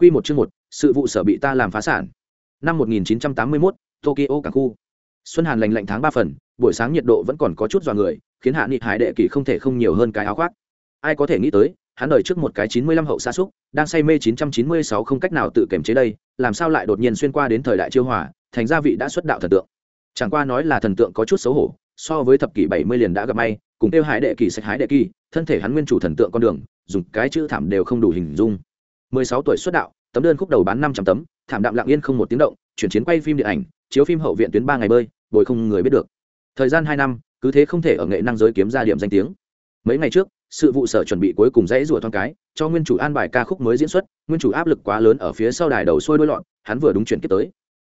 Quy một chương một, sự vụ sở bị ta làm phá sản. Năm 1981, Tokyo cảng khu. Xuân Hàn lạnh lạnh tháng ba phần, buổi sáng nhiệt độ vẫn còn có chút dọa người, khiến Hạ Nghị Hải đệ kỳ không thể không nhiều hơn cái áo khoác. Ai có thể nghĩ tới, hắn đời trước một cái 95 hậu sa súc, đang say mê 996 không cách nào tự kiểm chế đây, làm sao lại đột nhiên xuyên qua đến thời đại chiêu hòa, thành ra vị đã xuất đạo thần tượng. Chẳng qua nói là thần tượng có chút xấu hổ, so với thập kỷ 70 liền đã gặp may, cùng tiêu hải đệ kỳ sạch hải đệ kỳ, thân thể hắn nguyên chủ thần tượng con đường, dùng cái chữ thảm đều không đủ hình dung. 16 tuổi xuất đạo, tấm đơn khúc đầu bán 500 tấm, thảm đạm lặng yên không một tiếng động, chuyển chiến quay phim điện ảnh, chiếu phim hậu viện tuyến 3 ngày bơi, bồi không người biết được. Thời gian 2 năm, cứ thế không thể ở nghệ năng giới kiếm ra điểm danh tiếng. Mấy ngày trước, sự vụ sở chuẩn bị cuối cùng dãy rủa thoáng cái cho nguyên chủ an bài ca khúc mới diễn xuất nguyên chủ áp lực quá lớn ở phía sau đài đầu xuôi đuôi lọn hắn vừa đúng chuyển kết tới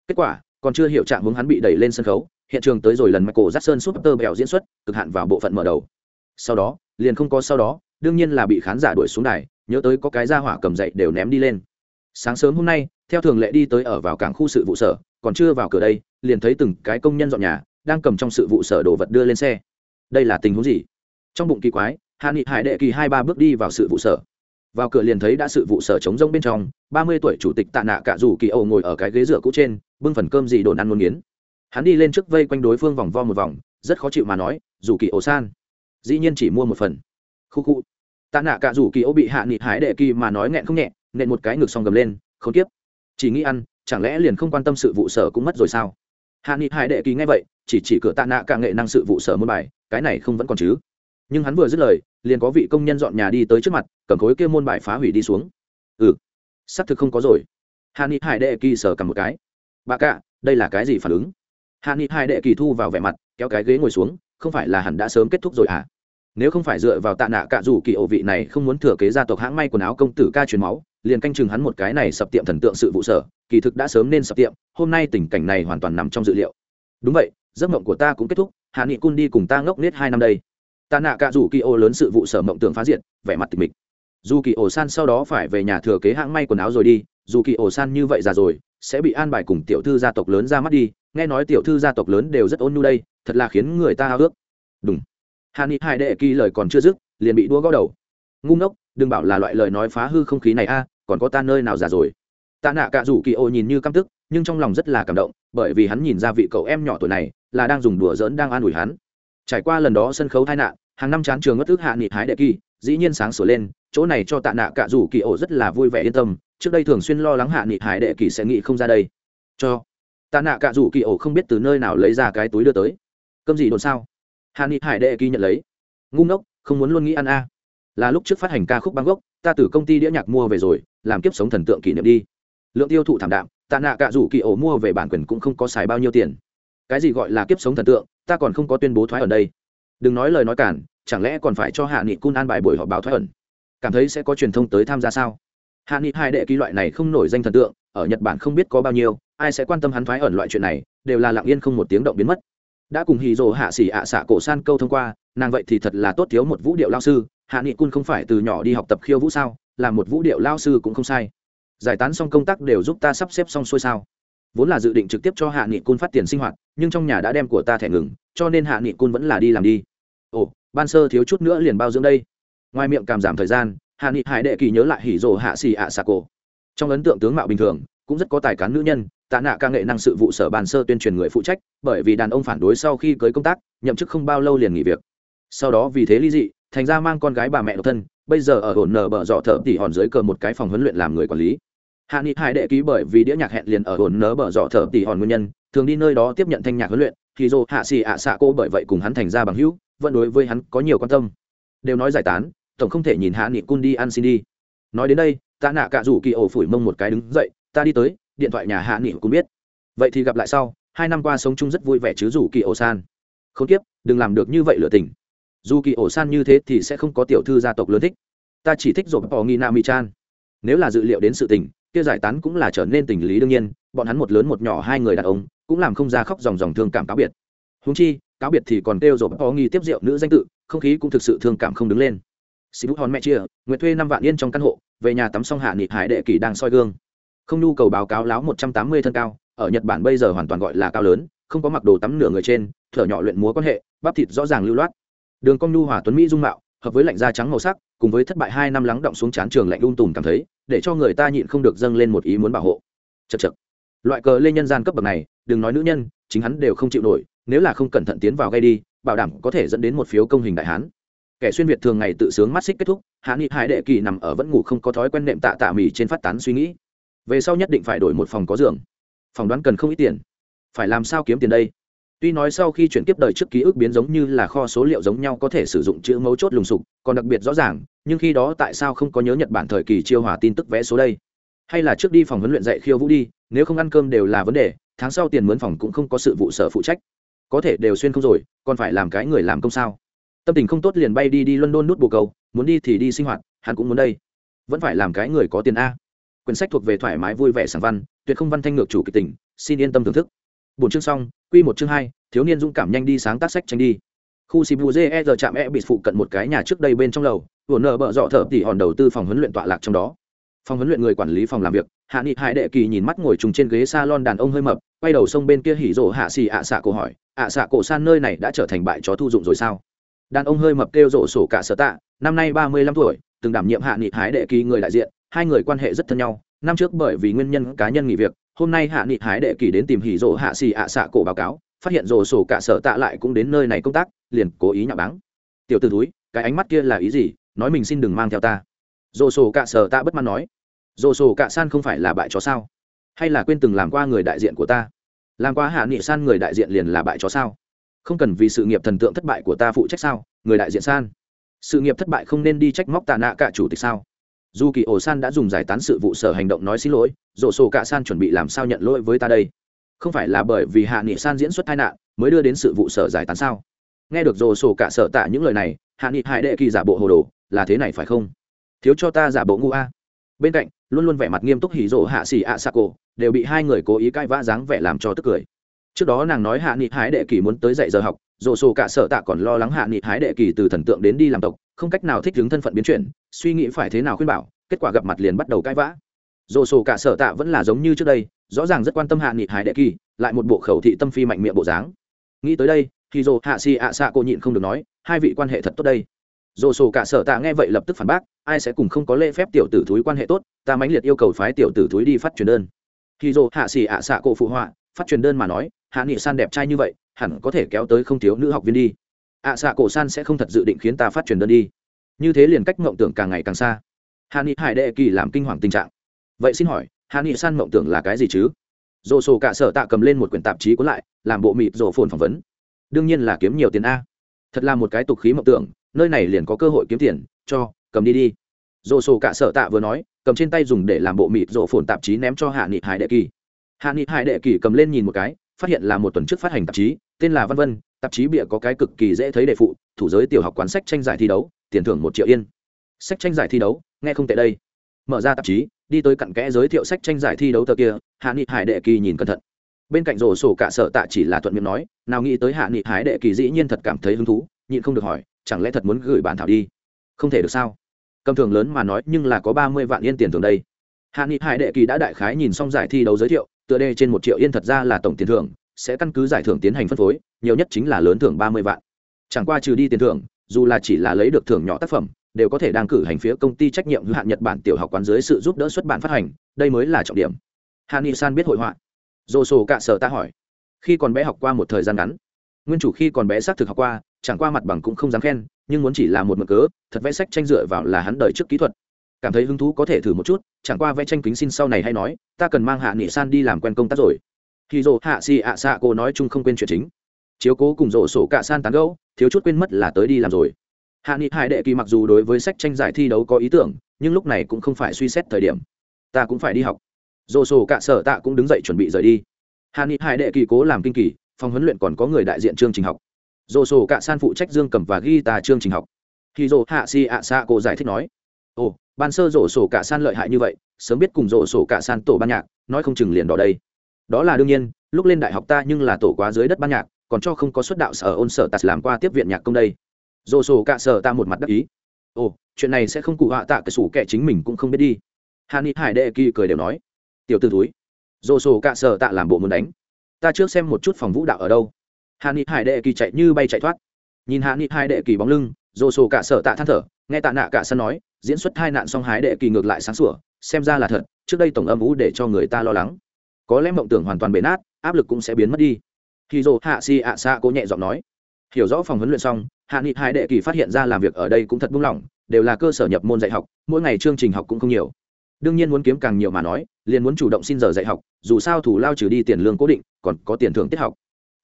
kết quả còn chưa hiểu trạng hướng hắn bị đẩy lên sân khấu hiện trường tới rồi lần michael jackson super bèo diễn xuất cực hạn vào bộ phận mở đầu sau đó liền không có sau đó đương nhiên là bị khán giả đuổi xuống đài nhớ tới có cái ra hỏa cầm dậy đều ném đi lên. Sáng sớm hôm nay, theo thường lệ đi tới ở vào cảng khu sự vụ sở, còn chưa vào cửa đây, liền thấy từng cái công nhân dọn nhà, đang cầm trong sự vụ sở đồ vật đưa lên xe. Đây là tình huống gì? Trong bụng kỳ quái, hạ nghị hải đệ kỳ hai ba bước đi vào sự vụ sở. Vào cửa liền thấy đã sự vụ sở chống rông bên trong, ba mươi tuổi chủ tịch tạ nạ cả rủ kỳ âu ngồi ở cái ghế dựa cũ trên, bưng phần cơm gì đồn ăn muốn nghiến. Hắn đi lên trước vây quanh đối phương vòng vo một vòng, rất khó chịu mà nói dù kỳ ổ san. Dĩ nhiên chỉ mua một phần. Khu khu tạ nạ cả rủ kỳ ô bị hạ nghị hái đệ kỳ mà nói nghẹn không nhẹ, nện một cái ngực xong gầm lên, không tiếp. Chỉ nghĩ ăn, chẳng lẽ liền không quan tâm sự vụ sở cũng mất rồi sao? Hạ nghị hải đệ kỳ nghe vậy, chỉ chỉ cửa tạ nạ cả nghệ năng sự vụ sở môn bài, cái này không vẫn còn chứ. Nhưng hắn vừa dứt lời, liền có vị công nhân dọn nhà đi tới trước mặt, cầm khối kia môn bài phá hủy đi xuống. Ừ xác thực không có rồi. Hạ nghị hải đệ kỳ sờ cầm một cái. Bà cạ đây là cái gì phản ứng? Hạ nghị hải đệ kỳ thu vào vẻ mặt, kéo cái ghế ngồi xuống, không phải là hẳn đã sớm kết thúc rồi à? Nếu không phải dựa vào tạ nạ cạ rủ kỳ ổ vị này không muốn thừa kế gia tộc hãng may quần áo công tử ca truyền máu, liền canh chừng hắn một cái này sập tiệm thần tượng sự vụ sở, kỳ thực đã sớm nên sập tiệm, hôm nay tình cảnh này hoàn toàn nằm trong dự liệu. Đúng vậy, giấc mộng của ta cũng kết thúc, hạ nghị cun đi cùng ta ngốc nết hai năm đây. Tạ nạ cạ rủ kỳ ô lớn sự vụ sở mộng tưởng phá diệt, vẻ mặt tịch mịch. Dù kỳ ổ san sau đó phải về nhà thừa kế hãng may quần áo rồi đi, dù kỳ ổ san như vậy già rồi, sẽ bị an bài cùng tiểu thư gia tộc lớn ra mắt đi, nghe nói tiểu thư gia tộc lớn đều rất ôn nhu đây, thật là khiến người ta hao ước. Đúng hạ ni hai đệ kỳ lời còn chưa dứt, liền bị đua gõ đầu. Ngu ngốc, đừng bảo là loại lời nói phá hư không khí này a, còn có ta nơi nào già rồi? Tạ nạ cả rủ kỳ ô nhìn như căm tức, nhưng trong lòng rất là cảm động, bởi vì hắn nhìn ra vị cậu em nhỏ tuổi này là đang dùng đùa giỡn đang an ủi hắn. Trải qua lần đó sân khấu tai nạn, hàng năm chán trường ngất thức hạ nghị hái đệ kỳ, dĩ nhiên sáng sửa lên, chỗ này cho tạ nạ cả rủ kỳ ổ rất là vui vẻ yên tâm, trước đây thường xuyên lo lắng hạ nghị hải đệ kỳ sẽ nghĩ không ra đây. Cho tạ nạ cả rủ kỳ ổ không biết từ nơi nào lấy ra cái túi đưa tới. Cơm gì đồn sao? Hạ ni hải đệ ký nhận lấy. Ngu ngốc, không muốn luôn nghĩ ăn a. Là lúc trước phát hành ca khúc băng gốc, ta từ công ty đĩa nhạc mua về rồi, làm kiếp sống thần tượng kỷ niệm đi. Lượng tiêu thụ thảm đạm, tạ nạ cả rủ kỳ ổ mua về bản quyền cũng không có xài bao nhiêu tiền. Cái gì gọi là kiếp sống thần tượng, ta còn không có tuyên bố thoái ở đây. Đừng nói lời nói cản, chẳng lẽ còn phải cho hạ nghị cun an bài buổi họp báo thoái ẩn? Cảm thấy sẽ có truyền thông tới tham gia sao? Hạ nghị hai đệ ký loại này không nổi danh thần tượng, ở nhật bản không biết có bao nhiêu, ai sẽ quan tâm hắn thoái ẩn loại chuyện này, đều là lặng yên không một tiếng động biến mất đã cùng hì rồ hạ xỉ ạ xạ cổ san câu thông qua, nàng vậy thì thật là tốt thiếu một vũ điệu lao sư. Hạ nghị cun không phải từ nhỏ đi học tập khiêu vũ sao? Là một vũ điệu lao sư cũng không sai. Giải tán xong công tác đều giúp ta sắp xếp xong xuôi sao? Vốn là dự định trực tiếp cho hạ nghị cun phát tiền sinh hoạt, nhưng trong nhà đã đem của ta thẻ ngừng, cho nên hạ nghị cun vẫn là đi làm đi. Ồ, ban sơ thiếu chút nữa liền bao dưỡng đây. Ngoài miệng cảm giảm thời gian, hạ nghị hải đệ kỳ nhớ lại hỉ rồ hạ xì ạ xà cổ. Trong ấn tượng tướng mạo bình thường cũng rất có tài cán nữ nhân, tạ nạ ca nghệ năng sự vụ sở bàn sơ tuyên truyền người phụ trách, bởi vì đàn ông phản đối sau khi cưới công tác, nhậm chức không bao lâu liền nghỉ việc. Sau đó vì thế ly dị, thành ra mang con gái bà mẹ độc thân, bây giờ ở hồn nở bờ dọ thợ tỉ hòn dưới cờ một cái phòng huấn luyện làm người quản lý. Hạ nghị hải đệ ký bởi vì đĩa nhạc hẹn liền ở hồn nở bờ dọ thợ tỉ hòn nguyên nhân, thường đi nơi đó tiếp nhận thanh nhạc huấn luyện, thì dồ hạ xì ạ xạ cô bởi vậy cùng hắn thành ra bằng hữu, vẫn đối với hắn có nhiều quan tâm. Đều nói giải tán, tổng không thể nhìn hạ nghị cun đi ăn xin đi nói đến đây ta nạ cạ rủ kỳ ổ phủi mông một cái đứng dậy ta đi tới, điện thoại nhà hạ nghị cũng biết. Vậy thì gặp lại sau, hai năm qua sống chung rất vui vẻ chứ dù kỳ ổ san. Không tiếp đừng làm được như vậy lựa tình. Dù kỳ ổ san như thế thì sẽ không có tiểu thư gia tộc lớn thích. Ta chỉ thích rộp bỏ nghi na mi chan. Nếu là dự liệu đến sự tình, kia giải tán cũng là trở nên tình lý đương nhiên, bọn hắn một lớn một nhỏ hai người đàn ông, cũng làm không ra khóc dòng dòng thương cảm cáo biệt. Húng chi, cáo biệt thì còn kêu rộp bỏ nghi tiếp rượu nữ danh tự, không khí cũng thực sự thương cảm không đứng lên. Xì bút hòn mẹ chia nguyện thuê năm vạn yên trong căn hộ, về nhà tắm xong hạ nghị hải đệ kỳ đang soi gương không nhu cầu báo cáo láo một trăm tám mươi thân cao, ở nhật bản bây giờ hoàn toàn gọi là cao lớn, không có mặc đồ tắm nửa người trên, thở nhỏ luyện múa quan hệ, bắp thịt rõ ràng lưu loát. Đường cong nhu hòa tuấn mỹ dung mạo, hợp với lạnh da trắng màu sắc, cùng với thất bại hai năm lắng động xuống chán trường lạnh ung tùm cảm thấy, để cho người ta nhịn không được dâng lên một ý muốn bảo hộ. Chật chật loại cờ lên nhân gian cấp bậc này, đừng nói nữ nhân, chính hắn đều không chịu nổi, nếu là không cẩn thận tiến vào gây đi, bảo đảm có thể dẫn đến một phiếu công hình đại hán. Kẻ xuyên việt thường ngày tự sướng mắt xích kết thúc hạ nghị hải đệ kỳ nằm ở vẫn ngủ không có thói quen nệm tạ tạ mì trên phát tán suy nghĩ về sau nhất định phải đổi một phòng có giường. Phòng đoán cần không ít tiền. Phải làm sao kiếm tiền đây? Tuy nói sau khi chuyển kiếp đời trước ký ức biến giống như là kho số liệu giống nhau có thể sử dụng chữ mấu chốt lùng sục còn đặc biệt rõ ràng nhưng khi đó tại sao không có nhớ nhật bản thời kỳ chiêu hòa tin tức vẽ số đây? Hay là trước đi phòng huấn luyện dạy khiêu vũ đi nếu không ăn cơm đều là vấn đề tháng sau tiền mướn phòng cũng không có sự vụ sở phụ trách. Có thể đều xuyên không rồi còn phải làm cái người làm công sao? Tâm tình không tốt liền bay đi đi london nút bồ cầu, muốn đi thì đi sinh hoạt hắn cũng muốn đây. Vẫn phải làm cái người có tiền a quyển sách thuộc về thoải mái vui vẻ sảng văn, tuyệt không văn thanh ngược chủ kịch tình, xin yên tâm thưởng thức. Bốn chương xong, quy một chương hai, thiếu niên dũng cảm nhanh đi sáng tác sách tranh đi. Khu sibu e giờ chạm e bị phụ cận một cái nhà trước đây bên trong lầu, vừa nở bợ dọ thở tỉ hòn đầu tư phòng huấn luyện tọa lạc trong đó. Phòng huấn luyện người quản lý phòng làm việc, hạ nghị hải đệ kỳ nhìn mắt ngồi trùng trên ghế salon đàn ông hơi mập, quay đầu sông bên kia hỉ rộ hạ xì ạ xạ cổ hỏi, ạ xạ cổ san nơi này đã trở thành bại chó thu dụng rồi sao? Đàn ông hơi mập kêu rộ sổ cả sở tạ, năm nay ba mươi lăm tuổi, từng đảm nhiệm hạ nghị hải đệ kỳ người đại diện hai người quan hệ rất thân nhau. Năm trước bởi vì nguyên nhân cá nhân nghỉ việc, hôm nay hạ nghị hái đệ kỳ đến tìm hỉ rỗ hạ xì ạ xạ cổ báo cáo, phát hiện rồ sổ cả sở tạ lại cũng đến nơi này công tác, liền cố ý nhạo báng. Tiểu t ử túi cái ánh mắt kia là ý gì? Nói mình xin đừng mang theo ta. Rồ sổ cả sở tạ bất mãn nói. Rồ sổ cả san không phải là bại chó sao? Hay là quên từng làm qua người đại diện của ta? Làm qua hạ nghị san người đại diện liền là bại chó sao? Không cần vì sự nghiệp thần tượng thất bại của ta phụ trách sao? Người đại diện san. Sự nghiệp thất bại không nên đi trách móc tạ nạ cả chủ tịch sao? Dù kỳ ổ san đã dùng giải tán sự vụ sở hành động nói xin lỗi rổ sổ cả san chuẩn bị làm sao nhận lỗi với ta đây? Không phải là bởi vì hạ nghị san diễn xuất tai nạn mới đưa đến sự vụ sở giải tán sao? Nghe được rổ sổ cả sở tạ những lời này, hạ nghị hải đệ kỳ giả bộ hồ đồ, là thế này phải không? Thiếu cho ta giả bộ ngu a. Bên cạnh, luôn luôn vẻ mặt nghiêm túc hỉ rộ hạ xỉ ạ xạ cổ, đều bị hai người cố ý cãi vã dáng vẻ làm cho tức cười. Trước đó nàng nói hạ nghị Hải đệ kỳ muốn tới dạy giờ học dồ sổ cả sở tạ còn lo lắng hạ nghị hái đệ kỳ từ thần tượng đến đi làm tộc, không cách nào thích ứng thân phận biến chuyển, suy nghĩ phải thế nào khuyên bảo, kết quả gặp mặt liền bắt đầu cãi vã. Dồ sổ cả sở tạ vẫn là giống như trước đây, rõ ràng rất quan tâm hạ nghị hái đệ kỳ, lại một bộ khẩu thị tâm phi mạnh miệng bộ dáng. Nghĩ tới đây, thì dồ hạ xì ạ xạ cô nhịn không được nói, hai vị quan hệ thật tốt đây. Dồ sổ cả sở tạ nghe vậy lập tức phản bác, ai sẽ cùng không có lễ phép tiểu tử thúi quan hệ tốt, ta mãnh liệt yêu cầu phái tiểu tử thúi đi phát truyền đơn. Thì dồ hạ xì ạ xạ cô phụ họa, phát truyền đơn mà nói, hạ nghị san đẹp trai như vậy hẳn có thể kéo tới không thiếu nữ học viên đi. Ạ xạ cổ san sẽ không thật dự định khiến ta phát truyền đơn đi. Như thế liền cách mộng tưởng càng ngày càng xa. Hà ni hải đệ kỳ làm kinh hoàng tình trạng. Vậy xin hỏi hà ni san mộng tưởng là cái gì chứ? Dồ sổ cả sở tạ cầm lên một quyển tạp chí cuốn lại, làm bộ mịt rổ phồn phỏng vấn. Đương nhiên là kiếm nhiều tiền a. Thật là một cái tục khí mộng tưởng, nơi này liền có cơ hội kiếm tiền, cho, cầm đi đi. Dồ sổ cả sở tạ vừa nói, cầm trên tay dùng để làm bộ mịt rổ phồn tạp chí ném cho hạ nghị hải đệ kỳ. Hạ nghị hải đệ kỳ cầm lên nhìn một cái phát hiện là một tuần trước phát hành tạp chí, tên là văn vân, tạp chí bịa có cái cực kỳ dễ thấy đề phụ, thủ giới tiểu học quán sách tranh giải thi đấu, tiền thưởng một triệu yên. Sách tranh giải thi đấu, nghe không tệ đây. Mở ra tạp chí, đi tới cặn kẽ giới thiệu sách tranh giải thi đấu tờ kia, hạ nghị hải đệ kỳ nhìn cẩn thận. Bên cạnh rổ sổ cả sở tạ chỉ là thuận miệng nói, nào nghĩ tới hạ nghị hải đệ kỳ dĩ nhiên thật cảm thấy hứng thú, nhịn không được hỏi, chẳng lẽ thật muốn gửi bản thảo đi? Không thể được sao? Cầm thường lớn mà nói, nhưng là có ba mươi vạn yên tiền thường đây. Hạ nghị hải đệ kỳ đã đại khái nhìn xong giải thi đấu giới thiệu tựa đề trên một triệu yên thật ra là tổng tiền thưởng, sẽ căn cứ giải thưởng tiến hành phân phối, nhiều nhất chính là lớn thưởng ba mươi vạn. Chẳng qua trừ đi tiền thưởng, dù là chỉ là lấy được thưởng nhỏ tác phẩm, đều có thể đang cử hành phía công ty trách nhiệm hữu hạn nhật bản tiểu học quán dưới sự giúp đỡ xuất bản phát hành, đây mới là trọng điểm. Hani san biết hội họa. Dồ sổ cạ sở ta hỏi. Khi còn bé học qua một thời gian ngắn. Nguyên chủ khi còn bé xác thực học qua, chẳng qua mặt bằng cũng không dám khen, nhưng muốn chỉ là một mực cớ, thật vẽ sách tranh dựa vào là hắn đời trước kỹ thuật cảm thấy hứng thú có thể thử một chút, chẳng qua vẽ tranh kính xin sau này hay nói, ta cần mang hạ nghị san đi làm quen công tác rồi. Khi dồ hạ si ạ xạ cô nói chung không quên chuyện chính. Chiếu cố cùng rổ sổ cạ san tán gẫu, thiếu chút quên mất là tới đi làm rồi. Hạ nghị hải đệ kỳ mặc dù đối với sách tranh giải thi đấu có ý tưởng, nhưng lúc này cũng không phải suy xét thời điểm. Ta cũng phải đi học. Rổ sổ cạ sở tạ cũng đứng dậy chuẩn bị rời đi. Hạ nghị hải đệ kỳ cố làm kinh kỳ, phòng huấn luyện còn có người đại diện chương trình học. Rổ sổ cạ san phụ trách dương cầm và ghi tà chương trình học. Khi dồ hạ si ạ xạ cô giải thích nói, ồ ban sơ rổ sổ cả san lợi hại như vậy, sớm biết cùng rổ sổ cả san tổ ban nhạc, nói không chừng liền đỏ đây. Đó là đương nhiên, lúc lên đại học ta nhưng là tổ quá dưới đất ban nhạc, còn cho không có xuất đạo sở ôn sở tạt làm qua tiếp viện nhạc công đây. Rổ sổ cả sở ta một mặt đắc ý. Ồ, chuyện này sẽ không cụ họa tạ cái sủ kẻ chính mình cũng không biết đi. Hà ni hải đệ kỳ cười đều nói. Tiểu t túi rổ sổ cả sở tạ làm bộ muốn đánh. Ta trước xem một chút phòng vũ đạo ở đâu. Hà ni hải đệ kỳ chạy như bay chạy thoát. Nhìn hà ni hải đệ kỳ bóng lưng dồ sổ cả sở tạ than thở, nghe tạ nạ cả sân nói, diễn xuất hai nạn song hái đệ kỳ ngược lại sáng sủa, xem ra là thật, trước đây tổng âm ú để cho người ta lo lắng. Có lẽ mộng tưởng hoàn toàn bể nát, áp lực cũng sẽ biến mất đi. Khi dồ hạ si ạ xa cố nhẹ giọng nói. Hiểu rõ phòng huấn luyện xong, hạ nghị hai đệ kỳ phát hiện ra làm việc ở đây cũng thật buông lỏng, đều là cơ sở nhập môn dạy học, mỗi ngày chương trình học cũng không nhiều. Đương nhiên muốn kiếm càng nhiều mà nói, liền muốn chủ động xin giờ dạy học, dù sao thủ lao trừ đi tiền lương cố định, còn có tiền thưởng tiết học.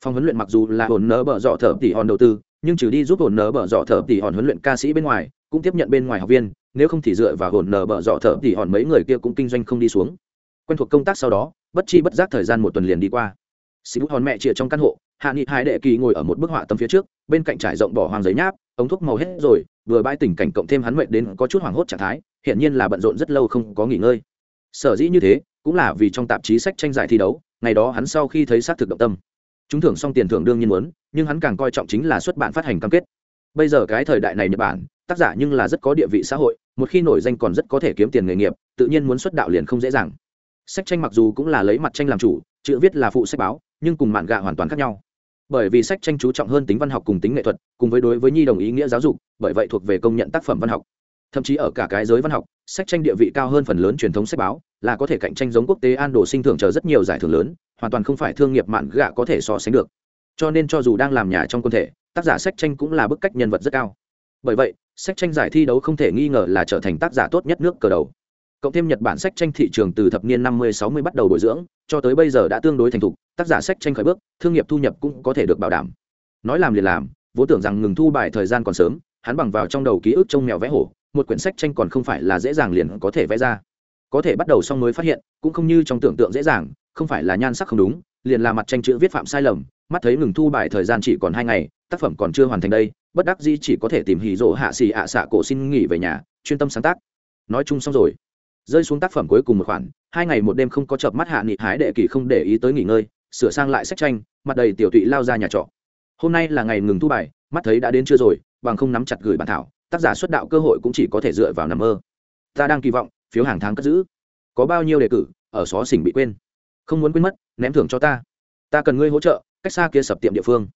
Phòng huấn luyện mặc dù là hồn nỡ bở dọ thở tỷ hòn đầu tư nhưng trừ đi giúp hồn nở bở dọ thở tỉ hòn huấn luyện ca sĩ bên ngoài, cũng tiếp nhận bên ngoài học viên, nếu không thì dựa vào hồn nở bở dọ thở tỉ hòn mấy người kia cũng kinh doanh không đi xuống. Quen thuộc công tác sau đó, bất chi bất giác thời gian một tuần liền đi qua. Sĩ bút hòn mẹ chĩa trong căn hộ, hạ nghị hai đệ kỳ ngồi ở một bức họa tấm phía trước, bên cạnh trải rộng bỏ hoàng giấy nháp, ống thuốc màu hết rồi, vừa bãi tình cảnh cộng thêm hắn mệt đến có chút hoảng hốt trạng thái, hiển nhiên là bận rộn rất lâu không có nghỉ ngơi. Sở dĩ như thế, cũng là vì trong tạp chí sách tranh giải thi đấu, ngày đó hắn sau khi thấy xác thực động tâm chúng thưởng xong tiền thưởng đương nhiên muốn, nhưng hắn càng coi trọng chính là xuất bản phát hành cam kết. Bây giờ cái thời đại này nhật bản, tác giả nhưng là rất có địa vị xã hội, một khi nổi danh còn rất có thể kiếm tiền nghề nghiệp, tự nhiên muốn xuất đạo liền không dễ dàng. Sách tranh mặc dù cũng là lấy mặt tranh làm chủ, chữ viết là phụ sách báo, nhưng cùng mạn gạ hoàn toàn khác nhau. Bởi vì sách tranh chú trọng hơn tính văn học cùng tính nghệ thuật, cùng với đối với nhi đồng ý nghĩa giáo dục, bởi vậy thuộc về công nhận tác phẩm văn học. Thậm chí ở cả cái giới văn học, sách tranh địa vị cao hơn phần lớn truyền thống sách báo, là có thể cạnh tranh giống quốc tế an đồ sinh thưởng chờ rất nhiều giải thưởng lớn hoàn toàn không phải thương nghiệp mạn gạ có thể so sánh được. Cho nên cho dù đang làm nhà trong quân thể, tác giả sách tranh cũng là bức cách nhân vật rất cao. Bởi vậy, sách tranh giải thi đấu không thể nghi ngờ là trở thành tác giả tốt nhất nước cờ đầu. Cộng thêm nhật bản sách tranh thị trường từ thập niên năm mươi, sáu mươi bắt đầu bồi dưỡng, cho tới bây giờ đã tương đối thành thục, tác giả sách tranh khởi bước, thương nghiệp thu nhập cũng có thể được bảo đảm. Nói làm liền làm, vốn tưởng rằng ngừng thu bài thời gian còn sớm, hắn bằng vào trong đầu ký ức trông mèo vẽ hổ, một quyển sách tranh còn không phải là dễ dàng liền có thể vẽ ra. Có thể bắt đầu xong mới phát hiện, cũng không như trong tưởng tượng dễ dàng không phải là nhan sắc không đúng, liền là mặt tranh chữ viết phạm sai lầm, mắt thấy ngừng thu bài thời gian chỉ còn hai ngày, tác phẩm còn chưa hoàn thành đây, bất đắc dĩ chỉ có thể tìm hì rỗ hạ xì ạ xạ cổ xin nghỉ về nhà, chuyên tâm sáng tác. Nói chung xong rồi. Rơi xuống tác phẩm cuối cùng một khoản, hai ngày một đêm không có chợp mắt hạ nghị hái đệ kỳ không để ý tới nghỉ ngơi, sửa sang lại sách tranh, mặt đầy tiểu tụy lao ra nhà trọ. Hôm nay là ngày ngừng thu bài, mắt thấy đã đến chưa rồi, bằng không nắm chặt gửi bản thảo, tác giả xuất đạo cơ hội cũng chỉ có thể dựa vào nằm mơ. Ta đang kỳ vọng, phiếu hàng tháng cất giữ. Có bao nhiêu đề cử, ở xó xỉnh bị quên không muốn quên mất ném thưởng cho ta. Ta cần ngươi hỗ trợ cách xa kia sập tiệm địa phương.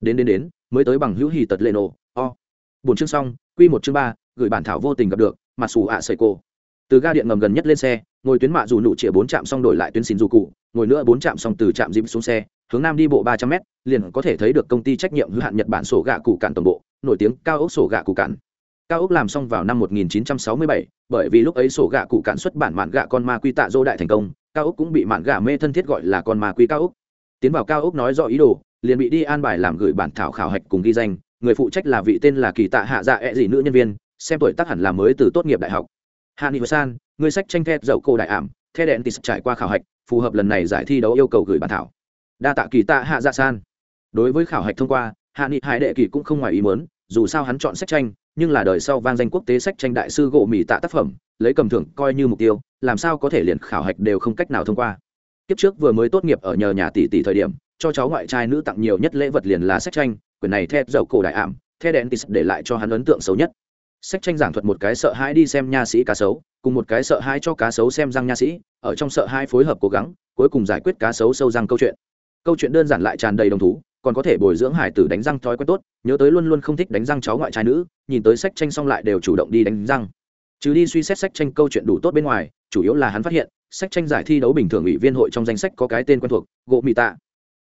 Đến đến đến mới tới bằng hữu hì tật lệ nổ o. Bốn chương xong quy một chương ba gửi bản thảo vô tình gặp được mặt xù ạ sợi cô từ ga điện ngầm gần nhất lên xe ngồi tuyến mạ dù nụ chĩa bốn trạm xong đổi lại tuyến xin dù cụ ngồi nữa bốn trạm xong từ trạm dịp xuống xe hướng nam đi bộ ba trăm mét liền có thể thấy được công ty trách nhiệm hữu hạn nhật bản sổ gạ cụ cản tổng bộ nổi tiếng cao ốc sổ gạ cụ cản cao ốc làm xong vào năm 1967, bởi vì lúc ấy sổ gạ cụ cản xuất bản mạn gạ con ma quy tạ dô đại thành công cao ốc cũng bị mạn gà mê thân thiết gọi là con ma quy cao ốc. Tiến vào cao ốc nói rõ ý đồ, liền bị đi an bài làm gửi bản thảo khảo hạch cùng ghi danh. Người phụ trách là vị tên là kỳ tạ hạ dạ E dị nữ nhân viên, xem tuổi tác hẳn là mới từ tốt nghiệp đại học. Hạ nghị san, người sách tranh thét dậu cổ đại ảm, the đèn tis trải qua khảo hạch, phù hợp lần này giải thi đấu yêu cầu gửi bản thảo. Đa tạ kỳ tạ hạ dạ san. Đối với khảo hạch thông qua, hạ nghị hải đệ kỳ cũng không ngoài ý muốn, dù sao hắn chọn sách tranh nhưng là đời sau vang danh quốc tế sách tranh đại sư gỗ mỹ tạ tác phẩm, lấy cầm thưởng coi như mục tiêu, làm sao có thể liền khảo hạch đều không cách nào thông qua. Kiếp trước vừa mới tốt nghiệp ở nhờ nhà tỷ tỷ thời điểm, cho cháu ngoại trai nữ tặng nhiều nhất lễ vật liền là sách tranh, quyển này theo dầu cổ đại ảm theo đèn tis để lại cho hắn ấn tượng xấu nhất. Sách tranh giảng thuật một cái sợ hãi đi xem nha sĩ cá sấu, cùng một cái sợ hãi cho cá sấu xem răng nha sĩ, ở trong sợ hãi phối hợp cố gắng, cuối cùng giải quyết cá sấu sâu răng câu chuyện. Câu chuyện đơn giản lại tràn đầy đồng thú còn có thể bồi dưỡng hải tử đánh răng thói quen tốt, nhớ tới luôn luôn không thích đánh răng cháu ngoại trai nữ, nhìn tới sách tranh xong lại đều chủ động đi đánh răng. Chứ đi suy xét sách tranh câu chuyện đủ tốt bên ngoài, chủ yếu là hắn phát hiện, sách tranh giải thi đấu bình thường ủy viên hội trong danh sách có cái tên quen thuộc, gỗ mì tạ.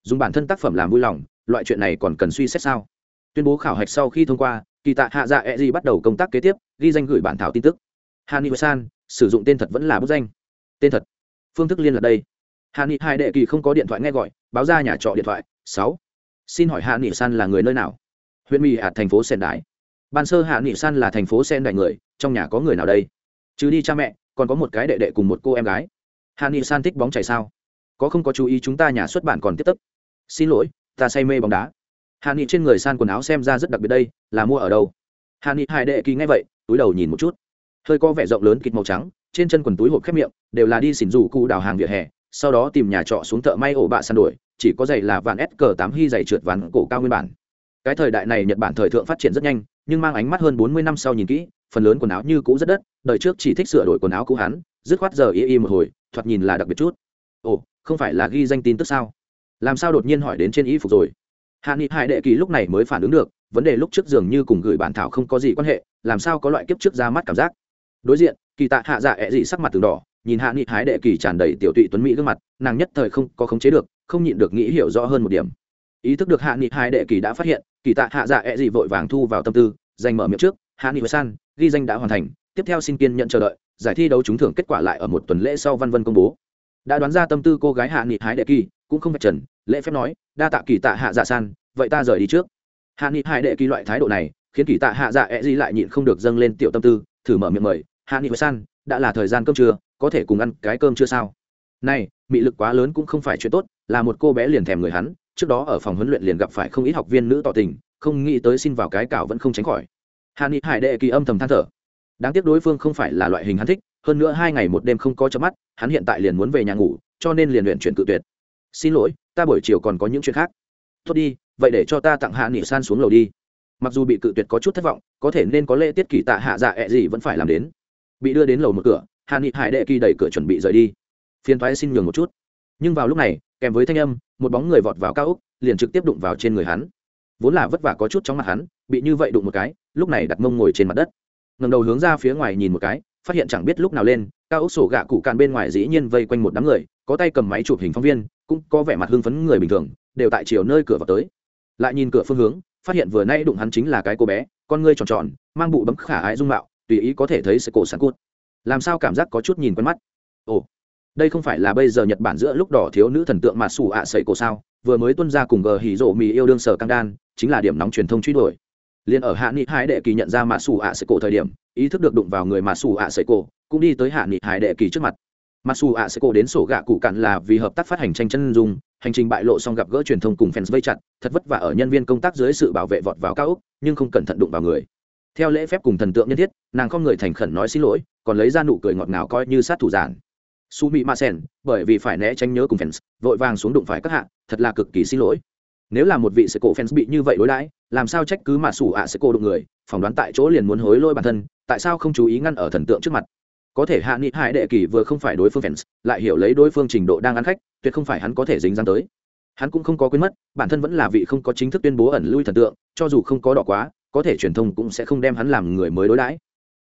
Dùng bản thân tác phẩm làm vui lòng, loại chuyện này còn cần suy xét sao? Tuyên bố khảo hạch sau khi thông qua, kỳ tạ hạ dạ e d bắt đầu công tác kế tiếp, ghi danh gửi bản thảo tin tức. Hani san, sử dụng tên thật vẫn là bức danh. Tên thật. Phương thức liên lạc đây. Hani hai đệ kỳ không có điện thoại nghe gọi, báo ra nhà trọ điện thoại, sáu xin hỏi hạ nghị san là người nơi nào? Huyện mỹ hạt, thành phố sen đái ban sơ hạ nghị san là thành phố sen đại người, trong nhà có người nào đây? Chứ đi cha mẹ, còn có một cái đệ đệ cùng một cô em gái. Hạ nghị san thích bóng chảy sao? Có không có chú ý chúng ta nhà xuất bản còn tiếp tức? Xin lỗi, ta say mê bóng đá. Hạ nghị trên người san quần áo xem ra rất đặc biệt đây, là mua ở đâu? Hạ nghị hai đệ kỳ ngay vậy, túi đầu nhìn một chút. Hơi có vẻ rộng lớn kịch màu trắng, trên chân quần túi hộp khép miệng, đều là đi xỉn rủ cụ đào hàng vỉa hè sau đó tìm nhà trọ xuống thợ may ổ bạ săn đuổi, chỉ có giày là vạn s cờ tám hy giày trượt ván cổ cao nguyên bản. Cái thời đại này nhật bản thời thượng phát triển rất nhanh, nhưng mang ánh mắt hơn bốn mươi năm sau nhìn kỹ, phần lớn quần áo như cũ rất đất, đời trước chỉ thích sửa đổi quần áo cũ hắn, dứt khoát giờ y y một hồi, thoạt nhìn là đặc biệt chút. Ồ, không phải là ghi danh tin tức sao? Làm sao đột nhiên hỏi đến trên y phục rồi? Hạ nghị hải đệ kỳ lúc này mới phản ứng được, vấn đề lúc trước dường như cùng gửi bản thảo không có gì quan hệ, làm sao có loại kiếp trước ra mắt cảm giác? Đối diện, kỳ tạ hạ dạ ẹ dị sắc mặt từng đỏ nhìn hạ nghị hái đệ kỳ tràn đầy tiểu tụy tuấn mỹ gương mặt, nàng nhất thời không có khống chế được, không nhịn được nghĩ hiểu rõ hơn một điểm. Ý thức được hạ nghị hái đệ kỳ đã phát hiện, kỳ tạ hạ dạ ẹ、e、gì vội vàng thu vào tâm tư danh mở miệng trước, hạ nghị san, ghi danh đã hoàn thành, tiếp theo xin kiên nhận chờ đợi, giải thi đấu trúng thưởng kết quả lại ở một tuần lễ sau văn vân công bố. Đã đoán ra tâm tư cô gái hạ nghị hái đệ kỳ, cũng không phải trần, lễ phép nói, đa tạ kỳ tạ hạ dạ san, vậy ta rời đi trước. Hạ nghị hai đệ kỳ loại thái độ này, khiến kỳ tạ hạ dạ e di lại nhịn không được dâng lên tiểu tâm tư, thử mở miệng mời, hạ nghị san, đã là thời gian cơm trưa có thể cùng ăn cái cơm chưa sao? Này, mị lực quá lớn cũng không phải chuyện tốt, là một cô bé liền thèm người hắn, trước đó ở phòng huấn luyện liền gặp phải không ít học viên nữ tỏ tình, không nghĩ tới xin vào cái cào vẫn không tránh khỏi. Hạ ni hải đệ kỳ âm thầm than thở. Đáng tiếc đối phương không phải là loại hình hắn thích, hơn nữa hai ngày một đêm không có chớp mắt, hắn hiện tại liền muốn về nhà ngủ, cho nên liền luyện chuyển cự tuyệt. Xin lỗi, ta buổi chiều còn có những chuyện khác. Tốt đi, vậy để cho ta tặng hạ nghị san xuống lầu đi. Mặc dù bị cự tuyệt có chút thất vọng, có thể nên có lễ tiết kỳ tạ hạ dạ ẹ、e、gì vẫn phải làm đến. Bị đưa đến lầu một cửa hạ nghị hải đệ kỳ đẩy cửa chuẩn bị rời đi. Phiền thoái xin nhường một chút. Nhưng vào lúc này, kèm với thanh âm, một bóng người vọt vào cao úc liền trực tiếp đụng vào trên người hắn. Vốn là vất vả có chút trong mặt hắn, bị như vậy đụng một cái, lúc này đặt mông ngồi trên mặt đất. Ngầm đầu hướng ra phía ngoài nhìn một cái, phát hiện chẳng biết lúc nào lên, cao ốc sổ gạ cụ càn bên ngoài dĩ nhiên vây quanh một đám người, có tay cầm máy chụp hình phóng viên, cũng có vẻ mặt hưng phấn người bình thường, đều tại chiều nơi cửa vào tới. Lại nhìn cửa phương hướng, phát hiện vừa nay đụng hắn chính là cái cô bé, con ngươi tròn tròn, mang bụ bấm khả ái dung mạo, tùy ý có thể thấy sự cổ sáng cút làm sao cảm giác có chút nhìn quen mắt? Ồ, đây không phải là bây giờ nhật bản giữa lúc đỏ thiếu nữ thần tượng mà xù ạ à sẩy cổ sao? Vừa mới tuân ra cùng gờ hỉ rộ mì yêu đương sở căng đan, chính là điểm nóng truyền thông truy đuổi. Liền ở hạ nghị hải đệ kỳ nhận ra mà xù ạ à sẩy cổ thời điểm, ý thức được đụng vào người mà xù ạ à sẩy cổ, cũng đi tới hạ nghị hải đệ kỳ trước mặt. Mặc dù ạ sẽ cổ đến sổ gạ cụ cạn là vì hợp tác phát hành tranh chân dung, hành trình bại lộ xong gặp gỡ truyền thông cùng fans vây chặt, thật vất vả ở nhân viên công tác dưới sự bảo vệ vọt vào cao ốc nhưng không cẩn thận đụng vào người. Theo lễ phép cùng thần tượng nhân thiết, nàng không người thành khẩn nói xin lỗi còn lấy ra nụ cười ngọt ngào coi như sát thủ giản. Su mỹ ma sen, bởi vì phải né tránh nhớ cùng fans, vội vàng xuống đụng phải các hạ, thật là cực kỳ xin lỗi. Nếu là một vị sẽ cổ fans bị như vậy đối đãi, làm sao trách cứ mà sủ ạ sẽ cổ đụng người, phỏng đoán tại chỗ liền muốn hối lôi bản thân, tại sao không chú ý ngăn ở thần tượng trước mặt? Có thể hạ nghị hải đệ kỳ vừa không phải đối phương fans, lại hiểu lấy đối phương trình độ đang ăn khách, tuyệt không phải hắn có thể dính dáng tới. Hắn cũng không có quên mất, bản thân vẫn là vị không có chính thức tuyên bố ẩn lui thần tượng, cho dù không có đỏ quá, có thể truyền thông cũng sẽ không đem hắn làm người mới đối đãi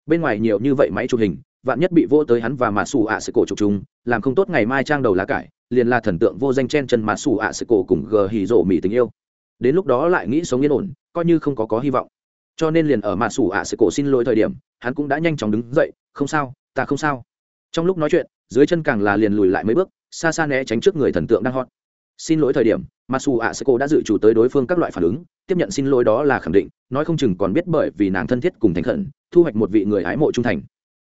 bên ngoài nhiều như vậy máy chụp hình, vạn nhất bị vô tới hắn và mà xù ạ sự cổ chụp chúng làm không tốt ngày mai trang đầu lá cải, liền là thần tượng vô danh chen chân mà xù ạ sự cổ cùng gờ hỉ rộ mỹ tình yêu. Đến lúc đó lại nghĩ sống yên ổn, coi như không có có hy vọng. Cho nên liền ở mà xù ạ sự cổ xin lỗi thời điểm, hắn cũng đã nhanh chóng đứng dậy, không sao, ta không sao. Trong lúc nói chuyện, dưới chân càng là liền lùi lại mấy bước, xa xa né tránh trước người thần tượng đang hot. Xin lỗi thời điểm masu a seco đã dự chủ tới đối phương các loại phản ứng, tiếp nhận xin lỗi đó là khẳng định, nói không chừng còn biết bởi vì nàng thân thiết cùng thành khẩn, thu hoạch một vị người hái mộ trung thành.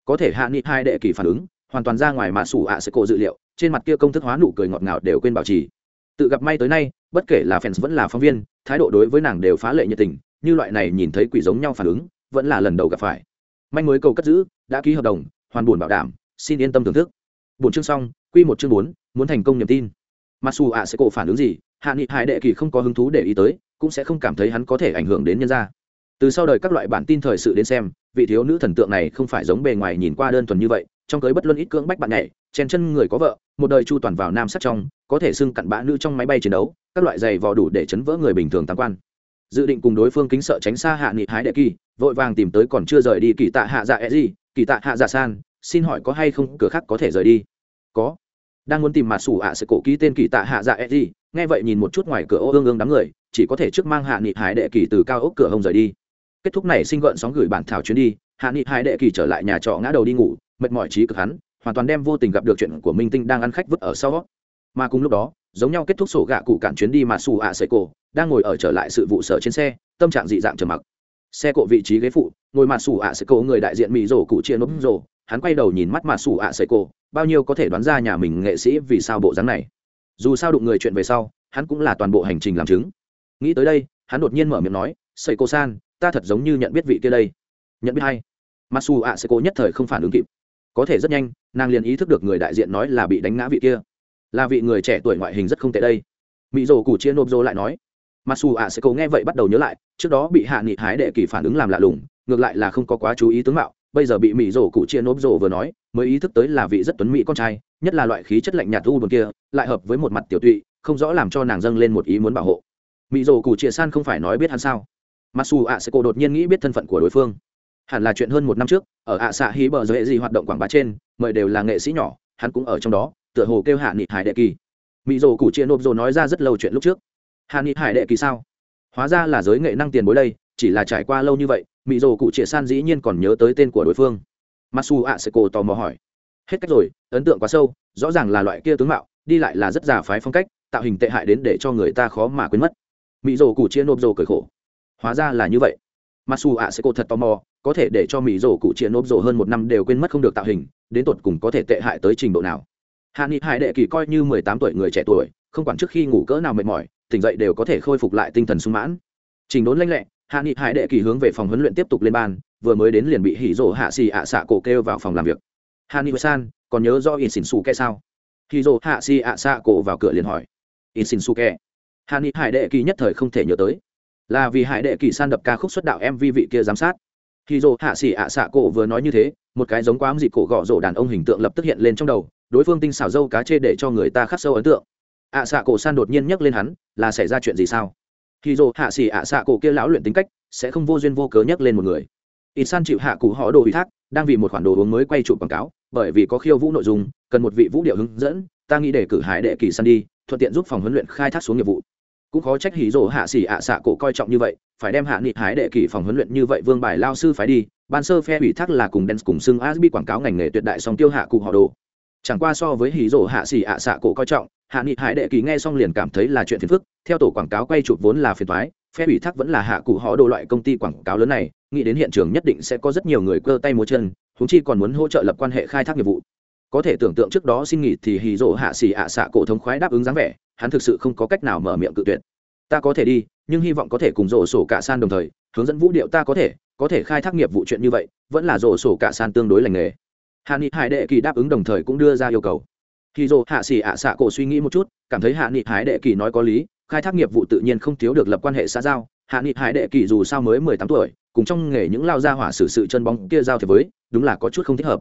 Có thể hạ nghị hai đệ kỳ phản ứng, hoàn toàn ra ngoài masu a seco dự liệu, trên mặt kia công thức hóa nụ cười ngọt ngào đều quên bảo trì. Tự gặp may tới nay, bất kể là fans vẫn là phóng viên, thái độ đối với nàng đều phá lệ nhiệt tình, như loại này nhìn thấy quỷ giống nhau phản ứng, vẫn là lần đầu gặp phải. Manh mối cầu cất giữ, đã ký hợp đồng, hoàn buồn bảo đảm, xin yên tâm thưởng thức. Bốn chương xong, quy một chương bốn, muốn thành công niềm tin. Mặc dù ạ sẽ cổ phản ứng gì hạ nghị hải đệ kỳ không có hứng thú để ý tới, cũng sẽ không cảm thấy hắn có thể ảnh hưởng đến nhân gia. Từ sau đời các loại bản tin thời sự đến xem, vị thiếu nữ thần tượng này không phải giống bề ngoài nhìn qua đơn thuần như vậy, trong cưới bất luân ít cưỡng bách bạn nhảy, chen chân người có vợ, một đời chu toàn vào nam sắc trong, có thể xưng cặn bã nữ trong máy bay chiến đấu, các loại giày vò đủ để chấn vỡ người bình thường tam quan. Dự định cùng đối phương kính sợ tránh xa hạ nghị hái đệ kỳ, vội vàng tìm tới còn chưa rời đi kỳ tạ hạ dạ e gì kỳ tạ hạ dạ san, xin hỏi có hay không cửa khác có thể rời đi? Có đang muốn tìm mà sủ ạ sẽ cổ ký tên kỳ tạ hạ dạ e gì nghe vậy nhìn một chút ngoài cửa ô ương ương đám người, chỉ có thể trước mang hạ nghị hải đệ kỳ từ cao ốc cửa hông rời đi. Kết thúc này sinh gợn sóng gửi bản thảo chuyến đi, hạ nghị hải đệ kỳ trở lại nhà trọ ngã đầu đi ngủ, mệt mỏi trí cực hắn, hoàn toàn đem vô tình gặp được chuyện của minh tinh đang ăn khách vứt ở sau mà cùng lúc đó, giống nhau kết thúc sổ gạ cụ cản chuyến đi mà xù ạ sẽ cổ, đang ngồi ở trở lại sự vụ sở trên xe, tâm trạng dị dạng trầm mặc. Xe cộ vị trí ghế phụ, ngồi mà xù ạ sẽ cổ người đại diện mỹ rổ cụ chia nốt rổ hắn quay đầu nhìn mắt mà sủ ạ sẽ cổ, bao nhiêu có thể đoán ra nhà mình nghệ sĩ vì sao bộ dáng này. Dù sao đụng người chuyện về sau, hắn cũng là toàn bộ hành trình làm chứng. Nghĩ tới đây, hắn đột nhiên mở miệng nói sậy cô san, ta thật giống như nhận biết vị kia đây. Nhận biết hay. Mặc dù ạ sẽ cô nhất thời không phản ứng kịp. Có thể rất nhanh, nàng liền ý thức được người đại diện nói là bị đánh ngã vị kia. Là vị người trẻ tuổi ngoại hình rất không tệ đây. Mỹ rồ củ chia nộp rô lại nói mặc dù ạ sẽ cô nghe vậy bắt đầu nhớ lại, trước đó bị hạ nghị hái đệ kỳ phản ứng làm lạ lùng, ngược lại là không có quá chú ý tướng mạo bây giờ bị mỹ rổ cụ chia nốp rổ vừa nói, mới ý thức tới là vị rất tuấn mỹ con trai, nhất là loại khí chất lạnh nhạt u buồn kia, lại hợp với một mặt tiểu tụy, không rõ làm cho nàng dâng lên một ý muốn bảo hộ. Mỹ rổ cụ chia san không phải nói biết hắn sao? Mặc dù ạ sẽ cổ đột nhiên nghĩ biết thân phận của đối phương. Hẳn là chuyện hơn một năm trước, ở ạ xạ hí bờ giới gì hoạt động quảng bá trên, mời đều là nghệ sĩ nhỏ, hắn cũng ở trong đó, tựa hồ kêu hạ nghị hải đệ kỳ. Mỹ rổ cụ chia nộp rồ nói ra rất lâu chuyện lúc trước. Hạ nghị hải đệ kỳ sao? Hóa ra là giới nghệ năng tiền bối đây, chỉ là trải qua lâu như vậy mỹ rồ cụ chia san dĩ nhiên còn nhớ tới tên của đối phương. Masu ạ sẽ cổ tò mò hỏi. Hết cách rồi, ấn tượng quá sâu, rõ ràng là loại kia tướng mạo, đi lại là rất giả phái phong cách, tạo hình tệ hại đến để cho người ta khó mà quên mất. Mỹ rồ cụ chia nộp rồ cười khổ. Hóa ra là như vậy. Masu ạ sẽ cổ thật tò mò, có thể để cho mỹ rồ cụ chia nộp rồ hơn một năm đều quên mất không được tạo hình, đến tột cùng có thể tệ hại tới trình độ nào. Hạ nghị hải đệ kỳ coi như mười tám tuổi người trẻ tuổi, không quản trước khi ngủ cỡ nào mệt mỏi, tỉnh dậy đều có thể khôi phục lại tinh thần sung mãn. Trình đốn lanh lẹ hạ nghị hải đệ kỳ hướng về phòng huấn luyện tiếp tục lên ban, vừa mới đến liền bị hỉ rỗ hạ xì ạ xạ cổ kêu vào phòng làm việc. Hạ nghị san, còn nhớ do in xin xù kẹ sao? Hỉ rỗ hạ xì ạ xạ cổ vào cửa liền hỏi. In xin xù kẹ hạ nghị hải đệ kỳ nhất thời không thể nhớ tới. Là vì hải đệ kỳ san đập ca khúc xuất đạo mv vị kia giám sát. Hỉ rỗ hạ xì ạ xạ cổ vừa nói như thế, một cái giống quá dị cổ gõ rổ đàn ông hình tượng lập tức hiện lên trong đầu, đối phương tinh xảo dâu cá chê để cho người ta khắc sâu ấn tượng. Ạ xạ cổ san đột nhiên nhắc lên hắn, là xảy ra chuyện gì sao? Khi dô hạ xỉ ạ xạ cổ kia lão luyện tính cách, sẽ không vô duyên vô cớ nhắc lên một người. Ít san chịu hạ cụ họ đồ ủy thác, đang vì một khoản đồ uống mới quay trụ quảng cáo, bởi vì có khiêu vũ nội dung, cần một vị vũ điệu hướng dẫn, ta nghĩ để cử hải đệ kỳ san đi, thuận tiện giúp phòng huấn luyện khai thác xuống nghiệp vụ. Cũng khó trách hí rồ hạ xỉ ạ xạ cổ coi trọng như vậy, phải đem hạ nghị hải đệ kỳ phòng huấn luyện như vậy vương bài lao sư phải đi, ban sơ phe ủy thác là cùng đen cùng xưng asbi quảng cáo ngành nghề tuyệt đại song tiêu hạ cụ họ đồ. Chẳng qua so với hí rồ hạ xỉ ạ xạ cổ coi trọng hạ nghị hải đệ kỳ nghe xong liền cảm thấy là chuyện phiền phức, theo tổ quảng cáo quay chụp vốn là phiền thoái phe ủy thác vẫn là hạ cụ họ đồ loại công ty quảng cáo lớn này, nghĩ đến hiện trường nhất định sẽ có rất nhiều người cơ tay múa chân húng chi còn muốn hỗ trợ lập quan hệ khai thác nghiệp vụ. Có thể tưởng tượng trước đó xin nghỉ thì hì rỗ hạ xì ạ xạ cổ thống khoái đáp ứng dáng vẻ, hắn thực sự không có cách nào mở miệng cự tuyệt. Ta có thể đi, nhưng hy vọng có thể cùng rổ sổ cả san đồng thời, hướng dẫn vũ điệu ta có thể có thể khai thác nghiệp vụ chuyện như vậy, vẫn là rổ sổ cả san tương đối lành nghề. Hạ nghị hải đệ kỳ đáp ứng đồng thời cũng đưa ra yêu cầu khi rổ hạ xì ạ xạ cổ suy nghĩ một chút, cảm thấy hạ nghị hải đệ kỳ nói có lý, khai thác nghiệp vụ tự nhiên không thiếu được lập quan hệ xã giao. Hạ nghị hải đệ kỳ dù sao mới mười tám tuổi, cùng trong nghề những lao gia hỏa xử sự chân bóng kia giao thế với, đúng là có chút không thích hợp.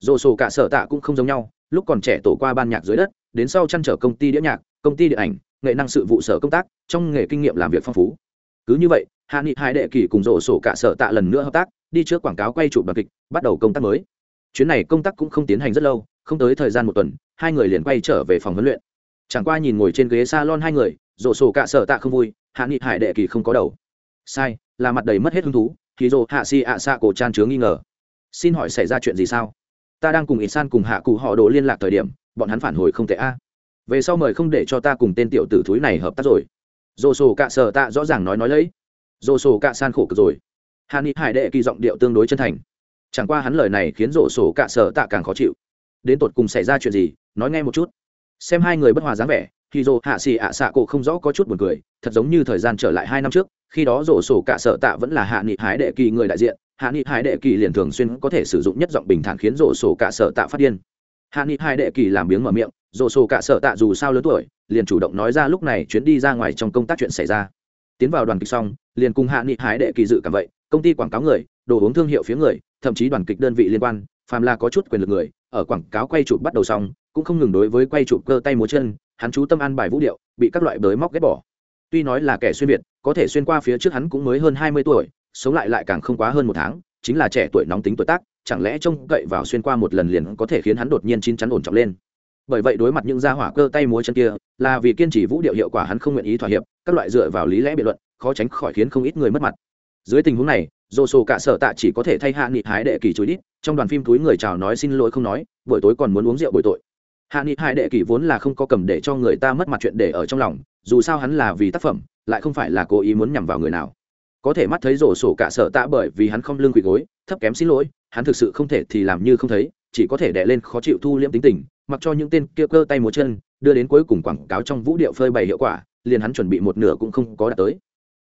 Dồ sổ cả sở tạ cũng không giống nhau, lúc còn trẻ tổ qua ban nhạc dưới đất, đến sau chăn trở công ty đĩa nhạc, công ty điện ảnh, nghệ năng sự vụ sở công tác, trong nghề kinh nghiệm làm việc phong phú. Cứ như vậy, hạ nghị hải đệ kỳ cùng rổ sổ cả sở tạ lần nữa hợp tác, đi trước quảng cáo quay chụp đoàn kịch, bắt đầu công tác mới. Chuyến này công tác cũng không tiến hành rất lâu không tới thời gian một tuần, hai người liền quay trở về phòng huấn luyện. Chẳng qua nhìn ngồi trên ghế s a lon hai người rổ sổ cạ sở tạ không vui, hạ nghị hải đệ kỳ không có đầu. Sai, là mặt đầy mất hết hứng thú, thì rổ hạ si ạ xạ cổ tràn chứa nghi ngờ. Xin hỏi xảy ra chuyện gì sao? Ta đang cùng ít san cùng hạ cụ họ đồ liên lạc thời điểm, bọn hắn phản hồi không tệ a. Về sau mời không để cho ta cùng tên tiểu tử thúi này hợp tác rồi. Dồ sổ cạ sở tạ rõ ràng nói nói lấy. Dồ sổ cạ san khổ cực rồi. Hạ nghị hải đệ kỳ giọng điệu tương đối chân thành. Chẳng qua hắn lời này khiến rổ sổ cạ sở tạ càng khó chịu đến tột cùng xảy ra chuyện gì, nói nghe một chút. Xem hai người bất hòa dáng vẻ thì rồ hạ xì ạ xạ cổ không rõ có chút buồn cười, thật giống như thời gian trở lại hai năm trước, khi đó rổ sổ cạ sở tạ vẫn là hạ nghị hái đệ kỳ người đại diện, hạ nghị hái đệ kỳ liền thường xuyên có thể sử dụng nhất giọng bình thản khiến rổ sổ cạ sở tạ phát điên. Hạ nghị hải đệ kỳ làm biếng mở miệng, rổ sổ cạ sở tạ dù sao lớn tuổi, liền chủ động nói ra lúc này chuyến đi ra ngoài trong công tác chuyện xảy ra. Tiến vào đoàn kịch xong, liền cùng hạ nghị hái đệ kỳ dự cảm vậy, công ty quảng cáo người, đồ uống thương hiệu phía người, thậm chí đoàn kịch đơn vị liên quan, phàm là có chút quyền lực người ở quảng cáo quay chụp bắt đầu xong, cũng không ngừng đối với quay chụp cơ tay múa chân, hắn chú tâm ăn bài vũ điệu, bị các loại bới móc ghét bỏ. Tuy nói là kẻ xuyên việt, có thể xuyên qua phía trước hắn cũng mới hơn hai mươi tuổi, sống lại lại càng không quá hơn một tháng, chính là trẻ tuổi nóng tính tuổi tác, chẳng lẽ trông cậy vào xuyên qua một lần liền có thể khiến hắn đột nhiên chín chắn ổn trọng lên? Bởi vậy đối mặt những gia hỏa cơ tay múa chân kia, là vì kiên trì vũ điệu hiệu quả hắn không nguyện ý thỏa hiệp, các loại dựa vào lý lẽ biện luận, khó tránh khỏi khiến không ít người mất mặt. Dưới tình huống này dồ sổ cả sở tạ chỉ có thể thay hạ nghị hái đệ kỳ chối đít, trong đoàn phim túi người chào nói xin lỗi không nói, buổi tối còn muốn uống rượu buổi tội. Hạ nghị hai đệ kỳ vốn là không có cầm để cho người ta mất mặt chuyện để ở trong lòng, dù sao hắn là vì tác phẩm, lại không phải là cố ý muốn nhằm vào người nào. Có thể mắt thấy rổ sổ cả sở tạ bởi vì hắn không lương quỳ gối, thấp kém xin lỗi, hắn thực sự không thể thì làm như không thấy, chỉ có thể đè lên khó chịu thu liễm tính tình, mặc cho những tên kia cơ tay múa chân, đưa đến cuối cùng quảng cáo trong vũ điệu phơi bày hiệu quả, liền hắn chuẩn bị một nửa cũng không có đạt tới.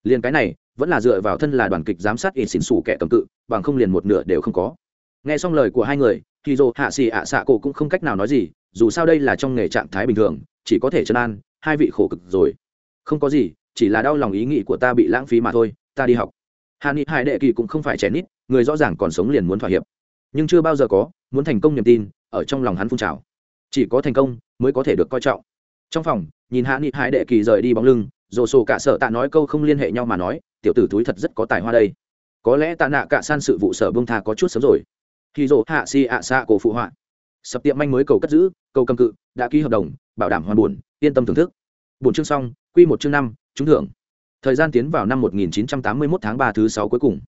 Liền cái này vẫn là dựa vào thân là đoàn kịch giám sát in xỉn xù kẻ cầm cự, bằng không liền một nửa đều không có. Nghe xong lời của hai người thì dồ hạ xì ạ xạ cổ cũng không cách nào nói gì, dù sao đây là trong nghề trạng thái bình thường, chỉ có thể chân an, hai vị khổ cực rồi. Không có gì, chỉ là đau lòng ý nghĩ của ta bị lãng phí mà thôi, ta đi học. Hà ni hải đệ kỳ cũng không phải trẻ nít, người rõ ràng còn sống liền muốn thỏa hiệp. Nhưng chưa bao giờ có, muốn thành công niềm tin, ở trong lòng hắn phun trào. Chỉ có thành công mới có thể được coi trọng. Trong phòng, nhìn hạ nghị hải đệ kỳ rời đi bóng lưng dồ sổ cả sở tạ nói câu không liên hệ nhau mà nói, tiểu tử túi thật rất có tài hoa đây. Có lẽ tạ nạ cả san sự vụ sở bông tha có chút sớm rồi. Khi dồ hạ si ạ xạ cổ phụ họa. Sập tiệm manh mới cầu cất giữ, cầu cầm cự, đã ký hợp đồng, bảo đảm hoàn buồn, yên tâm thưởng thức. Bốn chương xong, quy một chương năm, trúng thưởng. Thời gian tiến vào năm 1981 tháng 3 thứ sáu cuối cùng.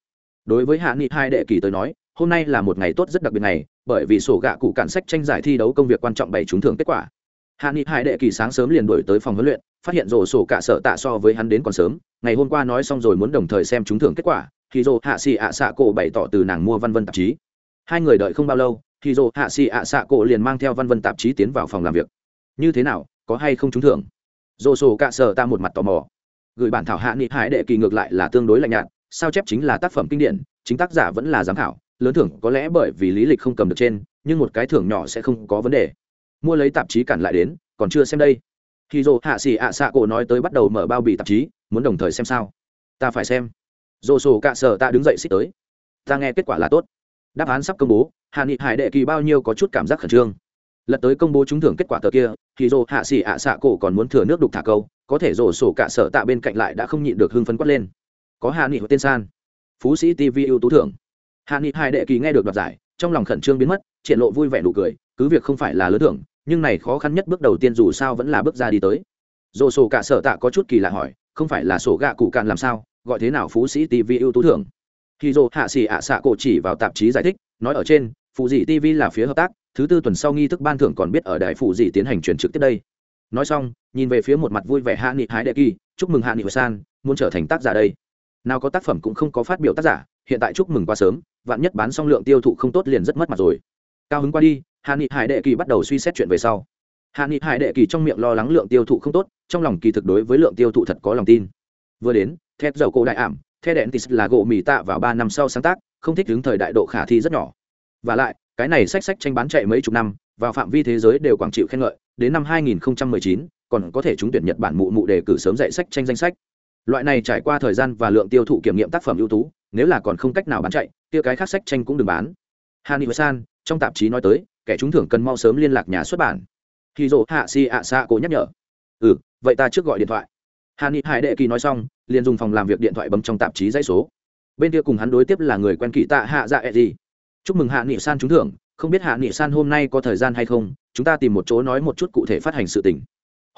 Đối với hạ nghị hai đệ kỳ tới nói, hôm nay là một ngày tốt rất đặc biệt này bởi vì sổ gạ cụ cản sách tranh giải thi đấu công việc quan trọng bày trúng thưởng kết quả. Hạ nghị hai đệ kỳ sáng sớm liền đổi tới phòng huấn luyện phát hiện rổ sổ cả sợ tạ so với hắn đến còn sớm, ngày hôm qua nói xong rồi muốn đồng thời xem trúng thưởng kết quả thì rổ hạ xì ạ xạ cổ bày tỏ từ nàng mua văn vân tạp chí. Hai người đợi không bao lâu thì rổ hạ xì ạ xạ cổ liền mang theo văn vân tạp chí tiến vào phòng làm việc. Như thế nào, có hay không trúng thưởng? Rổ sổ cả sợ ta một mặt tò mò. Gửi bản thảo hạ nghị hải đệ kỳ ngược lại là tương đối lạnh nhạt, sao chép chính là tác phẩm kinh điển, chính tác giả vẫn là giám khảo, lớn thưởng có lẽ bởi vì lý lịch không cầm được trên, nhưng một cái thưởng nhỏ sẽ không có vấn đề. Mua lấy tạp chí cản lại đến, còn chưa xem đây khi dồ hạ xỉ ạ xạ cổ nói tới bắt đầu mở bao bì tạp chí, muốn đồng thời xem sao. Ta phải xem. Dồ sổ cạ sở ta đứng dậy xích tới. Ta nghe kết quả là tốt. Đáp án sắp công bố hạ nghị hải đệ kỳ bao nhiêu có chút cảm giác khẩn trương. Lật tới công bố trúng thưởng kết quả tờ kia, thì dồ hạ xỉ ạ xạ cổ còn muốn thừa nước đục thả câu, có thể rổ sổ cả sở tạ bên cạnh lại đã không nhịn được hưng phấn quất lên. Có hạ nghị tên san. Phú sĩ tv ưu tú thưởng. Hạ nghị hai đệ kỳ nghe được đoạt giải, trong lòng khẩn trương biến mất, triển lộ vui vẻ nụ cười, cứ việc không phải là lớn thưởng nhưng này khó khăn nhất bước đầu tiên dù sao vẫn là bước ra đi tới. Dồ sổ cả sở tạ có chút kỳ lạ hỏi, không phải là sổ gạ cụ cạn làm sao, gọi thế nào phú sĩ tv ưu tú thưởng? Khi dồ hạ xì ạ xạ cổ chỉ vào tạp chí giải thích, nói ở trên phụ dị tv là phía hợp tác, thứ tư tuần sau nghi thức ban thưởng còn biết ở đài phụ dị tiến hành truyền trực tiếp đây. Nói xong, nhìn về phía một mặt vui vẻ hạ nghị hái đệ kỳ, chúc mừng hạ nghị san, muốn trở thành tác giả đây. Nào có tác phẩm cũng không có phát biểu tác giả, hiện tại chúc mừng quá sớm, vạn nhất bán xong lượng tiêu thụ không tốt liền rất mất mặt rồi. Cao hứng qua đi hạ nghị hải đệ kỳ bắt đầu suy xét chuyện về sau hạ nghị hải đệ kỳ trong miệng lo lắng lượng tiêu thụ không tốt trong lòng kỳ thực đối với lượng tiêu thụ thật có lòng tin vừa đến thép dầu cổ đại ảm the đèn tis là gỗ mì tạ vào ba năm sau sáng tác không thích đứng thời đại độ khả thi rất nhỏ và lại cái này sách sách tranh bán chạy mấy chục năm vào phạm vi thế giới đều quảng chịu khen ngợi đến năm 2019, còn có thể trúng tuyển Nhật Bản mụ mụ đề cử sớm dạy sách tranh danh sách. Loại này trải qua thời gian và lượng tiêu thụ kiểm nghiệm tác phẩm ưu tú, nếu là còn không cách nào bán chạy, kia cái khác sách tranh cũng đừng bán. Hani San, trong tạp chí nói tới, kẻ trúng thưởng cần mau sớm liên lạc nhà xuất bản. Kizo Hạ Si ạ xạ cố nhắc nhở. Ừ, vậy ta trước gọi điện thoại. Hani Hải Đệ Kỳ nói xong, liền dùng phòng làm việc điện thoại bấm trong tạp chí dãy số. Bên kia cùng hắn đối tiếp là người quen kỳ tạ Hạ Dạ Eji. Chúc mừng Hạ Nghị San trúng thưởng, không biết Hạ Nghị San hôm nay có thời gian hay không, chúng ta tìm một chỗ nói một chút cụ thể phát hành sự tình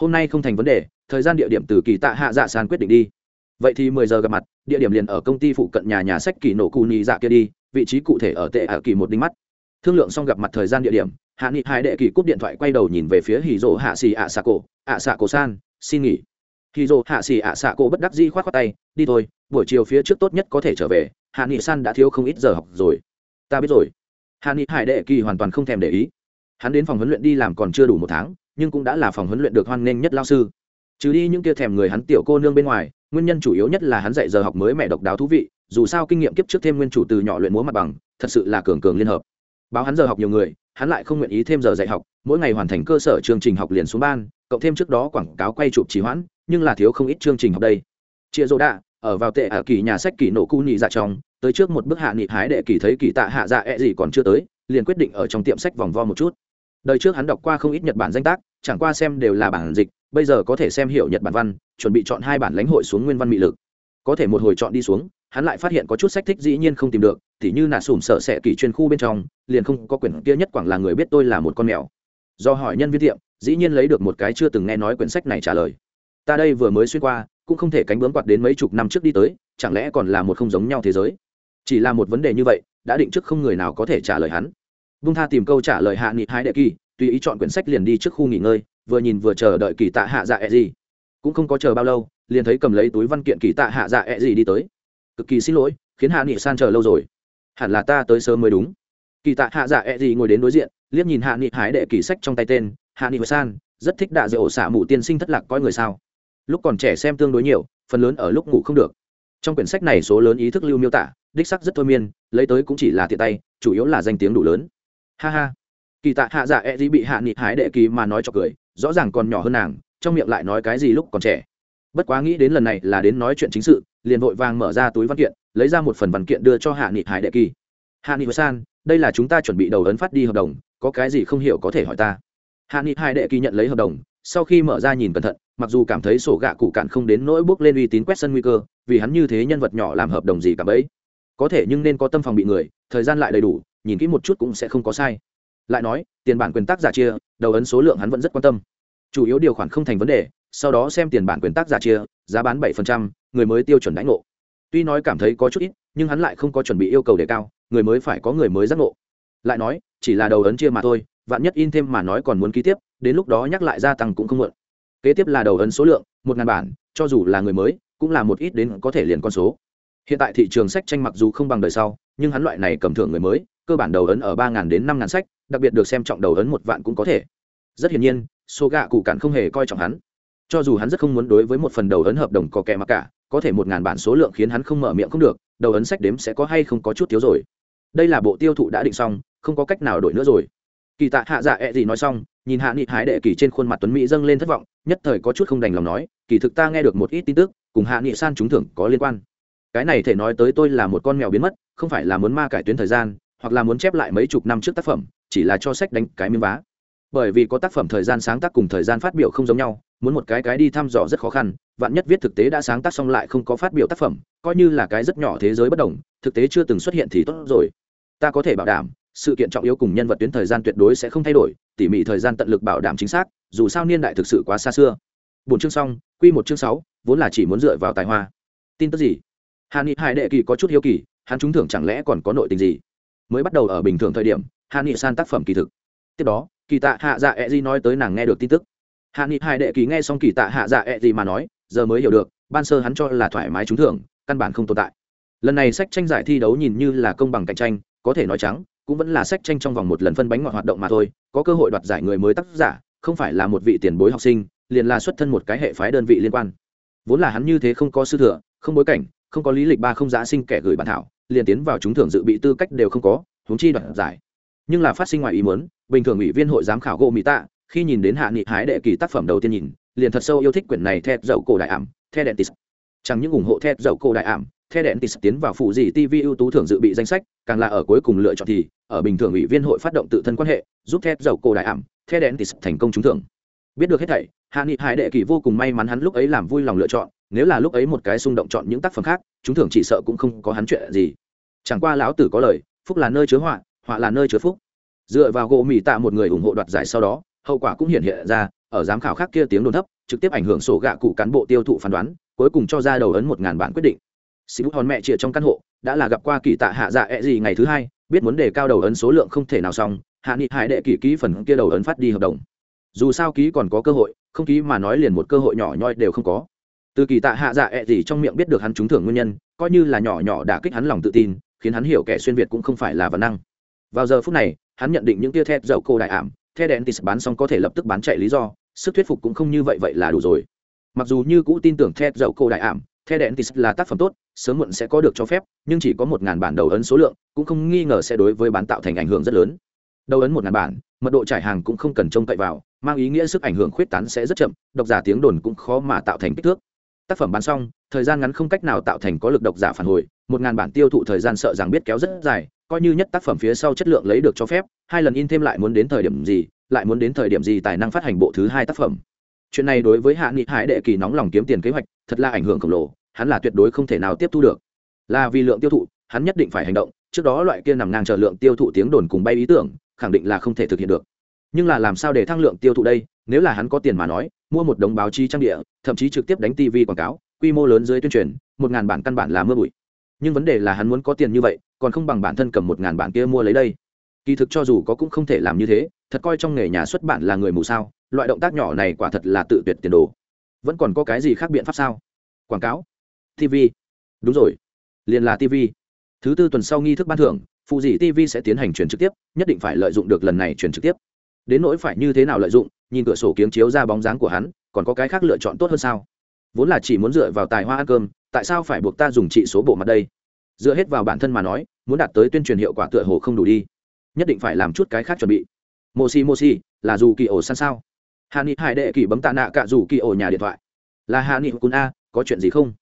hôm nay không thành vấn đề thời gian địa điểm từ kỳ tạ hạ dạ sàn quyết định đi vậy thì mười giờ gặp mặt địa điểm liền ở công ty phụ cận nhà nhà sách kỳ nổ cù nhị dạ kia đi vị trí cụ thể ở tệ hạ kỳ một đinh mắt thương lượng xong gặp mặt thời gian địa điểm, hạ nghị hai đệ kỳ cúp điện thoại quay đầu nhìn về phía hì rỗ hạ xì ạ xạ cổ. Ạ xạ cổ san, xin nghỉ. Hì rỗ hạ xì ạ xạ cổ bất đắc di khoát khoác tay, đi thôi, buổi chiều phía trước tốt nhất có thể trở về, hạ nghị san đã thiếu không ít giờ học rồi. Ta biết rồi. Hạ nghị hải đệ kỳ hoàn toàn không thèm để ý. Hắn đến phòng huấn luyện đi làm còn chưa đủ một tháng, nhưng cũng đã là phòng huấn luyện được hoan nghênh nhất lao sư. Trừ đi những kia thèm người hắn tiểu cô nương bên ngoài, nguyên nhân chủ yếu nhất là hắn dạy giờ học mới mẹ độc đáo thú vị, dù sao kinh nghiệm kiếp trước thêm nguyên chủ từ nhỏ luyện múa mặt bằng, thật sự là cường cường liên hợp báo hắn giờ học nhiều người, hắn lại không nguyện ý thêm giờ dạy học, mỗi ngày hoàn thành cơ sở chương trình học liền xuống ban, cộng thêm trước đó quảng cáo quay chụp trì hoãn, nhưng là thiếu không ít chương trình học đây. Chia rô đạ, ở vào tệ ở kỳ nhà sách kỳ nổ cu nhị dạ trong, tới trước một bước hạ nghị hái đệ kỳ thấy kỳ tạ hạ dạ e gì còn chưa tới, liền quyết định ở trong tiệm sách vòng vo một chút. Đời trước hắn đọc qua không ít nhật bản danh tác, chẳng qua xem đều là bản dịch, bây giờ có thể xem hiểu nhật bản văn, chuẩn bị chọn hai bản lãnh hội xuống nguyên văn mị lực. Có thể một hồi chọn đi xuống hắn lại phát hiện có chút sách thích dĩ nhiên không tìm được thì như nà sủm sợ sẽ kỷ chuyên khu bên trong, liền không có quyển kia nhất quảng là người biết tôi là một con mèo. Do hỏi nhân viên tiệm, dĩ nhiên lấy được một cái chưa từng nghe nói quyển sách này trả lời. Ta đây vừa mới xuyên qua, cũng không thể cánh bướm quạt đến mấy chục năm trước đi tới, chẳng lẽ còn là một không giống nhau thế giới? Chỉ là một vấn đề như vậy, đã định trước không người nào có thể trả lời hắn. Vung tha tìm câu trả lời hạ nghị hai đệ kỳ, tùy ý chọn quyển sách liền đi trước khu nghỉ ngơi, vừa nhìn vừa chờ đợi kỳ tạ hạ dạ e gì. Cũng không có chờ bao lâu, liền thấy cầm lấy túi văn kiện kỳ tạ hạ dạ e gì đi tới cực kỳ xin lỗi, khiến hạ nghị san chờ lâu rồi. Hẳn là ta tới sớm mới đúng. Kỳ tạ hạ dạ e gì ngồi đến đối diện, liếc nhìn hạ nghị hái đệ kỳ sách trong tay tên, hạ nghị san, rất thích đạ dạy ổ xả mù tiên sinh thất lạc coi người sao? Lúc còn trẻ xem tương đối nhiều, phần lớn ở lúc ngủ không được. Trong quyển sách này số lớn ý thức lưu miêu tả, đích sắc rất thôi miên, lấy tới cũng chỉ là tiện tay, chủ yếu là danh tiếng đủ lớn. Ha ha. Kỳ tạ hạ dạ e d bị hạ nghị hái đệ kỳ mà nói cho cười, rõ ràng còn nhỏ hơn nàng, trong miệng lại nói cái gì lúc còn trẻ. Bất quá nghĩ đến lần này là đến nói chuyện chính sự liền vội vàng mở ra túi văn kiện, lấy ra một phần văn kiện đưa cho hạ nghị hải đệ kỳ. Hạ nghị san, đây là chúng ta chuẩn bị đầu ấn phát đi hợp đồng, có cái gì không hiểu có thể hỏi ta. Hạ nghị hải đệ kỳ nhận lấy hợp đồng, sau khi mở ra nhìn cẩn thận, mặc dù cảm thấy sổ gạ cụ cạn không đến nỗi bước lên uy tín quét sân nguy cơ, vì hắn như thế nhân vật nhỏ làm hợp đồng gì cả bấy. Có thể nhưng nên có tâm phòng bị người, thời gian lại đầy đủ, nhìn kỹ một chút cũng sẽ không có sai. Lại nói, tiền bản quyền tác giả chia, đầu ấn số lượng hắn vẫn rất quan tâm. Chủ yếu điều khoản không thành vấn đề, sau đó xem tiền bản quyền tác giả chia, giá bán bảy người mới tiêu chuẩn đãi ngộ. Tuy nói cảm thấy có chút ít, nhưng hắn lại không có chuẩn bị yêu cầu đề cao, người mới phải có người mới giác ngộ. Lại nói, chỉ là đầu ấn chia mà thôi, vạn nhất in thêm mà nói còn muốn ký tiếp, đến lúc đó nhắc lại gia tăng cũng không muộn. Kế tiếp là đầu ấn số lượng, một ngàn bản, cho dù là người mới, cũng là một ít đến có thể liền con số. Hiện tại thị trường sách tranh mặc dù không bằng đời sau, nhưng hắn loại này cầm thưởng người mới, cơ bản đầu ấn ở ba ngàn đến năm ngàn sách, đặc biệt được xem trọng đầu ấn một vạn cũng có thể. Rất hiển nhiên số gạ cụ cản không hề coi trọng hắn. Cho dù hắn rất không muốn đối với một phần đầu ấn hợp đồng có kẻ mặc cả có thể một ngàn bản số lượng khiến hắn không mở miệng không được, đầu ấn sách đếm sẽ có hay không có chút thiếu rồi. Đây là bộ tiêu thụ đã định xong, không có cách nào đổi nữa rồi. Kỳ tạ hạ dạ ẹ、e、gì nói xong, nhìn hạ nghị hái đệ kỳ trên khuôn mặt tuấn mỹ dâng lên thất vọng, nhất thời có chút không đành lòng nói, kỳ thực ta nghe được một ít tin tức, cùng hạ nghị san trúng thưởng có liên quan. Cái này thể nói tới tôi là một con mèo biến mất, không phải là muốn ma cải tuyến thời gian, hoặc là muốn chép lại mấy chục năm trước tác phẩm, chỉ là cho sách đánh cái miếng vá bởi vì có tác phẩm thời gian sáng tác cùng thời gian phát biểu không giống nhau, muốn một cái cái đi thăm dò rất khó khăn, vạn nhất viết thực tế đã sáng tác xong lại không có phát biểu tác phẩm, coi như là cái rất nhỏ thế giới bất đồng, thực tế chưa từng xuất hiện thì tốt rồi. Ta có thể bảo đảm, sự kiện trọng yếu cùng nhân vật tuyến thời gian tuyệt đối sẽ không thay đổi, tỉ mỉ thời gian tận lực bảo đảm chính xác, dù sao niên đại thực sự quá xa xưa. Bốn chương xong q một chương sáu, vốn là chỉ muốn dựa vào tài hoa. Tin tức gì? Hàn ni hải đệ kỳ có chút hiếu kỳ, hắn trúng thưởng chẳng lẽ còn có nội tình gì? Mới bắt đầu ở bình thường thời điểm, hàn ni san tác phẩm kỳ thực. Tiếp đó kỳ tạ hạ dạ ẹ、e、gì nói tới nàng nghe được tin tức. Hạ nghị hai đệ kỳ nghe xong kỳ tạ hạ dạ ẹ、e、gì mà nói, giờ mới hiểu được, ban sơ hắn cho là thoải mái trúng thưởng, căn bản không tồn tại. Lần này sách tranh giải thi đấu nhìn như là công bằng cạnh tranh, có thể nói trắng, cũng vẫn là sách tranh trong vòng một lần phân bánh ngọt hoạt động mà thôi, có cơ hội đoạt giải người mới tác giả, không phải là một vị tiền bối học sinh, liền là xuất thân một cái hệ phái đơn vị liên quan. Vốn là hắn như thế không có sư thừa, không bối cảnh, không có lý lịch ba không giã sinh kẻ gửi bản thảo, liền tiến vào trúng thưởng dự bị tư cách đều không có, huống chi đoạt giải. Nhưng là phát sinh ngoài ý muốn bình thường ủy viên hội giám khảo gỗ mỹ tạ, khi nhìn đến hạ nghị hái đệ kỳ tác phẩm đầu tiên nhìn, liền thật sâu yêu thích quyển này thét dậu cổ đại ảm, the đèn tis chẳng những ủng hộ thét dậu cổ đại ảm, the đèn tis tiến vào phụ gì tv ưu tú thưởng dự bị danh sách, càng là ở cuối cùng lựa chọn thì, ở bình thường ủy viên hội phát động tự thân quan hệ, giúp thét dậu cổ đại ảm, the đèn tis thành công trúng thưởng. Biết được hết thảy, hạ nghị hải đệ kỳ vô cùng may mắn hắn lúc ấy làm vui lòng lựa chọn, nếu là lúc ấy một cái xung động chọn những tác phẩm khác chúng thường chỉ sợ cũng không có hắn chuyện gì. Chẳng qua lão tử có lời, phúc là nơi chứa họa họa là nơi chứa phúc dựa vào gỗ mỹ tạ một người ủng hộ đoạt giải sau đó, hậu quả cũng hiện hiện ra, ở giám khảo khác kia tiếng đồn thấp, trực tiếp ảnh hưởng sổ gạ cụ cán bộ tiêu thụ phán đoán, cuối cùng cho ra đầu ấn một ngàn bản quyết định. Sĩ bút hòn mẹ chia trong căn hộ, đã là gặp qua kỳ tạ hạ dạ ẹ、e、gì ngày thứ hai, biết muốn đề cao đầu ấn số lượng không thể nào xong, hạ nghị hải đệ kỳ ký phần kia đầu ấn phát đi hợp đồng. Dù sao ký còn có cơ hội, không ký mà nói liền một cơ hội nhỏ nhoi đều không có. Từ kỳ tạ hạ dạ ẹ、e、gì trong miệng biết được hắn trúng thưởng nguyên nhân, coi như là nhỏ nhỏ đã kích hắn lòng tự tin, khiến hắn hiểu kẻ xuyên việt cũng không phải là văn năng. Vào giờ phút này hắn nhận định những tia thép dầu cô đại ảm, the đèn tis bán xong có thể lập tức bán chạy lý do, sức thuyết phục cũng không như vậy vậy là đủ rồi. Mặc dù như cũ tin tưởng thép dầu cô đại ảm, the đèn tis là tác phẩm tốt, sớm muộn sẽ có được cho phép, nhưng chỉ có một ngàn bản đầu ấn số lượng, cũng không nghi ngờ sẽ đối với bán tạo thành ảnh hưởng rất lớn. Đầu ấn một ngàn bản, mật độ trải hàng cũng không cần trông cậy vào, mang ý nghĩa sức ảnh hưởng khuyết tán sẽ rất chậm, độc giả tiếng đồn cũng khó mà tạo thành kích thước. Tác phẩm bán xong, thời gian ngắn không cách nào tạo thành có lực độc giả phản hồi, một ngàn bản tiêu thụ thời gian sợ rằng biết kéo rất dài coi như nhất tác phẩm phía sau chất lượng lấy được cho phép, hai lần in thêm lại muốn đến thời điểm gì, lại muốn đến thời điểm gì tài năng phát hành bộ thứ hai tác phẩm. Chuyện này đối với hạ nghị hải đệ kỳ nóng lòng kiếm tiền kế hoạch, thật là ảnh hưởng khổng lồ, hắn là tuyệt đối không thể nào tiếp thu được. Là vì lượng tiêu thụ, hắn nhất định phải hành động, trước đó loại kia nằm ngang chờ lượng tiêu thụ tiếng đồn cùng bay ý tưởng, khẳng định là không thể thực hiện được. Nhưng là làm sao để thăng lượng tiêu thụ đây, nếu là hắn có tiền mà nói, mua một đống báo chí trang địa, thậm chí trực tiếp đánh tv quảng cáo, quy mô lớn dưới tuyên truyền, một ngàn bản căn bản là mưa bụi. Nhưng vấn đề là hắn muốn có tiền như vậy còn không bằng bản thân cầm một ngàn bản kia mua lấy đây. Kỳ thực cho dù có cũng không thể làm như thế, thật coi trong nghề nhà xuất bản là người mù sao, loại động tác nhỏ này quả thật là tự tuyệt tiền đồ. Vẫn còn có cái gì khác biện pháp sao? Quảng cáo? Tv đúng rồi. Liền là tv thứ tư tuần sau nghi thức ban thưởng, phụ dị tv sẽ tiến hành truyền trực tiếp, nhất định phải lợi dụng được lần này truyền trực tiếp. Đến nỗi phải như thế nào lợi dụng, nhìn cửa sổ kiếm chiếu ra bóng dáng của hắn, còn có cái khác lựa chọn tốt hơn sao? Vốn là chỉ muốn dựa vào tài hoa ăn cơm, tại sao phải buộc ta dùng trị số bộ mặt đây? Dựa hết vào bản thân mà nói, muốn đạt tới tuyên truyền hiệu quả tựa hồ không đủ đi. Nhất định phải làm chút cái khác chuẩn bị. Mô si mô si là dù kỳ ổ san sao? Hà ni hải đệ kỳ bấm tạ nạ cả dù kỳ ổ nhà điện thoại. Là hà ni cun a, có chuyện gì không?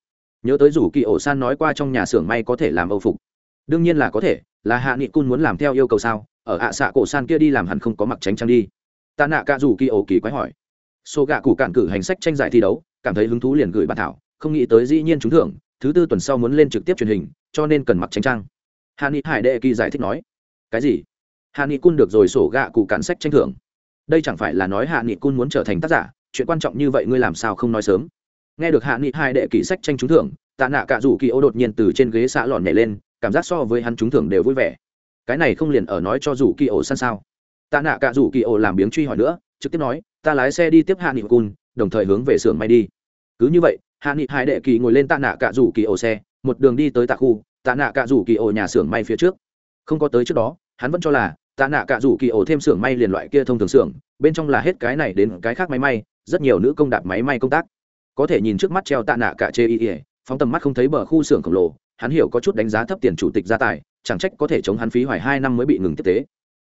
Nhớ tới dù kỳ ổ san nói qua trong nhà xưởng may có thể làm âu phục. Đương nhiên là có thể, là hạ nghị cun muốn làm theo yêu cầu sao? Ở ạ xạ cổ san kia đi làm hẳn không có mặc tránh trăng đi. Tạ nạ cả dù kỳ ổ kỳ quái hỏi. Số gạ cụ cản cử hành sách tranh giải thi đấu, cảm thấy hứng thú liền gửi bản thảo, không nghĩ tới dĩ nhiên trúng thưởng thứ tư tuần sau muốn lên trực tiếp truyền hình, cho nên cần mặc tranh trang. Hà ni hải đệ kỳ giải thích nói, cái gì? Hà ni cun được rồi sổ gạ cụ cản sách tranh thưởng. Đây chẳng phải là nói hạ nghị cun muốn trở thành tác giả, chuyện quan trọng như vậy ngươi làm sao không nói sớm? Nghe được hạ nghị hai đệ kỳ sách tranh trúng thưởng, tạ nạ cả rủ kỳ ô đột nhiên từ trên ghế xã lòn nhảy lên, cảm giác so với hắn trúng thưởng đều vui vẻ. Cái này không liền ở nói cho rủ kỳ ô săn sao? Tạ nạ cả rủ kỳ ô làm biếng truy hỏi nữa, trực tiếp nói, ta lái xe đi tiếp hạ nghị cun, đồng thời hướng về xưởng may đi. Cứ như vậy hạ nghị hai đệ kỳ ngồi lên tạ nạ cả rủ kỳ ổ xe, một đường đi tới tạ khu, tạ nạ cả rủ kỳ ổ nhà xưởng may phía trước. Không có tới trước đó, hắn vẫn cho là tạ nạ cả rủ kỳ ổ thêm xưởng may liền loại kia thông thường xưởng, bên trong là hết cái này đến cái khác máy may, rất nhiều nữ công đạp máy may công tác. Có thể nhìn trước mắt treo tạ nạ cả chê y ỉa phóng tầm mắt không thấy bờ khu xưởng khổng lồ, hắn hiểu có chút đánh giá thấp tiền chủ tịch gia tài, chẳng trách có thể chống hắn phí hoài hai năm mới bị ngừng tiếp tế.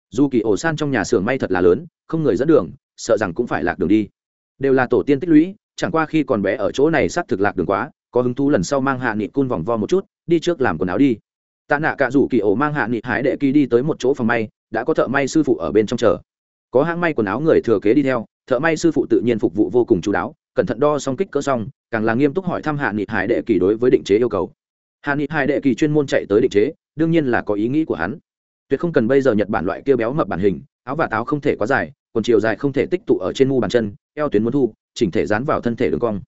Dù kỳ ổ san trong nhà xưởng may thật là lớn, không người dẫn đường, sợ rằng cũng phải lạc đường đi. Đều là tổ tiên tích lũy chẳng qua khi còn bé ở chỗ này sát thực lạc đường quá, có hứng thú lần sau mang hạ nghị cun vòng vo một chút, đi trước làm quần áo đi. Tạ nạ cả rủ kỳ ổ mang hạ nghị hải đệ kỳ đi tới một chỗ phòng may, đã có thợ may sư phụ ở bên trong chờ. Có hãng may quần áo người thừa kế đi theo, thợ may sư phụ tự nhiên phục vụ vô cùng chú đáo, cẩn thận đo xong kích cỡ xong, càng là nghiêm túc hỏi thăm hạ nghị hải đệ kỳ đối với định chế yêu cầu. Hạ nghị hải đệ kỳ chuyên môn chạy tới định chế, đương nhiên là có ý nghĩ của hắn. Tuyệt không cần bây giờ nhật bản loại kia béo mập bản hình, áo và táo không thể quá dài còn chiều dài không thể tích tụ ở trên mu bàn chân, eo tuyến muốn thu chỉnh thể dán vào thân thể đường cong.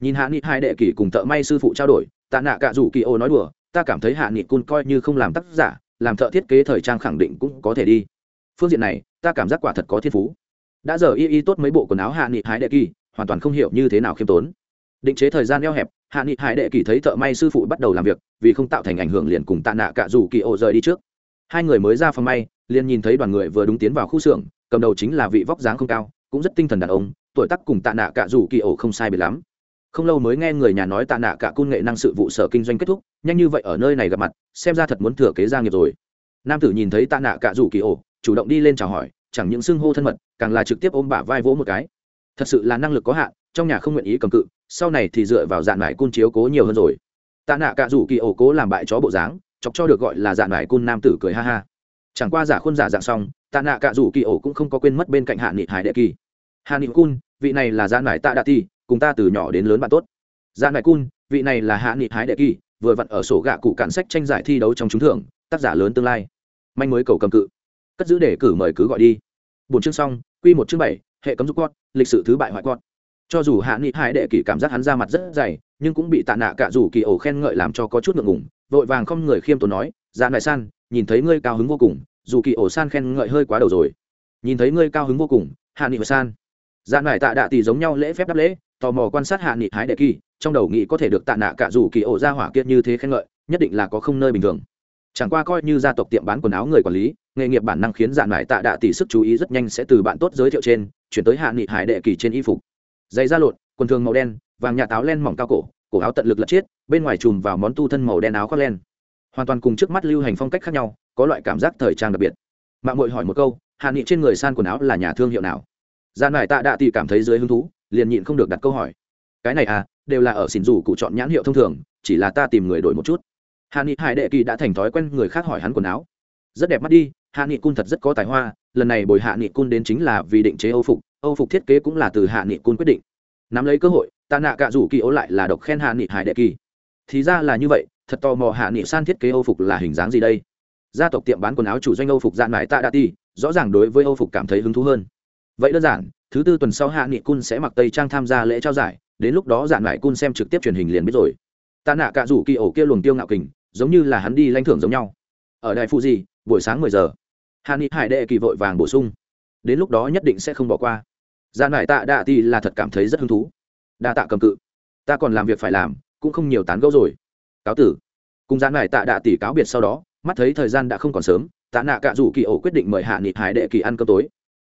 Nhìn hạ nghị hai đệ kỳ cùng thợ may sư phụ trao đổi, tạ nạ cả rủ kỳ ô nói đùa, ta cảm thấy hạ nghị cun coi như không làm tác giả, làm thợ thiết kế thời trang khẳng định cũng có thể đi. Phương diện này, ta cảm giác quả thật có thiên phú. Đã giờ y y tốt mấy bộ quần áo hạ nghị hái đệ kỳ hoàn toàn không hiểu như thế nào khiêm tốn. Định chế thời gian eo hẹp, hạ nghị hải đệ kỳ thấy thợ may sư phụ bắt đầu làm việc, vì không tạo thành ảnh hưởng liền cùng tạ nạ cả dù kỳ ô rời đi trước. Hai người mới ra phòng may, liền nhìn thấy đoàn người vừa đúng tiến vào khu xưởng, cầm đầu chính là vị vóc dáng không cao, cũng rất tinh thần đàn ông tuổi tác cùng tạ nạ cả dù kỳ ổ không sai biệt lắm. Không lâu mới nghe người nhà nói tạ nạ cả cung nghệ năng sự vụ sở kinh doanh kết thúc, nhanh như vậy ở nơi này gặp mặt, xem ra thật muốn thừa kế gia nghiệp rồi. Nam tử nhìn thấy tạ nạ cả rủ kỳ ổ, chủ động đi lên chào hỏi, chẳng những xưng hô thân mật, càng là trực tiếp ôm bả vai vỗ một cái. Thật sự là năng lực có hạn, trong nhà không nguyện ý cầm cự, sau này thì dựa vào dạn mải cun chiếu cố nhiều hơn rồi. Tạ nạ cả rủ kỳ ổ cố làm bại chó bộ dáng, chọc cho được gọi là dạn mải cun nam tử cười ha ha. Chẳng qua giả khuôn giả dạng xong, tạ nạ cả rủ kỳ ổ cũng không có quên mất bên cạnh hạ nghị hải đệ kỳ. Hạ nghị cun vị này là dạn mải tạ đạ ti, cùng ta từ nhỏ đến lớn bạn tốt. Dạn mải cun, vị này là hạ nghị hải đệ kỳ, vừa vặn ở sổ gạ cụ cạn sách tranh giải thi đấu trong trúng thưởng, tác giả lớn tương lai. Manh mới cầu cầm cự. Cất giữ để cử mời cứ gọi đi. Bốn chương xong, quy một chương bảy, hệ cấm giúp con lịch sử thứ bại hoại con cho dù hạ nghị hải đệ kỷ cảm giác hắn ra mặt rất dày, nhưng cũng bị tạ nạ cả dù kỳ ổ khen ngợi làm cho có chút ngượng ngùng, vội vàng không người khiêm tốn nói dạ đại san, nhìn thấy ngươi cao hứng vô cùng, dù kỳ ổ san khen ngợi hơi quá đầu rồi. Nhìn thấy ngươi cao hứng vô cùng, hạ nghị san dạ nải tạ đạ tỷ giống nhau lễ phép đáp lễ, tò mò quan sát hạ nghị hải đệ kỳ, trong đầu nghĩ có thể được tạ nạ cả dù kỳ ổ ra hỏa kiệt như thế khen ngợi, nhất định là có không nơi bình thường. Chẳng qua coi như gia tộc tiệm bán quần áo người quản lý, nghề nghiệp bản năng khiến dạ nải tạ đạ tỷ sức chú ý rất nhanh sẽ từ bạn tốt giới thiệu trên, chuyển tới hạ nghị hải đệ kỳ trên y phục. Giày da lộn, quần thường màu đen, vàng nhà táo len mỏng cao cổ cổ áo tận lực lật chiết, bên ngoài chùm vào món tu thân màu đen áo khoác len. Hoàn toàn cùng trước mắt lưu hành phong cách khác nhau, có loại cảm giác thời trang đặc biệt. Mạng mội hỏi một câu, hạ nghị trên người san quần áo là nhà thương hiệu nào? Dạ gian mải tạ đạ tỷ cảm thấy dưới hứng thú, liền nhịn không được đặt câu hỏi. Cái này à đều là ở xỉn rủ cụ chọn nhãn hiệu thông thường, chỉ là ta tìm người đổi một chút. Hạ nghị hải đệ kỳ đã thành thói quen người khác hỏi hắn quần áo. Rất đẹp mắt đi, hạ nghị cun thật rất có tài hoa, lần này bồi hạ nghị cun đến chính là vì định chế âu phục âu phục thiết kế cũng là từ hạ nghị cun quyết định. Nắm lấy cơ hội, tạ nạ cạ rủ kỳ ố lại là độc khen hạ nghị hải đệ kỳ. Thì ra là như vậy, thật tò mò hạ nghị san thiết kế âu phục là hình dáng gì đây? Gia tộc tiệm bán quần áo chủ doanh âu phục dạn mải tạ đa ti rõ ràng đối với âu phục cảm thấy hứng thú hơn vậy đơn giản, thứ tư tuần sau hạ nghị cun sẽ mặc tây trang tham gia lễ trao giải, đến lúc đó dạn lại cun xem trực tiếp truyền hình liền biết rồi. Tạ nạ cạ rủ kỳ ổ kia luồng tiêu ngạo kình, giống như là hắn đi lãnh thưởng giống nhau. Ở đài phụ gì buổi sáng mười giờ, hạ nghị hải đệ kỳ vội vàng bổ sung. Đến lúc đó nhất định sẽ không bỏ qua. Gian lại tạ đạ thì là thật cảm thấy rất hứng thú. Đa tạ cầm cự. Ta còn làm việc phải làm, cũng không nhiều tán gẫu rồi. Cáo tử. Cùng gian lại tạ đạ tỷ cáo biệt sau đó, mắt thấy thời gian đã không còn sớm, tạ nạ cạ rủ kỳ ổ quyết định mời hạ nghị hải đệ kỳ ăn cơm tối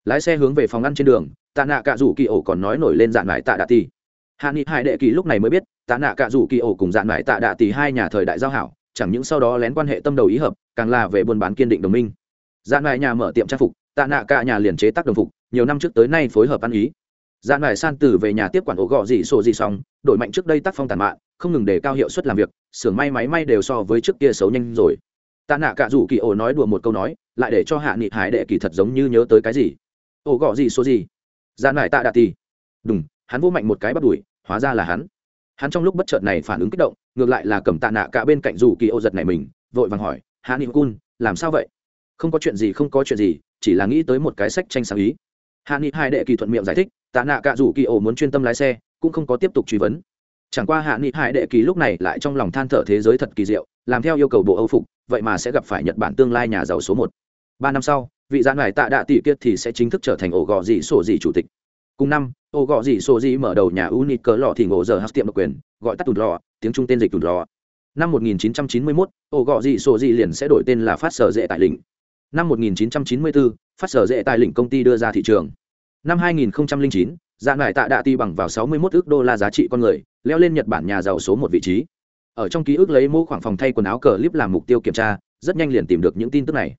lái xe hướng về phòng ăn trên đường, tạ nạ cạ rủ kỳ ổ còn nói nổi lên dạn mải tạ đạ tỷ hạ nghị hải đệ kỳ lúc này mới biết, tạ nạ cạ rủ kỳ ổ cùng dạn mải tạ đạ tỷ hai nhà thời đại giao hảo, chẳng những sau đó lén quan hệ tâm đầu ý hợp, càng là về buôn bán kiên định đồng minh. Dạn mải nhà mở tiệm trang phục, tạ nạ cả nhà liền chế tác đồng phục, nhiều năm trước tới nay phối hợp ăn ý. Dạn mải san từ về nhà tiếp quản ổ gọ dị sổ dị xong, đổi mạnh trước đây tác phong tàn mạn, không ngừng để cao hiệu suất làm việc, xưởng may máy may đều so với trước kia xấu nhanh rồi. Tạ nạ cả rủ kỳ ổ nói đùa một câu nói, lại để cho hạ nghị hải đệ kỳ thật giống như nhớ tới cái gì ổ gọ gì số gì? Dạn lại tạ đạ tì. Đúng hắn vô mạnh một cái bắt đùi hóa ra là hắn. Hắn trong lúc bất chợt này phản ứng kích động, ngược lại là cầm tạ nạ cả bên cạnh dù kỳ ô giật này mình, vội vàng hỏi, hạ nghị cun, làm sao vậy? Không có chuyện gì, không có chuyện gì, chỉ là nghĩ tới một cái sách tranh sáng ý. Hạ nghị hai đệ kỳ thuận miệng giải thích, tạ nạ cả dù kỳ ô muốn chuyên tâm lái xe, cũng không có tiếp tục truy vấn. Chẳng qua hạ nghị hải đệ kỳ lúc này lại trong lòng than thở thế giới thật kỳ diệu, làm theo yêu cầu bộ âu phục, vậy mà sẽ gặp phải nhật bản tương lai nhà giàu số một ba năm sau vị giãn ngài tạ đạ tỷ kiệt thì sẽ chính thức trở thành ổ gò dị sổ dị chủ tịch. Cùng năm ổ gò dị sổ dị mở đầu nhà unit cỡ lọ thì ngộ giờ hát tiệm độc quyền gọi tắt tụt lò tiếng trung tên dịch tụt lò năm 1991, ổ gò dị sổ dị liền sẽ đổi tên là phát sở dễ tại lĩnh. Năm 1994, phát sở dễ tại lĩnh công ty đưa ra thị trường. Năm 2009, giãn ngài tạ đạ tỷ bằng vào 61 ước đô la giá trị con người leo lên nhật bản nhà giàu số một vị trí. Ở trong ký ức lấy mô khoảng phòng thay quần áo cờ clip làm mục tiêu kiểm tra rất nhanh liền tìm được những tin tức này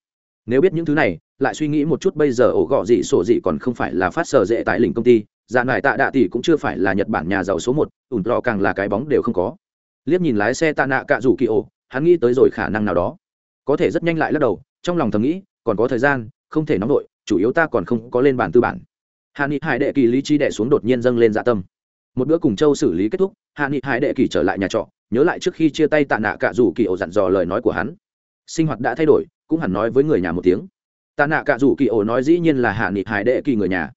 nếu biết những thứ này, lại suy nghĩ một chút bây giờ ổ gọ dị, sổ dị còn không phải là phát sở dễ tại lĩnh công ty dạ nải tạ đạ tỷ cũng chưa phải là nhật bản nhà giàu số một, ủn trọ càng là cái bóng đều không có. Liếc nhìn lái xe tạ nạ cạ rủ kỳ ổ, hắn nghĩ tới rồi khả năng nào đó. Có thể rất nhanh lại lắc đầu, trong lòng thầm nghĩ, còn có thời gian, không thể nóng đội, chủ yếu ta còn không có lên bản tư bản. Hạ nghị hải đệ kỳ lý chi đệ xuống đột nhiên dâng lên dạ tâm. Một bữa cùng châu xử lý kết thúc, hạ nghị hải đệ kỳ trở lại nhà trọ, nhớ lại trước khi chia tay tạ nạ cạ rủ kỳ ổ dặn dò lời nói của hắn sinh hoạt đã thay đổi, cũng hẳn nói với người nhà một tiếng. Tạ nạ cạ rủ kỳ ổ nói dĩ nhiên là hạ nghị hải đệ kỳ người nhà.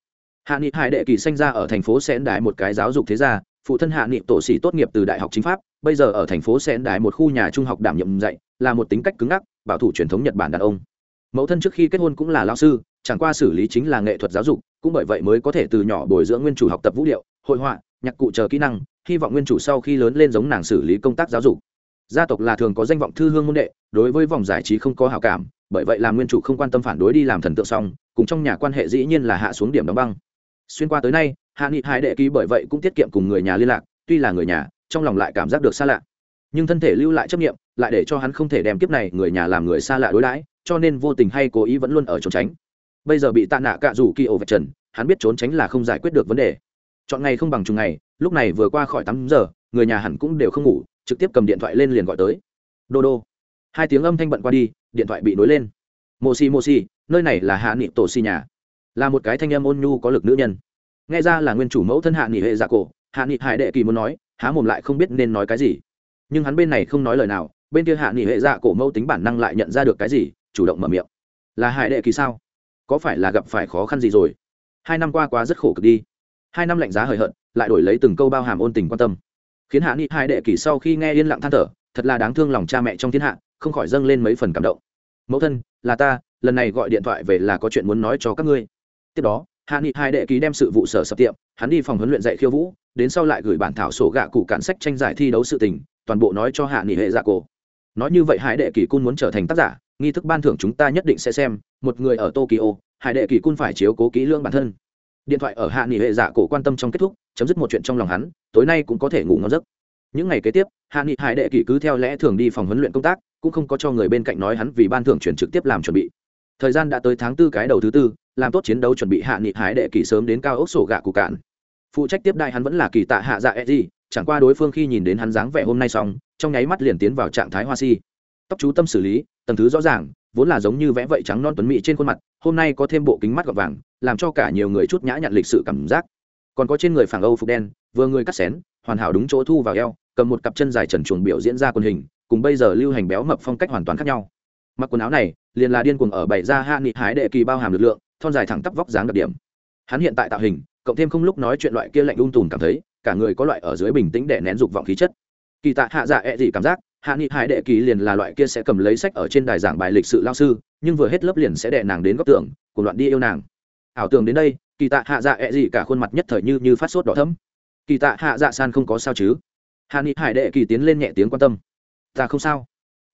Hạ nghị hải đệ kỳ sinh ra ở thành phố sen đại một cái giáo dục thế gia, phụ thân hạ nghị tổ sĩ tốt nghiệp từ đại học chính pháp, bây giờ ở thành phố sen đại một khu nhà trung học đảm nhiệm dạy, là một tính cách cứng ngắc, bảo thủ truyền thống nhật bản đàn ông. Mẫu thân trước khi kết hôn cũng là lao sư, chẳng qua xử lý chính là nghệ thuật giáo dục, cũng bởi vậy mới có thể từ nhỏ bồi dưỡng nguyên chủ học tập vũ điệu, hội họa, nhạc cụ chờ kỹ năng, hy vọng nguyên chủ sau khi lớn lên giống nàng xử lý công tác giáo dục gia tộc là thường có danh vọng thư hương môn đệ, đối với vòng giải trí không có hào cảm, bởi vậy làm nguyên chủ không quan tâm phản đối đi làm thần tượng xong, cùng trong nhà quan hệ dĩ nhiên là hạ xuống điểm đóng băng. Xuyên qua tới nay, hạ nghị hai đệ ký bởi vậy cũng tiết kiệm cùng người nhà liên lạc, tuy là người nhà, trong lòng lại cảm giác được xa lạ. Nhưng thân thể lưu lại chấp nghiệm lại để cho hắn không thể đem kiếp này người nhà làm người xa lạ đối đãi, cho nên vô tình hay cố ý vẫn luôn ở trốn tránh. Bây giờ bị tạ nạ cạ rủ kỳ ổ vạch trần, hắn biết trốn tránh là không giải quyết được vấn đề. Chọn ngày không bằng chừng ngày, lúc này vừa qua khỏi tám giờ, người nhà hẳn cũng đều không ngủ trực tiếp cầm điện thoại lên liền gọi tới. Đô đô. Hai tiếng âm thanh bận qua đi, điện thoại bị nối lên. Mô si mô si nơi này là hạ nghị tổ si nhà. Là một cái thanh âm ôn nhu có lực nữ nhân. Nghe ra là nguyên chủ mẫu thân hạ nghị hệ dạ cổ, hạ nghị hải đệ kỳ muốn nói, há mồm lại không biết nên nói cái gì. Nhưng hắn bên này không nói lời nào, bên kia hạ nghị hệ dạ cổ mẫu tính bản năng lại nhận ra được cái gì, chủ động mở miệng. Là hải đệ kỳ sao? Có phải là gặp phải khó khăn gì rồi? Hai năm qua quá rất khổ cực đi. Hai năm lạnh giá hời hợt, lại đổi lấy từng câu bao hàm ôn tình quan tâm khiến hạ nghị hai đệ kỳ sau khi nghe yên lặng than thở, thật là đáng thương lòng cha mẹ trong thiên hạ, không khỏi dâng lên mấy phần cảm động. Mẫu thân, là ta, lần này gọi điện thoại về là có chuyện muốn nói cho các ngươi. Tiếp đó, hạ nghị hai đệ ký đem sự vụ sở sập tiệm, hắn đi phòng huấn luyện dạy khiêu vũ, đến sau lại gửi bản thảo sổ gạ cụ cản sách tranh giải thi đấu sự tình, toàn bộ nói cho hạ nghị hệ dạ cổ. Nói như vậy hải đệ kỳ cun muốn trở thành tác giả, nghi thức ban thưởng chúng ta nhất định sẽ xem, một người ở tokyo hải đệ kỳ cun phải chiếu cố kỹ lưỡng bản thân điện thoại ở hạ nghị hệ giả cổ quan tâm trong kết thúc, chấm dứt một chuyện trong lòng hắn, tối nay cũng có thể ngủ ngon giấc. Những ngày kế tiếp, hạ nghị hải đệ kỷ cứ theo lẽ thường đi phòng huấn luyện công tác, cũng không có cho người bên cạnh nói hắn vì ban thưởng chuyển trực tiếp làm chuẩn bị. Thời gian đã tới tháng tư cái đầu thứ tư, làm tốt chiến đấu chuẩn bị hạ nghị hải đệ kỷ sớm đến cao ốc sổ gạ cụ cạn. Phụ trách tiếp đại hắn vẫn là kỳ tạ hạ dạ e gì chẳng qua đối phương khi nhìn đến hắn dáng vẻ hôm nay xong, trong nháy mắt liền tiến vào trạng thái hoa si tóc chú tâm xử lý, tầng thứ rõ ràng, vốn là giống như vẽ vậy trắng non tuấn mỹ trên khuôn mặt, hôm nay có thêm bộ kính mắt gọt vàng, làm cho cả nhiều người chút nhã nhặn lịch sự cảm giác. Còn có trên người phảng âu phục đen, vừa người cắt xén, hoàn hảo đúng chỗ thu vào eo, cầm một cặp chân dài trần chuồng biểu diễn ra quần hình, cùng bây giờ lưu hành béo mập phong cách hoàn toàn khác nhau. Mặc quần áo này, liền là điên cuồng ở bảy ra hạ nghị hái đệ kỳ bao hàm lực lượng, thon dài thẳng tắp vóc dáng đặc điểm. Hắn hiện tại tạo hình, cộng thêm không lúc nói chuyện loại kia lạnh ung tùn cảm thấy, cả người có loại ở dưới bình tĩnh để nén dục vọng khí chất. Kỳ tạ hạ dạ ẹ、e、gì cảm giác hạ nghị hải đệ kỳ liền là loại kia sẽ cầm lấy sách ở trên đài giảng bài lịch sự lao sư, nhưng vừa hết lớp liền sẽ đệ nàng đến góc tường cùng loạn đi yêu nàng. Ảo tưởng đến đây, kỳ tạ hạ dạ ẹ、e、gì cả khuôn mặt nhất thời như như phát sốt đỏ thấm kỳ tạ hạ dạ san không có sao chứ? Hạ nghị hải đệ kỳ tiến lên nhẹ tiếng quan tâm. Ta không sao.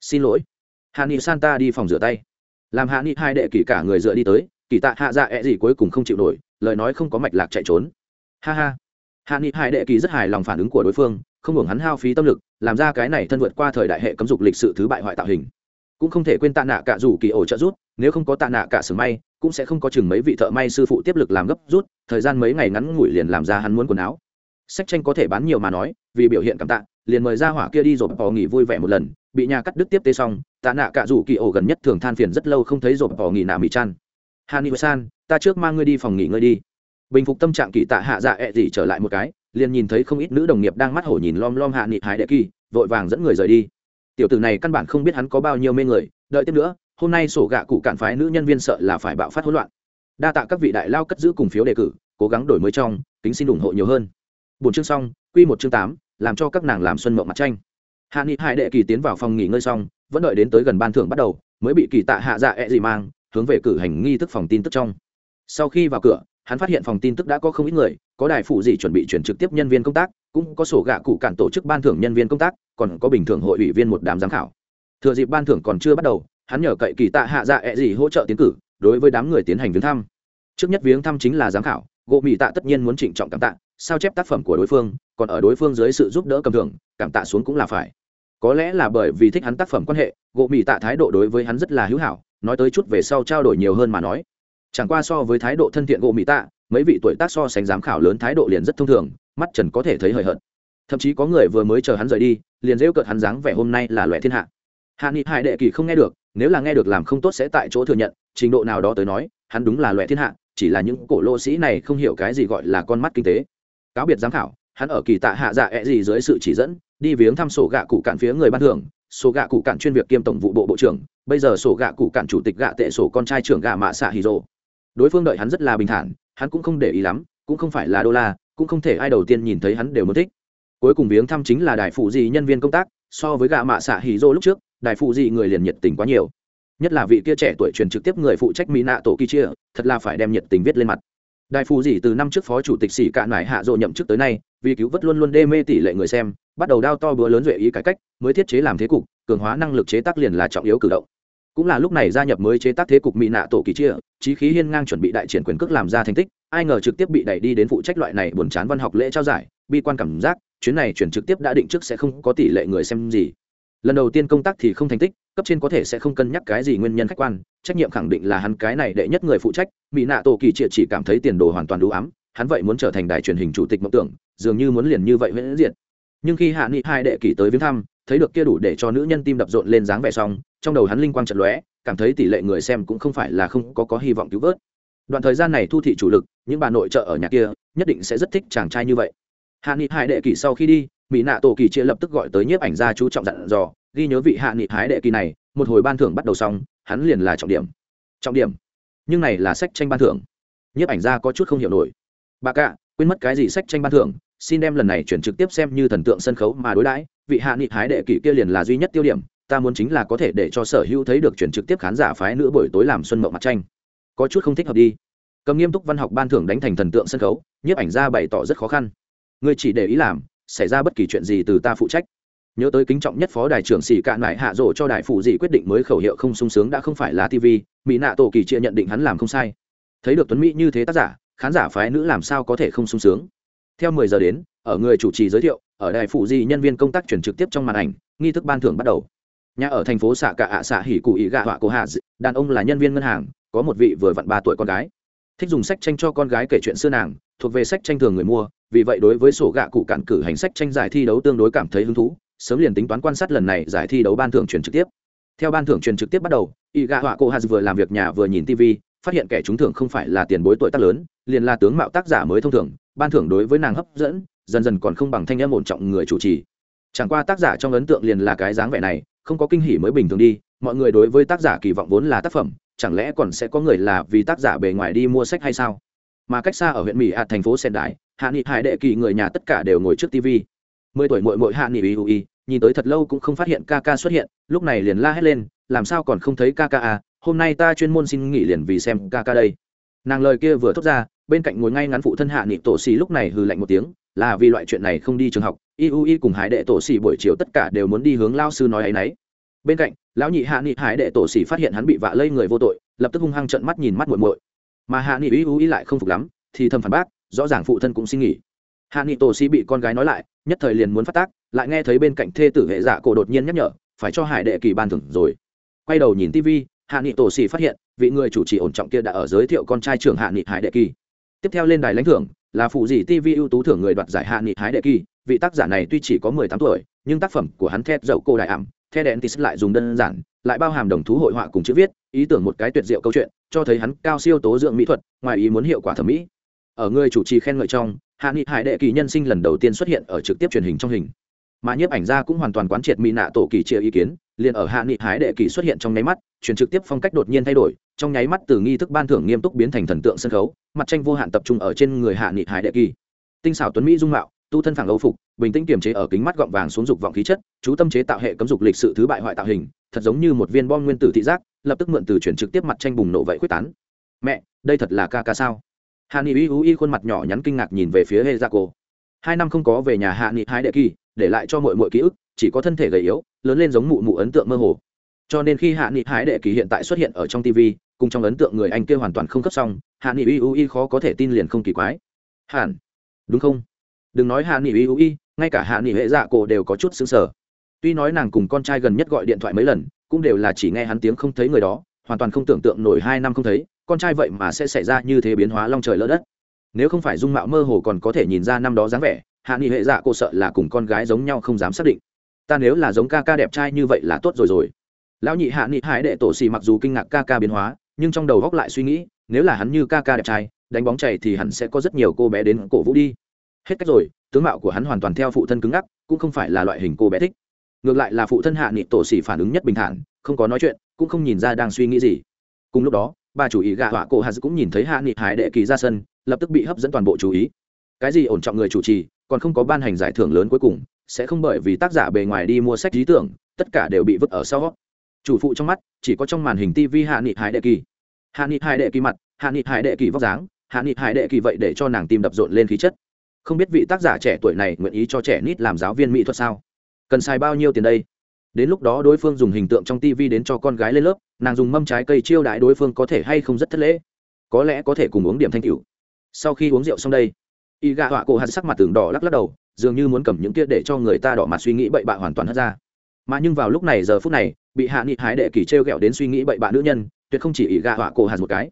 Xin lỗi. Hạ nghị san ta đi phòng rửa tay. Làm hạ nghị hai đệ kỳ cả người dựa đi tới, kỳ tạ hạ dạ ẹ、e、gì cuối cùng không chịu nổi, lời nói không có mạch lạc chạy trốn. Ha ha. Hạ nghị hai đệ kỳ rất hài lòng phản ứng của đối phương không hưởng hắn hao phí tâm lực, làm ra cái này thân vượt qua thời đại hệ cấm dục lịch sự thứ bại hoại tạo hình. Cũng không thể quên tạ nạ cả dù kỳ ổ trợ rút nếu không có tạ nạ cả sừng may, cũng sẽ không có chừng mấy vị thợ may sư phụ tiếp lực làm gấp rút, thời gian mấy ngày ngắn ngủi liền làm ra hắn muốn quần áo. Sách tranh có thể bán nhiều mà nói, vì biểu hiện cảm tạ, liền mời ra hỏa kia đi rồi bỏ nghỉ vui vẻ một lần, bị nhà cắt đứt tiếp tê xong, tạ nạ cả rủ kỳ ổ gần nhất thường than phiền rất lâu không thấy rồi bỏ nghỉ nào mì chan. Hani san, ta trước mang ngươi đi phòng nghỉ ngơi đi bình phục tâm trạng kỳ tạ hạ dạ ẹ、e、gì trở lại một cái, liền nhìn thấy không ít nữ đồng nghiệp đang mắt hổ nhìn lom lom hạ nghị hải đệ kỳ, vội vàng dẫn người rời đi. Tiểu tử này căn bản không biết hắn có bao nhiêu mê người, đợi tiếp nữa, hôm nay sổ gạ cụ cản phái nữ nhân viên sợ là phải bạo phát hỗn loạn. Đa tạ các vị đại lao cất giữ cùng phiếu đề cử, cố gắng đổi mới trong, kính xin ủng hộ nhiều hơn. Bốn chương xong, quy một chương tám, làm cho các nàng làm xuân mộng mặt tranh. Hạ nghị hải đệ kỳ tiến vào phòng nghỉ ngơi xong, vẫn đợi đến tới gần ban thưởng bắt đầu, mới bị kỳ tạ hạ dạ ẹ、e、gì mang, hướng về cử hành nghi thức phòng tin tức trong. Sau khi vào cửa hắn phát hiện phòng tin tức đã có không ít người, có đài phụ gì chuẩn bị chuyển trực tiếp nhân viên công tác, cũng có sổ gạ cụ cản tổ chức ban thưởng nhân viên công tác, còn có bình thường hội ủy viên một đám giám khảo. Thừa dịp ban thưởng còn chưa bắt đầu, hắn nhờ cậy kỳ tạ hạ dạ ẹ、e、gì hỗ trợ tiến cử, đối với đám người tiến hành viếng thăm. Trước nhất viếng thăm chính là giám khảo, gỗ mỹ tạ tất nhiên muốn trịnh trọng cảm tạ, sao chép tác phẩm của đối phương, còn ở đối phương dưới sự giúp đỡ cầm thưởng, cảm tạ xuống cũng là phải. Có lẽ là bởi vì thích hắn tác phẩm quan hệ, gỗ mỹ tạ thái độ đối với hắn rất là hữu hảo, nói tới chút về sau trao đổi nhiều hơn mà nói chẳng qua so với thái độ thân thiện gỗ mỹ tạ, mấy vị tuổi tác so sánh giám khảo lớn thái độ liền rất thông thường, mắt trần có thể thấy hời hợt. Thậm chí có người vừa mới chờ hắn rời đi, liền rêu cợt hắn dáng vẻ hôm nay là loẹ thiên hạ. Hạ nghị hải đệ kỳ không nghe được, nếu là nghe được làm không tốt sẽ tại chỗ thừa nhận, trình độ nào đó tới nói, hắn đúng là loẹ thiên hạ, chỉ là những cổ lô sĩ này không hiểu cái gì gọi là con mắt kinh tế. Cáo biệt giám khảo, hắn ở kỳ tạ hạ dạ ẹ gì dưới sự chỉ dẫn, đi viếng thăm sổ gạ cụ cạn phía người ban thưởng, sổ gạ cụ cạn chuyên việc kiêm tổng vụ bộ bộ trưởng, bây giờ sổ gạ cụ cạn chủ tịch gạ tệ sổ con trai trưởng gạ mạ xạ hì rộ đối phương đợi hắn rất là bình thản, hắn cũng không để ý lắm, cũng không phải là đô la, cũng không thể ai đầu tiên nhìn thấy hắn đều muốn thích. Cuối cùng viếng thăm chính là đại phụ gì nhân viên công tác, so với gạ mạ xạ hì dô lúc trước, đại phụ gì người liền nhiệt tình quá nhiều. Nhất là vị kia trẻ tuổi truyền trực tiếp người phụ trách mỹ nạ tổ kỳ chia, thật là phải đem nhiệt tình viết lên mặt. Đại phụ dì từ năm trước phó chủ tịch sĩ cạn nải hạ dỗ nhậm chức tới nay, vì cứu vớt luôn luôn đê mê tỷ lệ người xem, bắt đầu đao to bữa lớn duệ ý cải cách, mới thiết chế làm thế cục, cường hóa năng lực chế tác liền là trọng yếu cử động cũng là lúc này gia nhập mới chế tác thế cục mỹ nạ tổ kỳ chia trí khí hiên ngang chuẩn bị đại triển quyền cước làm ra thành tích, ai ngờ trực tiếp bị đẩy đi đến phụ trách loại này buồn chán văn học lễ trao giải. Bi quan cảm giác, chuyến này chuyển trực tiếp đã định trước sẽ không có tỷ lệ người xem gì. Lần đầu tiên công tác thì không thành tích, cấp trên có thể sẽ không cân nhắc cái gì nguyên nhân khách quan, trách nhiệm khẳng định là hắn cái này đệ nhất người phụ trách. Mỹ nạ tổ kỳ chia chỉ cảm thấy tiền đồ hoàn toàn đủ ám, hắn vậy muốn trở thành đài truyền hình chủ tịch mộng tưởng, dường như muốn liền như vậy huyễn diện nhưng khi hạ nghị hai đệ kỳ tới viếng thăm thấy được kia đủ để cho nữ nhân tim đập rộn lên dáng vẻ xong, trong đầu hắn linh quang trận lóe, cảm thấy tỷ lệ người xem cũng không phải là không có có hy vọng cứu vớt. Đoạn thời gian này thu thị chủ lực, những bà nội trợ ở nhà kia, nhất định sẽ rất thích chàng trai như vậy. Hạ nghị hải đệ kỳ sau khi đi, mỹ nạ tổ kỳ chia lập tức gọi tới nhiếp ảnh gia chú trọng dặn dò, ghi nhớ vị hạ nghị hái đệ kỳ này, một hồi ban thưởng bắt đầu xong, hắn liền là trọng điểm. Trọng điểm? Nhưng này là sách tranh ban thưởng. Nhiếp ảnh gia có chút không hiểu nổi. Bà cạ, quên mất cái gì sách tranh ban thưởng? Xin đem lần này chuyển trực tiếp xem như thần tượng sân khấu mà đối đãi, vị hạ nghị hái đệ kỷ kia liền là duy nhất tiêu điểm, ta muốn chính là có thể để cho sở hữu thấy được chuyển trực tiếp khán giả phái nữa buổi tối làm xuân mộng mặt tranh. Có chút không thích hợp đi. Cầm nghiêm túc văn học ban thưởng đánh thành thần tượng sân khấu, nhiếp ảnh gia bày tỏ rất khó khăn. Ngươi chỉ để ý làm, xảy ra bất kỳ chuyện gì từ ta phụ trách. Nhớ tới kính trọng nhất phó đài trưởng xì cạn lại hạ rổ cho đại phụ dị quyết định mới khẩu hiệu không sung sướng đã không phải là tv mỹ nạ tổ kỳ chia nhận định hắn làm không sai. Thấy được tuấn mỹ như thế tác giả, khán giả phái nữ làm sao có thể không sung sướng? Theo mười giờ đến, ở người chủ trì giới thiệu, ở đài phụ di nhân viên công tác chuyển trực tiếp trong màn ảnh, nghi thức ban thưởng bắt đầu. Nhà ở thành phố xạ cả ạ xạ hỉ cụ ý gạ họa cô hạ đàn ông là nhân viên ngân hàng, có một vị vừa vặn ba tuổi con gái. Thích dùng sách tranh cho con gái kể chuyện xưa nàng, thuộc về sách tranh thường người mua, vì vậy đối với sổ gạ cụ cản cử hành sách tranh giải thi đấu tương đối cảm thấy hứng thú, sớm liền tính toán quan sát lần này giải thi đấu ban thưởng truyền trực tiếp. Theo ban thưởng truyền trực tiếp bắt đầu y gạ họa cô hà vừa làm việc nhà vừa nhìn tv phát hiện kẻ trúng thưởng không phải là tiền bối tuổi tác lớn, liền là tướng mạo tác giả mới thông thường ban thưởng đối với nàng hấp dẫn dần dần còn không bằng thanh em ổn trọng người chủ trì. Chẳng qua tác giả trong ấn tượng liền là cái dáng vẻ này không có kinh hỉ mới bình thường đi mọi người đối với tác giả kỳ vọng vốn là tác phẩm chẳng lẽ còn sẽ có người là vì tác giả bề ngoài đi mua sách hay sao? Mà cách xa ở huyện mỹ hạt thành phố sen đại hạ nghị hải đệ kỳ người nhà tất cả đều ngồi trước tv mười tuổi mội mội hạ nghị uy ui, nhìn tới thật lâu cũng không phát hiện ca ca xuất hiện lúc này liền la hét lên làm sao còn không thấy ca ca à? Hôm nay ta chuyên môn xin nghỉ liền vì xem ca ca đây nàng lời kia vừa thốt ra, bên cạnh ngồi ngay ngắn phụ thân hạ nghị tổ xì lúc này hừ lạnh một tiếng, là vì loại chuyện này không đi trường học y u y cùng hải đệ tổ xì buổi chiều tất cả đều muốn đi hướng lao sư nói ấ y n ấ y bên cạnh, lão nhị hạ nghị hải đệ tổ xì phát hiện hắn bị vạ lây người vô tội, lập tức hung hăng trận mắt nhìn mắt muội muội. Mà hạ nghị y u y lại không phục lắm, thì thầm phản bác, rõ ràng phụ thân cũng xin nghỉ. Hạ nghị tổ xì bị con gái nói lại, nhất thời liền muốn phát tác, lại nghe thấy bên cạnh thê tử hệ giả cổ đột nhiên nhắc nhở, phải cho hải đệ kỳ ban thưởng rồi. Quay đầu nhìn tv hạ nghị tổ xì phát hiện vị người chủ trì ổn trọng kia đã ở giới thiệu con trai trưởng hạ nghị hải đệ kỳ. Tiếp theo lên đài lãnh thưởng, là phụ dị tv ưu tú thưởng người đoạt giải hạ nghị hải đệ kỳ. Vị tác giả này tuy chỉ có mười tám tuổi, nhưng tác phẩm của hắn thét dậu cô đại ảm the đèn thì lại dùng đơn giản, lại bao hàm đồng thú hội họa cùng chữ viết, ý tưởng một cái tuyệt diệu câu chuyện, cho thấy hắn cao siêu tố dưỡng mỹ thuật, ngoài ý muốn hiệu quả thẩm mỹ. Ở người chủ trì khen ngợi trong, hạ nghị hải đệ kỳ nhân sinh lần đầu tiên xuất hiện ở trực tiếp truyền hình trong hình mà nhiếp ảnh gia cũng hoàn toàn quán triệt mỹ nạ tổ kỳ chia ý kiến, liền ở hạ nghị hải đệ kỳ xuất hiện trong nháy mắt, truyền trực tiếp phong cách đột nhiên thay đổi, trong nháy mắt từ nghi thức ban thưởng nghiêm túc biến thành thần tượng sân khấu, mặt tranh vô hạn tập trung ở trên người hạ nghị hải đệ kỳ. Tinh xảo tuấn mỹ dung mạo, tu thân phản âu phục, bình tĩnh kiềm chế ở kính mắt gọng vàng xuống dục vọng khí chất, chú tâm chế tạo hệ cấm dục lịch sự thứ bại hoại tạo hình, thật giống như một viên bom nguyên tử thị giác, lập tức mượn từ chuyển trực tiếp mặt tranh bùng nổ vậy quyết tán. Mẹ, đây thật là ca ca sao? Hạ nghị uy uy khuôn mặt nhỏ nhắn kinh ngạc nhìn về phía hê gia cô hai năm không có về nhà hạ nghị hái đệ kỳ để lại cho mọi mọi ký ức, chỉ có thân thể gầy yếu, lớn lên giống mụ mụ ấn tượng mơ hồ. Cho nên khi hạ nghị hái đệ kỳ hiện tại xuất hiện ở trong tv cùng trong ấn tượng người anh kia hoàn toàn không cấp xong hạ nghị uy uy khó có thể tin liền không kỳ quái. Hẳn. Đúng không? Đừng nói hạ nghị uy uy ngay cả hạ nghị hệ dạ cổ đều có chút xứng sở tuy nói nàng cùng con trai gần nhất gọi điện thoại mấy lần, cũng đều là chỉ nghe hắn tiếng không thấy người đó, hoàn toàn không tưởng tượng nổi hai năm không thấy, con trai vậy mà sẽ xảy ra như thế biến hóa long trời lỡ đất. Nếu không phải dung mạo mơ hồ còn có thể nhìn ra năm đó dáng vẻ hạ nghị hệ dạ cô sợ là cùng con gái giống nhau không dám xác định. Ta nếu là giống ca ca đẹp trai như vậy là tốt rồi rồi. Lão nhị hạ nghị hải đệ tổ xì mặc dù kinh ngạc ca ca biến hóa, nhưng trong đầu góc lại suy nghĩ, nếu là hắn như ca ca đẹp trai, đánh bóng chảy thì hẳn sẽ có rất nhiều cô bé đến cổ vũ đi. Hết cách rồi, tướng mạo của hắn hoàn toàn theo phụ thân cứng ngắc, cũng không phải là loại hình cô bé thích. Ngược lại là phụ thân hạ nghị tổ xì phản ứng nhất bình thản, không có nói chuyện, cũng không nhìn ra đang suy nghĩ gì. Cùng lúc đó, bà chủ ý gạ họa cổ hà cũng nhìn thấy hạ nghị hải đệ kỳ ra sân, lập tức bị hấp dẫn toàn bộ chú ý. Cái gì ổn trọng người chủ trì còn không có ban hành giải thưởng lớn cuối cùng, sẽ không bởi vì tác giả bề ngoài đi mua sách lý tưởng, tất cả đều bị vứt ở sau. Chủ phụ trong mắt, chỉ có trong màn hình tv hạ nghị hải đệ kỳ. Hạ nghị hải đệ kỳ mặt, hạ nghị hải đệ kỳ vóc dáng, hạ nghị hải đệ kỳ vậy để cho nàng tim đập rộn lên khí chất. Không biết vị tác giả trẻ tuổi này nguyện ý cho trẻ nít làm giáo viên mỹ thuật sao? Cần xài bao nhiêu tiền đây? Đến lúc đó đối phương dùng hình tượng trong tv đến cho con gái lên lớp, nàng dùng mâm trái cây chiêu đãi đối phương có thể hay không rất thất lễ. Có lẽ có thể cùng uống điểm thanh cửu sau khi uống rượu xong đây y gạ họa cổ hạt sắc mặt tường đỏ lắc lắc đầu, dường như muốn cầm những kia để cho người ta đỏ mặt suy nghĩ bậy bạ hoàn toàn hất ra. Mà nhưng vào lúc này, giờ phút này, bị hạ nghị hái đệ kỳ t r e o g ẹ o đến suy nghĩ bậy bạ nữ nhân, tuyệt không chỉ ỉ gạ họa cổ hạt một cái.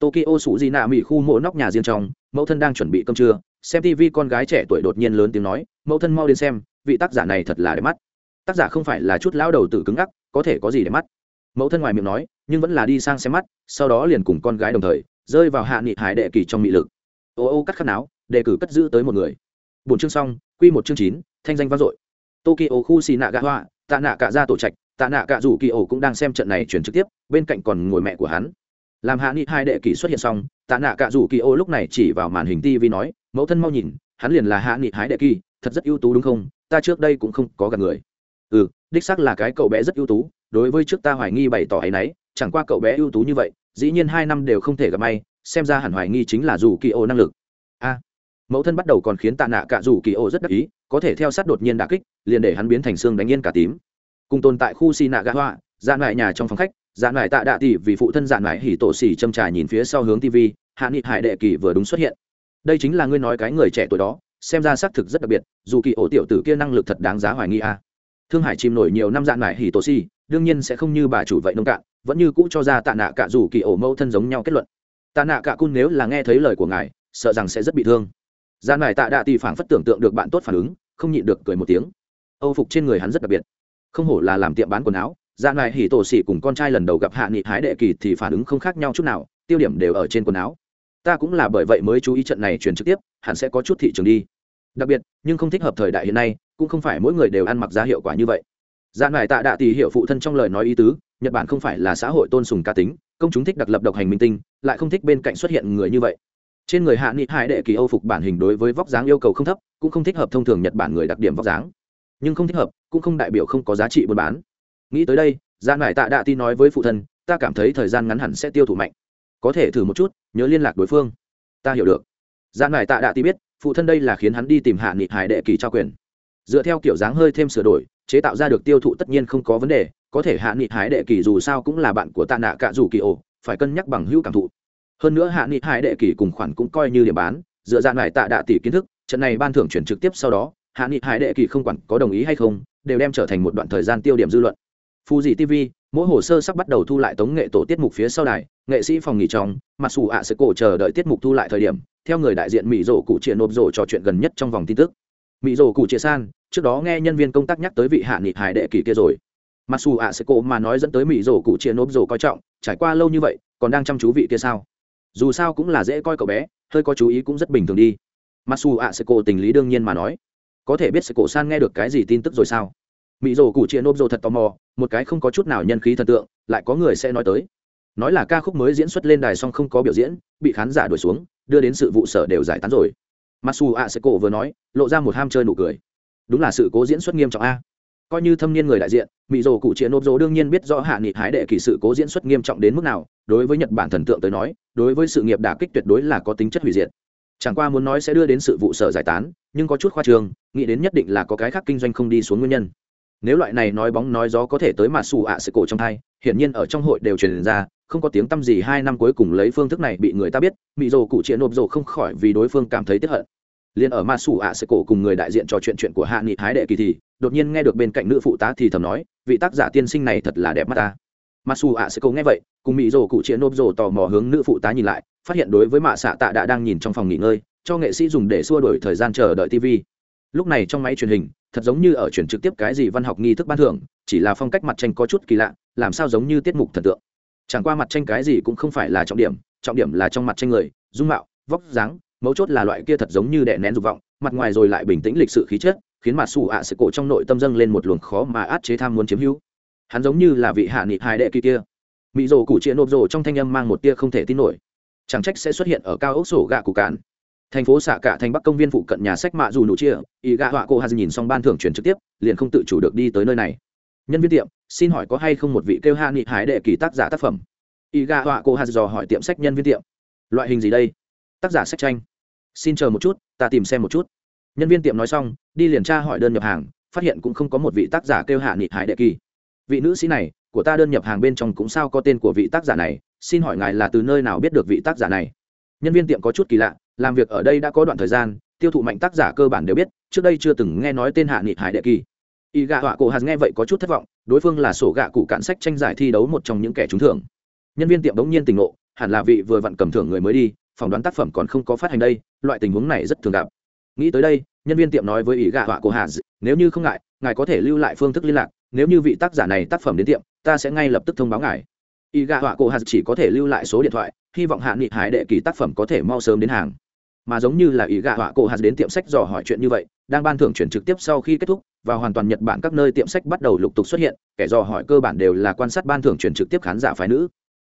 Tokyo sủ di nạ mỹ khu mộ nóc nhà riêng trong, mẫu thân đang chuẩn bị cơm trưa, xem tv con gái trẻ tuổi đột nhiên lớn tiếng nói, mẫu thân mau đến xem, vị tác giả này thật là đẹp mắt. Tác giả không phải là chút lão đầu tử cứng ngắc, có thể có gì để mắt. Mẫu thân ngoài miệng nói, nhưng vẫn là đi sang xem mắt, sau đó liền cùng con gái đồng thời, rơi vào hạ nghị hải đệ kỳ trong mị lực. Ô ô, cắt khát não đề cử cất giữ tới một người. Bốn chương xong, quy một chương chín, thanh danh vang dội. Tokyo khu xì nạ gạ hoa, tạ nạ cả ra tổ trạch, tạ nạ cả rủ kỳ ổ cũng đang xem trận này chuyển trực tiếp, bên cạnh còn ngồi mẹ của hắn. Làm hạ nghị hai đệ kỳ xuất hiện xong, tạ nạ cả rủ kỳ ổ lúc này chỉ vào màn hình tv nói, mẫu thân mau nhìn, hắn liền là hạ nghị hái đệ kỳ thật rất ưu tú đúng không? Ta trước đây cũng không có gặp người. Ừ đích xác là cái cậu bé rất ưu tú, đối với trước ta hoài nghi bày tỏ ấ y n ấ y chẳng qua cậu bé ưu tú như vậy, dĩ nhiên hai năm đều không thể gặp may, xem ra hẳn hoài nghi chính là dù kỳ ô năng lực. A mẫu thân bắt đầu còn khiến tạ nạ cả dù kỳ ô rất đắc ý, có thể theo sát đột nhiên đà kích, liền để hắn biến thành xương đánh yên cả tím. Cùng tồn tại khu xì nạ gã hoa dạn lại nhà trong phòng khách, dạn lại tạ đạ tỷ vì phụ thân dạn lại hỉ tổ xỉ châm trà nhìn phía sau hướng tv hạ nghị hải đệ kỳ vừa đúng xuất hiện. Đây chính là ngươi nói cái người trẻ tuổi đó, xem ra xác thực rất đặc biệt, dù kỳ ổ tiểu tử kia năng lực thật đáng giá hoài nghi a. Thương hải chìm nổi nhiều năm dạn lại hỉ tổ xỉ, đương nhiên sẽ không như bà chủ vậy nông cạn, vẫn như cũ cho ra tạ nạ cả dù kỳ ổ mẫu thân giống nhau kết luận. Tạ nạ cả cun nếu là nghe thấy lời của ngài, sợ rằng sẽ rất bị thương gian mải tạ đạ tỷ phảng phất tưởng tượng được bạn tốt phản ứng, không nhịn được cười một tiếng. Âu phục trên người hắn rất đặc biệt. Không hổ là làm tiệm bán quần áo gian mải hỉ tổ xỉ cùng con trai lần đầu gặp hạ nghị hái đệ kỳ thì phản ứng không khác nhau chút nào, tiêu điểm đều ở trên quần áo. Ta cũng là bởi vậy mới chú ý trận này truyền trực tiếp, hẳn sẽ có chút thị trường đi. Đặc biệt, nhưng không thích hợp thời đại hiện nay, cũng không phải mỗi người đều ăn mặc giá hiệu quả như vậy. Gian mải tạ đạ tỷ hiệu phụ thân trong lời nói ý tứ, nhật bản không phải là xã hội tôn sùng cá tính, công chúng thích đặc lập độc hành minh tinh, lại không thích bên cạnh xuất hiện người như vậy trên người hạ nghị hải đệ kỳ âu phục bản hình đối với vóc dáng yêu cầu không thấp, cũng không thích hợp thông thường nhật bản người đặc điểm vóc dáng. Nhưng không thích hợp, cũng không đại biểu không có giá trị buôn bán. Nghĩ tới đây dạ gian mải tạ đạ tin nói với phụ thân, ta cảm thấy thời gian ngắn hẳn sẽ tiêu thụ mạnh. Có thể thử một chút, nhớ liên lạc đối phương. Ta hiểu được. Dạ gian mải tạ đạ ti biết, phụ thân đây là khiến hắn đi tìm hạ nghị hải đệ kỳ trao quyền. Dựa theo kiểu dáng hơi thêm sửa đổi, chế tạo ra được tiêu thụ tất nhiên không có vấn đề, có thể hạ nghị hải đệ kỳ dù sao cũng là bạn của tạ nạ cả dù kỳ ổ phải cân nhắc bằng hữu cảm thụ hơn nữa hạ nghị hải đệ kỳ cùng khoản cũng coi như điểm bán, dựa ra lại tạ đạ tỷ kiến thức, trận này ban thưởng chuyển trực tiếp sau đó, hạ nghị hải đệ kỳ không quản có đồng ý hay không, đều đem trở thành một đoạn thời gian tiêu điểm dư luận. Phu dị tv mỗi hồ sơ sắp bắt đầu thu lại tống nghệ tổ tiết mục phía sau đài, nghệ sĩ phòng nghỉ trong mặc dù ạ sẽ cổ chờ đợi tiết mục thu lại thời điểm, theo người đại diện mỹ rổ cụ chia nộp rổ trò chuyện gần nhất trong vòng tin tức. Mỹ rổ cụ chia san, trước đó nghe nhân viên công tác nhắc tới vị hạ nghị hải đệ kỳ kia rồi. Mặc dù ạ sẽ cổ mà nói dẫn tới mỹ rổ cụ chia nộp rổ coi trọng, trải qua lâu như vậy, còn đang chăm chú vị kia sao? Dù sao cũng là dễ coi cậu bé, hơi có chú ý cũng rất bình thường đi. Masu ạ sẽ cổ tình lý đương nhiên mà nói. Có thể biết sẽ cổ san nghe được cái gì tin tức rồi sao? Mỹ rồ cụ chia nôm rồ thật tò mò, một cái không có chút nào nhân khí thần tượng, lại có người sẽ nói tới. Nói là ca khúc mới diễn xuất lên đài song không có biểu diễn, bị khán giả đuổi xuống, đưa đến sự vụ sở đều giải tán rồi. Masu a seco vừa nói, lộ ra một ham chơi nụ cười. Đúng là sự cố diễn xuất nghiêm trọng a. Coi như thâm niên người đại diện mỹ rồ cụ chia nộp rồ đương nhiên biết rõ hạ nghị hái đệ kỳ sự cố diễn xuất nghiêm trọng đến mức nào đối với nhật bản thần tượng tới nói, đối với sự nghiệp đả kích tuyệt đối là có tính chất hủy diệt. Chẳng qua muốn nói sẽ đưa đến sự vụ sở giải tán, nhưng có chút khoa trường nghĩ đến nhất định là có cái khác kinh doanh không đi xuống nguyên nhân. Nếu loại này nói bóng nói gió có thể tới mà xù ạ sự cổ trong thai hiển nhiên ở trong hội đều truyền ra, không có tiếng tăm gì hai năm cuối cùng lấy phương thức này bị người ta biết mỹ rồ cụ triện nộp rồ không khỏi vì đối phương cảm thấy tiếc hận. Liền ở ma sủ ạ sẽ cổ cùng người đại diện trò chuyện chuyện của hạ nghị hái đệ kỳ thì, đột nhiên nghe được bên cạnh nữ phụ tá thì thầm nói, vị tác giả tiên sinh này thật là đẹp mắt ta mà xù ạ sẽ cố nghe vậy, cùng mỹ rồ cụ triện nộp rồ tò mò hướng nữ phụ tá nhìn lại, phát hiện đối với mạ xạ tạ đã đang nhìn trong phòng nghỉ ngơi, cho nghệ sĩ dùng để xua đổi thời gian chờ đợi tv lúc này trong máy truyền hình, thật giống như ở truyền trực tiếp cái gì văn học nghi thức ban thưởng, chỉ là phong cách mặt tranh có chút kỳ lạ, làm sao giống như tiết mục thần tượng. Chẳng qua mặt tranh cái gì cũng không phải là trọng điểm trọng điểm là trong mặt tranh người, dung mạo, vóc dáng, mấu chốt là loại kia thật giống như đè nén dục vọng, mặt ngoài rồi lại bình tĩnh lịch sự khí chất, khiến mặt xù ạ sự cổ trong nội tâm dâng lên một luồng khó mà át chế tham muốn chiếm hữu hắn giống như là vị hạ nghị hai đệ kỳ kia. Mỹ rồ cụ chia nộp rồ trong thanh âm mang một tia không thể tin nổi. Chẳng trách sẽ xuất hiện ở cao ốc sổ gạ cụ cạn. Thành phố xạ cả thành bắc công viên phụ cận nhà sách mạ dù nụ chia, ý gạ họa cô hà nhìn xong ban thưởng chuyển trực tiếp, liền không tự chủ được đi tới nơi này. Nhân viên tiệm, xin hỏi có hay không một vị kêu hạ nghị hải đệ kỳ tác giả tác phẩm? Ý gạ họa cô hà dò hỏi tiệm sách nhân viên tiệm. Loại hình gì đây? Tác giả sách tranh. Xin chờ một chút, ta tìm xem một chút. Nhân viên tiệm nói xong, đi liền tra hỏi đơn nhập hàng, phát hiện cũng không có một vị tác giả kêu hạ nghị hải đệ kỳ vị nữ sĩ này, của ta đơn nhập hàng bên trong cũng sao có tên của vị tác giả này, xin hỏi ngài là từ nơi nào biết được vị tác giả này? Nhân viên tiệm có chút kỳ lạ, làm việc ở đây đã có đoạn thời gian, tiêu thụ mạnh tác giả cơ bản đều biết, trước đây chưa từng nghe nói tên hạ nghị hải đệ kỳ. Y gạ họa cổ hạt nghe vậy có chút thất vọng, đối phương là sổ gạ cụ cạn sách tranh giải thi đấu một trong những kẻ trúng thưởng. Nhân viên tiệm bỗng nhiên tình ngộ, hẳn là vị vừa vặn cầm thưởng người mới đi, phỏng đoán tác phẩm còn không có phát hành đây, loại tình huống này rất thường gặp. Nghĩ tới đây, nhân viên tiệm nói với ý gạ họa cổ hạt, nếu như không ngại, ngài có thể lưu lại phương thức liên lạc nếu như vị tác giả này tác phẩm đến tiệm, ta sẽ ngay lập tức thông báo ngài. Y gạ họa cổ hà chỉ có thể lưu lại số điện thoại, hy vọng hạ nghị hải đệ kỳ tác phẩm có thể mau sớm đến hàng. Mà giống như là ý gạ họa cổ hà đến tiệm sách dò hỏi chuyện như vậy, đang ban thưởng chuyển trực tiếp sau khi kết thúc, và hoàn toàn nhật bản các nơi tiệm sách bắt đầu lục tục xuất hiện, kẻ dò hỏi cơ bản đều là quan sát ban thưởng chuyển trực tiếp khán giả phái nữ.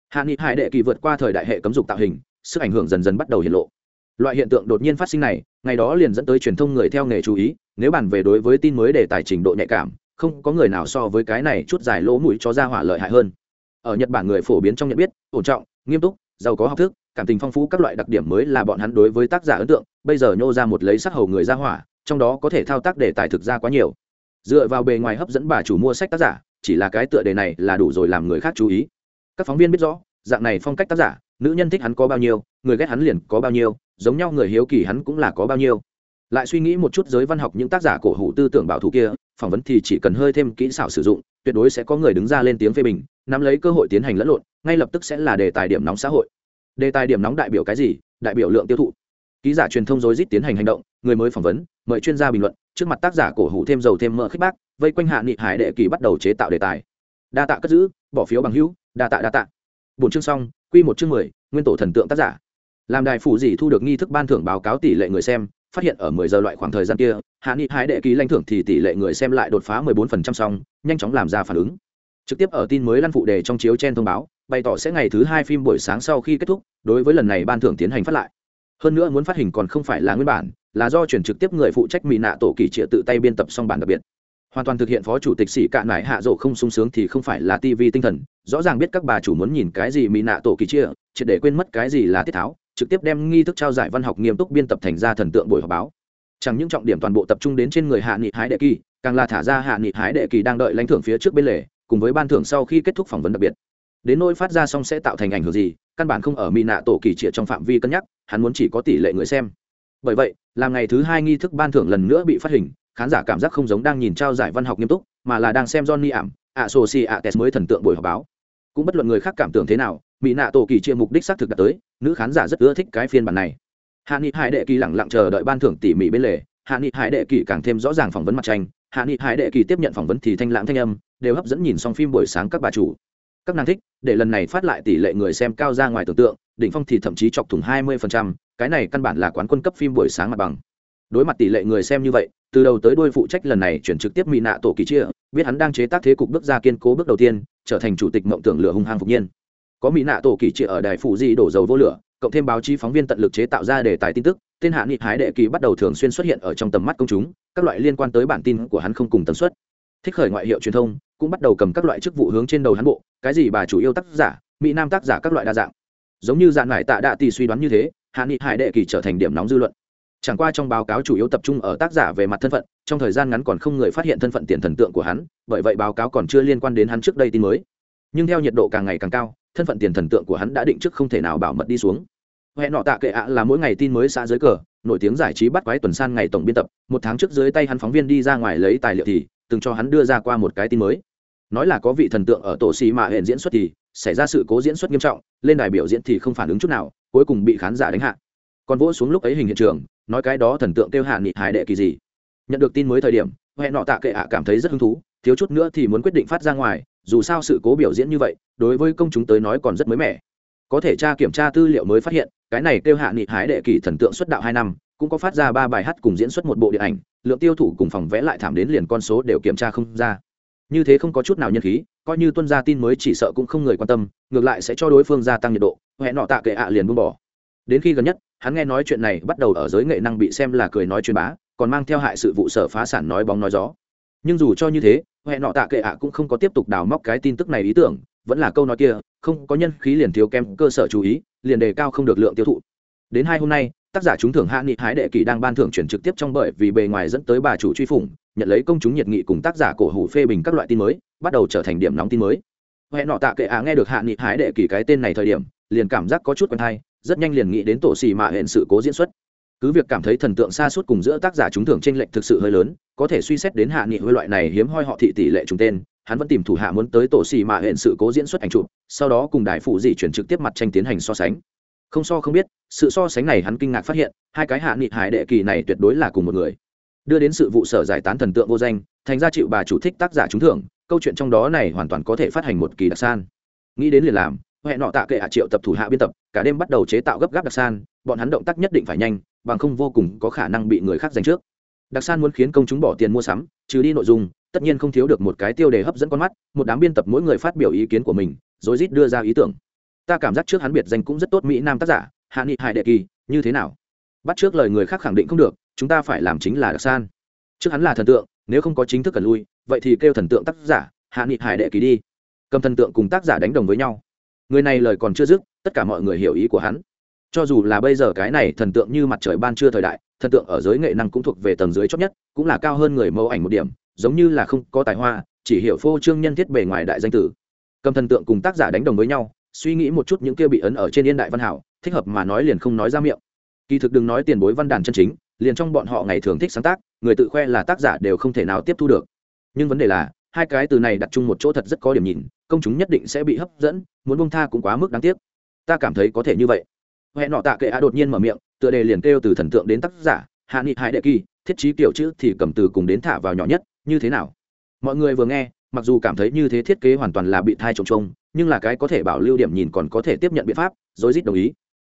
Hạ nghị hải đệ kỳ vượt qua thời đại hệ cấm dục tạo hình, sức ảnh hưởng dần dần bắt đầu hiện lộ. Loại hiện tượng đột nhiên phát sinh này, ngày đó liền dẫn tới truyền thông người theo nghề chú ý, nếu bàn về đối với tin mới đề tài trình độ nhạy cảm không có người nào so với cái này chút dài lỗ mũi cho ra hỏa lợi hại hơn. Ở nhật bản người phổ biến trong nhận biết, ổn trọng, nghiêm túc, giàu có học thức, cảm tình phong phú các loại đặc điểm mới là bọn hắn đối với tác giả ấn tượng, bây giờ nhô ra một lấy sắc hầu người ra hỏa, trong đó có thể thao tác để tài thực ra quá nhiều. Dựa vào bề ngoài hấp dẫn bà chủ mua sách tác giả, chỉ là cái tựa đề này là đủ rồi làm người khác chú ý. Các phóng viên biết rõ, dạng này phong cách tác giả, nữ nhân thích hắn có bao nhiêu, người ghét hắn liền có bao nhiêu, giống nhau người hiếu kỳ hắn cũng là có bao nhiêu. Lại suy nghĩ một chút giới văn học những tác giả cổ hủ tư tưởng bảo thủ kia phỏng vấn thì chỉ cần hơi thêm kỹ xảo sử dụng, tuyệt đối sẽ có người đứng ra lên tiếng phê bình, nắm lấy cơ hội tiến hành lẫn lộn, ngay lập tức sẽ là đề tài điểm nóng xã hội. Đề tài điểm nóng đại biểu cái gì? Đại biểu lượng tiêu thụ. Ký giả truyền thông rối rít tiến hành hành động, người mới phỏng vấn, mời chuyên gia bình luận, trước mặt tác giả cổ hủ thêm dầu thêm mỡ khích bác, vây quanh hạ nghị hải đệ kỳ bắt đầu chế tạo đề tài. Đa tạ cất giữ, bỏ phiếu bằng hữu, đa tạ đa tạ. Bốn chương xong, quy một chương mười, nguyên tổ thần tượng tác giả. Làm đài phủ gì thu được nghi thức ban thưởng báo cáo tỷ lệ người xem phát hiện ở mười giờ loại khoảng thời gian kia, hạ nghị hái đệ ký lãnh thưởng thì tỷ lệ người xem lại đột phá mười bốn phần trăm xong, nhanh chóng làm ra phản ứng. Trực tiếp ở tin mới lăn phụ đề trong chiếu chen thông báo, bày tỏ sẽ ngày thứ hai phim buổi sáng sau khi kết thúc, đối với lần này ban thưởng tiến hành phát lại. Hơn nữa muốn phát hình còn không phải là nguyên bản, là do chuyển trực tiếp người phụ trách mỹ nạ tổ kỳ trịa tự tay biên tập xong bản đặc biệt. Hoàn toàn thực hiện phó chủ tịch sĩ cạn nải hạ rộ không sung sướng thì không phải là tv tinh thần, rõ ràng biết các bà chủ muốn nhìn cái gì mỹ nạ tổ kỳ chia chỉ để quên mất cái gì là tiết tháo trực tiếp đem nghi thức trao giải văn học nghiêm túc biên tập thành ra thần tượng buổi họp báo. Chẳng những trọng điểm toàn bộ tập trung đến trên người hạ nghị hái đệ kỳ, càng là thả ra hạ nghị hái đệ kỳ đang đợi lãnh thưởng phía trước bên lề, cùng với ban thưởng sau khi kết thúc phỏng vấn đặc biệt. Đến nỗi phát ra xong sẽ tạo thành ảnh hưởng gì, căn bản không ở mỹ nạ tổ kỳ triệt trong phạm vi cân nhắc, hắn muốn chỉ có tỷ lệ người xem. Bởi vậy, làm ngày thứ hai nghi thức ban thưởng lần nữa bị phát hình, khán giả cảm giác không giống đang nhìn trao giải văn học nghiêm túc, mà là đang xem johnny ảm ạ sô si ạ tes mới thần tượng buổi họp báo. Cũng bất luận người khác cảm tưởng thế nào mỹ nạ tổ kỳ chia mục đích xác thực đạt tới nữ khán giả rất ưa thích cái phiên bản này. Hạ nghị hải đệ kỳ lẳng lặng chờ đợi ban thưởng tỉ mỉ bên lề. Hạ nghị hải đệ kỳ càng thêm rõ ràng phỏng vấn mặt tranh. Hạ nghị hải đệ kỳ tiếp nhận phỏng vấn thì thanh lãng thanh âm đều hấp dẫn nhìn xong phim buổi sáng các bà chủ. Các nàng thích để lần này phát lại tỷ lệ người xem cao ra ngoài tưởng tượng đỉnh phong thì thậm chí chọc thủng 20%, cái này căn bản là quán quân cấp phim buổi sáng mặt bằng. Đối mặt tỷ lệ người xem như vậy từ đầu tới đuôi phụ trách lần này chuyển trực tiếp mỹ nạ tổ kỳ chia biết hắn đang chế tác thế cục bước ra kiên cố bước đầu tiên trở thành chủ tịch mộng tưởng lửa hung hăng phục nhiên có mỹ nạ tổ kỳ trị ở đài phụ di đổ dầu vô lửa, cộng thêm báo chí phóng viên tận lực chế tạo ra đề tài tin tức, tên hạ nghị hái đệ kỳ bắt đầu thường xuyên xuất hiện ở trong tầm mắt công chúng, các loại liên quan tới bản tin của hắn không cùng tần suất. Thích khởi ngoại hiệu truyền thông, cũng bắt đầu cầm các loại chức vụ hướng trên đầu hắn bộ, cái gì bà chủ yêu tác giả, mỹ nam tác giả các loại đa dạng. Giống như dạng ngải tạ đạ tì suy đoán như thế, hạ nghị hải đệ kỳ trở thành điểm nóng dư luận. Chẳng qua trong báo cáo chủ yếu tập trung ở tác giả về mặt thân phận, trong thời gian ngắn còn không người phát hiện thân phận tiền thần tượng của hắn, bởi vậy báo cáo còn chưa liên quan đến hắn trước đây tin mới nhưng theo nhiệt độ càng ngày càng cao, thân phận tiền thần tượng của hắn đã định trước không thể nào bảo mật đi xuống. Hẹn nọ tạ kệ ạ là mỗi ngày tin mới xã dưới cờ, nổi tiếng giải trí bắt quái tuần san ngày tổng biên tập, một tháng trước dưới tay hắn phóng viên đi ra ngoài lấy tài liệu thì, từng cho hắn đưa ra qua một cái tin mới. Nói là có vị thần tượng ở tổ xì mạ hẹn diễn xuất thì, xảy ra sự cố diễn xuất nghiêm trọng, lên đài biểu diễn thì không phản ứng chút nào, cuối cùng bị khán giả đánh hạ. Còn vỗ xuống lúc ấy hình hiện trường, nói cái đó thần tượng kêu hạ nghị hải đệ kỳ gì. Nhận được tin mới thời điểm hẹn nọ tạ kệ ạ cảm thấy rất hứng thú, thiếu chút nữa thì muốn quyết định phát ra ngoài dù sao sự cố biểu diễn như vậy, đối với công chúng tới nói còn rất mới mẻ. Có thể tra kiểm tra tư liệu mới phát hiện, cái này kêu hạ nghị hái đệ kỳ thần tượng xuất đạo hai năm, cũng có phát ra ba bài hát cùng diễn xuất một bộ điện ảnh, lượng tiêu thụ cùng phòng vẽ lại thảm đến liền con số đều kiểm tra không ra. Như thế không có chút nào nhân khí, coi như tuân gia tin mới chỉ sợ cũng không người quan tâm, ngược lại sẽ cho đối phương gia tăng nhiệt độ, hẹn nọ tạ kệ ạ liền buông bỏ. Đến khi gần nhất, hắn nghe nói chuyện này bắt đầu ở giới nghệ năng bị xem là cười nói truyền bá, còn mang theo hại sự vụ sở phá sản nói bóng nói gió. Nhưng dù cho như thế hẹn nọ tạ kệ ạ cũng không có tiếp tục đào móc cái tin tức này ý tưởng, vẫn là câu nói kia, không có nhân khí liền thiếu kém cơ sở chú ý, liền đề cao không được lượng tiêu thụ. Đến hai hôm nay, tác giả trúng thưởng hạ nghị hái đệ kỳ đang ban thưởng chuyển trực tiếp trong bởi vì bề ngoài dẫn tới bà chủ truy phủng, nhận lấy công chúng nhiệt nghị cùng tác giả cổ hủ phê bình các loại tin mới, bắt đầu trở thành điểm nóng tin mới. Hẹn nọ tạ kệ ạ nghe được hạ nghị hái đệ kỳ cái tên này thời điểm, liền cảm giác có chút quen hay rất nhanh liền nghĩ đến tổ xì mạ hẹn sự cố diễn xuất cứ việc cảm thấy thần tượng xa suốt cùng giữa tác giả trúng thưởng tranh lệch thực sự hơi lớn, có thể suy xét đến hạ nghị hơi loại này hiếm hoi họ thị tỷ lệ trùng tên, hắn vẫn tìm thủ hạ muốn tới tổ xì mạ hẹn sự cố diễn xuất ảnh chụp, sau đó cùng đại phụ dị chuyển trực tiếp mặt tranh tiến hành so sánh. Không so không biết, sự so sánh này hắn kinh ngạc phát hiện, hai cái hạ nghị hải đệ kỳ này tuyệt đối là cùng một người. Đưa đến sự vụ sở giải tán thần tượng vô danh, thành ra chịu bà chủ thích tác giả trúng thưởng câu chuyện trong đó này hoàn toàn có thể phát hành một kỳ đặc san. Nghĩ đến liền làm huệ nọ tạ kệ hạ triệu tập thủ hạ biên tập, cả đêm bắt đầu chế tạo gấp gáp đặc san, bọn hắn động tác nhất định phải nhanh, bằng không vô cùng có khả năng bị người khác giành trước. Đặc san muốn khiến công chúng bỏ tiền mua sắm, trừ đi nội dung, tất nhiên không thiếu được một cái tiêu đề hấp dẫn con mắt, một đám biên tập mỗi người phát biểu ý kiến của mình rồi rít đưa ra ý tưởng. Ta cảm giác trước hắn biệt danh cũng rất tốt mỹ nam tác giả, hạ nghị hải đệ kỳ, như thế nào? Bắt trước lời người khác khẳng định không được, chúng ta phải làm chính là đặc san. Trước hắn là thần tượng, nếu không có chính thức cần lui, vậy thì kêu thần tượng tác giả, hạ nghị hải đệ kỳ đi. Cầm thần tượng cùng tác giả đánh đồng với nhau người này lời còn chưa dứt, tất cả mọi người hiểu ý của hắn. Cho dù là bây giờ cái này thần tượng như mặt trời ban trưa thời đại, thần tượng ở giới nghệ năng cũng thuộc về tầng dưới chót nhất, cũng là cao hơn người mẫu ảnh một điểm, giống như là không có tài hoa, chỉ hiểu phô trương nhân thiết bề ngoài đại danh tử. Cầm thần tượng cùng tác giả đánh đồng với nhau, suy nghĩ một chút những kia bị ấn ở trên yên đại văn hảo, thích hợp mà nói liền không nói ra miệng. Kỳ thực đừng nói tiền bối văn đàn chân chính, liền trong bọn họ ngày thường thích sáng tác, người tự khoe là tác giả đều không thể nào tiếp thu được. Nhưng vấn đề là hai cái từ này đặt chung một chỗ thật rất có điểm nhìn, công chúng nhất định sẽ bị hấp dẫn, muốn bông tha cũng quá mức đáng tiếc. Ta cảm thấy có thể như vậy. Hẹn nọ tạ kệ a đột nhiên mở miệng, tựa đề liền kêu từ thần tượng đến tác giả, hạ nghị hai đệ kỳ, thiết trí kiểu chữ thì cầm từ cùng đến thả vào nhỏ nhất, như thế nào? Mọi người vừa nghe, mặc dù cảm thấy như thế thiết kế hoàn toàn là bị thai trồng trông, nhưng là cái có thể bảo lưu điểm nhìn còn có thể tiếp nhận biện pháp, rối rít đồng ý.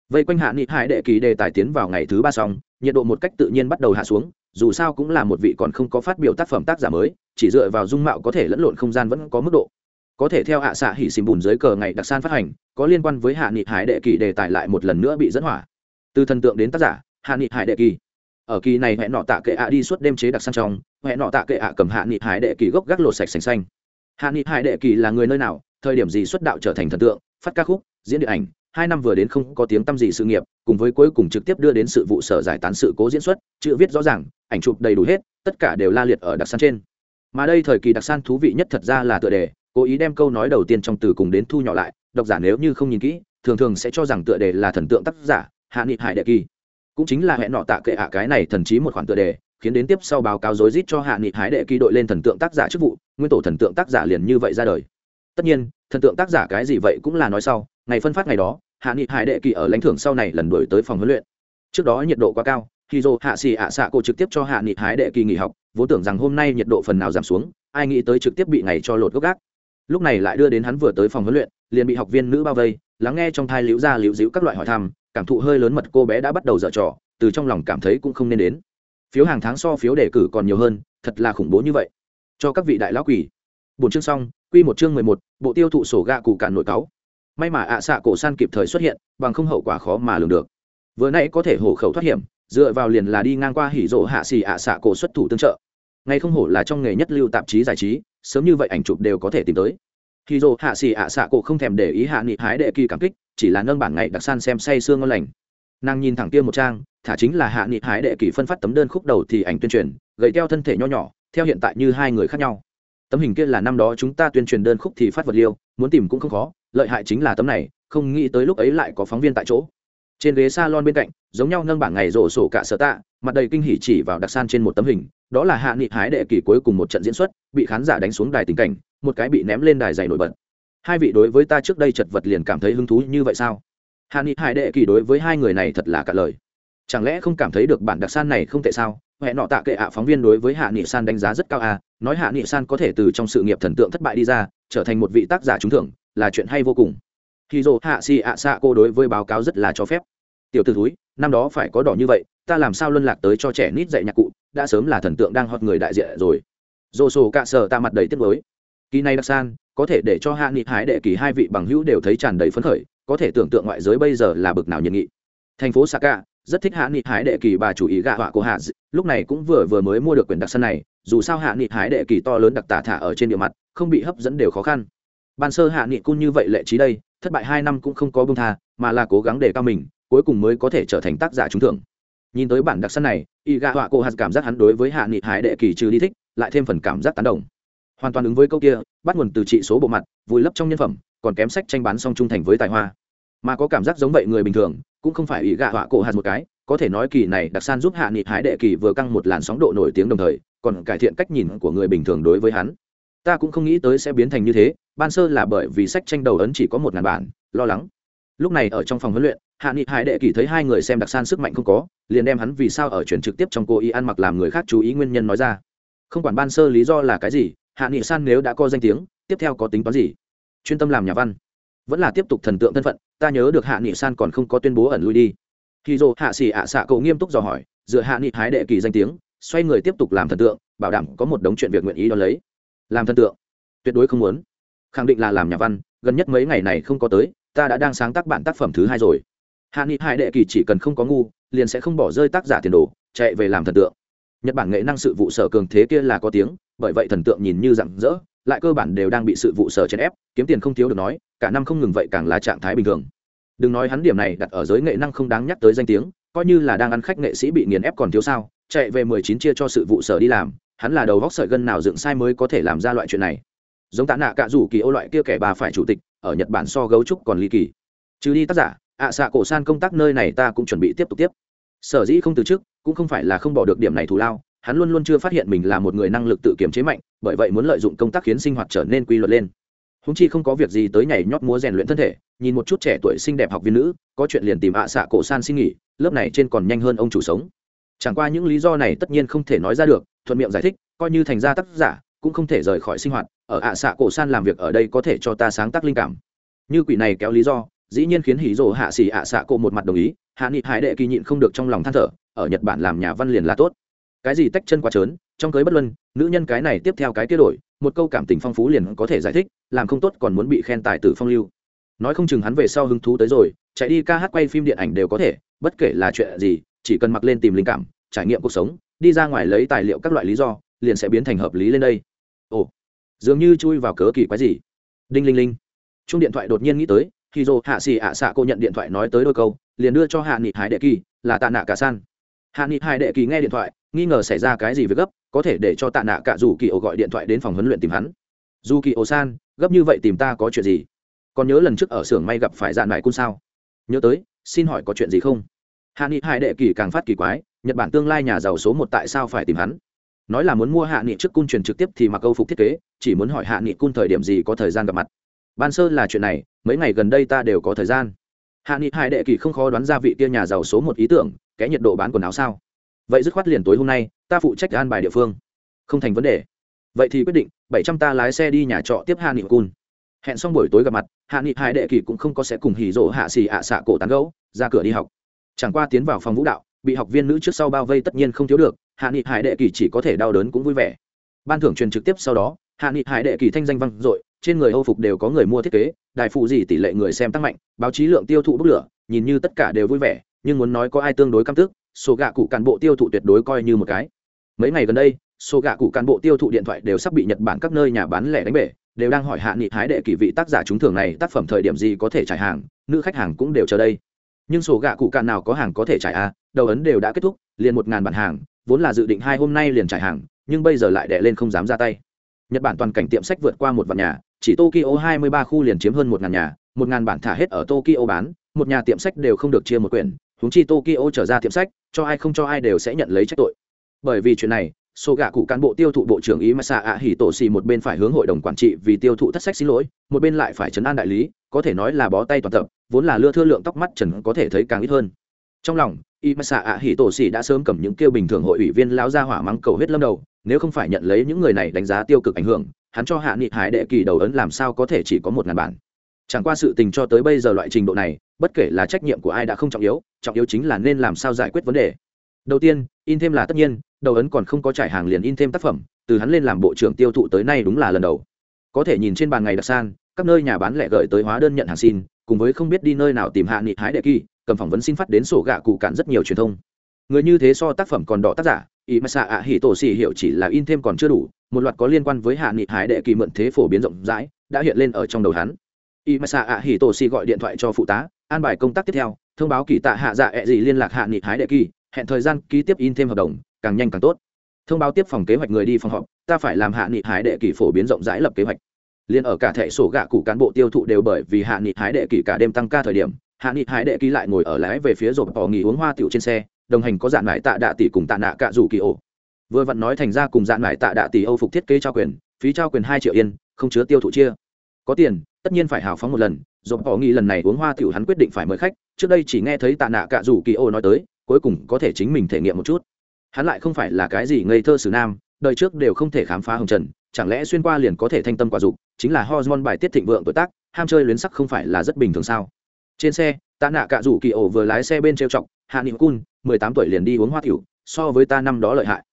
Vây quanh hạ nghị hải đệ kỳ đề tài tiến vào ngày thứ ba xong, nhiệt độ một cách tự nhiên bắt đầu hạ xuống dù sao cũng là một vị còn không có phát biểu tác phẩm tác giả mới, chỉ dựa vào dung mạo có thể lẫn lộn không gian vẫn có mức độ. Có thể theo hạ xạ hỉ xìm bùn dưới cờ ngày đặc san phát hành, có liên quan với hạ nghị hải đệ kỳ đề tài lại một lần nữa bị dẫn hỏa. Từ thần tượng đến tác giả, hạ nghị hải đệ kỳ. Ở kỳ này hẹn nọ tạ kệ ạ đi suốt đêm chế đặc san trong, hẹn nọ tạ kệ ạ cầm hạ nghị hải đệ kỳ gốc gác lột sạch xanh xanh. Hạ nghị hải đệ kỳ là người nơi nào, thời điểm gì xuất đạo trở thành thần tượng, phát ca khúc, diễn điện ảnh hai năm vừa đến không có tiếng tăm gì sự nghiệp, cùng với cuối cùng trực tiếp đưa đến sự vụ sở giải tán sự cố diễn xuất, chữ viết rõ ràng, ảnh chụp đầy đủ hết, tất cả đều la liệt ở đặc san trên. Mà đây thời kỳ đặc san thú vị nhất thật ra là tựa đề, cố ý đem câu nói đầu tiên trong từ cùng đến thu nhỏ lại, độc giả nếu như không nhìn kỹ, thường thường sẽ cho rằng tựa đề là thần tượng tác giả, hạ nghị hải đệ kỳ. Cũng chính là hẹn nọ tạ kệ hạ cái này thần chí một khoản tựa đề, khiến đến tiếp sau báo cáo rối rít cho hạ nghị hải đệ kỳ đội lên thần tượng tác giả chức vụ, nguyên tổ thần tượng tác giả liền như vậy ra đời tất nhiên, thần tượng tác giả cái gì vậy cũng là nói sau, ngày phân phát ngày đó, hạ nghị hải đệ kỳ ở lãnh thưởng sau này lần đổi tới phòng huấn luyện. Trước đó nhiệt độ quá cao khi dô hạ xì ạ xạ cô trực tiếp cho hạ nghị hải đệ kỳ nghỉ học, vốn tưởng rằng hôm nay nhiệt độ phần nào giảm xuống, ai nghĩ tới trực tiếp bị ngày cho lột gốc gác. Lúc này lại đưa đến hắn vừa tới phòng huấn luyện, liền bị học viên nữ bao vây, lắng nghe trong thai liễu ra liễu dĩu các loại hỏi thăm, cảm thụ hơi lớn mật cô bé đã bắt đầu dở trò, từ trong lòng cảm thấy cũng không nên đến. Phiếu hàng tháng so phiếu đề cử còn nhiều hơn, thật là khủng bố như vậy. Cho các vị đại lão quỷ bốn chương xong, quy một chương mười một, bộ tiêu thụ sổ gạ cụ cạn nội cáu. May mà ạ xạ cổ san kịp thời xuất hiện, bằng không hậu quả khó mà lường được. Vừa nãy có thể hổ khẩu thoát hiểm, dựa vào liền là đi ngang qua hỉ rộ hạ xì ạ xạ cổ xuất thủ tương trợ. Ngay không hổ là trong nghề nhất lưu tạp chí giải trí, sớm như vậy ảnh chụp đều có thể tìm tới. Hỉ rộ hạ xì ạ xạ cổ không thèm để ý hạ nghị hái đệ kỳ cảm kích, chỉ là nâng bản ngày đặc san xem say sương ngon lành. Nàng nhìn thẳng kia một trang, thả chính là hạ nghị hái đệ kỳ phân phát tấm đơn khúc đầu thì ảnh tuyên truyền gậy theo thân thể nho nhỏ, theo hiện tại như hai người khác nhau tấm hình kia là năm đó chúng ta tuyên truyền đơn khúc thì phát vật liêu, muốn tìm cũng không khó, lợi hại chính là tấm này, không nghĩ tới lúc ấy lại có phóng viên tại chỗ. Trên ghế s a lon bên cạnh, giống nhau nâng bảng ngày rổ sổ cả sở tạ, mặt đầy kinh hỉ chỉ vào đặc san trên một tấm hình, đó là hạ nghị hái đệ kỳ cuối cùng một trận diễn xuất, bị khán giả đánh xuống đài tình cảnh, một cái bị ném lên đài dày nổi bật. Hai vị đối với ta trước đây chật vật liền cảm thấy hứng thú như vậy sao? Hạ nghị hải đệ kỳ đối với hai người này thật là cả lời. Chẳng lẽ không cảm thấy được bản đặc san này không tệ sao? Huệ nọ tạ kệ ạ phóng viên đối với hạ nghị san đánh giá rất cao à nói hạ nghị san có thể từ trong sự nghiệp thần tượng thất bại đi ra, trở thành một vị tác giả trúng thưởng, là chuyện hay vô cùng. Khi dồ hạ xì ạ xạ cô đối với báo cáo rất là cho phép. Tiểu t ử thúi, năm đó phải có đỏ như vậy, ta làm sao luân lạc tới cho trẻ nít dạy nhạc cụ, đã sớm là thần tượng đang hot người đại diện rồi. Dồ sổ cạ sờ ta mặt đầy tiếc mới kỳ này đặc san, có thể để cho hạ nghị hái đệ kỳ hai vị bằng hữu đều thấy tràn đầy phấn khởi, có thể tưởng tượng ngoại giới bây giờ là bực nào nhiệt nghị. Thành phố saka rất thích hạ nghị hái đệ kỳ bà chủ ý gạ họa của hạ lúc này cũng vừa vừa mới mua được quyền đặc sân này, dù sao hạ nghị hái đệ kỳ to lớn đặc tả thả ở trên địa mặt, không bị hấp dẫn đều khó khăn. Ban sơ hạ nghị cung như vậy lệ trí đây, thất bại hai năm cũng không có bông tha, mà là cố gắng để cao mình, cuối cùng mới có thể trở thành tác giả trúng thưởng. Nhìn tới bản đặc sân này y gạ họa cô hạt cảm giác hắn đối với hạ nghị hái đệ kỳ trừ đi thích, lại thêm phần cảm giác tán đồng. Hoàn toàn ứng với câu kia, bắt nguồn từ trị số bộ mặt, vùi lấp trong nhân phẩm, còn kém sách tranh bán song trung thành với tài hoa. Mà có cảm giác giống vậy người bình thường cũng không phải ý gạ họa cổ hạt một cái, có thể nói kỳ này đặc san giúp hạ nghị hái đệ kỳ vừa căng một làn sóng độ nổi tiếng đồng thời, còn cải thiện cách nhìn của người bình thường đối với hắn. Ta cũng không nghĩ tới sẽ biến thành như thế, ban sơ là bởi vì sách tranh đầu ấn chỉ có một ngàn bản, lo lắng. Lúc này ở trong phòng huấn luyện, hạ nghị hải đệ kỳ thấy hai người xem đặc san sức mạnh không có, liền đem hắn vì sao ở chuyển trực tiếp trong cô y ăn mặc làm người khác chú ý nguyên nhân nói ra. Không quản ban sơ lý do là cái gì, hạ nghị san nếu đã có danh tiếng, tiếp theo có tính toán gì? Chuyên tâm làm nhà văn vẫn là tiếp tục thần tượng thân phận, ta nhớ được hạ nghị san còn không có tuyên bố ẩn lui đi. Khi dô hạ xỉ ạ xạ cậu nghiêm túc dò hỏi, dựa hạ nghị hái đệ kỳ danh tiếng, xoay người tiếp tục làm thần tượng, bảo đảm có một đống chuyện việc nguyện ý đón lấy. Làm thần tượng? Tuyệt đối không muốn. Khẳng định là làm nhà văn, gần nhất mấy ngày này không có tới, ta đã đang sáng tác bản tác phẩm thứ hai rồi. Hạ nghị hai đệ kỳ chỉ cần không có ngu, liền sẽ không bỏ rơi tác giả tiền đồ, chạy về làm thần tượng. Nhật bản nghệ năng sự vụ sở cường thế kia là có tiếng, bởi vậy thần tượng nhìn như rặng rỡ lại cơ bản đều đang bị sự vụ sở chèn ép, kiếm tiền không thiếu được nói, cả năm không ngừng vậy càng là trạng thái bình thường. Đừng nói hắn điểm này đặt ở giới nghệ năng không đáng nhắc tới danh tiếng, coi như là đang ăn khách nghệ sĩ bị nghiền ép còn thiếu sao, chạy về mười chín chia cho sự vụ sở đi làm, hắn là đầu góc sợi gân nào dựng sai mới có thể làm ra loại chuyện này. Giống tạ nạ cạ rủ kỳ ô loại kia kẻ bà phải chủ tịch, ở nhật bản so gấu trúc còn ly kỳ. Trừ đi tác giả, ạ xạ cổ san công tác nơi này ta cũng chuẩn bị tiếp tục tiếp. Sở dĩ không từ chức, cũng không phải là không bỏ được điểm này thù lao hắn luôn luôn chưa phát hiện mình là một người năng lực tự kiểm chế mạnh, bởi vậy muốn lợi dụng công tác khiến sinh hoạt trở nên quy luật lên. Húng chi không có việc gì tới nhảy nhót múa rèn luyện thân thể, nhìn một chút trẻ tuổi xinh đẹp học viên nữ, có chuyện liền tìm ạ xạ cổ san xin nghỉ, lớp này trên còn nhanh hơn ông chủ sống. Chẳng qua những lý do này tất nhiên không thể nói ra được, thuận miệng giải thích, coi như thành ra tác giả, cũng không thể rời khỏi sinh hoạt, ở ạ xạ cổ san làm việc ở đây có thể cho ta sáng tác linh cảm. Như quỷ này kéo lý do, dĩ nhiên khiến hí rồ hạ xỉ ạ xạ cổ một mặt đồng ý, hạ nghị hải đệ kỳ nhịn không được trong lòng than thở, ở nhật bản làm nhà văn liền là tốt cái gì tách chân quá trớn, trong cưới bất luân, nữ nhân cái này tiếp theo cái kia đổi, một câu cảm tình phong phú liền có thể giải thích, làm không tốt còn muốn bị khen tài tử phong lưu. Nói không chừng hắn về sau hứng thú tới rồi, chạy đi ca hát quay phim điện ảnh đều có thể, bất kể là chuyện gì, chỉ cần mặc lên tìm linh cảm, trải nghiệm cuộc sống, đi ra ngoài lấy tài liệu các loại lý do, liền sẽ biến thành hợp lý lên đây. Ồ, dường như chui vào cớ kỳ quái gì. Đinh linh linh. Chung điện thoại đột nhiên nghĩ tới khi dô hạ xì ạ xạ cô nhận điện thoại nói tới đôi câu, liền đưa cho hạ nghị hái đệ kỳ, là tạ nạ cả san hạ nghị Hai đệ kỳ nghe điện thoại, nghi ngờ xảy ra cái gì với gấp, có thể để cho tạ nạ cả dù kỳ ổ gọi điện thoại đến phòng huấn luyện tìm hắn. Dù kỳ ổ san, gấp như vậy tìm ta có chuyện gì? Còn nhớ lần trước ở xưởng may gặp phải dạn mải cun sao? Nhớ tới, xin hỏi có chuyện gì không? Hạ nghị Hai đệ kỳ càng phát kỳ quái, nhật bản tương lai nhà giàu số một tại sao phải tìm hắn? Nói là muốn mua hạ nghị trước cung truyền trực tiếp thì mặc câu phục thiết kế, chỉ muốn hỏi hạ nghị cung thời điểm gì có thời gian gặp mặt. Ban sơ là chuyện này, mấy ngày gần đây ta đều có thời gian. Hạ nghị hải đệ kỳ không khó đoán ra vị kia nhà giàu số một ý tưởng cái nhiệt độ bán quần áo sao? Vậy dứt khoát liền tối hôm nay, ta phụ trách an bài địa phương. Không thành vấn đề. Vậy thì quyết định, bảy trăm ta lái xe đi nhà trọ tiếp hạ nghị cun. Hẹn xong buổi tối gặp mặt, hạ nghị hải đệ kỳ cũng không có sẽ cùng hỉ rộ hạ xì ạ xạ cổ tán gấu ra cửa đi học. Chẳng qua tiến vào phòng vũ đạo, bị học viên nữ trước sau bao vây tất nhiên không thiếu được, hạ nghị hải đệ kỳ chỉ có thể đau đớn cũng vui vẻ. Ban thưởng truyền trực tiếp sau đó, hạ nghị hải đệ kỳ thanh danh vang dội, trên người âu phục đều có người mua thiết kế, đài phụ gì tỷ lệ người xem tăng mạnh, báo chí lượng tiêu thụ bốc lửa, nhìn như tất cả đều vui vẻ nhưng muốn nói có ai tương đối căm tức số gạ cụ cán bộ tiêu thụ tuyệt đối coi như một cái. Mấy ngày gần đây số gạ cụ cán bộ tiêu thụ điện thoại đều sắp bị nhật bản các nơi nhà bán lẻ đánh bể, đều đang hỏi hạ nghị hái đệ kỳ vị tác giả trúng thưởng này tác phẩm thời điểm gì có thể trải hàng, nữ khách hàng cũng đều chờ đây. Nhưng sổ gạ cụ cạn nào có hàng có thể trải a đầu ấn đều đã kết thúc, liền một ngàn bản hàng, vốn là dự định hai hôm nay liền trải hàng, nhưng bây giờ lại đẻ lên không dám ra tay. Nhật bản toàn cảnh tiệm sách vượt qua một vạn nhà, chỉ tokyo hai mươi ba khu liền chiếm hơn một ngàn nhà, một ngàn bản thả hết ở tokyo bán, một nhà tiệm sách đều không được chia một quyển húng chi tokyo trở ra tiệm sách, cho ai không cho ai đều sẽ nhận lấy trách tội. Bởi vì chuyện này số gạ cụ cán bộ tiêu thụ bộ trưởng ý massa ạ hỉ tổ xì một bên phải hướng hội đồng quản trị vì tiêu thụ thất sách xin lỗi, một bên lại phải chấn an đại lý, có thể nói là bó tay toàn tập, vốn là lưa thưa lượng tóc mắt trần có thể thấy càng ít hơn. Trong lòng y massa ạ hỉ tổ xì đã sớm cầm những kêu bình thường hội ủy viên lão gia hỏa mắng cầu hết lâm đầu, nếu không phải nhận lấy những người này đánh giá tiêu cực ảnh hưởng, hắn cho hạ nghị hải đệ kỳ đầu ấn làm sao có thể chỉ có một ngàn bản chẳng qua sự tình cho tới bây giờ loại trình độ này, bất kể là trách nhiệm của ai đã không trọng yếu trọng yếu chính là nên làm sao giải quyết vấn đề. Đầu tiên, in thêm là tất nhiên, đầu ấn còn không có trải hàng liền in thêm tác phẩm, từ hắn lên làm bộ trưởng tiêu thụ tới nay đúng là lần đầu. Có thể nhìn trên bàn ngày đặc san, các nơi nhà bán lẻ gửi tới hóa đơn nhận hàng xin, cùng với không biết đi nơi nào tìm hạ nghị hái đệ kỳ, cầm phỏng vấn xin phát đến sổ gạ cụ cạn rất nhiều truyền thông. Người như thế so tác phẩm còn đỏ tác giả, ý mà xạ ạ hỉ tổ xỉ hiệu chỉ là in thêm còn chưa đủ, một loạt có liên quan với hạ nghị hái đệ kỳ mượn thế phổ biến rộng rãi, đã hiện lên ở trong đầu hắn ý mà xạ ạ hỉ tổ si gọi điện thoại cho phụ tá, an bài công tác tiếp theo, thông báo kỳ tạ hạ dạ ẹ gì liên lạc hạ nghị hái đệ kỳ, hẹn thời gian ký tiếp in thêm hợp đồng, càng nhanh càng tốt. Thông báo tiếp phòng kế hoạch người đi phòng họp, ta phải làm hạ nghị hái đệ kỳ phổ biến rộng rãi lập kế hoạch. Liên ở cả thẻ sổ gạ cụ cán bộ tiêu thụ đều bởi vì hạ nghị hái đệ kỳ cả đêm tăng ca thời điểm, hạ nghị hái đệ kỳ lại ngồi ở lái về phía rộp bỏ nghỉ uống hoa tiểu trên xe, đồng hành có dạn mải tạ đạ tỷ cùng tạ nạ cạ rủ kỳ ổ. Vừa vặn nói thành ra cùng dạn mải tạ đạ tỷ âu phục thiết kế trao quyền, phí trao quyền hai triệu yên, không chứa tiêu thụ chia. Có tiền tất nhiên phải hào phóng một lần dồn bỏ nghĩ lần này uống hoa tiểu hắn quyết định phải mời khách, trước đây chỉ nghe thấy tạ nạ cạ rủ kỳ ô nói tới, cuối cùng có thể chính mình thể nghiệm một chút. Hắn lại không phải là cái gì ngây thơ sử nam, đời trước đều không thể khám phá hồng trần, chẳng lẽ xuyên qua liền có thể thanh tâm quả dục, chính là hormone bài tiết thịnh vượng tuổi tác, ham chơi luyến sắc không phải là rất bình thường sao? Trên xe, tạ nạ cạ rủ kỳ ổ vừa lái xe bên trêu chọc, hạ nghị cun, mười tám tuổi liền đi uống hoa tiểu, so với ta năm đó lợi hại.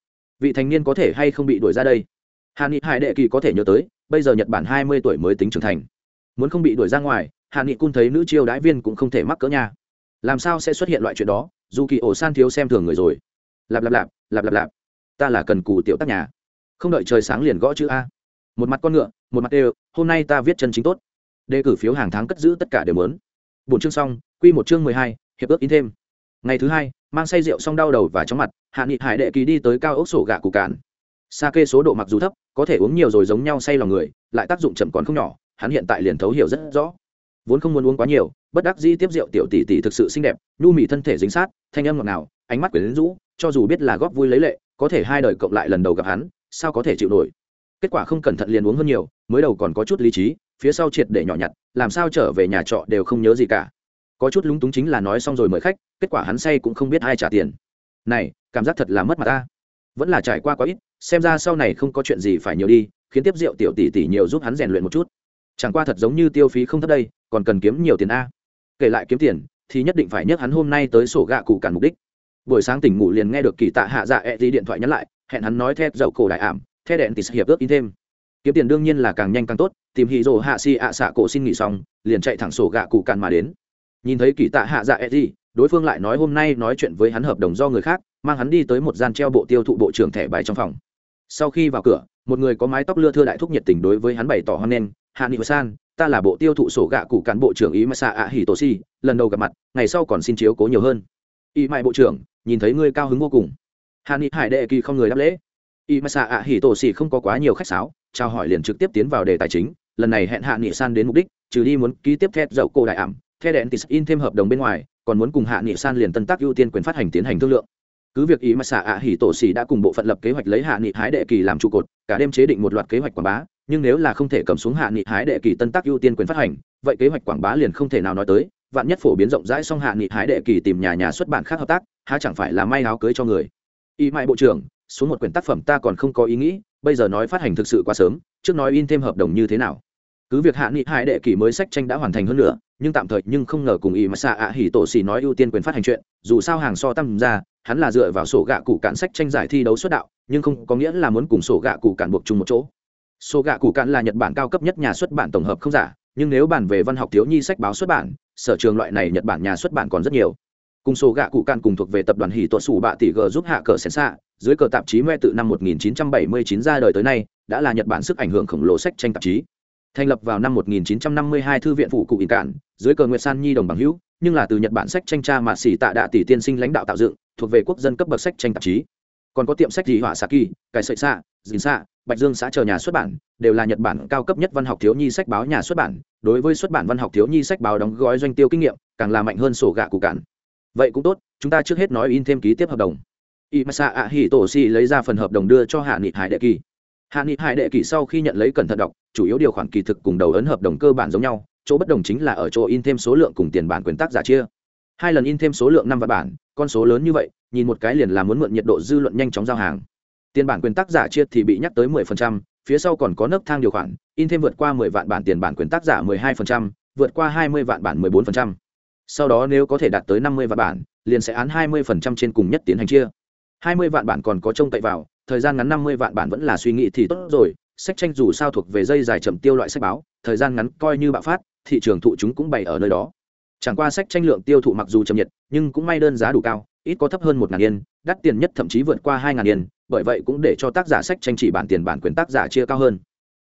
Vị thành niên có thể hay không bị đuổi ra đây? Hạ nghị hải đệ kỳ có thể nhớ tới, bây giờ nhật bản hai mươi tuổi mới tính trưởng thành muốn không bị đuổi ra ngoài, hạ nghị cun thấy nữ chiêu đãi viên cũng không thể mắc cỡ nha. làm sao sẽ xuất hiện loại chuyện đó? Dù kỳ ổ san thiếu xem thường người rồi. Lạp lạp lạp lạp lạp lạp. Ta là cần cù tiểu tác nhà. Không đợi trời sáng liền gõ chữ a. Một mặt con ngựa, một mặt đều, hôm nay ta viết chân chính tốt. Đề cử phiếu hàng tháng cất giữ tất cả đều lớn bốn chương xong, quy một chương mười hai, hiệp ước in thêm. Ngày thứ hai, mang say rượu xong đau đầu và chóng mặt, hạ nghị hải đệ kỳ đi tới cao ốc sổ gà cụ cạn. Sa kê số độ mặc dù thấp, có thể uống nhiều rồi giống nhau say lòng người, lại tác dụng chậm còn không nhỏ hắn hiện tại liền thấu hiểu rất rõ. Vốn không muốn uống quá nhiều, bất đắc dĩ tiếp rượu tiểu tỷ tỷ thực sự xinh đẹp, nhu mì thân thể dính sát, thanh âm ngọt ngào, ánh mắt quyến rũ, cho dù biết là góp vui lấy lệ, có thể hai đời cộng lại lần đầu gặp hắn, sao có thể chịu nổi? Kết quả không cẩn thận liền uống hơn nhiều, mới đầu còn có chút lý trí, phía sau triệt để nhỏ nhặt, làm sao trở về nhà trọ đều không nhớ gì cả. Có chút lúng túng chính là nói xong rồi mời khách, kết quả hắn say cũng không biết ai trả tiền. Này, cảm giác thật là mất mặt ta. Vẫn là trải qua quá ít, xem ra sau này không có chuyện gì phải nhiều đi, khiến tiếp rượu tiểu tỷ tỷ nhiều giúp hắn rèn luyện một chút chẳng qua thật giống như tiêu phí không thấp đây, còn cần kiếm nhiều tiền a. Kể lại kiếm tiền, thì nhất định phải nhắc hắn hôm nay tới sổ gạ cụ cản mục đích. Buổi sáng tỉnh ngủ liền nghe được kỳ tạ hạ dạ e đi điện thoại nhắn lại, hẹn hắn nói thét dậu cổ đại ảm thét đèn thì hiệp ước in thêm. Kiếm tiền đương nhiên là càng nhanh càng tốt, tìm hì rồ hạ si ạ xạ cổ xin nghỉ xong, liền chạy thẳng sổ gạ cụ cản mà đến. Nhìn thấy kỳ tạ hạ dạ e đi đối phương lại nói hôm nay nói chuyện với hắn hợp đồng do người khác, mang hắn đi tới một gian treo bộ tiêu thụ bộ trưởng thẻ bài trong phòng. Sau khi vào cửa, một người có mái tóc lưa thưa đại thúc nhiệt tình đối với hắn bày tỏ hoan nghênh hạ nghị san, ta là bộ tiêu thụ sổ gạ cụ cán bộ trưởng ý mà xạ ạ hỉ tổ si, lần đầu gặp mặt, ngày sau còn xin chiếu cố nhiều hơn. Ý mại bộ trưởng, nhìn thấy ngươi cao hứng vô cùng. Hạ nghị hải đệ kỳ không người đáp lễ. Ý mà xạ ạ hỉ tổ si không có quá nhiều khách sáo, chào hỏi liền trực tiếp tiến vào đề tài chính, lần này hẹn hạ nghị san đến mục đích, trừ đi muốn ký tiếp thép dậu cổ đại ảm theo đèn tis in thêm hợp đồng bên ngoài, còn muốn cùng hạ nghị san liền tân tác ưu tiên quyền phát hành tiến hành thương lượng. Cứ việc ý mà xạ ạ hỉ tổ xỉ đã cùng bộ phận lập kế hoạch lấy hạ nghị hái đệ kỳ làm trụ cột, cả đêm chế định một loạt kế hoạch quảng bá nhưng nếu là không thể cầm xuống hạ nghị hái đệ kỳ tân tác ưu tiên quyền phát hành, vậy kế hoạch quảng bá liền không thể nào nói tới, vạn nhất phổ biến rộng rãi xong hạ nghị hái đệ kỳ tìm nhà nhà xuất bản khác hợp tác, há chẳng phải là may áo cưới cho người. Y mại bộ trưởng, xuống một quyển tác phẩm ta còn không có ý nghĩ, bây giờ nói phát hành thực sự quá sớm, trước nói in thêm hợp đồng như thế nào. Cứ việc hạ nghị hai đệ kỷ mới sách tranh đã hoàn thành hơn nữa, nhưng tạm thời nhưng không ngờ cùng ý mà xạ ạ hỉ tổ xỉ nói ưu tiên quyền phát hành chuyện, dù sao hàng so tăng ra, hắn là dựa vào sổ gạ cụ cạn sách tranh giải thi đấu xuất đạo, nhưng không có nghĩa là muốn cùng sổ gạ cụ cạn buộc chung một chỗ sổ gạ cụ cạn là nhật bản cao cấp nhất nhà xuất bản tổng hợp không giả, nhưng nếu bàn về văn học thiếu nhi sách báo xuất bản, sở trường loại này nhật bản nhà xuất bản còn rất nhiều. Cùng sổ gạ cụ cạn cùng thuộc về tập đoàn hỉ tuột sủ bạ tỷ g giúp hạ cờ xén xạ dưới cờ tạp chí me tự năm 1979 ra đời tới nay, đã là nhật bản sức ảnh hưởng khổng lồ sách tranh tạp chí. Thành lập vào năm 1952 thư viện phụ cụ ỉn cạn, dưới cờ nguyệt san nhi đồng bằng hữu, nhưng là từ nhật bản sách tranh cha mà xỉ tạ đạ tỷ tiên sinh lãnh đạo tạo dựng, thuộc về quốc dân cấp bậc sách tranh tạp chí. Còn có tiệm sách gì họa saki cải sợi xạ dìn xạ bạch dương xã chờ nhà xuất bản, đều là nhật bản cao cấp nhất văn học thiếu nhi sách báo nhà xuất bản, đối với xuất bản văn học thiếu nhi sách báo đóng gói doanh tiêu kinh nghiệm, càng là mạnh hơn sổ gạ cụ cản vậy cũng tốt, chúng ta trước hết nói in thêm ký tiếp hợp đồng. Imasa a hi tổ si lấy ra phần hợp đồng đưa cho hạ nghị hải đệ kỳ. Hạ nghị hải đệ kỳ sau khi nhận lấy cẩn thận đọc, chủ yếu điều khoản kỳ thực cùng đầu ấn hợp đồng cơ bản giống nhau, chỗ bất đồng chính là ở chỗ in thêm số lượng cùng tiền bản quyền tác giả chia. Hai lần in thêm số lượng năm vạn bản, con số lớn như vậy, nhìn một cái liền là muốn mượn nhiệt độ dư luận nhanh chóng giao hàng tiền bản quyền tác giả chia thì bị nhắc tới 10%, phía sau còn có nấc thang điều khoản in thêm vượt qua 10 vạn bản tiền bản quyền tác giả 12%, vượt qua 20 vạn bản 14%. sau đó nếu có thể đạt tới 50 vạn bản liền sẽ án 20% trên cùng nhất tiến hành chia 20 vạn bản còn có trông cậy vào thời gian ngắn 50 vạn bản vẫn là suy nghĩ thì tốt rồi sách tranh dù sao thuộc về dây dài chậm tiêu loại sách báo thời gian ngắn coi như bạo phát thị trường thụ chúng cũng bày ở nơi đó chẳng qua sách tranh lượng tiêu thụ mặc dù chậm nhiệt nhưng cũng may đơn giá đủ cao ít có thấp hơn một ngàn yên đắt tiền nhất thậm chí vượt qua hai ngàn yên bởi vậy cũng để cho tác giả sách tranh chỉ bản tiền bản quyền tác giả chia cao hơn.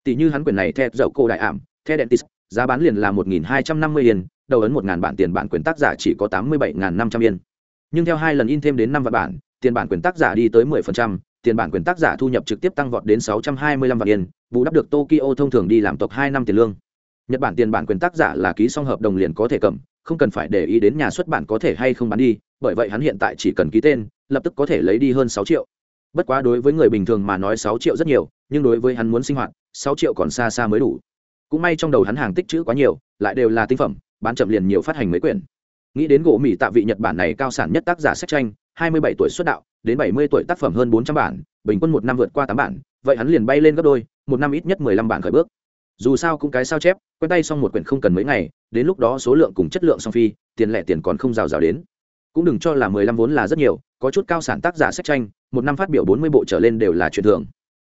Tỷ như hắn quyền này theo dậu cô đại ảm theo dentis giá bán liền là một nghìn hai trăm năm mươi yên, đầu ấn một ngàn bản tiền bản quyền tác giả chỉ có tám mươi bảy ngàn năm trăm yên. Nhưng theo hai lần in thêm đến năm vạn bản, tiền bản quyền tác giả đi tới mười phần trăm, tiền bản quyền tác giả thu nhập trực tiếp tăng vọt đến sáu trăm hai mươi lăm vạn yên, bù đắp được tokyo thông thường đi làm tộc hai năm tiền lương. Nhật bản tiền bản quyền tác giả là ký xong hợp đồng liền có thể cầm, không cần phải để ý đến nhà xuất bản có thể hay không bán đi, bởi vậy hắn hiện tại chỉ cần ký tên, lập tức có thể lấy đi hơn sáu triệu bất quá đối với người bình thường mà nói sáu triệu rất nhiều, nhưng đối với hắn muốn sinh hoạt, sáu triệu còn xa xa mới đủ. Cũng may trong đầu hắn hàng tích chữ quá nhiều, lại đều là tinh phẩm, bán chậm liền nhiều phát hành mấy quyển. Nghĩ đến gỗ mỹ tạ vị nhật bản này cao sản nhất tác giả sách tranh, hai mươi bảy tuổi xuất đạo, đến bảy mươi tuổi tác phẩm hơn bốn trăm bản, bình quân một năm vượt qua tám bản, vậy hắn liền bay lên gấp đôi, một năm ít nhất mười lăm bản khởi bước. Dù sao cũng cái sao chép, quen tay xong một quyển không cần mấy ngày, đến lúc đó số lượng cùng chất lượng song phi, tiền lẻ tiền còn không rào rào đến. Cũng đừng cho là mười lăm vốn là rất nhiều có chút cao sản tác giả sách tranh, một năm phát biểu bốn mươi bộ trở lên đều là chuyện thường.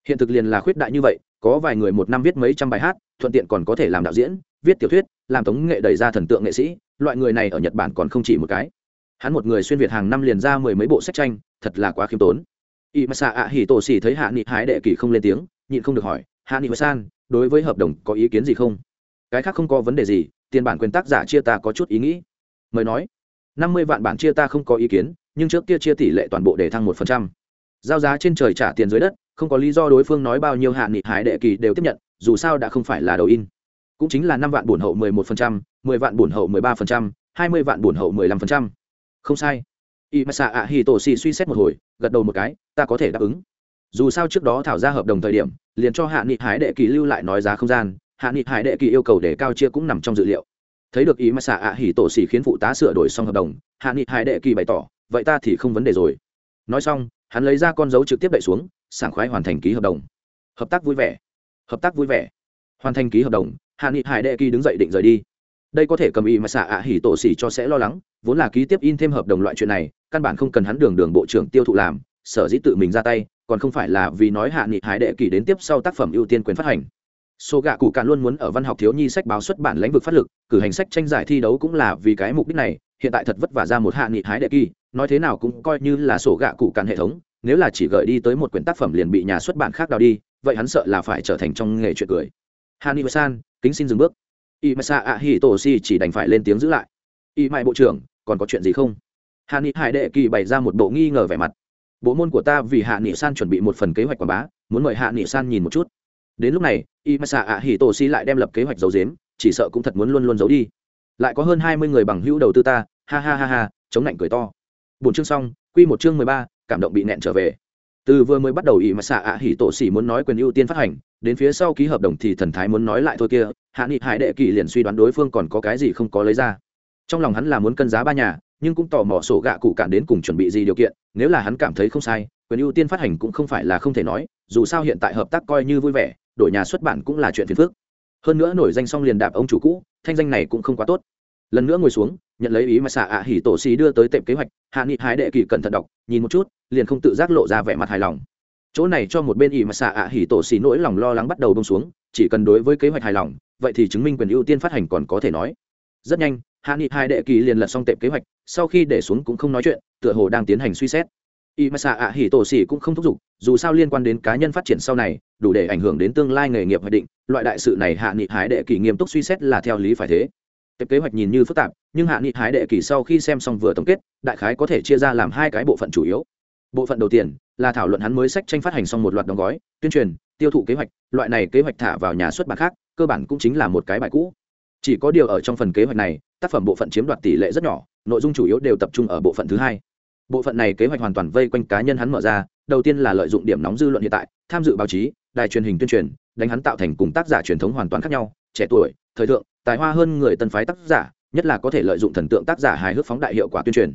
Hiện thực liền là khuyết đại như vậy, có vài người một năm viết mấy trăm bài hát, thuận tiện còn có thể làm đạo diễn, viết tiểu thuyết, làm tống nghệ đẩy ra thần tượng nghệ sĩ, loại người này ở nhật bản còn không chỉ một cái. Hắn một người xuyên việt hàng năm liền ra mười mấy bộ sách tranh, thật là quá khiêm tốn. Y masa a hỉ tổ xỉ thấy hạ nghị hái đệ kỳ không lên tiếng, nhịn không được hỏi, hạ nghị san, đối với hợp đồng có ý kiến gì không? Cái khác không có vấn đề gì, tiền bản quyền tác giả chia ta có chút ý nghĩ. Mời nói, năm mươi vạn bản chia ta không có ý kiến nhưng trước kia chia tỷ lệ toàn bộ để thăng một phần trăm. Giao giá trên trời trả tiền dưới đất, không có lý do đối phương nói bao nhiêu hạ nghị hải đệ kỳ đều tiếp nhận, dù sao đã không phải là đầu in. Cũng chính là năm vạn bổn hậu mười một phần trăm, mười vạn bổn hậu mười ba phần trăm, hai mươi vạn bổn hậu mười lăm phần trăm. Không sai. Y masa a tổ xì suy xét một hồi, gật đầu một cái, ta có thể đáp ứng. Dù sao trước đó thảo ra hợp đồng thời điểm, liền cho hạ nghị hải đệ kỳ lưu lại nói giá không gian, hạ nghị hải đệ kỳ yêu cầu để cao chia cũng nằm trong dự liệu. Thấy được ý mà xạ ạ hỉ tổ xỉ khiến phụ tá sửa đổi xong hợp đồng, hạ nghị hải đệ kỳ bày tỏ vậy ta thì không vấn đề rồi. Nói xong, hắn lấy ra con dấu trực tiếp đậy xuống, sảng khoái hoàn thành ký hợp đồng. Hợp tác vui vẻ. Hợp tác vui vẻ. Hoàn thành ký hợp đồng, hạ nghị hải đệ kỳ đứng dậy định rời đi. Đây có thể cầm ý mà xạ ạ hỉ tổ xỉ cho sẽ lo lắng, vốn là ký tiếp in thêm hợp đồng loại chuyện này, căn bản không cần hắn đường đường bộ trưởng tiêu thụ làm, sở dĩ tự mình ra tay, còn không phải là vì nói hạ nghị hải đệ kỳ đến tiếp sau tác phẩm ưu tiên quyền phát hành. Số gạ cụ cạn luôn muốn ở văn học thiếu nhi sách báo xuất bản lĩnh vực phát lực, cử hành sách tranh giải thi đấu cũng là vì cái mục đích này hiện tại thật vất vả ra một hạ nghị hái đệ kỳ, nói thế nào cũng coi như là sổ gạ cụ cạn hệ thống, nếu là chỉ gợi đi tới một quyển tác phẩm liền bị nhà xuất bản khác đào đi, vậy hắn sợ là phải trở thành trong nghề chuyện cười. Hàn ni san kính xin dừng bước. Y masa a hi tổ si chỉ đành phải lên tiếng giữ lại. Y mại bộ trưởng, còn có chuyện gì không? Hàn ni hải đệ kỳ bày ra một bộ nghi ngờ vẻ mặt. Bộ môn của ta vì hạ nghị san chuẩn bị một phần kế hoạch quảng bá, muốn mời hạ nghị san nhìn một chút. Đến lúc này y masa a hi tổ si lại đem lập kế hoạch giấu dếm chỉ sợ cũng thật muốn luôn luôn giấu đi lại có hơn hai mươi người bằng hữu đầu tư ta, ha ha ha ha, chống lạnh cười to. Bốn chương xong, quy một chương mười ba, cảm động bị nẹn trở về. Từ vừa mới bắt đầu ỷ mà xạ ạ hỉ tổ sĩ muốn nói quyền ưu tiên phát hành, đến phía sau ký hợp đồng thì thần thái muốn nói lại thôi kia, hạ nghị hải đệ kỳ liền suy đoán đối phương còn có cái gì không có lấy ra. Trong lòng hắn là muốn cân giá ba nhà, nhưng cũng tò mò sổ gạ cụ cản đến cùng chuẩn bị gì điều kiện, nếu là hắn cảm thấy không sai, quyền ưu tiên phát hành cũng không phải là không thể nói, dù sao hiện tại hợp tác coi như vui vẻ, đổi nhà xuất bản cũng là chuyện phiền phức hơn nữa nổi danh xong liền đạp ông chủ cũ, thanh danh này cũng không quá tốt. Lần nữa ngồi xuống, nhận lấy ý mà xạ ạ hỉ tổ xì đưa tới tệm kế hoạch, hạ nghị hái đệ kỳ cẩn thận đọc, nhìn một chút, liền không tự giác lộ ra vẻ mặt hài lòng. Chỗ này cho một bên ý mà xạ ạ hỉ tổ xì nỗi lòng lo lắng bắt đầu bông xuống, chỉ cần đối với kế hoạch hài lòng, vậy thì chứng minh quyền ưu tiên phát hành còn có thể nói. Rất nhanh, hạ nghị hai đệ kỳ liền lật xong tệm kế hoạch, sau khi để xuống cũng không nói chuyện, tựa hồ đang tiến hành suy xét. Y mà xạ ạ hỉ tổ xỉ cũng không thúc giục, dù sao liên quan đến cá nhân phát triển sau này đủ để ảnh hưởng đến tương lai nghề nghiệp hoạch định, loại đại sự này hạ nghị hái đệ kỳ nghiêm túc suy xét là theo lý phải thế. Tệp kế hoạch nhìn như phức tạp, nhưng hạ nghị hái đệ kỳ sau khi xem xong vừa tổng kết, đại khái có thể chia ra làm hai cái bộ phận chủ yếu. Bộ phận đầu tiên là thảo luận hắn mới sách tranh phát hành xong một loạt đóng gói, tuyên truyền, tiêu thụ kế hoạch, loại này kế hoạch thả vào nhà xuất bản khác, cơ bản cũng chính là một cái bài cũ. Chỉ có điều ở trong phần kế hoạch này, tác phẩm bộ phận chiếm đoạt tỷ lệ rất nhỏ, nội dung chủ yếu đều tập trung ở bộ phận thứ hai. Bộ phận này kế hoạch hoàn toàn vây quanh cá nhân hắn mở ra, đầu tiên là lợi dụng điểm nóng dư luận hiện tại, tham dự báo chí đài truyền hình tuyên truyền, đánh hắn tạo thành cùng tác giả truyền thống hoàn toàn khác nhau, trẻ tuổi, thời thượng, tài hoa hơn người tân phái tác giả, nhất là có thể lợi dụng thần tượng tác giả hài hước phóng đại hiệu quả tuyên truyền.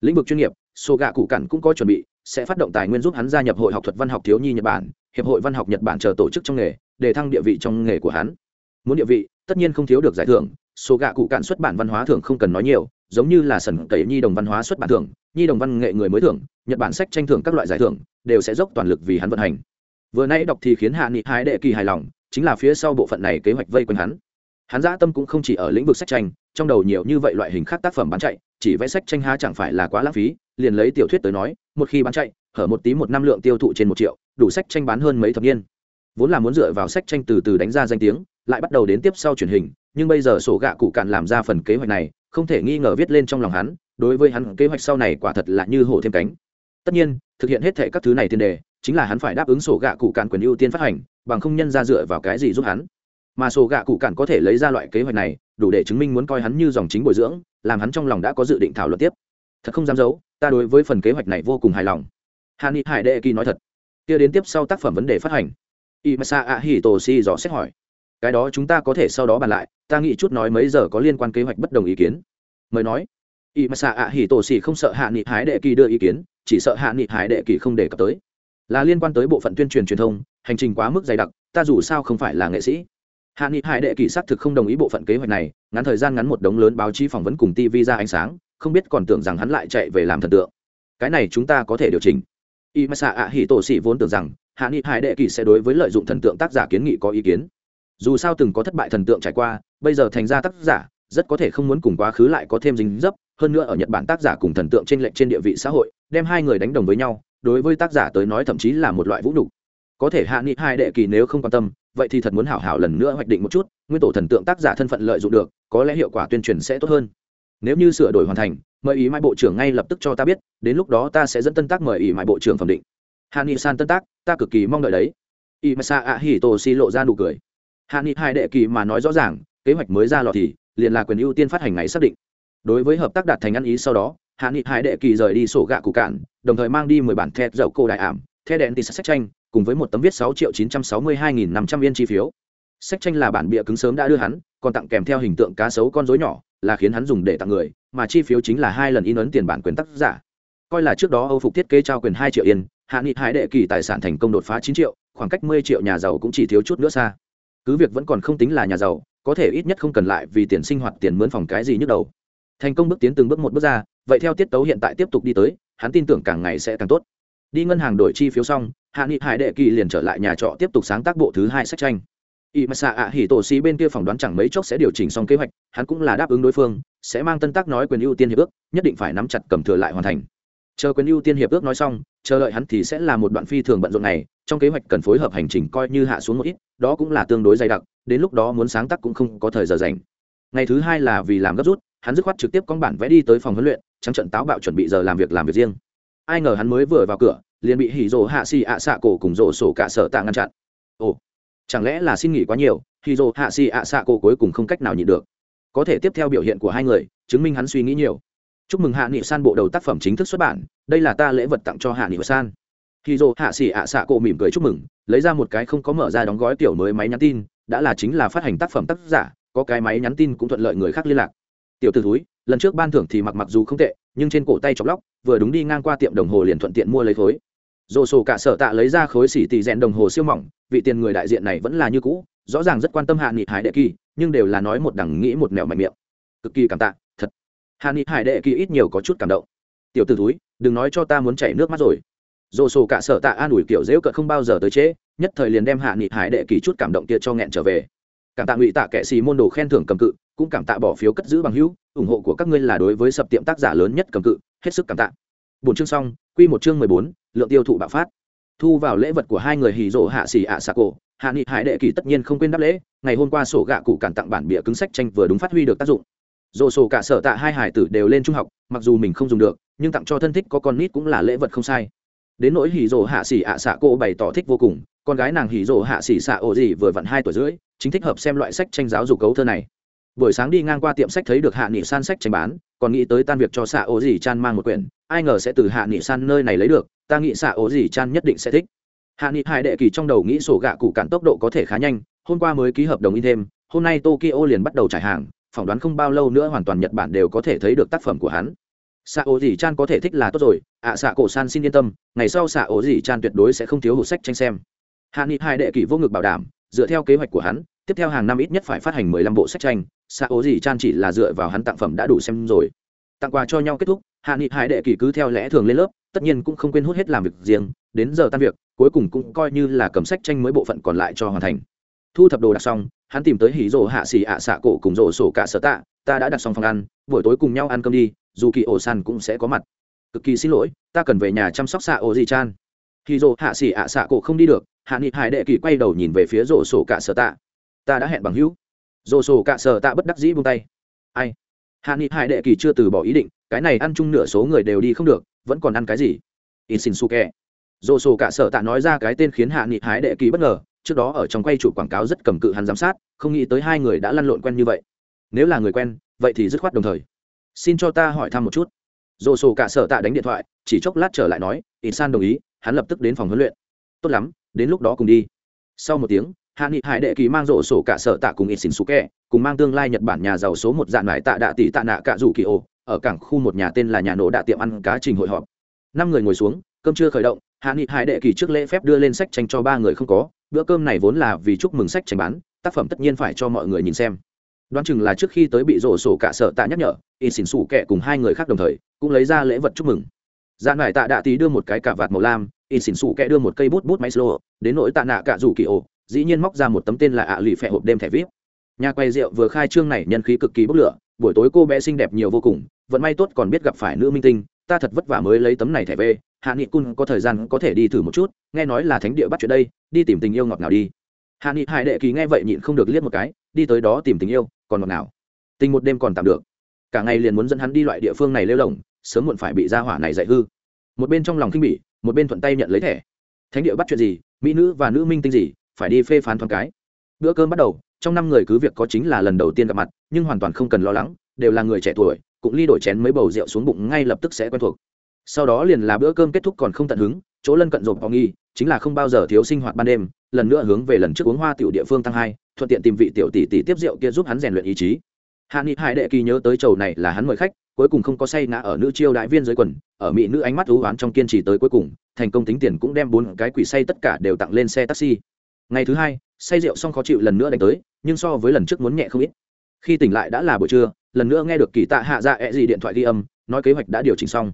Lĩnh vực chuyên nghiệp số gạ cụ cản cũng có chuẩn bị, sẽ phát động tài nguyên giúp hắn gia nhập hội học thuật văn học thiếu nhi nhật bản, hiệp hội văn học nhật bản chờ tổ chức trong nghề, để thăng địa vị trong nghề của hắn. Muốn địa vị, tất nhiên không thiếu được giải thưởng số gạ cụ cạn xuất bản văn hóa thưởng không cần nói nhiều, giống như là sần cậy nhi đồng văn hóa xuất bản thưởng, nhi đồng văn nghệ người mới thưởng, nhật bản sách tranh thưởng các loại giải thưởng, đều sẽ dốc toàn lực vì hắn vận hành vừa nãy đọc thì khiến hạ nghị hái đệ kỳ hài lòng, chính là phía sau bộ phận này kế hoạch vây quanh hắn. Hắn dã tâm cũng không chỉ ở lĩnh vực sách tranh, trong đầu nhiều như vậy loại hình khác tác phẩm bán chạy, chỉ vẽ sách tranh ha chẳng phải là quá lãng phí, liền lấy tiểu thuyết tới nói, một khi bán chạy, hở một tí một năm lượng tiêu thụ trên một triệu, đủ sách tranh bán hơn mấy thập niên. Vốn là muốn dựa vào sách tranh từ từ đánh ra danh tiếng, lại bắt đầu đến tiếp sau truyền hình, nhưng bây giờ sổ gạ cụ cạn làm ra phần kế hoạch này, không thể nghi ngờ viết lên trong lòng hắn, đối với hắn kế hoạch sau này quả thật là như hổ thêm cánh. Tất nhiên, thực hiện hết thệ các thứ này tiền đề chính là hắn phải đáp ứng sổ gạ cụ cạn quyền ưu tiên phát hành, bằng không nhân ra dựa vào cái gì giúp hắn. Mà sổ gạ cụ cạn có thể lấy ra loại kế hoạch này, đủ để chứng minh muốn coi hắn như dòng chính bồi dưỡng, làm hắn trong lòng đã có dự định thảo luận tiếp. Thật không dám giấu, ta đối với phần kế hoạch này vô cùng hài lòng. Hàn ni hải đệ kỳ nói thật. Kia đến tiếp sau tác phẩm vấn đề phát hành. Imasa a hi tô si dò xét hỏi. Cái đó chúng ta có thể sau đó bàn lại, ta nghĩ chút nói mấy giờ có liên quan kế hoạch bất đồng ý kiến. Mới nói. Imasa a hi tô si không sợ hạ nghị hái đệ kỳ đưa ý kiến, chỉ sợ hạ nghị hái đệ kỳ không đề cập tới là liên quan tới bộ phận tuyên truyền truyền thông, hành trình quá mức dày đặc, ta dù sao không phải là nghệ sĩ. Hạ nghị hải đệ kỳ xác thực không đồng ý bộ phận kế hoạch này, ngắn thời gian ngắn một đống lớn báo chí phỏng vấn cùng tv ra ánh sáng, không biết còn tưởng rằng hắn lại chạy về làm thần tượng. Cái này chúng ta có thể điều chỉnh. Y m xạ ạ hỉ tổ sĩ vốn tưởng rằng, hạ nghị hải đệ kỳ sẽ đối với lợi dụng thần tượng tác giả kiến nghị có ý kiến. Dù sao từng có thất bại thần tượng trải qua, bây giờ thành ra tác giả, rất có thể không muốn cùng quá khứ lại có thêm dính dấp. Hơn nữa ở nhật bản tác giả cùng thần tượng trên lệnh trên địa vị xã hội, đem hai người đánh đồng với nhau đối với tác giả tới nói thậm chí là một loại vũ nhục. Có thể hạ nghị hai đệ kỳ nếu không quan tâm, vậy thì thật muốn hảo hảo lần nữa hoạch định một chút, nguyên tổ thần tượng tác giả thân phận lợi dụng được, có lẽ hiệu quả tuyên truyền sẽ tốt hơn. Nếu như sửa đổi hoàn thành, mời ý mai bộ trưởng ngay lập tức cho ta biết, đến lúc đó ta sẽ dẫn tân tác mời ý mai bộ trưởng phẩm định. Hạ nghị san tân tác, ta cực kỳ mong đợi đấy. Y masa a hi tô si lộ ra nụ cười. Hạ nghị hai đệ kỳ mà nói rõ ràng, kế hoạch mới ra lò thì, liền là quyền ưu tiên phát hành ngày xác định. Đối với hợp tác đạt thành ăn ý sau đó, hạ nghị hai đệ kỳ rời đi sổ gạ cụ cạn đồng thời mang đi mười bản thẹt dầu cô đại ảm, thẻ đèn tì sách tranh, cùng với một tấm viết sáu triệu chín trăm sáu mươi hai nghìn năm trăm yên chi phiếu. Sách tranh là bản bịa cứng sớm đã đưa hắn, còn tặng kèm theo hình tượng cá sấu con rối nhỏ, là khiến hắn dùng để tặng người, mà chi phiếu chính là hai lần in ấn tiền bản quyền tác giả. Coi là trước đó âu phục thiết kế trao quyền hai triệu yên, hạ nghị hải đệ kỳ tài sản thành công đột phá chín triệu, khoảng cách mười triệu nhà giàu cũng chỉ thiếu chút nữa xa. Cứ việc vẫn còn không tính là nhà giàu, có thể ít nhất không cần lại vì tiền sinh hoạt tiền mướn phòng cái gì nhức đầu. Thành công bước tiến từng bước một bước ra, vậy theo tiết tấu hiện tại tiếp tục đi tới hắn tin tưởng càng ngày sẽ càng tốt. Đi ngân hàng đổi chi phiếu xong, hạ nghị hải đệ kỳ liền trở lại nhà trọ tiếp tục sáng tác bộ thứ hai sách tranh. Y mà xạ ạ hỉ tổ bên kia phỏng đoán chẳng mấy chốc sẽ điều chỉnh xong kế hoạch, hắn cũng là đáp ứng đối phương, sẽ mang tân tác nói quyền ưu tiên hiệp ước, nhất định phải nắm chặt cầm thừa lại hoàn thành. Chờ quyền ưu tiên hiệp ước nói xong, chờ đợi hắn thì sẽ là một đoạn phi thường bận rộn này, trong kế hoạch cần phối hợp hành trình coi như hạ xuống một ít, đó cũng là tương đối dày đặc, đến lúc đó muốn sáng tác cũng không có thời giờ dành ngày thứ hai là vì làm gấp rút, hắn dứt khoát trực tiếp con bản vẽ đi tới phòng huấn luyện trắng trận táo bạo chuẩn bị giờ làm việc làm việc riêng. Ai ngờ hắn mới vừa vào cửa, liền bị hỉ rồ hạ xì ạ xạ cổ cùng rổ sổ cả sở tạ ngăn chặn. Ồ, chẳng lẽ là xin nghỉ quá nhiều, hỉ rồ hạ xì ạ xạ cổ cuối cùng không cách nào nhịn được. Có thể tiếp theo biểu hiện của hai người, chứng minh hắn suy nghĩ nhiều. Chúc mừng hạ nghị san bộ đầu tác phẩm chính thức xuất bản, đây là ta lễ vật tặng cho hạ nghị san. Hỉ rồ hạ xì ạ xạ cổ mỉm cười chúc mừng, lấy ra một cái không có mở ra đóng gói tiểu mới máy nhắn tin, đã là chính là phát hành tác phẩm tác giả, có cái máy nhắn tin cũng thuận lợi người khác liên lạc. Tiểu t ử thúi lần trước ban thưởng thì mặc mặc dù không tệ, nhưng trên cổ tay chọc lóc, vừa đúng đi ngang qua tiệm đồng hồ liền thuận tiện mua lấy thối dồ sổ cả sở tạ lấy ra khối xỉ tì rèn đồng hồ siêu mỏng, vị tiền người đại diện này vẫn là như cũ, rõ ràng rất quan tâm hạ nghị hải đệ kỳ, nhưng đều là nói một đằng nghĩ một nẻo mạnh miệng. Cực kỳ cảm tạ, thật. Hạ nghị hải đệ kỳ ít nhiều có chút cảm động. Tiểu t ử túi đừng nói cho ta muốn chảy nước mắt rồi. Dồ sổ cả sở tạ an ủi kiểu dễu cợt không bao giờ tới trễ, nhất thời liền đem hạ nghị hải đệ kỳ chút cảm động kia cho nghẹn trở về. Cảm tạ ngụy tạ kệ xì môn đồ khen thưởng cầm cự cũng cảm tạ bỏ phiếu cất giữ bằng hữu, ủng hộ của các ngươi là đối với sập tiệm tác giả lớn nhất cầm cự, hết sức cảm tạ. Bốn chương xong, quy một chương mười bốn, lượng tiêu thụ bạo phát. Thu vào lễ vật của hai người hì rỗ hạ xì ạ xà cổ, hạ nghị hải đệ kỳ tất nhiên không quên đáp lễ, ngày hôm qua sổ gạ cụ cản tặng bản bìa cứng sách tranh vừa đúng phát huy được tác dụng. Dồ sổ cả sở tạ hai hải tử đều lên trung học, mặc dù mình không dùng được, nhưng tặng cho thân thích có con nít cũng là lễ vật không sai. Đến nỗi hì rỗ hạ xì ạ xạ cô bày tỏ thích vô cùng, con gái nàng hì rỗ hạ xì xạ ổ gì vừa vặn hai tuổi rưỡi, chính thích hợp xem loại sách tranh giáo dục cấu thơ này buổi sáng đi ngang qua tiệm sách thấy được hạ nghị san sách tranh bán còn nghĩ tới tan việc cho xạ ố dì chan mang một quyển ai ngờ sẽ từ hạ nghị san nơi này lấy được ta nghĩ xạ ố dì chan nhất định sẽ thích. Hạ nghị hai đệ kỳ trong đầu nghĩ sổ gạ cụ cản tốc độ có thể khá nhanh hôm qua mới ký hợp đồng in thêm hôm nay tokyo liền bắt đầu trải hàng phỏng đoán không bao lâu nữa hoàn toàn nhật bản đều có thể thấy được tác phẩm của hắn. Xạ ố dì chan có thể thích là tốt rồi ạ à, xạ cổ san xin yên tâm ngày sau xạ ố dì chan tuyệt đối sẽ không thiếu hụt sách tranh xem. Hạ nghị hai đệ kỳ vô ngực bảo đảm dựa theo kế hoạch của hắn tiếp theo hàng năm ít nhất phải phát hành mười lăm bộ sách tranh xạ ố gì chan chỉ là dựa vào hắn tặng phẩm đã đủ xem rồi. Tặng quà cho nhau kết thúc, hạ nghị hải đệ kỳ cứ theo lẽ thường lên lớp, tất nhiên cũng không quên hút hết làm việc riêng, đến giờ tan việc, cuối cùng cũng coi như là cầm sách tranh mới bộ phận còn lại cho hoàn thành. Thu thập đồ đặt xong, hắn tìm tới hỉ rồ hạ xỉ ạ xạ cổ cùng rồ sổ cả sở tạ, ta đã đặt xong phòng ăn, buổi tối cùng nhau ăn cơm đi, dù kỳ ổ san cũng sẽ có mặt. Cực kỳ xin lỗi, ta cần về nhà chăm sóc xạ ổ gì chan. Hỉ rồ hạ xỉ ạ xạ cổ không đi được, hạ nghị hải đệ kỳ quay đầu nhìn về phía rồ sổ cả sở tạ ta đã hẹn bằng hữu. Dồ sổ cả sở tạ bất đắc dĩ buông tay. Ai? Hạ nghị hải đệ kỳ chưa từ bỏ ý định, cái này ăn chung nửa số người đều đi không được, vẫn còn ăn cái gì? In xin su kè dồ sổ cả sở tạ nói ra cái tên khiến hạ nghị hải đệ kỳ bất ngờ, trước đó ở trong quay chụp quảng cáo rất cầm cự hắn giám sát, không nghĩ tới hai người đã lăn lộn quen như vậy. Nếu là người quen, vậy thì dứt khoát đồng thời. Xin cho ta hỏi thăm một chút. Dồ sổ cả sở tạ đánh điện thoại, chỉ chốc lát trở lại nói in san đồng ý, hắn lập tức đến phòng huấn luyện. Tốt lắm, đến lúc đó cùng đi. Sau một tiếng hạ nghị hải đệ kỳ mang rổ sổ cả sở tạ cùng ít xin su kè cùng mang tương lai nhật bản nhà giàu số một dạng lại tạ đạ tỷ tạ nạ cả rủ kỳ ô, ở cảng khu một nhà tên là nhà nổ đạ tiệm ăn cá trình hội họp. Năm người ngồi xuống, cơm chưa khởi động, hạ nghị hải đệ kỳ trước lễ phép đưa lên sách tranh cho ba người không có, bữa cơm này vốn là vì chúc mừng sách tranh bán, tác phẩm tất nhiên phải cho mọi người nhìn xem. Đoán chừng là trước khi tới bị rổ sổ cả sở tạ nhắc nhở Y xỉn xủ kẹ cùng hai người khác đồng thời, cũng lấy ra lễ vật chúc mừng. Dạ nải tạ đạ tỷ đưa một cái cà vạt màu lam Y xỉn xủ kẹ đưa một cây bút bút máy slow, đến nỗi tạ nạ cả rủ kỳ ổ dĩ nhiên móc ra một tấm tên là ạ lì phẹ hộp đêm thẻ vip. Nhà quay rượu vừa khai trương này nhân khí cực kỳ bốc lửa, buổi tối cô bé xinh đẹp nhiều vô cùng, vận may tốt còn biết gặp phải nữ minh tinh, ta thật vất vả mới lấy tấm này thẻ về, hạ nghị cun có thời gian có thể đi thử một chút, nghe nói là thánh địa bắt chuyện đây, đi tìm tình yêu ngọt nào đi. Hạ nghị hải đệ kỳ nghe vậy nhịn không được liếc một cái, đi tới đó tìm tình yêu, còn ngọt nào tình một đêm còn tạm được. Cả ngày liền muốn dẫn hắn đi loại địa phương này lêu lồng sớm muộn phải bị gia hỏa này dạy hư. Một bên trong lòng khinh bỉ, một bên thuận tay nhận lấy thẻ. Thánh địa bắt chuyện gì, mỹ nữ và nữ minh tinh gì phải đi phê phán thoáng cái. Bữa cơm bắt đầu, trong năm người cứ việc có chính là lần đầu tiên gặp mặt, nhưng hoàn toàn không cần lo lắng, đều là người trẻ tuổi, cũng ly đổi chén mấy bầu rượu xuống bụng ngay lập tức sẽ quen thuộc. Sau đó liền là bữa cơm kết thúc còn không tận hứng, chỗ lân cận rộp họ nghi chính là không bao giờ thiếu sinh hoạt ban đêm, lần nữa hướng về lần trước uống hoa tiểu địa phương tăng hai, thuận tiện tìm vị tiểu tỷ tỷ tiếp rượu kia giúp hắn rèn luyện ý chí. Hạ nghị hải đệ kỳ nhớ tới chầu này là hắn mời khách, cuối cùng không có say ngã ở nữ chiêu đại viên dưới quần, ở mỹ nữ ánh mắt thú oán trong kiên trì tới cuối cùng, thành công tính tiền cũng đem bốn cái quỷ say tất cả đều tặng lên xe taxi ngày thứ hai, say rượu xong khó chịu lần nữa đánh tới, nhưng so với lần trước muốn nhẹ không ít. Khi tỉnh lại đã là buổi trưa, lần nữa nghe được kỳ tạ hạ dạ ẹ、e、gì gì điện thoại ghi âm, nói kế hoạch đã điều chỉnh xong.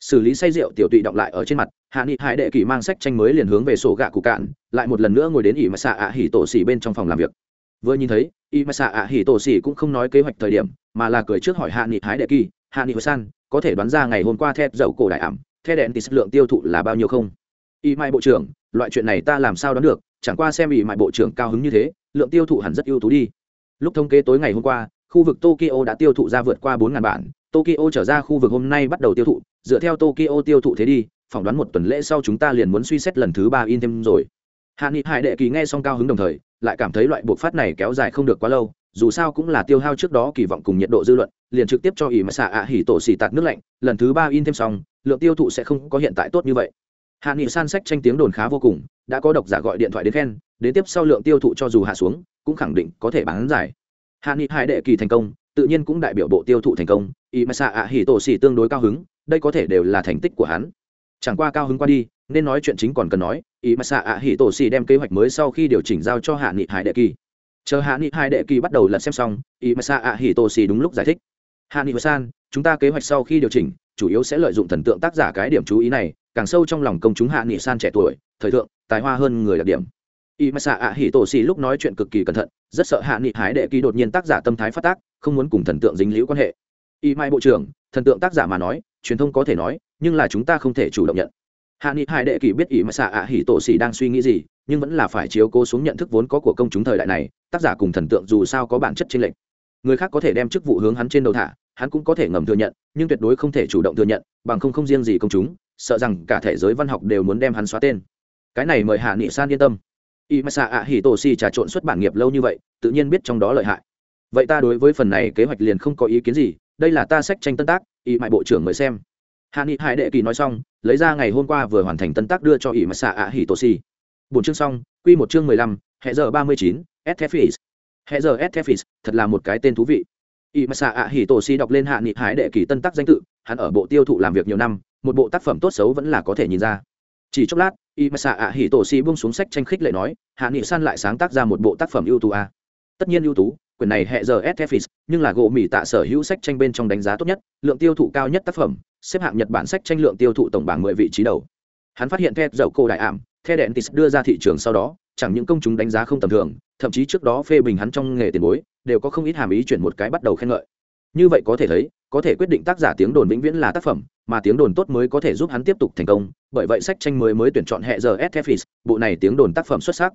Xử lý say rượu tiểu tụy động lại ở trên mặt, hạ nghị hải đệ kỳ mang sách tranh mới liền hướng về sổ gạ cụ cạn, lại một lần nữa ngồi đến ỉ mà xạ ạ hỉ tổ xỉ bên trong phòng làm việc. Vừa nhìn thấy ỉ mà xạ ạ hỉ tổ xỉ cũng không nói kế hoạch thời điểm, mà là cười trước hỏi hạ nghị hải đệ kỳ, hạ nghị san, có thể đoán ra ngày hôm qua thép dầu cổ đại ảm, thép đèn thì sức lượng tiêu thụ là bao nhiêu không? Y mai bộ trưởng, loại chuyện này ta làm sao đoán được chẳng qua xem ủy mại bộ trưởng cao hứng như thế, lượng tiêu thụ hẳn rất ưu tú đi. Lúc thống kê tối ngày hôm qua, khu vực tokyo đã tiêu thụ ra vượt qua 4.000 bản. Tokyo trở ra khu vực hôm nay bắt đầu tiêu thụ. Dựa theo tokyo tiêu thụ thế đi, phỏng đoán một tuần lễ sau chúng ta liền muốn suy xét lần thứ ba in thêm rồi. Hạ nghị hải đệ kỳ nghe xong cao hứng đồng thời, lại cảm thấy loại buộc phát này kéo dài không được quá lâu, dù sao cũng là tiêu hao trước đó kỳ vọng cùng nhiệt độ dư luận, liền trực tiếp cho ỉ mà xạ ạ hỉ tổ xỉ tạt nước lạnh, lần thứ ba in thêm xong, lượng tiêu thụ sẽ không có hiện tại tốt như vậy hạ nghị san sách tranh tiếng đồn khá vô cùng, đã có độc giả gọi điện thoại đến khen, đến tiếp sau lượng tiêu thụ cho dù hạ xuống, cũng khẳng định có thể bán giải. Hạ nghị hai đệ kỳ thành công, tự nhiên cũng đại biểu bộ tiêu thụ thành công, y masa ạ hỉ tổ xỉ tương đối cao hứng, đây có thể đều là thành tích của hắn. Chẳng qua cao hứng qua đi, nên nói chuyện chính còn cần nói, Y mà xạ ạ hỉ tổ xì đem kế hoạch mới sau khi điều chỉnh giao cho hạ nghị hải đệ kỳ. Chờ hạ nghị hải đệ kỳ bắt đầu lật xem xong, Y mà xạ ạ hỉ tổ xì đúng lúc giải thích. Hạ nghị san, chúng ta kế hoạch sau khi điều chỉnh, chủ yếu sẽ lợi dụng thần tượng tác giả cái điểm chú ý này càng sâu trong lòng công chúng hạ nghị san trẻ tuổi, thời thượng, tài hoa hơn người đặc điểm. Y mà xạ ạ hỉ tổ xì lúc nói chuyện cực kỳ cẩn thận, rất sợ hạ nghị hái đệ kỳ đột nhiên tác giả tâm thái phát tác, không muốn cùng thần tượng dính liễu quan hệ. Y mai bộ trưởng, thần tượng tác giả mà nói, truyền thông có thể nói, nhưng là chúng ta không thể chủ động nhận. Hạ nghị hải đệ kỳ biết ý mà xạ ạ hỉ tổ xì đang suy nghĩ gì, nhưng vẫn là phải chiếu cố xuống nhận thức vốn có của công chúng thời đại này, tác giả cùng thần tượng dù sao có bản chất trên lệnh người khác có thể đem chức vụ hướng hắn trên đầu thả, hắn cũng có thể ngầm thừa nhận, nhưng tuyệt đối không thể chủ động thừa nhận, bằng không không riêng gì công chúng sợ rằng cả thể giới văn học đều muốn đem hắn xóa tên. Cái này mời hạ nghị san yên tâm. Y m a tổ trà trộn xuất bản nghiệp lâu như vậy, tự nhiên biết trong đó lợi hại. Vậy ta đối với phần này kế hoạch liền không có ý kiến gì, đây là ta sách tranh tân tác, y mại bộ trưởng mới xem. Hạ nghị hải đệ kỳ nói xong, lấy ra ngày hôm qua vừa hoàn thành tân tác đưa cho y m a tổ bốn chương xong, quy một chương mười lăm, hệ giờ ba mươi chín sthfis hệ giờ ethefis thật là một cái tên thú vị. Y m a tổ đọc lên hạ nghị hải đệ kỳ tân tác danh tự, hắn ở bộ tiêu thụ làm việc nhiều năm một bộ tác phẩm tốt xấu vẫn là có thể nhìn ra. Chỉ chốc lát, y m ạ hỉ tổ si buông xuống sách tranh khích lệ nói, hạ nghị san lại sáng tác ra một bộ tác phẩm ưu tú a tất nhiên ưu tú, quyển này hệ giờ sfis nhưng là gỗ mỹ tạ sở hữu sách tranh bên trong đánh giá tốt nhất, lượng tiêu thụ cao nhất tác phẩm, xếp hạng nhật bản sách tranh lượng tiêu thụ tổng bảng mười vị trí đầu. Hắn phát hiện the dầu cô đại ảm, the đèn tis đưa ra thị trường sau đó, chẳng những công chúng đánh giá không tầm thường, thậm chí trước đó phê bình hắn trong nghề tiền bối, đều có không ít hàm ý chuyển một cái bắt đầu khen ngợi như vậy có thể thấy, có thể quyết định tác giả tiếng đồn vĩnh viễn là tác phẩm, mà tiếng đồn tốt mới có thể giúp hắn tiếp tục thành công. Bởi vậy sách tranh mới mới tuyển chọn hệ giờ s bộ này tiếng đồn tác phẩm xuất sắc.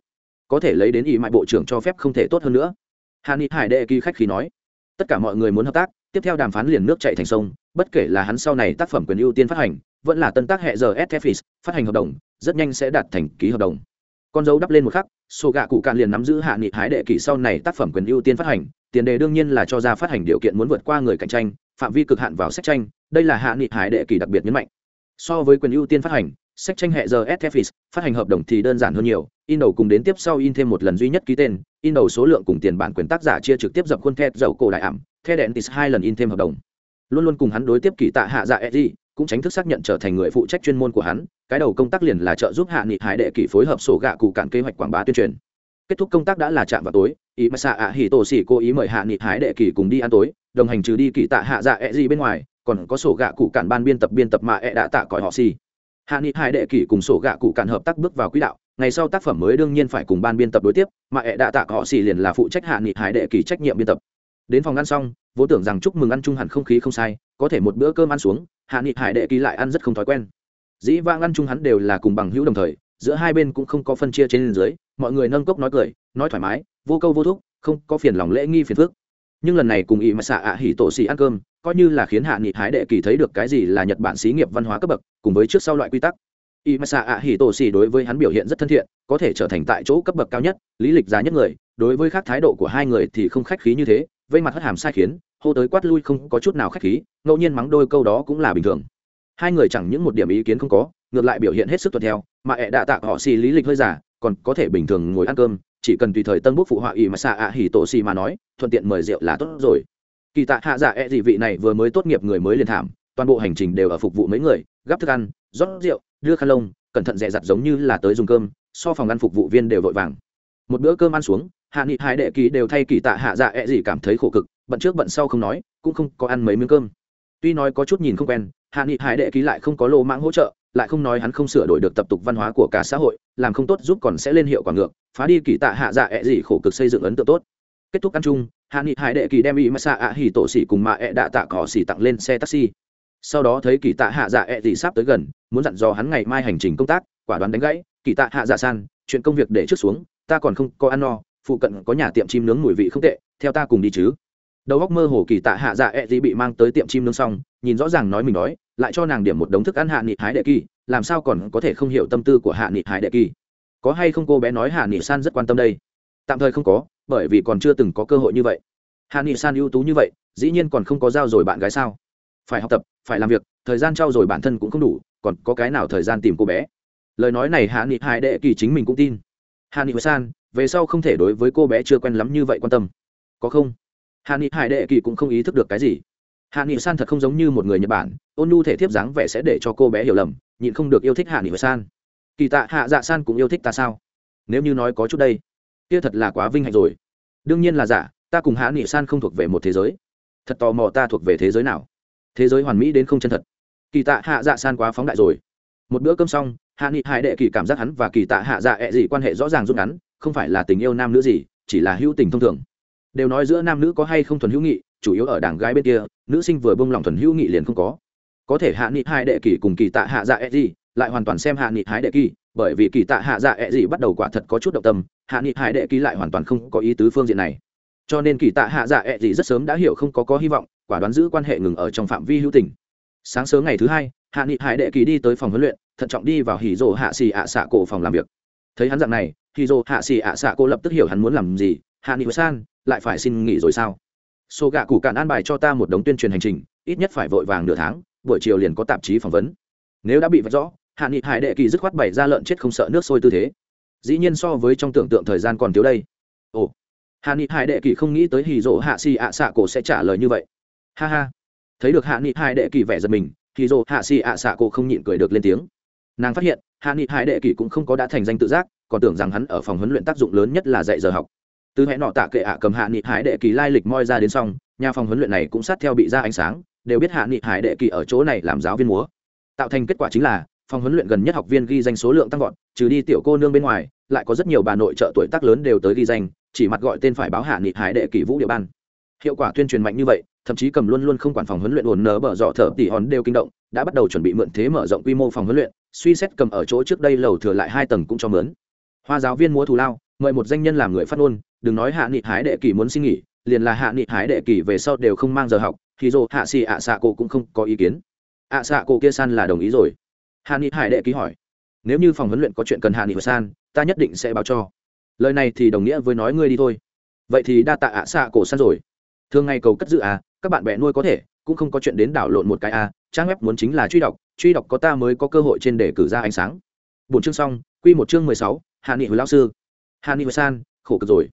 Có thể lấy đến ý mại bộ trưởng cho phép không thể tốt hơn nữa. Hà ni hải đệ kỳ khách khí nói, tất cả mọi người muốn hợp tác, tiếp theo đàm phán liền nước chạy thành sông, bất kể là hắn sau này tác phẩm quyền ưu tiên phát hành, vẫn là tân tác hệ giờ s phát hành hợp đồng, rất nhanh sẽ đạt thành ký hợp đồng con dấu đắp lên một khắc, sổ gạ cụ cạn liền nắm giữ hạ nghị hái đệ kỳ sau này tác phẩm quyền ưu tiên phát hành, tiền đề đương nhiên là cho ra phát hành điều kiện muốn vượt qua người cạnh tranh, phạm vi cực hạn vào sách tranh, đây là hạ nghị hái đệ kỳ đặc biệt nhấn mạnh. So với quyền ưu tiên phát hành, sách tranh hệ giờ sfis phát hành hợp đồng thì đơn giản hơn nhiều, in đầu cùng đến tiếp sau in thêm một lần duy nhất ký tên, in đầu số lượng cùng tiền bản quyền tác giả chia trực tiếp dập khuôn thẹt dầu cổ đại ảm, the đèn tis hai lần in thêm hợp đồng. Luôn luôn cùng hắn đối tiếp kỳ tạ hạ dạ e cũng tránh thức xác nhận trở thành người phụ trách chuyên môn của hắn, cái đầu công tác liền là trợ giúp hạ nghị hải đệ kỷ phối hợp sổ gạ cụ cản kế hoạch quảng bá tuyên truyền. Kết thúc công tác đã là chạm vào tối, ý mà xạ ạ hỉ tổ xỉ cố ý mời hạ nghị hải đệ kỷ cùng đi ăn tối, đồng hành trừ đi kỳ tạ hạ dạ e gì bên ngoài, còn có sổ gạ cụ cản ban biên tập biên tập mà e đã tạ cõi họ xì. Hạ nghị hải đệ kỷ cùng sổ gạ cụ cản hợp tác bước vào quỹ đạo, ngày sau tác phẩm mới đương nhiên phải cùng ban biên tập đối tiếp, mà e đã tạ họ xì liền là phụ trách hạ nghị hải đệ kỳ trách nhiệm biên tập. Đến phòng ăn xong, vốn tưởng rằng chúc mừng ăn chung hẳn không khí không sai, có thể một bữa cơm ăn xuống hạ nghị hải đệ kỳ lại ăn rất không thói quen. Dĩ vãng ăn chung hắn đều là cùng bằng hữu đồng thời, giữa hai bên cũng không có phân chia trên dưới, mọi người nâng cốc nói cười, nói thoải mái, vô câu vô thúc, không có phiền lòng lễ nghi phiền phước nhưng lần này cùng ý mà xạ ạ hỉ tổ xì ăn cơm, coi như là khiến hạ nghị hái đệ kỳ thấy được cái gì là nhật bản xí nghiệp văn hóa cấp bậc, cùng với trước sau loại quy tắc. Ý mà xạ ạ hỉ tổ xì đối với hắn biểu hiện rất thân thiện, có thể trở thành tại chỗ cấp bậc cao nhất, lý lịch giá nhất người, đối với khác thái độ của hai người thì không khách khí như thế, vây mặt hất hàm sai khiến, hô tới quát lui không có chút nào khách khí ngẫu nhiên mắng đôi câu đó cũng là bình thường. Hai người chẳng những một điểm ý kiến không có, ngược lại biểu hiện hết sức tuân theo, mà ẹ đạ tạ họ xì lý lịch hơi giả còn có thể bình thường ngồi ăn cơm, chỉ cần tùy thời tân bút phụ họa ỉ mà xạ ạ hỉ tổ xì mà nói, thuận tiện mời rượu là tốt rồi. Kỳ tạ hạ dạ dị vị này vừa mới tốt nghiệp người mới liền thảm, toàn bộ hành trình đều ở phục vụ mấy người, gắp thức ăn, rót rượu, đưa khăn lông, cẩn thận dè dặt giống như là tới dùng cơm, so phòng ăn phục vụ viên đều vội vàng. Một bữa cơm ăn xuống, hạ nghị hai đệ ký đều thay kỳ tạ hạ dạ ẹ、e、dị cảm thấy khổ cực, bận trước bận sau không nói, cũng không có ăn mấy miếng cơm tuy nói có chút nhìn không quen, hạ nghị hải đệ ký lại không có lô mãng hỗ trợ, lại không nói hắn không sửa đổi được tập tục văn hóa của cả xã hội, làm không tốt giúp còn sẽ lên hiệu quả ngược, phá đi kỳ tạ hạ dạ ẹ gì khổ cực xây dựng ấn tượng tốt. Kết thúc ăn chung, hạ nghị hải đệ kỳ đem y mà xạ ạ hỉ tổ xỉ cùng mạ ẹ đạ tạ cỏ xỉ tặng lên xe taxi. Sau đó thấy kỳ tạ hạ dạ ẹ gì sắp tới gần, muốn dặn dò hắn ngày mai hành trình công tác, quả đoán đánh gãy, kỳ tạ hạ dạ san, chuyện công việc để trước xuống, ta còn không có ăn no, phụ cận có nhà tiệm chim nướng mùi vị không tệ, theo ta cùng đi chứ đầu góc mơ hồ kỳ tạ hạ dạ e gì bị mang tới tiệm chim nướng xong, nhìn rõ ràng nói mình đói, lại cho nàng điểm một đống thức ăn hạ nghị hái đệ kỳ, làm sao còn có thể không hiểu tâm tư của hạ nghị hái đệ kỳ? Có hay không cô bé nói hạ nghị san rất quan tâm đây? Tạm thời không có, bởi vì còn chưa từng có cơ hội như vậy. Hạ nghị san ưu tú như vậy, dĩ nhiên còn không có giao rồi bạn gái sao? Phải học tập, phải làm việc, thời gian trao rồi bản thân cũng không đủ, còn có cái nào thời gian tìm cô bé? Lời nói này hạ nghị hải đệ kỳ chính mình cũng tin. Hạ nghị san, về sau không thể đối với cô bé chưa quen lắm như vậy quan tâm. Có không? Hạ nghị hải đệ kỳ cũng không ý thức được cái gì. Hạ nghị san thật không giống như một người nhật bản, ôn nhu thể thiếp dáng vẻ sẽ để cho cô bé hiểu lầm, nhịn không được yêu thích hạ nghị san. Kỳ tạ hạ dạ san cũng yêu thích ta sao? Nếu như nói có chút đây, kia thật là quá vinh hạnh rồi. Đương nhiên là giả, ta cùng hạ nghị san không thuộc về một thế giới. Thật tò mò ta thuộc về thế giới nào. Thế giới hoàn mỹ đến không chân thật. Kỳ tạ hạ dạ san quá phóng đại rồi. Một bữa cơm xong, hạ nghị hải đệ kỳ cảm giác hắn và kỳ tạ hạ dạ ẹ、e、gì quan hệ rõ ràng rút ngắn, không phải là tình yêu nam nữ gì, chỉ là hữu tình thông thường đều nói giữa nam nữ có hay không thuần hữu nghị, chủ yếu ở đảng gái bên kia, nữ sinh vừa bông lòng thuần hữu nghị liền không có. Có thể hạ nghị hai đệ kỳ cùng kỳ tạ hạ dạ e gì, lại hoàn toàn xem hạ nghị hai đệ kỳ bởi vì kỳ tạ hạ dạ e gì bắt đầu quả thật có chút động tâm, hạ nghị hải đệ kỳ lại hoàn toàn không có ý tứ phương diện này. Cho nên kỳ tạ hạ dạ e gì rất sớm đã hiểu không có có hy vọng, quả đoán giữ quan hệ ngừng ở trong phạm vi hữu tình. Sáng sớm ngày thứ hai, hạ nghị hải đệ kỳ đi tới phòng huấn luyện, thận trọng đi vào hỉ rồ hạ xì ạ xạ cổ phòng làm việc. Thấy hắn dạng này, hỉ rồ hạ xì ạ xạ cổ lập tức hiểu hắn muốn làm gì hạ nghị san, lại phải xin nghỉ rồi sao? Số gạ cụ cạn an bài cho ta một đống tuyên truyền hành trình, ít nhất phải vội vàng nửa tháng, buổi chiều liền có tạp chí phỏng vấn. Nếu đã bị vạch rõ, hạ nghị hải đệ kỳ dứt khoát bày ra lợn chết không sợ nước sôi tư thế. Dĩ nhiên so với trong tưởng tượng thời gian còn thiếu đây. Ồ. Hạ nghị hải đệ kỳ không nghĩ tới hì rỗ hạ xì ạ xạ cổ sẽ trả lời như vậy. Ha ha. Thấy được hạ nghị hải đệ kỳ vẻ giật mình hì rỗ hạ xì ạ xạ cổ không nhịn cười được lên tiếng. Nàng phát hiện, hạ nghị hải đệ kỳ cũng không có đã thành danh tự giác, còn tưởng rằng hắn ở phòng huấn luyện tác dụng lớn nhất là dạy giờ học từ hẹn nọ tạ kệ ạ cầm hạ nghị hải đệ kỳ lai lịch moi ra đến xong, nhà phòng huấn luyện này cũng sát theo bị ra ánh sáng, đều biết hạ nghị hải đệ kỳ ở chỗ này làm giáo viên múa. Tạo thành kết quả chính là, phòng huấn luyện gần nhất học viên ghi danh số lượng tăng vọt, trừ đi tiểu cô nương bên ngoài, lại có rất nhiều bà nội trợ tuổi tác lớn đều tới ghi danh, chỉ mặt gọi tên phải báo hạ nghị hải đệ kỳ vũ địa ban hiệu quả tuyên truyền mạnh như vậy, thậm chí cầm luôn luôn không quản phòng huấn luyện ồn nở bở dọ thở tỉ hòn đều kinh động, đã bắt đầu chuẩn bị mượn thế mở rộng quy mô phòng huấn luyện, suy xét cầm ở chỗ trước đây lầu thừa lại hai tầng cũng cho mướn. Hoa giáo viên múa thù lao, mời một danh nhân làm người phát ngôn đừng nói hạ nghị hái đệ kỳ muốn xin nghỉ, liền là hạ nghị hái đệ kỳ về sau đều không mang giờ học, thì dù hạ xì ạ xạ cổ cũng không có ý kiến. Ạ xạ cổ kia san là đồng ý rồi. Hạ nghị hải đệ ký hỏi, nếu như phòng huấn luyện có chuyện cần hạ nghị san, ta nhất định sẽ báo cho. Lời này thì đồng nghĩa với nói ngươi đi thôi. Vậy thì đa tạ ạ xạ cổ san rồi. Thường ngày cầu cất giữ à các bạn bè nuôi có thể, cũng không có chuyện đến đảo lộn một cái à trang web muốn chính là truy đọc truy đọc có ta mới có cơ hội trên để cử ra ánh sáng. Bốn chương xong, quy một chương mười sáu, hạ nghị hồi lao sư. Hạ nghị và san, khổ cực rồi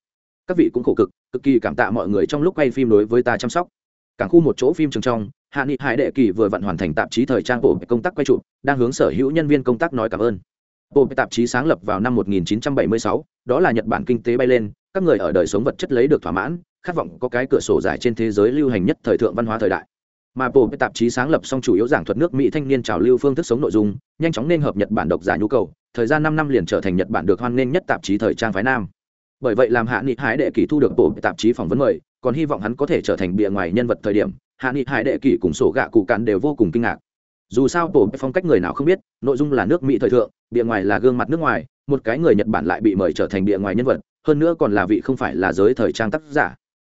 các vị cũng khổ cực cực kỳ cảm tạ mọi người trong lúc quay phim đối với ta chăm sóc. Cảng khu một chỗ phim trường trong hạ nghị hải đệ kỳ vừa vặn hoàn thành tạp chí thời trang bộ công tác quay chụp đang hướng sở hữu nhân viên công tác nói cảm ơn. Bộ tạp chí sáng lập vào năm 1976, đó là nhật bản kinh tế bay lên các người ở đời sống vật chất lấy được thỏa mãn khát vọng có cái cửa sổ dài trên thế giới lưu hành nhất thời thượng văn hóa thời đại. Mà bộ tạp chí sáng lập xong chủ yếu giảng thuật nước mỹ thanh niên trào lưu phương thức sống nội dung nhanh chóng nên hợp nhật bản độc giả nhu cầu thời gian năm năm liền trở thành nhật bản được hoan nghênh nhất tạp chí thời trang phái nam bởi vậy làm hạ nghị hải đệ kỳ thu được bộ tạp chí phỏng vấn mời, còn hy vọng hắn có thể trở thành bìa ngoài nhân vật thời điểm, hạ nghị hải đệ kỳ cùng sổ gạ cụ cạn đều vô cùng kinh ngạc. Dù sao bộ phong cách người nào không biết, nội dung là nước mỹ thời thượng, bìa ngoài là gương mặt nước ngoài, một cái người nhật bản lại bị mời trở thành bìa ngoài nhân vật, hơn nữa còn là vị không phải là giới thời trang tác giả.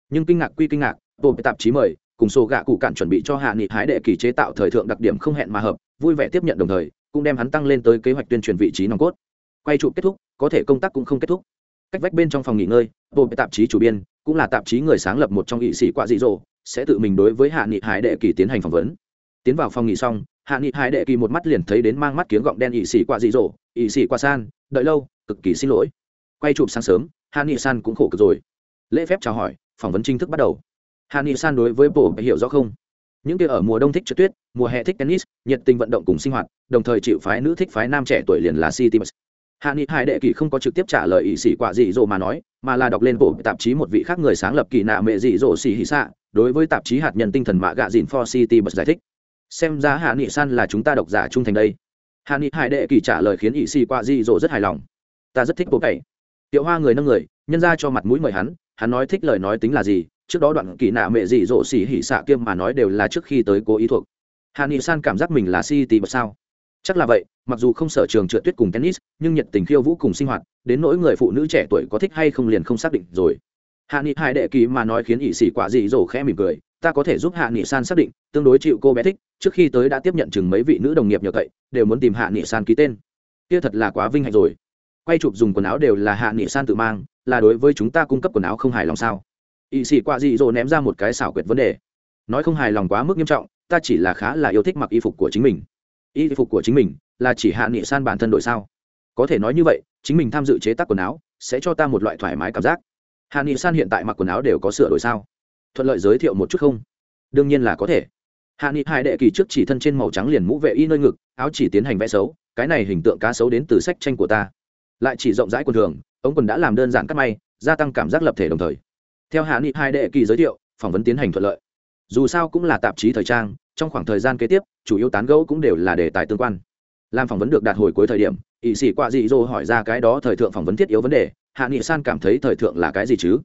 Nhưng kinh ngạc quy kinh ngạc, bộ tạp chí mời, cùng sổ gạ cụ cạn chuẩn bị cho hạ nghị hải đệ kỳ chế tạo thời thượng đặc điểm không hẹn mà hợp, vui vẻ tiếp nhận đồng thời, cũng đem hắn tăng lên tới kế hoạch tuyên truyền vị trí nòng cốt. Quay trụ kết thúc, có thể công tác cũng không kết thúc cách vách bên trong phòng nghỉ ngơi, bộ tạp chí chủ biên, cũng là tạp chí người sáng lập một trong nghị sĩ quạ dị dỗ sẽ tự mình đối với hạ nghị hải đệ kỳ tiến hành phỏng vấn. Tiến vào phòng nghỉ xong, hạ nghị hải đệ kỳ một mắt liền thấy đến mang mắt kiếng gọng đen ỵ sĩ quạ dị dỗ ỵ sĩ quạ san, đợi lâu, cực kỳ xin lỗi. Quay chụp sáng sớm, hạ nghị san cũng khổ cực rồi. Lễ phép chào hỏi, phỏng vấn chính thức bắt đầu. Hạ nghị san đối với bộ hiểu rõ không? Những kia ở mùa đông thích trượt tuyết, mùa hè thích tennis, nhiệt tình vận động cùng sinh hoạt, đồng thời chịu phái nữ thích phái nam trẻ tuổi liền là city hạ nghị hải đệ kỳ không có trực tiếp trả lời ỵ sĩ quả dị dỗ mà nói, mà là đọc lên bộ tạp chí một vị khác người sáng lập kỳ nạ mẹ dị dỗ xì hì xạ, đối với tạp chí hạt nhân tinh thần mạ gạ dìn for city bật giải thích. Xem ra hạ nghị san là chúng ta độc giả trung thành đây. Hạ nghị hải đệ kỳ trả lời khiến ỵ sĩ quả dị dỗ rất hài lòng. Ta rất thích bộ cậy tiệu hoa người nâng người, nhân ra cho mặt mũi mời hắn hắn nói thích lời nói tính là gì, trước đó đoạn kỳ nạ mẹ dị dỗ xì hì xạ kiêm mà nói đều là trước khi tới cố ý thuộc. Hạ nghị san cảm giác mình là city bật sao? Chắc là vậy, mặc dù không sở trường trượt tuyết cùng tennis, nhưng nhiệt tình khiêu vũ cùng sinh hoạt, đến nỗi người phụ nữ trẻ tuổi có thích hay không liền không xác định rồi. Hạ nghị hai đệ kỳ mà nói khiến ỵ sĩ quả dị dỗ khẽ mỉm cười, ta có thể giúp hạ nghị san xác định, tương đối chịu cô bé thích, trước khi tới đã tiếp nhận chừng mấy vị nữ đồng nghiệp nhờ cậy, đều muốn tìm hạ nghị san ký tên. Kia thật là quá vinh hạnh rồi. Quay chụp dùng quần áo đều là hạ nghị san tự mang, là đối với chúng ta cung cấp quần áo không hài lòng sao? Ỵ sĩ quả dị dỗ ném ra một cái xảo quyệt vấn đề. Nói không hài lòng quá mức nghiêm trọng, ta chỉ là khá là yêu thích mặc y phục của chính mình y phục của chính mình là chỉ hạ nghị san bản thân đội sao? Có thể nói như vậy, chính mình tham dự chế tác quần áo sẽ cho ta một loại thoải mái cảm giác. Hạ nghị san hiện tại mặc quần áo đều có sửa đổi sao? Thuận lợi giới thiệu một chút không? Đương nhiên là có thể. Hạ nghị hai đệ kỳ trước chỉ thân trên màu trắng liền mũ vệ y nơi ngực, áo chỉ tiến hành vẽ xấu, cái này hình tượng cá xấu đến từ sách tranh của ta. Lại chỉ rộng rãi quần thường, ống quần đã làm đơn giản cắt may, gia tăng cảm giác lập thể đồng thời. Theo hạ nghị hai đệ kỳ giới thiệu, phỏng vấn tiến hành thuận lợi. Dù sao cũng là tạp chí thời trang trong khoảng thời gian kế tiếp, chủ yếu tán gẫu cũng đều là đề tài tương quan. Làm phỏng vấn được đạt hồi cuối thời điểm ỵ sĩ quạ dị dô hỏi ra cái đó thời thượng phỏng vấn thiết yếu vấn đề, hạ nghị san cảm thấy thời thượng là cái gì chứ?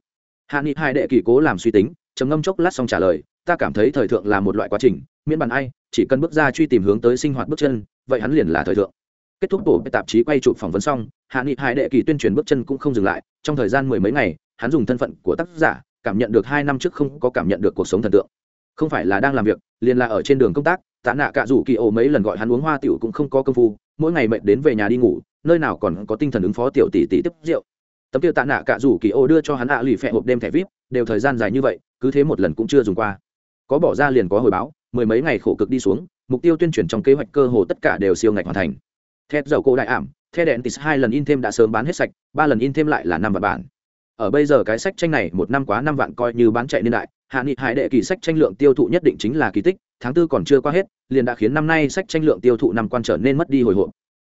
Hạ nghị hai đệ kỳ cố làm suy tính, trầm ngâm chốc lát xong trả lời, ta cảm thấy thời thượng là một loại quá trình, miễn bàn ai, chỉ cần bước ra truy tìm hướng tới sinh hoạt bước chân, vậy hắn liền là thời thượng. Kết thúc tổ tạp chí quay chụp phỏng vấn xong, hạ nghị hai đệ kỳ tuyên truyền bước chân cũng không dừng lại, trong thời gian mười mấy ngày, hắn dùng thân phận của tác giả, cảm nhận được hai năm trước không có cảm nhận được cuộc sống thần tượng không phải là đang làm việc, liền là ở trên đường công tác, tạ nạ cả rủ kỳ ổ mấy lần gọi hắn uống hoa tiểu cũng không có công phu, mỗi ngày mệt đến về nhà đi ngủ, nơi nào còn có tinh thần ứng phó tiểu tỷ tỷ tiếp rượu. Tấm tiêu tạ nạ cả rủ kỳ ô đưa cho hắn ạ lì phẹ hộp đêm thẻ vip, đều thời gian dài như vậy, cứ thế một lần cũng chưa dùng qua. Có bỏ ra liền có hồi báo, mười mấy ngày khổ cực đi xuống, mục tiêu tuyên truyền trong kế hoạch cơ hồ tất cả đều siêu ngạch hoàn thành. Thép dầu cổ đại ảm the đèn tis hai lần in thêm đã sớm bán hết sạch, ba lần in thêm lại là năm vạn bản. Ở bây giờ cái sách tranh này một năm quá năm vạn coi như bán chạy niên đại hạ nghị hải đệ kỳ sách tranh lượng tiêu thụ nhất định chính là kỳ tích, tháng tư còn chưa qua hết, liền đã khiến năm nay sách tranh lượng tiêu thụ năm quan trở nên mất đi hồi hộp.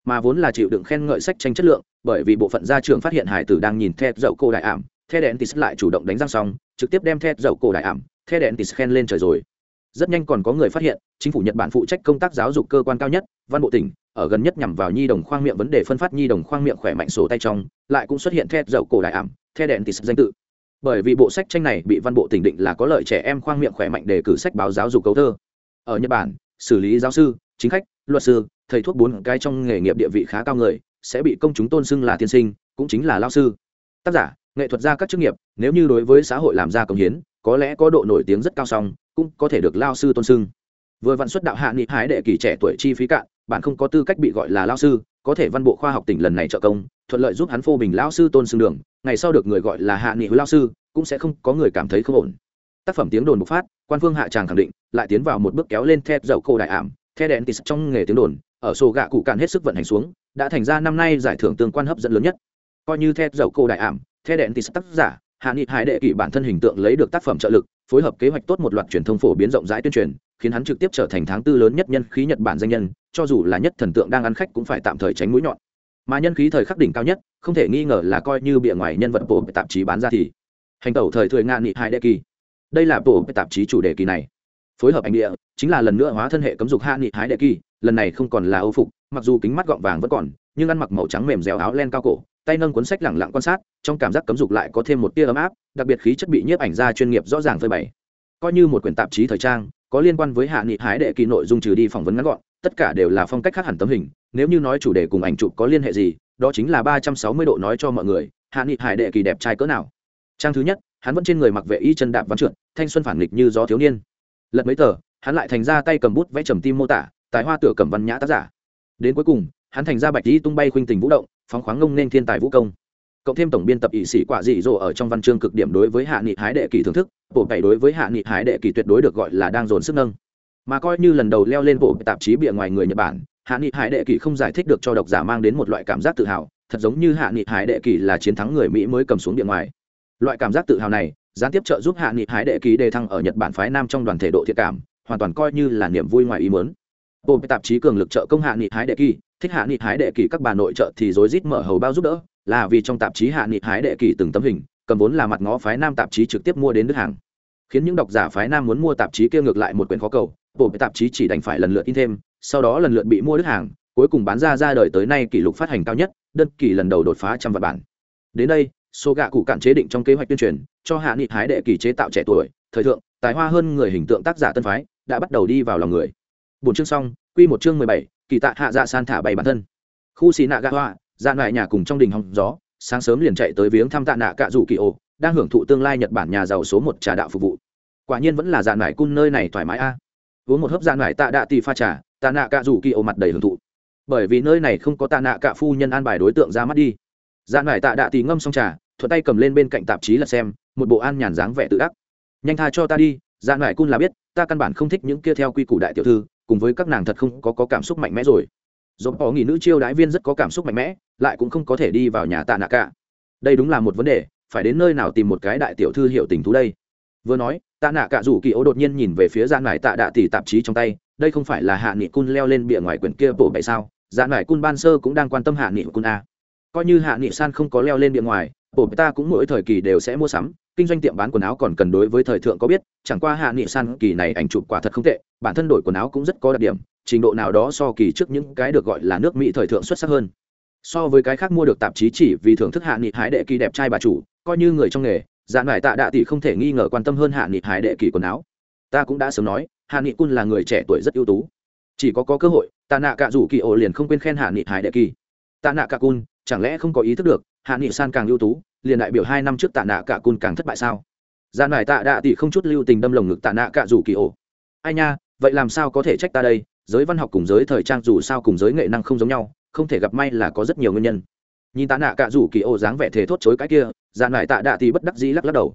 Mà vốn là chịu đựng khen ngợi sách tranh chất lượng, bởi vì bộ phận gia trưởng phát hiện hải tử đang nhìn thép dậu cổ đại ảm, the đèn tis lại chủ động đánh răng xong, trực tiếp đem thép dậu cổ đại ảm, the đèn tis khen lên trời rồi. Rất nhanh còn có người phát hiện, chính phủ nhật bản phụ trách công tác giáo dục cơ quan cao nhất, văn bộ tỉnh, ở gần nhất nhằm vào nhi đồng khoang miệng vấn đề phân phát nhi đồng khoang miệng khỏe mạnh sổ tay trong, lại cũng xuất hiện thét dậu cổ đại ảm, the đèn tis danh tự bởi vì bộ sách tranh này bị văn bộ tỉnh định là có lợi trẻ em khoang miệng khỏe mạnh để cử sách báo giáo dục cấu thơ. Ở nhật bản, xử lý giáo sư, chính khách, luật sư, thầy thuốc bốn cái trong nghề nghiệp địa vị khá cao người, sẽ bị công chúng tôn xưng là tiên sinh, cũng chính là lao sư. Tác giả, nghệ thuật gia các chức nghiệp, nếu như đối với xã hội làm ra công hiến, có lẽ có độ nổi tiếng rất cao song, cũng có thể được lao sư tôn xưng. Vừa vạn xuất đạo hạ nghị hái đệ kỳ trẻ tuổi chi phí cạn, bạn không có tư cách bị gọi là lao sư, có thể văn bộ khoa học tỉnh lần này trợ công, thuận lợi giúp hắn phô bình lao sư tôn xưng đường ngày sau được người gọi là hạ nghị lao sư, cũng sẽ không có người cảm thấy không ổn. Tác phẩm tiếng đồn bộc phát, quan phương hạ tràng khẳng định, lại tiến vào một bước kéo lên thép dầu cô đại ảm, the đèn tis trong nghề tiếng đồn, ở sổ gạ cụ cạn hết sức vận hành xuống, đã thành ra năm nay giải thưởng tương quan hấp dẫn lớn nhất. Coi như thép dầu cô đại ảm, the đèn tis tác giả, hạ nghị hải đệ kỷ bản thân hình tượng lấy được tác phẩm trợ lực, phối hợp kế hoạch tốt một loạt truyền thông phổ biến rộng rãi tuyên truyền, khiến hắn trực tiếp trở thành tháng tư lớn nhất nhân khí nhật bản danh nhân, cho dù là nhất thần tượng đang ăn khách cũng phải tạm thời tránh mũi nhọn mà nhân khí thời khắc đỉnh cao nhất, không thể nghi ngờ là coi như bìa ngoài nhân vật bộ tạp chí bán ra thì. Hành tẩu thời thời nga nghị hai đệ kỳ. Đây là bộ tạp chí chủ đề kỳ này. Phối hợp anh địa, chính là lần nữa hóa thân hệ cấm dục hạ nghị hái đệ kỳ, lần này không còn là âu phục, mặc dù kính mắt gọng vàng vẫn còn, nhưng ăn mặc màu trắng mềm dẻo áo len cao cổ, tay nâng cuốn sách lẳng lặng quan sát, trong cảm giác cấm dục lại có thêm một tia ấm áp, đặc biệt khí chất bị nhiếp ảnh gia chuyên nghiệp rõ ràng phơi bày. Coi như một quyển tạp chí thời trang, có liên quan với hạ nghị hái đệ kỳ nội dung trừ đi phỏng vấn ngắn gọn, tất cả đều là phong cách khác hẳn tấm hình nếu như nói chủ đề cùng ảnh chụp có liên hệ gì, đó chính là ba trăm sáu mươi độ nói cho mọi người, hạ nghị hải đệ kỳ đẹp trai cỡ nào. Trang thứ nhất, hắn vẫn trên người mặc vệ y chân đạp văn trượt, thanh xuân phản nghịch như gió thiếu niên. Lật mấy tờ, hắn lại thành ra tay cầm bút vẽ trầm tim mô tả, tài hoa tựa cầm văn nhã tác giả. Đến cuối cùng, hắn thành ra bạch y tung bay khuynh tình vũ động, phóng khoáng ngông nên thiên tài vũ công. Cộng thêm tổng biên tập ỵ sĩ quả dị dỗ ở trong văn chương cực điểm đối với hạ nghị hái đệ kỳ thưởng thức, bộ bảy đối với hạ nghị hái đệ kỳ tuyệt đối được gọi là đang dồn sức nâng. Mà coi như lần đầu leo lên bộ tạp chí bìa ngoài người nhật bản hạ nghị hải đệ kỳ không giải thích được cho độc giả mang đến một loại cảm giác tự hào, thật giống như hạ nghị hải đệ kỳ là chiến thắng người mỹ mới cầm xuống điện ngoài. Loại cảm giác tự hào này, gián tiếp trợ giúp hạ nghị hải đệ kỳ đề thăng ở nhật bản phái nam trong đoàn thể độ thiệt cảm, hoàn toàn coi như là niềm vui ngoài ý mớn bộ tạp chí cường lực trợ công hạ nghị hải đệ kỳ, thích hạ nghị hái đệ kỳ các bà nội trợ thì rối rít mở hầu bao giúp đỡ, là vì trong tạp chí hạ nghị hái đệ kỳ từng tấm hình, cầm vốn là mặt ngó phái nam tạp chí trực tiếp mua đến nước hàng. Khiến những độc giả phái nam muốn mua tạp chí kia ngược lại một quyển khó cầu bộ tạp chí chỉ đành phải lần lượt in thêm, sau đó lần lượt bị mua nước hàng, cuối cùng bán ra ra đời tới nay kỷ lục phát hành cao nhất, đơn kỳ lần đầu đột phá trăm vạn bản. Đến đây số gạ cụ cạn chế định trong kế hoạch tuyên truyền, cho hạ nghị hái đệ kỳ chế tạo trẻ tuổi, thời thượng, tài hoa hơn người hình tượng tác giả tân phái, đã bắt đầu đi vào lòng người. Bốn chương xong, quy một chương mười bảy, kỳ tạ hạ dạ san thả bày bản thân. Khu xì nạ gạ hoa dạ lại nhà cùng trong đình hòng gió, sáng sớm liền chạy tới viếng thăm tạ nạ cạ rủ kỳ ô, đang hưởng thụ tương lai nhật bản nhà giàu số một trà đạo phục vụ. Quả nhiên vẫn là dạ lại cun nơi này thoải mái a uống một hớp dạ nải tạ đạ tì pha trà tạ nạ cạ rủ kỳ ô mặt đầy hưởng thụ. Bởi vì nơi này không có tạ nạ cạ phu nhân an bài đối tượng ra mắt đi. Dạ nải tạ đạ tì ngâm xong trà thuận tay cầm lên bên cạnh tạp chí là xem một bộ an nhàn dáng vẻ tự ác nhanh tha cho ta đi dạ nải cun là biết ta căn bản không thích những kia theo quy củ đại tiểu thư cùng với các nàng thật không có, có cảm xúc mạnh mẽ rồi. Dồn bỏ nghỉ nữ chiêu đái viên rất có cảm xúc mạnh mẽ lại cũng không có thể đi vào nhà tạ nạ cả đây đúng là một vấn đề phải đến nơi nào tìm một cái đại tiểu thư hiệu tình thú đây? Vừa nói, tạ nạ cả rủ kỳ ô đột nhiên nhìn về phía gian nải tạ đạ tỷ tạp chí trong tay, đây không phải là hạ nghị cun leo lên bìa ngoài quyển kia bộ bậy sao? Gian nải cun ban sơ cũng đang quan tâm hạ nghị cun a coi như hạ nghị san không có leo lên bìa ngoài bộ ta cũng mỗi thời kỳ đều sẽ mua sắm, kinh doanh tiệm bán quần áo còn cần đối với thời thượng có biết, chẳng qua hạ nghị san kỳ này ảnh chụp quả thật không tệ, bản thân đổi quần áo cũng rất có đặc điểm, trình độ nào đó so kỳ trước những cái được gọi là nước mỹ thời thượng xuất sắc hơn. So với cái khác mua được tạp chí chỉ vì thưởng thức hạ nghị hái đệ kỳ đẹp trai bà chủ, coi như người trong nghề dạ nải tạ đạ tỷ không thể nghi ngờ quan tâm hơn hạ nghị hải đệ kỳ quần áo. Ta cũng đã sớm nói, hạ nghị cun là người trẻ tuổi rất ưu tú. Chỉ có có cơ hội, tạ nạ cả rủ kỳ ổ liền không quên khen hạ nghị hải đệ kỳ tạ nạ cả cun, chẳng lẽ không có ý thức được, hạ nghị san càng ưu tú, liền đại biểu hai năm trước tạ nạ cả cun càng thất bại sao? Dạ nải tạ đạ tỷ không chút lưu tình đâm lồng ngực tạ nạ cả rủ kỳ ổ. Ai nha, vậy làm sao có thể trách ta đây? Giới văn học cùng giới thời trang dù sao cùng giới nghệ năng không giống nhau, không thể gặp may là có rất nhiều nguyên nhân. Nhìn tạ nạ cả rủ kỳ ô dáng vẻ thể thốt chối cái kia dạ nại tạ đạ thì bất đắc dĩ lắc lắc đầu.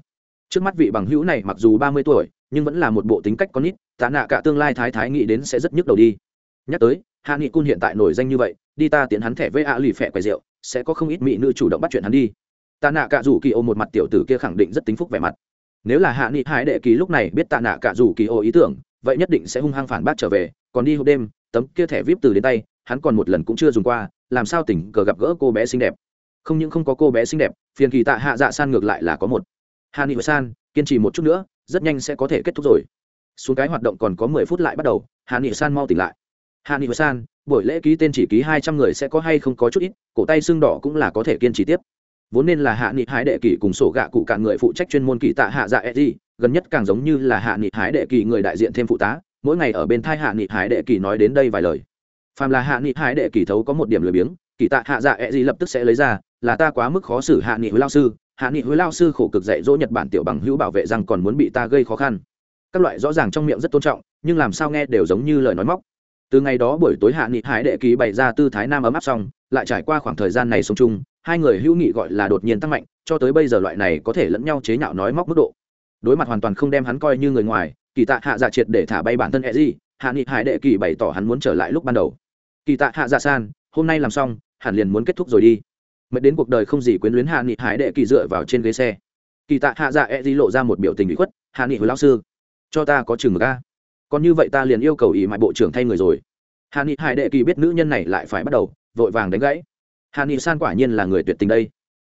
Trước mắt vị bằng hữu này mặc dù ba mươi tuổi, nhưng vẫn là một bộ tính cách con nít, tạ nạ cả tương lai thái thái nghĩ đến sẽ rất nhức đầu đi. Nhắc tới, hạ nghị cun hiện tại nổi danh như vậy, đi ta tiến hắn thẻ với ạ lì phẹ quầy rượu, sẽ có không ít mỹ nữ chủ động bắt chuyện hắn đi. Tạ nạ cả rủ kỳ ô một mặt tiểu tử kia khẳng định rất tính phúc vẻ mặt. Nếu là hạ nghị hải đệ kỳ lúc này biết tạ nạ cả rủ kỳ ô ý tưởng, vậy nhất định sẽ hung hăng phản bác trở về, còn đi hộp đêm, tấm kia thẻ vip từ đến tay, hắn còn một lần cũng chưa dùng qua, làm sao tình cờ gặp gỡ cô bé xinh đẹp không những không có cô bé xinh đẹp, phiền kỳ tạ hạ dạ san ngược lại là có một. Hà nghị san, kiên trì một chút nữa, rất nhanh sẽ có thể kết thúc rồi. Xuống cái hoạt động còn có mười phút lại bắt đầu, hà nị san mau tỉnh lại. Hà nghị san, buổi lễ ký tên chỉ ký hai trăm người sẽ có hay không có chút ít, cổ tay xương đỏ cũng là có thể kiên trì tiếp. Vốn nên là hạ nghị hái đệ kỳ cùng sổ gạ cụ cả người phụ trách chuyên môn kỳ tạ hạ dạ e gì gần nhất càng giống như là hạ nghị hái đệ kỳ người đại diện thêm phụ tá, mỗi ngày ở bên thai hạ nghị hái đệ kỳ nói đến đây vài lời. Phàm là hạ nghị hái đệ kỳ thấu có một điểm lười biếng, kỳ tạ hạ dạ e gì lập tức sẽ lấy ra là ta quá mức khó xử hạ nghị huế lao sư. Hạ nghị huế lao sư khổ cực dạy dỗ nhật bản tiểu bằng hữu bảo vệ rằng còn muốn bị ta gây khó khăn. Các loại rõ ràng trong miệng rất tôn trọng, nhưng làm sao nghe đều giống như lời nói móc. Từ ngày đó buổi tối hạ nghị hải đệ ký bày ra tư thái nam ấm áp xong, lại trải qua khoảng thời gian này sống chung, hai người hữu nghị gọi là đột nhiên tăng mạnh, cho tới bây giờ loại này có thể lẫn nhau chế nhạo nói móc mức độ. Đối mặt hoàn toàn không đem hắn coi như người ngoài, kỳ tạ hạ dạ triệt để thả bay bản thân e gì hạ nghị hải đệ kỳ bày tỏ hắn muốn trở lại lúc ban đầu. Kỳ tạ hạ dạ san, hôm nay làm xong, hẳn liền muốn kết thúc rồi đi mệt đến cuộc đời không gì quyến luyến hạ nghị hải đệ kỳ dựa vào trên ghế xe. Kỳ tạ hạ dạ e gì lộ ra một biểu tình bị khuất, hạ nghị hồi lao sư, cho ta có chừng ga còn như vậy ta liền yêu cầu ý mại bộ trưởng thay người rồi. Hạ nghị hải đệ kỳ biết nữ nhân này lại phải bắt đầu, vội vàng đánh gãy. Hạ nghị san quả nhiên là người tuyệt tình đây.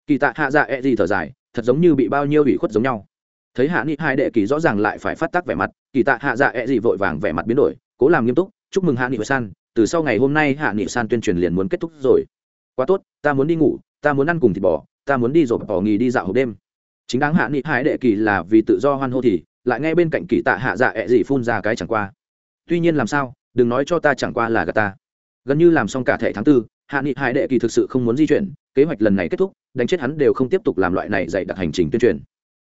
Kỳ tạ hạ dạ e gì thở dài, thật giống như bị bao nhiêu ủy khuất giống nhau. Thấy hạ nghị Hải đệ kỳ rõ ràng lại phải phát tác vẻ mặt, kỳ tạ hạ dạ e gì vội vàng vẻ mặt biến đổi, cố làm nghiêm túc, chúc mừng hạ nghị san, từ sau ngày hôm nay hạ nghị san tuyên truyền liền muốn kết thúc rồi quá tốt, ta muốn đi ngủ, ta muốn ăn cùng thịt bò, ta muốn đi rồi bỏ nghỉ đi dạo hộp đêm. Chính đáng hạ nghị hai đệ kỳ là vì tự do hoan hô thì, lại nghe bên cạnh kỳ tạ hạ dạ ẹ gì phun ra cái chẳng qua. Tuy nhiên làm sao, đừng nói cho ta chẳng qua là gà ta. Gần như làm xong cả thẻ tháng tư, hạ nghị hai đệ kỳ thực sự không muốn di chuyển, kế hoạch lần này kết thúc, đánh chết hắn đều không tiếp tục làm loại này dạy đặc hành trình tuyên truyền.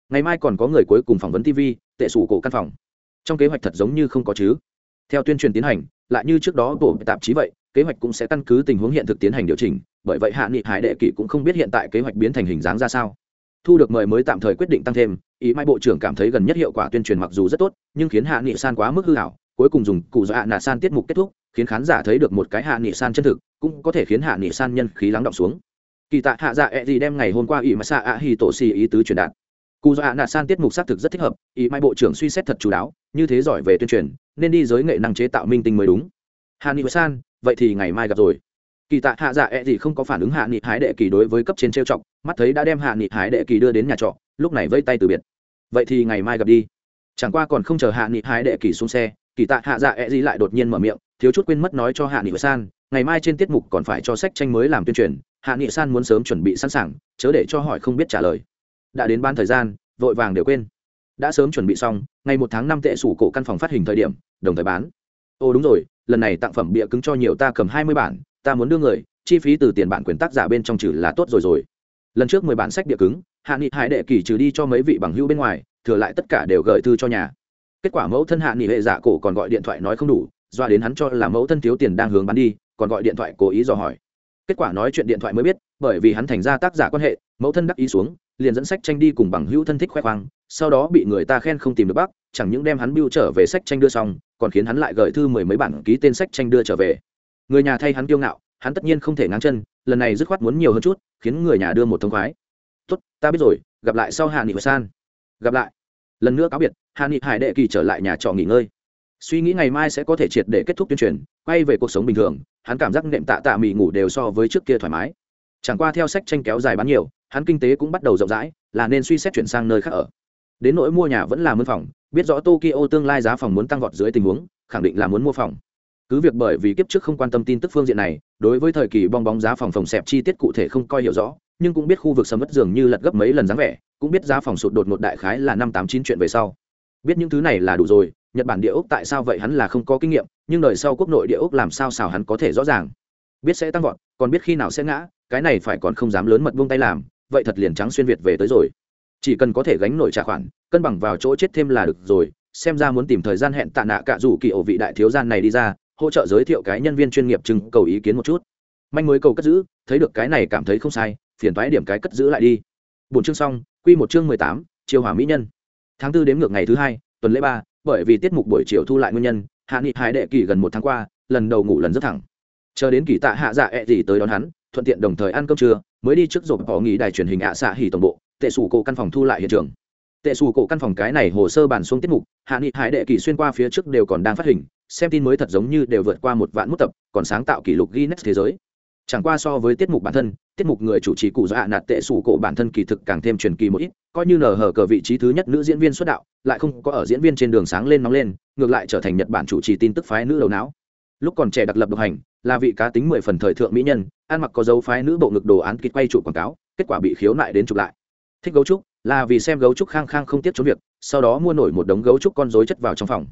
Ngày mai còn có người cuối cùng phỏng vấn tv tệ sủ cổ căn phòng. Trong kế hoạch thật giống như không có chứ. Theo tuyên truyền tiến hành, lại như trước đó tổ tạp chí vậy kế hoạch cũng sẽ căn cứ tình huống hiện thực tiến hành điều chỉnh, bởi vậy hạ nghị hải đệ kỷ cũng không biết hiện tại kế hoạch biến thành hình dáng ra sao. Thu được mời mới tạm thời quyết định tăng thêm, ý mai bộ trưởng cảm thấy gần nhất hiệu quả tuyên truyền mặc dù rất tốt, nhưng khiến hạ nghị san quá mức hư hảo, cuối cùng dùng cụ do hạ nạ san tiết mục kết thúc, khiến khán giả thấy được một cái hạ nghị san chân thực, cũng có thể khiến hạ nghị san nhân khí lắng động xuống. Kỳ tạ hạ dạ e gì đem ngày hôm qua ý mà xạ ạ hì tổ xì ý tứ truyền đạt. Cụ do hạ nạ san tiết mục xác thực rất thích hợp, ý mai bộ trưởng suy xét thật chú đáo, như thế giỏi về tuyên truyền, nên đi giới nghệ năng chế tạo minh tinh mới đúng. Hạ nghị san vậy thì ngày mai gặp rồi. Kỳ tạ hạ dạ e gì không có phản ứng hạ nghị hái đệ kỳ đối với cấp trên trêu chọc, mắt thấy đã đem hạ nghị hái đệ kỳ đưa đến nhà trọ, lúc này vây tay từ biệt. Vậy thì ngày mai gặp đi. Chẳng qua còn không chờ hạ nghị hái đệ kỳ xuống xe, kỳ tạ hạ dạ e gì lại đột nhiên mở miệng, thiếu chút quên mất nói cho hạ nghị san, ngày mai trên tiết mục còn phải cho sách tranh mới làm tuyên truyền, hạ nghị san muốn sớm chuẩn bị sẵn sàng, chớ để cho hỏi không biết trả lời. Đã đến ban thời gian, vội vàng đều quên. Đã sớm chuẩn bị xong, ngày một tháng năm tệ sủ cổ căn phòng phát hình thời điểm, đồng thời bán. Ô đúng rồi lần này tặng phẩm bịa cứng cho nhiều ta cầm hai mươi bản, ta muốn đưa người, chi phí từ tiền bản quyền tác giả bên trong trừ là tốt rồi rồi. Lần trước mười bản sách địa cứng, hạ nghị hải đệ kỳ trừ đi cho mấy vị bằng hữu bên ngoài, thừa lại tất cả đều gửi thư cho nhà. Kết quả mẫu thân hạ nghị hệ giả cổ còn gọi điện thoại nói không đủ, doa đến hắn cho là mẫu thân thiếu tiền đang hướng bán đi, còn gọi điện thoại cố ý dò hỏi kết quả nói chuyện điện thoại mới biết, bởi vì hắn thành ra tác giả quan hệ, mẫu thân đắc ý xuống, liền dẫn sách tranh đi cùng bằng hữu thân thích khoe khoang, sau đó bị người ta khen không tìm được bắc chẳng những đem hắn biêu trở về sách tranh đưa xong, còn khiến hắn lại gửi thư mười mấy bản ký tên sách tranh đưa trở về. Người nhà thay hắn kiêu ngạo, hắn tất nhiên không thể ngáng chân, lần này dứt khoát muốn nhiều hơn chút, khiến người nhà đưa một thông khoái. Tốt, ta biết rồi, gặp lại sau hạ nghị san. Gặp lại. Lần nữa cáo biệt hạ nghị hải đệ kỳ trở lại nhà trọ nghỉ ngơi. Suy nghĩ ngày mai sẽ có thể triệt để kết thúc tuyên truyền, quay về cuộc sống bình thường hắn cảm giác nệm tạ tạ mì ngủ đều so với trước kia thoải mái. Chẳng qua theo sách tranh kéo dài bán nhiều, hắn kinh tế cũng bắt đầu rộng rãi, là nên suy xét chuyển sang nơi khác ở. Đến nỗi mua nhà vẫn là mướn phòng, biết rõ tokyo tương lai giá phòng muốn tăng vọt dưới tình huống, khẳng định là muốn mua phòng. Cứ việc bởi vì kiếp trước không quan tâm tin tức phương diện này, đối với thời kỳ bong bóng giá phòng phòng xẹp chi tiết cụ thể không coi hiểu rõ, nhưng cũng biết khu vực sầm mất dường như lật gấp mấy lần dáng vẻ, cũng biết giá phòng sụt đột một đại khái là năm tám chín chuyện về sau. Biết những thứ này là đủ rồi nhật bản địa ốc tại sao vậy hắn là không có kinh nghiệm, nhưng đời sau quốc nội địa ốc làm sao xào hắn có thể rõ ràng. Biết sẽ tăng vọt, còn biết khi nào sẽ ngã, cái này phải còn không dám lớn mật buông tay làm, vậy thật liền trắng xuyên việt về tới rồi. Chỉ cần có thể gánh nổi trả khoản, cân bằng vào chỗ chết thêm là được rồi, xem ra muốn tìm thời gian hẹn tạ nạ cả rủ kỳ ổ vị đại thiếu gian này đi ra, hỗ trợ giới thiệu cái nhân viên chuyên nghiệp trưng cầu ý kiến một chút. Manh mới cầu cất giữ, thấy được cái này cảm thấy không sai, phiền thoái điểm cái cất giữ lại đi. Bốn chương xong, quy một chương mười tám chiều hỏa mỹ nhân. Tháng tư đếm ngược ngày thứ hai, tuần lễ ba bởi vì tiết mục buổi chiều thu lại nguyên nhân, hạ nghị hải đệ kỳ gần một tháng qua, lần đầu ngủ lần rất thẳng. Chờ đến kỳ tạ hạ dạ ẹ、e、gì tới đón hắn, thuận tiện đồng thời ăn cơm trưa, mới đi trước rộp bỏ nghỉ đài truyền hình ạ xạ hỉ tổng bộ, tệ sủ cổ căn phòng thu lại hiện trường. Tệ sủ cổ căn phòng cái này hồ sơ bản xuống tiết mục, hạ nghị hải đệ kỳ xuyên qua phía trước đều còn đang phát hình, xem tin mới thật giống như đều vượt qua một vạn mút tập, còn sáng tạo kỷ lục guinness thế giới chẳng qua so với tiết mục bản thân, tiết mục người chủ trì cụ do hạ nạt tệ sủ cổ bản thân kỳ thực càng thêm truyền kỳ một ít, coi như nở hở cờ vị trí thứ nhất nữ diễn viên xuất đạo, lại không có ở diễn viên trên đường sáng lên nóng lên, ngược lại trở thành nhật bản chủ trì tin tức phái nữ đầu não. Lúc còn trẻ đặc lập độc hành, là vị cá tính mười phần thời thượng mỹ nhân, ăn mặc có dấu phái nữ bộ ngực đồ án kịch quay trụ quảng cáo, kết quả bị khiếu nại đến chụp lại. Thích gấu trúc, là vì xem gấu trúc khang khang không tiếp trốn việc, sau đó mua nổi một đống gấu trúc con dối chất vào trong phòng.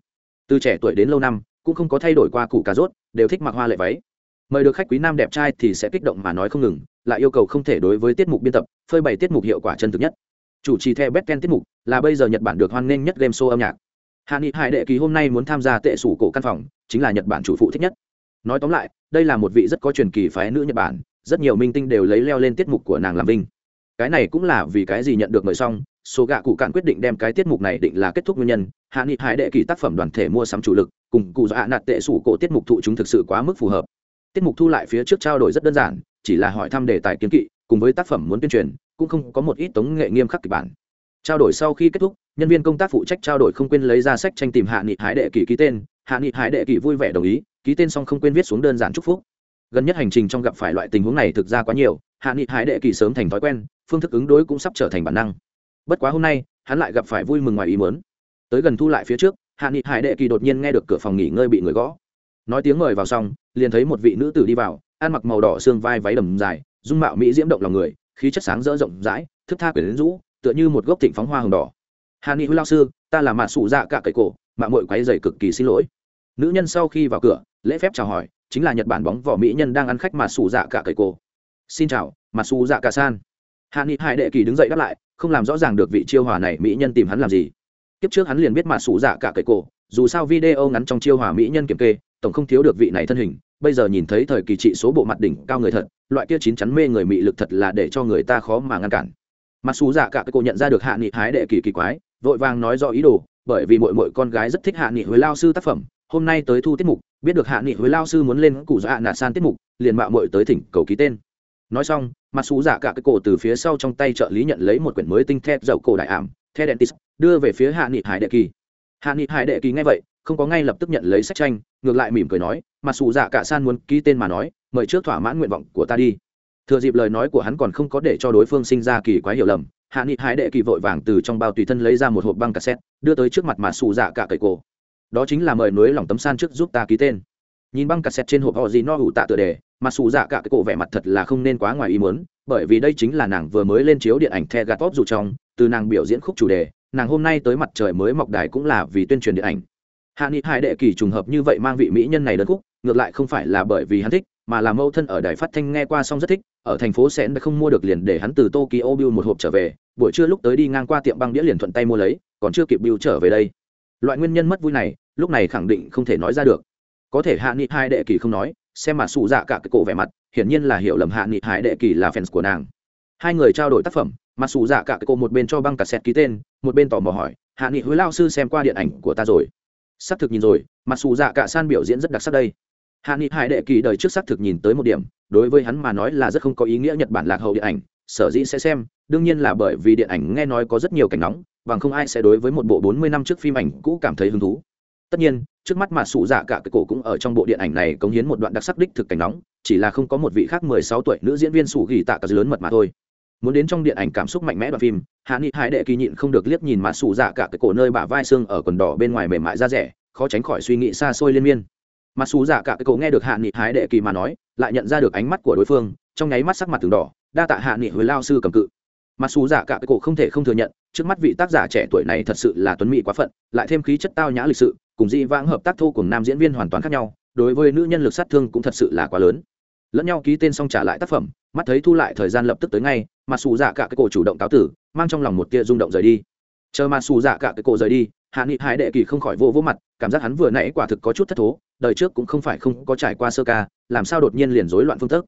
Từ trẻ tuổi đến lâu năm, cũng không có thay đổi qua củ cà rốt, đều thích mặc hoa lệ váy mời được khách quý nam đẹp trai thì sẽ kích động mà nói không ngừng, lại yêu cầu không thể đối với tiết mục biên tập, phơi bày tiết mục hiệu quả chân thực nhất. Chủ trì theo betken tiết mục là bây giờ nhật bản được hoan nghênh nhất game show âm nhạc. Hạ nghị hải đệ ký hôm nay muốn tham gia tệ sủ cổ căn phòng, chính là nhật bản chủ phụ thích nhất. Nói tóm lại, đây là một vị rất có truyền kỳ phái nữ nhật bản, rất nhiều minh tinh đều lấy leo lên tiết mục của nàng làm vinh. Cái này cũng là vì cái gì nhận được mời xong, số gạ cụ cạn quyết định đem cái tiết mục này định là kết thúc nguyên nhân. Hạ nghị hải đệ kỳ tác phẩm đoàn thể mua sắm chủ lực, cùng cụ dạ nạt tệ sủ cổ tiết mục thụ chúng thực sự quá mức phù hợp tiết mục thu lại phía trước trao đổi rất đơn giản, chỉ là hỏi thăm đề tài kiến kỵ, cùng với tác phẩm muốn tuyên truyền, cũng không có một ít tống nghệ nghiêm khắc kịch bản. Trao đổi sau khi kết thúc, nhân viên công tác phụ trách trao đổi không quên lấy ra sách tranh tìm hạ nghị hải đệ kỷ ký tên, hạ nghị hải đệ kỳ vui vẻ đồng ý, ký tên xong không quên viết xuống đơn giản chúc phúc. Gần nhất hành trình trong gặp phải loại tình huống này thực ra quá nhiều, hạ nghị hải đệ kỳ sớm thành thói quen, phương thức ứng đối cũng sắp trở thành bản năng. Bất quá hôm nay, hắn lại gặp phải vui mừng ngoài ý mớn tới gần thu lại phía trước, hạ nghị hải đệ kỳ đột nhiên nghe được cửa phòng nghỉ ngơi bị người gõ. Nói tiếng mời vào xong liền thấy một vị nữ tử đi vào, ăn mặc màu đỏ xương vai váy đầm dài, dung mạo mỹ diễm động lòng người, khí chất sáng rỡ rộng rãi, thức tha quyển rũ, tựa như một gốc thịnh phóng hoa hồng đỏ. Hà ni hữu lao sư, ta là mạt sụ dạ cả cậy cổ, mạng mội quáy dày cực kỳ xin lỗi. Nữ nhân sau khi vào cửa, lễ phép chào hỏi, chính là nhật bản bóng vỏ mỹ nhân đang ăn khách mạt sụ dạ cả cậy cổ. Xin chào mạt sụ dạ cả san. Hà ni hải đệ kỳ đứng dậy đáp lại, không làm rõ ràng được vị chiêu hòa này mỹ nhân tìm hắn làm gì. Kiếp trước hắn liền biết mạt sụ dạ cả cậy cổ, dù sao video ngắn trong chiêu hòa mỹ nhân kiểm kê, tổng không thiếu được vị này thân hình bây giờ nhìn thấy thời kỳ trị số bộ mặt đỉnh cao người thật, loại kia chín chắn mê người mị lực thật là để cho người ta khó mà ngăn cản. Mặc dù dạ cả cái cô nhận ra được hạ nghị hái đệ kỳ kỳ quái, vội vàng nói rõ ý đồ, bởi vì mỗi mỗi con gái rất thích hạ nghị huế lao sư tác phẩm, hôm nay tới thu tiết mục, biết được hạ nghị huế lao sư muốn lên cụ dạ nạ san tiết mục, liền mạo mội tới thỉnh cầu ký tên. Nói xong, mặc dù dạ cả cái cổ từ phía sau trong tay trợ lý nhận lấy một quyển mới tinh thép dầu cổ đại ảm, the dentis đưa về phía hạ nghị hải đệ kỳ. Hạ nghị hải đệ kỳ nghe vậy, không có ngay lập tức nhận lấy sách tranh ngược lại mỉm cười nói mặc dù dạ cả san muốn ký tên mà nói, mời trước thỏa mãn nguyện vọng của ta đi. Thừa dịp lời nói của hắn còn không có để cho đối phương sinh ra kỳ quái hiểu lầm, hạ nghị hải đệ kỳ vội vàng từ trong bao tùy thân lấy ra một hộp băng cassette, đưa tới trước mặt mà xù dạ cả cậy cổ. Đó chính là mời nối lòng tấm san trước giúp ta ký tên. Nhìn băng cassette trên hộp họ gì no hủ tạ tựa đề, mà xù dạ cả cái cổ vẻ mặt thật là không nên quá ngoài ý muốn, bởi vì đây chính là nàng vừa mới lên chiếu điện ảnh the gạt pop dù trong, từ nàng biểu diễn khúc chủ đề, nàng hôm nay tới mặt trời mới mọc đài cũng là vì tuyên truyền điện ảnh hạ nghị hải đệ kỳ trùng hợp như vậy mang vị mỹ nhân này đơn khúc, ngược lại không phải là bởi vì hắn thích, mà là mâu thân ở đài phát thanh nghe qua xong rất thích, ở thành phố sẽ không mua được liền để hắn từ tokyo bill một hộp trở về, buổi trưa lúc tới đi ngang qua tiệm băng đĩa liền thuận tay mua lấy, còn chưa kịp bill trở về đây. Loại nguyên nhân mất vui này, lúc này khẳng định không thể nói ra được. Có thể hạ nghị hai đệ kỳ không nói, xem mà sụ dạ cả cái cổ vẻ mặt, hiển nhiên là hiểu lầm hạ nghị hải đệ kỳ là fans của nàng. Hai người trao đổi tác phẩm, mà sụ dạ cả cái cổ một bên cho băng cassette ký tên, một bên tò mò hỏi, hạ nghị hứa lao sư xem qua điện ảnh của ta rồi? Xác thực nhìn rồi mặc dù dạ cả san biểu diễn rất đặc sắc đây. Hạ nghị hải đệ kỳ đời trước xác thực nhìn tới một điểm, đối với hắn mà nói là rất không có ý nghĩa nhật bản lạc hậu điện ảnh, sở dĩ sẽ xem, đương nhiên là bởi vì điện ảnh nghe nói có rất nhiều cảnh nóng, bằng không ai sẽ đối với một bộ bốn mươi năm trước phim ảnh cũ cảm thấy hứng thú. Tất nhiên, trước mắt mà sụ dạ cả cái cổ cũng ở trong bộ điện ảnh này cống hiến một đoạn đặc sắc đích thực cảnh nóng, chỉ là không có một vị khác mười sáu tuổi nữ diễn viên sủ ghi tạ cả lớn mật mà thôi muốn đến trong điện ảnh cảm xúc mạnh mẽ đoạn phim, hạ nghị hải đệ kỳ nhịn không được liếc nhìn mặt xù dạ cả cái cổ nơi bả vai xương ở quần đỏ bên ngoài mềm mại ra rẻ, khó tránh khỏi suy nghĩ xa xôi liên miên. Mặt xù dạ cả cái cổ nghe được hạ nghị hải đệ kỳ mà nói, lại nhận ra được ánh mắt của đối phương, trong nháy mắt sắc mặt từng đỏ, đa tạ hạ nghị với lao sư cầm cự. Mặt xù dạ cả cái cổ không thể không thừa nhận, trước mắt vị tác giả trẻ tuổi này thật sự là tuấn mỹ quá phận, lại thêm khí chất tao nhã lịch sự, cùng dị vãng hợp tác thô cùng nam diễn viên hoàn toàn khác nhau, đối với nữ nhân lực sát thương cũng thật sự là quá lớn lẫn nhau ký tên xong trả lại tác phẩm, mắt thấy thu lại thời gian lập tức tới ngay, mà xù dạ cả cái cổ chủ động cáo tử, mang trong lòng một tia rung động rời đi. Chờ mà xù dạ cả cái cổ rời đi, hạ nghị hải đệ kỳ không khỏi vô vô mặt, cảm giác hắn vừa nãy quả thực có chút thất thố, đời trước cũng không phải không có trải qua sơ ca, làm sao đột nhiên liền rối loạn phương thức.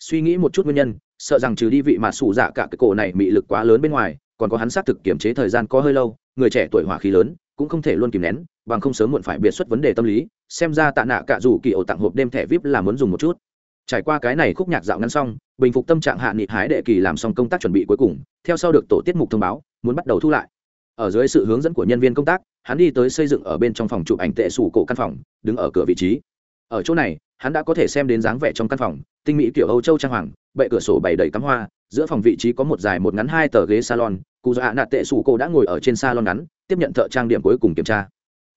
Suy nghĩ một chút nguyên nhân, sợ rằng trừ đi vị mà xù dạ cả cái cổ này bị lực quá lớn bên ngoài, còn có hắn xác thực kiểm chế thời gian có hơi lâu, người trẻ tuổi hỏa khí lớn, cũng không thể luôn kìm nén, bằng không sớm muộn phải biệt xuất vấn đề tâm lý, xem ra tạ nạ cả dù kỳ ổ tặng hộp đêm thẻ vip là muốn dùng một chút trải qua cái này khúc nhạc dạo ngắn xong, bình phục tâm trạng hạ nghị hái đệ kỳ làm xong công tác chuẩn bị cuối cùng, theo sau được tổ tiết mục thông báo, muốn bắt đầu thu lại. Ở dưới sự hướng dẫn của nhân viên công tác, hắn đi tới xây dựng ở bên trong phòng chụp ảnh tệ sủ cổ căn phòng, đứng ở cửa vị trí. Ở chỗ này, hắn đã có thể xem đến dáng vẻ trong căn phòng, tinh mỹ kiểu âu châu trang hoàng, bệ cửa sổ bày đầy cắm hoa, giữa phòng vị trí có một dài một ngắn hai tờ ghế salon, cụ dạ nạt tệ sủ cổ đã ngồi ở trên salon ngắn, tiếp nhận thợ trang điểm cuối cùng kiểm tra.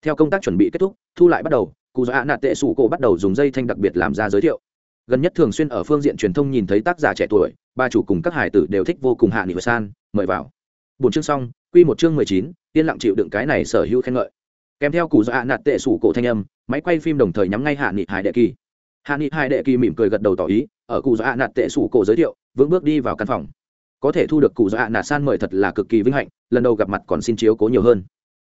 Theo công tác chuẩn bị kết thúc, thu lại bắt đầu, cụ dạ nạt tệ sủ cổ bắt đầu dùng dây thanh đặc biệt làm ra giới thiệu gần nhất thường xuyên ở phương diện truyền thông nhìn thấy tác giả trẻ tuổi, ba chủ cùng các hải tử đều thích vô cùng hạ nghị san, mời vào. Bốn chương xong, quy một chương mười chín, yên lặng chịu đựng cái này sở hữu khen ngợi. Kèm theo cụ hạ nạt tệ sủ cổ thanh âm, máy quay phim đồng thời nhắm ngay hạ nghị hải đệ kỳ. Hạ nghị hải đệ kỳ mỉm cười gật đầu tỏ ý, ở cụ do hạ nạt tệ sủ cổ giới thiệu, vững bước đi vào căn phòng. Có thể thu được cụ do hạ nạt san mời thật là cực kỳ vinh hạnh, lần đầu gặp mặt còn xin chiếu cố nhiều hơn.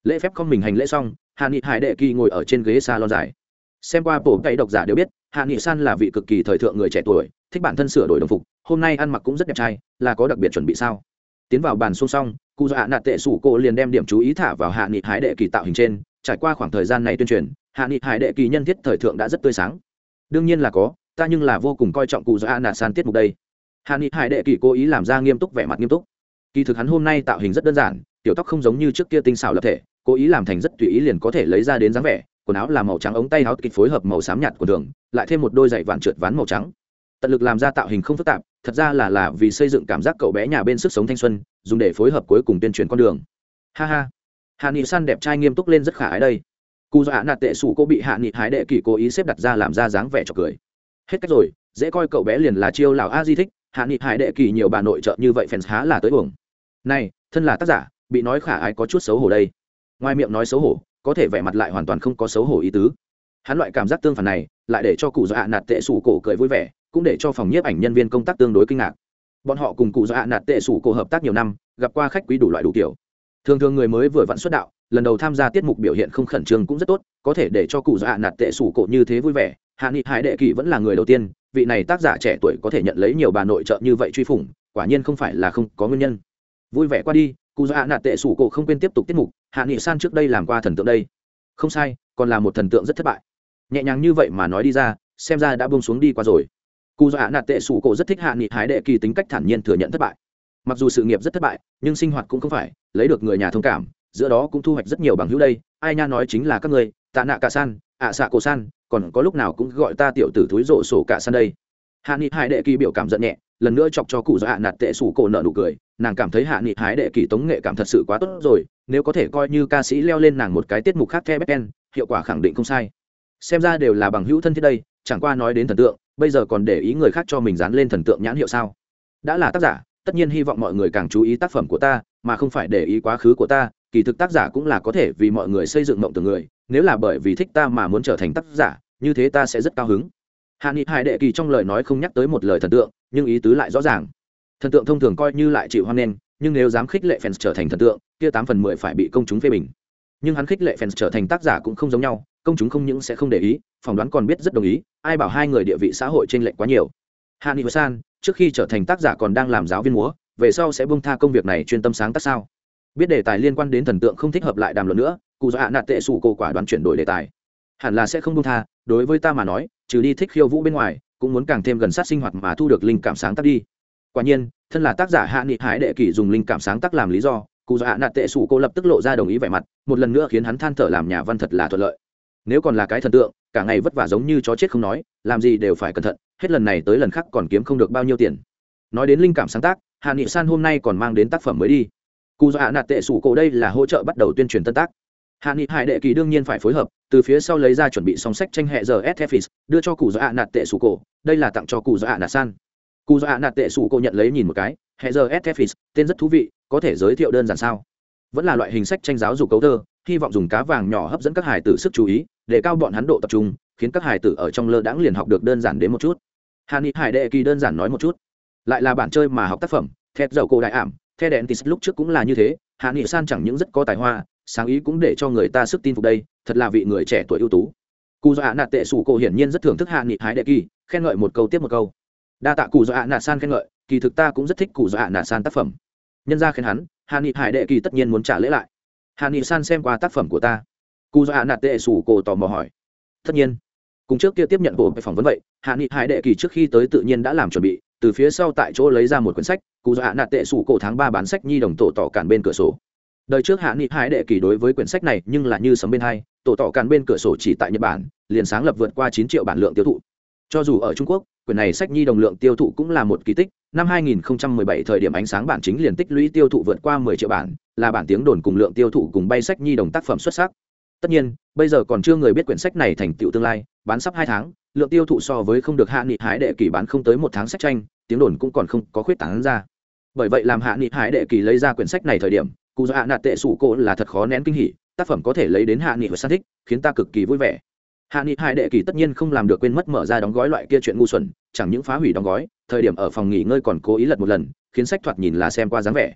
Lễ phép không mình hành lễ xong, hạ nghị hải đệ kỳ ngồi ở trên ghế salon dài xem qua bộ cậy độc giả đều biết, hạ nghị san là vị cực kỳ thời thượng người trẻ tuổi, thích bản thân sửa đổi đồng phục, hôm nay ăn mặc cũng rất đẹp trai, là có đặc biệt chuẩn bị sao? Tiến vào bàn xung xong, cụ dạ dọa nạt tệ sủ cô liền đem điểm chú ý thả vào hạ nghị hải đệ kỳ tạo hình trên, trải qua khoảng thời gian này tuyên truyền, hạ nghị hải đệ kỳ nhân thiết thời thượng đã rất tươi sáng. Đương nhiên là có, ta nhưng là vô cùng coi trọng cụ dạ dọa nạt san tiết mục đây. Hạ nghị hải đệ kỳ cố ý làm ra nghiêm túc vẻ mặt nghiêm túc. Kỳ thực hắn hôm nay tạo hình rất đơn giản, tiểu tóc không giống như trước kia tinh xảo lập thể, cố ý làm thành rất tùy ý liền có thể lấy ra đến dáng vẻ quần áo là màu trắng ống tay áo kịch phối hợp màu xám nhạt của đường, lại thêm một đôi giày vạn trượt ván màu trắng. Tận lực làm ra tạo hình không phức tạp, thật ra là là vì xây dựng cảm giác cậu bé nhà bên sức sống thanh xuân, dùng để phối hợp cuối cùng tuyên truyền con đường. Ha ha. Hạ nghị san đẹp trai nghiêm túc lên rất khả ái đây. Cụ dọa nạt tệ sủ cô bị hạ nghị hái đệ kỳ cố ý xếp đặt ra làm ra dáng vẻ cho cười. Hết cách rồi, dễ coi cậu bé liền là chiêu lào a di thích, hạ nghị hải đệ kỳ nhiều bà nội trợ như vậy fans há là tới uổng. Này, thân là tác giả, bị nói khả ái có chút xấu hổ đây. Ngoài miệng nói xấu hổ có thể vẻ mặt lại hoàn toàn không có xấu hổ ý tứ. Hắn loại cảm giác tương phản này, lại để cho cụ dọa nạt tệ sủ cổ cười vui vẻ, cũng để cho phòng nhiếp ảnh nhân viên công tác tương đối kinh ngạc. Bọn họ cùng cụ dọa nạt tệ sủ cổ hợp tác nhiều năm, gặp qua khách quý đủ loại đủ kiểu. Thường thường người mới vừa vặn xuất đạo, lần đầu tham gia tiết mục biểu hiện không khẩn trương cũng rất tốt, có thể để cho cụ dọa nạt tệ sủ cổ như thế vui vẻ. Hạ nghị hải đệ kỳ vẫn là người đầu tiên, vị này tác giả trẻ tuổi có thể nhận lấy nhiều bà nội trợ như vậy truy phủng, quả nhiên không phải là không có nguyên nhân vui vẻ qua đi cụ Doạ Nạ tệ sủ cổ không quên tiếp tục tiết mục, hạ nghị san trước đây làm qua thần tượng đây. Không sai, còn là một thần tượng rất thất bại. Nhẹ nhàng như vậy mà nói đi ra, xem ra đã bông xuống đi qua rồi. Cụ Doạ Nạ tệ sủ cổ rất thích hạ nghị hái đệ kỳ tính cách thản nhiên thừa nhận thất bại. Mặc dù sự nghiệp rất thất bại, nhưng sinh hoạt cũng không phải, lấy được người nhà thông cảm, giữa đó cũng thu hoạch rất nhiều bằng hữu đây. Ai nha nói chính là các người, tạ nạ cả san, ạ xạ cổ san, còn có lúc nào cũng gọi ta tiểu tử thúi rộ sổ cả san đây. Hạ nghị hải đệ kỳ biểu cảm giận nhẹ, lần nữa chọc cho cụ do hạ nạt tệ sủ cổ nợ nụ cười nàng cảm thấy hạ nghị hái đệ kỳ tống nghệ cảm thật sự quá tốt rồi, nếu có thể coi như ca sĩ leo lên nàng một cái tiết mục khác theo becken hiệu quả khẳng định không sai. Xem ra đều là bằng hữu thân thiết đây, chẳng qua nói đến thần tượng, bây giờ còn để ý người khác cho mình dán lên thần tượng nhãn hiệu sao? Đã là tác giả, tất nhiên hy vọng mọi người càng chú ý tác phẩm của ta, mà không phải để ý quá khứ của ta, kỳ thực tác giả cũng là có thể vì mọi người xây dựng mộng từ người, nếu là bởi vì thích ta mà muốn trở thành tác giả, như thế ta sẽ rất cao hứng. Hạ nghị hải đệ kỳ trong lời nói không nhắc tới một lời thần tượng, nhưng ý tứ lại rõ ràng thần tượng thông thường coi như lại chịu hoan nghênh, nhưng nếu dám khích lệ fans trở thành thần tượng, kia tám phần mười phải bị công chúng phê bình. Nhưng hắn khích lệ fans trở thành tác giả cũng không giống nhau, công chúng không những sẽ không để ý, phỏng đoán còn biết rất đồng ý, ai bảo hai người địa vị xã hội t r ê n lệch quá nhiều. Hạ nghị san, trước khi trở thành tác giả còn đang làm giáo viên múa, về sau sẽ bông tha công việc này chuyên tâm sáng tác sao? Biết đề tài liên quan đến thần tượng không thích hợp lại đàm luận nữa, cụ do hạ nạt tệ sủ cô quả đoán chuyển đổi đề tài. Hẳn là sẽ không bông tha, đối với ta mà nói, trừ đi thích khiêu vũ bên ngoài, cũng muốn càng thêm gần sát sinh hoạt mà thu được linh cảm sáng tác đi quả nhiên, thân là tác giả hạ nghị hải đệ kỷ dùng linh cảm sáng tác làm lý do, cụ do hạ nạt tệ sủ cô lập tức lộ ra đồng ý vẻ mặt, một lần nữa khiến hắn than thở làm nhà văn thật là thuận lợi. Nếu còn là cái thần tượng, cả ngày vất vả giống như chó chết không nói, làm gì đều phải cẩn thận, hết lần này tới lần khác còn kiếm không được bao nhiêu tiền. Nói đến linh cảm sáng tác, hạ nghị san hôm nay còn mang đến tác phẩm mới đi. Cụ do hạ nạt tệ sủ cổ đây là hỗ trợ bắt đầu tuyên truyền tân tác. Hạ nghị hải đệ kỳ đương nhiên phải phối hợp, từ phía sau lấy ra chuẩn bị song sách tranh hệ giờ s đưa cho cụ do hạ nạt tệ sủ cổ đây là tặng cho cụ do hạ nạt san cụ do ạ nạt tệ sủ cô nhận lấy nhìn một cái hệ giờ s tên rất thú vị, có thể giới thiệu đơn giản sao? Vẫn là loại hình sách tranh giáo dục cấu thơ, hy vọng dùng cá vàng nhỏ hấp dẫn các hải tử sức chú ý, để cao bọn hắn độ tập trung, khiến các hải tử ở trong lơ đãng liền học được đơn giản đến một chút. Hà ni hải đệ kỳ đơn giản nói một chút. Lại là bản chơi mà học tác phẩm, thẹt dầu cổ đại ảm the đèn tis lúc trước cũng là như thế hạ nghị san chẳng những rất có tài hoa, sáng ý cũng để cho người ta sức tin phục đây, thật là vị người trẻ tuổi ưu tú. Cụ do hạ nạt tệ sủ cổ hiển nhiên rất thưởng thức hạ nghị hải đệ kỳ, khen ngợi một câu tiếp một câu đa tạ cụ do ạ nạ san khen ngợi, kỳ thực ta cũng rất thích cụ do ạ nạ san tác phẩm. Nhân ra khen hắn hà nghị hải đệ kỳ tất nhiên muốn trả lễ lại. Hà nghị san xem qua tác phẩm của ta. Cụ do ạ nạ tệ sủ cổ tò mò hỏi. Tất nhiên. Cùng trước kia tiếp nhận bộ phỏng vấn vậy hạ nghị hải đệ kỳ trước khi tới tự nhiên đã làm chuẩn bị, từ phía sau tại chỗ lấy ra một quyển sách, cụ do hạ nạt tệ sủ cổ tháng ba bán sách nhi đồng tổ tỏ cản bên cửa sổ. Đời trước hạ nghị hải đệ kỳ đối với quyển sách này nhưng là như sấm bên hai, tổ tỏ cản bên cửa sổ chỉ tại nhật bản, liền sáng lập vượt qua chín triệu bản lượng tiêu thụ. Cho dù ở trung quốc quyển này sách nhi đồng lượng tiêu thụ cũng là một kỳ tích. Năm 2017 thời điểm ánh sáng bản chính liền tích lũy tiêu thụ vượt qua 10 triệu bản, là bản tiếng đồn cùng lượng tiêu thụ cùng bay sách nhi đồng tác phẩm xuất sắc. Tất nhiên, bây giờ còn chưa người biết quyển sách này thành tựu tương lai, bán sắp hai tháng, lượng tiêu thụ so với không được hạ nghị hái đệ kỳ bán không tới một tháng sách tranh, tiếng đồn cũng còn không có khuyết tảng ra. Bởi vậy làm hạ nghị hái đệ kỳ lấy ra quyển sách này thời điểm, cụ do hạ nạt tệ sủ cô là thật khó nén kinh hỉ, tác phẩm có thể lấy đến hạ nghị và sát thích, khiến ta cực kỳ vui vẻ hạ nghị hai đệ kỳ tất nhiên không làm được quên mất mở ra đóng gói loại kia chuyện ngu xuẩn, chẳng những phá hủy đóng gói, thời điểm ở phòng nghỉ ngơi còn cố ý lật một lần, khiến sách thoạt nhìn là xem qua dáng vẻ.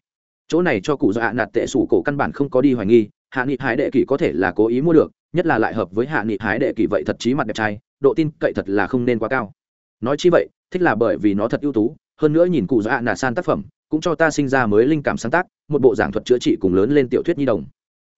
Chỗ này cho cụ do hạ nạt tệ sủ cổ căn bản không có đi hoài nghi, hạ nghị Hải đệ kỳ có thể là cố ý mua được, nhất là lại hợp với hạ nghị Hải đệ kỳ vậy thật chí mặt đẹp trai, độ tin cậy thật là không nên quá cao. Nói chi vậy, thích là bởi vì nó thật ưu tú, hơn nữa nhìn cụ do hạ nạt san tác phẩm, cũng cho ta sinh ra mới linh cảm sáng tác, một bộ giảng thuật chữa trị cùng lớn lên tiểu thuyết nhi đồng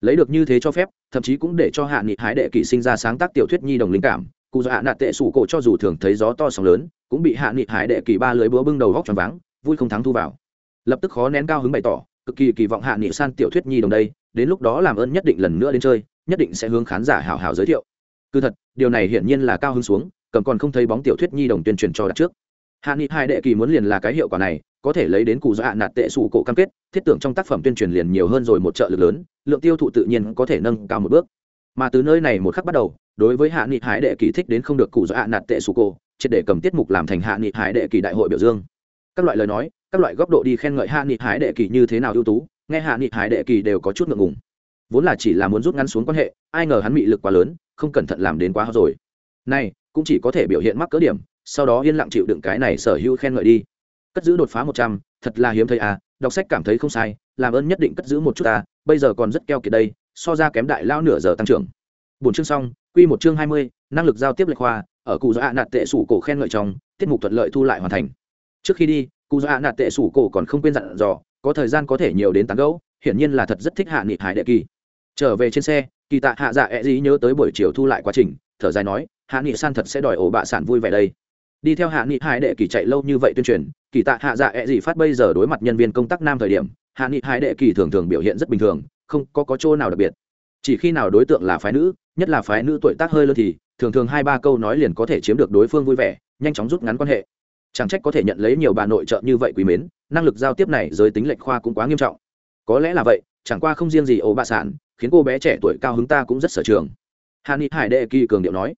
lấy được như thế cho phép, thậm chí cũng để cho hạ nghị hái đệ kỳ sinh ra sáng tác tiểu thuyết nhi đồng linh cảm. Cụ do hạ nạ tệ sủ cổ cho dù thường thấy gió to sóng lớn, cũng bị hạ nghị hái đệ kỳ ba lưới búa bưng đầu góc tròn váng, vui không thắng thu vào. Lập tức khó nén cao hứng bày tỏ, cực kỳ kỳ vọng hạ nghị san tiểu thuyết nhi đồng đây, đến lúc đó làm ơn nhất định lần nữa đến chơi, nhất định sẽ hướng khán giả hào hào giới thiệu. Cứ thật, điều này hiển nhiên là cao hứng xuống, cầm còn không thấy bóng tiểu thuyết nhi đồng tuyên truyền cho đặt trước. Hạ nghị hai đệ kỳ muốn liền là cái hiệu quả này, có thể lấy đến cụ do hạ nạt tệ sủ cổ cam kết, thiết tưởng trong tác phẩm tuyên truyền liền nhiều hơn rồi một trợ lực lớn lượng tiêu thụ tự nhiên có thể nâng cao một bước. Mà từ nơi này một khắc bắt đầu, đối với hạ nghị hải đệ kỳ thích đến không được cụ do hạ nạt tệ sủ cổ, triệt để cầm tiết mục làm thành hạ nghị hải đệ kỳ đại hội biểu dương. Các loại lời nói, các loại góc độ đi khen ngợi hạ nghị hải đệ kỳ như thế nào ưu tú, nghe hạ nghị hải đệ kỳ đều có chút ngượng ngùng. Vốn là chỉ là muốn rút ngắn xuống quan hệ, ai ngờ hắn bị lực quá lớn, không cẩn thận làm đến quá rồi. Này, cũng chỉ có thể biểu hiện mắc cỡ điểm, sau đó yên lặng chịu đựng cái này sở hữu khen ngợi đi. Cất giữ đột phá một trăm, thật là hiếm thấy à đọc sách cảm thấy không sai làm ơn nhất định cất giữ một chút ta, bây giờ còn rất keo kiệt đây so ra kém đại lao nửa giờ tăng trưởng. Bốn chương xong quy một chương hai mươi năng lực giao tiếp lệch khoa ở cụ do nạt tệ sủ cổ khen ngợi trong tiết mục thuận lợi thu lại hoàn thành. Trước khi đi cụ do nạt tệ sủ cổ còn không quên dặn dò có thời gian có thể nhiều đến tán gẫu hiển nhiên là thật rất thích hạ nghị hải đệ kỳ. Trở về trên xe kỳ tạ hạ dạ e dí nhớ tới buổi chiều thu lại quá trình thở dài nói hạ nghị san thật sẽ đòi ổ bạ sản vui vẻ đây. Đi theo hạ nghị hải đệ kỳ chạy lâu như vậy tuyên truyền kỳ tạ hạ dạ e dí phát bây giờ đối mặt nhân viên công tác nam thời điểm hạ nghị hải đệ kỳ thường thường biểu hiện rất bình thường, không có có chỗ nào đặc biệt. Chỉ khi nào đối tượng là phái nữ, nhất là phái nữ tuổi tác hơi lớn thì, thường thường hai ba câu nói liền có thể chiếm được đối phương vui vẻ, nhanh chóng rút ngắn quan hệ. Chẳng trách có thể nhận lấy nhiều bà nội trợ như vậy quý mến, năng lực giao tiếp này giới tính lệch khoa cũng quá nghiêm trọng. Có lẽ là vậy, chẳng qua không riêng gì ố bà sản, khiến cô bé trẻ tuổi cao hứng ta cũng rất sở trường. Hạ nghị hải đệ kỳ cường điệu nói,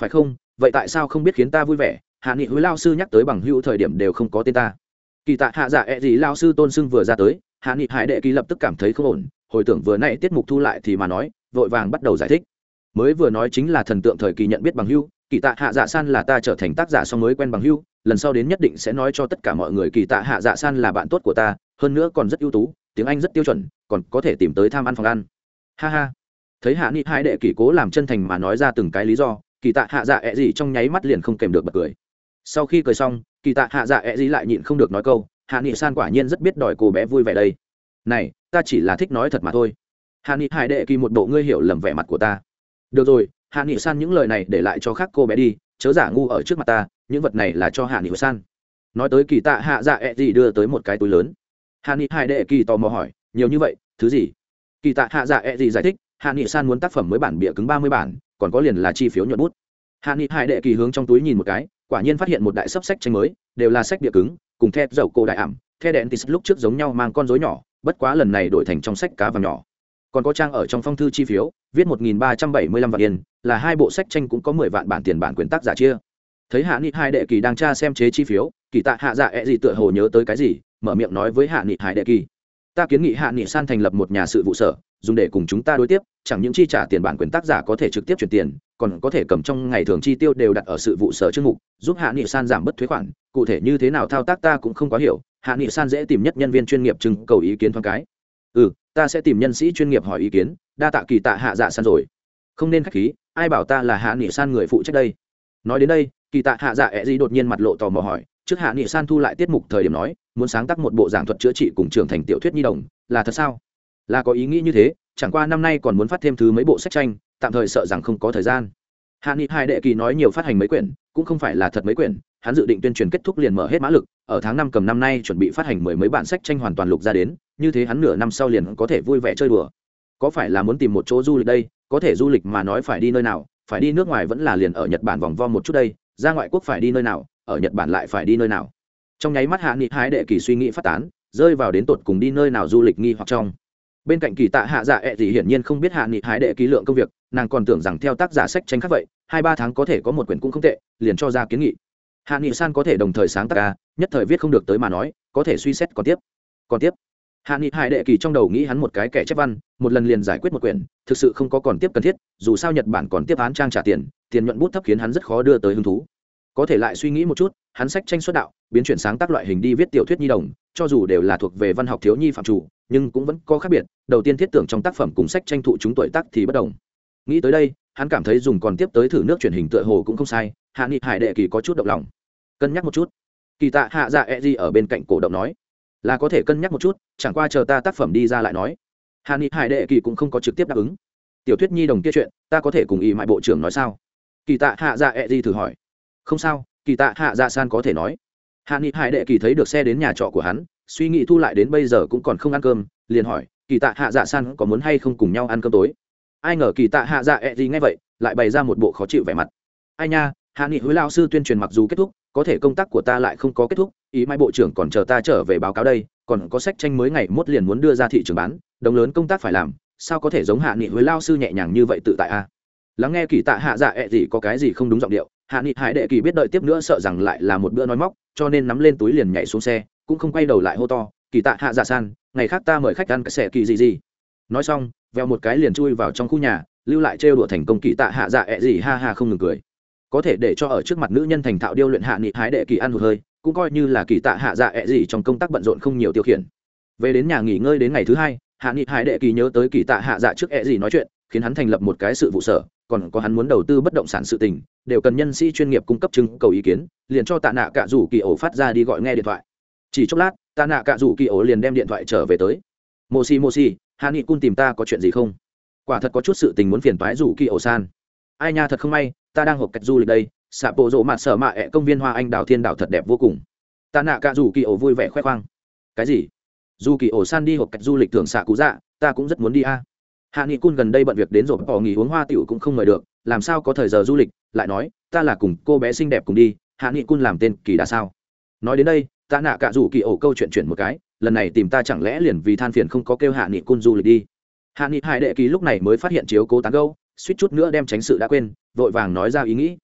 phải không? Vậy tại sao không biết khiến ta vui vẻ? Hạ nghị hối lao sư nhắc tới bằng hữu thời điểm đều không có tên ta. Kỳ tạ hạ dạ ẹ、e、gì lao sư tôn sưng vừa ra tới hạ nghị hải đệ kỳ lập tức cảm thấy không ổn hồi tưởng vừa nãy tiết mục thu lại thì mà nói vội vàng bắt đầu giải thích. Mới vừa nói chính là thần tượng thời kỳ nhận biết bằng hưu, kỳ tạ hạ dạ san là ta trở thành tác giả sau mới quen bằng hưu, lần sau đến nhất định sẽ nói cho tất cả mọi người kỳ tạ hạ dạ san là bạn tốt của ta hơn nữa còn rất ưu tú tiếng anh rất tiêu chuẩn còn có thể tìm tới tham ăn phòng ăn. Ha ha. Thấy hạ nghị hai đệ kỳ cố làm chân thành mà nói ra từng cái lý do kỳ tạ hạ dạ ẹ、e、gì trong nháy mắt liền không kèm được bật cười. Sau khi cười xong kỳ tạ hạ dạ ẹ、e、gì lại nhịn không được nói câu hạ nghị san quả nhiên rất biết đòi cô bé vui vẻ đây. Này, ta chỉ là thích nói thật mà thôi. Hạ nghị hải đệ kỳ một bộ ngươi hiểu lầm vẻ mặt của ta. Được rồi, hạ nghị san những lời này để lại cho khác cô bé đi, chớ giả ngu ở trước mặt ta, những vật này là cho hạ nghị san. Nói tới kỳ tạ hạ dạ ẹ、e、gì đưa tới một cái túi lớn. Hạ nghị hải đệ kỳ tò mò hỏi, nhiều như vậy, thứ gì? Kỳ tạ hạ dạ ẹ、e、gì giải thích, hạ nghị san muốn tác phẩm mới bản bịa cứng ba mươi bản, còn có liền là chi phiếu nhuận bút. Hạ nghị hải đệ kỳ hướng trong túi nhìn một cái, quả nhiên phát hiện một đại sấp sách tranh mới, đều là sách bịa cứng cùng theo dầu cổ đại ảm, the đèn tis lúc trước giống nhau mang con dối nhỏ, bất quá lần này đổi thành trong sách cá vàng nhỏ. Còn có trang ở trong phong thư chi phiếu, viết một nghìn ba trăm bảy mươi lăm vạn yên, là hai bộ sách tranh cũng có mười vạn bản tiền bản quyền tác giả chia. Thấy hạ nghị hai đệ kỳ đang tra xem chế chi phiếu, kỳ tạ hạ dạ ẹ、e、gì tựa hồ nhớ tới cái gì, mở miệng nói với hạ nghị hai đệ kỳ. Ta kiến nghị hạ nghị san thành lập một nhà sự vụ sở dùng để cùng chúng ta đối tiếp, chẳng những chi trả tiền bản quyền tác giả có thể trực tiếp chuyển tiền, còn có thể cầm trong ngày thường chi tiêu đều đặt ở sự vụ sở chương mục, giúp hạ nghị san giảm bớt thuế khoản. Cụ thể như thế nào thao tác ta cũng không quá hiểu, hạ nghị san dễ tìm nhất nhân viên chuyên nghiệp chừng cầu ý kiến thoáng cái. Ừ ta sẽ tìm nhân sĩ chuyên nghiệp hỏi ý kiến, đa tạ kỳ tạ hạ dạ san rồi. Không nên k h á c h khí, ai bảo ta là hạ nghị san người phụ trách đây? Nói đến đây, kỳ tạ hạ dạ ẹ、e、gì đột nhiên mặt lộ tò mò hỏi, trước hạ nghị san thu lại tiết mục thời điểm nói, muốn sáng tác một bộ giảng thuật chữa trị cùng trưởng thành tiểu thuyết nhi đồng, là thật sao? Là có ý nghĩ như thế, chẳng qua năm nay còn muốn phát thêm thứ mấy bộ sách tranh, tạm thời sợ rằng không có thời gian. Hạ nghị hai đệ kỳ nói nhiều phát hành mấy quyển, cũng không phải là thật mấy quyển, hắn dự định tuyên truyền kết thúc liền mở hết mã lực, ở tháng năm cầm năm nay chuẩn bị phát hành mười mấy bản sách tranh hoàn toàn lục ra đến, như thế hắn nửa năm sau liền có thể vui vẻ chơi đùa. Có phải là muốn tìm một chỗ du lịch đây, có thể du lịch mà nói phải đi nơi nào, phải đi nước ngoài vẫn là liền ở nhật bản vòng vo một chút đây, ra ngoại quốc phải đi nơi nào, ở nhật bản lại phải đi nơi nào? Trong nháy mắt hạ nghị hai đệ kỳ suy nghĩ phát tán, rơi vào đến tột cùng đi nơi nào du lịch nghi hoặc trong bên cạnh kỳ tạ hạ dạ ẹ、e、thì hiển nhiên không biết hạ nghị hái đệ ký lượng công việc, nàng còn tưởng rằng theo tác giả sách tranh khác vậy, hai ba tháng có thể có một quyển cũng không tệ, liền cho ra kiến nghị. Hạ nghị san có thể đồng thời sáng tác ca, nhất thời viết không được tới mà nói, có thể suy xét còn tiếp. Còn tiếp. Hạ nghị hải đệ kỳ trong đầu nghĩ hắn một cái kẻ chép văn, một lần liền giải quyết một quyển, thực sự không có còn tiếp cần thiết, dù sao nhật bản còn tiếp án trang trả tiền tiền nhuận bút thấp khiến hắn rất khó đưa tới hứng thú có thể lại suy nghĩ một chút, hắn sách tranh xuất đạo, biến chuyển sáng tác loại hình đi viết tiểu thuyết nhi đồng, cho dù đều là thuộc về văn học thiếu nhi phạm chủ, nhưng cũng vẫn có khác biệt, đầu tiên thiết tưởng trong tác phẩm cùng sách tranh thụ chúng tuổi tác thì bất đồng. Nghĩ tới đây, hắn cảm thấy dùng còn tiếp tới thử nước truyền hình tựa hồ cũng không sai, hạ nghị hải đệ kỳ có chút động lòng. Cân nhắc một chút. Kỳ tạ hạ dạ e di ở bên cạnh cổ động nói. Là có thể cân nhắc một chút, chẳng qua chờ ta tác phẩm đi ra lại nói. Hạ nghị hải đệ kỳ cũng không có trực tiếp đáp ứng. Tiểu thuyết nhi đồng kia chuyện, ta có thể cùng ý mại bộ trưởng nói sao? Kỳ tạ hạ dạ e di thử hỏi không sao, kỳ tạ hạ dạ san có thể nói. Hạ nghị hải đệ kỳ thấy được xe đến nhà trọ của hắn, suy nghĩ thu lại đến bây giờ cũng còn không ăn cơm, liền hỏi, kỳ tạ hạ dạ san có muốn hay không cùng nhau ăn cơm tối? Ai ngờ kỳ tạ hạ dạ ẹ gì ngay vậy, lại bày ra một bộ khó chịu vẻ mặt. Ai nha, hạ nghị huế lao sư tuyên truyền mặc dù kết thúc, có thể công tác của ta lại không có kết thúc, ý mai bộ trưởng còn chờ ta trở về báo cáo đây, còn có sách tranh mới ngày mốt liền muốn đưa ra thị trường bán, đồng lớn công tác phải làm, sao có thể giống hạ nghị huế lao sư nhẹ nhàng như vậy tự tại a lắng nghe kỳ tạ hạ dạ ẹ gì có cái gì không đúng giọng điệu hạ nghị hải đệ kỳ biết đợi tiếp nữa sợ rằng lại là một bữa nói móc, cho nên nắm lên túi liền nhảy xuống xe, cũng không quay đầu lại hô to, kỳ tạ hạ giả san, ngày khác ta mời khách ăn cái xẻ kỳ gì gì. Nói xong, veo một cái liền chui vào trong khu nhà, lưu lại trêu đùa thành công kỳ tạ hạ dạ ẹ gì ha ha không ngừng cười. Có thể để cho ở trước mặt nữ nhân thành thạo điêu luyện hạ nghị hái đệ kỳ ăn hụt hơi, cũng coi như là kỳ tạ hạ dạ ẹ gì trong công tác bận rộn không nhiều tiêu khiển. Về đến nhà nghỉ ngơi đến ngày thứ hai, hạ nghị hải đệ kỳ nhớ tới kỳ tạ hạ dạ trước ẹ gì nói chuyện, khiến hắn thành lập một cái sự vụ sở còn có hắn muốn đầu tư bất động sản sự tình, đều cần nhân sĩ chuyên nghiệp cung cấp chứng cầu ý kiến, liền cho tạ nạ cạ rủ kỳ ổ phát ra đi gọi nghe điện thoại. Chỉ chốc lát, tạ nạ cạ rủ kỳ ổ liền đem điện thoại trở về tới. Mô si mô si hạ nghị cun tìm ta có chuyện gì không? Quả thật có chút sự tình muốn phiền toái rủ kỳ ổ san. Ai nha, thật không may, ta đang hộp cách du lịch đây xạ bộ rộ mặt sở mạ ẹ công viên hoa anh đào thiên đảo thật đẹp vô cùng. Tạ nạ cạ rủ kỳ ổ vui vẻ khoe khoang. Cái gì? Dù kỳ ổ san đi hộp cách du lịch thường xạ cú dạ ta cũng rất muốn đi a hạ nghị cun gần đây bận việc đến rồi bỏ nghỉ uống hoa tiểu cũng không mời được, làm sao có thời giờ du lịch, lại nói, ta là cùng cô bé xinh đẹp cùng đi, hạ nghị cun làm tên kỳ đã sao? Nói đến đây ta nạ cả rủ kỳ ổ câu chuyện chuyển một cái, lần này tìm ta chẳng lẽ liền vì than phiền không có kêu hạ nghị cun du lịch đi. Hạ nghị hải đệ kỳ lúc này mới phát hiện chiếu cố tán gâu suýt chút nữa đem tránh sự đã quên, vội vàng nói ra ý nghĩ.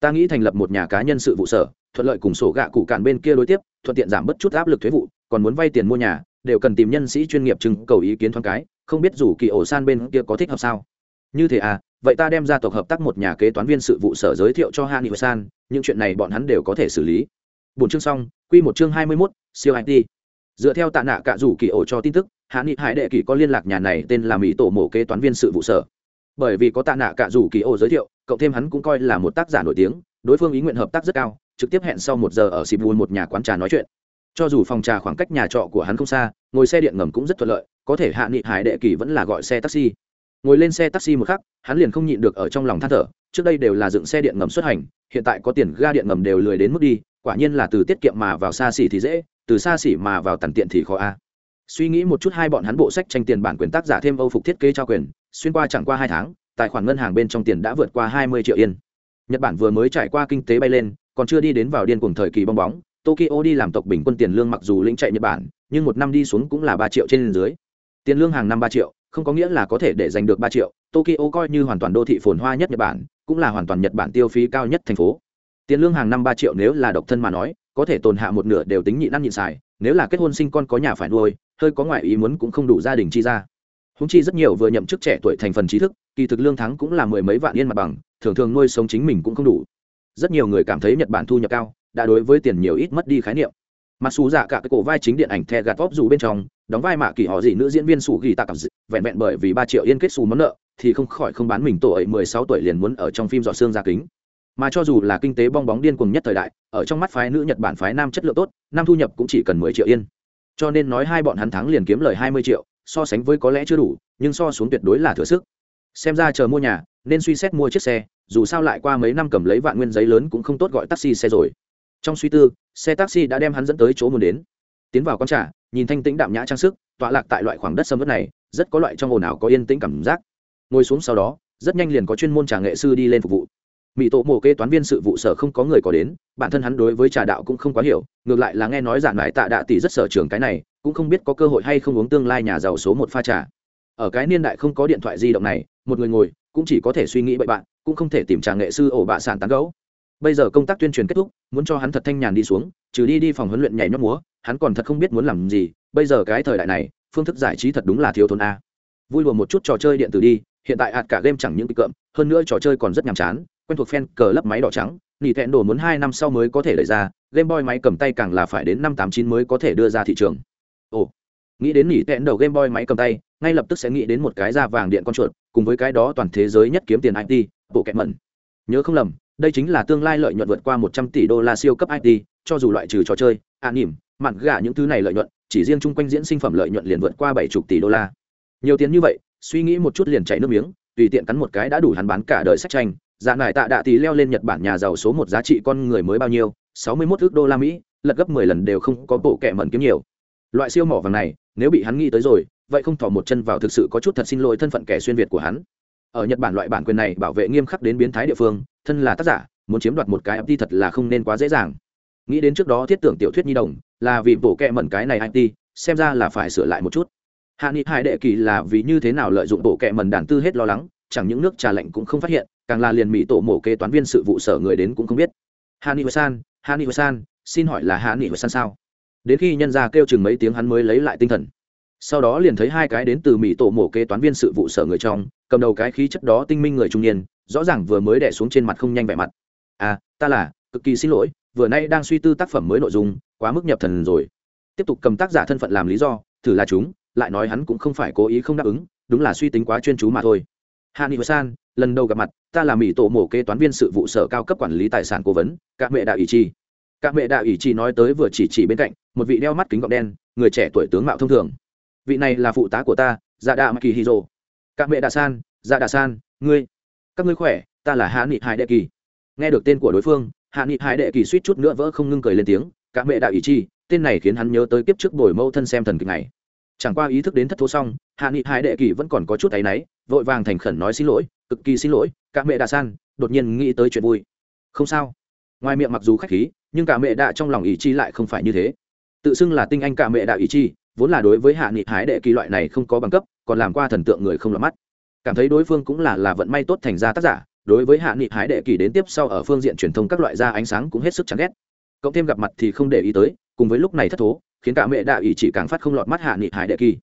Ta nghĩ thành lập một nhà cá nhân sự vụ sở, thuận lợi cùng sổ gạ cụ cạn bên kia đối tiếp, thuận tiện giảm bớt chút áp lực thuế vụ, còn muốn vay tiền mua nhà, đều cần tìm nhân sĩ chuyên nghiệp trưng cầu ý kiến thoáng cái không biết dù kỳ ổ san bên kia có thích hợp sao? Như thế à vậy ta đem ra tộc hợp tác một nhà kế toán viên sự vụ sở giới thiệu cho hạ nghị san, những chuyện này bọn hắn đều có thể xử lý. Bốn chương xong q một chương hai mươi mốt, siêu it dựa theo tạ nạ cả rủ kỳ ổ cho tin tức hạ nghị hải đệ kỳ có liên lạc nhà này tên là mỹ tổ mộ kế toán viên sự vụ sở. Bởi vì có tạ nạ cả rủ kỳ ổ giới thiệu cậu thêm hắn cũng coi là một tác giả nổi tiếng, đối phương ý nguyện hợp tác rất cao, trực tiếp hẹn sau một giờ ở xịp một nhà quán trà nói chuyện. Cho dù phòng trà khoảng cách nhà trọ của hắn không xa ngồi xe điện ngầm cũng rất thuận lợi, có thể hạ nghị hải đệ kỳ vẫn là gọi xe taxi. Ngồi lên xe taxi một khắc, hắn liền không nhịn được ở trong lòng than thở, trước đây đều là dựng xe điện ngầm xuất hành, hiện tại có tiền ga điện ngầm đều lười đến mức đi, quả nhiên là từ tiết kiệm mà vào xa xỉ thì dễ, từ xa xỉ mà vào tàn tiện thì khó a. Suy nghĩ một chút hai bọn hắn bộ sách tranh tiền bản quyền tác giả thêm âu phục thiết kế trao quyền, xuyên qua chẳng qua hai tháng, tài khoản ngân hàng bên trong tiền đã vượt qua hai mươi triệu yên. Nhật bản vừa mới trải qua kinh tế bay lên, còn chưa đi đến vào điên cuồng thời kỳ bong bóng tokyo đi làm tộc bình quân tiền lương mặc dù lĩnh chạy nhật bản, nhưng một năm đi xuống cũng là ba triệu trên dưới. Tiền lương hàng năm ba triệu, không có nghĩa là có thể để giành được ba triệu. Tokyo coi như hoàn toàn đô thị phồn hoa nhất nhật bản, cũng là hoàn toàn nhật bản tiêu phí cao nhất thành phố. Tiền lương hàng năm ba triệu nếu là độc thân mà nói, có thể tồn hạ một nửa đều tính nhịn ăn nhịn xài, nếu là kết hôn sinh con có nhà phải nuôi, hơi có ngoại ý muốn cũng không đủ gia đình chi ra. Húng chi rất nhiều vừa nhậm chức trẻ tuổi thành phần trí thức, kỳ thực lương tháng cũng là mười mấy vạn yên mặt bằng, thường thường nuôi sống chính mình cũng không đủ. Rất nhiều người cảm thấy nhật bản thu nhập cao đã đối với tiền nhiều ít mất đi khái niệm. Mặc dù giả cả cái cổ vai chính điện ảnh the gạt vóc dù bên trong, đóng vai mạ kỳ họ gì nữ diễn viên sủ ghi tạ cảm dị vẹn vẹn bởi vì ba triệu yên kết xù món nợ, thì không khỏi không bán mình tuổi mười sáu tuổi liền muốn ở trong phim dọ xương ra kính. Mà cho dù là kinh tế bong bóng điên cuồng nhất thời đại, ở trong mắt phái nữ nhật bản phái nam chất lượng tốt, nam thu nhập cũng chỉ cần mười triệu yên. Cho nên nói hai bọn hắn thắng liền kiếm lời hai mươi triệu, so sánh với có lẽ chưa đủ, nhưng so xuống tuyệt đối là thừa sức. Xem ra chờ mua nhà, nên suy xét mua chiếc xe, dù sao lại qua mấy năm cầm lấy vạn nguyên giấy lớn cũng không tốt gọi taxi xe rồi trong suy tư, xe taxi đã đem hắn dẫn tới chỗ muốn đến. Tiến vào con trà, nhìn thanh tĩnh đạm nhã trang sức, tọa lạc tại loại khoảng đất sâm vất này, rất có loại trong ồn ào có yên tĩnh cảm giác. Ngồi xuống sau đó, rất nhanh liền có chuyên môn trà nghệ sư đi lên phục vụ. Mỹ tổ mổ kê toán viên sự vụ sở không có người có đến, bản thân hắn đối với trà đạo cũng không quá hiểu, ngược lại là nghe nói giản mãi tạ đạ tỷ rất sở trường cái này, cũng không biết có cơ hội hay không uống tương lai nhà giàu số một pha trà. Ở cái niên đại không có điện thoại di động này, một người ngồi, cũng chỉ có thể suy nghĩ bậy bạn, cũng không thể tìm trà nghệ sư ổ bạ sản tán gấu bây giờ công tác tuyên truyền kết thúc, muốn cho hắn thật thanh nhàn đi xuống, trừ đi đi phòng huấn luyện nhảy nhót múa, hắn còn thật không biết muốn làm gì, bây giờ cái thời đại này, phương thức giải trí thật đúng là thiếu thốn a. Vui lùa một chút trò chơi điện tử đi, hiện tại hạt cả game chẳng những bị cợm, hơn nữa trò chơi còn rất nhàm chán, quen thuộc fan cờ lấp máy đỏ trắng, nỉ thẹn đồ muốn hai năm sau mới có thể đẩy ra, game boy máy cầm tay càng là phải đến năm tám chín mới có thể đưa ra thị trường. Ồ, nghĩ đến nỉ thẹn đầu game boy máy cầm tay, ngay lập tức sẽ nghĩ đến một cái da vàng điện con chuột, cùng với cái đó toàn thế giới nhất kiếm tiền it bộ kẹt mẩn nhớ không lầm đây chính là tương lai lợi nhuận vượt qua một trăm tỷ đô la siêu cấp it cho dù loại trừ trò chơi an nỉm mặn gà những thứ này lợi nhuận, chỉ riêng chung quanh diễn sinh phẩm lợi nhuận liền vượt qua bảy chục tỷ đô la. Nhiều tiền như vậy, suy nghĩ một chút liền chảy nước miếng, tùy tiện cắn một cái đã đủ hắn bán cả đời sách tranh. Dạ nải tạ đạ tí leo lên nhật bản nhà giàu số một giá trị con người mới bao nhiêu? sáu mươi mốt ước đô la mỹ, lật gấp mười lần đều không có bộ kẻ mẩn kiếm nhiều. Loại siêu mỏ vàng này, nếu bị hắn nghĩ tới rồi, vậy không thỏ một chân vào thực sự có chút thật xin lỗi thân phận kẻ xuyên việt của hắn. Ở nhật bản loại bản quyền này bảo vệ nghiêm khắc đến biến thái địa phương thân là tác giả, muốn chiếm đoạt một cái ip thật là không nên quá dễ dàng. Nghĩ đến trước đó thiết tưởng tiểu thuyết nhi đồng, là vì bộ kẹ mẩn cái này ip xem ra là phải sửa lại một chút. Hạ nghị hải đệ kỳ là vì như thế nào lợi dụng bộ kẹ mẩn đàn tư hết lo lắng, chẳng những nước trà lạnh cũng không phát hiện, càng là liền mỹ tổ mổ kế toán viên sự vụ sở người đến cũng không biết. Hà ni san hà ni san, xin hỏi là hà ni san sao? Đến khi nhân ra kêu chừng mấy tiếng hắn mới lấy lại tinh thần. Sau đó liền thấy hai cái đến từ mỹ tổ mổ kế toán viên sự vụ sở người trong cầm đầu cái khí chất đó tinh minh người trung niên, rõ ràng vừa mới đẻ xuống trên mặt không nhanh vẻ mặt. À ta là, cực kỳ xin lỗi, vừa nay đang suy tư tác phẩm mới nội dung, quá mức nhập thần rồi. Tiếp tục cầm tác giả thân phận làm lý do, thử là chúng, lại nói hắn cũng không phải cố ý không đáp ứng, đúng là suy tính quá chuyên chú mà thôi. Hạ nghị san lần đầu gặp mặt, ta là mỹ tổ mổ kế toán viên sự vụ sở cao cấp quản lý tài sản cố vấn, các mẹ đạo ý chi. Các mẹ đạo ý chi nói tới vừa chỉ chỉ bên cạnh, một vị đeo mắt kính gọng đen, người trẻ tuổi tướng mạo thông thường. Vị này là phụ tá của ta dạ đạ maki hiro các mẹ Đà san dạ Đà san, ngươi. Các ngươi khỏe, ta là hạ nghị hải đệ kỳ. Nghe được tên của đối phương, hạ nghị hải đệ kỳ suýt chút nữa vỡ không ngưng cười lên tiếng các mẹ đạo ý chi, tên này khiến hắn nhớ tới kiếp trước bồi mâu thân xem thần kịch này. Chẳng qua ý thức đến thất thố xong, hạ nghị hải đệ kỳ vẫn còn có chút áy náy, vội vàng thành khẩn nói xin lỗi, cực kỳ xin lỗi, cả mẹ Đà san, đột nhiên nghĩ tới chuyện vui. Không sao. Ngoài miệng mặc dù khách khí, nhưng cả mẹ đạ trong lòng ý chi lại không phải như thế. Tự xưng là tinh anh cả mẹ đạo ý chi vốn là đối với hạ nghị hái đệ kỳ loại này không có bằng cấp, còn làm qua thần tượng người không lọt mắt. Cảm thấy đối phương cũng là là vận may tốt thành ra tác giả, đối với hạ nghị hái đệ kỳ đến tiếp sau ở phương diện truyền thông các loại da ánh sáng cũng hết sức chán ghét. Cộng thêm gặp mặt thì không để ý tới, cùng với lúc này thất thố, khiến cả mẹ đạo ý chỉ càng phát không lọt mắt hạ nghị hải đệ kỳ.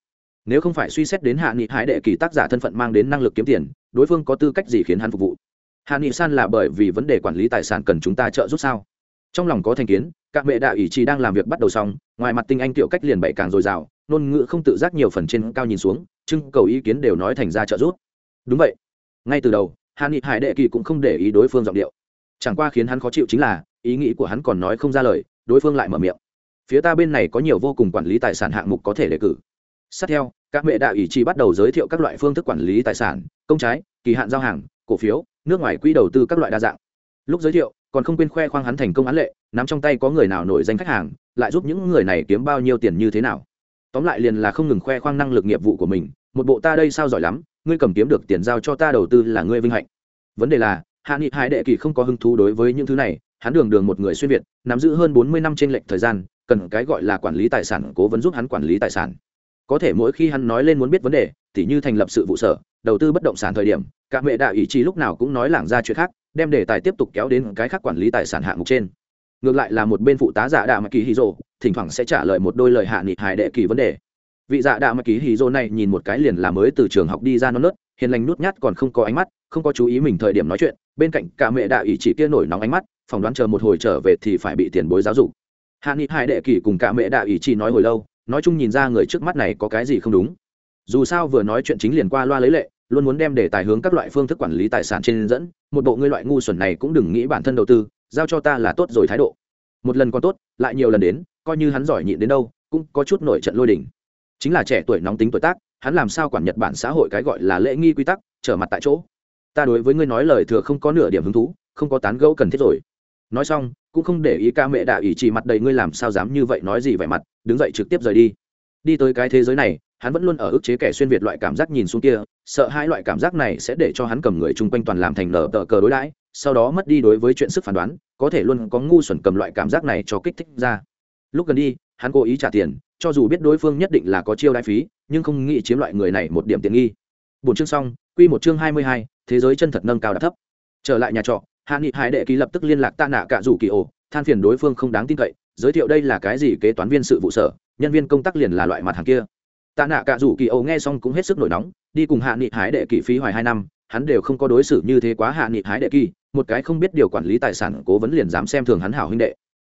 Nếu không phải suy xét đến hạ nghị hải đệ kỳ tác giả thân phận mang đến năng lực kiếm tiền, đối phương có tư cách gì khiến hắn phục vụ? Hạ nghị san là bởi vì vấn đề quản lý tài sản cần chúng ta trợ giúp sao? Trong lòng có thành kiến các mẹ đạo ý chí đang làm việc bắt đầu xong, ngoài mặt tinh anh tiểu cách liền bậy càng dồi dào, ngôn ngữ không tự giác nhiều phần trên cao nhìn xuống, trưng cầu ý kiến đều nói thành ra trợ giúp. Đúng vậy. Ngay từ đầu hạ nghị hải đệ kỳ cũng không để ý đối phương giọng điệu. Chẳng qua khiến hắn khó chịu chính là, ý nghĩ của hắn còn nói không ra lời, đối phương lại mở miệng. Phía ta bên này có nhiều vô cùng quản lý tài sản hạng mục có thể đề cử. Sát theo các mẹ đạo ủy chỉ bắt đầu giới thiệu các loại phương thức quản lý tài sản, công trái, kỳ hạn giao hàng, cổ phiếu, nước ngoài quỹ đầu tư các loại đa dạng. Lúc giới thiệu còn không quên khoe khoang hắn thành công án lệ, nắm trong tay có người nào nổi danh khách hàng, lại giúp những người này kiếm bao nhiêu tiền như thế nào. Tóm lại liền là không ngừng khoe khoang năng lực nghiệp vụ của mình, một bộ ta đây sao giỏi lắm, ngươi cầm kiếm được tiền giao cho ta đầu tư là ngươi vinh hạnh. Vấn đề là, hạ nghị hải đệ kỳ không có hứng thú đối với những thứ này, hắn đường đường một người xuyên việt, nắm giữ hơn bốn mươi năm trên lệch thời gian, cần cái gọi là quản lý tài sản cố vấn giúp hắn quản lý tài sản. Có thể mỗi khi hắn nói lên muốn biết vấn đề, tỉ như thành lập sự vụ sở, đầu tư bất động sản thời điểm, cả mẹ đạo ý chí lúc nào cũng nói lảng ra chuyện khác đem đề tài tiếp tục kéo đến cái khác quản lý tài sản hạng mục trên. Ngược lại là một bên phụ tá dạ giả đạo mạc kỳ hì rồ, thỉnh thoảng sẽ trả lời một đôi lời hạ nghị hải đệ kỳ vấn đề. Vị dạ đạo mạc kỳ hì rồ này nhìn một cái liền là mới từ trường học đi ra non nớt, hiền lành nút nhát còn không có ánh mắt, không có chú ý mình thời điểm nói chuyện, bên cạnh cả mẹ đạo ý chỉ kia nổi nóng ánh mắt, phỏng đoán chờ một hồi trở về thì phải bị tiền bối giáo dục. Hạ nghị hải đệ kỳ cùng cả mẹ đạo ý chỉ nói hồi lâu, nói chung nhìn ra người trước mắt này có cái gì không đúng. Dù sao vừa nói chuyện chính liền qua loa lấy lệ luôn muốn đem đề tài hướng các loại phương thức quản lý tài sản trên dẫn, một bộ ngươi loại ngu xuẩn này cũng đừng nghĩ bản thân đầu tư, giao cho ta là tốt rồi thái độ. Một lần còn tốt, lại nhiều lần đến, coi như hắn giỏi nhịn đến đâu, cũng có chút nổi trận lôi đỉnh chính là trẻ tuổi nóng tính tuổi tác, hắn làm sao quản nhật bản xã hội cái gọi là lễ nghi quy tắc, trở mặt tại chỗ. Ta đối với ngươi nói lời thừa không có nửa điểm hứng thú, không có tán gẫu cần thiết rồi. Nói xong, cũng không để ý ca mẹ đạo ý chỉ mặt đầy ngươi làm sao dám như vậy nói gì vẻ mặt, đứng dậy trực tiếp rời đi. Đi tới cái thế giới này hắn vẫn luôn ở ức chế kẻ xuyên việt loại cảm giác nhìn xuống kia, sợ hai loại cảm giác này sẽ để cho hắn cầm người chung quanh toàn làm thành nở tờ cờ đối đãi, sau đó mất đi đối với chuyện sức phán đoán, có thể luôn có ngu xuẩn cầm loại cảm giác này cho kích thích ra. Lúc gần đi, hắn cố ý trả tiền, cho dù biết đối phương nhất định là có chiêu đại phí, nhưng không nghĩ chiếm loại người này một điểm tiện nghi. Bốn chương xong, quy một chương hai mươi hai, thế giới chân thật nâng cao đã thấp. Trở lại nhà trọ, hạ nghị hải đệ ký lập tức liên lạc tạ nạ cả rủ kỳ ổ, than phiền đối phương không đáng tin cậy, giới thiệu đây là cái gì kế toán viên sự vụ sở, nhân viên công tác liền là loại mặt hàng kia tạ nạ cả rủ kỳ Âu nghe xong cũng hết sức nổi nóng, đi cùng hạ nghị hải đệ kỳ phí hoài hai năm, hắn đều không có đối xử như thế quá hạ nghị hải đệ kỳ một cái không biết điều quản lý tài sản cố vấn liền dám xem thường hắn hảo huynh đệ.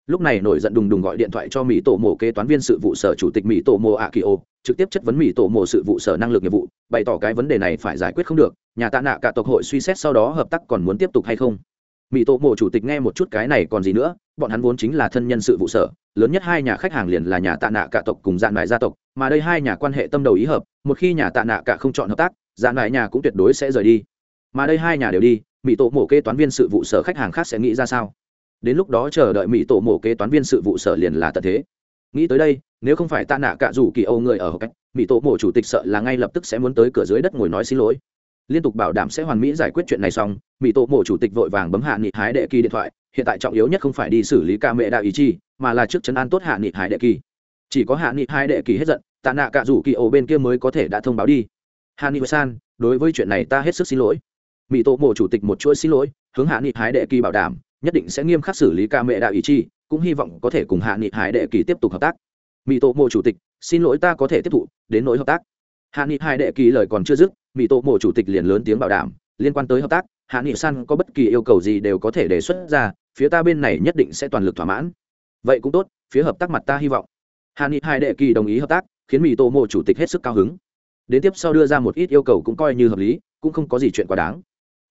Lúc này nổi giận đùng đùng gọi điện thoại cho mỹ tổ mộ kế toán viên sự vụ sở chủ tịch mỹ tổ mộ ạ kỳ ô trực tiếp chất vấn mỹ tổ mộ sự vụ sở năng lực nghiệp vụ, bày tỏ cái vấn đề này phải giải quyết không được, nhà tạ nạ cả tộc hội suy xét sau đó hợp tác còn muốn tiếp tục hay không mỹ tổ mộ chủ tịch nghe một chút cái này còn gì nữa, bọn hắn vốn chính là thân nhân sự vụ sở, lớn nhất hai nhà khách hàng liền là nhà tạ nạ cả tộc cùng dạn mại gia tộc, mà đây hai nhà quan hệ tâm đầu ý hợp, một khi nhà tạ nạ cả không chọn hợp tác dạn mại nhà cũng tuyệt đối sẽ rời đi. Mà đây hai nhà đều đi mỹ tổ mộ kế toán viên sự vụ sở khách hàng khác sẽ nghĩ ra sao? Đến lúc đó chờ đợi mỹ tổ mộ kế toán viên sự vụ sở liền là tận thế. Nghĩ tới đây, nếu không phải tạ nạ cả rủ kỳ âu người ở cách mỹ tổ mộ chủ tịch sợ là ngay lập tức sẽ muốn tới cửa dưới đất ngồi nói xin lỗi liên tục bảo đảm sẽ hoàn mỹ giải quyết chuyện này xong mỹ tổ mộ chủ tịch vội vàng bấm hạ nghị hái đệ kỳ điện thoại, hiện tại trọng yếu nhất không phải đi xử lý ca mẹ đạo ý chi, mà là trước chấn an tốt hạ nghị hái đệ kỳ. Chỉ có hạ nghị hái đệ kỳ hết giận, tạ nạ cả rủ kỳ ổ bên kia mới có thể đã thông báo đi. Hạ nghị san, đối với chuyện này ta hết sức xin lỗi. Mỹ tổ mộ chủ tịch một chuỗi xin lỗi, hướng hạ nghị hái đệ kỳ bảo đảm, nhất định sẽ nghiêm khắc xử lý ca mẹ đạo ý chi, cũng hy vọng có thể cùng hạ nghị hái đệ kỳ tiếp tục hợp tác. Mỹ tổ mộ chủ tịch, xin lỗi ta có thể tiếp thụ, đến nỗi hợp tác. Hạ nghị hai đệ kỳ lời còn chưa dứt mỹ tổ mộ chủ tịch liền lớn tiếng bảo đảm, liên quan tới hợp tác, hạ nghị san có bất kỳ yêu cầu gì đều có thể đề xuất ra, phía ta bên này nhất định sẽ toàn lực thỏa mãn. Vậy cũng tốt, phía hợp tác mặt ta hy vọng. Hạ nghị hai đệ kỳ đồng ý hợp tác, khiến mỹ tổ mộ chủ tịch hết sức cao hứng. Đến tiếp sau đưa ra một ít yêu cầu cũng coi như hợp lý, cũng không có gì chuyện quá đáng.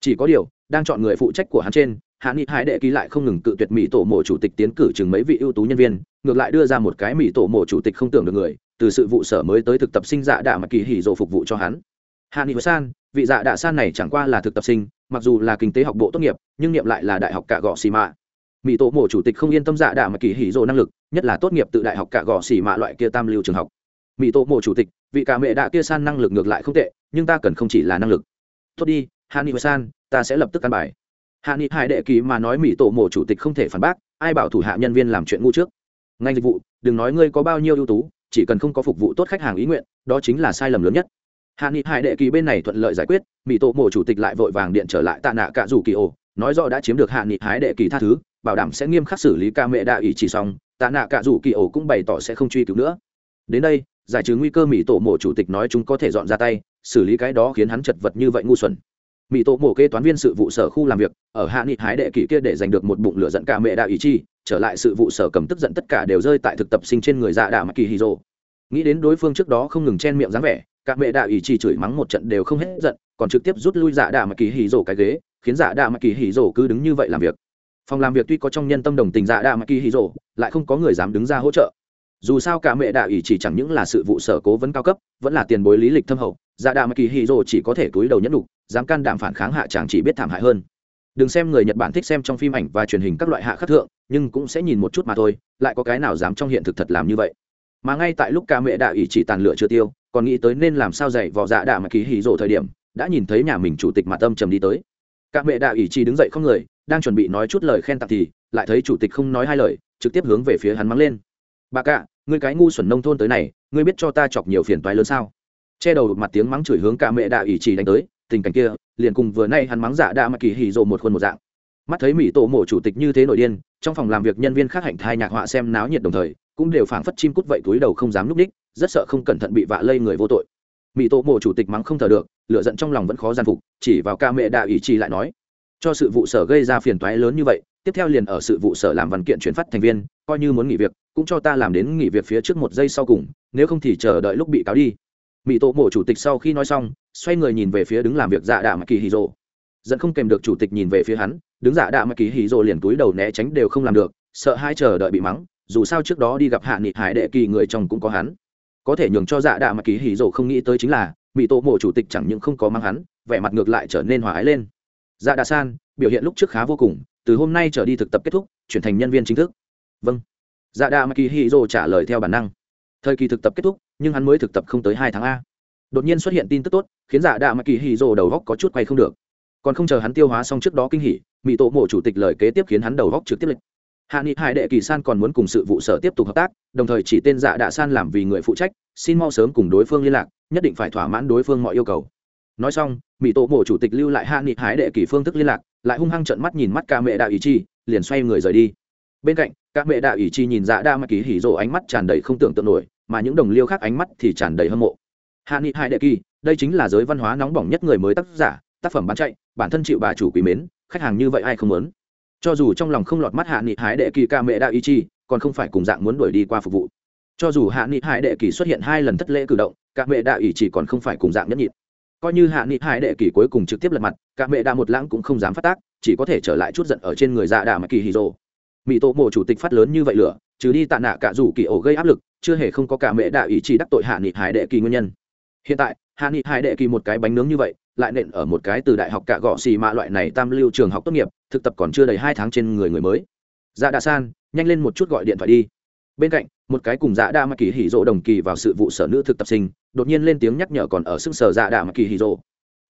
Chỉ có điều, đang chọn người phụ trách của hắn trên, hạ nghị hải đệ ký lại không ngừng cự tuyệt mỹ tổ mộ chủ tịch tiến cử chừng mấy vị ưu tú nhân viên, ngược lại đưa ra một cái mỹ tổ mộ chủ tịch không tưởng được người, từ sự vụ sở mới tới thực tập sinh dạ đạ mà kỳ hỉ dỗ phục vụ cho hắn hạ nghị san, vị dạ đạ san này chẳng qua là thực tập sinh, mặc dù là kinh tế học bộ tốt nghiệp, nhưng niệm lại là đại học cả gò xì mạ. Mỹ tổ mộ chủ tịch không yên tâm dạ đạ mà kỳ hỉ rộ năng lực, nhất là tốt nghiệp từ đại học cả gò xì mạ loại kia tam lưu trường học. Mỹ tổ mộ chủ tịch, vị cả mẹ đạ kia san năng lực ngược lại không tệ, nhưng ta cần không chỉ là năng lực. Tốt đi, hạ nghị san, ta sẽ lập tức căn bài. Hạ nghị hải đệ kỳ mà nói mỹ tổ mộ chủ tịch không thể phản bác, ai bảo thủ hạ nhân viên làm chuyện ngu trước. Ngành dịch vụ, đừng nói ngươi có bao nhiêu ưu tú, chỉ cần không có phục vụ tốt khách hàng ý nguyện, đó chính là sai lầm lớn nhất hạ nghị hải đệ kỳ bên này thuận lợi giải quyết mỹ tổ mộ chủ tịch lại vội vàng điện trở lại tạ nạ cả dù kỳ ổ, nói rõ đã chiếm được hạ nghị hải đệ kỳ tha thứ, bảo đảm sẽ nghiêm khắc xử lý ca mẹ đạ ủy chỉ xong, tạ nạ cả dù kỳ ổ cũng bày tỏ sẽ không truy cứu nữa. Đến đây, giải trừ nguy cơ mỹ tổ mộ chủ tịch nói chúng có thể dọn ra tay, xử lý cái đó khiến hắn chật vật như vậy ngu xuẩn. Mỹ tổ mộ kê toán viên sự vụ sở khu làm việc, ở hạ nghị hái đệ kỷ kia để giành được một bụng lửa giận cả mẹ đạo ý chi, trở lại sự vụ sở cầm tức giận tất cả đều rơi tại thực tập sinh trên người dạ đạo mà kỳ hì rồ nghĩ đến đối phương trước đó không ngừng chen miệng dáng vẻ cả mẹ đạo ý chỉ chửi mắng một trận đều không hết giận còn trực tiếp rút lui dạ đạo mà kỳ hỉ rổ cái ghế khiến dạ đạo mà kỳ hỉ rổ cứ đứng như vậy làm việc. Phòng làm việc tuy có trong nhân tâm đồng tình dạ đạo mà kỳ hỉ rổ, lại không có người dám đứng ra hỗ trợ. Dù sao cả mẹ đạo ý chỉ chẳng những là sự vụ sở cố vấn cao cấp vẫn là tiền bối lý lịch thâm hậu dạ đạo mà kỳ hỉ rổ chỉ có thể túi đầu nhẫn đục dám can đảm phản kháng hạ chàng chỉ biết thảm hại hơn. Đừng xem người nhật bản thích xem trong phim ảnh và truyền hình các loại hạ khắc thượng nhưng cũng sẽ nhìn một chút mà thôi lại có cái nào dám trong hiện thực thật làm như vậy mà ngay tại lúc ca mẹ đạ ủy chỉ tàn lửa chưa tiêu, còn nghĩ tới nên làm sao dạy vỏ dạ đạ mà ký hỉ rộ thời điểm, đã nhìn thấy nhà mình chủ tịch mặt tâm trầm đi tới. Ca mẹ đạ ỷ chỉ đứng dậy không người, đang chuẩn bị nói chút lời khen tặng thì lại thấy chủ tịch không nói hai lời, trực tiếp hướng về phía hắn mắng lên. Bà cạ ngươi cái ngu xuẩn nông thôn tới này, ngươi biết cho ta chọc nhiều phiền toái lớn sao? Che đầu mặt tiếng mắng chửi hướng cả mẹ đạ ỷ chỉ đánh tới, tình cảnh kia, liền cùng vừa nay hắn mắng dạ đạ mà kỳ hì rộ một khuôn một dạng. Mắt thấy mỹ tổ mổ chủ tịch như thế nổi điên, trong phòng làm việc nhân viên khác hạnh thai nhạc họa xem náo nhiệt đồng thời cũng đều phảng phất chim cút vậy túi đầu không dám núp đích, rất sợ không cẩn thận bị vạ lây người vô tội. Mỹ tổ mộ chủ tịch mắng không thở được lựa giận trong lòng vẫn khó gian phục, chỉ vào ca mẹ đạo ủy chỉ lại nói, cho sự vụ sở gây ra phiền toái lớn như vậy, tiếp theo liền ở sự vụ sở làm văn kiện chuyển phát thành viên, coi như muốn nghỉ việc, cũng cho ta làm đến nghỉ việc phía trước một giây sau cùng, nếu không thì chờ đợi lúc bị cáo đi. Mỹ tổ mộ chủ tịch sau khi nói xong, xoay người nhìn về phía đứng làm việc dạ đạ mà kỳ hì rồ. Dẫn không kèm được chủ tịch nhìn về phía hắn, đứng dạ đạ mà kỳ hì rồ liền túi đầu né tránh đều không làm được, sợ hai chờ đợi bị mắng dù sao trước đó đi gặp hạ nghị hải đệ kỳ người chồng cũng có hắn. Có thể nhường cho dạ đạ mà kỳ Hỉ rồ không nghĩ tới chính là mỹ tổ mộ chủ tịch chẳng những không có mang hắn, vẻ mặt ngược lại trở nên hòa ái lên. Dạ đạ san, biểu hiện lúc trước khá vô cùng, từ hôm nay trở đi thực tập kết thúc, chuyển thành nhân viên chính thức. Vâng. Dạ đạ mà kỳ Hỉ rồ trả lời theo bản năng. Thời kỳ thực tập kết thúc, nhưng hắn mới thực tập không tới hai tháng a. Đột nhiên xuất hiện tin tức tốt, khiến Dạ đạ mà kỳ Hỉ rồ đầu góc có chút quay không được. Còn không chờ hắn tiêu hóa xong trước đó kinh hỉ mỹ tổ mộ chủ tịch lời kế tiếp khiến hắn đầu góc trực tiếp lịch hạ nghị hải đệ kỳ san còn muốn cùng sự vụ sở tiếp tục hợp tác, đồng thời chỉ tên dạ đạ san làm vì người phụ trách, xin mau sớm cùng đối phương liên lạc, nhất định phải thỏa mãn đối phương mọi yêu cầu. Nói xong, mỹ tổ mộ chủ tịch lưu lại hạ nghị hải đệ kỳ phương thức liên lạc, lại hung hăng trận mắt nhìn mắt ca mẹ đạo ý chi, liền xoay người rời đi. Bên cạnh các mẹ đạo ý chi nhìn dạ đa mà kỳ hỉ rộ ánh mắt tràn đầy không tưởng tượng nổi, mà những đồng liêu khác ánh mắt thì tràn đầy hâm mộ. Hạ nghị hai đệ kỳ, đây chính là giới văn hóa nóng bỏng nhất người mới tác giả, tác phẩm bán chạy, bản thân chịu bà chủ quý mến, khách hàng như vậy ai không muốn? Cho dù trong lòng không lọt mắt hạ nghị hái đệ kỳ ca mẹ đạo ý chi, còn không phải cùng dạng muốn đuổi đi qua phục vụ. Cho dù hạ nghị hải đệ kỳ xuất hiện hai lần thất lễ cử động, ca mẹ đạo ý chỉ còn không phải cùng dạng nhất nhịn. Coi như hạ nghị hải đệ kỳ cuối cùng trực tiếp lật mặt, ca mẹ đa một lãng cũng không dám phát tác, chỉ có thể trở lại chút giận ở trên người dạ đà mà kỳ hì rồ. Mỹ tổ mộ chủ tịch phát lớn như vậy lửa, trừ đi tạ nạ cả rủ kỳ ổ gây áp lực, chưa hề không có cả mẹ đạo ý chỉ đắc tội hạ nghị hải đệ kỳ nguyên nhân. Hiện tại, hạ nghị hải đệ kỳ một cái bánh nướng như vậy lại nện ở một cái từ đại học cả gõ xì mạ loại này tam lưu trường học tốt nghiệp, thực tập còn chưa đầy hai tháng trên người người mới. Dạ đạ san, nhanh lên một chút gọi điện thoại đi. Bên cạnh, một cái cùng dạ đa mà kỳ hỉ rộ đồng kỳ vào sự vụ sở nữ thực tập sinh, đột nhiên lên tiếng nhắc nhở còn ở sức sở dạ đa mà kỳ hỉ rộ.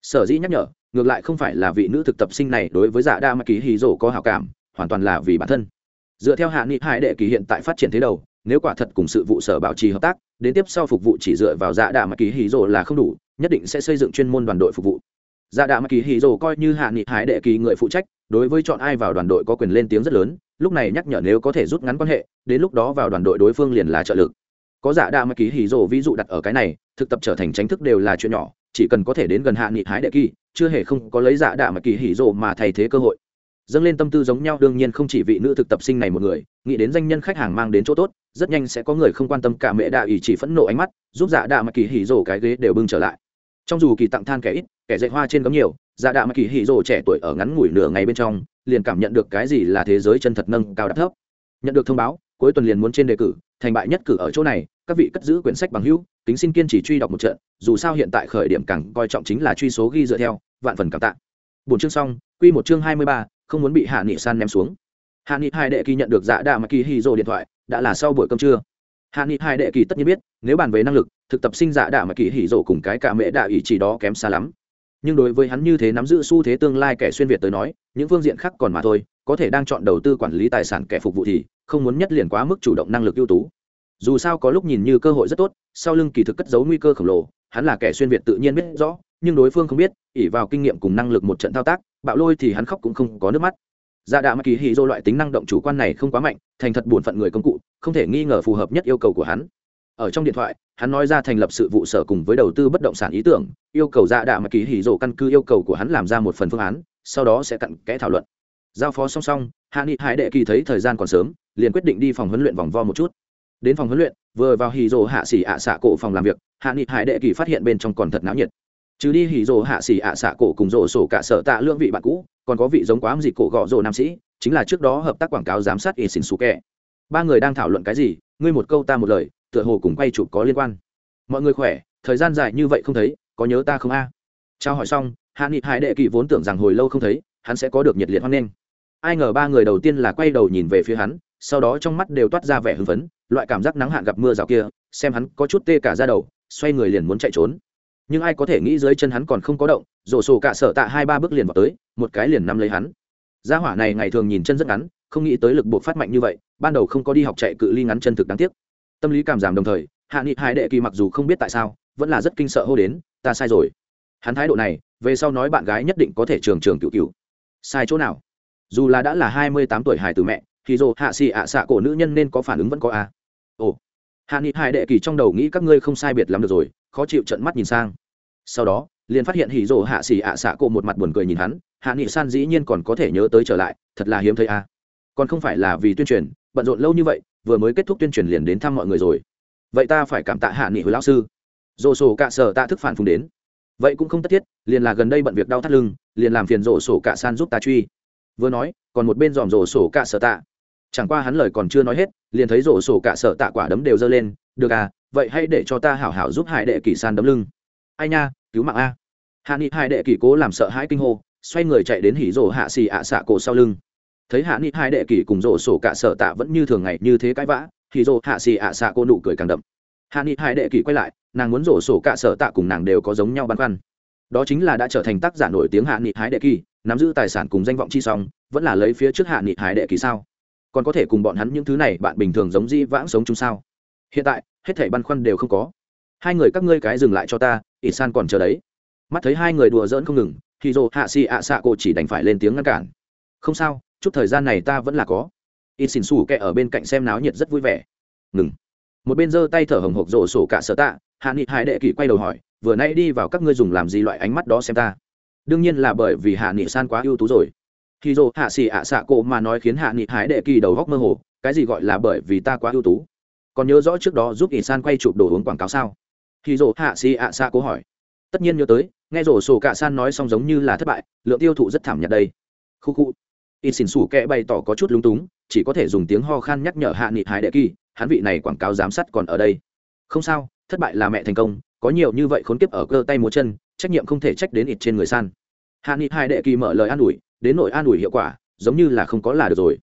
Sở dĩ nhắc nhở, ngược lại không phải là vị nữ thực tập sinh này đối với dạ đa mà kỳ hỉ rộ có hảo cảm, hoàn toàn là vì bản thân. Dựa theo hạ nghị hải đệ kỳ hiện tại phát triển thế đầu, nếu quả thật cùng sự vụ sở bảo trì hợp tác, đến tiếp sau phục vụ chỉ dựa vào dạ đa mà kỳ hì rồ là không đủ nhất định sẽ xây dựng chuyên môn đoàn đội phục vụ. Dạ đạ mà kỳ hì rồ coi như hạ nghị hải đệ kỳ người phụ trách, đối với chọn ai vào đoàn đội có quyền lên tiếng rất lớn, lúc này nhắc nhở nếu có thể rút ngắn quan hệ, đến lúc đó vào đoàn đội đối phương liền là trợ lực. Có dạ đạ mà kỳ hì rồ ví dụ đặt ở cái này, thực tập trở thành tránh thức đều là chuyện nhỏ, chỉ cần có thể đến gần hạ nghị hải đệ kỳ, chưa hề không có lấy dạ đạ mà kỳ hì rồ mà thay thế cơ hội. Dâng lên tâm tư giống nhau, đương nhiên không chỉ vị nữ thực tập sinh này một người, nghĩ đến danh nhân khách hàng mang đến chỗ tốt, rất nhanh sẽ có người không quan tâm cả mẹ đạ ý chỉ phẫn nộ ánh mắt, giúp dạ đạ mà kỳ hỉ dồ cái ghế đều bưng trở lại trong dù kỳ tặng than kẻ ít, kẻ dạy hoa trên gấm nhiều dạ đạ mà kỳ hỉ rồ trẻ tuổi ở ngắn ngủi nửa ngày bên trong, liền cảm nhận được cái gì là thế giới chân thật nâng cao đắt thấp nhận được thông báo, cuối tuần liền muốn trên đề cử, thành bại nhất cử ở chỗ này, các vị cất giữ quyển sách bằng hữu, kính xin kiên trì truy đọc một trận, dù sao hiện tại khởi điểm càng coi trọng chính là truy số ghi dựa theo, vạn phần cảm tạ. Bốn chương xong, quy một chương hai mươi ba, không muốn bị hạ nghị san ném xuống. Hạ nghị hai đệ kỳ nhận được dạ đạ mà kỳ hì rồ điện thoại, đã là sau buổi cơm trưa hạ nghị hai đệ kỳ tất nhiên biết, nếu bàn về năng lực, thực tập sinh dạ giả đạ mà kỳ hỉ rộ cùng cái cả mẹ đạ ý chỉ đó kém xa lắm. Nhưng đối với hắn như thế nắm giữ xu thế tương lai kẻ xuyên việt tới nói, những phương diện khác còn mà thôi, có thể đang chọn đầu tư quản lý tài sản kẻ phục vụ thì không muốn nhất liền quá mức chủ động năng lực ưu tú. Dù sao có lúc nhìn như cơ hội rất tốt, sau lưng kỳ thực cất giấu nguy cơ khổng lồ, hắn là kẻ xuyên việt tự nhiên biết rõ, nhưng đối phương không biết ỉ vào kinh nghiệm cùng năng lực một trận thao tác, bạo lôi thì hắn khóc cũng không có nước mắt. Dạ đạ ma kỳ hì dô loại tính năng động chủ quan này không quá mạnh, thành thật bổn phận người công cụ, không thể nghi ngờ phù hợp nhất yêu cầu của hắn. Ở trong điện thoại, hắn nói ra thành lập sự vụ sở cùng với đầu tư bất động sản ý tưởng, yêu cầu dạ đạ ma kỳ hì dô căn cứ yêu cầu của hắn làm ra một phần phương án, sau đó sẽ cặn kẽ thảo luận. Giao phó song song, hạ nghị hải đệ kỳ thấy thời gian còn sớm, liền quyết định đi phòng huấn luyện vòng vo một chút. Đến phòng huấn luyện, vừa vào hì dô hạ xỉ ạ xạ cổ phòng làm việc, hạ nghị hải đệ kỳ phát hiện bên trong còn thật náo nhiệt chứ đi hỉ rồ hạ xỉ ạ xạ cổ cùng rồ sổ cả sở tạ lương vị bạn cũ, còn có vị giống quá gì cổ gọ rồ nam sĩ, chính là trước đó hợp tác quảng cáo giám sát in xin xú kẹ. Ba người đang thảo luận cái gì, ngươi một câu ta một lời, tựa hồ cùng quay chụp có liên quan. Mọi người khỏe, thời gian dài như vậy không thấy, có nhớ ta không a? À? trao hỏi xong, hạ nghị hải đệ kỳ vốn tưởng rằng hồi lâu không thấy, hắn sẽ có được nhiệt liệt hoan nghênh. Ai ngờ ba người đầu tiên là quay đầu nhìn về phía hắn, sau đó trong mắt đều toát ra vẻ hưng phấn, loại cảm giác nắng hạn gặp mưa rào kia, xem hắn có chút tê cả ra đầu, xoay người liền muốn chạy trốn nhưng ai có thể nghĩ dưới chân hắn còn không có động rổ sổ cả sở tạ hai ba bước liền vào tới, một cái liền nắm lấy hắn. Gia hỏa này ngày thường nhìn chân rất ngắn, không nghĩ tới lực buộc phát mạnh như vậy, ban đầu không có đi học chạy cự ly ngắn chân thực đáng tiếc. Tâm lý cảm giảm đồng thời, hạ nghị hai đệ kỳ mặc dù không biết tại sao, vẫn là rất kinh sợ hô đến, ta sai rồi. Hắn thái độ này, về sau nói bạn gái nhất định có thể trường trường cựu cựu sai chỗ nào? Dù là đã là hai mươi tám tuổi hài từ mẹ, thì dồ hạ xì ạ xạ cổ nữ nhân nên có phản ứng vẫn có a. À. ồ. Hạ nghị hai đệ kỳ trong đầu nghĩ các ngươi không sai biệt lắm được rồi khó chịu trận mắt nhìn sang. Sau đó, liền phát hiện hỉ rồ hạ xỉ ạ xạ cổ một mặt buồn cười nhìn hắn, hạ nghị san dĩ nhiên còn có thể nhớ tới trở lại, thật là hiếm thấy a. À. còn không phải là vì tuyên truyền, bận rộn lâu như vậy, vừa mới kết thúc tuyên truyền liền đến thăm mọi người rồi. Vậy ta phải cảm tạ hạ nghị hồi lão sư. Dồ sổ cạ sở tạ thức phản phùng đến. Vậy cũng không tất thiết, liền là gần đây bận việc đau thắt lưng, liền làm phiền rổ sổ cạ san giúp ta truy. Vừa nói, còn một bên dòm rổ sổ cạ sở tạ. Chẳng qua hắn lời còn chưa nói hết, liền thấy rổ sổ cạ sở tạ quả đấm đều giơ lên, được à vậy hãy để cho ta hảo hảo giúp hải đệ kỳ san đấm lưng. Ai nha, cứu mạng a. Hạ nghị hải đệ kỳ cố làm sợ hãi kinh hô, xoay người chạy đến hỉ rổ hạ xì ạ xạ cổ sau lưng. Thấy hạ nghị hải đệ kỳ cùng rổ sổ cạ sở tạ vẫn như thường ngày như thế cãi vã, hỉ rổ hạ xì ạ xạ cổ nụ cười càng đậm. Hạ nghị hải đệ kỳ quay lại, nàng muốn rổ sổ cạ sở tạ cùng nàng đều có giống nhau băn khoăn. Đó chính là đã trở thành tác giả nổi tiếng hạ nghị hải đệ kỳ nắm giữ tài sản cùng danh vọng chi song, vẫn là lấy phía trước hạ nghị hải đệ kỳ sao? Còn có thể cùng bọn hắn những thứ này bạn bình thường giống di vãng sống chung sao? Hiện tại hết thảy băn khoăn đều không có. Hai người các ngươi cái dừng lại cho ta ỷ san còn chờ đấy. Mắt thấy hai người đùa giỡn không ngừng thì dồ hạ xì ạ xạ cổ chỉ đành phải lên tiếng ngăn cản. Không sao, chút thời gian này ta vẫn là có. Ít xỉn xù kẹ ở bên cạnh xem náo nhiệt rất vui vẻ. Ngừng. Một bên giơ tay thở hồng hộc rổ sổ cả sở tạ, hạ nghị hải đệ kỳ quay đầu hỏi, vừa nay đi vào các ngươi dùng làm gì loại ánh mắt đó xem ta? Đương nhiên là bởi vì hạ nghị san quá ưu tú rồi. Khi dồ hạ xì ạ xạ cổ mà nói khiến hạ nghị hải đệ kỳ đầu góc mơ hồ, cái gì gọi là bởi vì ta quá ưu tú? Còn nhớ rõ trước đó giúp ỷ san quay chụp đồ uống quảng cáo sao? Khi rổ hạ xì ạ xa cố hỏi. Tất nhiên nhớ tới, nghe rổ sổ cả san nói xong giống như là thất bại, lượng tiêu thụ rất thảm nhạt đây. Khu khu. Ít xỉn xủ kẽ bày tỏ có chút lung túng, chỉ có thể dùng tiếng ho khan nhắc nhở hạ nghị hải đệ kỳ, hắn vị này quảng cáo giám sát còn ở đây. Không sao, thất bại là mẹ thành công, có nhiều như vậy khốn kiếp ở cơ tay múa chân, trách nhiệm không thể trách đến ít trên người san. Hạ nghị hải đệ kỳ mở lời an ủi, đến nội an ủi hiệu quả, giống như là không có là được rồi.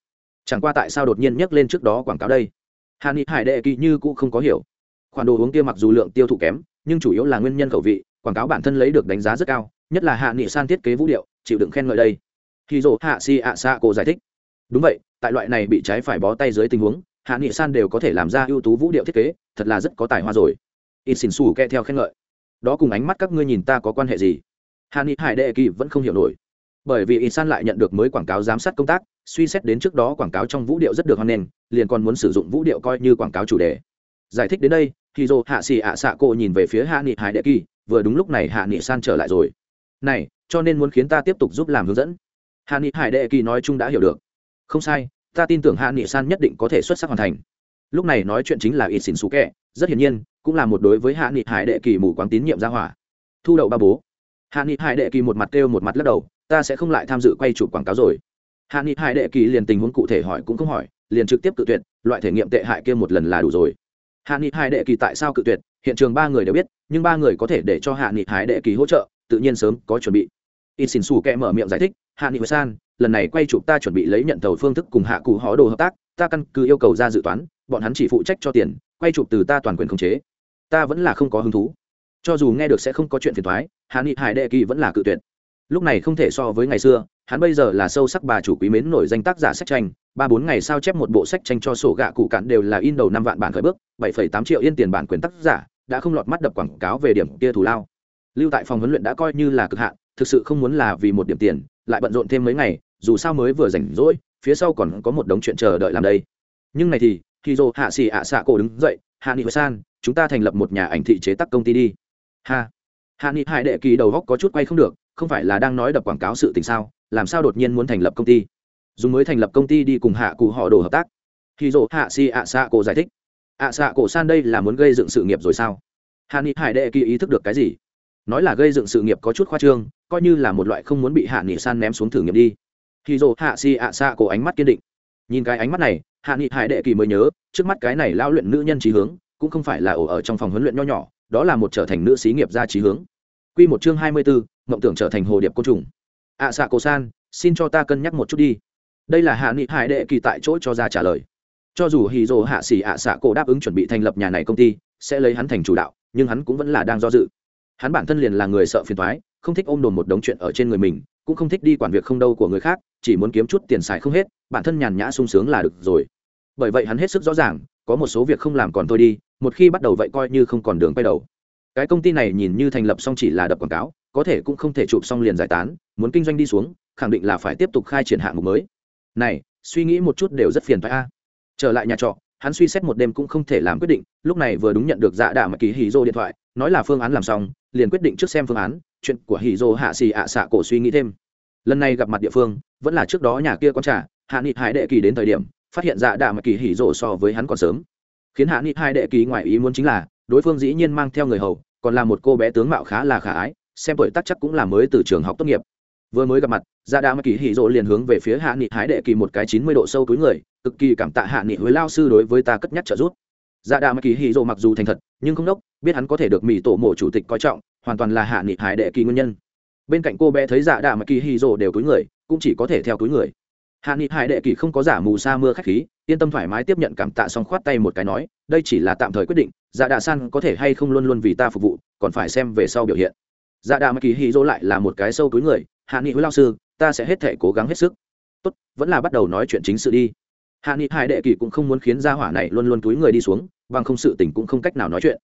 Chẳng qua tại sao đột nhiên nhắc lên trước đó quảng cáo đây? Hà ni hải đệ kỳ như cũng không có hiểu. Khoản đồ uống kia mặc dù lượng tiêu thụ kém, nhưng chủ yếu là nguyên nhân khẩu vị, quảng cáo bản thân lấy được đánh giá rất cao, nhất là hạ nghị san thiết kế vũ điệu, chịu đựng khen ngợi đây. Khi dỗ hạ si ạ xạ cổ giải thích. Đúng vậy, tại loại này bị trái phải bó tay dưới tình huống, hạ nghị san đều có thể làm ra ưu tú vũ điệu thiết kế, thật là rất có tài hoa rồi. In xin xù kẹ theo khen ngợi. Đó cùng ánh mắt các ngươi nhìn ta có quan hệ gì? Hạ nghị hải đệ kỳ vẫn không hiểu nổi. Bởi vì in san lại nhận được mới quảng cáo giám sát công tác suy xét đến trước đó quảng cáo trong vũ điệu rất được hoan nghênh, liền còn muốn sử dụng vũ điệu coi như quảng cáo chủ đề. Giải thích đến đây thì dồ hạ xì ạ xạ cô nhìn về phía hạ nghị hải đệ kỳ, vừa đúng lúc này hạ nghị san trở lại rồi. Này, cho nên muốn khiến ta tiếp tục giúp làm hướng dẫn? Hạ nghị hải đệ kỳ nói chung đã hiểu được. Không sai, ta tin tưởng hạ nghị san nhất định có thể xuất sắc hoàn thành. Lúc này nói chuyện chính là ít xỉn xú kẹ rất hiển nhiên, cũng là một đối với hạ nghị hải đệ kỳ mù quáng tín nhiệm ra hỏa. Thu đậu ba bố. Hạ nghị hải đệ kỳ một mặt kêu một mặt lắc đầu, ta sẽ không lại tham dự quay chụp quảng cáo rồi hạ nghị hải đệ kỳ liền tình huống cụ thể hỏi cũng không hỏi, liền trực tiếp cự tuyệt, loại thể nghiệm tệ hại kia một lần là đủ rồi. Hạ nghị hải đệ kỳ tại sao cự tuyệt? Hiện trường ba người đều biết, nhưng ba người có thể để cho hạ nghị hải đệ kỳ hỗ trợ, tự nhiên sớm có chuẩn bị. In xỉn xù kẹ mở miệng giải thích, hạ nghị san, lần này quay chụp ta chuẩn bị lấy nhận tàu phương thức cùng hạ cụ hó đồ hợp tác, ta căn cứ yêu cầu ra dự toán, bọn hắn chỉ phụ trách cho tiền, quay chụp từ ta toàn quyền khống chế. Ta vẫn là không có hứng thú. Cho dù nghe được sẽ không có chuyện phiền thoái hạ nghị hải đệ kỳ vẫn là cự tuyệt lúc này không thể so với ngày xưa, hắn bây giờ là sâu sắc bà chủ quý mến nổi danh tác giả sách tranh, ba bốn ngày sao chép một bộ sách tranh cho sổ gạ cụ cạn đều là in đầu năm vạn bản khởi bước, bảy phẩy tám triệu yên tiền bản quyền tác giả, đã không lọt mắt đập quảng cáo về điểm kia thù lao. Lưu tại phòng huấn luyện đã coi như là cực hạn, thực sự không muốn là vì một điểm tiền, lại bận rộn thêm mấy ngày, dù sao mới vừa rảnh rỗi, phía sau còn có một đống chuyện chờ đợi làm đây. Nhưng này thì khi dô hạ xì ạ xạ cổ đứng dậy, hạ nghị san, chúng ta thành lập một nhà ảnh thị chế tác công ty đi. Ha. Hạ nghị hải đệ kỳ đầu góc có chút quay không được không phải là đang nói đập quảng cáo sự tình sao, làm sao đột nhiên muốn thành lập công ty? Dùng mới thành lập công ty đi cùng hạ cụ họ đồ hợp tác. Khi dỗ hạ si ạ xạ cổ giải thích. Ạ xạ cổ san đây là muốn gây dựng sự nghiệp rồi sao? Hạ nghị hải đệ kỳ ý thức được cái gì? Nói là gây dựng sự nghiệp có chút khoa trương, coi như là một loại không muốn bị hạ nghị san ném xuống thử nghiệm đi. Khi dỗ hạ si ạ xạ cổ ánh mắt kiên định. Nhìn cái ánh mắt này, hạ nghị hải đệ kỳ mới nhớ, trước mắt cái này lao luyện nữ nhân trí hướng, cũng không phải là ổ ở trong phòng huấn luyện nho nhỏ, đó là một trở thành nữ sĩ nghiệp gia trí hướng. Quy một chương hai mươi bốn mộng tưởng trở thành hồ điệp côn trùng. Ạ xạ cổ san xin cho ta cân nhắc một chút đi. Đây là hạ nghị hải đệ kỳ tại chỗ cho ra trả lời. Cho dù Hỉ Dụ hạ sĩ ạ xạ cổ đáp ứng chuẩn bị thành lập nhà này công ty sẽ lấy hắn thành chủ đạo nhưng hắn cũng vẫn là đang do dự. Hắn bản thân liền là người sợ phiền toái, không thích ôm đồn một đống chuyện ở trên người mình cũng không thích đi quản việc không đâu của người khác chỉ muốn kiếm chút tiền xài không hết bản thân nhàn nhã sung sướng là được rồi. Bởi vậy hắn hết sức rõ ràng có một số việc không làm còn thôi đi một khi bắt đầu vậy coi như không còn đường quay đầu cái công ty này nhìn như thành lập xong chỉ là đập quảng cáo, có thể cũng không thể chụp xong liền giải tán, muốn kinh doanh đi xuống, khẳng định là phải tiếp tục khai triển hạng mục mới. Này, suy nghĩ một chút đều rất phiền phái a. Trở lại nhà trọ, hắn suy xét một đêm cũng không thể làm quyết định, lúc này vừa đúng nhận được dạ đà mà ký hì dô điện thoại, nói là phương án làm xong, liền quyết định trước xem phương án, chuyện của hì dô hạ xì ạ xạ cổ suy nghĩ thêm. Lần này gặp mặt địa phương, vẫn là trước đó nhà kia con trả hạ nghị hải đệ kỳ đến thời điểm, phát hiện dạ đà mà kỳ hỉ dô so với hắn còn sớm. Khiến hạ nghị hai đệ kỳ ngoài ý muốn chính là đối phương dĩ nhiên mang theo người hầu, còn là một cô bé tướng mạo khá là khả ái, xem tuổi tác chắc cũng là mới từ trường học tốt nghiệp. Vừa mới gặp mặt dạ đa mắc kỳ hỉ rộ liền hướng về phía hạ nghị hái đệ kỳ một cái chín mươi độ sâu túi người, cực kỳ cảm tạ hạ nghị Huế lao sư đối với ta cất nhắc trợ giúp. Dạ đa mắc kỳ hỉ rộ mặc dù thành thật, nhưng không đốc, biết hắn có thể được mỹ tổ mộ chủ tịch coi trọng, hoàn toàn là hạ nghị hái đệ kỳ nguyên nhân. Bên cạnh cô bé thấy dạ đa mắc kỳ hỉ rộ đều túi người, cũng chỉ có thể theo túi người hạ nghị hải đệ kỳ không có giả mù sa mưa khách khí, yên tâm thoải mái tiếp nhận cảm tạ xong khoát tay một cái nói, đây chỉ là tạm thời quyết định dạ đà san có thể hay không luôn luôn vì ta phục vụ, còn phải xem về sau biểu hiện. Dạ đà mà kỳ hì dỗ lại là một cái sâu túi người, hạ nghị với lao sư, ta sẽ hết thể cố gắng hết sức. Tốt, vẫn là bắt đầu nói chuyện chính sự đi. Hạ nghị hải đệ kỳ cũng không muốn khiến gia hỏa này luôn luôn túi người đi xuống, bằng không sự tình cũng không cách nào nói chuyện.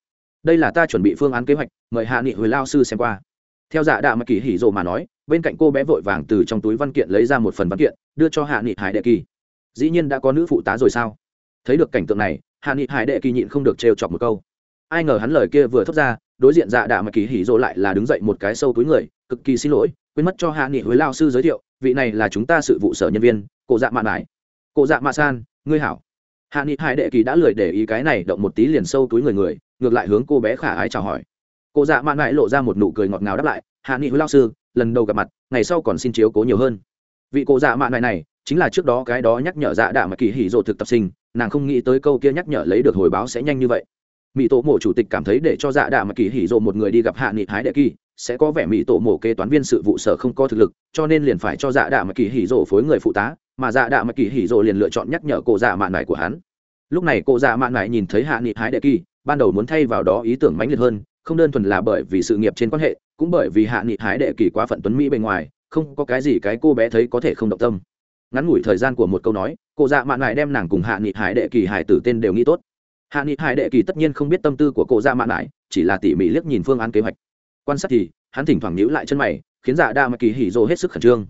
Đây là ta chuẩn bị phương án kế hoạch, mời hạ nghị hồi lao sư xem qua. Theo dạ đà mà kỳ hỉ dỗ mà nói bên cạnh cô bé vội vàng từ trong túi văn kiện lấy ra một phần văn kiện, đưa cho hạ nghị hải đệ kỳ. Dĩ nhiên đã có nữ phụ tá rồi sao? Thấy được cảnh tượng này, hạ nghị hải đệ kỳ nhịn không được trêu chọc một câu. Ai ngờ hắn lời kia vừa thốt ra, đối diện dạ đạ mà kỳ hỉ rộ lại là đứng dậy một cái sâu túi người, cực kỳ xin lỗi, quên mất cho hạ nghị Huế lao sư giới thiệu, vị này là chúng ta sự vụ sở nhân viên cụ dạ mạn mải cụ dạ mạ san, ngươi hảo. Hạ nghị hải đệ kỳ đã lười để ý cái này, động một tí liền sâu túi người người, ngược lại hướng cô bé khả ái chào hỏi. Cụ dạ mạn mải lộ ra một nụ cười ngọt ngào đáp lại, hạ nghị Huế lao sư lần đầu gặp mặt, ngày sau còn xin chiếu cố nhiều hơn. Vị cụ dạ mạn này này, chính là trước đó cái đó nhắc nhở dạ đạ mà kỳ hỉ rộ thực tập sinh, nàng không nghĩ tới câu kia nhắc nhở lấy được hồi báo sẽ nhanh như vậy. Mỹ tổ mộ chủ tịch cảm thấy để cho dạ đạ mà kỳ hỉ rộ một người đi gặp hạ nghị hái đệ kỳ, sẽ có vẻ mỹ tổ mộ kế toán viên sự vụ sở không có thực lực, cho nên liền phải cho dạ đạ mà kỳ hỉ rộ phối người phụ tá, mà dạ đạ mà kỳ hỉ rộ liền lựa chọn nhắc nhở cụ dạ mạn này của hắn. Lúc này cụ dạ mạn này nhìn thấy hạ nghị hái đệ kỳ, ban đầu muốn thay vào đó ý tưởng mãnh liệt hơn, không đơn thuần là bởi vì sự nghiệp trên quan hệ cũng bởi vì hạ nghị hái đệ kỳ quá phận tuấn mỹ bên ngoài, không có cái gì cái cô bé thấy có thể không động tâm. Ngắn ngủi thời gian của một câu nói, cô dạ mạn lại đem nàng cùng hạ nghị hải đệ kỳ hải tử tên đều nghĩ tốt. Hạ nghị hải đệ kỳ tất nhiên không biết tâm tư của cô dạ mạn lại, chỉ là tỉ mỉ liếc nhìn phương án kế hoạch. Quan sát thì, hắn thỉnh thoảng nhíu lại chân mày, khiến dạ đa mạc kỳ hỉ rồ hết sức khẩn trương.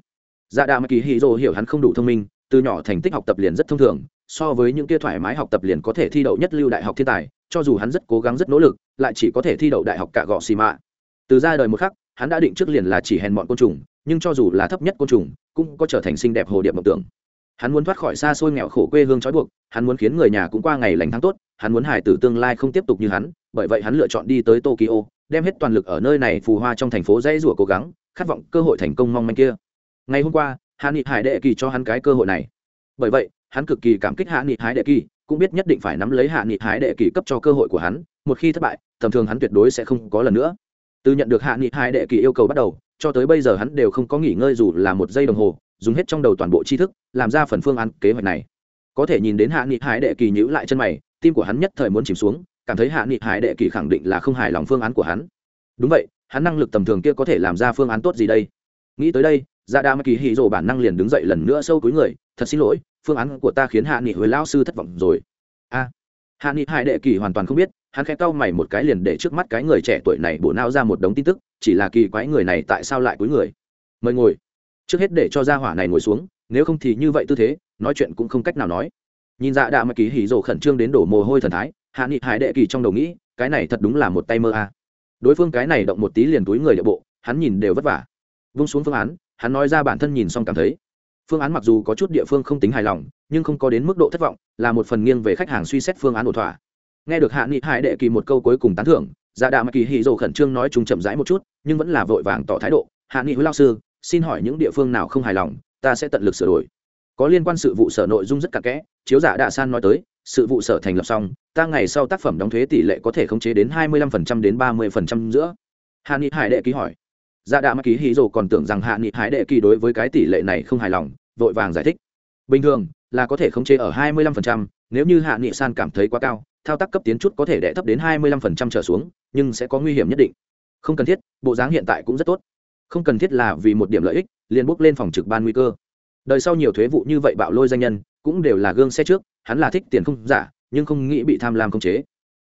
Dạ đa mạc kỳ hỉ rồ hiểu hắn không đủ thông minh, từ nhỏ thành tích học tập liền rất thông thường, so với những kia thoải mái học tập liền có thể thi đậu nhất lưu đại học thiên tài, cho dù hắn rất cố gắng rất nỗ lực, lại chỉ có thể thi đậu đại học cả gọ xì mạ từ ra đời một khắc, hắn đã định trước liền là chỉ hèn bọn côn trùng, nhưng cho dù là thấp nhất côn trùng, cũng có trở thành xinh đẹp hồ điệp mộng tưởng. Hắn muốn thoát khỏi xa xôi nghèo khổ quê hương trói buộc, hắn muốn khiến người nhà cũng qua ngày lành tháng tốt, hắn muốn hài tử tương lai không tiếp tục như hắn, bởi vậy hắn lựa chọn đi tới tokyo, đem hết toàn lực ở nơi này phù hoa trong thành phố dãy rủa cố gắng, khát vọng cơ hội thành công mong manh kia. Ngày hôm qua, hạ nghị hải đệ kỳ cho hắn cái cơ hội này. Bởi vậy, hắn cực kỳ cảm kích hạ nghị hải đệ kỳ, cũng biết nhất định phải nắm lấy hạ nghị hải đệ kỳ cấp cho cơ hội của hắn, một khi thất bại, tầm thường hắn tuyệt đối sẽ không có lần nữa từ nhận được hạ nghị hải đệ kỳ yêu cầu bắt đầu, cho tới bây giờ hắn đều không có nghỉ ngơi dù là một giây đồng hồ, dùng hết trong đầu toàn bộ tri thức, làm ra phần phương án kế hoạch này. Có thể nhìn đến hạ nghị hải đệ kỳ nhữ lại chân mày, tim của hắn nhất thời muốn chìm xuống, cảm thấy hạ nghị hải đệ kỳ khẳng định là không hài lòng phương án của hắn. Đúng vậy, hắn năng lực tầm thường kia có thể làm ra phương án tốt gì đây? Nghĩ tới đây dạ đa mắc kỳ hì rồ bản năng liền đứng dậy lần nữa sâu cuối người, thật xin lỗi, phương án của ta khiến hạ nghị huế lao sư thất vọng rồi. A hạ nghị hải đệ kỳ hoàn toàn không biết, hắn khẽ cau mày một cái liền để trước mắt cái người trẻ tuổi này bổ nao ra một đống tin tức, chỉ là kỳ quái người này tại sao lại cúi người. Mời ngồi. Trước hết để cho gia hỏa này ngồi xuống, nếu không thì như vậy tư thế, nói chuyện cũng không cách nào nói. Nhìn dạ đạ mà kỳ hỉ rồ khẩn trương đến đổ mồ hôi thần thái, hạ nghị hải đệ kỳ trong đầu nghĩ, cái này thật đúng là một tay mơ a. Đối phương cái này động một tí liền túi người địa bộ, hắn nhìn đều vất vả. Vung xuống phương án, hắn nói ra bản thân nhìn xong cảm thấy phương án mặc dù có chút địa phương không tính hài lòng, nhưng không có đến mức độ thất vọng, là một phần nghiêng về khách hàng suy xét phương án ổn thỏa. Nghe được hạ nghị hải đệ kỳ một câu cuối cùng tán thưởng dạ đạ mà kỳ hì dồ khẩn trương nói chúng chậm rãi một chút, nhưng vẫn là vội vàng tỏ thái độ, hạ nghị hữu lao sư, xin hỏi những địa phương nào không hài lòng, ta sẽ tận lực sửa đổi. Có liên quan sự vụ sở nội dung rất cặn kẽ, chiếu giả đạ san nói tới, sự vụ sở thành lập xong, ta ngày sau tác phẩm đóng thuế tỷ lệ có thể khống chế đến hai mươi lăm phần trăm đến ba mươi phần trăm giữa. Hạ nghị hải đệ ký hỏi. Dạ đạ mà Kỳ hì dồ còn tưởng rằng hạ nghị hải đệ kỳ đối với cái tỷ lệ này không hài lòng vội vàng giải thích. Bình thường, là có thể khống chế ở hai mươi lăm phần trăm, nếu như hạ nghị san cảm thấy quá cao, thao tác cấp tiến chút có thể đẻ thấp đến hai mươi lăm phần trăm trở xuống, nhưng sẽ có nguy hiểm nhất định. Không cần thiết, bộ dáng hiện tại cũng rất tốt. Không cần thiết là vì một điểm lợi ích, liền bốc lên phòng trực ban nguy cơ. Đời sau nhiều thuế vụ như vậy bạo lôi danh nhân, cũng đều là gương xe trước, hắn là thích tiền không giả, nhưng không nghĩ bị tham lam khống chế.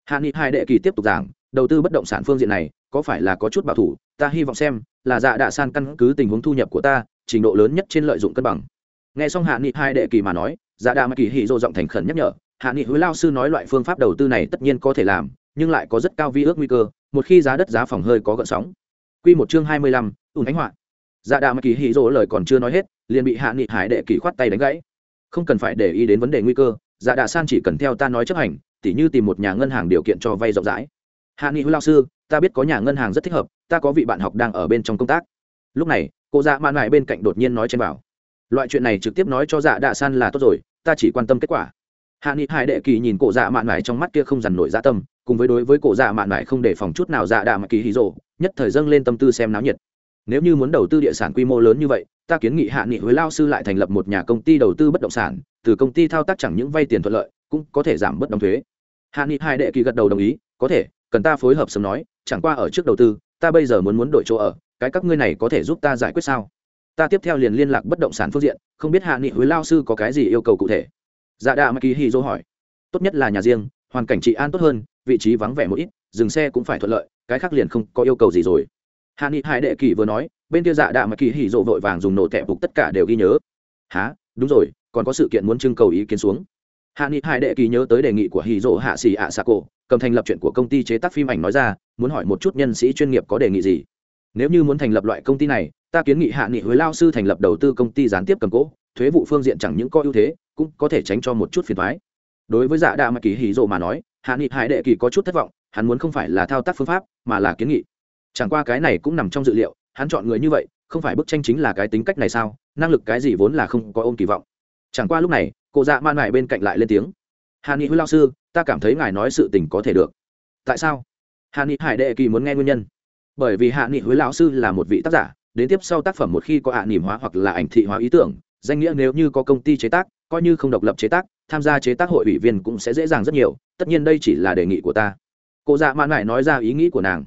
Hạ nghị hai đệ kỳ tiếp tục giảng, đầu tư bất động sản phương diện này, có phải là có chút bảo thủ? Ta hy vọng xem, là dạ đạ san căn cứ tình huống thu nhập của ta, trình độ lớn nhất trên lợi dụng cân bằng nghe xong hạ nghị hai đệ kỳ mà nói dạ Đa mà kỳ hì dô giọng thành khẩn nhắc nhở hạ nghị hối lao sư nói loại phương pháp đầu tư này tất nhiên có thể làm nhưng lại có rất cao vi ước nguy cơ một khi giá đất giá phòng hơi có gợn sóng. Quy một chương hai mươi lăm, ùn ánh họa. Dạ Đa mà kỳ hì dô lời còn chưa nói hết liền bị hạ nghị hải đệ kỳ khoát tay đánh gãy. Không cần phải để ý đến vấn đề nguy cơ dạ Đa san chỉ cần theo ta nói chấp hành tỉ như tìm một nhà ngân hàng điều kiện cho vay rộng rãi. Hạ nghị hứa lao sư ta biết có nhà ngân hàng rất thích hợp ta có vị bạn học đang ở bên trong công tác. Lúc này cô dạ mạn lại bên cạnh đột nhiên nói trên bảo loại chuyện này trực tiếp nói cho dạ đạ san là tốt rồi, ta chỉ quan tâm kết quả. Hạ nghị hải đệ kỳ nhìn cổ dạ mạn mải trong mắt kia không dằn nổi dạ tâm, cùng với đối với cổ dạ mạn mải không để phòng chút nào dạ đạ mà kỳ hí rộ nhất thời dâng lên tâm tư xem náo nhiệt. Nếu như muốn đầu tư địa sản quy mô lớn như vậy, ta kiến nghị hạ nghị huế lao sư lại thành lập một nhà công ty đầu tư bất động sản, từ công ty thao tác chẳng những vay tiền thuận lợi, cũng có thể giảm bớt đóng thuế. Hạ nghị hai đệ kỳ gật đầu đồng ý, có thể, cần ta phối hợp sớm nói, chẳng qua ở trước đầu tư, ta bây giờ muốn muốn đổi chỗ ở, cái các ngươi này có thể giúp ta giải quyết sao? Ta tiếp theo liền liên lạc bất động sản phương diện, không biết hạ nghị Huế lao sư có cái gì yêu cầu cụ thể? Dạ đạ Kỳ Hỉ dô hỏi. Tốt nhất là nhà riêng, hoàn cảnh trị an tốt hơn, vị trí vắng vẻ một ít, dừng xe cũng phải thuận lợi, cái khác liền không có yêu cầu gì rồi. Hạ nghị hai đệ kỳ vừa nói, bên kia dạ đạ mà kỳ hỉ dô vội vàng dùng nổ tẹp phục tất cả đều ghi nhớ. Há đúng rồi, còn có sự kiện muốn trưng cầu ý kiến xuống. Hạ nghị hai đệ kỳ nhớ tới đề nghị của hỉ Dỗ hạ xì ạ xà cổ, cầm thành lập chuyện của công ty chế tác phim ảnh nói ra, muốn hỏi một chút nhân sĩ chuyên nghiệp có đề nghị gì. Nếu như muốn thành lập loại công ty này ta kiến nghị hạ nghị huế lao sư thành lập đầu tư công ty gián tiếp cầm cố, thuế vụ phương diện chẳng những có ưu thế, cũng có thể tránh cho một chút phiền thoái đối với dạ đạ mà kỳ hí rộ mà nói, hạ nghị hải đệ kỳ có chút thất vọng, hắn muốn không phải là thao tác phương pháp, mà là kiến nghị. Chẳng qua cái này cũng nằm trong dự liệu, hắn chọn người như vậy, không phải bức tranh chính là cái tính cách này sao, năng lực cái gì vốn là không có ôm kỳ vọng. Chẳng qua lúc này cụ dạ man mải bên cạnh lại lên tiếng. Hà ni huy lao sư, ta cảm thấy ngài nói sự tình có thể được. Tại sao? Hà ni hải đệ kỳ muốn nghe nguyên nhân. Bởi vì hạ nghị huế lão sư là một vị tác giả đến tiếp sau tác phẩm một khi có hạ nỉm hóa hoặc là ảnh thị hóa ý tưởng, danh nghĩa nếu như có công ty chế tác, coi như không độc lập chế tác, tham gia chế tác hội ủy viên cũng sẽ dễ dàng rất nhiều, tất nhiên đây chỉ là đề nghị của ta. Cụ dạ mạn lại nói ra ý nghĩ của nàng.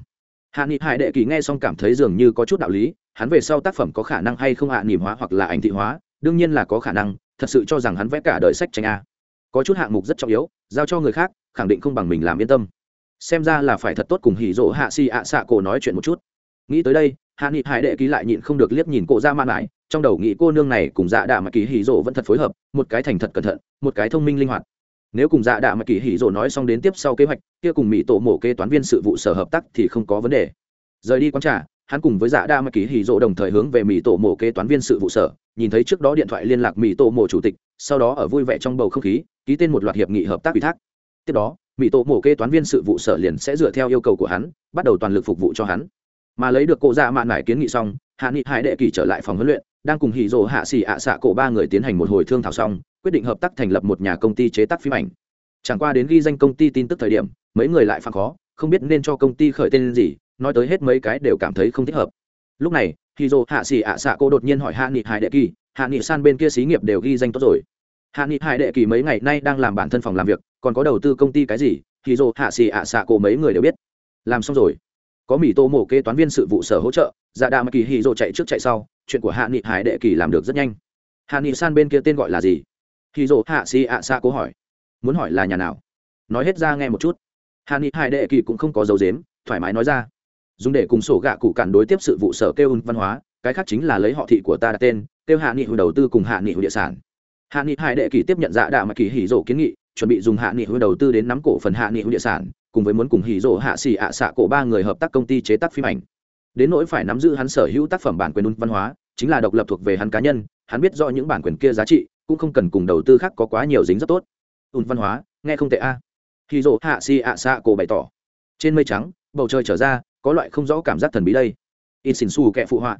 Hạ nghị hải đệ kỳ nghe xong cảm thấy dường như có chút đạo lý, hắn về sau tác phẩm có khả năng hay không hạ nỉm hóa hoặc là ảnh thị hóa, đương nhiên là có khả năng, thật sự cho rằng hắn vẽ cả đời sách tranh a. Có chút hạng mục rất trọng yếu, giao cho người khác, khẳng định không bằng mình làm yên tâm. Xem ra là phải thật tốt cùng hỉ rỗ hạ si ạ xạ cổ nói chuyện một chút. Nghĩ tới đây hạ nghị hải đệ ký lại nhịn không được liếc nhìn cô ra man lại trong đầu nghĩ cô nương này cùng dạ đạ mà kỳ hỉ rộ vẫn thật phối hợp, một cái thành thật cẩn thận, một cái thông minh linh hoạt. Nếu cùng dạ đạ mà kỳ hỉ rộ nói xong đến tiếp sau kế hoạch, kia cùng mỹ tổ mổ kế toán viên sự vụ sở hợp tác thì không có vấn đề. Rời đi quán trà, hắn cùng với dạ đa mà kỳ hì rộ đồng thời hướng về mỹ tổ mổ kế toán viên sự vụ sở, nhìn thấy trước đó điện thoại liên lạc mỹ tổ mổ chủ tịch, sau đó ở vui vẻ trong bầu không khí, ký tên một loạt hiệp nghị hợp tác ủy thác. Tiếp đó, mỹ tổ mổ kế toán viên sự vụ sở liền sẽ dựa theo yêu cầu của hắn, bắt đầu toàn lực phục vụ cho hắn mà lấy được cụ dạ mạn mải kiến nghị xong, hạ nghị hải đệ kỳ trở lại phòng huấn luyện, đang cùng hì rộ hạ xỉ ạ xạ cổ ba người tiến hành một hồi thương thảo xong, quyết định hợp tác thành lập một nhà công ty chế tác phim ảnh. Chẳng qua đến ghi danh công ty tin tức thời điểm, mấy người lại phản khó, không biết nên cho công ty khởi tên gì, nói tới hết mấy cái đều cảm thấy không thích hợp. Lúc này Hỷ dô hạ xỉ ạ xạ cổ đột nhiên hỏi hạ nghị hải đệ kỳ, hạ nghị san bên kia xí nghiệp đều ghi danh tốt rồi? Hạ nghị hải đệ kỳ mấy ngày nay đang làm bản thân phòng làm việc, còn có đầu tư công ty cái gì? Hỷ dô hạ xỉ ạ xạ cổ mấy người đều biết. Làm xong rồi có mỹ tô mổ kế toán viên sự vụ sở hỗ trợ dạ đà mà kỳ hì dô chạy trước chạy sau, chuyện của hạ nghị hải đệ kỳ làm được rất nhanh. Hạ nghị san bên kia tên gọi là gì? Hì dô hạ si ạ xa cố hỏi. Muốn hỏi là nhà nào? Nói hết ra nghe một chút. Hạ nghị hải đệ kỳ cũng không có dấu dếm thoải mái nói ra. Dùng để cùng sổ gạ cụ cản đối tiếp sự vụ sở kêu ưng văn hóa, cái khác chính là lấy họ thị của ta đặt tên, kêu hạ nghị hồi đầu tư cùng hạ nghị hồi địa sản. Hạ nghị hải đệ kỳ tiếp nhận dạ đạ mà kỳ hì rổ kiến nghị, chuẩn bị dùng hạ nghị hồi đầu tư đến nắm cổ phần hạ nghị hồi địa sản cùng với muốn cùng hỉ rổ hạ xỉ ạ xạ cổ ba người hợp tác công ty chế tác phim ảnh. Đến nỗi phải nắm giữ hắn sở hữu tác phẩm bản quyền un văn hóa, chính là độc lập thuộc về hắn cá nhân, hắn biết rõ những bản quyền kia giá trị, cũng không cần cùng đầu tư khác có quá nhiều dính rất tốt. Un văn hóa, nghe không tệ a. Hỉ rổ hạ xì ạ xạ cổ bày tỏ. Trên mây trắng, bầu trời trở ra, có loại không rõ cảm giác thần bí đây. In xin xù kẹ phụ họa.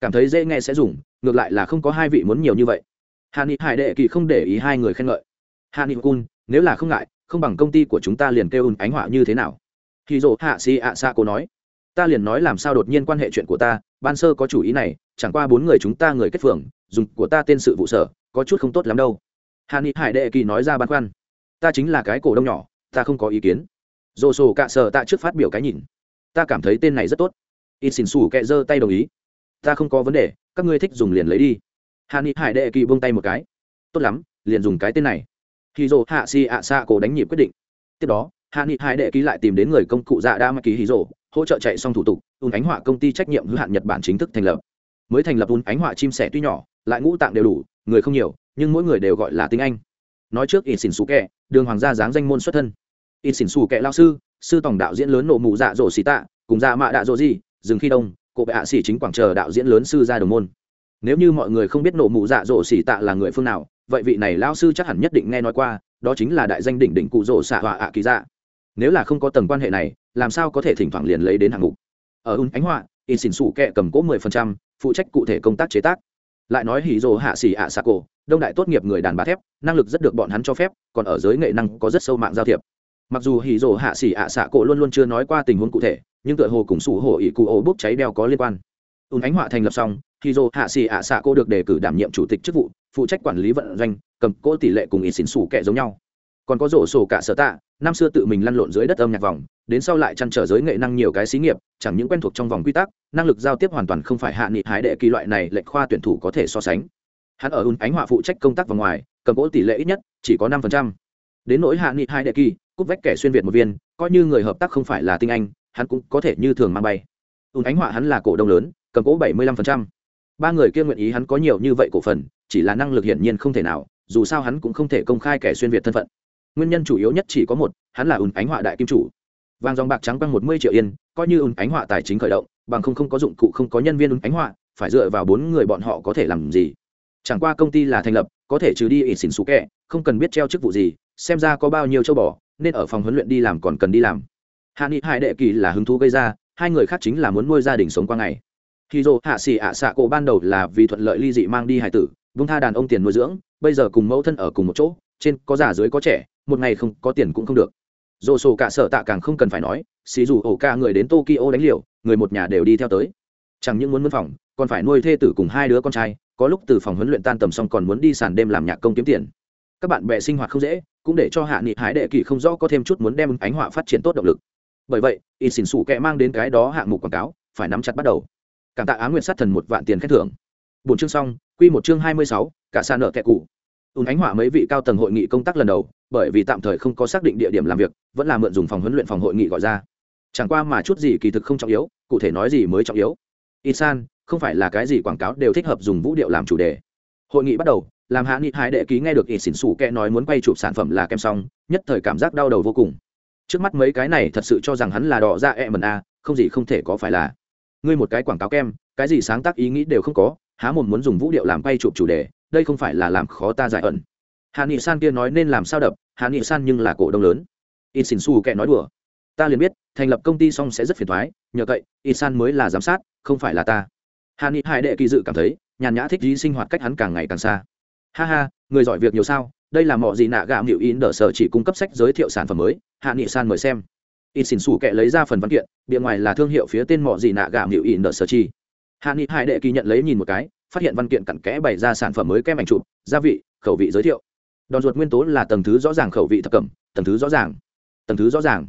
Cảm thấy dễ nghe sẽ dùng, ngược lại là không có hai vị muốn nhiều như vậy. Hà ni hải đệ kỳ không để ý hai người khen ngợi. Hà ni cun nếu là không ngại, không bằng công ty của chúng ta liền kêu ùn ánh họa như thế nào. Khi dỗ hạ si ạ xa cô nói, ta liền nói làm sao đột nhiên quan hệ chuyện của ta, ban sơ có chủ ý này, chẳng qua bốn người chúng ta người kết phường, dùng của ta tên sự vụ sở, có chút không tốt lắm đâu. Hà ni hải đệ kỳ nói ra băn khoăn, ta chính là cái cổ đông nhỏ, ta không có ý kiến. Dồ sổ cạ sở ta trước phát biểu cái nhìn, ta cảm thấy tên này rất tốt. Ít xin xù kẹ giơ tay đồng ý, ta không có vấn đề, các ngươi thích dùng liền lấy đi. Hà ni hải đệ kỳ buông tay một cái, tốt lắm, liền dùng cái tên này hì dồ hạ xì ạ xạ cổ đánh nhịp quyết định. Tiếp đó, hạ nghị hai đệ ký lại tìm đến người công cụ dạ đa mắc ký hì dồ hỗ trợ chạy xong thủ tục, ùn ánh họa công ty trách nhiệm hữu hạn nhật bản chính thức thành lập. Mới thành lập ùn ánh họa chim sẻ tuy nhỏ, lại ngũ tạng đều đủ, người không nhiều, nhưng mỗi người đều gọi là tiếng anh. Nói trước in xỉn xù kẹ đường hoàng gia dáng danh môn xuất thân. In xỉn xù kẹ lao sư sư tổng đạo diễn lớn nộ mù dạ dỗ xì tạ, cùng dạ mạ đạ dỗ gì dừng khi đông cụ bệ hạ xỉ chính quảng chờ đạo diễn lớn sư gia đồng môn. Nếu như mọi người không biết nộ mù dạ dỗ xỉ tạ là người phương nào vậy vị này lao sư chắc hẳn nhất định nghe nói qua, đó chính là đại danh đỉnh đỉnh cụ rỗ xạ họa ạ kỳ dạ. Nếu là không có tầng quan hệ này, làm sao có thể thỉnh thoảng liền lấy đến hạng mục? Ở ung ánh họa, in xỉn xủ kẹ cầm cố mười phần trăm, phụ trách cụ thể công tác chế tác. Lại nói hỉ rồ hạ xỉ ạ xạ cổ, đông đại tốt nghiệp người đàn bà thép, năng lực rất được bọn hắn cho phép, còn ở giới nghệ năng có rất sâu mạng giao thiệp. Mặc dù hỉ rồ hạ xỉ ạ xạ cổ luôn luôn chưa nói qua tình huống cụ thể, nhưng tựa hồ cùng sủ hồ ỉ cụ ổ bốc cháy đeo có liên quan. Ung ánh họa thành lập xong, hỉ rồ hạ xỉ ạ xạ cổ được đề cử đảm nhiệm chủ tịch chức vụ phụ trách quản lý vận doanh, cầm cố tỷ lệ cùng ít xỉn xù kẹ giống nhau. Còn có rổ sổ cả sở tạ, năm xưa tự mình lăn lộn dưới đất âm nhạc vòng, đến sau lại chăn trở giới nghệ năng nhiều cái xí nghiệp, chẳng những quen thuộc trong vòng quy tắc, năng lực giao tiếp hoàn toàn không phải hạ nghị hái đệ kỳ loại này lệnh khoa tuyển thủ có thể so sánh. Hắn ở ùn ánh họa phụ trách công tác và ngoài, cầm cố tỷ lệ ít nhất chỉ có năm phần trăm. Đến nỗi hạ nghị hai đệ kỳ, cúp vách kẻ xuyên việt một viên, coi như người hợp tác không phải là tinh anh, hắn cũng có thể như thường mang bay. Ùn ánh họa hắn là cổ đông lớn, cầm cố bảy mươi lăm phần trăm. Ba người kia nguyện ý hắn có nhiều như vậy cổ phần chỉ là năng lực hiển nhiên không thể nào, dù sao hắn cũng không thể công khai kẻ xuyên việt thân phận. Nguyên nhân chủ yếu nhất chỉ có một, hắn là ùn ánh họa đại kim chủ. Vàng dòng bạc trắng quăng một mươi triệu yên, coi như ùn ánh họa tài chính khởi động, bằng không không có dụng cụ không có nhân viên ùn ánh họa, phải dựa vào bốn người bọn họ có thể làm gì? Chẳng qua công ty là thành lập, có thể trừ đi ỉ xỉn xú kẹ, không cần biết treo chức vụ gì, xem ra có bao nhiêu châu bò, nên ở phòng huấn luyện đi làm còn cần đi làm. Hạ nghị hai đệ kỳ là hứng thú gây ra, hai người khác chính là muốn nuôi gia đình sống qua ngày. Khi dô hạ xì ạ xạ cổ ban đầu là vì thuận lợi ly dị mang đi hải tử vung tha đàn ông tiền nuôi dưỡng, bây giờ cùng mẫu thân ở cùng một chỗ, trên có già dưới có trẻ, một ngày không có tiền cũng không được. Dồ sổ cả sở tạ càng không cần phải nói xì dù ổ ca người đến tokyo đánh liều, người một nhà đều đi theo tới. Chẳng những muốn mân phòng, còn phải nuôi thê tử cùng hai đứa con trai, có lúc từ phòng huấn luyện tan tầm xong còn muốn đi sàn đêm làm nhạc công kiếm tiền. Các bạn bè sinh hoạt không dễ, cũng để cho hạ nghị hái đệ kỳ không rõ có thêm chút muốn đem ánh họa phát triển tốt động lực. Bởi vậy in xỉn xủ kẹ mang đến cái đó hạng mục quảng cáo, phải nắm chặt bắt đầu. Cảm tạ á nguyện sát thần một vạn tiền khen thưởng bốn chương xong, quy một chương hai mươi sáu, cả xa nợ kẹ cụ ùn ánh hỏa mấy vị cao tầng hội nghị công tác lần đầu, bởi vì tạm thời không có xác định địa điểm làm việc, vẫn là mượn dùng phòng huấn luyện phòng hội nghị gọi ra. Chẳng qua mà chút gì kỳ thực không trọng yếu, cụ thể nói gì mới trọng yếu. Isan, không phải là cái gì quảng cáo đều thích hợp dùng vũ điệu làm chủ đề. Hội nghị bắt đầu, làm hạ nghị hải đệ ký nghe được ít xỉn xù kẹ nói muốn quay chụp sản phẩm là kem xong, nhất thời cảm giác đau đầu vô cùng. Trước mắt mấy cái này thật sự cho rằng hắn là đỏ ra e mần a, không gì không thể có phải là. Ngươi một cái quảng cáo kem, cái gì sáng tác ý nghĩ đều không có há mồm muốn dùng vũ điệu làm quay chụp chủ đề, đây không phải là làm khó ta giải ẩn. Hạ nghị san kia nói nên làm sao đập hạ nghị san nhưng là cổ đông lớn. In xin su kệ nói đùa. Ta liền biết, thành lập công ty xong sẽ rất phiền thoái, nhờ cậy in san mới là giám sát, không phải là ta. Hạ nghị hải đệ kỳ dự cảm thấy, nhàn nhã thích dí sinh hoạt cách hắn càng ngày càng xa. Ha ha, người giỏi việc nhiều sao, đây là mọi gì nạ gạo hiệu in đỡ sở chỉ cung cấp sách giới thiệu sản phẩm mới hạ nghị san mời xem. In xin xù kệ lấy ra phần văn kiện, bìa ngoài là thương hiệu phía tên mọi gì nạ gạo hiệu in đỡ sở chỉ hạ nghị hải đệ kỳ nhận lấy nhìn một cái, phát hiện văn kiện cặn kẽ bày ra sản phẩm mới kem ảnh chụp, gia vị, khẩu vị giới thiệu. Đòn ruột nguyên tố là tầng thứ rõ ràng khẩu vị thập cẩm, tầng thứ rõ ràng. Tầng thứ rõ ràng.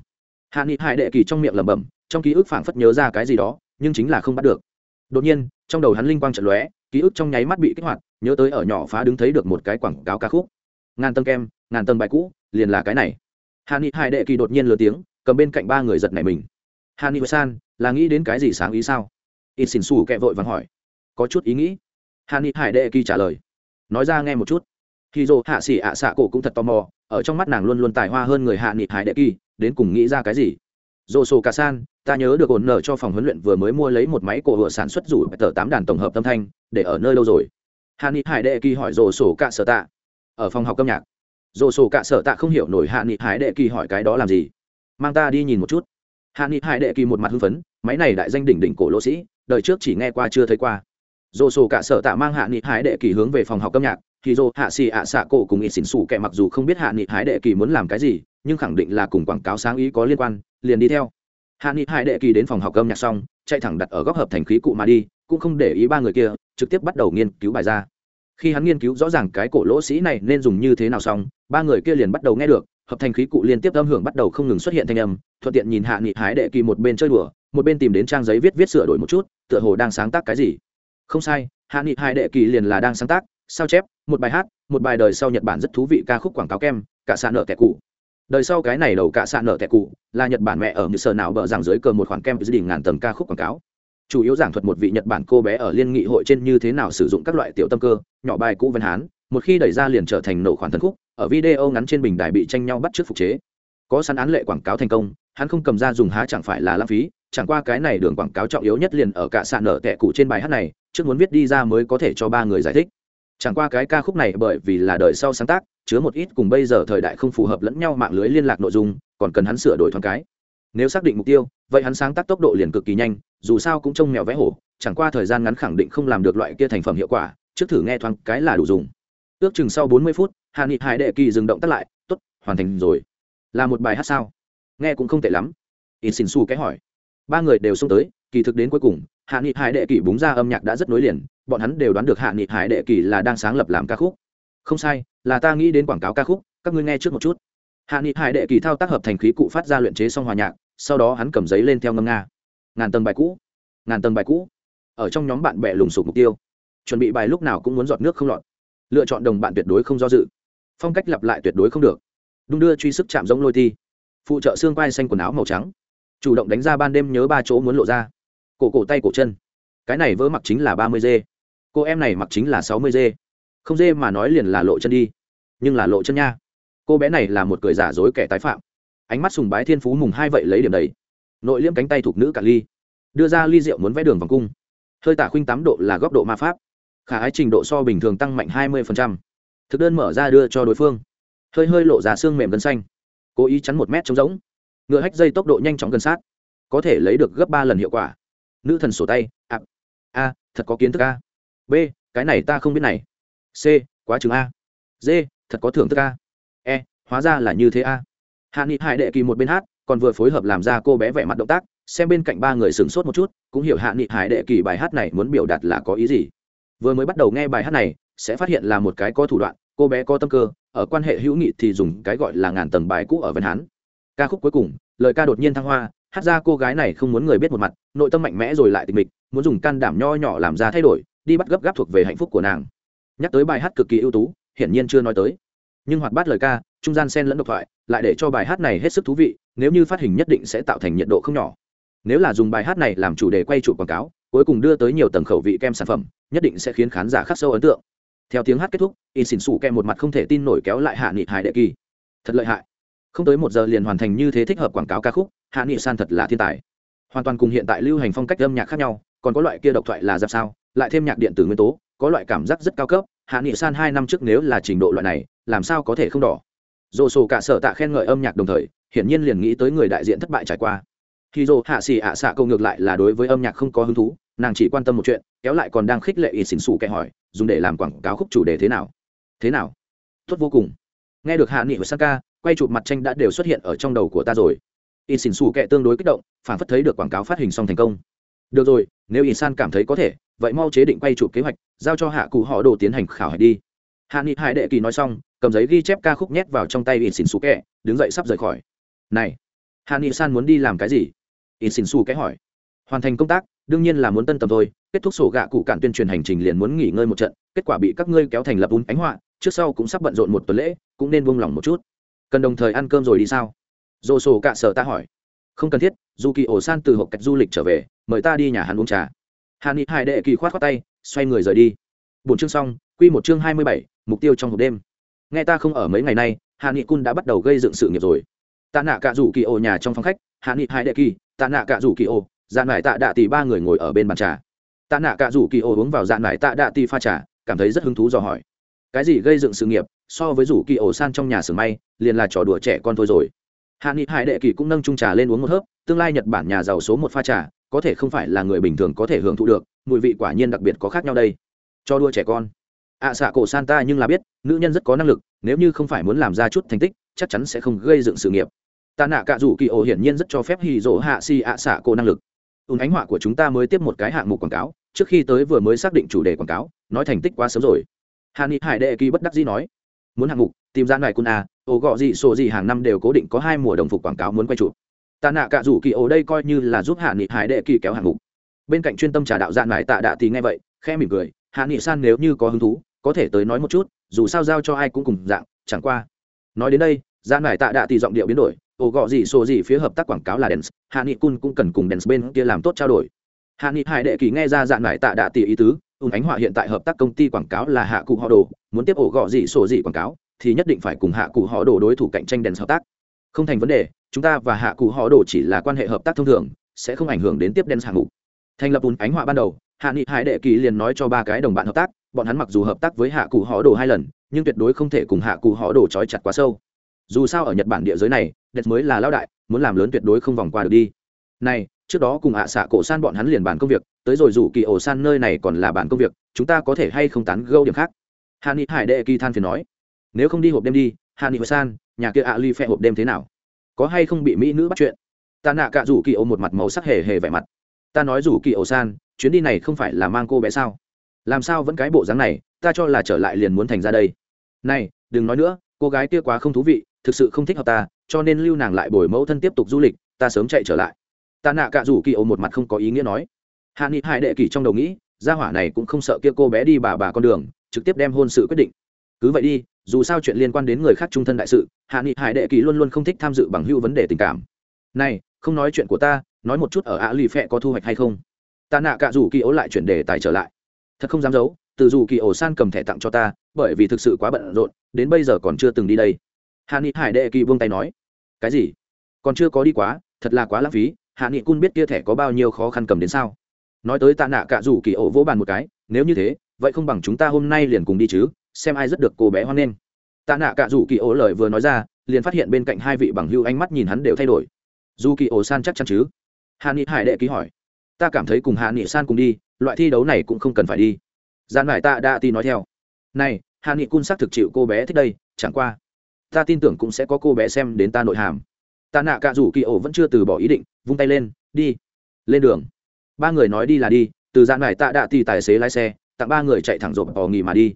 Hạ nghị hải đệ kỳ trong miệng lẩm bẩm, trong ký ức phảng phất nhớ ra cái gì đó, nhưng chính là không bắt được. Đột nhiên, trong đầu hắn linh quang trận lóe, ký ức trong nháy mắt bị kích hoạt, nhớ tới ở nhỏ phá đứng thấy được một cái quảng cáo ca khúc. Ngàn tầng kem, ngàn tầng bài cũ, liền là cái này. Hạ nghị hải đệ kỳ đột nhiên lừa tiếng, cầm bên cạnh ba người giật này mình. Hạ nghị san, là nghĩ đến cái gì sáng ý sao? Ít xỉn xù kẹ vội vàng hỏi. Có chút ý nghĩ. Hàn ni hải đệ kỳ trả lời. Nói ra nghe một chút. Khi dô hạ xỉ ạ xạ cổ cũng thật tò mò, ở trong mắt nàng luôn luôn tài hoa hơn người hạ nghị hải đệ kỳ, đến cùng nghĩ ra cái gì? Dô sổ cả san, ta nhớ được ổn nợ cho phòng huấn luyện vừa mới mua lấy một máy cổ hựa sản xuất rủ tờ tám đàn tổng hợp âm thanh, để ở nơi lâu rồi? Hạ nghị hải đệ kỳ hỏi dô sổ cả sở tạ. Ở phòng học âm nhạc. Dô sổ cả sở tạ không hiểu nổi hạ nghị hải đệ kỳ hỏi cái đó làm gì. Mang ta đi nhìn một chút. Hạ nghị hải đệ kỳ một mặt hưng phấn, máy này đại danh đỉnh đỉnh cổ lỗ sĩ đời trước chỉ nghe qua chưa thấy qua. Dồ sổ cả sở tạ mang hạ nghị hái đệ kỳ hướng về phòng học âm nhạc, thì dồ hạ xì ạ xạ cổ cùng ít xỉn xù kẻ mặc dù không biết hạ nghị hái đệ kỳ muốn làm cái gì, nhưng khẳng định là cùng quảng cáo sáng ý có liên quan, liền đi theo. Hạ nghị hái đệ kỳ đến phòng học âm nhạc xong, chạy thẳng đặt ở góc hợp thành khí cụ mà đi, cũng không để ý ba người kia, trực tiếp bắt đầu nghiên cứu bài ra. Khi hắn nghiên cứu rõ ràng cái cổ lỗ sĩ này nên dùng như thế nào xong, ba người kia liền bắt đầu nghe được, hợp thành khí cụ liên tiếp âm hưởng bắt đầu không ngừng xuất hiện thanh âm, thuận tiện nhìn hạ nghị hái đệ kỳ một bên chơi đùa một bên tìm đến trang giấy viết viết sửa đổi một chút, tựa hồ đang sáng tác cái gì. Không sai, hạ nghị hai đệ kỳ liền là đang sáng tác, sao chép, một bài hát, một bài đời sau nhật bản rất thú vị ca khúc quảng cáo kem, cả xạ nợ tẻ cụ đời sau cái này đầu cả xạ nợ tẻ cụ là nhật bản mẹ ở như sở nào bợ rằng dưới cờ một khoản kem đỉnh ngàn tầng ca khúc quảng cáo. Chủ yếu giảng thuật một vị nhật bản cô bé ở liên nghị hội trên như thế nào sử dụng các loại tiểu tâm cơ, nhỏ bài cũ văn hán, một khi đẩy ra liền trở thành nổ khoản thần khúc, ở video ngắn trên bình đài bị tranh nhau bắt trước phục chế. Có sẵn án lệ quảng cáo thành công, hắn không cầm ra dùng há chẳng phải là lãng phí chẳng qua cái này đường quảng cáo trọng yếu nhất liền ở cả sạn nở tệ cụ trên bài hát này, trước muốn viết đi ra mới có thể cho ba người giải thích. Chẳng qua cái ca khúc này bởi vì là đời sau sáng tác, chứa một ít cùng bây giờ thời đại không phù hợp lẫn nhau mạng lưới liên lạc nội dung, còn cần hắn sửa đổi thoáng cái. Nếu xác định mục tiêu, vậy hắn sáng tác tốc độ liền cực kỳ nhanh, dù sao cũng trông mèo vẽ hổ, chẳng qua thời gian ngắn khẳng định không làm được loại kia thành phẩm hiệu quả, trước thử nghe thoáng cái là đủ dùng. Ước chừng sau bốn mươi phút hạ nghị hải đệ kỳ dừng động tắt lại t ố t hoàn thành rồi. Là một bài hát sao? Nghe cũng không tệ lắm. In xin su cái hỏi ba người đều xông tới, kỳ thực đến cuối cùng, hạ nghị hải đệ kỳ búng ra âm nhạc đã rất nối liền, bọn hắn đều đoán được hạ nghị hải đệ kỳ là đang sáng lập làm ca khúc. Không sai, là ta nghĩ đến quảng cáo ca khúc, các ngươi nghe trước một chút. Hạ nghị hải đệ kỳ thao tác hợp thành khí cụ phát ra luyện chế xong hòa nhạc, sau đó hắn cầm giấy lên theo ngâm nga. Ngàn tầng bài cũ, ngàn tầng bài cũ. Ở trong nhóm bạn bè lùng sục mục tiêu. Chuẩn bị bài lúc nào cũng muốn giọt nước không lọt. Lựa chọn đồng bạn tuyệt đối không do dự. Phong cách lặp lại tuyệt đối không được. Đung đưa truy sức chạm giống lôi thi. Phụ trợ xương quai xanh quần áo màu trắng chủ động đánh ra ban đêm nhớ ba chỗ muốn lộ ra. Cổ cổ tay cổ chân. Cái này vỡ mặc chính là ba mươi dê. Cô em này mặc chính là sáu mươi dê. Không dê mà nói liền là lộ chân đi. Nhưng là lộ chân nha. Cô bé này là một cười giả dối kẻ tái phạm. Ánh mắt sùng bái thiên phú mùng hai vậy lấy điểm đầy. Nội liễm cánh tay thuộc nữ cả ly. Đưa ra ly rượu muốn vẽ đường vòng cung. Hơi tả khuynh tám độ là góc độ ma pháp. Khả ái trình độ so bình thường tăng mạnh hai mươi thực đơn mở ra đưa cho đối phương. Hơi hơi lộ ra xương mềm gân xanh. Cố ý chắn một mét trống rỗng ngựa hách dây tốc độ nhanh chóng gần sát, có thể lấy được gấp ba lần hiệu quả. Nữ thần sổ tay a a, thật có kiến thức a. B, cái này ta không biết này. C, quá chừng a. D, thật có thưởng thức a. E hóa ra là như thế a. Hạ nghị hải đệ kỳ một bên hát, còn vừa phối hợp làm ra cô bé vẻ mặt động tác, xem bên cạnh ba người sửng sốt một chút, cũng hiểu hạ nghị hải đệ kỳ bài hát này muốn biểu đạt là có ý gì. Vừa mới bắt đầu nghe bài hát này, sẽ phát hiện là một cái có thủ đoạn, cô bé có tâm cơ, ở quan hệ hữu nghị thì dùng cái gọi là ngàn tầng bài cũ ở vân hán ca khúc cuối cùng, lời ca đột nhiên thăng hoa, hát ra cô gái này không muốn người biết một mặt, nội tâm mạnh mẽ rồi lại tình mịch, muốn dùng can đảm nho nhỏ làm ra thay đổi, đi bắt gấp gáp thuộc về hạnh phúc của nàng. Nhắc tới bài hát cực kỳ ưu tú, hiển nhiên chưa nói tới. Nhưng hoạt bát lời ca, trung gian sen lẫn độc thoại, lại để cho bài hát này hết sức thú vị, nếu như phát hình nhất định sẽ tạo thành nhiệt độ không nhỏ. Nếu là dùng bài hát này làm chủ đề quay trụ quảng cáo, cuối cùng đưa tới nhiều tầng khẩu vị kem sản phẩm, nhất định sẽ khiến khán giả khắc sâu ấn tượng. Theo tiếng hát kết thúc, in xỉn xù kem một mặt không thể tin nổi kéo lại hạ nghị hải đệ kỳ. Thật lợi hại không tới một giờ liền hoàn thành như thế thích hợp quảng cáo ca khúc, hạ nghị san thật là thiên tài. Hoàn toàn cùng hiện tại lưu hành phong cách âm nhạc khác nhau, còn có loại kia độc thoại là giáp sao, lại thêm nhạc điện tử nguyên tố, có loại cảm giác rất cao cấp, hạ nghị san hai năm trước nếu là trình độ loại này, làm sao có thể không đỏ? Dồ sổ cả sở tạ khen ngợi âm nhạc đồng thời, hiển nhiên liền nghĩ tới người đại diện thất bại trải qua. Khi dồ hạ xì ạ xạ câu ngược lại là đối với âm nhạc không có hứng thú, nàng chỉ quan tâm một chuyện, kéo lại còn đang khích lệ ý xỉn xù kẻ hỏi, dùng để làm quảng cáo khúc chủ đề thế nào? Thế nào? Tốt vô cùng. Nghe được hạ nghị và sang ca quay chụp mặt tranh đã đều xuất hiện ở trong đầu của ta rồi. In xỉn xù kệ tương đối kích động, phản phất thấy được quảng cáo phát hình xong thành công. Được rồi, nếu in san cảm thấy có thể, vậy mau chế định quay chụp kế hoạch, giao cho hạ cụ họ đồ tiến hành khảo hạch đi. Hạ nghị hải đệ kỳ nói xong, cầm giấy ghi chép ca khúc nhét vào trong tay in xỉn xù kệ đứng dậy sắp rời khỏi. Này, hạ nghị san muốn đi làm cái gì? In xỉn xù kệ hỏi. Hoàn thành công tác, đương nhiên là muốn tân tầm thôi, kết thúc sổ gạ cụ cản tuyên truyền hành trình liền muốn nghỉ ngơi một trận, kết quả bị các ngươi kéo thành lập ún ánh họa, trước sau cũng sắp bận rộn một tuần lễ, cũng nên buông lỏng một chút cần đồng thời ăn cơm rồi đi sao? Dồ sổ cạ sở ta hỏi. Không cần thiết dù kỳ ổ san từ hộp cách du lịch trở về, mời ta đi nhà hắn uống trà. Hà ni hai đệ kỳ khoát khoát tay, xoay người rời đi. Bốn chương xong, quy một chương hai mươi bảy, mục tiêu trong hộp đêm. Nghe ta không ở mấy ngày nay hà ni cun đã bắt đầu gây dựng sự nghiệp rồi. Tạ nạ cả rủ kỳ ổ nhà trong phòng khách hà ni hai đệ kỳ, tạ nạ cả rủ kỳ ổ dạn mải tạ đạ tỷ ba người ngồi ở bên bàn trà. Tạ nạ cả rủ kỳ ổ uống vào dạn mải tạ đạ tỷ pha trà, cảm thấy rất hứng thú dò hỏi. Cái gì gây dựng sự nghiệp? So với rủ kỳ ổ san trong nhà xưởng may liền là trò đùa trẻ con thôi rồi. Hạ nghị hải đệ kỳ cũng nâng trung trà lên uống một hớp tương lai nhật bản nhà giàu số một pha trà có thể không phải là người bình thường có thể hưởng thụ được mùi vị quả nhiên đặc biệt có khác nhau đây. Cho đua trẻ con. Ạ à, xạ cổ san ta nhưng là biết nữ nhân rất có năng lực nếu như không phải muốn làm ra chút thành tích chắc chắn sẽ không gây dựng sự nghiệp. Ta nạ cả rủ kỳ ổ hiển nhiên rất cho phép hì dỗ hạ si ạ à xạ cổ năng lực. Ùn ánh họa của chúng ta mới tiếp một cái hạng mục quảng cáo trước khi tới vừa mới xác định chủ đề quảng cáo nói thành tích quá sớm rồi. Hà ni hải đệ kỳ bất đắc dĩ nói muốn hạng mục, tìm ra ngoài cun a, ổ gọ gì sổ gì hàng năm đều cố định có hai mùa đồng phục quảng cáo muốn quay chụp. Tạ nạ cả rủ kỳ ổ đây coi như là giúp hạ nghị hải đệ kỳ kéo hạng mục. Bên cạnh chuyên tâm trà đạo dạn mải tạ đạ thì nghe vậy khe mỉm cười, hạ nghị san nếu như có hứng thú, có thể tới nói một chút, dù sao giao cho ai cũng cùng dạng, chẳng qua. Nói đến đây dạn mải tạ đạ thì giọng điệu biến đổi, ổ gọ gì sổ gì phía hợp tác quảng cáo là đèn hạ nghị cun cũng cần cùng đèn bên kia làm tốt trao đổi. Hạ nghị hải đệ kỳ nghe ra dạn mải tạ đạ tỷ ý tứ ùn ánh họa hiện tại hợp tác công ty quảng cáo là hạ cụ họ đồ, muốn tiếp ổ gọ gì sổ gì quảng cáo, thì nhất định phải cùng hạ cụ họ đồ đối thủ cạnh tranh đèn hợp tác. Không thành vấn đề, chúng ta và hạ cụ họ đồ chỉ là quan hệ hợp tác thông thường, sẽ không ảnh hưởng đến tiếp đen hạng mục. Thành lập ùn ánh họa ban đầu, hạ nghị hải đệ kỳ liền nói cho ba cái đồng bạn hợp tác, bọn hắn mặc dù hợp tác với hạ cụ họ đồ hai lần, nhưng tuyệt đối không thể cùng hạ cụ họ đồ trói chặt quá sâu. Dù sao ở nhật bản địa giới này đệt mới là lão đại, muốn làm lớn tuyệt đối không vòng qua được đi. Này, trước đó cùng ạ à xạ cổ san bọn hắn liền bàn công việc tới rồi rủ kỳ ổ san nơi này còn là bản công việc, chúng ta có thể hay không tán gâu điểm khác? Hà ni hải đệ kỳ than phiền nói. Nếu không đi hộp đêm đi, hạ nghị san, nhà kia ạ ly phe hộp đêm thế nào? Có hay không bị mỹ nữ bắt chuyện? Ta nạ cả rủ kỳ ổ một mặt màu sắc hề hề vẻ mặt. Ta nói rủ kỳ ổ san, chuyến đi này không phải là mang cô bé sao? Làm sao vẫn cái bộ dáng này, ta cho là trở lại liền muốn thành ra đây. Này, đừng nói nữa, cô gái kia quá không thú vị, thực sự không thích hợp ta, cho nên lưu nàng lại bồi mẫu thân tiếp tục du lịch, ta sớm chạy trở lại. Ta nạ cả rủ kỳ ổ một mặt không có ý nghĩa nói hạ nghị hải đệ kỳ trong đầu nghĩ, gia hỏa này cũng không sợ kia cô bé đi bà bà con đường, trực tiếp đem hôn sự quyết định. Cứ vậy đi, dù sao chuyện liên quan đến người khác trung thân đại sự, hạ nghị hải đệ kỳ luôn luôn không thích tham dự bằng hữu vấn đề tình cảm. Này, không nói chuyện của ta, nói một chút ở ạ lì phẹ có thu hoạch hay không? Ta nạ cả rủ kỳ ố lại chuyển đề tài trở lại. Thật không dám giấu, từ dù kỳ ổ san cầm thẻ tặng cho ta, bởi vì thực sự quá bận rộn, đến bây giờ còn chưa từng đi đây. Hạ nghị hải đệ kỳ buông tay nói. Cái gì? Còn chưa có đi quá, thật là quá lãng phí, hạ nghị cun biết kia thẻ có bao nhiêu khó khăn cầm đến sao? Nói tới tạ nạ cả rủ kỳ ổ vỗ bàn một cái, nếu như thế, vậy không bằng chúng ta hôm nay liền cùng đi chứ, xem ai rất được cô bé hoan nghênh. Tạ nạ cả rủ kỳ ổ lời vừa nói ra, liền phát hiện bên cạnh hai vị bằng hưu ánh mắt nhìn hắn đều thay đổi. Dù kỳ ổ san chắc chắn chứ? Hà nghị hải đệ ký hỏi. Ta cảm thấy cùng hà nghị san cùng đi, loại thi đấu này cũng không cần phải đi. Gian mải tạ đã ti nói theo. Này hà nghị cun xác thực chịu cô bé thích đây, chẳng qua, ta tin tưởng cũng sẽ có cô bé xem đến ta nội hàm. Ta nạ cả rủ kỳ ổ vẫn chưa từ bỏ ý định, vung tay lên, đi, lên đường ba người nói đi là đi, từ dạng này tạ đạ thì tài xế lái xe, tặng ba người chạy thẳng rộp bò nghỉ mà đi.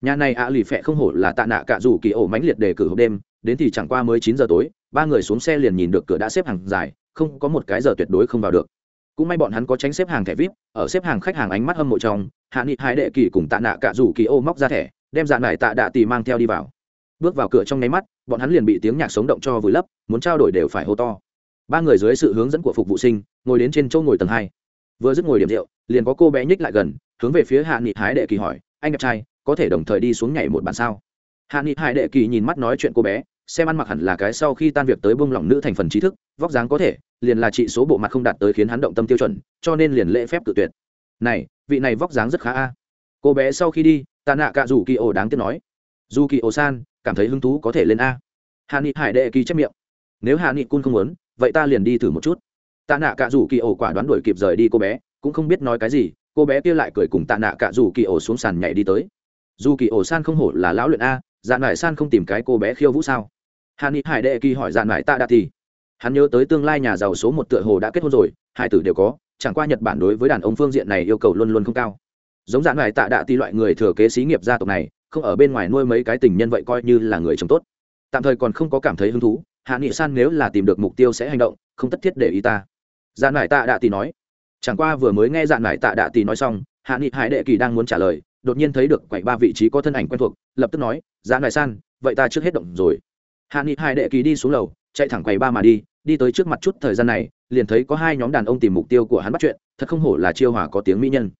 Nhà này ạ lì phẹ không hổ là tạ nạ cả rủ kỳ ổ mãnh liệt đề cử hộp đêm, đến thì chẳng qua mới chín giờ tối, ba người xuống xe liền nhìn được cửa đã xếp hàng dài, không có một cái giờ tuyệt đối không vào được. Cũng may bọn hắn có tránh xếp hàng thẻ vip, ở xếp hàng khách hàng ánh mắt hâm mộ trong, hạ nghị hai đệ kỳ cùng tạ nạ cả rủ kỳ ô móc ra thẻ, đem dạng này tạ đạ tì mang theo đi vào. Bước vào cửa trong nháy mắt, bọn hắn liền bị tiếng nhạc sống động cho vùi lấp, muốn trao đổi đều phải hô to. Ba người dưới sự hướng dẫn của phục vụ sinh, ngồi đến trên chỗ ngồi tầng hai vừa dứt ngồi điểm rượu, liền có cô bé nhích lại gần, hướng về phía hạ nghị hái đệ kỳ hỏi, anh đẹp trai, có thể đồng thời đi xuống nhảy một bàn sao? Hạ nghị hải đệ kỳ nhìn mắt nói chuyện cô bé, xem ăn mặc hẳn là cái sau khi tan việc tới bông lỏng nữ thành phần trí thức, vóc dáng có thể, liền là trị số bộ mặt không đạt tới khiến hắn động tâm tiêu chuẩn, cho nên liền lễ phép tự tuyệt. Này, vị này vóc dáng rất khá a. Cô bé sau khi đi, tạ nạ cả dù kỳ ổ đáng tiếc nói, dù kỳ ổ san, cảm thấy hứng thú có thể lên a. Hạ nghị hải đệ kỳ chép miệng, nếu hạ nghị cun không muốn, vậy ta liền đi thử một chút tạ nạ cả rủ kỳ ổ quả đoán đuổi kịp rời đi cô bé, cũng không biết nói cái gì, cô bé kia lại cười cùng tạ nạ cả rủ kỳ ổ xuống sàn nhảy đi tới. Dù kỳ ổ san không hổ là lão luyện a dạn mải san không tìm cái cô bé khiêu vũ sao? Hà ni hải đệ kỳ hỏi dạn mải tạ đạ thì, hắn nhớ tới tương lai nhà giàu số một tựa hồ đã kết hôn rồi, hải tử đều có, chẳng qua nhật bản đối với đàn ông phương diện này yêu cầu luôn luôn không cao. Giống dạn mải tạ đạ thì loại người thừa kế xí nghiệp gia tộc này, không ở bên ngoài nuôi mấy cái tình nhân vậy coi như là người chồng tốt. Tạm thời còn không có cảm thấy hứng thú hạ nghị san nếu là tìm được mục tiêu sẽ hành động, không tất thiết để ý ta dạn nải tạ đạ tì nói. Chẳng qua vừa mới nghe dạn nải tạ đạ tì nói xong, hạ nghị hải đệ kỳ đang muốn trả lời, đột nhiên thấy được quậy ba vị trí có thân ảnh quen thuộc, lập tức nói giãn nải san, vậy ta trước hết động rồi. Hạ nghị Hải đệ kỳ đi xuống lầu, chạy thẳng quầy ba mà đi đi tới trước mặt chút thời gian này, liền thấy có hai nhóm đàn ông tìm mục tiêu của hắn bắt chuyện, thật không hổ là chiêu hòa có tiếng mỹ nhân.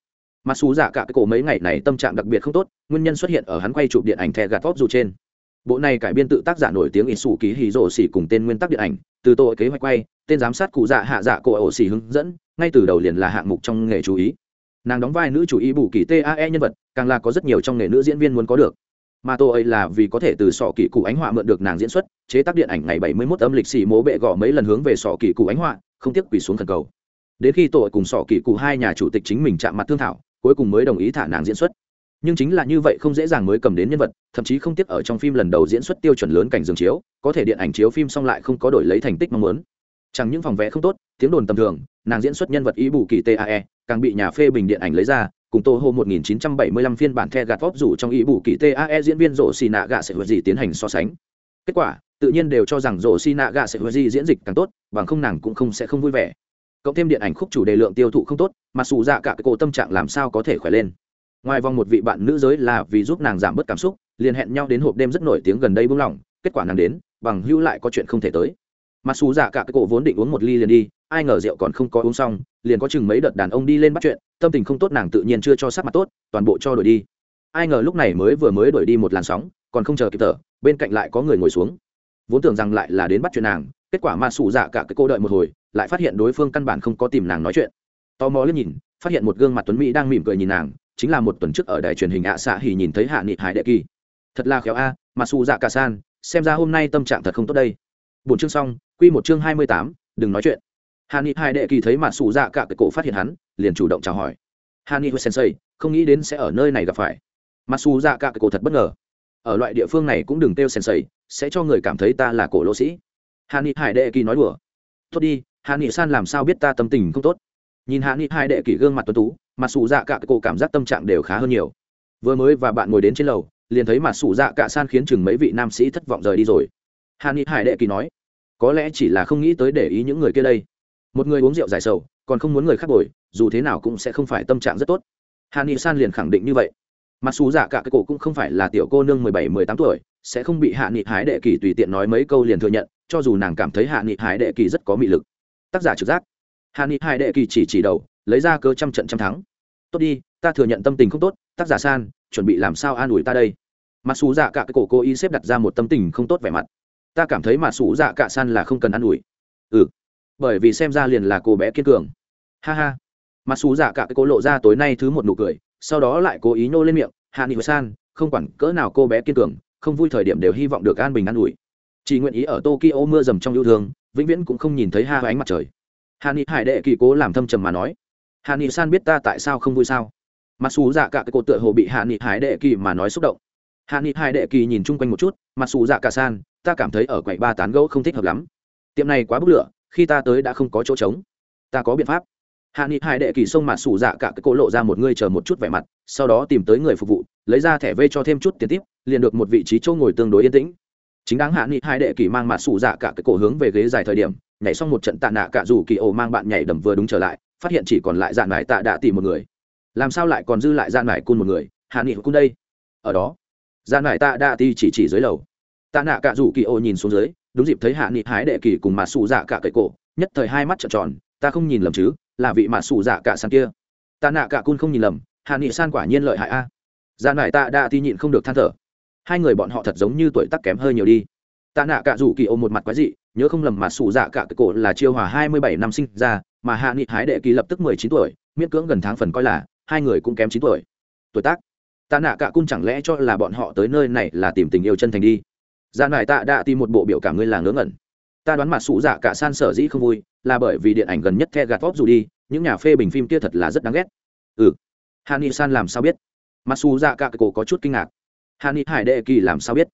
Mặc dù giả cả cái cổ mấy ngày này tâm trạng đặc biệt không tốt, nguyên nhân xuất hiện ở hắn quay chụp điện ảnh the gạt vót dù trên. Bộ này cải biên tự tác giả nổi tiếng ỷ sủ ký hì rổ xỉ cùng tên nguyên tắc điện ảnh từ tội kế hoạch quay, tên giám sát cụ dạ hạ dạ cổ ổ xỉ hướng dẫn, ngay từ đầu liền là hạng mục trong nghề chú ý. Nàng đóng vai nữ chủ ý bù kỳ tae nhân vật, càng là có rất nhiều trong nghề nữ diễn viên muốn có được. Mà tôi ấy là vì có thể từ sọ kỳ cụ ánh họa mượn được nàng diễn xuất, chế tác điện ảnh ngày 71 âm lịch xì mố bệ gõ mấy lần hướng về sọ kỳ cụ ánh họa, không tiếc quỳ xuống thần cầu. Đến khi tội cùng sọ kỳ cụ hai nhà chủ tịch chính mình chạm mặt thương thảo, cuối cùng mới đồng ý thả nàng diễn xuất nhưng chính là như vậy không dễ dàng mới cầm đến nhân vật, thậm chí không tiếc ở trong phim lần đầu diễn xuất tiêu chuẩn lớn cảnh dường chiếu, có thể điện ảnh chiếu phim xong lại không có đổi lấy thành tích mong muốn. Chẳng những phòng vé không tốt, tiếng đồn tầm thường, nàng diễn xuất nhân vật ý bù kỳ tae càng bị nhà phê bình điện ảnh lấy ra, cùng tô hô 1975 phiên bản the gạt vóp rủ trong ý bù kỳ tae diễn viên rổ xì nạ gạ sẽ huệ gì tiến hành so sánh. Kết quả, tự nhiên đều cho rằng rổ xi nạ gạ sẽ di diễn dịch càng tốt, bằng không nàng cũng không sẽ không vui vẻ. Cộng thêm điện ảnh khúc chủ đề lượng tiêu thụ không tốt, mà xù dạ cả cái cổ tâm trạng làm sao có thể khỏe lên ngoài vòng một vị bạn nữ giới là vì giúp nàng giảm bớt cảm xúc, liền hẹn nhau đến hộp đêm rất nổi tiếng gần đây buông lỏng, kết quả nàng đến, bằng hữu lại có chuyện không thể tới. Mặc dù giả cả cái cổ vốn định uống một ly liền đi, ai ngờ rượu còn không có uống xong, liền có chừng mấy đợt đàn ông đi lên bắt chuyện, tâm tình không tốt nàng tự nhiên chưa cho sắc mặt tốt, toàn bộ cho đổi đi. Ai ngờ lúc này mới vừa mới đổi đi một làn sóng, còn không chờ kịp thở, bên cạnh lại có người ngồi xuống. Vốn tưởng rằng lại là đến bắt chuyện nàng, kết quả mà sủ dạ cả cái cô đợi một hồi, lại phát hiện đối phương căn bản không có tìm nàng nói chuyện. Tò mò liếc nhìn, phát hiện một gương mặt tuấn mỹ đang mỉm cười nhìn nàng chính là một tuần trước ở đài truyền hình ạ xạ hỉ nhìn thấy hạ nghị hải đệ kỳ. Thật là khéo a à, mà sủ dạ cả san xem ra hôm nay tâm trạng thật không tốt đây. Bốn chương xong quy một chương hai mươi tám đừng nói chuyện. Hạ nghị hải đệ kỳ thấy mà sủ dạ cả cái cổ phát hiện hắn liền chủ động chào hỏi. Hạ nghị sensei không nghĩ đến sẽ ở nơi này gặp phải. Mà sủ dạ cả cái cổ thật bất ngờ. Ở loại địa phương này cũng đừng têu sensei sẽ cho người cảm thấy ta là cổ lỗ sĩ. Hạ nghị hải đệ kỳ nói đùa. Tốt đi hạ nghị san làm sao biết ta tâm tình không tốt. Nhìn hạ nghị hải đệ kỳ gương mặt tuấn tú mặt Sủ dạ cả cổ cảm giác tâm trạng đều khá hơn nhiều. Vừa mới và bạn ngồi đến trên lầu, liền thấy mặt Sủ dạ cả san khiến chừng mấy vị nam sĩ thất vọng rời đi rồi. Hạ ni hải đệ kỳ nói, có lẽ chỉ là không nghĩ tới để ý những người kia đây. Một người uống rượu giải sầu, còn không muốn người khác bồi, dù thế nào cũng sẽ không phải tâm trạng rất tốt. Hạ ni san liền khẳng định như vậy. Mặc dù giả cả cái cổ cũng không phải là tiểu cô nương mười bảy, mười tám tuổi, sẽ không bị hạ nghị hái đệ kỳ tùy tiện nói mấy câu liền thừa nhận, cho dù nàng cảm thấy hạ nghị hái đệ kỳ rất có mị lực. Tác giả trực giác. Hạ nghị hái đệ kỳ chỉ chỉ đầu lấy ra cơ trăm trận trăm thắng. Tốt đi, ta thừa nhận tâm tình không tốt, tác giả san, chuẩn bị làm sao an ủi ta đây? Mà xù dạ cả cái cổ cô y xếp đặt ra một tâm tình không tốt vẻ mặt. Ta cảm thấy mà xù dạ cả san là không cần an ủi. Ừ bởi vì xem ra liền là cô bé kiên cường. Ha ha. Mà xù dạ cả cái cô lộ ra tối nay thứ một nụ cười, sau đó lại cố ý nô lên miệng, hạ nghị san, không quản cỡ nào cô bé kiên cường, không vui thời điểm đều hy vọng được an bình an ủi. Chỉ nguyện ý ở tokyo mưa dầm trong yêu thương, vĩnh viễn cũng không nhìn thấy ha ánh mặt trời. Hạ nghị hải đệ kỳ cố làm thâm trầm mà nói hạ nghị san biết ta tại sao không vui sao? Mặc dù dạ cả cái cột tựa hồ bị hạ nghị hải đệ kỳ mà nói xúc động. Hạ nghị hải đệ kỳ nhìn chung quanh một chút, mặc dù dạ cả san, ta cảm thấy ở quầy ba tán gẫu không thích hợp lắm. Tiệm này quá bức lửa, khi ta tới đã không có chỗ trống. Ta có biện pháp. Hạ nghị Hải đệ kỳ xông mà sủ dạ cả cái cổ lộ ra một ngươi chờ một chút vẻ mặt, sau đó tìm tới người phục vụ, lấy ra thẻ vê cho thêm chút tiền tiếp, liền được một vị trí chỗ ngồi tương đối yên tĩnh. Chính đáng hạ nghị hai đệ kỳ mang mặt sủ dạ cả cái cổ hướng về ghế dài thời điểm, nhảy xong một trận tạ nạ cả dù kỳ ổ mang bạn nhảy đầm vừa đúng trở lại phát hiện chỉ còn lại dạn mải tạ đạ tỷ một người. Làm sao lại còn dư lại dạn mải cun một người? Hạ nghị cun đây. Ở đó dạn mải tạ đạ tỷ chỉ chỉ dưới lầu. Tạ nạ cả rủ kỳ ô nhìn xuống dưới, đúng dịp thấy hạ nghị hái đệ kỳ cùng mà xù dạ cả cậy cổ, nhất thời hai mắt trợn tròn, ta không nhìn lầm chứ, là vị mà xù dạ cả san kia. Tạ nạ cả cun không nhìn lầm, hạ nghị san quả nhiên lợi hại a. À. dạ nải tạ đạ tỷ nhịn không được than thở. Hai người bọn họ thật giống như tuổi tác kém hơi nhiều đi. Tạ nạ cả rủ kỳ ô một mặt quái dị, nhớ không lầm mà xù dạ cả cái cổ là chiêu hòa hai mươi bảy năm sinh ra mà hạ nghị hái đệ kỳ lập tức mười chín tuổi, miễn cưỡng gần tháng phần coi là hai người cũng kém chín tuổi. Tuổi tác, tạ nạ cả cung chẳng lẽ cho là bọn họ tới nơi này là tìm tình yêu chân thành đi? Dạ Gian này tạ đã tìm một bộ biểu cảm ngươi là ngớ ngẩn. Ta đoán mặt sủ dạ cả san sở dĩ không vui, là bởi vì điện ảnh gần nhất the gạt vóp dù đi, những nhà phê bình phim kia thật là rất đáng ghét. Ừ. Hà ni san làm sao biết? Mặt sụ dạ cả cổ có chút kinh ngạc. Hà ni hải đệ kỳ làm sao biết?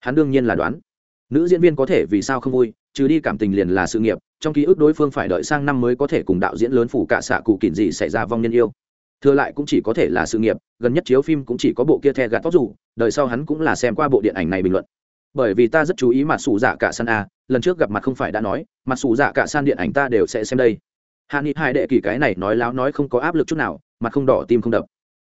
Hắn đương nhiên là đoán. Nữ diễn viên có thể vì sao không vui trừ đi cảm tình liền là sự nghiệp, trong ký ức đối phương phải đợi sang năm mới có thể cùng đạo diễn lớn phủ cả xạ cụ kỳn gì xảy ra vong nhân yêu. Thừa lại cũng chỉ có thể là sự nghiệp, gần nhất chiếu phim cũng chỉ có bộ kia the gạt tóc dù đời sau hắn cũng là xem qua bộ điện ảnh này bình luận. Bởi vì ta rất chú ý mà sủ dạ cả san a, lần trước gặp mặt không phải đã nói mặt sủ dạ cả san điện ảnh ta đều sẽ xem đây. Hạ nghị hai đệ kỳ cái này nói láo nói không có áp lực chút nào, mặt không đỏ tim không đập.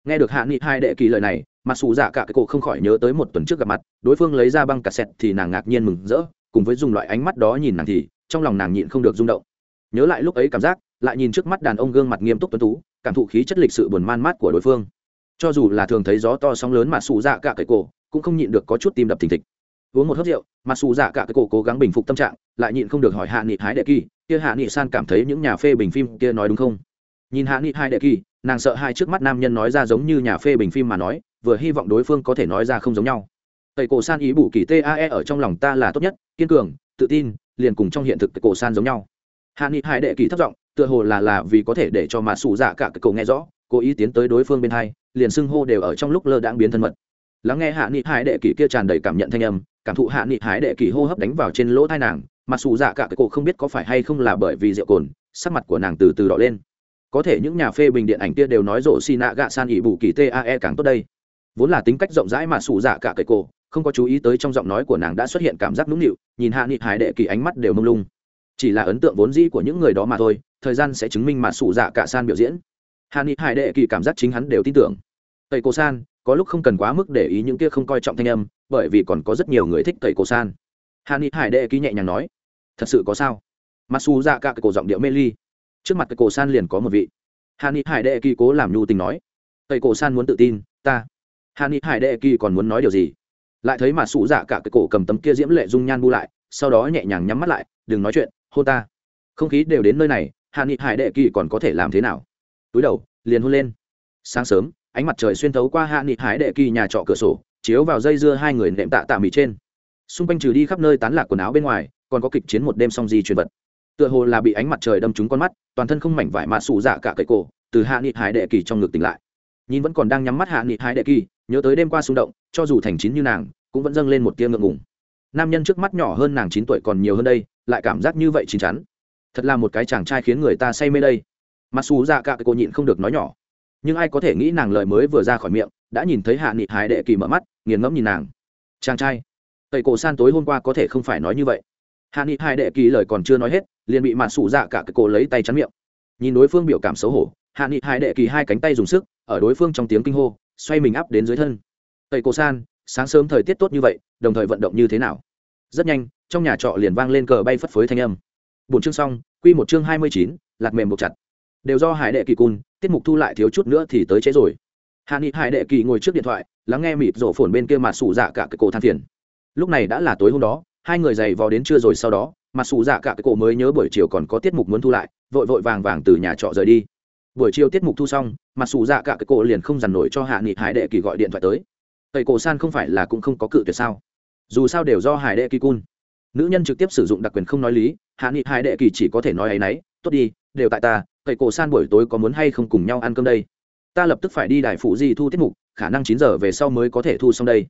Nghe được hạ nghị hai đệ kỳ lời này mặt sủ dạ cả cái cổ không khỏi nhớ tới một tuần trước gặp mặt, đối phương lấy ra băng cassette thì nàng ngạc nhiên mừng rỡ cùng với dùng loại ánh mắt đó nhìn nàng thì trong lòng nàng nhịn không được rung động. Nhớ lại lúc ấy cảm giác, lại nhìn trước mắt đàn ông gương mặt nghiêm túc tuấn tú, cảm thụ khí chất lịch sự buồn man mát của đối phương. Cho dù là thường thấy gió to sóng lớn mà xù dạ cả cái cổ, cũng không nhịn được có chút tim đập thình thịch. Uống một hớp rượu, mà xù dạ cả cái cổ cố gắng bình phục tâm trạng, lại nhịn không được hỏi hạ nghị hái đệ kỳ, kia hạ nghị san cảm thấy những nhà phê bình phim kia nói đúng không? Nhìn hạ nghị hai đệ kỳ, nàng sợ hai trước mắt nam nhân nói ra giống như nhà phê bình phim mà nói, vừa hy vọng đối phương có thể nói ra không giống nhau tẩy cổ san ý bù kỳ tae ở trong lòng ta là tốt nhất, kiên cường, tự tin, liền cùng trong hiện thực cổ san giống nhau. Hạ nghị hải đệ kỳ thất giọng, tựa hồ là là vì có thể để cho mà sủ dạ cả cái cổ nghe rõ, cố ý tiến tới đối phương bên hai, liền xưng hô đều ở trong lúc lơ đãng biến thân mật. Lắng nghe hạ nghị hải đệ kỳ kia tràn đầy cảm nhận thanh âm, cảm thụ hạ nghị hải đệ kỳ hô hấp đánh vào trên lỗ tai nàng, mà sủ dạ cả cái cổ không biết có phải hay không là bởi vì rượu cồn, sắc mặt của nàng từ từ đỏ lên. Có thể những nhà phê bình điện ảnh kia đều nói rộ xì nạ gạ san ỉ bù kỳ tae càng tốt đây. Vốn là tính cách rộng rãi mà sủ dạ cả cái cổ không có chú ý tới trong giọng nói của nàng đã xuất hiện cảm giác nũng nịu, nhìn hạ nghị hải đệ kỳ ánh mắt đều mông lung. Chỉ là ấn tượng vốn dĩ của những người đó mà thôi, thời gian sẽ chứng minh mà sủ dạ cả san biểu diễn. Hạ nghị hải đệ kỳ cảm giác chính hắn đều tin tưởng. Tẩy cổ san, có lúc không cần quá mức để ý những kia không coi trọng thanh âm, bởi vì còn có rất nhiều người thích tẩy cổ san. Hạ nghị hải đệ kỳ nhẹ nhàng nói, thật sự có sao? Mặc dù dạ cả cái cổ giọng điệu mê ly. Trước mặt cái cổ san liền có một vị. Hạ nghị hải đệ kỳ cố làm nhu tình nói, tẩy cổ san muốn tự tin, ta. Hạ nghị hải đệ kỳ còn muốn nói điều gì? Lại thấy mà sụ dạ cả cái cổ cầm tấm kia diễm lệ dung nhan bu lại, sau đó nhẹ nhàng nhắm mắt lại, đừng nói chuyện, hôn ta. Không khí đều đến nơi này, hạ nghị hải đệ kỳ còn có thể làm thế nào? Túi đầu, liền hôn lên. Sáng sớm, ánh mặt trời xuyên thấu qua hạ nghị hải đệ kỳ nhà trọ cửa sổ, chiếu vào dây dưa hai người nệm tạ tạ mì trên. Xung quanh trừ đi khắp nơi tán lạc quần áo bên ngoài, còn có kịch chiến một đêm song di truyền vật. Tựa hồ là bị ánh mặt trời đâm trúng con mắt, toàn thân không mảnh vải mạ sụ dạ cả cậy cổ, từ hạ nghị hải đệ kỳ trong ngực tỉnh lại nhìn vẫn còn đang nhắm mắt hạ nghị hai đệ kỳ, nhớ tới đêm qua xung động, cho dù thành chín như nàng, cũng vẫn dâng lên một tia ngượng ngùng. Nam nhân trước mắt nhỏ hơn nàng chín tuổi còn nhiều hơn đây, lại cảm giác như vậy chín chắn. Thật là một cái chàng trai khiến người ta say mê đây. Mặc dù dạ cả cái cô nhịn không được nói nhỏ, nhưng ai có thể nghĩ nàng lời mới vừa ra khỏi miệng, đã nhìn thấy hạ nghị hải đệ kỳ mở mắt, nghiền ngẫm nhìn nàng. Chàng trai, tẩy cổ san tối hôm qua có thể không phải nói như vậy. Hạ nghị hải đệ kỳ lời còn chưa nói hết, liền bị mặt sủ dạ cả cái cô lấy tay chắn miệng. Nhìn đối phương biểu cảm xấu hổ hạ nghị hải đệ kỳ hai cánh tay dùng sức, ở đối phương trong tiếng kinh hô, xoay mình áp đến dưới thân. Tây cổ san, sáng sớm thời tiết tốt như vậy, đồng thời vận động như thế nào? Rất nhanh, trong nhà trọ liền vang lên cờ bay phất phới thanh âm. Bốn chương xong, quy một chương hai mươi chín, lạc mềm buộc chặt. Đều do hải đệ kỳ cun, tiết mục thu lại thiếu chút nữa thì tới trễ rồi. Hạ nghị hải đệ kỳ ngồi trước điện thoại, lắng nghe mịt rổ phồn bên kia mặt sủ dạ cả cái cổ than phiền. Lúc này đã là tối hôm đó, hai người giày vò đến trưa rồi sau đó mặt sủ dạ cả cái cổ mới nhớ buổi chiều còn có tiết mục muốn thu lại, vội vội vàng vàng từ nhà trọ rời đi buổi chiều tiết mục thu xong mặt sủ dạ cả cái cổ liền không dằn nổi cho hạ nghị hải đệ kỳ gọi điện thoại tới. Tẩy cổ san không phải là cũng không có cự tuyệt sao? Dù sao đều do hải đệ kỳ cun. Nữ nhân trực tiếp sử dụng đặc quyền không nói lý, hạ nghị hải đệ kỳ chỉ có thể nói ấ y n ấ y tốt đi, đều tại ta, tẩy cổ san buổi tối có muốn hay không cùng nhau ăn cơm đây? Ta lập tức phải đi đài phụ di thu tiết mục, khả năng chín giờ về sau mới có thể thu xong đây.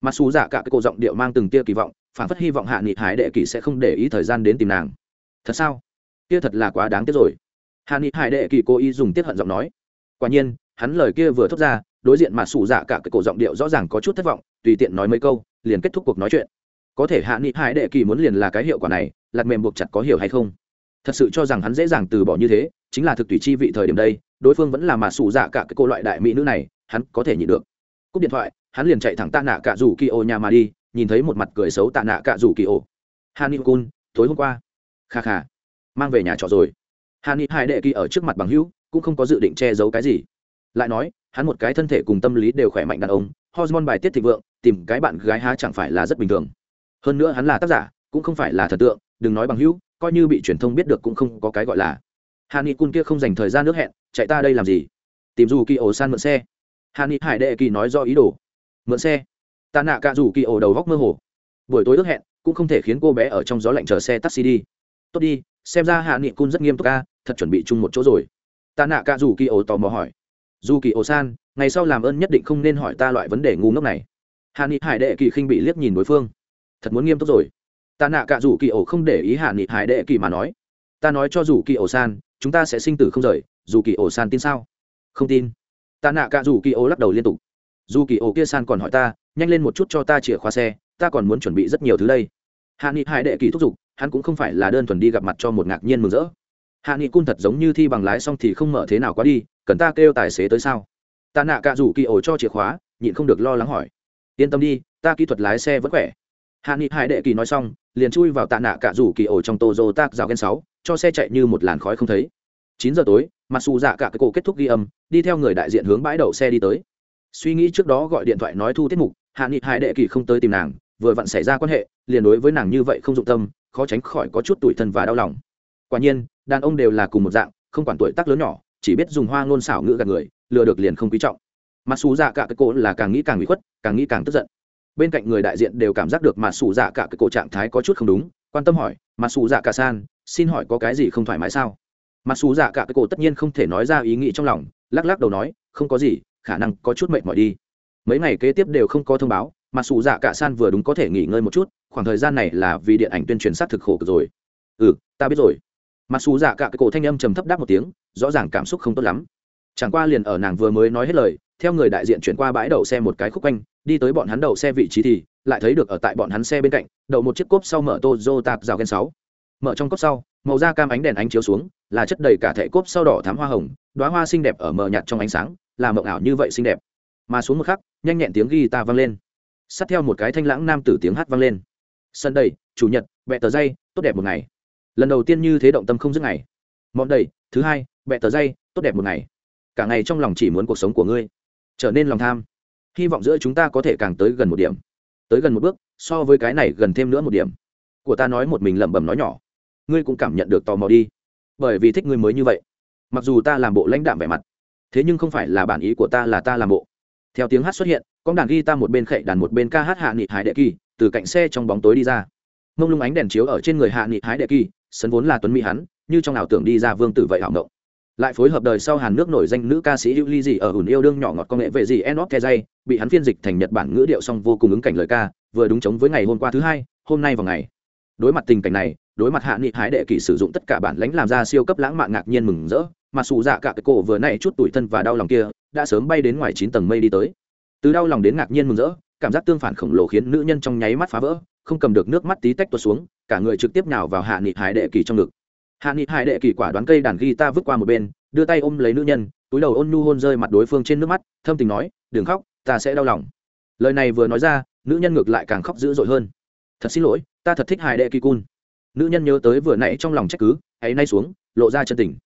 Mặc dù giả cả cái cổ giọng điệu mang từng tia kỳ vọng, phản phất hy vọng hạ nghị hải đệ kỳ sẽ không để ý thời gian đến tìm nàng. Thật sao? Kia thật là quá đáng tiếc rồi hạ nghị hải đệ kỳ cố ý dùng tiết hận giọng nói. Quả nhiên, hắn lời kia vừa thốt ra, đối diện mà sủ dạ cả cái cổ giọng điệu rõ ràng có chút thất vọng, tùy tiện nói mấy câu, liền kết thúc cuộc nói chuyện. Có thể hạ nghị hải đệ kỳ muốn liền là cái hiệu quả này lạc mềm buộc chặt có hiểu hay không? Thật sự cho rằng hắn dễ dàng từ bỏ như thế, chính là thực tùy chi vị thời điểm đây, đối phương vẫn là mà sủ dạ cả cái cô loại đại mỹ nữ này, hắn có thể nhịn được. Cúp điện thoại, hắn liền chạy thẳng tạ nạ cả rủ kỳ ô nhà mà đi, nhìn thấy một mặt cười xấu tạ nạ cả rủ kỳ ô. Hani kun tối hôm qua. Kha kha, mang về nhà trọ rồi hani hai đệ kỳ ở trước mặt bằng hữu, cũng không có dự định che giấu cái gì. Lại nói, hắn một cái thân thể cùng tâm lý đều khỏe mạnh đàn ông, hormone bài tiết thịnh vượng, tìm cái bạn gái há chẳng phải là rất bình thường. Hơn nữa hắn là tác giả, cũng không phải là thần tượng, đừng nói bằng hữu, coi như bị truyền thông biết được cũng không có cái gọi là. Hà ni cun kia không dành thời gian nước hẹn, chạy ta đây làm gì? Tìm dù kỳ ổ san mượn xe. Hà ni hải đệ kỳ nói do ý đồ. Mượn xe. Ta nạ cả dù kỳ ổ đầu góc mơ hồ. Buổi tối ước hẹn, cũng không thể khiến cô bé ở trong gió lạnh chờ xe taxi đi. Tốt đi, xem ra hạ nghị cun rất nghiêm túc ca thật chuẩn bị chung một chỗ rồi. Ta nạ cả dù kỳ ổ tò mò hỏi. Dù kỳ ổ san, ngày sau làm ơn nhất định không nên hỏi ta loại vấn đề ngu ngốc này. Hạ nghị hải đệ kỳ khinh bị liếc nhìn đối phương. Thật muốn nghiêm túc rồi. Ta nạ cả dù kỳ ổ không để ý hạ nghị hải đệ kỳ mà nói. Ta nói cho dù kỳ ổ san, chúng ta sẽ sinh tử không rời. Dù kỳ ổ san tin sao? Không tin. Ta nạ cả dù kỳ ổ lắc đầu liên tục. Dù kỳ ổ kia san còn hỏi ta, nhanh lên một chút cho ta chìa khóa xe, ta còn muốn chuẩn bị rất nhiều thứ đây. Hạ nghị hải đệ kỳ thúc giục, hắn cũng không phải là đơn thuần đi gặp mặt cho một ngạc nhiên mừng rỡ hạ nghị cun thật giống như thi bằng lái xong thì không mở thế nào quá đi, cần ta kêu tài xế tới sao? Ta nạ cạ rủ kỳ ổ cho chìa khóa, nhịn không được lo lắng hỏi. Yên tâm đi, ta kỹ thuật lái xe vẫn khỏe. Hạ nghị hải đệ kỳ nói xong, liền chui vào tạ nạ cạ rủ kỳ ổ trong tô dô tác rào gen sáu, cho xe chạy như một làn khói không thấy. Chín giờ tối, mặc dù dạ cả cái cổ kết thúc ghi âm, đi theo người đại diện hướng bãi đậu xe đi tới. Suy nghĩ trước đó gọi điện thoại nói thu tiết mục, hạ nghị hải đệ kỳ không tới tìm nàng, vừa vặn xảy ra quan hệ, liền đối với nàng như vậy không dụng tâm, khó tránh khỏi có chút tủi thân và đau lòng quả nhiên, đàn ông đều là cùng một dạng, không quản tuổi tác lớn nhỏ, chỉ biết dùng hoa ngôn xảo ngữ gạt người, lừa được liền không quý trọng. Mặc dù dạ cả cái cổ là càng nghĩ càng bị khuất, càng nghĩ càng tức giận. Bên cạnh người đại diện đều cảm giác được mà xù dạ cả cái cổ trạng thái có chút không đúng, quan tâm hỏi, mà xù dạ cả san, xin hỏi có cái gì không thoải mái sao? Mà xù dạ cả cái cổ tất nhiên không thể nói ra ý nghĩ trong lòng, lắc lắc đầu nói, không có gì, khả năng có chút mệt mỏi đi. Mấy ngày kế tiếp đều không có thông báo, mà xù dạ cả san vừa đúng có thể nghỉ ngơi một chút, khoảng thời gian này là vì điện ảnh tuyên truyền sát thực khổ cực rồi. Ừ ta biết rồi mặc dù giả cả cái cổ thanh âm trầm thấp đáp một tiếng, rõ ràng cảm xúc không tốt lắm. Chẳng qua liền ở nàng vừa mới nói hết lời, theo người đại diện chuyển qua bãi đậu xe một cái khúc quanh, đi tới bọn hắn đậu xe vị trí thì, lại thấy được ở tại bọn hắn xe bên cạnh, đậu một chiếc cốp sau mở tô dô tạp rào ghen sáu. Mở trong cốp sau, màu da cam ánh đèn ánh chiếu xuống, là chất đầy cả thẻ cốp sau đỏ thám hoa hồng đoá hoa xinh đẹp ở mờ nhạt trong ánh sáng, là mộng ảo như vậy xinh đẹp. Mà xuống một khắc, nhanh nhẹn tiếng guitar vang lên. Sát theo một cái thanh lãng nam tử tiếng hát vang lên. Sân đầy, chủ nhật vẹ tờ dây, tốt đẹp một ngày lần đầu tiên như thế động tâm không dứt ngày. Mọn đầy, thứ hai, bẹ tờ dây, tốt đẹp một ngày. Cả ngày trong lòng chỉ muốn cuộc sống của ngươi. Trở nên lòng tham. Hy vọng giữa chúng ta có thể càng tới gần một điểm. Tới gần một bước, so với cái này gần thêm nữa một điểm. Của ta nói một mình lẩm bẩm nói nhỏ. Ngươi cũng cảm nhận được tò mò đi. Bởi vì thích ngươi mới như vậy. Mặc dù ta làm bộ lãnh đạm vẻ mặt, thế nhưng không phải là bản ý của ta là ta làm bộ. Theo tiếng hát xuất hiện con đàn ghi ta một bên khệ đàn một bên ca hát hạ nghị hải đệ kỳ, từ cạnh xe trong bóng tối đi ra. Mông lung ánh đèn chiếu ở trên người hạ nghị hái đệ kỳ sân vốn là tuấn mỹ hắn, như trong ảo tưởng đi ra vương tử vậy hảo ngộng. Lại phối hợp đời sau hàn nước nổi danh nữ ca sĩ hữu ly gì ở hùn yêu đương nhỏ ngọt công nghệ về gì enop the dây bị hắn phiên dịch thành nhật bản ngữ điệu song vô cùng ứng cảnh lời ca, vừa đúng chống với ngày hôm qua thứ hai, hôm nay vào ngày. Đối mặt tình cảnh này, đối mặt hạ nghị hái đệ kỷ sử dụng tất cả bản lãnh làm ra siêu cấp lãng mạn ngạc nhiên mừng rỡ, mà xù dạ cả cái cổ vừa nãy chút tủi thân và đau lòng kia, đã sớm bay đến ngoài chín tầng mây đi tới. Từ đau lòng đến ngạc nhiên mừng rỡ, cảm giác tương phản khổng lồ khiến nữ nhân trong nháy mắt phá vỡ, không cầm được nước mắt tí tách tuột xuống cả người trực tiếp nào vào hạ nghị hải đệ kỳ trong ngực. Hạ nghị hải đệ kỳ quả đoán cây đàn guitar vứt qua một bên, đưa tay ôm lấy nữ nhân, túi đầu ôn nhu hôn rơi mặt đối phương trên nước mắt, thâm tình nói, đừng khóc, ta sẽ đau lòng. Lời này vừa nói ra, nữ nhân ngược lại càng khóc dữ dội hơn. Thật xin lỗi, ta thật thích hải đệ kỳ cun. Nữ nhân nhớ tới vừa nãy trong lòng trách cứ hãy nay xuống, lộ ra chân tình.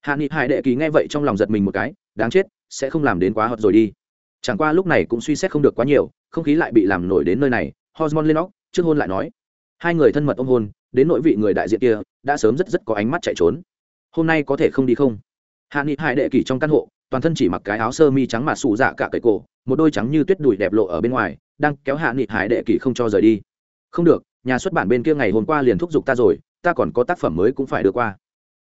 Hạ nghị hải đệ kỳ nghe vậy trong lòng giật mình một cái, đáng chết, sẽ không làm đến quá hợp rồi đi. Chẳng qua lúc này cũng suy xét không được quá nhiều, không khí lại bị làm nổi đến nơi này, hormone lên óc, trước hôn lại nói hai người thân mật ôm hôn, đến nội vị người đại diện kia, đã sớm rất rất có ánh mắt chạy trốn. Hôm nay có thể không đi không? Hạ nghị hải đệ kỷ trong căn hộ, toàn thân chỉ mặc cái áo sơ mi trắng mà sụ dạ cả cậy cổ, một đôi trắng như tuyết đùi đẹp lộ ở bên ngoài, đang kéo hạ nghị hải đệ kỷ không cho rời đi. Không được, nhà xuất bản bên kia ngày hôm qua liền thúc giục ta rồi, ta còn có tác phẩm mới cũng phải đưa qua.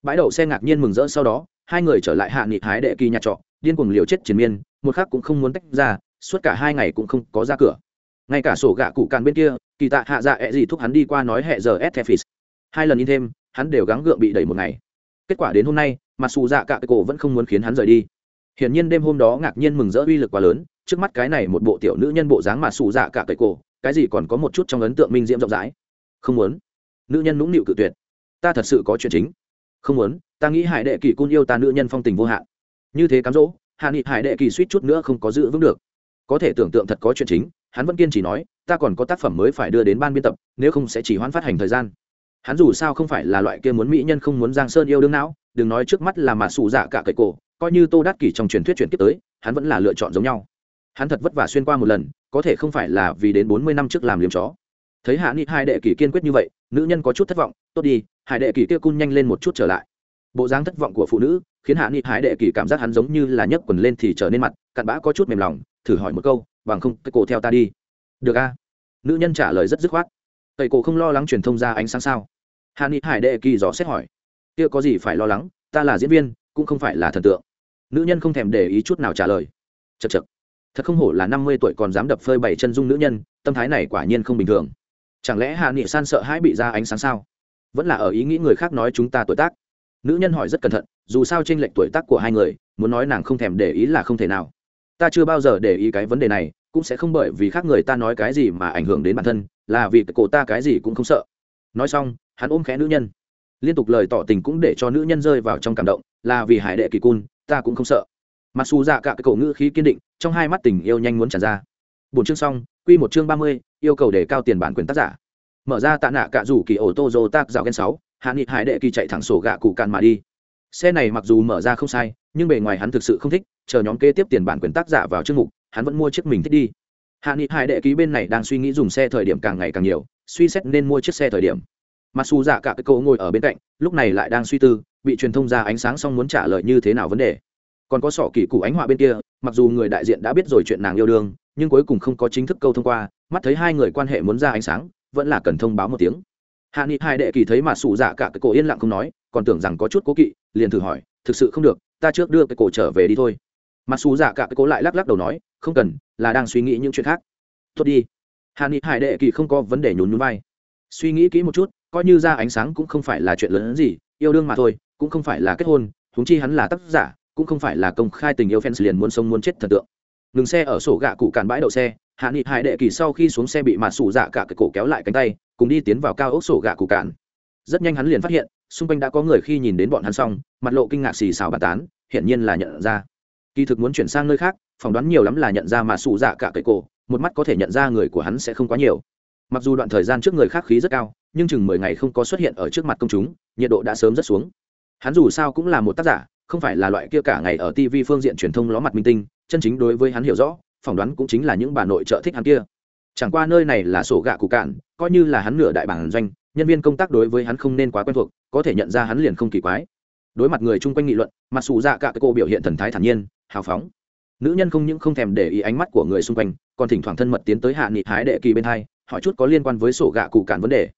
Bãi đậu xe ngạc nhiên mừng rỡ sau đó, hai người trở lại hạ nghị hái đệ kỳ nhà trọ, điên cuồng liều chết triền miên, một khác cũng không muốn tách ra, suốt cả hai ngày cũng không có ra cửa ngay cả sổ gạ cụ càn bên kia, kỳ tạ hạ dạ ẹ、e、gì gì thúc hắn đi qua nói hẹ giờ s thefis hai lần in thêm, hắn đều gắng gượng bị đẩy một ngày. Kết quả đến hôm nay, mà dù dạ cả cái cổ vẫn không muốn khiến hắn rời đi. Hiển nhiên đêm hôm đó ngạc nhiên mừng rỡ uy lực quá lớn, trước mắt cái này một bộ tiểu nữ nhân bộ dáng mà xù dạ cả cái cổ, cái gì còn có một chút trong ấn tượng minh diễm rộng rãi. Không muốn. Nữ nhân nũng nịu cự tuyệt. Ta thật sự có chuyện chính. Không muốn, ta nghĩ hải đệ kỳ cun yêu ta nữ nhân phong tình vô hạn. Như thế cám dỗ, hạ nghị hải đệ kỳ suýt chút nữa không có giữ vững được. Có thể tưởng tượng thật có chuyện chính hắn vẫn kiên trì nói, ta còn có tác phẩm mới phải đưa đến ban biên tập, nếu không sẽ chỉ hoãn phát hành thời gian. Hắn dù sao không phải là loại kia muốn mỹ nhân không muốn giang sơn yêu đương não, đừng nói trước mắt là mà xù dạ cả cậy cổ, coi như tô đắc kỷ trong truyền thuyết chuyển tiếp tới, hắn vẫn là lựa chọn giống nhau. Hắn thật vất vả xuyên qua một lần, có thể không phải là vì đến bốn mươi năm trước làm liếm chó. Thấy hạ nghị hai đệ kỷ kiên quyết như vậy, nữ nhân có chút thất vọng, tốt đi hải đệ kỷ kia cun nhanh lên một chút trở lại. Bộ dáng thất vọng của phụ nữ khiến hạ nghị hải đệ kỷ cảm giác hắn giống như là nhấc quần lên thì trở nên mặt, cặn bã có chút mềm lòng, thử hỏi một câu bằng không cây cổ theo ta đi. Được a. Nữ nhân trả lời rất dứt khoát. Tẩy cổ không lo lắng truyền thông ra ánh sáng sao? Hàn ni hải đệ kỳ dò xét hỏi. Kia có gì phải lo lắng? Ta là diễn viên, cũng không phải là thần tượng. Nữ nhân không thèm để ý chút nào trả lời. Chật chật thật không hổ là năm mươi tuổi còn dám đập phơi bảy chân dung nữ nhân, tâm thái này quả nhiên không bình thường. Chẳng lẽ hạ nghị san sợ hãi bị ra ánh sáng sao? Vẫn là ở ý nghĩ người khác nói chúng ta tuổi tác. Nữ nhân hỏi rất cẩn thận, dù sao tranh lệch tuổi tác của hai người, muốn nói nàng không thèm để ý là không thể nào ta chưa bao giờ để ý cái vấn đề này, cũng sẽ không bởi vì khác người ta nói cái gì mà ảnh hưởng đến bản thân, là vì cổ ta cái gì cũng không sợ. Nói xong, hắn ôm khẽ nữ nhân. Liên tục lời tỏ tình cũng để cho nữ nhân rơi vào trong cảm động, là vì hải đệ kỳ cun ta cũng không sợ. Mặc dù dạ cả cái cổ ngữ khí kiên định, trong hai mắt tình yêu nhanh muốn tràn ra. Bốn chương xong, quy một chương ba mươi, yêu cầu đề cao tiền bản quyền tác giả. Mở ra tạ nạ cả rủ kỳ ô tô dô tác dạo gen sáu, hạ nghị hải đệ kỳ chạy thẳng sổ gạ cụ càn mà đi. Xe này mặc dù mở ra không sai, nhưng bề ngoài hắn thực sự không thích chờ nhóm kế tiếp tiền bản quyền tác giả vào chương mục, hắn vẫn mua chiếc mình thích đi. Hạ nghị hải đệ ký bên này đang suy nghĩ dùng xe thời điểm càng ngày càng nhiều, suy xét nên mua chiếc xe thời điểm. Mặc dù dạ cả cái cậu ngồi ở bên cạnh, lúc này lại đang suy tư, bị truyền thông ra ánh sáng xong muốn trả lời như thế nào vấn đề. Còn có sỏ kỳ cụ ánh họa bên kia, mặc dù người đại diện đã biết rồi chuyện nàng yêu đương, nhưng cuối cùng không có chính thức câu thông qua, mắt thấy hai người quan hệ muốn ra ánh sáng, vẫn là cần thông báo một tiếng. Hạ nghị hai đệ kỳ thấy mà sụ dạ cả cái cổ yên lặng không nói, còn tưởng rằng có chút cố kỵ, liền thử hỏi, thực sự không được, ta trước đưa cái cổ trở về đi thôi mà sụ dạ cả cái cổ lại lắc lắc đầu nói, không cần, là đang suy nghĩ những chuyện khác. Tốt đi. Hà ni hải đệ kỳ không có vấn đề nhún nhún vai. Suy nghĩ kỹ một chút, coi như ra ánh sáng cũng không phải là chuyện lớn hơn gì, yêu đương mà thôi, cũng không phải là kết hôn, huống chi hắn là tác giả, cũng không phải là công khai tình yêu fans liền muốn sống muốn chết thần tượng. Ngừng xe ở sổ gạ cụ cản bãi đậu xe hạ nghị hải đệ kỳ sau khi xuống xe bị mạt sủ dạ cả cái cổ kéo lại cánh tay, cùng đi tiến vào cao ốc sổ gạ cụ cản. rất nhanh hắn liền phát hiện, xung quanh đã có người khi nhìn đến bọn hắn xong, mặt lộ kinh ngạc xì xào bàn tán, hiển nhiên là nhận ra kỳ thực muốn chuyển sang nơi khác, phỏng đoán nhiều lắm là nhận ra mà sụ dạ cả cái cổ, một mắt có thể nhận ra người của hắn sẽ không quá nhiều. Mặc dù đoạn thời gian trước người khác khí rất cao, nhưng chừng mười ngày không có xuất hiện ở trước mặt công chúng, nhiệt độ đã sớm rất xuống. Hắn dù sao cũng là một tác giả, không phải là loại kia cả ngày ở tv phương diện truyền thông ló mặt minh tinh, chân chính đối với hắn hiểu rõ, phỏng đoán cũng chính là những bà nội trợ thích hắn kia. Chẳng qua nơi này là sổ gạ cụ cạn, coi như là hắn nửa đại bản doanh, nhân viên công tác đối với hắn không nên quá quen thuộc, có thể nhận ra hắn liền không kỳ quái. Đối mặt người chung quanh nghị luận mặc dù dạ cả cái cô biểu hiện thần thái thản nhiên hào phóng. Nữ nhân không những không thèm để ý ánh mắt của người xung quanh, còn thỉnh thoảng thân mật tiến tới hạ nghị hái đệ kỳ bên hai, hỏi chút có liên quan với sổ gạ cụ cản vấn đề.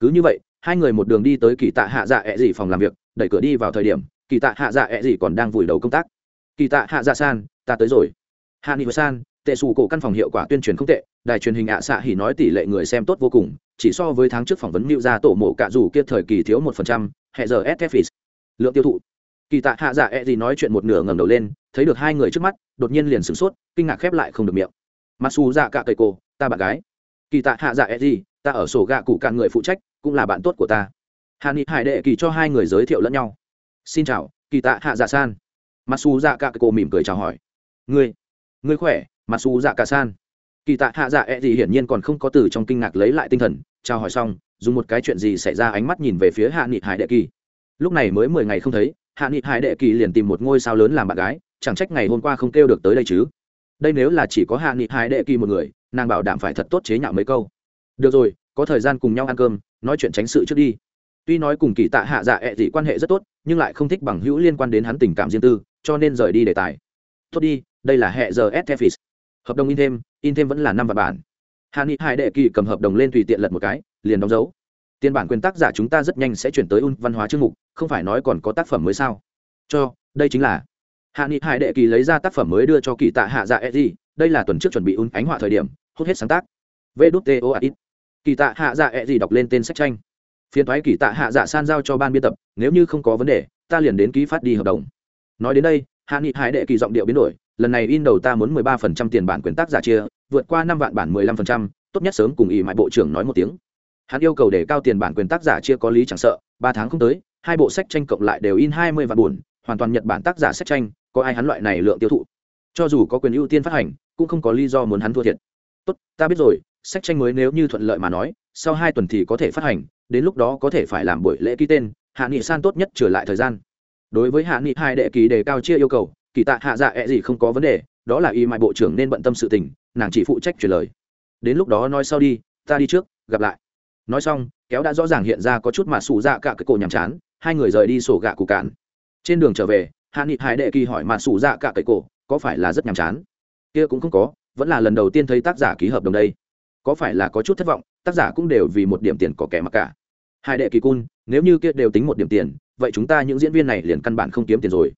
Cứ như vậy, hai người một đường đi tới kỳ tạ hạ dạ ẹ dị phòng làm việc, đẩy cửa đi vào thời điểm, kỳ tạ hạ dạ ẹ dị còn đang vùi đầu công tác. Kỳ tạ hạ dạ san, ta tới rồi. Hạ nghị san, tệ xù cổ căn phòng hiệu quả tuyên truyền không tệ, đài truyền hình ạ xạ hỉ nói tỷ lệ người xem tốt vô cùng, chỉ so với tháng trước phỏng vấn mưu ra tổ mộ cạ dù kia thời kỳ thiếu một phần trăm, hệ giờ sfis lượng tiêu thụ kỳ tạ hạ dạ e gì nói chuyện một nửa ngẩng đầu lên, thấy được hai người trước mắt, đột nhiên liền sửng sốt, kinh ngạc khép lại không được miệng. Mặc dù dạ cả cây cô ta bạn gái. Kỳ tạ hạ dạ e gì, ta ở sổ gạ cụ cạn người phụ trách, cũng là bạn tốt của ta. Hà ni hải đệ kỳ cho hai người giới thiệu lẫn nhau. Xin chào, kỳ tạ hạ dạ san. Mặc dù dạ cả cây cô mỉm cười chào hỏi. Ngươi ngươi khỏe, mặc dù dạ cả san. Kỳ tạ hạ dạ e gì hiển nhiên còn không có từ trong kinh ngạc lấy lại tinh thần, chào hỏi xong, dùng một cái chuyện gì xảy ra ánh mắt nhìn về phía hạ nghị hải đệ kỳ lúc này mới mười ngày không thấy, hạ nghị hải đệ kỳ liền tìm một ngôi sao lớn làm bạn gái, chẳng trách ngày hôm qua không kêu được tới đây chứ. Đây nếu là chỉ có hạ nghị hải đệ kỳ một người, nàng bảo đảm phải thật tốt chế nhạo mấy câu. Được rồi, có thời gian cùng nhau ăn cơm, nói chuyện tránh sự trước đi. Tuy nói cùng kỳ tạ hạ dạ ẹ、e、dị quan hệ rất tốt, nhưng lại không thích bằng hữu liên quan đến hắn tình cảm riêng tư, cho nên rời đi đề tài. Tốt đi, đây là hệ giờ s tefis hợp đồng in thêm in thêm vẫn là năm vạn bản. Hạ nghị hải đệ kỳ cầm hợp đồng lên tùy tiện lật một cái, liền đóng dấu tiền bản quyền tác giả chúng ta rất nhanh sẽ chuyển tới un văn hóa chương mục, không phải nói còn có tác phẩm mới sao? Cho, đây chính là hạ nghị hải đệ kỳ lấy ra tác phẩm mới đưa cho kỳ tạ hạ dạ e d đây là tuần trước chuẩn bị un ánh họa thời điểm hốt hết sáng tác. Vê đút tê o ít. Kỳ tạ hạ dạ e d đọc lên tên sách tranh. Phiên thoái kỳ tạ hạ dạ san giao cho ban biên tập, nếu như không có vấn đề, ta liền đến ký phát đi hợp đồng. Nói đến đây, hạ nghị hải đệ kỳ giọng điệu biến đổi, lần này in đầu ta muốn mười ba phần trăm tiền bản quyền tác giả chia, vượt qua năm vạn bản mười lăm phần trăm, tốt nhất sớm cùng ý mại bộ trưởng nói một tiếng hắn yêu cầu để cao tiền bản quyền tác giả chia có lý chẳng sợ, ba tháng không tới, hai bộ sách tranh cộng lại đều in hai mươi vạn buồn, hoàn toàn nhật bản tác giả sách tranh, có ai hắn loại này lượng tiêu thụ? Cho dù có quyền ưu tiên phát hành, cũng không có lý do muốn hắn thua thiệt. Tốt, ta biết rồi, sách tranh mới nếu như thuận lợi mà nói, sau hai tuần thì có thể phát hành, đến lúc đó có thể phải làm buổi lễ ký tên, hạ nghị san tốt nhất trở lại thời gian. Đối với hạ nghị, hai đệ ký đề cao chia yêu cầu, kỳ tạ hạ dạ ẹ、e、gì không có vấn đề, đó là y mại bộ trưởng nên bận tâm sự tình, nàng chỉ phụ trách truyền lời. Đến lúc đó nói sau đi, ta đi trước, gặp lại nói xong, kéo đã rõ ràng hiện ra có chút mà sủ dạ cả cái cổ nhàm chán, hai người rời đi sổ gạ cụ cạn. Trên đường trở về, hạ nghị hải đệ kỳ hỏi mà sủ dạ cả cái cổ, có phải là rất nhàm chán? Kia cũng không có, vẫn là lần đầu tiên thấy tác giả ký hợp đồng đây. Có phải là có chút thất vọng, tác giả cũng đều vì một điểm tiền có kẻ mặc cả. Hai đệ kỳ cun, nếu như kia đều tính một điểm tiền, vậy chúng ta những diễn viên này liền căn bản không kiếm tiền rồi.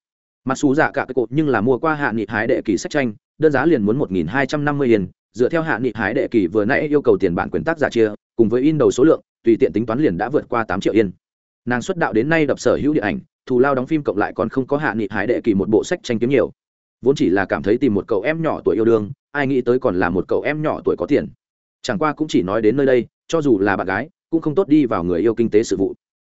Mặc dù dạ cả cái cột nhưng là mua qua hạ nghị hải đệ kỳ sách tranh, đơn giá liền muốn một nghìn hai trăm năm mươi yên. Dựa theo hạ nghị hải đệ kỳ vừa nãy yêu cầu tiền bản quyền tác giả chia cùng với in đầu số lượng, tùy tiện tính toán liền đã vượt qua tám triệu yên. Nàng xuất đạo đến nay đập sở hữu điện ảnh, thù lao đóng phim cộng lại còn không có hạ nghị hải đệ kỳ một bộ sách tranh kiếm nhiều. Vốn chỉ là cảm thấy tìm một cậu em nhỏ tuổi yêu đương, ai nghĩ tới còn là một cậu em nhỏ tuổi có tiền. Chẳng qua cũng chỉ nói đến nơi đây, cho dù là bạn gái, cũng không tốt đi vào người yêu kinh tế sự vụ.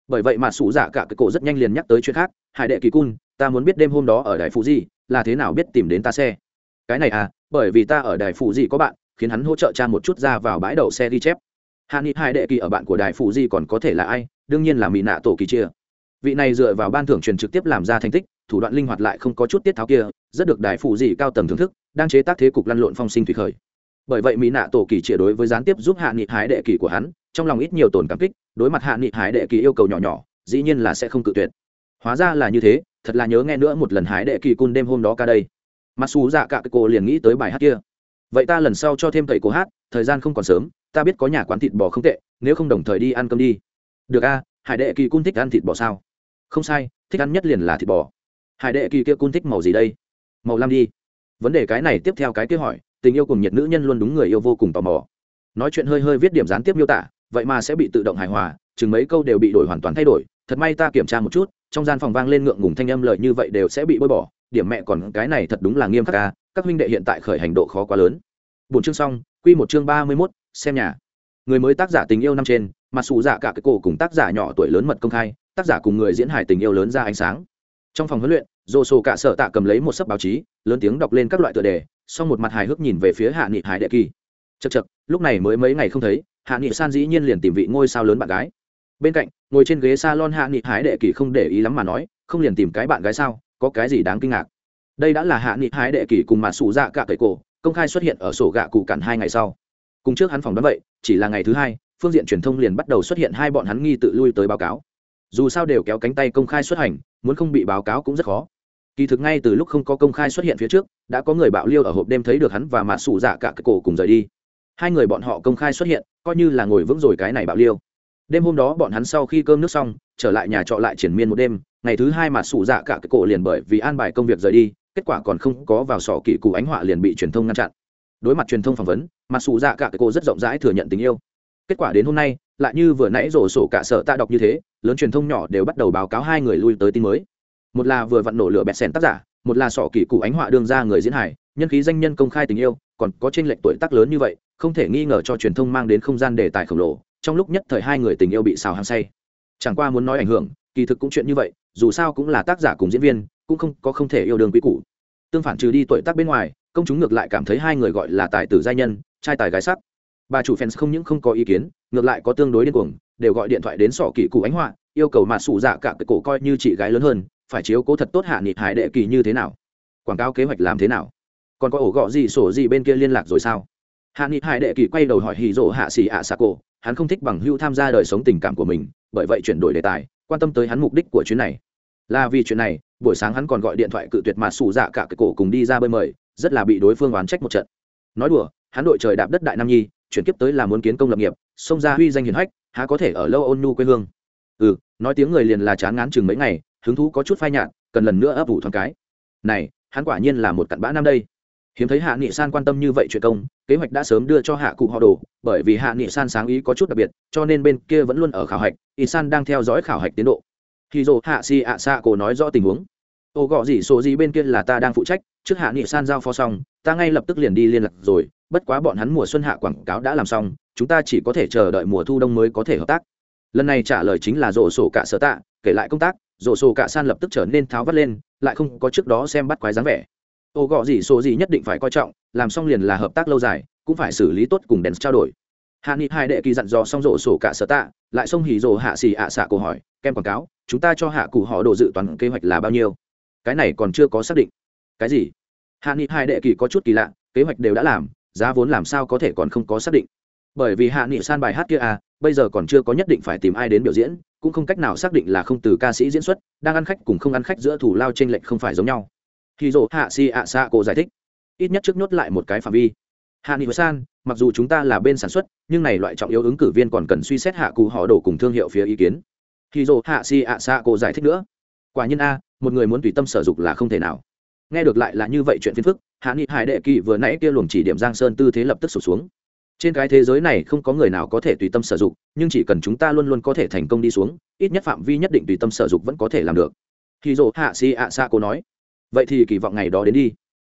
Bởi vậy mà sủ giả cả cái cổ rất nhanh liền nhắc tới chuyện khác hải đệ kỳ cun, ta muốn biết đêm hôm đó ở đài phụ gì là thế nào biết tìm đến ta xe? Cái này à bởi vì ta ở đài phụ gì có bạn, khiến hắn hỗ trợ cha một chút ra vào bãi đậu xe đi chép hạ nghị hai đệ kỳ ở bạn của đài phụ di còn có thể là ai? Đương nhiên là mỹ nạ tổ kỳ chia. Vị này dựa vào ban thưởng truyền trực tiếp làm ra thành tích, thủ đoạn linh hoạt lại không có chút tiết tháo kia, rất được đài phụ di cao tầng thưởng thức, đang chế tác thế cục lăn lộn phong sinh thủy khởi. Bởi vậy mỹ nạ tổ kỳ chia đối với gián tiếp giúp hạ nghị hái đệ kỳ của hắn, trong lòng ít nhiều tổn cảm kích, đối mặt hạ nghị hái đệ kỳ yêu cầu nhỏ nhỏ, dĩ nhiên là sẽ không cự tuyệt. Hóa ra là như thế, thật là nhớ nghe nữa một lần hái đệ kỳ cun đêm hôm đó ca đây. Mặc dù dạ cả cái cô liền nghĩ tới bài hát kia. Vậy ta lần sau cho thêm thầy cô hát thời gian không còn sớm, ta biết có nhà quán thịt bò không tệ, nếu không đồng thời đi ăn cơm đi. Được a, hải đệ kỳ cung thích ăn thịt bò sao? Không sai, thích ăn nhất liền là thịt bò. Hải đệ kỳ kia cung thích màu gì đây? Màu lam đi. Vấn đề cái này tiếp theo cái kia hỏi, tình yêu cùng nhiệt nữ nhân luôn đúng người yêu vô cùng tò mò. Nói chuyện hơi hơi viết điểm gián tiếp miêu tả, vậy mà sẽ bị tự động hài hòa, chừng mấy câu đều bị đổi hoàn toàn thay đổi. Thật may ta kiểm tra một chút, trong gian phòng vang lên ngượng ngùng thanh âm lợi như vậy đều sẽ bị bôi bỏ. Điểm mẹ còn cái này thật đúng là nghiêm khắc ca các huynh đệ hiện tại khởi hành độ khó quá lớn. Bốn chương xong Quy một chương ba mươi 31, xem nhà. Người mới tác giả tình yêu năm trên, mà sủ dạ cả cái cổ cùng tác giả nhỏ tuổi lớn mật công khai, tác giả cùng người diễn hài tình yêu lớn ra ánh sáng. Trong phòng huấn luyện, Dô Sô cả sở tạ cầm lấy một sấp báo chí, lớn tiếng đọc lên các loại tựa đề, xong một mặt hài hước nhìn về phía Hạ Nghị Hải Đệ Kỳ. Chậc chậc, lúc này mới mấy ngày không thấy, Hạ Nghị San dĩ nhiên liền tìm vị ngôi sao lớn bạn gái. Bên cạnh, ngồi trên ghế salon Hạ Nghị Hải Đệ Kỳ không để ý lắm mà nói, không liền tìm cái bạn gái sao, có cái gì đáng kinh ngạc. Đây đã là Hạ Nghị Hải Đệ Kỳ cùng mà sủ dạ cả cái cổ, công khai xuất hiện ở sổ gạ cụ cản hai ngày sau. Cùng trước hắn phòng đoán vậy, chỉ là ngày thứ hai, phương diện truyền thông liền bắt đầu xuất hiện hai bọn hắn nghi tự lui tới báo cáo. Dù sao đều kéo cánh tay công khai xuất hành, muốn không bị báo cáo cũng rất khó. Kỳ thực ngay từ lúc không có công khai xuất hiện phía trước, đã có người bạo liêu ở hộp đêm thấy được hắn và mạ sủ dạ cả cái cổ cùng rời đi. Hai người bọn họ công khai xuất hiện, coi như là ngồi vững rồi cái này bạo liêu. Đêm hôm đó bọn hắn sau khi cơm nước xong, trở lại nhà trọ lại triển miên một đêm, ngày thứ hai mà sủ dạ cả cái cổ liền bởi vì an bài công việc rời đi kết quả còn không có vào sọ kỳ cụ ánh họa liền bị truyền thông ngăn chặn. Đối mặt truyền thông phỏng vấn, mà sủ dạ cả cô rất rộng rãi thừa nhận tình yêu. Kết quả đến hôm nay, lại như vừa nãy rổ sổ cả sợ ta đọc như thế, lớn truyền thông nhỏ đều bắt đầu báo cáo hai người lui tới tin mới. Một là vừa vặn nổ lửa bẹt xèn tác giả, một là sọ kỳ cụ ánh họa đương ra người diễn hài, nhân khí danh nhân công khai tình yêu, còn có trên lệnh tuổi tác lớn như vậy, không thể nghi ngờ cho truyền thông mang đến không gian đề tài khổng lồ, trong lúc nhất thời hai người tình yêu bị xào hăng say. Chẳng qua muốn nói ảnh hưởng, kỳ thực cũng chuyện như vậy, dù sao cũng là tác giả cùng diễn viên cũng không có không thể yêu đương quý cũ tương phản trừ đi tuổi tác bên ngoài, công chúng ngược lại cảm thấy hai người gọi là tài tử giai nhân, trai tài gái sắc. Bà chủ fans không những không có ý kiến, ngược lại có tương đối điên cuồng, đều gọi điện thoại đến sọ kỳ cụ ánh họa, yêu cầu mà sụ dạ cả cái cổ coi như chị gái lớn hơn, phải chiếu cố thật tốt hạ nghị hải đệ kỳ như thế nào? Quảng cáo kế hoạch làm thế nào? Còn có ổ gọ gì sổ gì bên kia liên lạc rồi sao? Hạ nghị hải đệ kỳ quay đầu hỏi hì rỗ hạ xì ạ xà cổ, hắn không thích bằng hưu tham gia đời sống tình cảm của mình, bởi vậy chuyển đổi đề tài, quan tâm tới hắn mục đích của chuyến này. Là vì chuyện này buổi sáng hắn còn gọi điện thoại cự tuyệt mà sủ dạ cả cái cổ cùng đi ra bơi mời, rất là bị đối phương oán trách một trận. Nói đùa, hắn đội trời đạp đất đại nam nhi, chuyển kiếp tới là muốn kiến công lập nghiệp, xông ra huy danh hiển hách, há có thể ở lâu ôn nhu quê hương. Ừ nói tiếng người liền là chán ngán chừng mấy ngày, hứng thú có chút phai nhạt, cần lần nữa ấp ủ thoáng cái. Này, hắn quả nhiên là một cặn bã năm đây. Hiếm thấy hạ nghị san quan tâm như vậy chuyện công, kế hoạch đã sớm đưa cho hạ cụ họ đồ, bởi vì hạ nghị san sáng ý có chút đặc biệt, cho nên bên kia vẫn luôn ở khảo hạch y san đang theo dõi khảo hạch tiến độ khi dồ hạ si ạ xạ cổ nói rõ tình huống. Ô gọ gì số gì bên kia là ta đang phụ trách, trước hạ nghị san giao phó xong, ta ngay lập tức liền đi liên lạc rồi, bất quá bọn hắn mùa xuân hạ quảng cáo đã làm xong, chúng ta chỉ có thể chờ đợi mùa thu đông mới có thể hợp tác. Lần này trả lời chính là rổ sổ cả sở tạ, kể lại công tác rổ sổ cả san lập tức trở nên tháo vắt lên, lại không có trước đó xem bắt quái dáng vẻ. Ô gọ gì số gì nhất định phải coi trọng, làm xong liền là hợp tác lâu dài, cũng phải xử lý tốt cùng đèn trao đổi hạ nghị hai đệ kỳ dặn dò xong rổ sổ cả sở tạ, lại xông hỉ rổ hạ xì ạ xạ cổ hỏi, kem quảng cáo, chúng ta cho hạ cụ họ đồ dự toán kế hoạch là bao nhiêu? Cái này còn chưa có xác định. Cái gì? Hạ nghị hai đệ kỳ có chút kỳ lạ, kế hoạch đều đã làm, giá vốn làm sao có thể còn không có xác định? Bởi vì hạ nghị san bài hát kia à bây giờ còn chưa có nhất định phải tìm ai đến biểu diễn, cũng không cách nào xác định là không từ ca sĩ diễn xuất, đang ăn khách cùng không ăn khách giữa thủ lao t r ê n lệch không phải giống nhau. Hì rổ hạ xì ạ xạ cô giải thích, ít nhất trước nhốt lại một cái phạm vi hạ nghị san, mặc dù chúng ta là bên sản xuất, nhưng này loại trọng yếu ứng cử viên còn cần suy xét hạ cụ họ đổ cùng thương hiệu phía ý kiến. Khi dồ hạ si ạ xạ cô giải thích nữa. Quả nhiên a, một người muốn tùy tâm sở dục là không thể nào. Nghe được lại là như vậy chuyện phiền phức, hạ nghị hải đệ kỳ vừa nãy kia luồng chỉ điểm giang sơn tư thế lập tức sụp xuống. Trên cái thế giới này không có người nào có thể tùy tâm sở dục, nhưng chỉ cần chúng ta luôn luôn có thể thành công đi xuống, ít nhất phạm vi nhất định tùy tâm sở dục vẫn có thể làm được. Khi dồ hạ si ạ xạ cô nói. Vậy thì kỳ vọng ngày đó đến đi.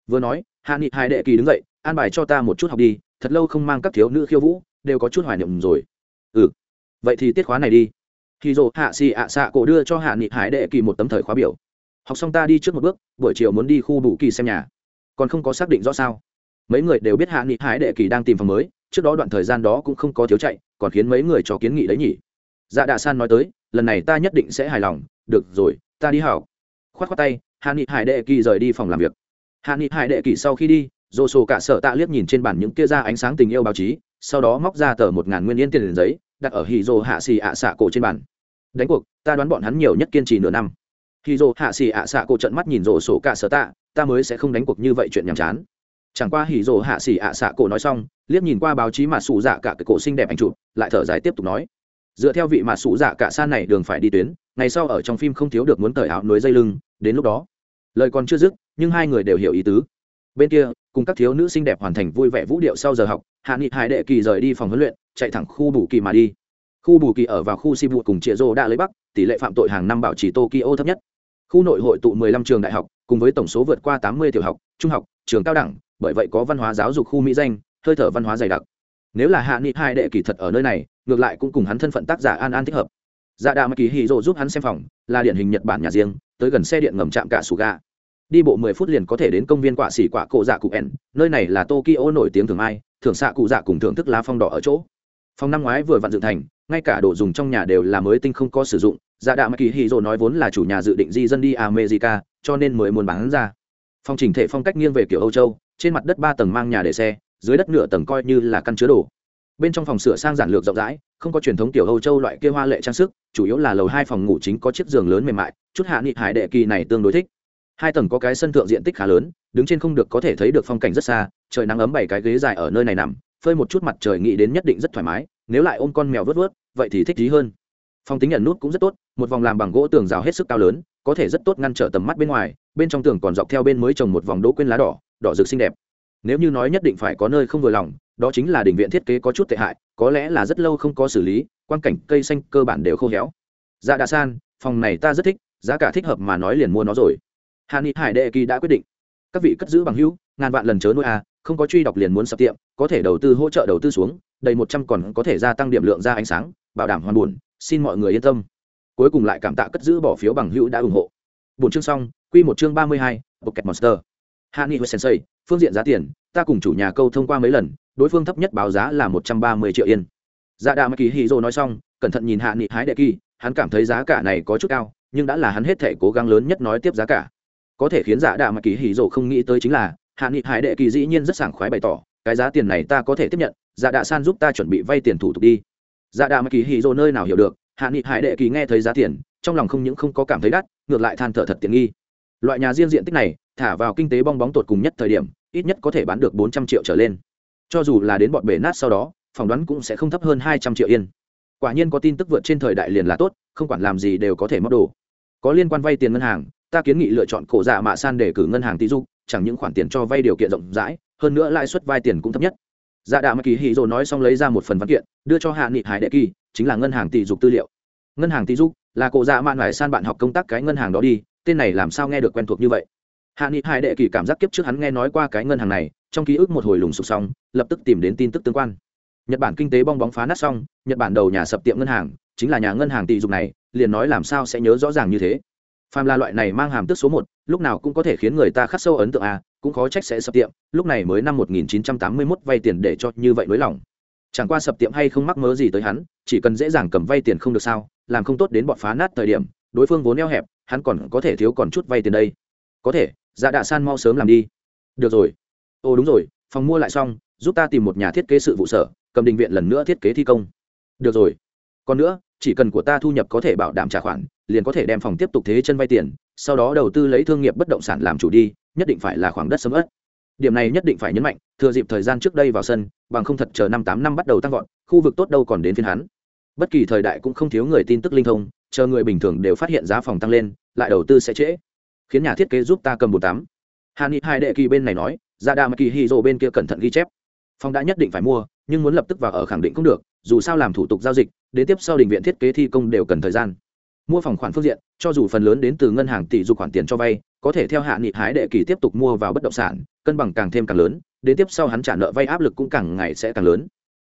Vừa nói, hạ nghị hải đệ kỳ đứng dậy an bài cho ta một chút học đi, thật lâu không mang các thiếu nữ khiêu vũ, đều có chút hoài niệm rồi. Ừ. Vậy thì tiết khóa này đi. Khi dồ hạ xì ạ xạ cổ đưa cho hạ nghị hải đệ kỳ một tấm thời khóa biểu. Học xong ta đi trước một bước, buổi chiều muốn đi khu bù kỳ xem nhà. Còn không có xác định rõ sao. Mấy người đều biết hạ nghị hải đệ kỳ đang tìm phòng mới, trước đó đoạn thời gian đó cũng không có thiếu chạy, còn khiến mấy người cho kiến nghị đấy nhỉ. Dạ đạ san nói tới, lần này ta nhất định sẽ hài lòng, được rồi, ta đi hảo khoát khoát tay, hạ nghị hải đệ kỳ rời đi phòng làm việc. Hạ nghị hải đệ kỳ sau khi đi dô sổ cả sở tạ liếc nhìn trên bản những kia ra ánh sáng tình yêu báo chí, sau đó móc ra tờ một ngàn nguyên yên tiền giấy, đặt ở hì dô hạ xì ạ xạ cổ trên bản đánh cuộc, ta đoán bọn hắn nhiều nhất kiên trì nửa năm. Hì dồ hạ xì ạ xạ cổ trận mắt nhìn rổ sổ cả sở tạ, ta mới sẽ không đánh cuộc như vậy chuyện nhàm chán. Chẳng qua hỉ rồ hạ xì ạ xạ cổ nói xong, liếc nhìn qua báo chí mà sủ dạ cả cái cổ xinh đẹp ảnh chụp, lại thở dài tiếp tục nói. Dựa theo vị mà sủ dạ cả san này đường phải đi tuyến, ngày sau ở trong phim không thiếu được muốn cởi áo núi dây lưng, đến lúc đó. Lời còn chưa dứt, nhưng hai người đều hiểu ý tứ bên kia, cùng các thiếu nữ xinh đẹp hoàn thành vui vẻ vũ điệu sau giờ học, hạ nghị hải đệ kỳ rời đi phòng huấn luyện, chạy thẳng khu bù kỳ mà đi. Khu bù kỳ ở vào khu si sibu cùng chĩa rô đã lấy bắc, tỷ lệ phạm tội hàng năm bảo trì tokyo thấp nhất. Khu nội hội tụ 15 trường đại học, cùng với tổng số vượt qua 80 tiểu học, trung học, trường cao đẳng, bởi vậy có văn hóa giáo dục khu mỹ danh, hơi thở văn hóa dày đặc. Nếu là hạ nghị hai đệ kỳ thật ở nơi này, ngược lại cũng cùng hắn thân phận tác giả an an thích hợp. Dạ đà mà kỳ hì rộ giúp hắn xem phòng, là điển hình nhật bản nhà riêng, tới gần xe điện ngầm chạm cả sủ gà đi bộ mười phút liền có thể đến công viên quạ xỉ quạ cổ dạ cụ ẻn, nơi này là tokyo nổi tiếng thường ai thưởng xạ cụ dạ cùng thưởng thức lá phong đỏ ở chỗ. Phòng năm ngoái vừa vặn dựng thành, ngay cả đồ dùng trong nhà đều là mới tinh không có sử dụng dạ đạ mà kỳ hì rồi nói vốn là chủ nhà dự định di dân đi america, cho nên mới muốn bán ra. Phòng chỉnh thể phong cách nghiêng về kiểu âu châu, trên mặt đất ba tầng mang nhà để xe, dưới đất nửa tầng coi như là căn chứa đồ. Bên trong phòng sửa sang giản lược rộng rãi, không có truyền thống kiểu âu châu loại kia hoa lệ trang sức, chủ yếu là lầu hai phòng ngủ chính có chiếc giường lớn mềm mại, chút hạ nghị hải đệ kỳ này tương đối thích hai tầng có cái sân thượng diện tích khá lớn, đứng trên không được có thể thấy được phong cảnh rất xa, trời nắng ấm bảy cái ghế dài ở nơi này nằm, phơi một chút mặt trời nghĩ đến nhất định rất thoải mái, nếu lại ôm con mèo vớt vớt, vậy thì thích trí hơn. Phong tính nhận nút cũng rất tốt, một vòng làm bằng gỗ tường rào hết sức cao lớn, có thể rất tốt ngăn trở tầm mắt bên ngoài, bên trong tường còn dọc theo bên mới trồng một vòng đỗ quên lá đỏ đỏ rực xinh đẹp. Nếu như nói nhất định phải có nơi không vừa lòng, đó chính là đình viện thiết kế có chút tệ hại, có lẽ là rất lâu không có xử lý quan cảnh cây xanh cơ bản đều khô héo. Dạ đạ san, phòng này ta rất thích, giá cả thích hợp mà nói liền mua nó rồi hà ni hải đệ kỳ đã quyết định. Các vị cất giữ bằng hữu, ngàn vạn lần chớ nuôi a không có truy đọc liền muốn sập tiệm, có thể đầu tư hỗ trợ đầu tư xuống, đầy một trăm còn có thể gia tăng điểm lượng ra ánh sáng, bảo đảm hoàn buồn, xin mọi người yên tâm. Cuối cùng lại cảm tạ cất giữ bỏ phiếu bằng hữu đã ủng hộ. Bốn chương xong, quy một chương ba mươi hai kẹt monster. Hani huệ sensei, phương diện giá tiền, ta cùng chủ nhà câu thông qua mấy lần, đối phương thấp nhất báo giá là một trăm ba mươi triệu yên. Dạ đà mắc kỳ hì dô nói xong, cẩn thận nhìn hạ nghị hái đệ kỳ, hắn cảm thấy giá cả này có chút cao, nhưng đã là hắn hết thể cố gắng lớn nhất nói tiếp giá cả có thể khiến dạ đạ mà kỳ hỉ rồ không nghĩ tới chính là, hạ nghị hải đệ kỳ dĩ nhiên rất sảng khoái bày tỏ, cái giá tiền này ta có thể tiếp nhận dạ đạ san giúp ta chuẩn bị vay tiền thủ tục đi. Dạ đạ mà kỳ hỉ rồ nơi nào hiểu được, hạ nghị hải đệ kỳ nghe thấy giá tiền, trong lòng không những không có cảm thấy đắt, ngược lại than thở thật tiện nghi. Loại nhà riêng diện tích này, thả vào kinh tế bong bóng tột cùng nhất thời điểm, ít nhất có thể bán được bốn trăm triệu trở lên. Cho dù là đến bọn bể nát sau đó, phỏng đoán cũng sẽ không thấp hơn hai trăm triệu yên. Quả nhiên có tin tức vượt trên thời đại liền là tốt, không quản làm gì đều có thể móc đồ. Có liên quan vay tiền ngân hàng ta kiến nghị lựa chọn cổ dạ mạ san để cử ngân hàng tín dụng chẳng những khoản tiền cho vay điều kiện rộng rãi, hơn nữa lãi suất vay tiền cũng thấp nhất. Dạ đạ mà kỳ hì rồi nói xong lấy ra một phần văn kiện, đưa cho hạ nghị hải đệ kỳ, chính là ngân hàng tỷ dục tư liệu. Ngân hàng tỷ dục là cổ dạ mạn lại san bạn học công tác cái ngân hàng đó đi, tên này làm sao nghe được quen thuộc như vậy? Hạ nghị hải đệ kỳ cảm giác kiếp trước hắn nghe nói qua cái ngân hàng này, trong ký ức một hồi lùng sụp xong, lập tức tìm đến tin tức tương quan. Nhật bản kinh tế bong bóng phá nát xong, nhật bản đầu nhà sập tiệm ngân hàng, chính là nhà ngân hàng tỷ dục này, liền nói làm sao sẽ nhớ rõ ràng như thế phàm là loại này mang hàm tức số một, lúc nào cũng có thể khiến người ta khắc sâu ấn tượng a cũng khó trách sẽ sập tiệm, lúc này mới năm 1981 vay tiền để cho như vậy nới lỏng chẳng qua sập tiệm hay không mắc mớ gì tới hắn, chỉ cần dễ dàng cầm vay tiền không được sao, làm không tốt đến bọn phá nát thời điểm, đối phương vốn eo hẹp, hắn còn có thể thiếu còn chút vay tiền đây. Có thể dạ đạ san mau sớm làm đi. Được rồi. Ồ đúng rồi, phòng mua lại xong, giúp ta tìm một nhà thiết kế sự vụ sở, cầm đình viện lần nữa thiết kế thi công. Được rồi. Còn nữa, chỉ cần của ta thu nhập có thể bảo đảm trả khoản liền có thể đem phòng tiếp tục thế chân vay tiền, sau đó đầu tư lấy thương nghiệp bất động sản làm chủ đi, nhất định phải là khoảng đất sấm ớt. Điểm này nhất định phải nhấn mạnh, thừa dịp thời gian trước đây vào sân, bằng không thật chờ năm tám năm bắt đầu tăng vọt, khu vực tốt đâu còn đến phiên hắn. Bất kỳ thời đại cũng không thiếu người tin tức linh thông, chờ người bình thường đều phát hiện giá phòng tăng lên, lại đầu tư sẽ trễ. Khiến nhà thiết kế giúp ta cầm bù tắm. Hà ni hai đệ kỳ bên này nói, ra dạ đà mà kỳ hy rồ bên kia cẩn thận ghi chép. Phòng đã nhất định phải mua, nhưng muốn lập tức vào ở khẳng định cũng được, dù sao làm thủ tục giao dịch, đến tiếp sau đình viện thiết kế thi công đều cần thời gian mua phòng khoản phương diện, cho dù phần lớn đến từ ngân hàng tỷ dục khoản tiền cho vay, có thể theo hạ nghị hái đệ kỳ tiếp tục mua vào bất động sản, cân bằng càng thêm càng lớn, đến tiếp sau hắn trả nợ vay áp lực cũng càng ngày sẽ càng lớn.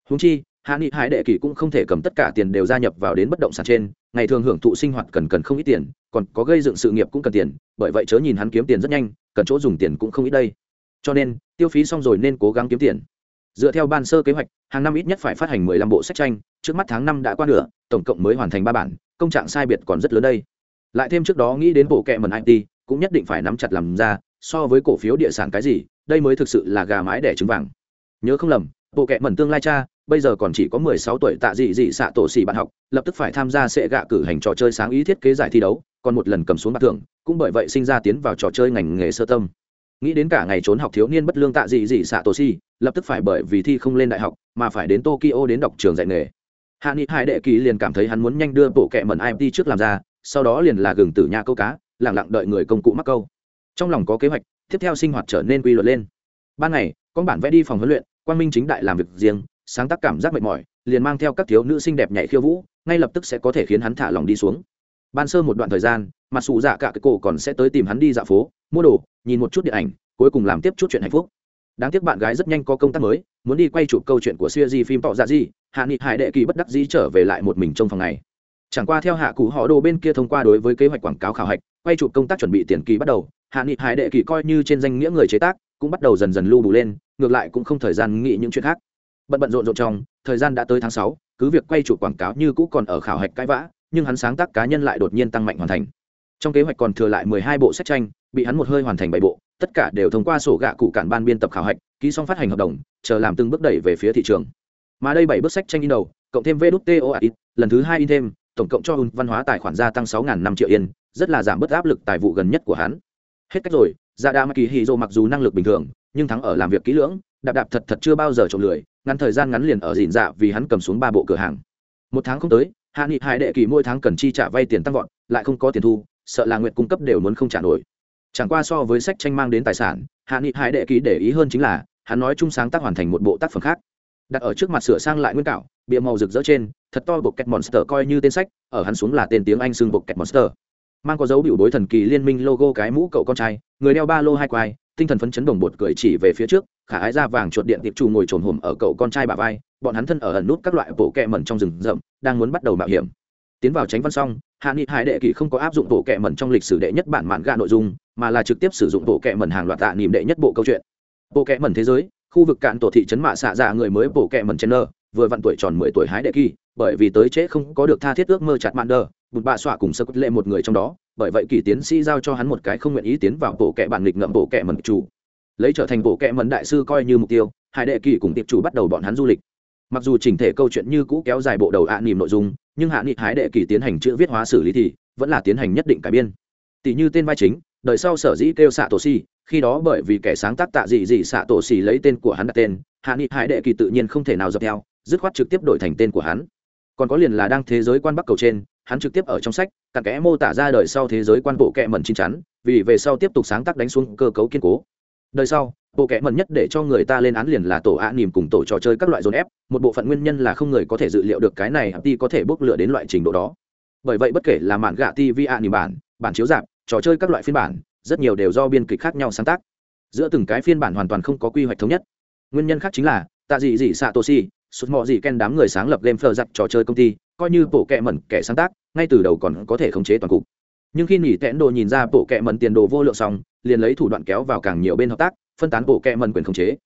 Húng chi, hạ nghị hái đệ kỳ cũng không thể cầm tất cả tiền đều gia nhập vào đến bất động sản trên, ngày thường hưởng thụ sinh hoạt cần cần không ít tiền, còn có gây dựng sự nghiệp cũng cần tiền, bởi vậy chớ nhìn hắn kiếm tiền rất nhanh, cần chỗ dùng tiền cũng không ít đây. Cho nên, tiêu phí xong rồi nên cố gắng kiếm tiền dựa theo ban sơ kế hoạch, hàng năm ít nhất phải phát hành mười lăm bộ sách tranh, trước mắt tháng năm đã qua nửa, tổng cộng mới hoàn thành ba bản, công trạng sai biệt còn rất lớn đây. Lại thêm trước đó nghĩ đến bộ kệ mần it cũng nhất định phải nắm chặt làm ra, so với cổ phiếu địa sản cái gì, đây mới thực sự là gà mái đẻ trứng vàng. Nhớ không lầm, bộ kệ mần tương lai cha, bây giờ còn chỉ có mười sáu tuổi tạ dị dị xạ tổ xỉ bạn học, lập tức phải tham gia sẽ gạ cử hành trò chơi sáng ý thiết kế giải thi đấu, còn một lần cầm xuống bạc thưởng, cũng bởi vậy sinh ra tiến vào trò chơi ngành nghề sơ tâm nghĩ đến cả ngày trốn học thiếu niên bất lương tạ dị dị xạ tổ si, lập tức phải bởi vì thi không lên đại học mà phải đến tokyo đến đọc trường dạy nghề. Hạ nghị hai đệ kỳ liền cảm thấy hắn muốn nhanh đưa bộ kệ mẩn imt trước làm ra, sau đó liền là gừng tử nhà câu cá, lẳng lặng đợi người công cụ mắc câu. Trong lòng có kế hoạch, tiếp theo sinh hoạt trở nên quy luật lên. Ban ngày, con bản vẽ đi phòng huấn luyện quan minh chính đại làm việc riêng, sáng tác cảm giác mệt mỏi, liền mang theo các thiếu nữ xinh đẹp nhảy khiêu vũ, ngay lập tức sẽ có thể khiến hắn thả lòng đi xuống ban sơ một đoạn thời gian mặt xù dạ cả cái cổ còn sẽ tới tìm hắn đi dạo phố, mua đồ, nhìn một chút điện ảnh, cuối cùng làm tiếp chút chuyện hạnh phúc. Đáng tiếc bạn gái rất nhanh có công tác mới, muốn đi quay chụp câu chuyện của siêu di phim tỏ dạ ra gì hạ nghị hải đệ kỳ bất đắc dĩ trở về lại một mình trong phòng này. Chẳng qua theo hạ cụ họ đồ bên kia thông qua đối với kế hoạch quảng cáo khảo hạch, quay chụp công tác chuẩn bị tiền kỳ bắt đầu, hạ nghị hải đệ kỳ coi như trên danh nghĩa người chế tác, cũng bắt đầu dần dần lưu bù lên, ngược lại cũng không thời gian nghĩ những chuyện khác. Bận bận rộn rộn trong, thời gian đã tới tháng sáu, cứ việc quay chụp quảng cáo như cũ còn ở khảo hạch cãi vã nhưng hắn sáng tác cá nhân lại đột nhiên tăng mạnh hoàn thành. Trong kế hoạch còn thừa lại mười hai bộ sách tranh, bị hắn một hơi hoàn thành bảy bộ, tất cả đều thông qua sổ gạ cụ cản ban biên tập khảo hạch, ký xong phát hành hợp đồng, chờ làm từng bước đẩy về phía thị trường. Mà đây bảy bức sách tranh in đầu, cộng thêm vto lần thứ hai in thêm, tổng cộng cho un văn hóa tài khoản gia tăng sáu năm triệu yên, rất là giảm bớt áp lực tài vụ gần nhất của hắn. Hết cách rồi dạ đa mắc kỳ hì dô mặc dù năng lực bình thường, nhưng thắng ở làm việc kỹ lưỡng, đạp đạp thật thật chưa bao giờ trộm lười, ngắn thời gian ngắn liền ở dìn dạ vì hắn cầm xuống ba bộ cửa hàng. Một tháng không tới hạ nghị hải đệ kỳ mỗi tháng cần chi trả vay tiền tăng vọt, lại không có tiền thu, sợ là nguyện cung cấp đều muốn không trả nổi. Chẳng qua so với sách tranh mang đến tài sản, hạ nghị hải đệ kỳ để ý hơn chính là, hắn nói chung sáng tác hoàn thành một bộ tác phẩm khác. Đặt ở trước mặt sửa sang lại nguyên cảo bịa màu rực rỡ trên, thật to bộ kẹt monster coi như tên sách, ở hắn xuống là tên tiếng anh xưng bộ kẹt monster. Mang có dấu biểu đối thần kỳ liên minh logo cái mũ cậu con trai, người đeo ba lô hai quai, tinh thần phấn chấn đồng bột cười chỉ về phía trước khả ái ra vàng chuột điện tiệp trù ngồi trồn hồm ở cậu con trai bà vai, bọn hắn thân ở ẩn nút các loại bộ kẹ mẩn trong rừng rậm, đang muốn bắt đầu mạo hiểm. Tiến vào tránh văn xong, hạ nghị hải đệ kỳ không có áp dụng bộ kẹ mẩn trong lịch sử đệ nhất bản mạn gạ nội dung, mà là trực tiếp sử dụng bộ kẹ mẩn hàng loạt tạ niềm đệ nhất bộ câu chuyện. Bộ kẹ mẩn thế giới, khu vực cạn tổ thị trấn mạ xạ dạ người mới bộ kẹ mẩn chen vừa vặn tuổi tròn mười tuổi hái đệ kỳ bởi vì tới trễ không có được tha thiết ước mơ chặt mạn đờ, bụt bạ xọa cùng sơ quất lệ một người trong đó, bởi vậy kỳ tiến sĩ giao cho hắn một cái không nguyện ý tiến vào bộ kẹ bản nghịch ngậm bộ kẹ mẩn chủ lấy trở thành bộ kệ mẫn đại sư coi như mục tiêu hải đệ kỳ cùng tiệp chủ bắt đầu bọn hắn du lịch. Mặc dù chỉnh thể câu chuyện như cũ kéo dài bộ đầu ạ à nỉm nội dung, nhưng hạ nghị hái đệ kỳ tiến hành chữ viết hóa xử lý thì vẫn là tiến hành nhất định cải biên. Tỷ như tên vai chính, đời sau sở dĩ kêu xạ tổ si khi đó bởi vì kẻ sáng tác tạ dị dị xạ tổ xì lấy tên của hắn đặt tên, hạ nghị hải đệ kỳ tự nhiên không thể nào dập theo, dứt khoát trực tiếp đổi thành tên của hắn. Còn có liền là đang thế giới quan bắc cầu trên, hắn trực tiếp ở trong sách cặn kẽ mô tả ra đời sau thế giới quan bộ kệ mẩn chín chắn, vì về sau tiếp tục sáng tác đánh xuống cơ cấu kiên cố đời sau, bộ kệ mẩn nhất để cho người ta lên án liền là tổ ạ nỉm cùng tổ trò chơi các loại dồn ép, một bộ phận nguyên nhân là không người có thể dự liệu được cái này ti có thể bốc lửa đến loại trình độ đó. Bởi vậy bất kể là mạn gạ tv ạ nỉm bản bản chiếu dạp trò chơi các loại phiên bản, rất nhiều đều do biên kịch khác nhau sáng tác. Giữa từng cái phiên bản hoàn toàn không có quy hoạch thống nhất. Nguyên nhân khác chính là, tạ dị dị xạ tô si sụt mọ dị ken đám người sáng lập game phờ giặc trò chơi công ty, coi như bộ kệ mẩn kẻ sáng tác, ngay từ đầu còn có thể khống chế toàn cục. Nhưng khi nghỉ tẽn đồ nhìn ra bộ kệ mẩn tiền đồ vô lượng xong liền lấy thủ đoạn kéo vào càng nhiều bên hợp tác, phân tán bộ kẹ mần quyền khống chế.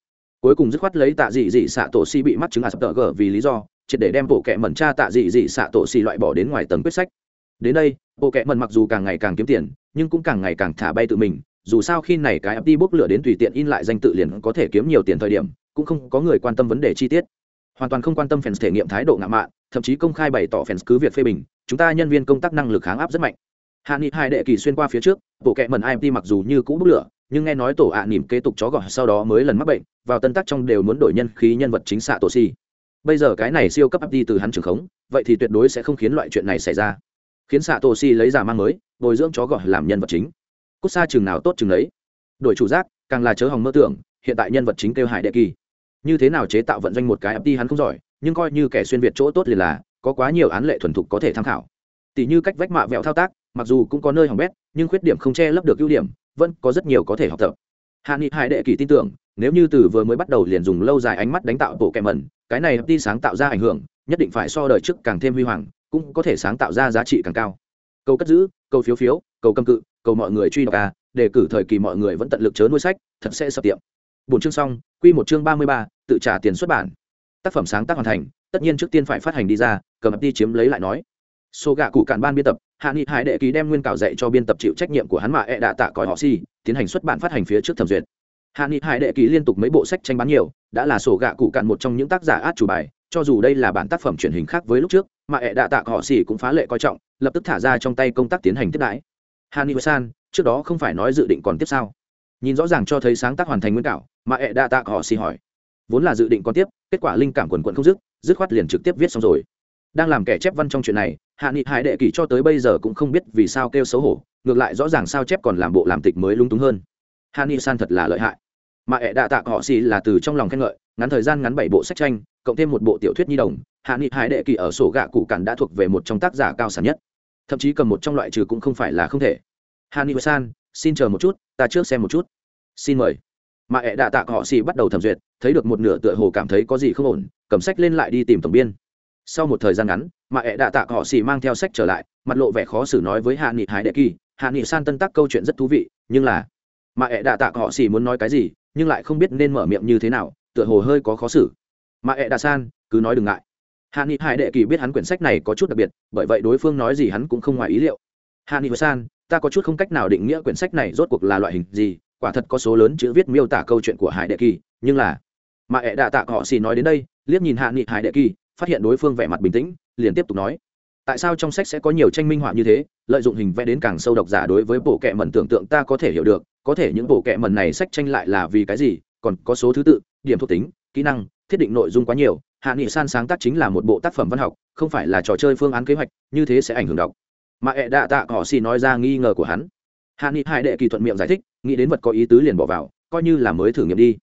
Cuối cùng dứt khoát lấy tạ dị dị xạ tổ si bị mắc chứng a sập tờ g vì lý do, triệt để đem bộ kẹ mần cha tạ dị dị xạ tổ si loại bỏ đến ngoài tầng quyết sách. Đến đây, bộ kẹ mần mặc dù càng ngày càng kiếm tiền, nhưng cũng càng ngày càng thả bay tự mình, dù sao khi này cái FT bốc lửa đến tùy tiện in lại danh tự liền có thể kiếm nhiều tiền thời điểm, cũng không có người quan tâm vấn đề chi tiết. Hoàn toàn không quan tâm fans thể nghiệm thái độ ngạo mạn, thậm chí công khai bày tỏ fans cứ việc phê bình, chúng ta nhân viên công tác năng lực kháng áp rất mạnh hạ nghị hai đệ kỳ xuyên qua phía trước, bộ kệ mẩn imt mặc dù như cũ bốc lửa, nhưng nghe nói tổ ạ à nỉm kế tục chó gọt sau đó mới lần mắc bệnh, vào tân tác trong đều muốn đổi nhân khí nhân vật chính xạ tổ si. Bây giờ cái này siêu cấp ấp đi từ hắn trường khống, vậy thì tuyệt đối sẽ không khiến loại chuyện này xảy ra. Khiến xạ tổ si lấy giả mang mới, bồi dưỡng chó gọt làm nhân vật chính. Cút xa chừng nào tốt chừng đấy đổi chủ giác, càng là chớ hòng mơ tưởng, hiện tại nhân vật chính kêu hải đệ kỳ. Như thế nào chế tạo vận doanh một cái ấp đi hắn không giỏi, nhưng coi như kẻ xuyên việt chỗ tốt liền là, có quá nhiều án lệ thuần thục có thể tham khảo. Tỷ như cách vách mạ vẹo thao tác mặc dù cũng có nơi hỏng bét, nhưng khuyết điểm không che lấp được ưu điểm, vẫn có rất nhiều có thể học tập. Hạ nghị hải đệ kỳ tin tưởng, nếu như từ vừa mới bắt đầu liền dùng lâu dài ánh mắt đánh tạo bộ kẹm mẩn, cái này đi sáng tạo ra ảnh hưởng, nhất định phải so đời trước càng thêm huy hoàng, cũng có thể sáng tạo ra giá trị càng cao. Câu cất giữ câu phiếu phiếu câu cầm cự câu mọi người truy đọc à đề cử thời kỳ mọi người vẫn tận lực chớ nuôi sách, thật sẽ sập tiệm. Bốn chương xong, quy một chương ba mươi ba, tự trả tiền xuất bản. Tác phẩm sáng tác hoàn thành, tất nhiên trước tiên phải phát hành đi ra, cầm đi chiếm lấy lại nói. Số gạ cụ cản ban biên tập hạ nghị hải đệ ký đem nguyên cảo dạy cho biên tập chịu trách nhiệm của hắn mà e đã tạ còi họ si, tiến hành xuất bản phát hành phía trước thẩm duyệt. Hạ nghị hải đệ ký liên tục mấy bộ sách tranh bán nhiều, đã là sổ gạ cụ cạn một trong những tác giả át chủ bài, cho dù đây là bản tác phẩm truyền hình khác với lúc trước, mà e đã tạ họ si cũng phá lệ coi trọng, lập tức thả ra trong tay công tác tiến hành tiếp đãi. Hạ nghị san, trước đó không phải nói dự định còn tiếp sao? Nhìn rõ ràng cho thấy sáng tác hoàn thành nguyên cảo, mà e đã tạ họ si hỏi. Vốn là dự định còn tiếp, kết quả linh cảm quần quận không dứt dứt khoát liền trực tiếp viết xong rồi đang làm kẻ chép văn trong chuyện này, hạ nghị hải đệ kỳ cho tới bây giờ cũng không biết vì sao kêu xấu hổ, ngược lại rõ ràng sao chép còn làm bộ làm tịch mới lung túng hơn. Hạ nghị san thật là lợi hại. Mà ẹ đạ tạ họ xì là từ trong lòng khen ngợi, ngắn thời gian ngắn bảy bộ sách tranh, cộng thêm một bộ tiểu thuyết nhi đồng, hạ nghị hải đệ kỳ ở sổ gạ cụ cản đã thuộc về một trong tác giả cao sản nhất. Thậm chí cầm một trong loại trừ cũng không phải là không thể. Hạ nghị san, xin chờ một chút, ta trước xem một chút. Xin mời. Mà ẹ đạ tạ họ xì bắt đầu thẩm duyệt, thấy được một nửa tựa hồ cảm thấy có gì không ổn, cầm sách lên lại đi tìm tổng biên sau một thời gian ngắn, mà ẹ đạ tạ họ xì mang theo sách trở lại, mặt lộ vẻ khó xử nói với hạ nghị hải đệ kỳ, hạ nghị san tân tác câu chuyện rất thú vị, nhưng là mà ẹ đạ tạ họ xì muốn nói cái gì, nhưng lại không biết nên mở miệng như thế nào, tựa hồ hơi có khó xử. Mà ẹ đạ san, cứ nói đừng ngại. Hạ nghị hải đệ kỳ biết hắn quyển sách này có chút đặc biệt, bởi vậy đối phương nói gì hắn cũng không ngoài ý liệu. Hạ nghị san, ta có chút không cách nào định nghĩa quyển sách này rốt cuộc là loại hình gì, quả thật có số lớn chữ viết miêu tả câu chuyện của hải đệ kỳ, nhưng là mà ẹ đạ tạ họ xì nói đến đây, liếc nhìn hạ nghị hải đệ kỳ phát hiện đối phương vẻ mặt bình tĩnh, liền tiếp tục nói, tại sao trong sách sẽ có nhiều tranh minh họa như thế? Lợi dụng hình vẽ đến càng sâu độc giả đối với bộ kệ mẩn tưởng tượng ta có thể hiểu được, có thể những bộ kệ mẩn này sách tranh lại là vì cái gì, còn có số thứ tự, điểm thuộc tính, kỹ năng, thiết định nội dung quá nhiều, hạ nghị san sáng tác chính là một bộ tác phẩm văn học, không phải là trò chơi phương án kế hoạch, như thế sẽ ảnh hưởng đọc. Mà ẹ đạ tạ họ xì nói ra nghi ngờ của hắn. Hạ nghị hai đệ kỳ thuận miệng giải thích, nghĩ đến vật có ý tứ liền bỏ vào, coi như là mới thử nghiệm đi.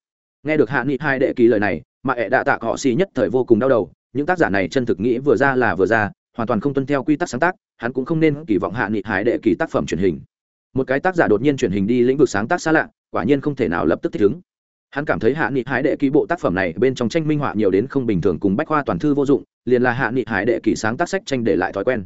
Nghe được hạ nghị hai đệ kỳ lời này, mà ẹ đạ tạ họ xì nhất thời vô cùng đau đầu những tác giả này chân thực nghĩ vừa ra là vừa ra, hoàn toàn không tuân theo quy tắc sáng tác, hắn cũng không nên kỳ vọng hạ nghị hải đệ kỳ tác phẩm truyền hình. Một cái tác giả đột nhiên truyền hình đi lĩnh vực sáng tác xa lạ, quả nhiên không thể nào lập tức thích ứng. Hắn cảm thấy hạ nghị hải đệ ký bộ tác phẩm này bên trong tranh minh họa nhiều đến không bình thường cùng bách khoa toàn thư vô dụng, liền là hạ nghị hải đệ kỳ sáng tác sách tranh để lại thói quen.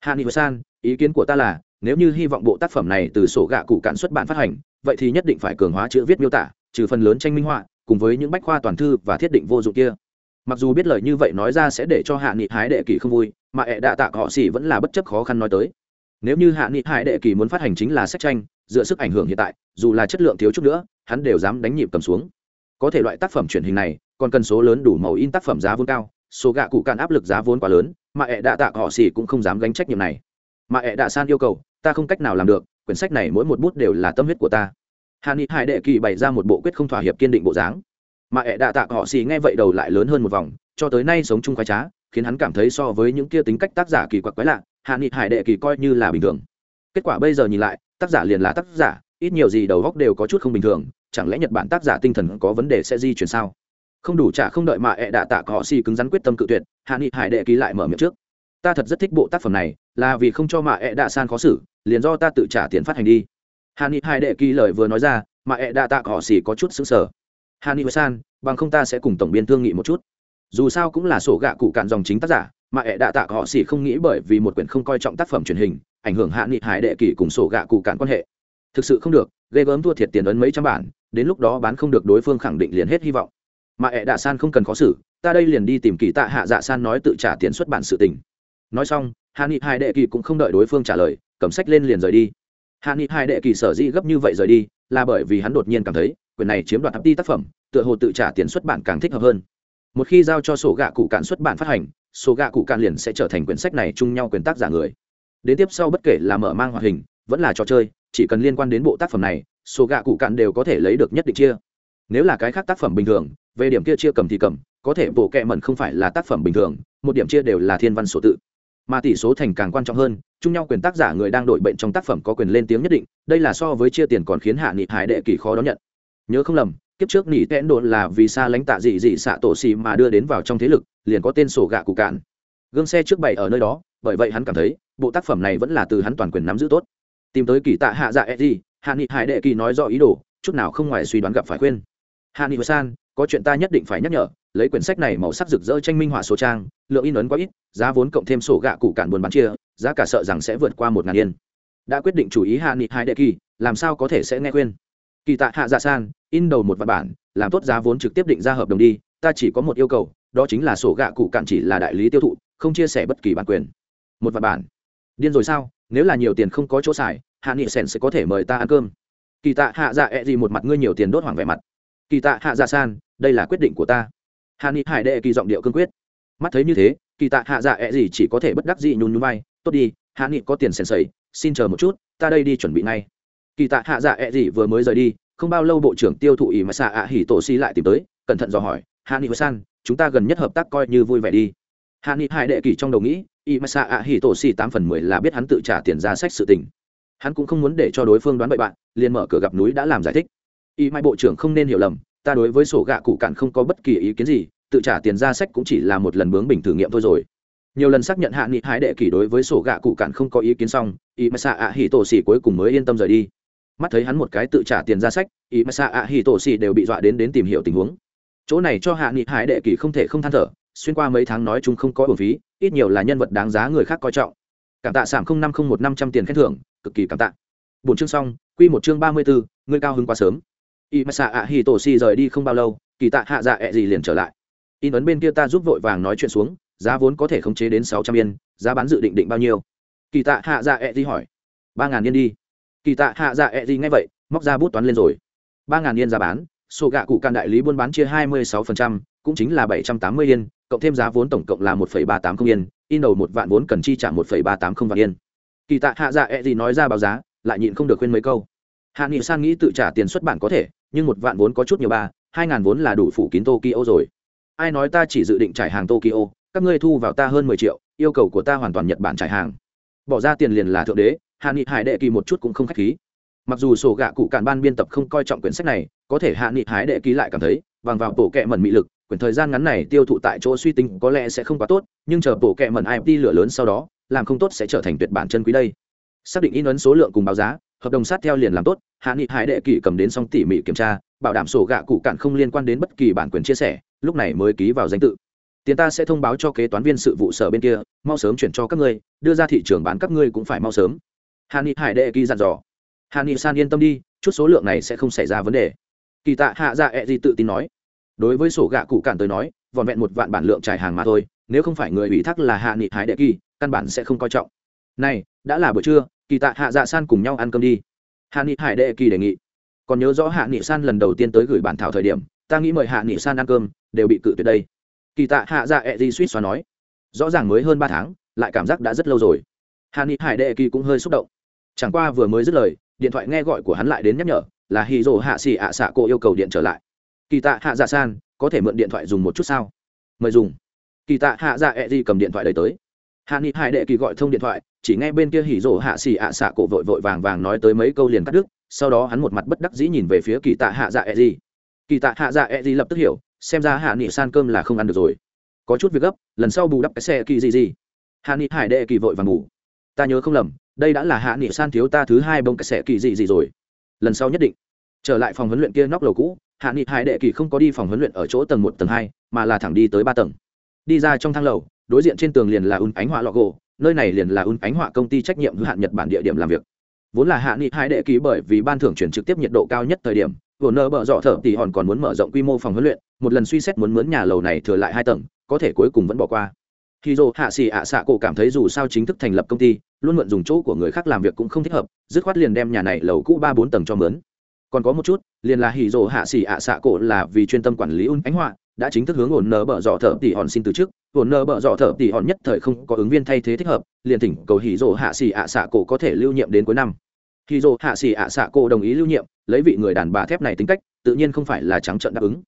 Hạ nghị san, ý kiến của ta là, nếu như hy vọng bộ tác phẩm này từ sổ gạ cụ cạn xuất bản phát hành, vậy thì nhất định phải cường hóa chữ viết miêu tả, trừ phần lớn tranh minh họa, cùng với những bách khoa toàn thư và thiết định vô dụng kia mặc dù biết lời như vậy nói ra sẽ để cho hạ nghị hái đệ kỳ không vui, mà ẹ đạ tạ họ xỉ vẫn là bất chấp khó khăn nói tới. Nếu như hạ nghị hải đệ kỳ muốn phát hành chính là sách tranh, dựa sức ảnh hưởng hiện tại, dù là chất lượng thiếu chút nữa, hắn đều dám đánh nhịp cầm xuống. Có thể loại tác phẩm truyền hình này, còn cần số lớn đủ màu in tác phẩm giá vốn cao, số gạ cụ cạn áp lực giá vốn quá lớn, mà ẹ đạ tạ họ xỉ cũng không dám gánh trách nhiệm này. Mà ẹ đạ san yêu cầu, ta không cách nào làm được, quyển sách này mỗi một bút đều là tâm huyết của ta. Hạ nghị hải đệ kỳ bày ra một bộ quyết không thỏa hiệp kiên định bộ dáng mà ẹ đạ tạ họ xì nghe vậy đầu lại lớn hơn một vòng, cho tới nay sống chung khoái trá, khiến hắn cảm thấy so với những kia tính cách tác giả kỳ quặc quái lạ, hạ nghị hải đệ kỳ coi như là bình thường. Kết quả bây giờ nhìn lại, tác giả liền là tác giả, ít nhiều gì đầu góc đều có chút không bình thường, chẳng lẽ nhật bản tác giả tinh thần có vấn đề sẽ di chuyển sao? Không đủ trả không đợi mà ẹ đạ tạ họ xì cứng rắn quyết tâm cự tuyệt, hạ nghị hải đệ kỳ lại mở miệng trước. Ta thật rất thích bộ tác phẩm này, là vì không cho mà ẹ đạ san khó xử, liền do ta tự trả tiền phát hành đi. Hạ nghị hải đệ kỳ lời vừa nói ra, mà ẹ đạ tạ họ xì có chút xứng sở hà ni san, bằng không ta sẽ cùng tổng biên thương nghị một chút. Dù sao cũng là sổ gạ cụ cạn dòng chính tác giả, mà ẹ đạ tạ họ xỉ không nghĩ bởi vì một quyển không coi trọng tác phẩm truyền hình, ảnh hưởng hạ nghị hải đệ kỷ cùng sổ gạ cụ cạn quan hệ. Thực sự không được, ghê gớm thua thiệt tiền ấn mấy trăm bản, đến lúc đó bán không được đối phương khẳng định liền hết hy vọng. Mà ẹ đạ san không cần khó xử, ta đây liền đi tìm kỳ tạ hạ dạ san nói tự trả tiền xuất bản sự tình. Nói xong hạ nghị hải đệ kỳ cũng không đợi đối phương trả lời, cầm sách lên liền rời đi. Hạ nghị hải đệ kỳ sở dĩ gấp như vậy rời đi, là bởi vì hắn đột nhiên cảm thấy Quyển này chiếm đoạt hấp ti tác phẩm, tựa hồ tự trả tiền xuất bản càng thích hợp hơn. Một khi giao cho sổ gạ cụ cạn xuất bản phát hành, sổ gạ cụ cạn liền sẽ trở thành quyển sách này chung nhau quyền tác giả người. Đến tiếp sau bất kể là mở mang hoạt hình, vẫn là trò chơi, chỉ cần liên quan đến bộ tác phẩm này, sổ gạ cụ cạn đều có thể lấy được nhất định chia. Nếu là cái khác tác phẩm bình thường, về điểm kia chia cầm thì cầm, có thể bộ kệ mẩn không phải là tác phẩm bình thường, một điểm chia đều là thiên văn sổ tự. Mà tỷ số thành càng quan trọng hơn, chung nhau quyền tác giả người đang đội bệnh trong tác phẩm có quyền lên tiếng nhất định, đây là so với chia tiền còn khiến hạ nghị hải đệ kỳ khó đón nhận nhớ không lầm, kiếp trước nỉ tẽn đồn là vì xa lánh tạ dị dị xạ tổ xì mà đưa đến vào trong thế lực, liền có tên sổ gạ cụ cạn. Gương xe trước bày ở nơi đó, bởi vậy hắn cảm thấy, bộ tác phẩm này vẫn là từ hắn toàn quyền nắm giữ tốt. Tìm tới kỳ tạ hạ dạ e gì hạ nghị hải đệ kỳ nói rõ ý đồ, chút nào không ngoài suy đoán gặp phải khuyên. Hạ nghị san, có chuyện ta nhất định phải nhắc nhở, lấy quyển sách này màu sắc rực rỡ tranh minh họa số trang, lượng in ấn quá ít, giá vốn cộng thêm sổ gạ cụ cạn buồn bán chia, giá cả sợ rằng sẽ vượt qua một ngàn yên. Đã quyết định chủ ý hạ nghị hải đệ kỳ, làm sao có thể sẽ nghe khuyên? Kỳ tạ hạ dạ san, in đầu một văn bản, làm tốt giá vốn trực tiếp định ra hợp đồng đi, ta chỉ có một yêu cầu, đó chính là sổ gạ cụ cạn chỉ là đại lý tiêu thụ, không chia sẻ bất kỳ bản quyền. Một văn bản. Điên rồi sao? Nếu là nhiều tiền không có chỗ xài, hạ nghị sèn sẽ có thể mời ta ăn cơm. Kỳ tạ hạ dạ ẹ、e、gì một mặt ngươi nhiều tiền đốt hoảng vẻ mặt. Kỳ tạ hạ dạ san, đây là quyết định của ta. Hạ nghị hải đệ kỳ giọng điệu cương quyết. Mắt thấy như thế, kỳ tạ hạ dạ ẹ、e、gì chỉ có thể bất đắc dị nhún nhún vai. Tốt đi, hạ nghị có tiền sèn sầy xin chờ một chút, ta đây đi chuẩn bị ngay kỳ tạ hạ dạ ẹ、e、gì vừa mới rời đi, không bao lâu bộ trưởng tiêu thụ ý mà xạ ạ hỉ tổ si lại tìm tới, cẩn thận dò hỏi, hạ nghị san, chúng ta gần nhất hợp tác coi như vui vẻ đi. Hạ nghị hai đệ kỳ trong đầu nghĩ, ý mà xạ ạ hỉ tổ si tám phần mười là biết hắn tự trả tiền ra sách sự tình. Hắn cũng không muốn để cho đối phương đoán bậy bạn, liền mở cửa gặp núi đã làm giải thích. Ý mai bộ trưởng không nên hiểu lầm, ta đối với sổ gạ cụ cạn không có bất kỳ ý kiến gì, tự trả tiền ra sách cũng chỉ là một lần bướng bình thử nghiệm thôi rồi. Nhiều lần xác nhận hạ nghị hai đệ kỳ đối với sổ gạ cụ cạn không có ý kiến xong Y mà xạ ạ hỉ tổ xỉ cuối cùng mới yên tâm rời đi mắt thấy hắn một cái tự trả tiền ra sách, ý mà xạ ạ hì tổ xì đều bị dọa đến đến tìm hiểu tình huống. Chỗ này cho hạ nghị hải đệ kỳ không thể không than thở, xuyên qua mấy tháng nói chúng không có bổn phí, ít nhiều là nhân vật đáng giá người khác coi trọng. Cảm tạ sảm không năm không một năm trăm tiền khen thưởng, cực kỳ cảm tạ. Bốn chương xong, quy một chương ba mươi bốn ngươi cao hứng quá sớm. Y mà xạ ạ hì tổ si rời đi không bao lâu, kỳ tạ hạ dạ ẹ gì liền trở lại. In ấn bên kia ta giúp vội vàng nói chuyện xuống, giá vốn có thể khống chế đến sáu trăm yên, giá bán dự định định bao nhiêu? Kỳ tạ hạ dạ ẹ gì hỏi. Ba ngàn yên đi kỳ tạ hạ dạ ẹ gì ngay vậy, móc ra bút toán lên rồi. Ba ngàn yên giá bán, sổ gạ cụ can đại lý buôn bán chia hai mươi sáu phần trăm, cũng chính là bảy trăm tám mươi yên, cộng thêm giá vốn tổng cộng là một phẩy ba tám không yên, in đầu một vạn vốn cần chi trả một phẩy ba tám không vạn yên. Kỳ tạ hạ dạ ẹ gì nói ra báo giá, lại nhịn không được khuyên mấy câu. Hạ nghị san nghĩ tự trả tiền xuất bản có thể, nhưng một vạn vốn có chút nhiều ba, hai ngàn vốn là đủ phủ kín tokyo rồi. Ai nói ta chỉ dự định trải hàng tokyo, các ngươi thu vào ta hơn mười triệu, yêu cầu của ta hoàn toàn nhật bản trải hàng. Bỏ ra tiền liền là thượng đế hạ nghị hải đệ kỳ một chút cũng không k h á c h khí. Mặc dù sổ gạ cụ cản ban biên tập không coi trọng quyển sách này, có thể hạ nghị hải đệ ký lại cảm thấy, bằng vào bộ kệ mẩn mị lực, quyển thời gian ngắn này tiêu thụ tại chỗ suy tính có lẽ sẽ không quá tốt, nhưng chờ bộ kệ mẩn imt lửa lớn sau đó, làm không tốt sẽ trở thành tuyệt bản chân quý đây. Xác định in ấn số lượng cùng báo giá, hợp đồng sát theo liền làm tốt, hạ nghị hải đệ kỷ cầm đến xong tỉ mỉ kiểm tra, bảo đảm sổ gạ cụ cản không liên quan đến bất kỳ bản quyền chia sẻ, lúc này mới ký vào danh tự. Tiền ta sẽ thông báo cho kế toán viên sự vụ sở bên kia, mau sớm chuyển cho các ngươi, đưa ra thị trường bán các ngươi cũng phải mau sớm hà ni hải đệ kỳ dặn dò. Hà ni san yên tâm đi, chút số lượng này sẽ không xảy ra vấn đề. Kỳ tạ hạ dạ ẹ、e、gì tự tin nói. Đối với sổ gạ cụ cản tới nói vòn vẹn một vạn bản lượng trải hàng mà thôi, nếu không phải người ủy thác là hạ nghị hải đệ kỳ, căn bản sẽ không coi trọng. Này, đã là buổi trưa, kỳ tạ hạ dạ san cùng nhau ăn cơm đi. Hạ nghị hải đệ kỳ đề nghị. Còn nhớ rõ hạ nghị san lần đầu tiên tới gửi bản thảo thời điểm, ta nghĩ mời hạ nghị san ăn cơm, đều bị cự tuyệt đây. Kỳ tạ hạ dạ ẹ、e、gì di suýt xóa nói. Rõ ràng mới hơn ba tháng, lại cảm giác đã rất lâu rồi. Hạ nghị hải đệ kỳ cũng hơi xúc động chẳng qua vừa mới dứt lời, điện thoại nghe gọi của hắn lại đến nhắc nhở, là hì rồ hạ xì ạ xạ cô yêu cầu điện trở lại. Kỳ tạ hạ dạ san, có thể mượn điện thoại dùng một chút sao? Mời dùng. Kỳ tạ hạ dạ ẹ di cầm điện thoại đầy tới. Hạ nghị hải đệ kỳ gọi thông điện thoại, chỉ nghe bên kia hỉ rổ hạ xì ạ xạ cổ vội vội vàng vàng nói tới mấy câu liền cắt đứt, sau đó hắn một mặt bất đắc dĩ nhìn về phía kỳ tạ hạ dạ e gì. kỳ tạ hạ dạ e gì lập tức hiểu, xem ra hạ nghị san cơm là không ăn được rồi. Có chút việc gấp, lần sau bù đắp cái xe kỳ gì gì hạ nghị hải đệ kỳ vội vàng ngủ. Ta nhớ không lầm đây đã là hạ nghị san thiếu ta thứ hai bông cái sẽ kỳ gì gì rồi. Lần sau nhất định. Trở lại phòng huấn luyện kia nóc lầu cũ, hạ nghị hải đệ kỳ không có đi phòng huấn luyện ở chỗ tầng một, tầng hai, mà là thẳng đi tới ba tầng. Đi ra trong thang lầu, đối diện trên tường liền là un ánh họa lọ gỗ nơi này liền là un ánh họa công ty trách nhiệm hữu hạn nhật bản địa điểm làm việc. Vốn là hạ nghị hai đệ ký bởi vì ban thưởng chuyển trực tiếp nhiệt độ cao nhất thời điểm, vừa nơ bợ dọ thở thì hòn còn muốn mở rộng quy mô phòng huấn luyện, một lần suy xét muốn mướn nhà lầu này thừa lại hai tầng, có thể cuối cùng vẫn bỏ qua khi dô hạ sĩ ạ xạ cổ cảm thấy dù sao chính thức thành lập công ty, luôn mượn dùng chỗ của người khác làm việc cũng không thích hợp, dứt khoát liền đem nhà này lầu cũ ba bốn tầng cho mướn. Còn có một chút, liền là hỉ dô hạ sĩ ạ xạ cổ là vì chuyên tâm quản lý un ánh họa, đã chính thức hướng ổn nở bợ dọ thợ tỷ hòn xin từ chức. Ổn nở bợ dọ thợ tỷ hòn nhất thời không có ứng viên thay thế thích hợp, liền thỉnh cầu hỉ rồ hạ sĩ ạ xạ cổ có thể lưu nhiệm đến cuối năm. Hỉ rồ hạ sĩ ạ xạ cổ đồng ý lưu nhiệm, lấy vị người đàn bà thép này tính cách, tự nhiên không phải là trắng trợn đáp ứng.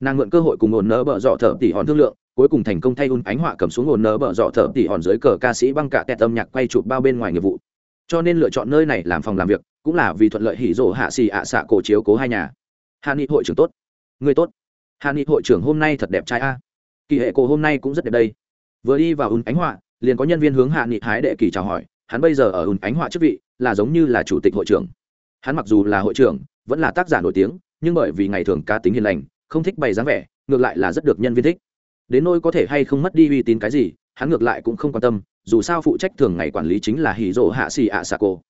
Nàng mượn cơ hội cùng ổn nở bợ dọ thợ tỷ hòn thương lượng cuối cùng thành công thay un ánh họa cầm xuống ồn nở bợ dọ thở tỉ hòn dưới cờ ca sĩ băng cả tẹt âm nhạc quay chụp bao bên ngoài nghiệp vụ. Cho nên lựa chọn nơi này làm phòng làm việc, cũng là vì thuận lợi hỉ rồ hạ xì ạ xạ cổ chiếu cố hai nhà. Hà nghị hội trưởng tốt. Người tốt. Hà nghị hội trưởng hôm nay thật đẹp trai a. Kỳ hệ cổ hôm nay cũng rất đẹp đây. Vừa đi vào Un ánh họa, liền có nhân viên hướng hạ nghị hái đệ kỳ chào hỏi, hắn bây giờ ở ùn ánh họa chức vị, là giống như là chủ tịch hội trưởng. Hắn mặc dù là hội trưởng, vẫn là tác giả nổi tiếng, nhưng bởi vì ngày thường cá tính hiền lành, không thích bày dáng vẻ, ngược lại là rất được nhân viên thích đến nỗi có thể hay không mất đi uy tín cái gì, hắn ngược lại cũng không quan tâm, dù sao phụ trách thường ngày quản lý chính là hỉ rộ hạ xì ạ xà cô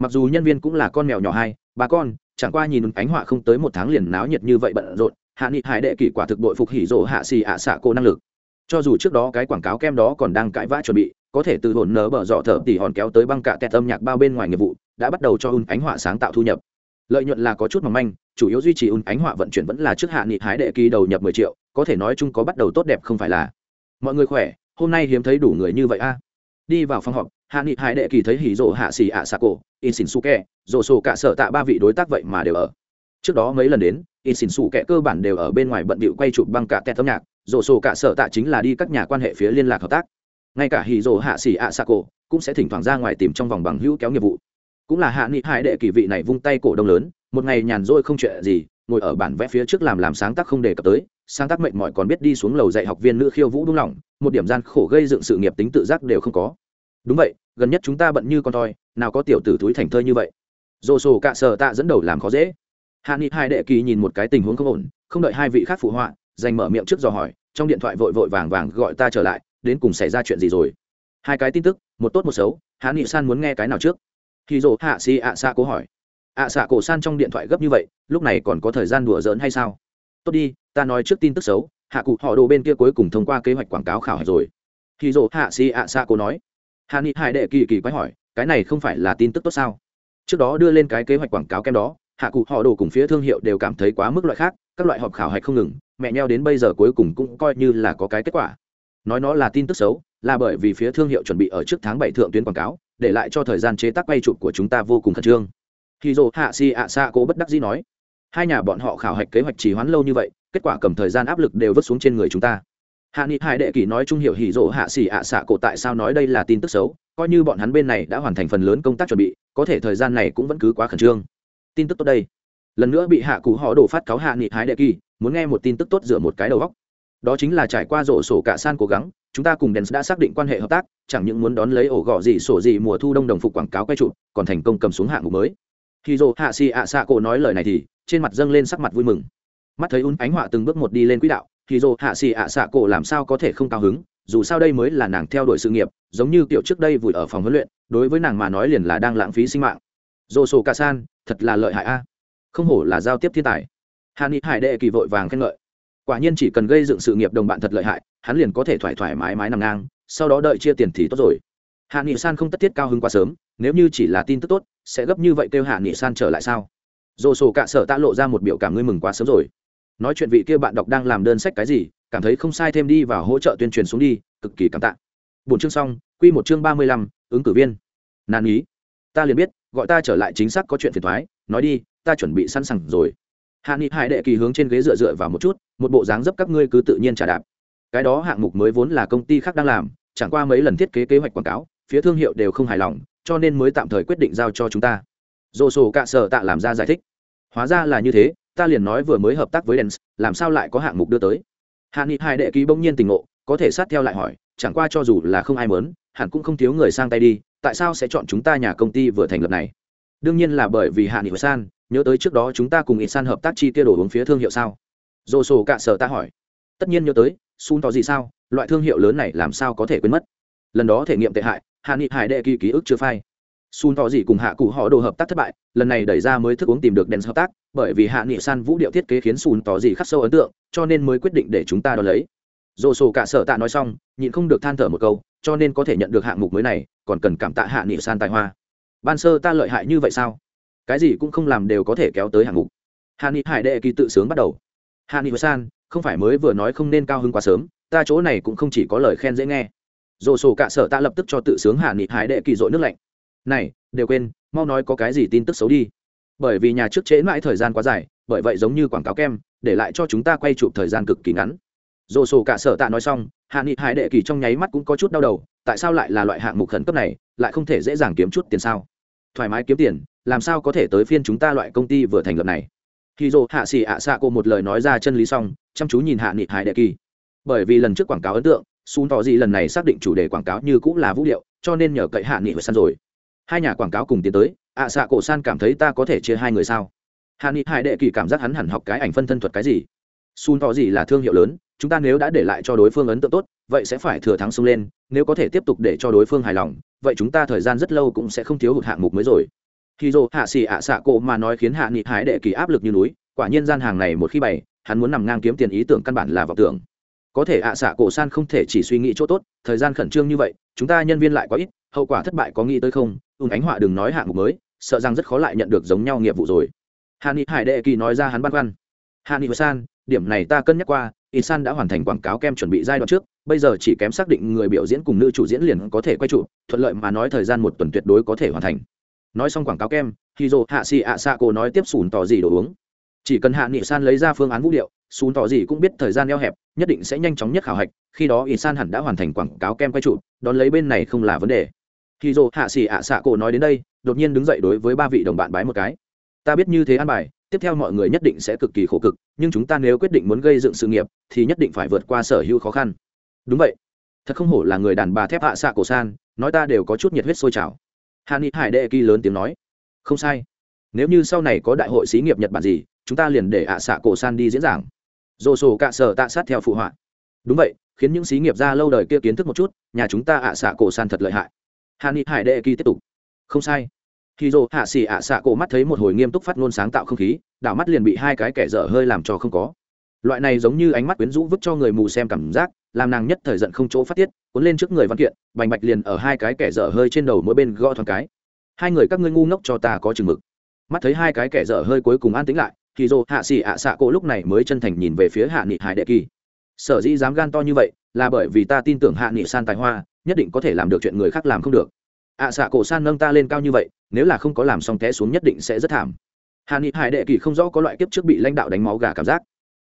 mặc dù nhân viên cũng là con mèo nhỏ hai, bà con, chẳng qua nhìn ánh họa không tới một tháng liền náo nhiệt như vậy bận rộn, hạ nghị hải đệ kỷ quả thực đội phục hỉ rộ hạ xì ạ xạ cô năng lực. Cho dù trước đó cái quảng cáo kem đó còn đang cãi vã chuẩn bị, có thể từ hồn nở bở dọ thở tỉ hòn kéo tới băng cả tẹt âm nhạc bao bên ngoài nghiệp vụ, đã bắt đầu cho un ánh họa sáng tạo thu nhập lợi nhuận là có chút mỏng manh, chủ yếu duy trì un ánh họa vận chuyển vẫn là trước hạ nghị hái đệ kỳ đầu nhập mười triệu, có thể nói chung có bắt đầu tốt đẹp không phải là. Mọi người khỏe, hôm nay hiếm thấy đủ người như vậy a. Đi vào phòng họp, hạ nghị hải đệ kỳ thấy hỉ rộ hạ xì ạ xà cổ, in xin su kẹ rộ sổ cả sở tạ ba vị đối tác vậy mà đều ở. Trước đó mấy lần đến, in xin su kẹ cơ bản đều ở bên ngoài bận bịu quay chụp băng cả tẹt âm nhạc rộ sổ cả sở tạ chính là đi các nhà quan hệ phía liên lạc hợp tác. Ngay cả hỉ rộ hạ xì ạ xà cổ cũng sẽ thỉnh thoảng ra ngoài tìm trong vòng bằng hữu kéo nghiệp vụ cũng là hạ nghị hải đệ kỳ vị này vung tay cổ đông lớn, một ngày nhàn rỗi không chuyện gì, ngồi ở bản vẽ phía trước làm làm sáng tác không đề cập tới, sáng tác mệnh mọi còn biết đi xuống lầu dạy học viên nữ khiêu vũ đúng lòng, một điểm gian khổ gây dựng sự nghiệp tính tự giác đều không có. Đúng vậy, gần nhất chúng ta bận như con toi, nào có tiểu tử túi thành thơi như vậy. Dồ sổ cạ sờ tạ dẫn đầu làm khó dễ. Hạ nghị hai đệ kỳ nhìn một cái tình huống không ổn, không đợi hai vị khác phụ họa, dành mở miệng trước dò hỏi, trong điện thoại vội vội vàng vàng gọi ta trở lại, đến cùng xảy ra chuyện gì rồi? Hai cái tin tức, một tốt một xấu, hạ nghị san muốn nghe cái nào trước? Khi dồ hạ si ạ xạ cố hỏi. Ạ xạ cổ san trong điện thoại gấp như vậy, lúc này còn có thời gian đùa giỡn hay sao? Tốt đi, ta nói trước tin tức xấu, hạ cụ họ đồ bên kia cuối cùng thông qua kế hoạch quảng cáo khảo hạch rồi. Khi dồ hạ si ạ xạ cố nói. Hạ nghị hải đệ kỳ kỳ quái hỏi, cái này không phải là tin tức tốt sao? Trước đó đưa lên cái kế hoạch quảng cáo kem đó, hạ cụ họ đồ cùng phía thương hiệu đều cảm thấy quá mức loại khác, các loại họp khảo hạch không ngừng, mẹ nheo đến bây giờ cuối cùng cũng coi như là có cái kết quả. Nói nó là tin tức xấu, là bởi vì phía thương hiệu chuẩn bị ở trước tháng bảy thượng tuyến quảng cáo để lại cho thời gian chế tác quay chụp của chúng ta vô cùng khẩn trương. Khi dô hạ si ạ xa cố bất đắc dĩ nói, hai nhà bọn họ khảo hạch kế hoạch trì hoãn lâu như vậy, kết quả cầm thời gian áp lực đều vứt xuống trên người chúng ta. Hạ nghị hải đệ kỳ nói trung hiệu hỉ dỗ hạ xỉ ạ xạ cổ tại sao nói đây là tin tức xấu, coi như bọn hắn bên này đã hoàn thành phần lớn công tác chuẩn bị, có thể thời gian này cũng vẫn cứ quá khẩn trương. Tin tức tốt đây. Lần nữa bị hạ cụ họ đổ phát cáo hạ nghị hái đệ kỳ muốn nghe một tin tức tốt dựa một cái đầu góc đó chính là trải qua rổ sổ cả san cố gắng, chúng ta cùng đèn đã xác định quan hệ hợp tác, chẳng những muốn đón lấy ổ gọ gì sổ gì mùa thu đông đồng phục quảng cáo quay trụ còn thành công cầm xuống hạng mục mới. Khi rổ hạ xì ạ xạ cổ nói lời này thì, trên mặt dâng lên sắc mặt vui mừng. Mắt thấy un ánh họa từng bước một đi lên quỹ đạo thì rổ hạ xì ạ xạ cổ làm sao có thể không cao hứng, dù sao đây mới là nàng theo đuổi sự nghiệp, giống như kiểu trước đây vùi ở phòng huấn luyện, đối với nàng mà nói liền là đang lãng phí sinh mạng. Dồ sổ cả san, thật là lợi hại a. Không hổ là giao tiếp thiên tài. Hà ni hải đệ kỳ vội vàng khen ngợi quả nhiên chỉ cần gây dựng sự nghiệp đồng bạn thật lợi hại, hắn liền có thể thoải thoải mái mái nằm ngang, sau đó đợi chia tiền thì tốt rồi. Hạ nghị san không tất thiết cao hứng quá sớm, nếu như chỉ là tin tức tốt, sẽ gấp như vậy kêu hạ nghị san trở lại sao? Dồ sổ cả sở ta lộ ra một biểu cảm ngươi mừng quá sớm rồi. Nói chuyện vị kia bạn đọc đang làm đơn sách cái gì, cảm thấy không sai thêm đi và hỗ trợ tuyên truyền xuống đi, cực kỳ cảm tạ. Bốn chương xong, quy một chương ba mươi lăm, ứng cử viên. Nan ý. Ta liền biết, gọi ta trở lại chính xác có chuyện phiền thoái, nói đi, ta chuẩn bị sẵn sàng rồi hạ nghị hải đệ kỳ hướng trên ghế dựa dựa vào một chút, một bộ dáng dấp các ngươi cứ tự nhiên trả đạp. Cái đó hạng mục mới vốn là công ty khác đang làm, chẳng qua mấy lần thiết kế kế hoạch quảng cáo, phía thương hiệu đều không hài lòng, cho nên mới tạm thời quyết định giao cho chúng ta. Dồ sổ cạ sở tạ làm ra giải thích. Hóa ra là như thế, ta liền nói vừa mới hợp tác với dens làm sao lại có hạng mục đưa tới? Hạ nghị hải đệ ký bỗng nhiên tình ngộ, có thể sát theo lại hỏi, chẳng qua cho dù là không ai mớn hẳn cũng không thiếu người sang tay đi, tại sao sẽ chọn chúng ta nhà công ty vừa thành lập này? Đương nhiên là bởi vì hạ nghị san, nhớ tới trước đó chúng ta cùng ít san hợp tác chi tiêu đổ uống phía thương hiệu sao? Dồ sổ cạ sở ta hỏi. Tất nhiên nhớ tới, sun tỏ gì sao? Loại thương hiệu lớn này làm sao có thể quên mất? Lần đó thể nghiệm tệ hại, hạ nghị hải đệ kỳ ký ức chưa phai. Sun tỏ gì cùng hạ cụ họ đồ hợp tác thất bại, lần này đẩy ra mới thức uống tìm được đèn hợp tác, bởi vì hạ nghị san vũ điệu thiết kế khiến sun tỏ gì khắc sâu ấn tượng, cho nên mới quyết định để chúng ta đo lấy. Dồ sổ cả sở tạ nói xong, nhịn không được than thở một câu, cho nên có thể nhận được hạng mục mới này, còn cần cảm tạ hạ nghị san tài hoa ban sơ ta lợi hại như vậy sao? Cái gì cũng không làm đều có thể kéo tới hạng mục. Hà ni hải đệ kỳ tự sướng bắt đầu. Hạ nghị san, không phải mới vừa nói không nên cao hơn quá sớm, ta chỗ này cũng không chỉ có lời khen dễ nghe. Dồ sổ cả sở ta lập tức cho tự sướng hà ni hải đệ kỳ dội nước lạnh. Này, đều quên, mau nói có cái gì tin tức xấu đi. Bởi vì nhà trước trễ mãi thời gian quá dài, bởi vậy giống như quảng cáo kem, để lại cho chúng ta quay chụp thời gian cực kỳ ngắn. Dồ sổ cả sở tạ nói xong hạ nghị hải đệ kỳ trong nháy mắt cũng có chút đau đầu, tại sao lại là loại hạng mục khẩn cấp này? Lại không thể dễ dàng kiếm chút tiền sao? Thoải mái kiếm tiền, làm sao có thể tới phiên chúng ta loại công ty vừa thành lập này? Khi dô hạ xì ạ xạ cô một lời nói ra chân lý xong, chăm chú nhìn hạ nghị hải đệ kỳ. Bởi vì lần trước quảng cáo ấn tượng, sun tỏ gì lần này xác định chủ đề quảng cáo như cũng là vũ điệu, cho nên nhờ cậy hạ nghị và săn rồi. Hai nhà quảng cáo cùng tiến tới, ạ xạ cổ san cảm thấy ta có thể chia hai người sao? Hạ nghị hải đệ kỳ cảm giác hắn hẳn học cái ảnh phân thân thuật cái gì? Sun tỏ gì là thương hiệu lớn, chúng ta nếu đã để lại cho đối phương ấn tượng tốt vậy sẽ phải thừa thắng xông lên nếu có thể tiếp tục để cho đối phương hài lòng vậy chúng ta thời gian rất lâu cũng sẽ không thiếu hụt hạng mục mới rồi. Khi dô hạ xì ạ xạ cộ mà nói khiến hạ nghị hái đệ kỳ áp lực như núi quả nhiên gian hàng này một khi bày hắn muốn nằm ngang kiếm tiền ý tưởng căn bản là vọng tưởng. Có thể ạ xạ cổ san không thể chỉ suy nghĩ chỗ tốt thời gian khẩn trương như vậy chúng ta nhân viên lại quá ít hậu quả thất bại có nghĩ tới không? Ùn ánh họa đừng nói hạng mục mới sợ rằng rất khó lại nhận được giống nhau nghiệp vụ rồi. Hạ ni hải đệ kỳ nói ra hắn băn khoăn. Hạ ni san điểm này ta cân nhắc qua Insan đã hoàn thành quảng cáo kem chuẩn bị giai đoạn trước, bây giờ chỉ kém xác định người biểu diễn cùng nữ chủ diễn liền có thể quay trụ, thuận lợi mà nói thời gian một tuần tuyệt đối có thể hoàn thành. Nói xong quảng cáo kem, Hizo Hạ Si Asako nói tiếp sùn tỏ gì đồ uống. Chỉ cần Hạ Nghị San lấy ra phương án vũ điệu, sùn tỏ gì cũng biết thời gian eo hẹp, nhất định sẽ nhanh chóng nhất khảo hạch, khi đó Insan hẳn đã hoàn thành quảng cáo kem quay trụ, đón lấy bên này không là vấn đề. Hizo Hạ Si Asako nói đến đây, đột nhiên đứng dậy đối với ba vị đồng bạn bái một cái. Ta biết như thế an bài, tiếp theo mọi người nhất định sẽ cực kỳ khổ cực nhưng chúng ta nếu quyết định muốn gây dựng sự nghiệp thì nhất định phải vượt qua sở hữu khó khăn đúng vậy. Thật không hổ là người đàn bà thép hạ xạ cổ san, nói ta đều có chút nhiệt huyết sôi trào. Hà ni hải đệ kỳ lớn tiếng nói. Không sai. Nếu như sau này có đại hội xí nghiệp nhật bản gì, chúng ta liền để ạ xạ cổ san đi diễn giảng. Dồ sổ cạ sở tạ sát theo phụ họa. Đúng vậy, khiến những xí nghiệp ra lâu đời kia kiến thức một chút, nhà chúng ta ạ xạ cổ san thật lợi hại. Hà ni hải đệ kỳ tiếp tục. Không sai. Khi dồ hạ xỉ ạ xạ cổ mắt thấy một hồi nghiêm túc phát ngôn sáng tạo không khí, đảo mắt liền bị hai cái kẻ dở hơi làm cho không có. Loại này giống như ánh mắt quyến rũ vứt cho người mù xem cảm giác làm nàng nhất thời giận không chỗ phát tiết, cuốn lên trước người văn kiện, bành bạch liền ở hai cái kẻ dở hơi trên đầu mỗi bên gõ thoáng cái. Hai người các ngươi ngu ngốc cho ta có chừng mực. Mắt thấy hai cái kẻ dở hơi cuối cùng an tĩnh lại, thì dồ hạ xỉ ạ xạ cổ lúc này mới chân thành nhìn về phía hạ nghị hải đệ kỳ. Sở dĩ dám gan to như vậy, là bởi vì ta tin tưởng hạ nghị san tài hoa, nhất định có thể làm được chuyện người khác làm không được. Ạ xạ cổ san nâng ta lên cao như vậy, nếu là không có làm xong té xuống nhất định sẽ rất thảm. Hạ nghị hải đệ kỳ không rõ có loại kiếp trước bị lãnh đạo đánh máu gà cảm giác.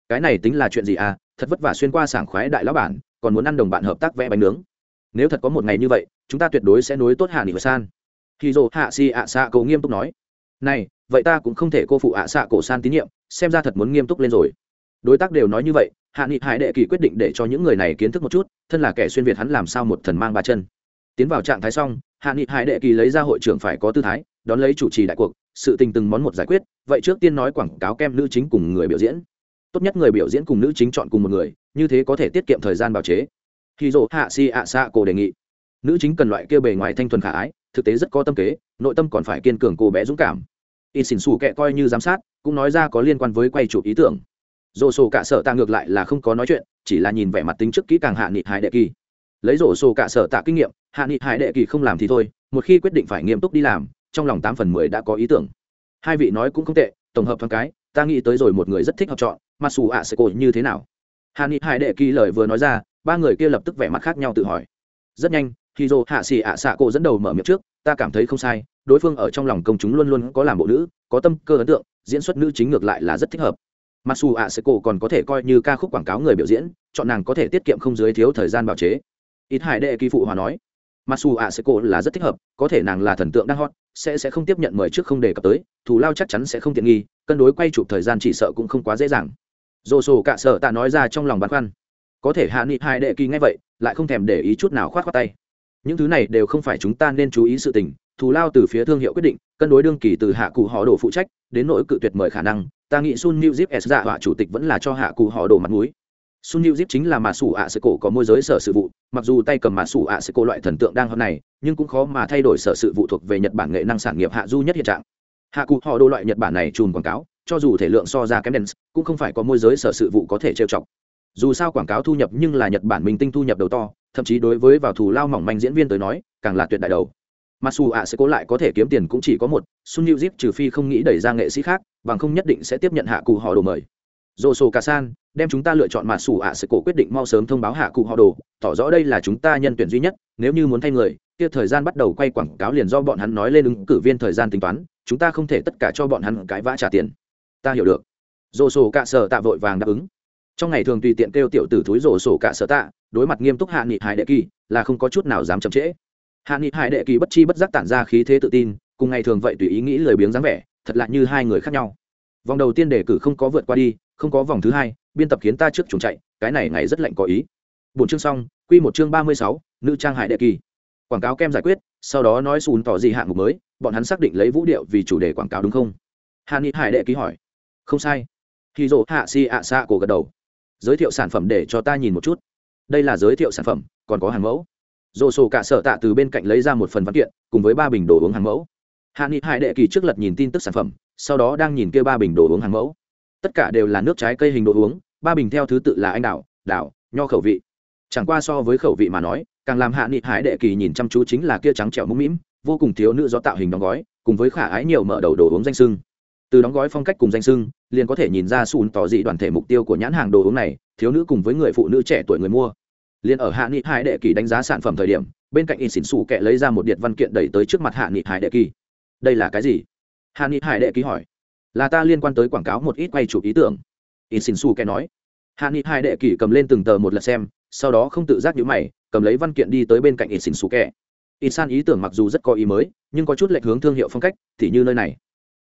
Cái này tính là chuyện gì à? Thật vất vả xuyên qua sảng khoái đại lão bản, còn muốn ăn đồng bạn hợp tác vẽ bánh nướng. Nếu thật có một ngày như vậy, chúng ta tuyệt đối sẽ nối tốt hạ nghị san. Khi dồ hạ si ạ xạ cổ nghiêm túc nói. Này, vậy ta cũng không thể cô phụ ạ xạ cổ san tín nhiệm, xem ra thật muốn nghiêm túc lên rồi. Đối tác đều nói như vậy, hạ nghị hải đệ kỳ quyết định để cho những người này kiến thức một chút, thân là kẻ xuyên việt hắn làm sao một thần mang ba chân. Tiến vào trạng thái xong, hạ nghị hải đệ kỳ lấy ra hội trưởng phải có tư thái, đón lấy chủ trì đại cuộc, sự tình từng món một giải quyết, vậy trước tiên nói quảng cáo kem nữ chính cùng người biểu diễn tốt nhất người biểu diễn cùng nữ chính chọn cùng một người, như thế có thể tiết kiệm thời gian bào chế. Khi dỗ hạ si ạ xạ cổ đề nghị. Nữ chính cần loại kia bề ngoài thanh thuần khả ái, thực tế rất có tâm kế, nội tâm còn phải kiên cường cô bé dũng cảm. Y xỉn xù kệ coi như giám sát, cũng nói ra có liên quan với quay chụp ý tưởng. Rổ sổ cả sở tạ ngược lại là không có nói chuyện, chỉ là nhìn vẻ mặt tính trước kỹ càng hạ nghị hải đệ kỳ. Lấy rổ sổ cả sở tạ kinh nghiệm, hạ nghị hải đệ kỳ không làm thì thôi, một khi quyết định phải nghiêm túc đi làm, trong lòng tám phần mười đã có ý tưởng. Hai vị nói cũng không tệ, tổng hợp thoáng cái ta nghĩ tới rồi một người rất thích học chọn, mặc dù ạ sẽ cổ như thế nào. Hạ nghị hải đệ kỳ lời vừa nói ra, ba người kia lập tức vẻ mặt khác nhau tự hỏi. Rất nhanh khi dô hạ xì ạ xạ cổ dẫn đầu mở miệng trước, ta cảm thấy không sai, đối phương ở trong lòng công chúng luôn luôn có làm bộ nữ, có tâm cơ ấn tượng, diễn xuất nữ chính ngược lại là rất thích hợp. Mặc dù ạ sẽ cổ còn có thể coi như ca khúc quảng cáo người biểu diễn, chọn nàng có thể tiết kiệm không dưới thiếu thời gian bào chế. Ít hải đệ kỳ phụ hòa nói masu dù sẽ cổ là rất thích hợp, có thể nàng là thần tượng đang hot, sẽ sẽ không tiếp nhận mời trước không đề cập tới, thù lao chắc chắn sẽ không tiện nghi, cân đối quay chụp thời gian chỉ sợ cũng không quá dễ dàng. Dồ sổ cả sợ tạ nói ra trong lòng băn khoăn. Có thể hạ nghị hai đệ kỳ ngay vậy, lại không thèm để ý chút nào khoát khoát tay. Những thứ này đều không phải chúng ta nên chú ý sự tình, thù lao từ phía thương hiệu quyết định, cân đối đương kỳ từ hạ cụ họ đổ phụ trách, đến nỗi cự tuyệt mời khả năng, ta nghĩ sun new zip s dạ họa chủ tịch vẫn là cho hạ cụ họ đổ mặt mũi sun new zip chính là mà sủ ạ sẽ cổ có môi giới sở sự vụ mặc dù tay cầm mà sủ ạ sẽ cổ loại thần tượng đang hôm này nhưng cũng khó mà thay đổi sở sự vụ thuộc về nhật bản nghệ năng sản nghiệp hạ du nhất hiện trạng. Hạ cụ họ đồ loại nhật bản này chùm quảng cáo cho dù thể lượng so ra kém đến, cũng không phải có môi giới sở sự vụ có thể trêu chọc. Dù sao quảng cáo thu nhập nhưng là nhật bản minh tinh thu nhập đầu to thậm chí đối với vào thủ lao mỏng manh diễn viên tới nói càng là tuyệt đại đầu. Mà dù ạ sẽ cố lại có thể kiếm tiền cũng chỉ có một sun new zip trừ phi không nghĩ đẩy ra nghệ sĩ khác bằng không nhất định sẽ tiếp nhận hạ cụ họ đồ mời. Dồ Kasan, san đem chúng ta lựa chọn mà sủ ạ sẽ cổ quyết định mau sớm thông báo hạ cụ họ đồ, tỏ rõ đây là chúng ta nhân tuyển duy nhất, nếu như muốn thay người, kia thời gian bắt đầu quay quảng cáo liền do bọn hắn nói lên ứng cử viên thời gian tính toán, chúng ta không thể tất cả cho bọn hắn cái vã trả tiền. Ta hiểu được. Dồ sổ cạ sở tạ vội vàng đáp ứng. Trong ngày thường tùy tiện kêu tiểu tử thúi rổ sổ cả sở tạ, đối mặt nghiêm túc hạ nghị hải đệ kỳ, là không có chút nào dám chậm trễ. Hạ nghị hải đệ kỳ bất chi bất giác tản ra khí thế tự tin, cùng ngày thường vậy tùy ý nghĩ lời biếng dáng vẻ, thật lạ như hai người khác nhau. Vòng đầu tiên đề cử không có vượt qua đi, không có vòng thứ hai biên tập khiến ta trước chuồng chạy, cái này ngày rất lạnh có ý. Bốn chương xong, quy một chương ba mươi sáu, nữ trang hải đệ kỳ. Quảng cáo kem giải quyết, sau đó nói xùn tỏ gì hạng mục mới, bọn hắn xác định lấy vũ điệu vì chủ đề quảng cáo đúng không? Hạ nghị hải đệ ký hỏi. Không sai. Khi dỗ hạ si ạ xạ cổ gật đầu. Giới thiệu sản phẩm để cho ta nhìn một chút. Đây là giới thiệu sản phẩm, còn có hàng mẫu. Dồ sổ cả sở tạ từ bên cạnh lấy ra một phần văn kiện, cùng với ba bình đồ uống hàng mẫu. Hạ nghị hải đệ kỳ trước lật nhìn tin tức sản phẩm, sau đó đang nhìn kia ba bình đồ uống hàng mẫu. Tất cả đều là nước trái cây hình đồ uống ba bình theo thứ tự là anh đào đào, nho khẩu vị. Chẳng qua so với khẩu vị mà nói, càng làm hạ nghị hải đệ kỳ nhìn chăm chú chính là kia trắng trẻo mũm mĩm, vô cùng thiếu nữ do tạo hình đóng gói, cùng với khả ái nhiều mở đầu đồ uống danh sưng. Từ đóng gói phong cách cùng danh sưng, liền có thể nhìn ra sùn tỏ dị đoàn thể mục tiêu của nhãn hàng đồ uống này, thiếu nữ cùng với người phụ nữ trẻ tuổi người mua. Liền ở hạ nghị hải đệ kỳ đánh giá sản phẩm thời điểm, bên cạnh in xỉn xù kệ lấy ra một điện văn kiện đẩy tới trước mặt hạ nghị hải đệ kỳ. Đây là cái gì? Hạ nghị hải đệ kỳ hỏi. Là ta liên quan tới quảng cáo một ít quay chụp ý tưởng in xỉn xù kệ nói. Hạ nghị hai đệ kỳ cầm lên từng tờ một lần xem, sau đó không tự giác nhíu mày, cầm lấy văn kiện đi tới bên cạnh in xỉn xù kệ in san ý tưởng mặc dù rất có ý mới, nhưng có chút lệch hướng thương hiệu phong cách, thì như nơi này.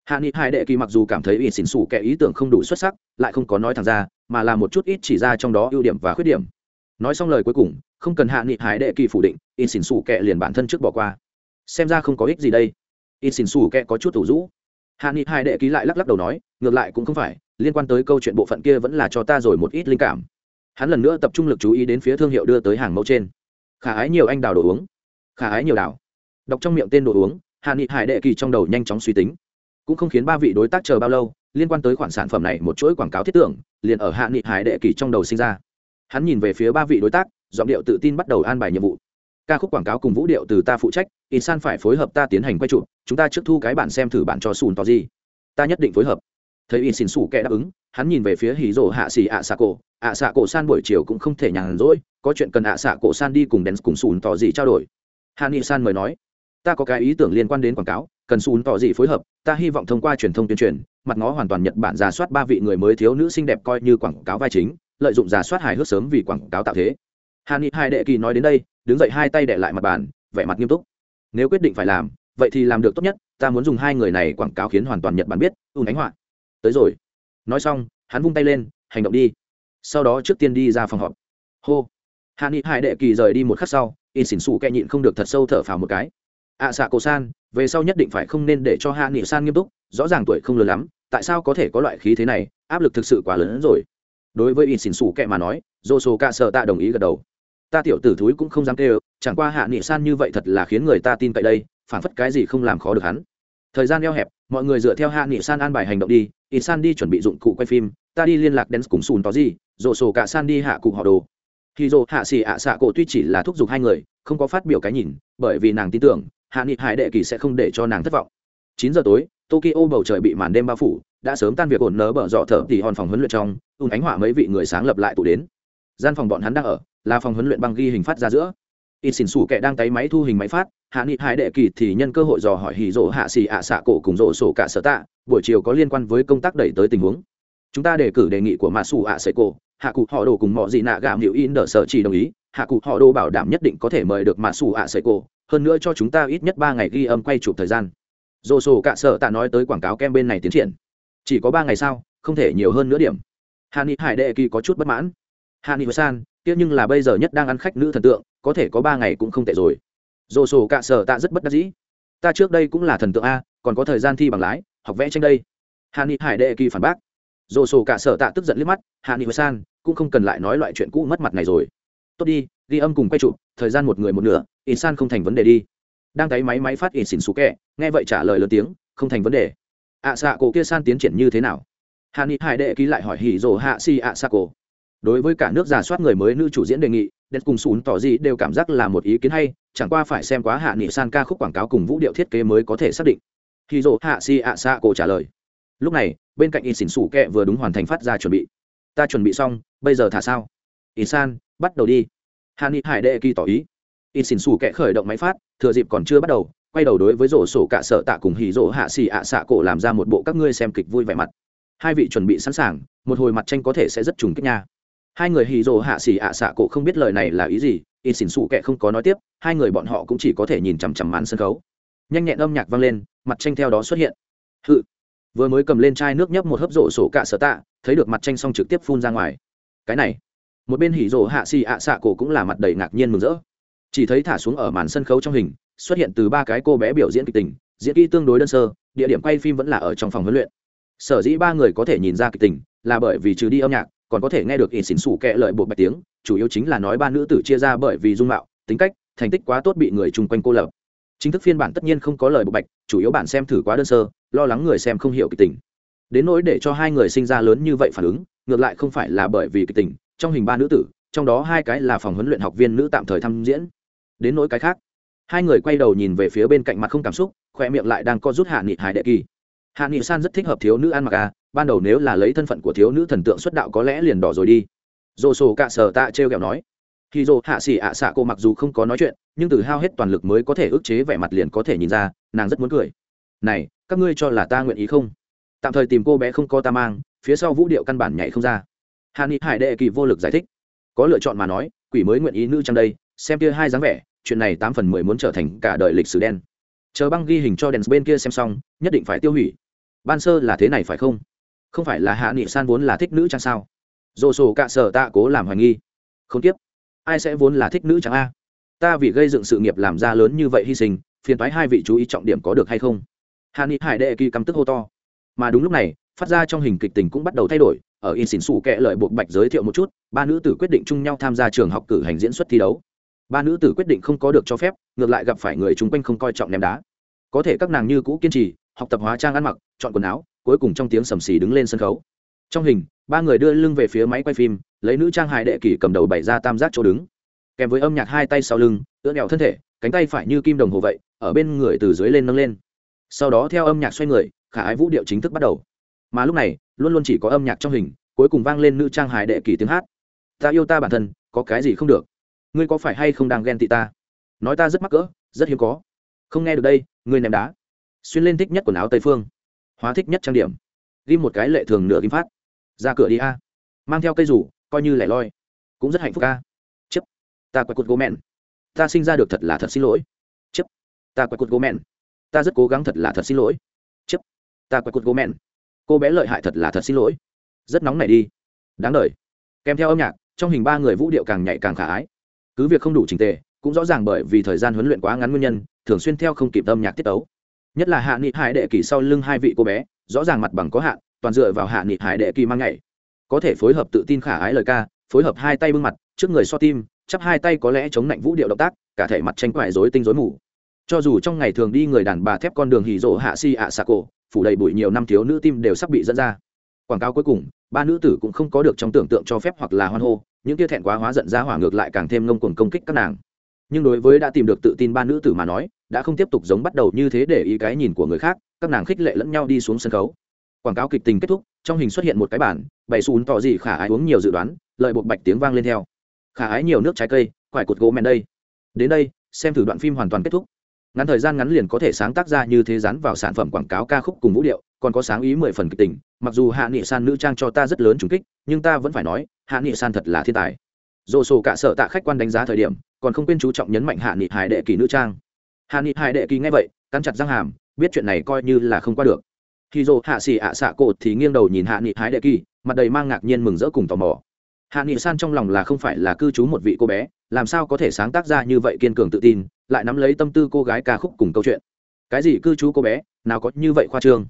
Hạ nghị hai đệ kỳ mặc dù cảm thấy in xỉn xù kệ ý tưởng không đủ xuất sắc, lại không có nói thẳng ra, mà là một chút ít chỉ ra trong đó ưu điểm và khuyết điểm. Nói xong lời cuối cùng, không cần hạ nghị hải đệ kỳ phủ định in xỉn xù kệ liền bản thân trước bỏ qua. Xem ra không có ích gì đây. In xỉn xù kệ có chút thủ rũ. Hạ nghị hai đệ ký lại lắc lắc đầu nói, ngược lại cũng không phải liên quan tới câu chuyện bộ phận kia vẫn là cho ta rồi một ít linh cảm. Hắn lần nữa tập trung lực chú ý đến phía thương hiệu đưa tới hàng mẫu trên. Khả ái nhiều anh đào đồ uống. Khả ái nhiều đào. Đọc trong miệng tên đồ uống hạ nghị hải đệ kỳ trong đầu nhanh chóng suy tính. Cũng không khiến ba vị đối tác chờ bao lâu, liên quan tới khoản sản phẩm này một chuỗi quảng cáo thiết tưởng, liền ở hạ nghị hải đệ kỳ trong đầu sinh ra. Hắn nhìn về phía ba vị đối tác, giọng điệu tự tin bắt đầu an bài nhiệm vụ. Ca khúc quảng cáo cùng vũ điệu từ ta phụ trách in san phải phối hợp ta tiến hành quay trụ chúng ta trước thu cái bản xem thử bản cho sùn to gì ta nhất định phối hợp thấy y xin sủ kẻ đáp ứng, hắn nhìn về phía hì rỗ hạ xì ạ xạ cổ. ạ xạ cổ san buổi chiều cũng không thể nhàn rỗi, có chuyện cần ạ xạ cổ san đi cùng đèn cùng sùn tỏ gì trao đổi. Hàn y san mời nói, ta có cái ý tưởng liên quan đến quảng cáo, cần sùn tỏ gì phối hợp, ta hy vọng thông qua truyền thông tuyên truyền, mặt ngó hoàn toàn nhật bản giả soát ba vị người mới thiếu nữ xinh đẹp coi như quảng cáo vai chính, lợi dụng giả soát hài hước sớm vì quảng cáo tạo thế. Hàn y hai đệ kỳ nói đến đây, đứng dậy hai tay đệ lại mặt bàn, vẻ mặt nghiêm túc. Nếu quyết định phải làm, vậy thì làm được tốt nhất, ta muốn dùng hai người này quảng cáo khiến hoàn toàn nhật bản biết, ùn ánh họa tới rồi. Nói xong hắn vung tay lên hành động đi. Sau đó trước tiên đi ra phòng họp. Hô. Hạ nghị hải đệ kỳ rời đi một khắc sau in xỉn xù kẹ nhịn không được thật sâu thở phào một cái. Ạ à, xạ cổ san về sau nhất định phải không nên để cho hạ nghị san nghiêm túc rõ ràng tuổi không lớn lắm tại sao có thể có loại khí thế này áp lực thực sự quá lớn hơn rồi. Đối với in xỉn xù kẹ mà nói dô số ca sợ tạ đồng ý gật đầu. Ta tiểu tử thúi cũng không dám kêu chẳng qua hạ nghị san như vậy thật là khiến người ta tin cậy đây phản phất cái gì không làm khó được hắn thời gian eo hẹp, mọi người dựa theo hạ nghị san an bài hành động đi ít san đi chuẩn bị dụng cụ quay phim, ta đi liên lạc đến cùng sùn tó gì rổ sổ cả san đi hạ cụ họ đồ. Khi rổ hạ xì ạ xạ cổ tuy chỉ là thúc giục hai người, không có phát biểu cái nhìn, bởi vì nàng tin tưởng, hạ nghị hải đệ kỳ sẽ không để cho nàng thất vọng. Chín giờ tối, tokyo bầu trời bị màn đêm bao phủ, đã sớm tan việc ổn nớ bở dọ thở thì hòn phòng huấn luyện trong ung ánh hỏa mấy vị người sáng lập lại tụ đến. Gian phòng bọn hắn đang ở, là phòng huấn luyện băng ghi hình phát ra giữa ít xỉn xù kẻ đang tay máy thu hình máy phát, hạ nghị hải đệ kỳ thì nhân cơ hội dò hỏi hì rỗ hạ xì ạ xạ cổ cùng rỗ sổ cả sở tạ, buổi chiều có liên quan với công tác đẩy tới tình huống. Chúng ta đề cử đề nghị của mạ xù ạ sệ cổ, hạ cụ họ đồ cùng mọi gì nạ gạo hiệu in đỡ sở chỉ đồng ý, hạ cụ họ đồ bảo đảm nhất định có thể mời được mạ xù ạ sệ cổ, hơn nữa cho chúng ta ít nhất ba ngày ghi âm quay chụp thời gian. Rỗ sổ cả sở tạ nói tới quảng cáo kem bên này tiến triển. Chỉ có ba ngày sau, không thể nhiều hơn nữa điểm. Hạ nghị hải đệ kỳ có chút bất mãn. Hạ nghị san tiếc nhưng là bây giờ nhất đang ăn khách nữ thần tượng có thể có ba ngày cũng không tệ rồi. Dồ sổ cạ sở tạ rất bất đắc dĩ. Ta trước đây cũng là thần tượng a còn có thời gian thi bằng lái học vẽ tranh đây. Hà ni hải đệ kỳ phản bác. Dồ sổ cạ sở tạ tức giận liếc mắt hà ni san cũng không cần lại nói loại chuyện cũ mất mặt này rồi. Tốt đi ghi âm cùng quay chụp thời gian một người một nửa in san không thành vấn đề đi. Đang thấy máy máy phát in xỉn xú kẹ nghe vậy trả lời lớn tiếng không thành vấn đề. Ạ à, xạ cổ kia san tiến triển như thế nào? Hà ni hải đệ ký lại hỏi hỉ rồ hạ si ạ xạ cổ đối với cả nước giả soát người mới nữ chủ diễn đề nghị đến cùng sùn tỏ gì đều cảm giác là một ý kiến hay, chẳng qua phải xem quá hạ nghị san ca khúc quảng cáo cùng vũ điệu thiết kế mới có thể xác định. Khi dỗ hạ si ạ xạ cổ trả lời. Lúc này, bên cạnh in xỉn xủ kẹ vừa đúng hoàn thành phát ra chuẩn bị. Ta chuẩn bị xong, bây giờ thả sao? In san, bắt đầu đi. Hạ nghị hải đệ kỳ tỏ ý. In xỉn xủ kẹ khởi động máy phát, thừa dịp còn chưa bắt đầu, quay đầu đối với rổ sổ cả sợ tạ cùng hì rổ hạ xì ạ xạ cổ làm ra một bộ các ngươi xem kịch vui vẻ mặt. Hai vị chuẩn bị sẵn sàng, một hồi mặt tranh có thể sẽ rất trùng kích nha hai người hì rồ hạ xỉ ạ xạ cổ không biết lời này là ý gì in xỉn xù kệ không có nói tiếp, hai người bọn họ cũng chỉ có thể nhìn chằm chằm màn sân khấu. Nhanh nhẹn âm nhạc vang lên, mặt tranh theo đó xuất hiện. Hự. Vừa mới cầm lên chai nước nhấp một hớp rổ sổ cạ sở tạ, thấy được mặt tranh xong trực tiếp phun ra ngoài. Cái này. Một bên hỉ rổ hạ xì ạ xạ cổ cũng là mặt đầy ngạc nhiên mừng rỡ. Chỉ thấy thả xuống ở màn sân khấu trong hình, xuất hiện từ ba cái cô bé biểu diễn kịch tình, diễn kỹ tương đối đơn sơ, địa điểm quay phim vẫn là ở trong phòng huấn luyện. Sở dĩ ba người có thể nhìn ra kịch tình, là bởi vì trừ đi âm nhạc còn có thể nghe được in xỉn xủ kệ lợi bộ bạch tiếng, chủ yếu chính là nói ba nữ tử chia ra bởi vì dung mạo, tính cách, thành tích quá tốt bị người chung quanh cô lập. Chính thức phiên bản tất nhiên không có lời bộ bạch, chủ yếu bản xem thử quá đơn sơ, lo lắng người xem không hiểu kịch tình. Đến nỗi để cho hai người sinh ra lớn như vậy phản ứng, ngược lại không phải là bởi vì kịch tình, trong hình ba nữ tử, trong đó hai cái là phòng huấn luyện học viên nữ tạm thời thăm diễn. Đến nỗi cái khác, hai người quay đầu nhìn về phía bên cạnh mặt không cảm xúc, khoe miệng lại đang co rút hạ nghị hải đệ kỳ hạ nghị san rất thích hợp thiếu nữ ăn mặc à ban đầu nếu là lấy thân phận của thiếu nữ thần tượng xuất đạo có lẽ liền đỏ rồi đi. Dồ sổ cạ sở tạ t r e o kẹo nói. Khi dồ hạ xỉ ạ xạ cô mặc dù không có nói chuyện, nhưng từ hao hết toàn lực mới có thể ức chế vẻ mặt liền có thể nhìn ra, nàng rất muốn cười. Này, các ngươi cho là ta nguyện ý không? Tạm thời tìm cô bé không có ta mang, phía sau vũ điệu căn bản nhảy không ra. Hạ nghị hải đệ kỳ vô lực giải thích. Có lựa chọn mà nói, quỷ mới nguyện ý nữ trong đây, xem kia hai dáng vẻ, chuyện này tám phần mười muốn trở thành cả đời lịch sử đen. Chờ băng ghi hình cho đèn bên kia xem xong, nhất định phải tiêu hủy ban sơ là thế này phải không? Không phải là hạ nghị san vốn là thích nữ trang sao? Dồ sổ cạ sở tạ cố làm hoài nghi. Không tiếp. Ai sẽ vốn là thích nữ trang a? Ta vì gây dựng sự nghiệp làm ra lớn như vậy hy sinh, phiền thoái hai vị chú ý trọng điểm có được hay không? Hạ nghị hải đệ kỳ căm tức hô to. Mà đúng lúc này, phát ra trong hình kịch tình cũng bắt đầu thay đổi, ở in xỉn xù kệ lợi buộc bạch giới thiệu một chút, ba nữ tử quyết định chung nhau tham gia trường học cử hành diễn xuất thi đấu. Ba nữ tử quyết định không có được cho phép, ngược lại gặp phải người chung quanh không coi trọng ném đá. Có thể các nàng như cũ kiên trì, học tập hóa trang ăn mặc chọn quần áo, cuối cùng trong tiếng sầm xì đứng lên sân khấu. Trong hình, ba người đưa lưng về phía máy quay phim, lấy nữ trang hài đệ kỷ cầm đầu bày ra tam giác chỗ đứng. Kèm với âm nhạc hai tay sau lưng, ưỡn đèo thân thể, cánh tay phải như kim đồng hồ vậy, ở bên người từ dưới lên nâng lên. Sau đó theo âm nhạc xoay người, khả ái vũ điệu chính thức bắt đầu. Mà lúc này, luôn luôn chỉ có âm nhạc trong hình, cuối cùng vang lên nữ trang hài đệ kỷ tiếng hát. Ta yêu ta bản thân, có cái gì không được? Ngươi có phải hay không đang ghen tị ta? Nói ta rất mắc cỡ, rất hiếm có. Không nghe được đây, ngươi ném đá. Xuyên lên thích nhất quần áo tây phương hóa thích nhất trang điểm. Ghi một cái lệ thường nửa kim phát. Ra cửa đi a. Mang theo cây rủ, coi như lẻ loi. Cũng rất hạnh phúc a. Chấp ta quay cột gỗ mẹn. Ta sinh ra được thật là thật xin lỗi. Chấp ta quay cột gỗ mẹn. Ta rất cố gắng thật là thật xin lỗi. Chấp ta quay cột gỗ mẹn. Cô bé lợi hại thật là thật xin lỗi. Rất nóng này đi. Đáng đ kèm theo âm nhạc, trong hình ba người vũ điệu càng nhạy càng khả ái. Cứ việc không đủ trình tề, cũng rõ ràng bởi vì thời gian huấn luyện quá ngắn nguyên nhân, thường xuyên theo không kịp âm nhạc tiết ấu nhất là hạ nghị hải đệ kỳ sau lưng hai vị cô bé, rõ ràng mặt bằng có hạn, toàn dựa vào hạ nghị hải đệ kỳ mang nhảy. Có thể phối hợp tự tin khả ái lời ca, phối hợp hai tay bưng mặt, trước người so tim, chắp hai tay có lẽ chống lạnh vũ điệu động tác, cả thể mặt tranh quại rối tinh rối mù. Cho dù trong ngày thường đi người đàn bà thép con đường hì rộ hạ si ạ xà cổ, phủ đầy bụi nhiều năm thiếu nữ tim đều sắp bị dẫn ra. Quảng cáo cuối cùng, ba nữ tử cũng không có được trong tưởng tượng cho phép hoặc là hoan hô, những kia thẹn quá hóa giận ra hỏa ngược lại càng thêm ngông cuồng công kích các nàng. Nhưng đối với đã tìm được tự tin ba nữ tử mà nói đã không tiếp tục giống bắt đầu như thế để ý cái nhìn của người khác, các nàng khích lệ lẫn nhau đi xuống sân khấu. Quảng cáo kịch tình kết thúc, trong hình xuất hiện một cái bản bày xùn tỏ gì khả ái uống nhiều dự đoán, lợi buộc bạch tiếng vang lên theo. Khả ái nhiều nước trái cây, quải cột gỗ men đây. Đến đây, xem thử đoạn phim hoàn toàn kết thúc. Ngắn thời gian ngắn liền có thể sáng tác ra như thế dán vào sản phẩm quảng cáo ca khúc cùng vũ điệu, còn có sáng ý mười phần kịch tình, mặc dù hạ nghị san nữ trang cho ta rất lớn trùng kích, nhưng ta vẫn phải nói, hạ nghị san thật là thiên tài. Dồ sổ cả sợ tạ khách quan đánh giá thời điểm, còn không quên chú trọng nhấn mạnh hạ nghị hải đệ kỳ nữ trang hà ni hải đệ kỳ nghe vậy, cắn chặt răng hàm, biết chuyện này coi như là không qua được. Khi Dô hạ xì ạ xạ cột thì nghiêng đầu nhìn hạ nghị hái đệ kỳ, mặt đầy mang ngạc nhiên mừng rỡ cùng tò mò. Hạ nghị san trong lòng là không phải là cư trú một vị cô bé, làm sao có thể sáng tác ra như vậy kiên cường tự tin, lại nắm lấy tâm tư cô gái ca khúc cùng câu chuyện. Cái gì cư trú cô bé, nào có như vậy khoa trương.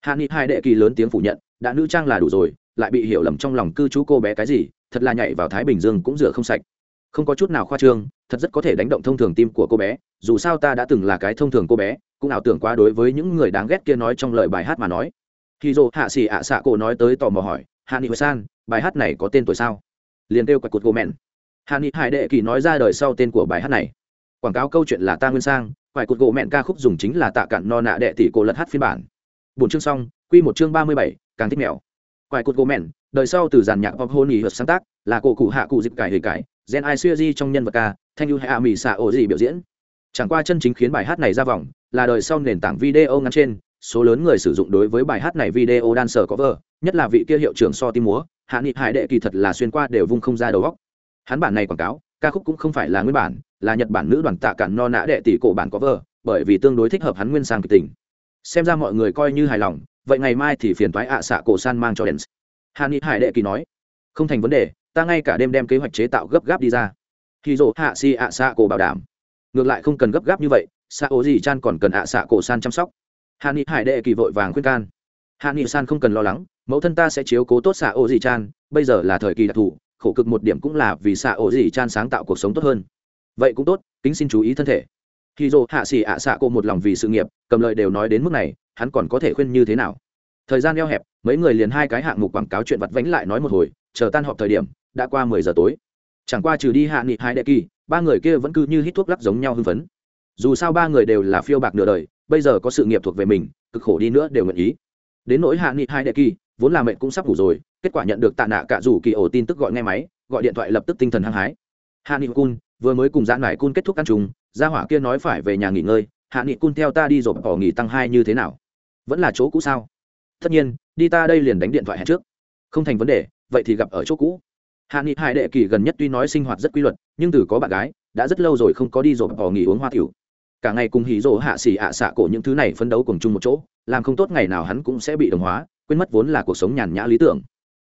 Hạ nghị hai đệ kỳ lớn tiếng phủ nhận, đã nữ trang là đủ rồi, lại bị hiểu lầm trong lòng cư trú cô bé cái gì, thật là nhảy vào thái bình dương cũng rửa không sạch. Không có chút nào khoa trương, thật rất có thể đánh động thông thường tim của cô bé dù sao ta đã từng là cái thông thường cô bé, cũng ảo tưởng quá đối với những người đáng ghét kia nói trong lời bài hát mà nói. Khi dô hạ xì ạ xạ cổ nói tới tò mò hỏi, hạ nghị san bài hát này có tên tuổi sao? Liền kêu quạch cột gô mẹn. Hạ nghị hải đệ kỳ nói ra đời sau tên của bài hát này. Quảng cáo câu chuyện là ta nguyên sang quạch cột gỗ mẹn ca khúc dùng chính là tạ cạn no nạ đệ tỷ cổ lật hát phiên bản. Bốn chương xong, quy một chương ba mươi bảy, càng thích mèo. Quài cột gỗ mẹn, đời sau từ giàn nhạc pop hôn ý hợp sáng tác, là cổ cụ hạ cụ dịp cải hề cải, gen ai xưa di trong nhân vật ca, thanh ưu hạ mỹ xạ ổ gì biểu diễn chẳng qua chân chính khiến bài hát này ra vòng là đời sau nền tảng video ngắn trên, số lớn người sử dụng đối với bài hát này video dancer cover nhất là vị kia hiệu trưởng so tim múa, hạ nghị hải đệ kỳ thật là xuyên qua đều vung không ra đầu góc hắn bản này quảng cáo, ca khúc cũng không phải là nguyên bản, là nhật bản nữ đoàn tạ cản no nã đệ tỷ cổ bản cover bởi vì tương đối thích hợp hắn nguyên sang kịch tình. Xem ra mọi người coi như hài lòng, vậy ngày mai thì phiền toái ạ xạ cổ san mang cho đèn hạ nghị hải đệ kỳ nói, không thành vấn đề, ta ngay cả đêm đem kế hoạch chế tạo gấp gáp đi ra. Khi dỗ hạ si ạ xạ cổ bảo đảm ngược lại không cần gấp gáp như vậy xạ ố gì chan còn cần ạ xạ cổ san chăm sóc. Hà ni hải đệ kỳ vội vàng khuyên can. Hà ni san không cần lo lắng, mẫu thân ta sẽ chiếu cố tốt xạ ố gì chan, bây giờ là thời kỳ đặc thù, khổ cực một điểm cũng là vì xạ ố gì chan sáng tạo cuộc sống tốt hơn. Vậy cũng tốt, kính xin chú ý thân thể. Khi dô hạ xỉ ạ xạ cô một lòng vì sự nghiệp, cầm lời đều nói đến mức này, hắn còn có thể khuyên như thế nào? Thời gian eo hẹp, mấy người liền hai cái hạng mục quảng cáo chuyện vặt vánh lại nói một hồi, chờ tan họp thời điểm, đã qua mười giờ tối. Chẳng qua trừ đi hạ nghị hai đệ kỳ ba người kia vẫn cứ như hít thuốc lắc giống nhau hưng phấn. Dù sao ba người đều là phiêu bạc nửa đời, bây giờ có sự nghiệp thuộc về mình, cực khổ đi nữa đều nguyện ý. Đến nỗi hạ nghị hai đệ kỳ, vốn là mệnh cũng sắp ngủ rồi, kết quả nhận được tạ nạ cả rủ kỳ ổ tin tức gọi nghe máy, gọi điện thoại lập tức tinh thần hăng hái. Hạ nghị cun, vừa mới cùng giãn nải cun kết thúc ăn trùng gia hỏa kia nói phải về nhà nghỉ ngơi, hạ nghị cun theo ta đi rồi bỏ nghỉ tăng hai như thế nào? Vẫn là chỗ cũ sao? Tất nhiên, đi ta đây liền đánh điện thoại hẹn trước. Không thành vấn đề, vậy thì gặp ở chỗ cũ hạ nghị hải đệ kỳ gần nhất tuy nói sinh hoạt rất quy luật nhưng từ có bạn gái đã rất lâu rồi không có đi rộp bỏ nghỉ uống hoa tiểu. Cả ngày cùng hỉ rộ hạ xỉ ạ xạ cổ những thứ này phấn đấu cùng chung một chỗ làm không tốt ngày nào hắn cũng sẽ bị đồng hóa quên mất vốn là cuộc sống nhàn nhã lý tưởng.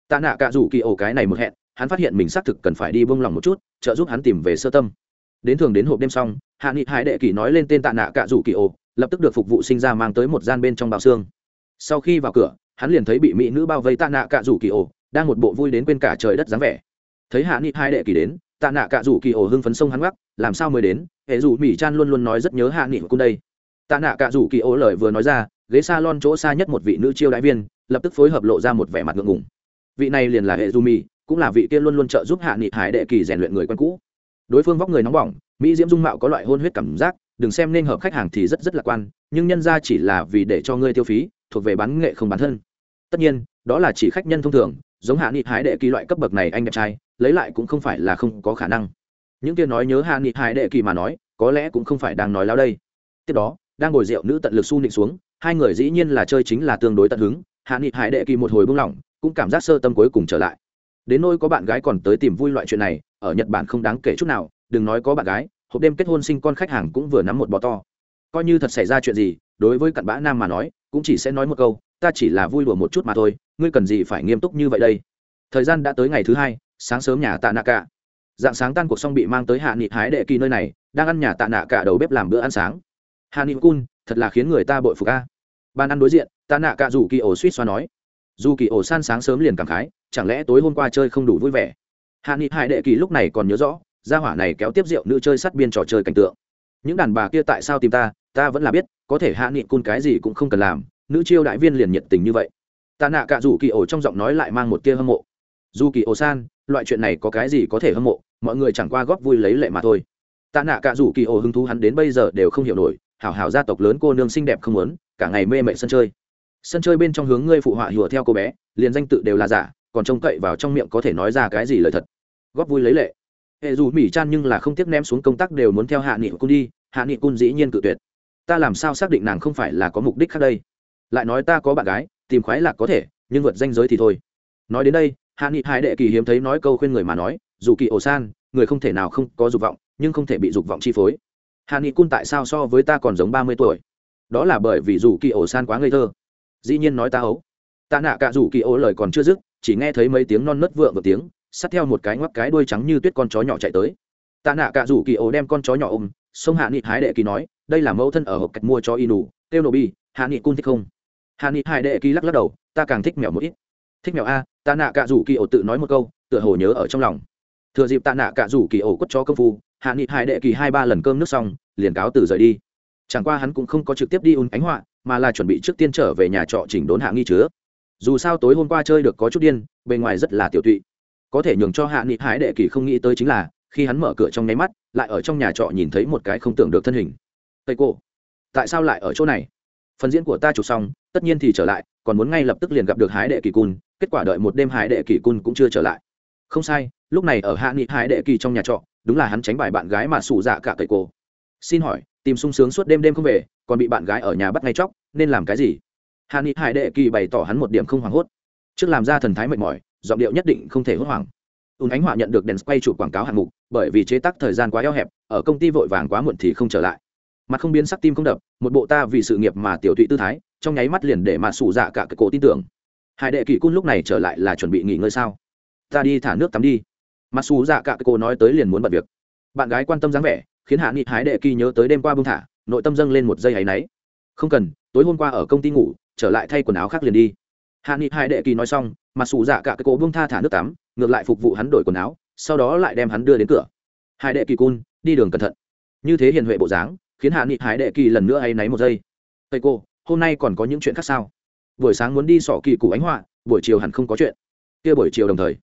Tạ nạ cả rủ kỳ ổ cái này một hẹn hắn phát hiện mình xác thực cần phải đi buông lòng một chút trợ giúp hắn tìm về sơ tâm. Đến thường đến hộp đêm xong hạ nghị hải đệ kỳ nói lên tên tạ nạ cạ rủ kỳ Ổ, lập tức được phục vụ sinh ra mang tới một gian bên trong bao xương. Sau khi vào cửa hắn liền thấy bị mỹ nữ bao vây tạ nạ cạ rủ kỳ ổ đang một bộ vui đến quên cả trời đất dáng vẻ thấy hạ nghị hai đệ kỳ đến, tạ nạ cạ rủ kỳ ổ hưng phấn sông hắn gác, làm sao mới đến? Hệ dù mỹ chan luôn luôn nói rất nhớ hạ nghị cung đây. Tạ nạ cạ rủ kỳ ổ lời vừa nói ra, ghế s a lon chỗ xa nhất một vị nữ chiêu đại viên, lập tức phối hợp lộ ra một vẻ mặt ngượng ngùng. Vị này liền là hệ dù mỹ cũng là vị kia luôn luôn trợ giúp hạ nghị hải đệ kỳ rèn luyện người quen cũ. Đối phương vóc người nóng bỏng, mỹ diễm dung mạo có loại hôn huyết cảm giác, đừng xem nên hợp khách hàng thì rất rất lạc quan, nhưng nhân ra chỉ là vì để cho ngươi tiêu phí, thuộc về bán nghệ không bán thân. Tất nhiên, đó là chỉ khách nhân thông thường, giống hạ nghị hải đệ kỳ loại cấp bậc này anh đẹp trai lấy lại cũng không phải là không có khả năng. Những kia nói nhớ hạ nghị hải đệ kỳ mà nói, có lẽ cũng không phải đang nói lao đây. Tiếp đó, đang ngồi rượu nữ tận lực su nịnh xuống, hai người dĩ nhiên là chơi chính là tương đối tận hứng hạ nghị hải đệ kỳ một hồi buông lỏng, cũng cảm giác sơ tâm cuối cùng trở lại. Đến nôi có bạn gái còn tới tìm vui loại chuyện này, ở nhật bản không đáng kể chút nào, đừng nói có bạn gái, hộp đêm kết hôn sinh con khách hàng cũng vừa nắm một bò to. Coi như thật xảy ra chuyện gì, đối với cặn bã nam mà nói, cũng chỉ sẽ nói một câu, ta chỉ là vui đùa một chút mà thôi, ngươi cần gì phải nghiêm túc như vậy đây? Thời gian đã tới ngày thứ hai sáng sớm nhà tạ nạ cả. Dạng sáng tan cuộc xong bị mang tới hạ nghị hái đệ kỳ nơi này, đang ăn nhà tạ nạ cả đầu bếp làm bữa ăn sáng. Hạ nghị cun, thật là khiến người ta bội phục a. Ban ăn đối diện, tạ nạ cả rủ kỳ ổ suýt xoa nói. Dù kỳ ổ san sáng sớm liền cảm khái, chẳng lẽ tối hôm qua chơi không đủ vui vẻ? Hạ nghị hải đệ kỳ lúc này còn nhớ rõ, gia hỏa này kéo tiếp rượu nữ chơi sát biên trò chơi cảnh tượng. Những đàn bà kia tại sao tìm ta ta vẫn là biết, có thể hạ nghị cun cái gì cũng không cần làm, nữ chiêu đại viên liền nhiệt tình như vậy. Tạ nạ cả rủ kỳ ổ trong giọng nói lại mang một tia hâm mộ. Dù kỳ ổ san loại chuyện này có cái gì có thể hâm mộ, mọi người chẳng qua góp vui lấy lệ mà thôi. Tạ nạ cả rủ kỳ ổ hứng thú hắn đến bây giờ đều không hiểu nổi, hảo hảo gia tộc lớn cô nương xinh đẹp không muốn, cả ngày mê mệ sân chơi. Sân chơi bên trong hướng ngươi phụ họa hùa theo cô bé, liền danh tự đều là giả, còn trông cậy vào trong miệng có thể nói ra cái gì lời thật. Góp vui lấy lệ. Hệ dù mỹ chan nhưng là không tiếc ném xuống công tác đều muốn theo hạ nghị cun đi, hạ nghị cun dĩ nhiên cự tuyệt. Ta làm sao xác định nàng không phải là có mục đích khác đây? Lại nói ta có bạn gái, tìm khoái lạc có thể, nhưng vượt danh giới thì thôi. Nói đến đây hạ nghị hải đệ kỳ hiếm thấy nói câu khuyên người mà nói, dù kỳ ổ san, người không thể nào không có dục vọng, nhưng không thể bị dục vọng chi phối. Hạ nghị cun tại sao so với ta còn giống ba mươi tuổi? Đó là bởi vì dù kỳ ổ san quá ngây thơ. Dĩ nhiên nói ta ấu. Ta nạ cả dù kỳ ổ lời còn chưa dứt, chỉ nghe thấy mấy tiếng non nớt vượng một tiếng, sát theo một cái ngoắc cái đuôi trắng như tuyết con chó nhỏ chạy tới. Tạ nạ cả rủ kỳ ổ đem con chó nhỏ ôm, sông hạ nghị hái đệ kỳ nói, đây là mẫu thân ở hộp cách mua cho inu, têu nổ bi, hạ nghị cun thích không? Hạ nghị hải đệ kỳ lắc lắc đầu, ta càng thích mèo một ít thích mèo a tạ nạ cả rủ kỳ ổ tự nói một câu, tựa hồ nhớ ở trong lòng. Thừa dịp tạ nạ cả rủ kỳ ổ quất cho công phu, hạ nghị hai đệ kỳ hai ba lần cơm nước xong, liền cáo từ rời đi. Chẳng qua hắn cũng không có trực tiếp đi un ánh họa, mà là chuẩn bị trước tiên trở về nhà trọ chỉnh đốn hạ nghi chứa. Dù sao tối hôm qua chơi được có chút điên, bề ngoài rất là tiểu tụy. Có thể nhường cho hạ nghị hái đệ kỳ không nghĩ tới chính là, khi hắn mở cửa trong nháy mắt, lại ở trong nhà trọ nhìn thấy một cái không tưởng được thân hình. Tây cô, tại sao lại ở chỗ này? Phần diễn của ta chụp xong, tất nhiên thì trở lại còn muốn ngay lập tức liền gặp được hái đệ kỳ cun, kết quả đợi một đêm hái đệ kỳ cun cũng chưa trở lại. Không sai, lúc này ở hạ nghị hái đệ kỳ trong nhà trọ, đúng là hắn tránh bài bạn gái mà sủ dạ cả cậy cô xin hỏi, tìm sung sướng suốt đêm đêm không về, còn bị bạn gái ở nhà bắt ngay chóc, nên làm cái gì? Hạ nghị hải đệ kỳ bày tỏ hắn một điểm không hoảng hốt. Trước làm ra thần thái mệt mỏi, giọng điệu nhất định không thể hốt hoảng. Ùn ánh họa nhận được đèn quay chụp quảng cáo hạng mục, bởi vì chế tác thời gian quá eo hẹp, ở công ty vội vàng quá muộn thì không trở lại mặt không biến sắc tim không đập, một bộ ta vì sự nghiệp mà tiểu tụy tư thái, trong nháy mắt liền để mà sủ dạ cả cái cổ tin tưởng. Hải đệ kỳ cun lúc này trở lại là chuẩn bị nghỉ ngơi sao? Ta đi thả nước tắm đi. Mặt sủ dạ cả cái cô nói tới liền muốn bật việc. Bạn gái quan tâm dáng vẻ, khiến hạ nghị Hải đệ kỳ nhớ tới đêm qua bưng thả, nội tâm dâng lên một giây hay náy. Không cần, tối hôm qua ở công ty ngủ, trở lại thay quần áo khác liền đi. Hạ nghị Hải đệ kỳ nói xong, mà sủ dạ cả cái cổ bưng tha thả nước tắm, ngược lại phục vụ hắn đổi quần áo, sau đó lại đem hắn đưa đến cửa. Hai đệ kỳ cun, đi đường cẩn thận. Như thế hiền huệ bộ dáng khiến hạ nghị hai đệ kỳ lần nữa hay náy một giây. Thầy cô, hôm nay còn có những chuyện khác sao? Buổi sáng muốn đi sỏ kỳ củ ánh họa, buổi chiều hẳn không có chuyện. Kia buổi chiều đồng thời,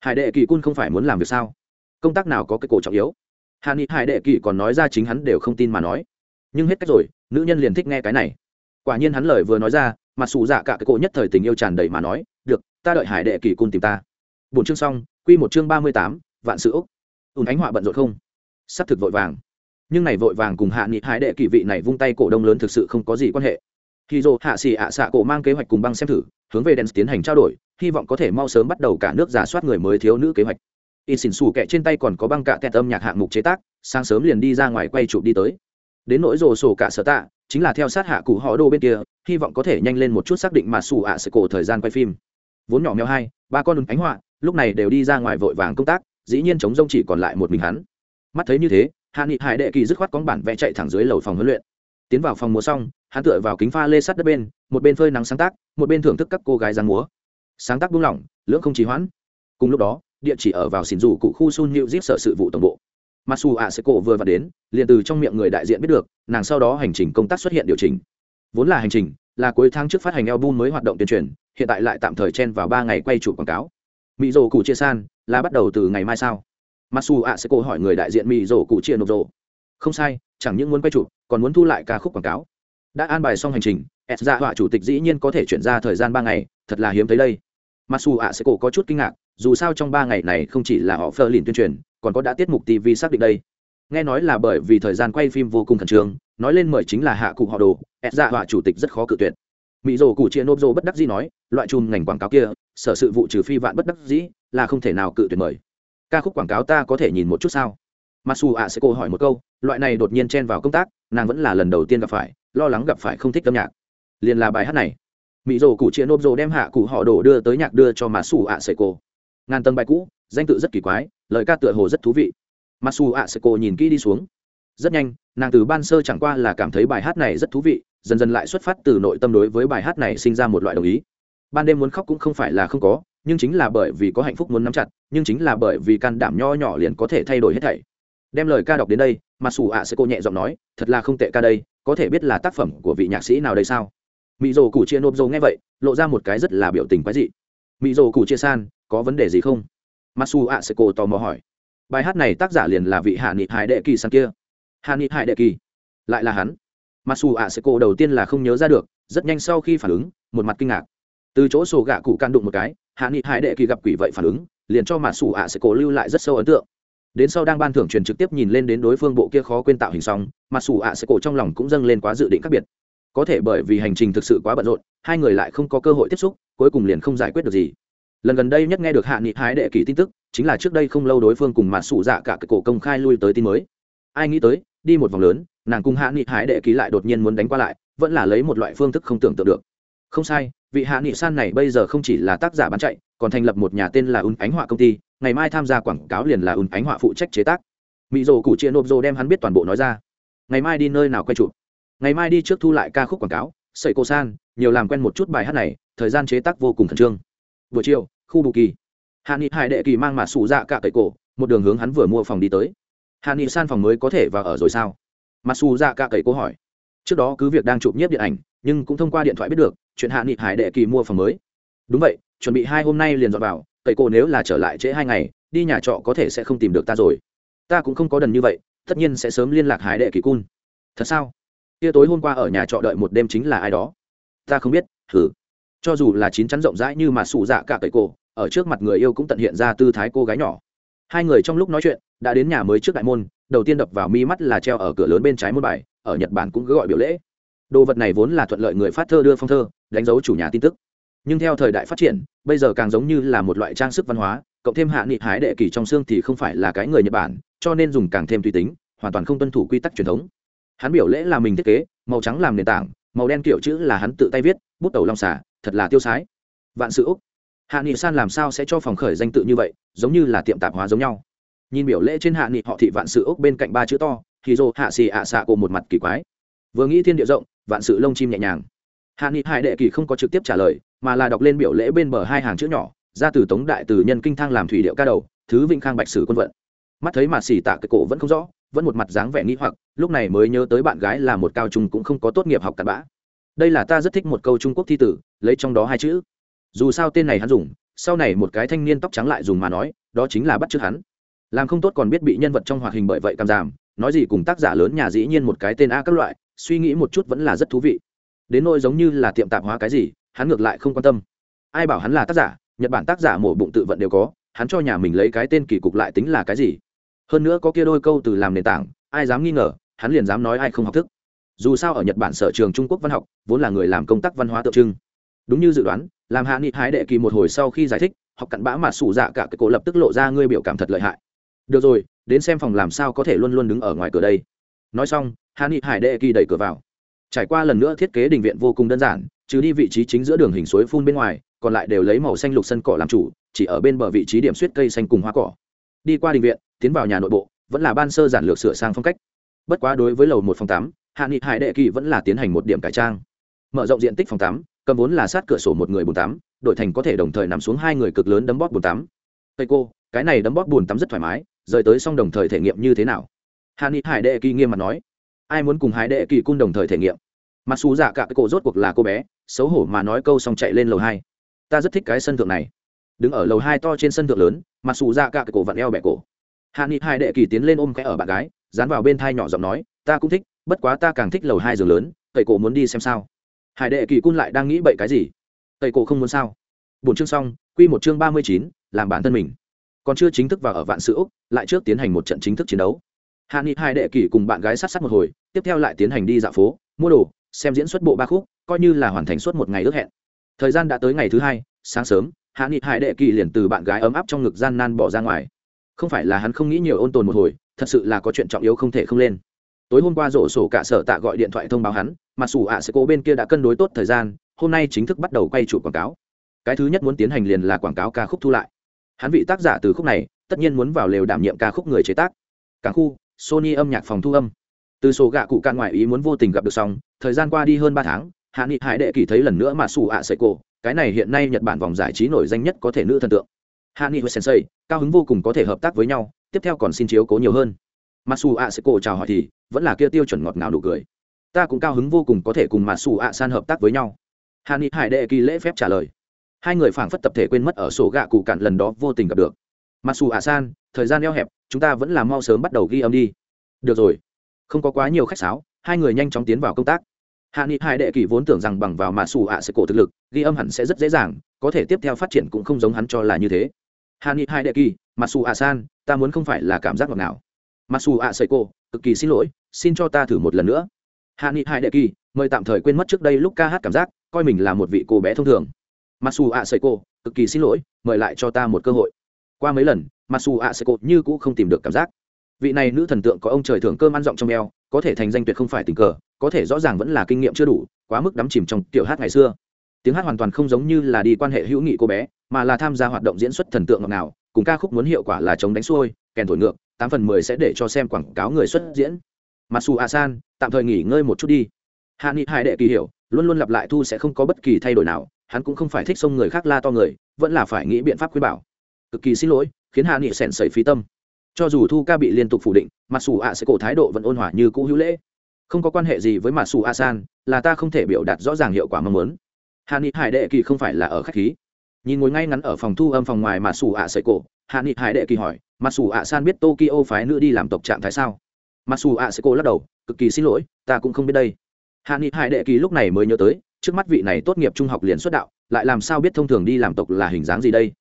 hải đệ kỳ cun không phải muốn làm việc sao? Công tác nào có cái cổ trọng yếu? Hạ nghị hải đệ kỳ còn nói ra chính hắn đều không tin mà nói. Nhưng hết cách rồi, nữ nhân liền thích nghe cái này. Quả nhiên hắn lời vừa nói ra, mà xù dạ cả cái cổ nhất thời tình yêu tràn đầy mà nói, được, ta đợi hải đệ kỳ cun tìm ta. Bốn chương xong, quy một chương ba mươi tám, vạn sự úc. Ùn ánh họa bận rộn không? Sắp thực vội vàng nhưng này vội vàng cùng hạ nghị hải đệ kỳ vị này vung tay cổ đông lớn thực sự không có gì quan hệ. Khi dô hạ xì ạ xạ cổ mang kế hoạch cùng băng xem thử, hướng về đèn tiến hành trao đổi, hy vọng có thể mau sớm bắt đầu cả nước giả soát người mới thiếu nữ kế hoạch. In xỉn xù kẹ trên tay còn có băng cạ kẹt âm nhạc hạng mục chế tác, sáng sớm liền đi ra ngoài quay chụp đi tới. Đến nỗi rồ sổ cả sở tạ, chính là theo sát hạ cụ họ đô bên kia, hy vọng có thể nhanh lên một chút xác định mà xù ạ sẽ cổ thời gian quay phim. Vốn nhỏ mèo hai, ba con ánh họa, lúc này đều đi ra ngoài vội vàng công tác, dĩ nhiên chống rông chỉ còn lại một mình hắn. Mắt thấy như thế hạ nghị hải đệ kỳ dứt khoát cóng bản vẽ chạy thẳng dưới lầu phòng huấn luyện. Tiến vào phòng múa xong, hắn tựa vào kính pha lê sắt đất bên, một bên phơi nắng sáng tác, một bên thưởng thức các cô gái giang múa. Sáng tác buông lỏng, lưỡng không trì hoãn. Cùng lúc đó, địa chỉ ở vào xỉn rủ cụ khu sun hiệu zip sở sự vụ tổng bộ. Masu a seco vừa vặt đến, liền từ trong miệng người đại diện biết được, nàng sau đó hành trình công tác xuất hiện điều chỉnh. Vốn là hành trình, là cuối tháng trước phát hành album mới hoạt động tuyên truyền, hiện tại lại tạm thời chen vào ba ngày quay chủ quảng cáo. Mỹ rồ cụ chia san, là bắt đầu từ ngày mai sao? Masu a hỏi người đại diện mỹ rồ cụ chia nộp không sai, chẳng những muốn quay chụp, còn muốn thu lại ca khúc quảng cáo. Đã an bài xong hành trình s ra dạ họa chủ tịch dĩ nhiên có thể chuyển ra thời gian ba ngày, thật là hiếm thấy đây. Masu a có chút kinh ngạc, dù sao trong ba ngày này không chỉ là họ phơ lìn tuyên truyền, còn có đã tiết mục tv xác định đây. Nghe nói là bởi vì thời gian quay phim vô cùng khẩn trương, nói lên mời chính là hạ cụ họ đồ ed dạ ra họa chủ tịch rất khó cự tuyệt. Mỹ rồ cụ chia nộp bất đắc dĩ nói, loại chùm ngành quảng cáo kia, sở sự vụ trừ phi vạn bất đắc dĩ, là không thể nào cự tuyệt mời ca khúc quảng cáo ta có thể nhìn một chút sao? Masu a sẽ cô hỏi một câu, loại này đột nhiên chen vào công tác, nàng vẫn là lần đầu tiên gặp phải, lo lắng gặp phải không thích âm nhạc. Liền là bài hát này. Mỹ rồ cụ chia nộp rồ đem hạ cụ họ đổ đưa tới nhạc đưa cho masu a sẽ cô. Ngàn tầng bài cũ, danh tự rất kỳ quái, lời ca tựa hồ rất thú vị. Masu a sẽ cô nhìn kỹ đi xuống. Rất nhanh, nàng từ ban sơ chẳng qua là cảm thấy bài hát này rất thú vị, dần dần lại xuất phát từ nội tâm đối với bài hát này sinh ra một loại đồng ý. Ban đêm muốn khóc cũng không phải là không có nhưng chính là bởi vì có hạnh phúc muốn nắm chặt, nhưng chính là bởi vì can đảm nho nhỏ liền có thể thay đổi hết thảy. Đem lời ca đọc đến đây, mà xù ạ sẽ cô nhẹ giọng nói, thật là không tệ ca đây, có thể biết là tác phẩm của vị nhạc sĩ nào đây sao? Mỹ rồ củ chia nộp dầu nghe vậy, lộ ra một cái rất là biểu tình quái dị. Mỹ rồ củ chia san, có vấn đề gì không? Masu a sẽ cô tò mò hỏi. Bài hát này tác giả liền là vị hạ nghị hải đệ kỳ san kia. Hạ nghị hải đệ kỳ, lại là hắn. Masu a sẽ cô đầu tiên là không nhớ ra được, rất nhanh sau khi phản ứng, một mặt kinh ngạc từ chỗ sổ gạ cụ can đụng một cái, hạ nghị hải đệ kỳ gặp quỷ vậy phản ứng, liền cho masu ạ sẽ cổ lưu lại rất sâu ấn tượng. Đến sau đang ban thưởng truyền trực tiếp nhìn lên đến đối phương bộ kia khó quên tạo hình xong masu ạ sẽ cổ trong lòng cũng dâng lên quá dự định khác biệt. Có thể bởi vì hành trình thực sự quá bận rộn, hai người lại không có cơ hội tiếp xúc, cuối cùng liền không giải quyết được gì. Lần gần đây nhất nghe được hạ nghị hái đệ kỳ tin tức, chính là trước đây không lâu đối phương cùng mặt sủ dạ cả cái cổ công khai lui tới tin mới. Ai nghĩ tới, đi một vòng lớn, nàng cùng hạ nghị hái đệ kỳ lại đột nhiên muốn đánh qua lại, vẫn là lấy một loại phương thức không tưởng tượng được không sai, vị hạ nghị san này bây giờ không chỉ là tác giả bán chạy, còn thành lập một nhà tên là ùn ánh họa công ty, ngày mai tham gia quảng cáo liền là ùn ánh họa phụ trách chế tác. Mỹ rồ củ chia nộp rồ đem hắn biết toàn bộ nói ra. Ngày mai đi nơi nào quay chụp? Ngày mai đi trước thu lại ca khúc quảng cáo sậy cô san, nhiều làm quen một chút bài hát này, thời gian chế tác vô cùng khẩn trương. Buổi chiều, khu bù kỳ. Hạ nghị hải đệ kỳ mang mà sủ dạ cả cậy cổ, một đường hướng hắn vừa mua phòng đi tới. Hạ nghị san phòng mới có thể vào ở rồi sao? Mặc dù dạ cả cậy cô hỏi. Trước đó cứ việc đang chụp nhiếp điện ảnh nhưng cũng thông qua điện thoại biết được, chuyện hạ nghị hải đệ kỳ mua phòng mới. Đúng vậy, chuẩn bị hai hôm nay liền dọn vào, cậy cổ nếu là trở lại trễ hai ngày, đi nhà trọ có thể sẽ không tìm được ta rồi. Ta cũng không có đần như vậy, tất nhiên sẽ sớm liên lạc hải đệ kỳ cun. Thật sao? Kia tối hôm qua ở nhà trọ đợi một đêm chính là ai đó? Ta không biết thử cho dù là chín chắn rộng rãi như mà sủ dạ cả cậy cổ, ở trước mặt người yêu cũng tận hiện ra tư thái cô gái nhỏ. Hai người trong lúc nói chuyện, đã đến nhà mới trước đại môn, đầu tiên đập vào mi mắt là treo ở cửa lớn bên trái môn bài, ở nhật bản cũng cứ gọi biểu lễ đồ vật này vốn là thuận lợi người phát thơ đưa phong thơ, đánh dấu chủ nhà tin tức. Nhưng theo thời đại phát triển, bây giờ càng giống như là một loại trang sức văn hóa, cộng thêm hạ nghị hái đệ kỳ trong xương thì không phải là cái người nhật bản, cho nên dùng càng thêm tùy tính, hoàn toàn không tuân thủ quy tắc truyền thống. Hắn biểu lễ là mình thiết kế, màu trắng làm nền tảng, màu đen kiểu chữ là hắn tự tay viết, bút đầu long xả thật là tiêu sái. Vạn sự úc. Hạ nghị san làm sao sẽ cho phòng khởi danh tự như vậy, giống như là tiệm tạp hóa giống nhau. Nhìn biểu lễ trên hạ nghị, họ thị vạn sự úc bên cạnh ba chữ to thì dô, hạ xì, ạ xạ cổ một mặt kỳ quái. Vừa nghĩ thiên địa rộng vạn sự lông chim nhẹ nhàng. Hạ nghị hải đệ kỳ không có trực tiếp trả lời, mà là đọc lên biểu lễ bên bờ hai hàng chữ nhỏ, ra từ tống đại từ nhân kinh thang làm thủy điệu ca đầu, thứ vĩnh khang bạch sử quân vận. Mắt thấy mà xỉ tạ cái cổ vẫn không rõ, vẫn một mặt dáng vẻ nghĩ hoặc, lúc này mới nhớ tới bạn gái là một cao trung cũng không có tốt nghiệp học cặn bã. Đây là ta rất thích một câu trung quốc thi tử, lấy trong đó hai chữ. Dù sao tên này hắn dùng, sau này một cái thanh niên tóc trắng lại dùng mà nói, đó chính là bắt chước hắn. Làm không tốt còn biết bị nhân vật trong hoạt hình bởi vậy cảm giảm, nói gì cùng tác giả lớn nhà dĩ nhiên một cái tên a các loại suy nghĩ một chút vẫn là rất thú vị. Đến nỗi giống như là tiệm tạp hóa cái gì, hắn ngược lại không quan tâm. Ai bảo hắn là tác giả, nhật bản tác giả mổ bụng tự vận đều có, hắn cho nhà mình lấy cái tên kỳ cục lại tính là cái gì? Hơn nữa có kia đôi câu từ làm nền tảng, ai dám nghi ngờ, hắn liền dám nói ai không học thức. Dù sao ở nhật bản sở trường trung quốc văn học, vốn là người làm công tác văn hóa tượng trưng. Đúng như dự đoán, làm hạ nghị hái đệ kỳ một hồi sau khi giải thích, học cặn bã mà sủ dạ cả cái cổ lập tức lộ ra ngươi biểu cảm thật lợi hại. Được rồi, đến xem phòng làm sao có thể luôn luôn đứng ở ngoài cửa đây. Nói xong hạ nghị hải đệ kỳ đẩy cửa vào. Trải qua lần nữa thiết kế đình viện vô cùng đơn giản, trừ đi vị trí chính giữa đường hình suối phun bên ngoài, còn lại đều lấy màu xanh lục sân cỏ làm chủ, chỉ ở bên bờ vị trí điểm suýt cây xanh cùng hoa cỏ. Đi qua đình viện, tiến vào nhà nội bộ, vẫn là ban sơ giản lược sửa sang phong cách. Bất quá đối với lầu một phòng tám hạ nghị hải đệ kỳ vẫn là tiến hành một điểm cải trang. Mở rộng diện tích phòng tắm, cầm vốn là sát cửa sổ một người bồn tắm, đổi thành có thể đồng thời nằm xuống hai người cực lớn đấm bóp bồn tắm. Thầy cô, cái này đấm bóp bồn tắm rất thoải mái, rời tới xong đồng thời thể nghiệm như thế nào? Hạ nghị hải đệ kỳ nghiêm mặt nói ai muốn cùng hải đệ kỳ cung đồng thời thể nghiệm? Mặc dù dạ cả cái cổ rốt cuộc là cô bé, xấu hổ mà nói câu xong chạy lên lầu hai. Ta rất thích cái sân thượng này. Đứng ở lầu hai to trên sân thượng lớn, mặc dù dạ cả cái cổ vặn eo bẻ cổ. Hạ nghị hải đệ kỳ tiến lên ôm cái ở bạn gái, dán vào bên thai nhỏ giọng nói, ta cũng thích, bất quá ta càng thích lầu hai giường lớn, tẩy cổ muốn đi xem sao. Hải đệ kỳ cun lại đang nghĩ bậy cái gì? Tẩy cổ không muốn sao? Bốn chương xong, quy một chương ba mươi chín, làm bản thân mình. Còn chưa chính thức vào ở vạn sự úc, lại trước tiến hành một trận chính thức chiến đấu hạ nghị hai đệ kỷ cùng bạn gái sát sát một hồi, tiếp theo lại tiến hành đi dạo phố, mua đồ, xem diễn xuất bộ ba khúc, coi như là hoàn thành suốt một ngày ước hẹn. Thời gian đã tới ngày thứ hai, sáng sớm, hạ nghị hải đệ kỳ liền từ bạn gái ấm áp trong ngực gian nan bỏ ra ngoài. Không phải là hắn không nghĩ nhiều ôn tồn một hồi, thật sự là có chuyện trọng yếu không thể không lên. Tối hôm qua rổ sổ cả sở tạ gọi điện thoại thông báo hắn, mà sủ ạ sẽ cố bên kia đã cân đối tốt thời gian, hôm nay chính thức bắt đầu quay chủ quảng cáo. Cái thứ nhất muốn tiến hành liền là quảng cáo ca khúc thu lại. Hắn vị tác giả từ khúc này, tất nhiên muốn vào lều đảm nhiệm ca khúc người chế tác. Cảng khu sony âm nhạc phòng thu âm. Từ sổ gạ cụ cạn ngoại ý muốn vô tình gặp được xong, thời gian qua đi hơn ba tháng, hạ nghị hải đệ kỳ thấy lần nữa mà xù ạ sẽ cổ, cái này hiện nay nhật bản vòng giải trí nổi danh nhất có thể nữ thần tượng. Hạ nghị sensei, cao hứng vô cùng có thể hợp tác với nhau, tiếp theo còn xin chiếu cố nhiều hơn. Masu a sẽ cổ chào hỏi thì, vẫn là kia tiêu chuẩn ngọt ngào nụ cười. Ta cũng cao hứng vô cùng có thể cùng masu ạ san hợp tác với nhau. Hạ nghị hải đệ kỳ lễ phép trả lời. Hai người phảng phất tập thể quên mất ở sổ gạ cụ cạn lần đó vô tình gặp được masu a san thời gian eo hẹp, chúng ta vẫn là mau sớm bắt đầu ghi âm đi. Được rồi. Không có quá nhiều khách sáo, hai người nhanh chóng tiến vào công tác. Hạ nghị hai đệ kỳ vốn tưởng rằng bằng vào mà xù ạ sẽ cổ thực lực, ghi âm hẳn sẽ rất dễ dàng, có thể tiếp theo phát triển cũng không giống hắn cho là như thế. Hạ nghị hai đệ kỳ mà xù ạ san ta muốn không phải là cảm giác ngọt nào mà xù ạ sợi cực kỳ xin lỗi, xin cho ta thử một lần nữa. Hạ nghị hai đệ kỳ mời tạm thời quên mất trước đây lúc ca hát cảm giác, coi mình là một vị cô bé thông thường. Mặc dù ạ sợi cô cực kỳ xin lỗi, mời lại cho ta một cơ hội qua mấy lần, mặc dù ạ sẽ cột như cũ không tìm được cảm giác. Vị này nữ thần tượng có ông trời thưởng cơm ăn rộng trong eo, có thể thành danh tuyệt không phải tình cờ, có thể rõ ràng vẫn là kinh nghiệm chưa đủ, quá mức đắm chìm trong tiểu hát ngày xưa. Tiếng hát hoàn toàn không giống như là đi quan hệ hữu nghị cô bé, mà là tham gia hoạt động diễn xuất thần tượng ngọc nào cùng ca khúc muốn hiệu quả là chống đánh xuôi, kèn thổi ngược, tám phần mười sẽ để cho xem quảng cáo người xuất diễn. Masu asan tạm thời nghỉ ngơi một chút đi. Hạ nghị hai đệ kỳ hiểu, luôn luôn lặp lại thu sẽ không có bất kỳ thay đổi nào, hắn cũng không phải thích xông người khác la to người, vẫn là phải nghĩ biện pháp khuyên bảo cực kỳ xin lỗi, khiến hạ nghị sẻn sẩy phí tâm. Cho dù thu ca bị liên tục phủ định mặc dù ạ sẽ cổ thái độ vẫn ôn hòa như cũ hữu lễ. Không có quan hệ gì với mặc dù a san, là ta không thể biểu đạt rõ ràng hiệu quả mong muốn. Hạ nghị hải đệ kỳ không phải là ở khách khí. Nhìn ngồi ngay ngắn ở phòng thu âm phòng ngoài mà xù ạ sợi cổ, hạ nghị hải đệ kỳ hỏi mặc dù ạ san biết tokyo phái nữ đi làm tộc trạng thái sao? Mặc dù ạ sợi cổ lắc đầu, cực kỳ xin lỗi, ta cũng không biết đây. Hạ nghị hải đệ kỳ lúc này mới nhớ tới, trước mắt vị này tốt nghiệp trung học liền xuất đạo, lại làm sao biết thông thường đi làm tộc là hình dáng gì đây?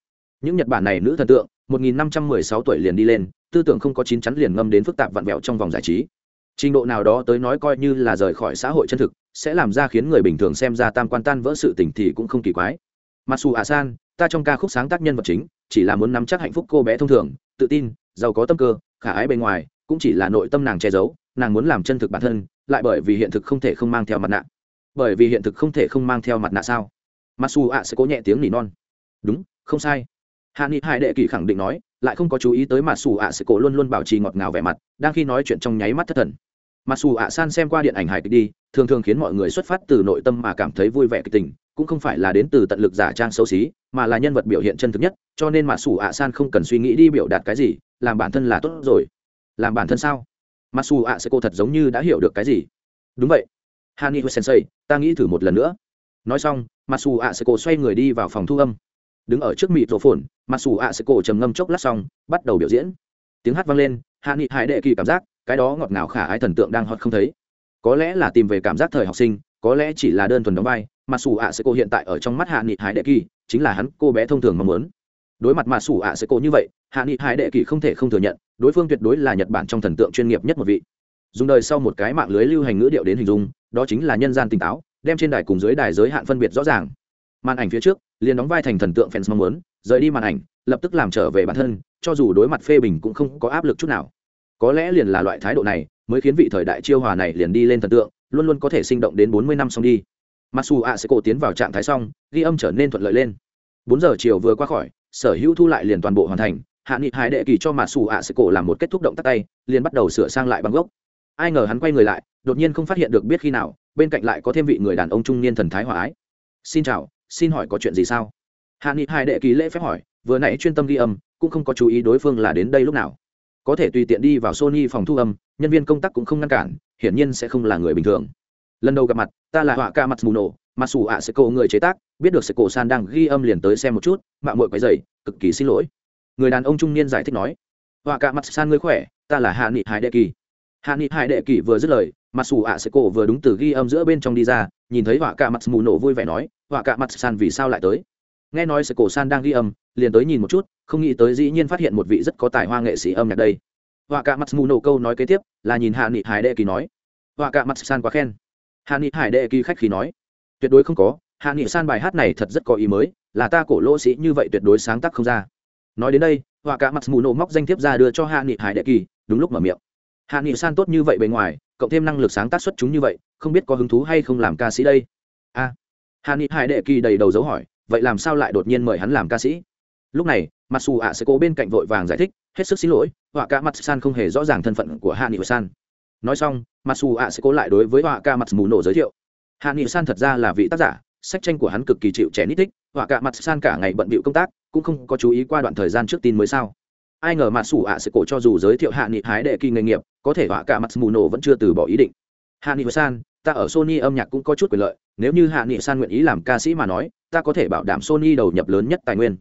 Những nhật bản này nữ thần tượng 1516 tuổi liền đi lên, tư tưởng không có chín chắn liền ngâm đến phức tạp vặn vẹo trong vòng giải trí. Trình độ nào đó tới nói coi như là rời khỏi xã hội chân thực, sẽ làm ra khiến người bình thường xem ra tam quan tan vỡ sự tình thì cũng không kỳ quái. Mặc dù a san ta trong ca khúc sáng tác nhân vật chính, chỉ là muốn nắm chắc hạnh phúc cô bé thông thường, tự tin, giàu có tâm cơ, khả ái bên ngoài, cũng chỉ là nội tâm nàng che giấu, nàng muốn làm chân thực bản thân, lại bởi vì hiện thực không thể không mang theo mặt nạ. Bởi vì hiện thực không thể không mang theo mặt nạ sao? Mặc dù a sẽ cố nhẹ tiếng nỉ non. Đúng, không sai hạ nghị hải đệ kỳ khẳng định nói, lại không có chú ý tới mà xù ạ sẽ cổ luôn luôn bảo trì ngọt ngào vẻ mặt, đang khi nói chuyện trong nháy mắt thất thần. Mặc dù ạ san xem qua điện ảnh hài kịch đi, thường thường khiến mọi người xuất phát từ nội tâm mà cảm thấy vui vẻ kịch tình, cũng không phải là đến từ tận lực giả trang xấu xí, mà là nhân vật biểu hiện chân thực nhất, cho nên mà xù ạ san không cần suy nghĩ đi biểu đạt cái gì, làm bản thân là tốt rồi. Làm bản thân sao? Mặc dù ạ sẽ cô thật giống như đã hiểu được cái gì? Đúng vậy. Hani sensei, ta nghĩ thử một lần nữa. Nói xong mặc dù ạ sẽ cô xoay người đi vào phòng thu âm đứng ở trước mịt rổ phồn mặc dù ạ sẽ cổ trầm ngâm chốc lát xong, bắt đầu biểu diễn. Tiếng hát vang lên, hạ nghị hải đệ kỳ cảm giác, cái đó ngọt ngào khả ái thần tượng đang hot không thấy. Có lẽ là tìm về cảm giác thời học sinh, có lẽ chỉ là đơn thuần đóng vai, mặc dù ạ sẽ cổ hiện tại ở trong mắt hạ nghị hải đệ kỳ, chính là hắn cô bé thông thường mong muốn. Đối mặt mà sủ ạ sẽ cổ như vậy, hạ nghị hải đệ kỳ không thể không thừa nhận, đối phương tuyệt đối là nhật bản trong thần tượng chuyên nghiệp nhất một vị. Dùng đời sau một cái mạng lưới lưu hành ngữ điệu đến hình dung, đó chính là nhân gian tỉnh táo, đem trên đài cùng dưới đài giới hạn phân biệt rõ ràng. Màn ảnh phía trước liền đóng vai thành thần tượng fans mong muốn, rời đi màn ảnh, lập tức làm trở về bản thân, cho dù đối mặt phê bình cũng không có áp lực chút nào. Có lẽ liền là loại thái độ này, mới khiến vị thời đại chiêu hòa này liền đi lên thần tượng, luôn luôn có thể sinh động đến bốn mươi năm xong đi. Mặc dù ạ sẽ cổ tiến vào trạng thái xong, ghi âm trở nên thuận lợi lên. Bốn giờ chiều vừa qua khỏi, sở hữu thu lại liền toàn bộ hoàn thành, hạ nghị hải đệ kỳ cho mà xù ạ sẽ cổ làm một kết thúc động tắt tay, liền bắt đầu sửa sang lại bằng gốc. Ai ngờ hắn quay người lại, đột nhiên không phát hiện được biết khi nào, bên cạnh lại có thêm vị người đàn ông trung niên thần thái hòa ái. Xin chào xin hỏi có chuyện gì sao? Hạ nghị hai đệ ký lễ phép hỏi, vừa nãy chuyên tâm ghi âm, cũng không có chú ý đối phương là đến đây lúc nào. Có thể tùy tiện đi vào sony phòng thu âm, nhân viên công tác cũng không ngăn cản, hiển nhiên sẽ không là người bình thường. Lần đầu gặp mặt, ta là họa ca mặt mù nổ mà xù ạ sẽ cổ người chế tác, biết được sẽ cổ san đang ghi âm liền tới xem một chút, mạng mội quấy dày cực kỳ xin lỗi. Người đàn ông trung niên giải thích nói, họa ca mặt san ngươi khỏe, ta là hạ nghị hải đệ kỳ hạ nghị hải đệ kỳ vừa dứt lời mà xù ạ sẽ cổ vừa đúng từ ghi âm giữa bên trong đi ra, nhìn thấy họa ca mặt mù nổ vui vẻ nói họa cả mặt san vì sao lại tới. Nghe nói sự cổ san đang ghi âm liền tới nhìn một chút không nghĩ tới dĩ nhiên phát hiện một vị rất có tài hoa nghệ sĩ âm nhạc đây. Họa cả mặt mù nổ câu nói kế tiếp là nhìn hạ nghị hải đệ kỳ nói. Họa cả mặt san quá khen. Hạ nghị hải đệ kỳ khách khí nói. Tuyệt đối không có hạ nghị san bài hát này thật rất có ý mới là ta cổ lỗ sĩ như vậy tuyệt đối sáng tác không ra. Nói đến đây họa cả mặt mù nổ móc danh thiếp ra đưa cho hạ nghị hải đệ kỳ đúng lúc mở miệng. Hạ nghị san tốt như vậy bề ngoài cộng thêm năng lực sáng tác xuất chúng như vậy không biết có hứng thú hay không làm ca sĩ đây? A. à, hạ ni hải đệ kỳ đầy đầu dấu hỏi, vậy làm sao lại đột nhiên mời hắn làm ca sĩ? Lúc này mặc dù ạ sẽ cố bên cạnh vội vàng giải thích, hết sức xin lỗi họa ca mặt san không hề rõ ràng thân phận của hạ nghị san nói xong mặc dù ạ sẽ cố lại đối với họa ca mặt mù nổ giới thiệu. Hạ nghị san thật ra là vị tác giả, sách tranh của hắn cực kỳ chịu trẻ nít thích họa ca mặt san cả ngày bận bịu công tác, cũng không có chú ý qua đoạn thời gian trước tin mới sao. Ai ngờ mặt xù ạ sẽ cổ cho dù giới thiệu hạ nghị hái đệ kỳ nghề nghiệp, có thể họa cả mặt mù nổ vẫn chưa từ bỏ ý định. Hạ nghị san ta ở sony âm nhạc cũng có chút quyền lợi nếu như hạ nghị san nguyện ý làm ca sĩ mà nói, ta có thể bảo đảm sony đầu nhập lớn nhất tài nguyên.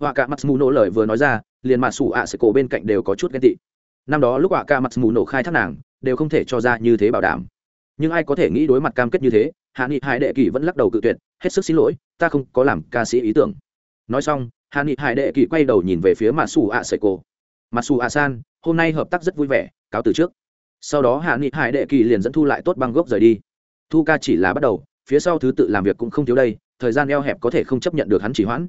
Họa cả mặt mù nổ lời vừa nói ra, liền mặt xù ạ sẽ cổ bên cạnh đều có chút ghen tị. Năm đó lúc họa cả mặt mù nổ khai thác nàng, đều không thể cho ra như thế bảo đảm. Nhưng ai có thể nghĩ đối mặt cam kết như thế, hạ nghị hải đệ kỳ vẫn lắc đầu cự tuyệt, hết sức xin lỗi, ta không có làm ca sĩ ý tưởng. Nói xong, hạ nghị hải đệ kỳ quay đầu nhìn về phía mặt xù ạ sẽ cổ. Mặt xù ạ san, hôm nay hợp tác rất vui vẻ, cáo từ trước. Sau đó hạ nghị hải đệ kỳ liền dẫn thu lại tốt băng gốc rời đi. Thu ca chỉ là bắt đầu phía sau thứ tự làm việc cũng không thiếu đây, thời gian eo hẹp có thể không chấp nhận được hắn chỉ hoãn.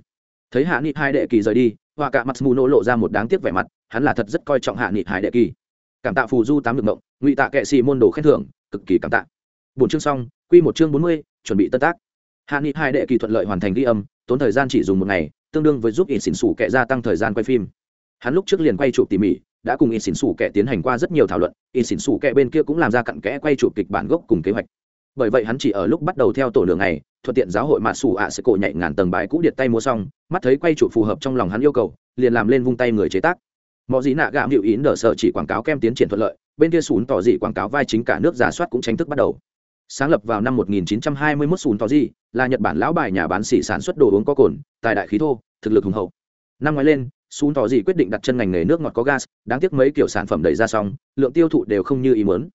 Thấy hạ nghị hai đệ kỳ rời đi, hoa cả mặt mù nỗ lộ ra một đáng tiếc vẻ mặt, hắn là thật rất coi trọng hạ nghị hải đệ kỳ. Cảm tạ phù du tám được mộng, ngụy tạ kệ xì môn đồ khen thưởng, cực kỳ cảm tạ. Bốn chương xong, quy một chương bốn mươi, chuẩn bị tân tác. Hạ nghị hai đệ kỳ thuận lợi hoàn thành ghi âm, tốn thời gian chỉ dùng một ngày, tương đương với giúp ỉ xỉn xủ kệ gia tăng thời gian quay phim. Hắn lúc trước liền quay chụp tỉ mỉ, đã cùng ỉ xỉn xủ kệ tiến hành qua rất nhiều thảo luận ỉ xỉn xủ kệ bên kia cũng làm ra cặn kẽ quay chụp kịch bản gốc cùng kế hoạch bởi vậy hắn chỉ ở lúc bắt đầu theo tổ lường này thuận tiện giáo hội mạ xù ạ sẽ cổ nhảy ngàn tầng bài cũ điện tay mua xong, mắt thấy quay trụ phù hợp trong lòng hắn yêu cầu, liền làm lên vung tay người chế tác. Mọi gì nạ gạo hiệu ý nở sợ chỉ quảng cáo kem tiến triển thuận lợi, bên kia sùn tỏ dị quảng cáo vai chính cả nước giả soát cũng chính thức bắt đầu. Sáng lập vào năm 1921 sùn tỏ dị là nhật bản lão bài nhà bán xỉ sản xuất đồ uống có cồn, tài đại khí thô, thực lực hùng hậu. Năm ngoái lên sùn tỏ dị quyết định đặt chân ngành nghề nước ngọt có gas, đáng tiếc mấy kiểu sản phẩm đẩy ra xong, lượng tiêu thụ đều không như ý muốn.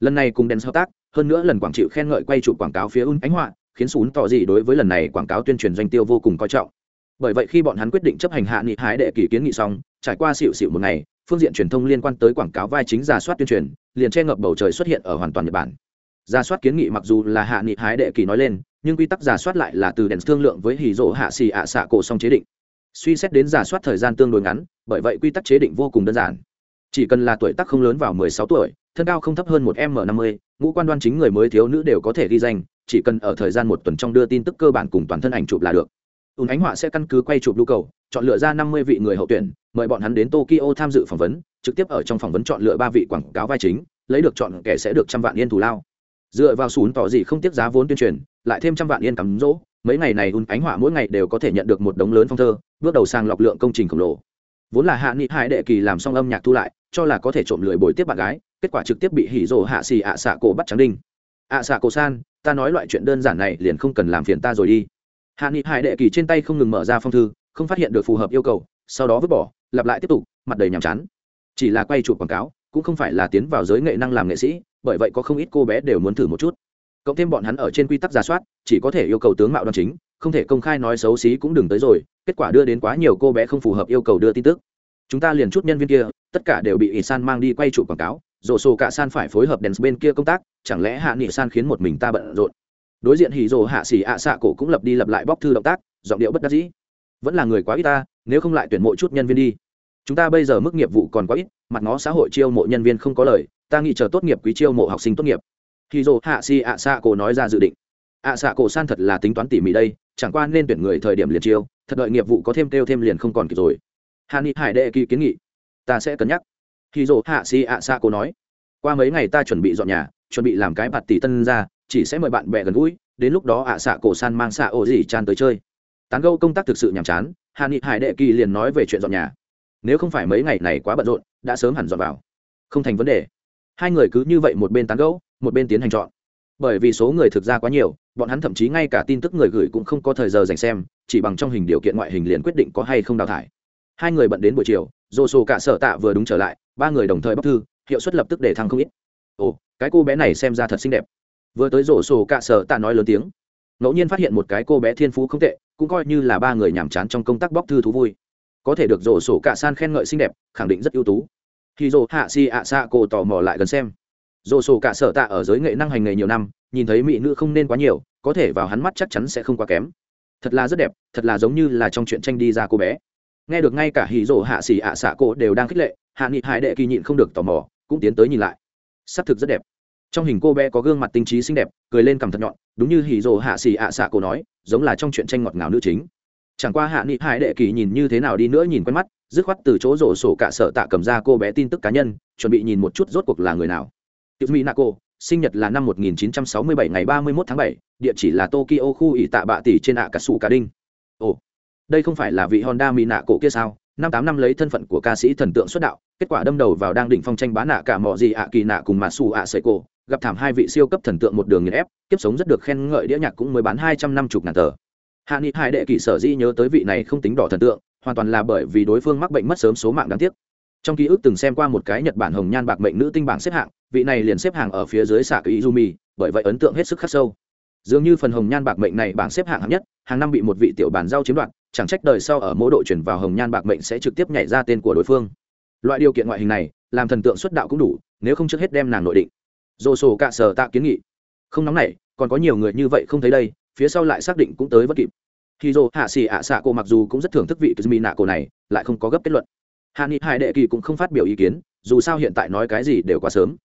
Lần này cùng đèn hợp tác hơn nữa lần quảng chịu khen ngợi quay chụp quảng cáo phía un ánh họa, khiến sún tỏ gì đối với lần này quảng cáo tuyên truyền doanh tiêu vô cùng coi trọng. Bởi vậy khi bọn hắn quyết định chấp hành hạ nghị hái đệ kỷ kiến nghị xong, trải qua xịu xịu một ngày, phương diện truyền thông liên quan tới quảng cáo vai chính giả soát tuyên truyền, liền che ngập bầu trời xuất hiện ở hoàn toàn nhật bản. Giả soát kiến nghị mặc dù là hạ nghị hái đệ kỳ nói lên, nhưng quy tắc giả soát lại là từ đèn thương lượng với hì rỗ hạ xì ạ xạ cổ song chế định. Suy xét đến giả soát thời gian tương đối ngắn, bởi vậy quy tắc chế định vô cùng đơn giản. Chỉ cần là tuổi tác không lớn vào 16 tuổi, thân cao không thấp hơn một m 50 ngũ quan đoan chính người mới thiếu nữ đều có thể ghi danh, chỉ cần ở thời gian một tuần trong đưa tin tức cơ bản cùng toàn thân ảnh chụp là được. Ùn ánh họa sẽ căn cứ quay chụp nhu cầu, chọn lựa ra năm mươi vị người hậu tuyển, mời bọn hắn đến tokyo tham dự phỏng vấn, trực tiếp ở trong phỏng vấn chọn lựa ba vị quảng cáo vai chính, lấy được chọn kẻ sẽ được trăm vạn yên thù lao. Dựa vào sún tỏ gì không tiết giá vốn tuyên truyền, lại thêm trăm vạn yên cắm rỗ, mấy ngày này ùn ánh họa mỗi ngày đều có thể nhận được một đống lớn phong thơ, bước đầu sang lọc lượng công trình khổng lồ. Vốn là hạ nghị hải đệ kỳ làm xong âm nhạc thu lại, cho là có thể trộm lười bồi tiếp bạn gái kết quả trực tiếp bị hỉ rồ hạ xì ạ xạ cổ bắt trắng đinh. Ạ xạ cổ san, ta nói loại chuyện đơn giản này liền không cần làm phiền ta rồi đi. Hạ nghị hải đệ kỳ trên tay không ngừng mở ra phong thư, không phát hiện được phù hợp yêu cầu, sau đó vứt bỏ, lặp lại tiếp tục, mặt đầy nhàm chán. Chỉ là quay chụp quảng cáo, cũng không phải là tiến vào giới nghệ năng làm nghệ sĩ, bởi vậy có không ít cô bé đều muốn thử một chút. Cộng thêm bọn hắn ở trên quy tắc giả soát, chỉ có thể yêu cầu tướng mạo đoan chính, không thể công khai nói xấu xí cũng đừng tới rồi, kết quả đưa đến quá nhiều cô bé không phù hợp yêu cầu đưa tin tức. Chúng ta liền chút nhân viên kia, tất cả đều bị ỷ san mang đi quay chụp quảng cáo rổ sổ cả san phải phối hợp đèn bên kia công tác, chẳng lẽ hạ nghị san khiến một mình ta bận rộn? Đối diện hì rồ hạ xỉ ạ xạ cổ cũng lập đi lập lại bóc thư động tác, giọng điệu bất đắc dĩ. Vẫn là người quá ít ta, nếu không lại tuyển mộ chút nhân viên đi. Chúng ta bây giờ mức nghiệp vụ còn quá ít, mặt ngó xã hội chiêu mộ nhân viên không có lời, ta nghĩ chờ tốt nghiệp quý chiêu mộ học sinh tốt nghiệp. Hì rồ hạ xỉ ạ xạ cổ nói ra dự định. Ạ xạ cổ san thật là tính toán tỉ mỉ đây, chẳng qua nên tuyển người thời điểm liền chiêu, thật đợi nghiệp vụ có thêm kêu thêm liền không còn kịp rồi. Hà ni hải đệ kỳ kiến nghị, ta sẽ cân nhắc hì rồ hạ xỉ ạ xạ cô nói, qua mấy ngày ta chuẩn bị dọn nhà, chuẩn bị làm cái bạt tỷ tân ra, chỉ sẽ mời bạn bè gần gũi, đến lúc đó ạ xạ cổ san mang xạ ô gì chan tới chơi. Tán gâu công tác thực sự nhàm chán, hạ nghị hải đệ kỳ liền nói về chuyện dọn nhà. Nếu không phải mấy ngày này quá bận rộn, đã sớm hẳn dọn vào. Không thành vấn đề. Hai người cứ như vậy một bên tán gẫu, một bên tiến hành chọn. Bởi vì số người thực ra quá nhiều, bọn hắn thậm chí ngay cả tin tức người gửi cũng không có thời giờ dành xem, chỉ bằng trong hình điều kiện ngoại hình liền quyết định có hay không đào thải. Hai người bận đến buổi chiều dồ sổ cả sở tạ vừa đúng trở lại ba người đồng thời bóc thư, hiệu suất lập tức để thăng không ít. Ồ, cái cô bé này xem ra thật xinh đẹp. Vừa tới rổ sổ cả sở tạ nói lớn tiếng. Ngẫu nhiên phát hiện một cái cô bé thiên phú không tệ, cũng coi như là ba người nhàm chán trong công tác bóc thư thú vui. Có thể được rổ sổ cả san khen ngợi xinh đẹp, khẳng định rất ưu tú. Khi rổ hạ si ạ xạ cổ tò mò lại gần xem. Rổ sổ cả sở tạ ở giới nghệ năng hành nghề nhiều năm, nhìn thấy mỹ nữ không nên quá nhiều, có thể vào hắn mắt chắc chắn sẽ không quá kém. Thật là rất đẹp, thật là giống như là trong chuyện tranh đi ra cô bé. Nghe được ngay cả hì rổ hạ xỉ ạ xạ cổ đều đang khích lệ hạ nghị hải đệ kỳ nhịn không được tò mò cũng tiến tới nhìn lại. S ắ c thực rất đẹp. Trong hình cô bé có gương mặt tinh trí xinh đẹp cười lên cằm thật nhọn đúng như hì rồ hạ xì ạ xạ cổ nói giống là trong chuyện tranh ngọt ngào nữ chính. Chẳng qua hạ nghị hải đệ kỳ nhìn như thế nào đi nữa nhìn quen mắt dứt khoát từ chỗ rổ sổ cả sợ tạ cầm ra cô bé tin tức cá nhân chuẩn bị nhìn một chút rốt cuộc là người nào. Tiểu mỹ naco sinh nhật là năm 1967 ngày 31 tháng 7, địa chỉ là tokyo khu ỷ tạ bạ tỷ trên ạ cà sủ cà đinh ồ đây không phải là vị honda mỹ nạ cổ kia sao? Năm tám năm lấy thân phận của ca sĩ thần tượng xuất đạo, kết quả đâm đầu vào đang đỉnh phong tranh bá nạ cả mọi gì ạ kỳ nạ cùng mà xù ạ sợi cổ, gặp thảm hai vị siêu cấp thần tượng một đường nghiền ép, kiếp sống rất được khen ngợi đĩa nhạc cũng mới bán hai trăm năm chục ngàn tờ. Hạ nghị hai đệ kỷ sở di nhớ tới vị này không tính đỏ thần tượng, hoàn toàn là bởi vì đối phương mắc bệnh mất sớm số mạng đáng tiếc. Trong ký ức từng xem qua một cái nhật bản hồng nhan bạc mệnh nữ tinh bảng xếp hạng, vị này liền xếp hàng ở phía dưới xạ kỳ izumi, bởi vậy ấn tượng hết sức khắc sâu. Dường như phần hồng nhan bạc mệnh này bảng xếp hạng hạng nhất, hàng năm bị một vị tiểu bản giao chiếm đoạt chẳng trách đời sau ở mỗi độ chuyển vào hồng nhan bạc mệnh sẽ trực tiếp nhảy ra tên của đối phương. Loại điều kiện ngoại hình này, làm thần tượng xuất đạo cũng đủ, nếu không trước hết đem nàng nội định. Dồ sổ cạ sở tạ kiến nghị. Không nóng này còn có nhiều người như vậy không thấy đây, phía sau lại xác định cũng tới vất kịp. Khi dồ hạ xì ạ xạ cô mặc dù cũng rất thưởng thức vị kizmi nạ cổ này, lại không có gấp kết luận. Hạ nghị hải đệ kỳ cũng không phát biểu ý kiến, dù sao hiện tại nói cái gì đều quá sớm.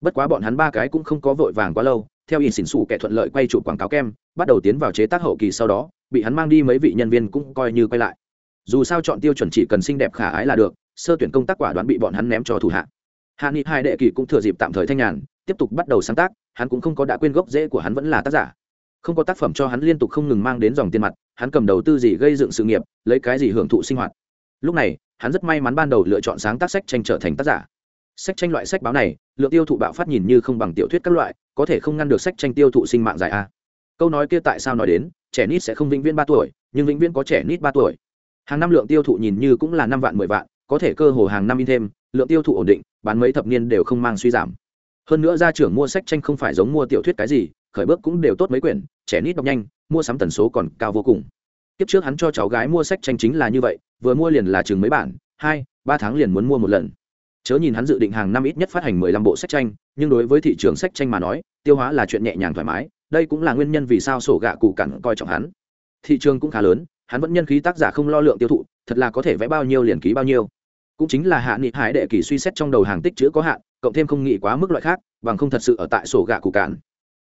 Bất quá bọn hắn ba cái cũng không có vội vàng quá lâu, theo in xỉn xù kẻ thuận lợi quay chụp quảng cáo kem, bắt đầu tiến vào chế tác hậu kỳ sau đó bị hắn mang đi mấy vị nhân viên cũng coi như quay lại. Dù sao chọn tiêu chuẩn chỉ cần xinh đẹp khả ái là được, sơ tuyển công tác quả đoán bị bọn hắn ném cho thủ hạ. Hạ nghị hai đệ kỳ cũng thừa dịp tạm thời thanh nhàn, tiếp tục bắt đầu sáng tác, hắn cũng không có đã quên gốc rễ của hắn vẫn là tác giả. Không có tác phẩm cho hắn liên tục không ngừng mang đến dòng tiền mặt, hắn cầm đầu tư gì gây dựng sự nghiệp, lấy cái gì hưởng thụ sinh hoạt. Lúc này, hắn rất may mắn ban đầu lựa chọn sáng tác sách tranh trở thành tác giả. Sách tranh loại sách báo này, lượng tiêu thụ bạo phát nhìn như không bằng tiểu thuyết các loại, có thể không ngăn được sách tranh tiêu thụ sinh mạng dài a. Câu nói kia tại sao nói đến? Trẻ nít sẽ không vĩnh viễn ba tuổi, nhưng vĩnh viễn có trẻ nít ba tuổi. Hàng năm lượng tiêu thụ nhìn như cũng là năm vạn, mười vạn, có thể cơ hồ hàng năm in thêm, lượng tiêu thụ ổn định, bán mấy thập niên đều không mang suy giảm. Hơn nữa gia trưởng mua sách tranh không phải giống mua tiểu thuyết cái gì, khởi bước cũng đều tốt mấy quyển, trẻ nít đọc nhanh, mua sắm tần số còn cao vô cùng. Kiếp trước hắn cho cháu gái mua sách tranh chính là như vậy, vừa mua liền là chừng mấy bản, hai, ba tháng liền muốn mua một lần. Chớ nhìn hắn dự định hàng năm ít nhất phát hành mười lăm bộ sách tranh, nhưng đối với thị trường sách tranh mà nói, tiêu hóa là chuyện nhẹ nhàng thoải mái đây cũng là nguyên nhân vì sao sổ gạ cụ cẳng coi trọng hắn. Thị trường cũng khá lớn, hắn vẫn nhân khí tác giả không lo lượng tiêu thụ, thật là có thể vẽ bao nhiêu liền ký bao nhiêu. Cũng chính là hạ nghị hải đệ kỳ suy xét trong đầu hàng tích chữ có hạn, cộng thêm không nghĩ quá mức loại khác, bằng không thật sự ở tại sổ gạ cụ cạn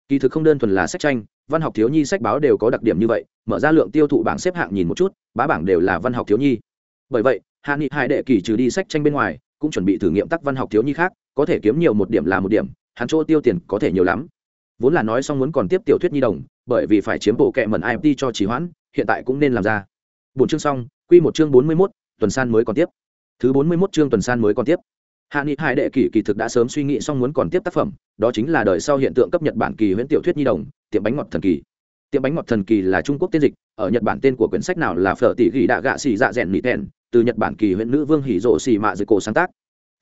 kỳ thực không đơn thuần là sách tranh, văn học thiếu nhi sách báo đều có đặc điểm như vậy, mở ra lượng tiêu thụ bảng xếp hạng nhìn một chút, bá bảng đều là văn học thiếu nhi. Bởi vậy, hạ nghị hải đệ kỳ trừ đi sách tranh bên ngoài, cũng chuẩn bị thử nghiệm tác văn học thiếu nhi khác, có thể kiếm nhiều một điểm là một điểm, hắn chỗ tiêu tiền có thể nhiều lắm vốn là nói xong muốn còn tiếp tiểu thuyết nhi đồng bởi vì phải chiếm bộ kệ mẩn imt cho trì hoãn hiện tại cũng nên làm ra. Bốn chương xong quy một chương bốn mươi 41, tuần san mới còn tiếp. Thứ bốn mươi 41 chương tuần san mới còn tiếp. Hạ nghị hải đệ kỳ kỳ thực đã sớm suy nghĩ xong muốn còn tiếp tác phẩm đó chính là đời sau hiện tượng cấp nhật bản kỳ huyễn tiểu thuyết nhi đồng tiệm bánh ngọt thần kỳ. Tiệm bánh ngọt thần kỳ là trung quốc tiên dịch ở nhật bản tên của quyển sách nào là phở tỷ ghi đạ gạ xì dạ rèn mỹ tèn từ nhật bản kỳ huyễn nữ vương hỉ rộ xì mạ dưới cổ sáng tác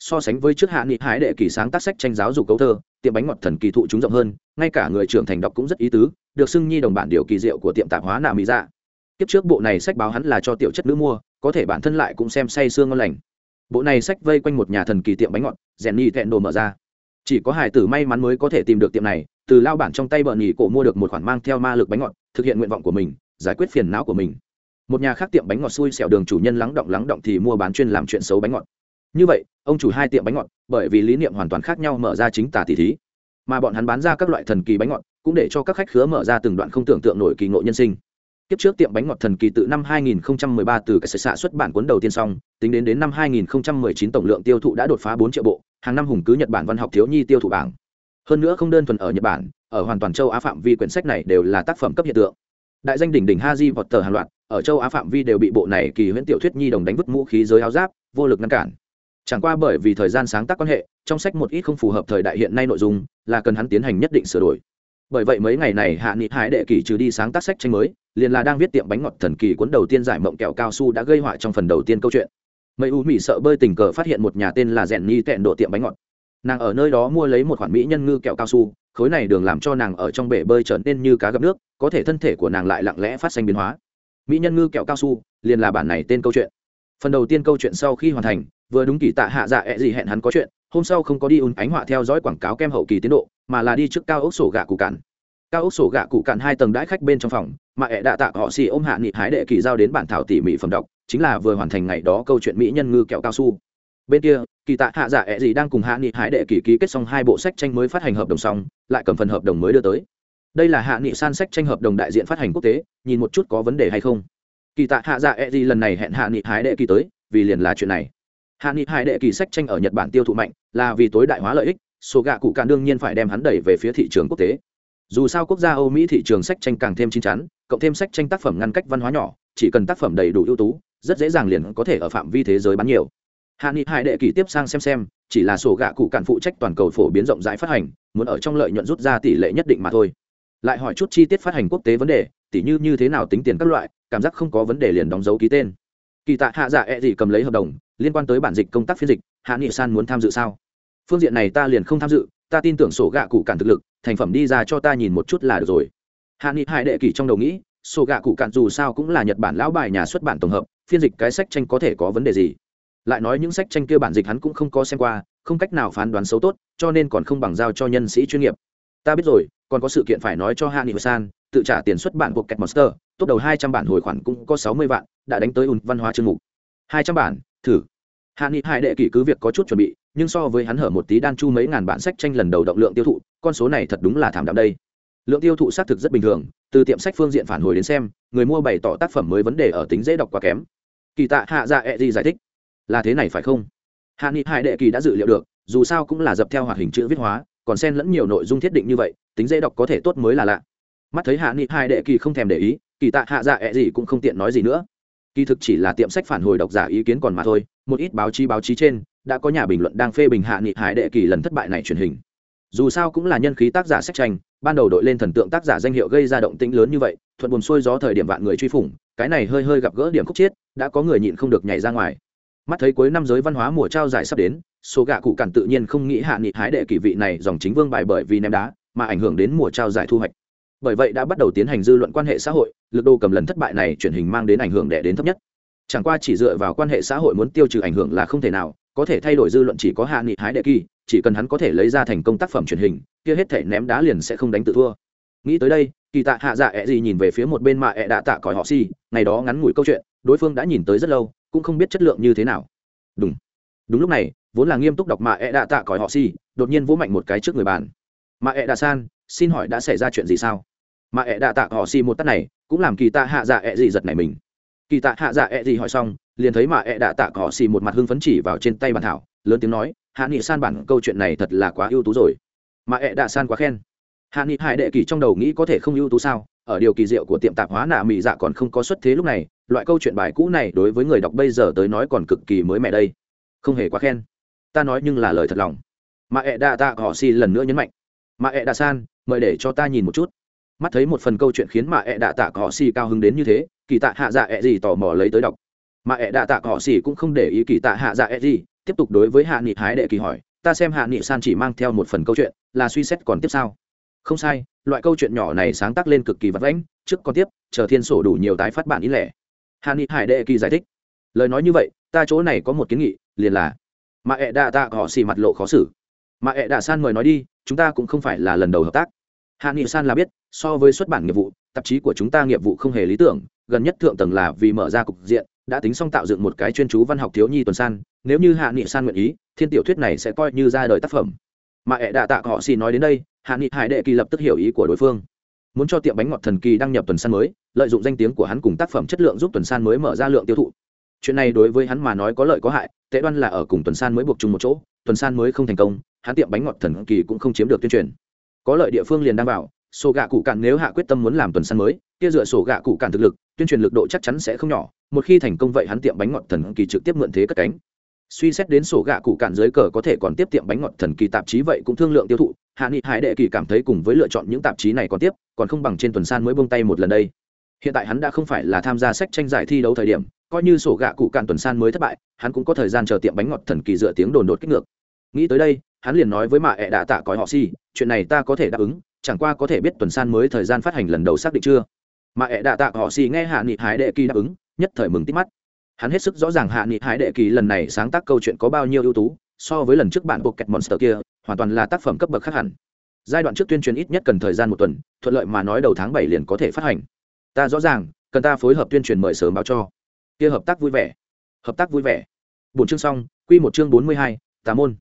so sánh với trước hạ nghị hái đệ kỳ sáng tác sách tranh giáo dục cấu thơ, tiệm bánh ngọt thần kỳ thụ chúng rộng hơn, ngay cả người trưởng thành đọc cũng rất ý tứ, được xưng nhi đồng bản điều kỳ diệu của tiệm tạp hóa nạ mỹ dạ. Kiếp trước bộ này sách báo hắn là cho tiểu chất nữ mua, có thể bản thân lại cũng xem say sương ngon lành. Bộ này sách vây quanh một nhà thần kỳ tiệm bánh ngọt, rèn nhi thẹn đồ mở ra. Chỉ có hải tử may mắn mới có thể tìm được tiệm này, từ lao bản trong tay bờ nhì cổ mua được một khoản mang theo ma lực bánh ngọt, thực hiện nguyện vọng của mình, giải quyết phiền não của mình. Một nhà khác tiệm bánh ngọt xui xẻo đường chủ nhân lắng động lắng động thì mua bán chuyên làm chuyện xấu bánh ngọt như vậy ông chủ hai tiệm bánh ngọt bởi vì lý niệm hoàn toàn khác nhau mở ra chính tà tỷ thí. Mà bọn hắn bán ra các loại thần kỳ bánh ngọt cũng để cho các khách khứa mở ra từng đoạn không tưởng tượng nổi kỳ ngộ nhân sinh. Kiếp trước tiệm bánh ngọt thần kỳ tự năm 2013 từ cái xạ xuất bản cuốn đầu tiên xong, tính đến đến năm 2019 tổng lượng tiêu thụ đã đột phá 4 triệu bộ, hàng năm hùng cứ Nhật Bản văn học thiếu nhi tiêu thụ bảng. hơn nữa không đơn thuần ở nhật bản ở hoàn toàn châu á phạm vi quyển sách này đều là tác phẩm cấp hiện tượng. Đại danh đỉnh đỉnh haji vọt tờ hàng loạt ở châu á phạm vi đều bị bộ này kỳ huyễn tiểu thuyết nhi đồng đánh vứt mũ khí giới áo giáp vô lực ngăn cản chẳng qua bởi vì thời gian sáng tác quan hệ, trong sách một ít không phù hợp thời đại hiện nay nội dung, là cần hắn tiến hành nhất định sửa đổi. Bởi vậy mấy ngày này hạ nghị hải đệ kỳ trừ đi sáng tác sách tranh mới, liền là đang viết tiệm bánh ngọt thần kỳ cuốn đầu tiên giải mộng kẹo cao su đã gây họa trong phần đầu tiên câu chuyện. Mấy u mỹ sợ bơi tình cờ phát hiện một nhà tên là rèn nhi tẹn độ tiệm bánh ngọt. Nàng ở nơi đó mua lấy một khoản mỹ nhân ngư kẹo cao su, khối này đường làm cho nàng ở trong bể bơi trở nên như cá gặp nước, có thể thân thể của nàng lại lặng lẽ phát sinh biến hóa. Mỹ nhân ngư kẹo cao su, liền là bản này tên câu chuyện phần đầu tiên câu chuyện sau khi hoàn thành, vừa đúng kỳ tạ hạ dạ ẹ、e、gì hẹn hắn có chuyện, hôm sau không có đi ùn ánh họa theo dõi quảng cáo kem hậu kỳ tiến độ, mà là đi trước cao ốc sổ gạ cụ cản cao ốc sổ gạ cụ cản hai tầng đãi khách bên trong phòng, mà ẹ đạ tạ họ xì ôm hạ nghị hái đệ kỳ giao đến bản thảo tỉ mỉ phẩm đọc, chính là vừa hoàn thành ngày đó câu chuyện mỹ nhân ngư kẹo cao su. Bên kia, kỳ tạ hạ dạ ẹ gì đang cùng hạ nghị hái đệ kỳ ký kết xong hai bộ sách tranh mới phát hành hợp đồng xong, lại cầm phần hợp đồng mới đưa tới. Đây là hạ nghị san sách tranh hợp đồng đại diện phát hành quốc tế, nhìn một chút có vấn đề hay không kỳ tạ hạ dạ e gì lần này hẹn hạ nghị hái đệ kỳ tới, vì liền là chuyện này. Hạ nghị hái đệ kỳ sách tranh ở nhật bản tiêu thụ mạnh, là vì tối đại hóa lợi ích, số gạ cụ cạn đương nhiên phải đem hắn đẩy về phía thị trường quốc tế. Dù sao quốc gia âu mỹ thị trường sách tranh càng thêm chín chắn, cộng thêm sách tranh tác phẩm ngăn cách văn hóa nhỏ, chỉ cần tác phẩm đầy đủ ưu tú, rất dễ dàng liền có thể ở phạm vi thế giới bán nhiều. Hạ nghị hải đệ kỳ tiếp sang xem xem, chỉ là sổ gạ cụ cản phụ trách toàn cầu phổ biến rộng rãi phát hành, muốn ở trong lợi nhuận rút ra tỷ lệ nhất định mà thôi. Lại hỏi chút chi tiết phát hành quốc tế vấn đề tỷ như như thế nào tính tiền các loại cảm giác không có vấn đề liền đóng dấu ký tên. Kỳ tạ hạ dạ e cầm lấy hợp đồng, liên quan tới bản dịch công tác phiên dịch, hạ nghị san muốn tham dự sao? Phương diện này ta liền không tham dự, ta tin tưởng sổ gạ cụ cản thực lực, thành phẩm đi ra cho ta nhìn một chút là được rồi. Hạ nghị hải đệ kỳ trong đầu nghĩ, sổ gạ cụ cản dù sao cũng là nhật bản lão bài nhà xuất bản tổng hợp, phiên dịch cái sách tranh có thể có vấn đề gì? Lại nói những sách tranh kia bản dịch hắn cũng không có xem qua, không cách nào phán đoán xấu tốt, cho nên còn không bằng giao cho nhân sĩ chuyên nghiệp. Ta biết rồi, còn có sự kiện phải nói cho hạ nghị san, tự trả tiền xuất bản cuộc kẹt monster tốt đầu hai trăm bản hồi khoản cũng có sáu mươi vạn, đã đánh tới ùn văn hóa chương mục. Hai trăm bản, thử. Hạ nghị hải đệ kỷ cứ việc có chút chuẩn bị, nhưng so với hắn hở một tí đan chu mấy ngàn bản sách tranh lần đầu động lượng tiêu thụ, con số này thật đúng là thảm đạm đây. Lượng tiêu thụ xác thực rất bình thường, từ tiệm sách phương diện phản hồi đến xem, người mua bày tỏ tác phẩm mới vấn đề ở tính dễ đọc quá kém. Kỳ tạ hạ dạ ẹ、e、gì giải thích. Là thế này phải không? Hạ nghị hải đệ kỳ đã dự liệu được, dù sao cũng là dập theo hoạt hình chữ viết hóa, còn xen lẫn nhiều nội dung thiết định như vậy, tính dễ đọc có thể tốt mới là lạ mắt thấy hạ nghị hải đệ kỳ không thèm để ý, kỳ tạ hạ dạ ẹ、e、gì cũng không tiện nói gì nữa. Kỳ thực chỉ là tiệm sách phản hồi độc giả ý kiến còn mà thôi, một ít báo chí báo chí trên, đã có nhà bình luận đang phê bình hạ nghị hải đệ kỳ lần thất bại này truyền hình. Dù sao cũng là nhân khí tác giả sách tranh, ban đầu đội lên thần tượng tác giả danh hiệu gây ra động tĩnh lớn như vậy, thuận buồn xuôi gió thời điểm vạn người truy phủng, cái này hơi hơi gặp gỡ điểm khúc chiết, đã có người nhịn không được nhảy ra ngoài. Mắt thấy cuối năm giới văn hóa mùa trao giải sắp đến, số gạ cụ cản tự nhiên không nghĩ hạ nghị hái đệ kỳ vị này dòng chính vương bài bởi vì ném đá, mà ảnh hưởng đến mùa trao giải thu hoạch bởi vậy đã bắt đầu tiến hành dư luận quan hệ xã hội, lực đô cầm lần thất bại này truyền hình mang đến ảnh hưởng đẻ đến thấp nhất. Chẳng qua chỉ dựa vào quan hệ xã hội muốn tiêu trừ ảnh hưởng là không thể nào, có thể thay đổi dư luận chỉ có hạ nghị hái đệ kỳ, chỉ cần hắn có thể lấy ra thành công tác phẩm truyền hình, kia hết thể ném đá liền sẽ không đánh tự thua. Nghĩ tới đây, kỳ tạ hạ dạ ẹ gì nhìn về phía một bên mà ẹ đã tạ còi họ si ngày đó ngắn ngủi câu chuyện, đối phương đã nhìn tới rất lâu, cũng không biết chất lượng như thế nào. Đúng. Đúng lúc này, vốn là nghiêm túc đọc mà ẹ đã tạ còi họ si đột nhiên vỗ mạnh một cái trước người bàn. Mà ẹ đã san, xin hỏi đã xảy ra chuyện gì sao? Mà ẹ đạ tạ họ xì một tắt này cũng làm kỳ tạ hạ dạ ẹ gì giật này mình. Kỳ tạ hạ dạ ẹ gì hỏi xong, liền thấy mà ẹ đạ tạ họ xì một mặt hưng phấn chỉ vào trên tay bàn thảo, lớn tiếng nói, hạ nghị san bản câu chuyện này thật là quá ưu tú rồi. Mà ẹ đạ san quá khen. Hạ nghị hải đệ kỳ trong đầu nghĩ có thể không ưu tú sao? Ở điều kỳ diệu của tiệm tạp hóa nạ mỹ dạ còn không có xuất thế lúc này, loại câu chuyện bài cũ này đối với người đọc bây giờ tới nói còn cực kỳ mới mẻ đây. Không hề quá khen. Ta nói nhưng là lời thật lòng. Mà ẹ đạ tạ họ xì lần nữa nhấn mạnh. Mà ẹ đạ san, mời để cho ta nhìn một chút mắt thấy một phần câu chuyện khiến mà ẹ đạ tạ họ xì cao hứng đến như thế, kỳ tạ hạ dạ ẹ gì tò mò lấy tới đọc. Mà ẹ đạ tạ họ xì cũng không để ý kỳ tạ hạ dạ ẹ gì, tiếp tục đối với hạ nghị hái đệ kỳ hỏi, ta xem hạ nghị san chỉ mang theo một phần câu chuyện, là suy xét còn tiếp sao? Không sai, loại câu chuyện nhỏ này sáng tác lên cực kỳ vật lãnh trước còn tiếp, chờ thiên sổ đủ nhiều tái phát bản ý lẻ. Hạ nghị hải đệ kỳ giải thích, lời nói như vậy, ta chỗ này có một kiến nghị, liền là, mà ẹ đạ tạ họ xì mặt lộ khó xử. Mà ẹ đạ san mời nói đi, chúng ta cũng không phải là lần đầu hợp tác hạ nghị san là biết, so với xuất bản nghiệp vụ, tạp chí của chúng ta nghiệp vụ không hề lý tưởng, gần nhất thượng tầng là vì mở ra cục diện, đã tính xong tạo dựng một cái chuyên chú văn học thiếu nhi tuần san, nếu như hạ nghị san nguyện ý, thiên tiểu thuyết này sẽ coi như ra đời tác phẩm. Mà ẹ đạ tạ họ xì nói đến đây, hạ nghị hải đệ kỳ lập tức hiểu ý của đối phương. Muốn cho tiệm bánh ngọt thần kỳ đăng nhập tuần san mới, lợi dụng danh tiếng của hắn cùng tác phẩm chất lượng giúp tuần san mới mở ra lượng tiêu thụ. Chuyện này đối với hắn mà nói có lợi có hại, tệ đoan là ở cùng tuần san mới buộc chung một chỗ, tuần san mới không thành công, hắn tiệm bánh ngọt thần kỳ cũng không chiếm được tuyên truyền có lợi địa phương liền đang bảo sổ gạ cụ cạn nếu hạ quyết tâm muốn làm tuần san mới, kia dựa sổ gạ cụ cạn thực lực, tuyên truyền lực độ chắc chắn sẽ không nhỏ, một khi thành công vậy hắn tiệm bánh ngọt thần kỳ trực tiếp mượn thế cất cánh. Suy xét đến sổ gạ cụ cạn dưới cờ có thể còn tiếp tiệm bánh ngọt thần kỳ tạp chí vậy cũng thương lượng tiêu thụ, hạ nghị hải đệ kỳ cảm thấy cùng với lựa chọn những tạp chí này còn tiếp, còn không bằng trên tuần san mới bông tay một lần đây. Hiện tại hắn đã không phải là tham gia sách tranh giải thi đấu thời điểm, coi như sổ gạ cụ cạn tuần san mới thất bại, hắn cũng có thời gian chờ tiệm bánh ngọt thần kỳ dựa tiếng đồn đột kích ngược. Nghĩ tới đây, hắn liền nói với mạ ẹ đạ tạ cõi họ si chuyện này ta có thể đáp ứng, chẳng qua có thể biết tuần san mới thời gian phát hành lần đầu xác định chưa. Mà ẹ đạ tạ họ xì nghe hạ nghị hái đệ kỳ đáp ứng, nhất thời mừng tít mắt. Hắn hết sức rõ ràng hạ nghị hái đệ kỳ lần này sáng tác câu chuyện có bao nhiêu ưu tú, so với lần trước bạn bộ kẹt monster kia, hoàn toàn là tác phẩm cấp bậc khác hẳn. Giai đoạn trước tuyên truyền ít nhất cần thời gian một tuần, thuận lợi mà nói đầu tháng bảy liền có thể phát hành. Ta rõ ràng, cần ta phối hợp tuyên truyền mời sớm báo cho. Kia hợp tác vui vẻ. Hợp tác vui vẻ. Bốn chương xong, quy một chương bốn mươi hai, tà môn.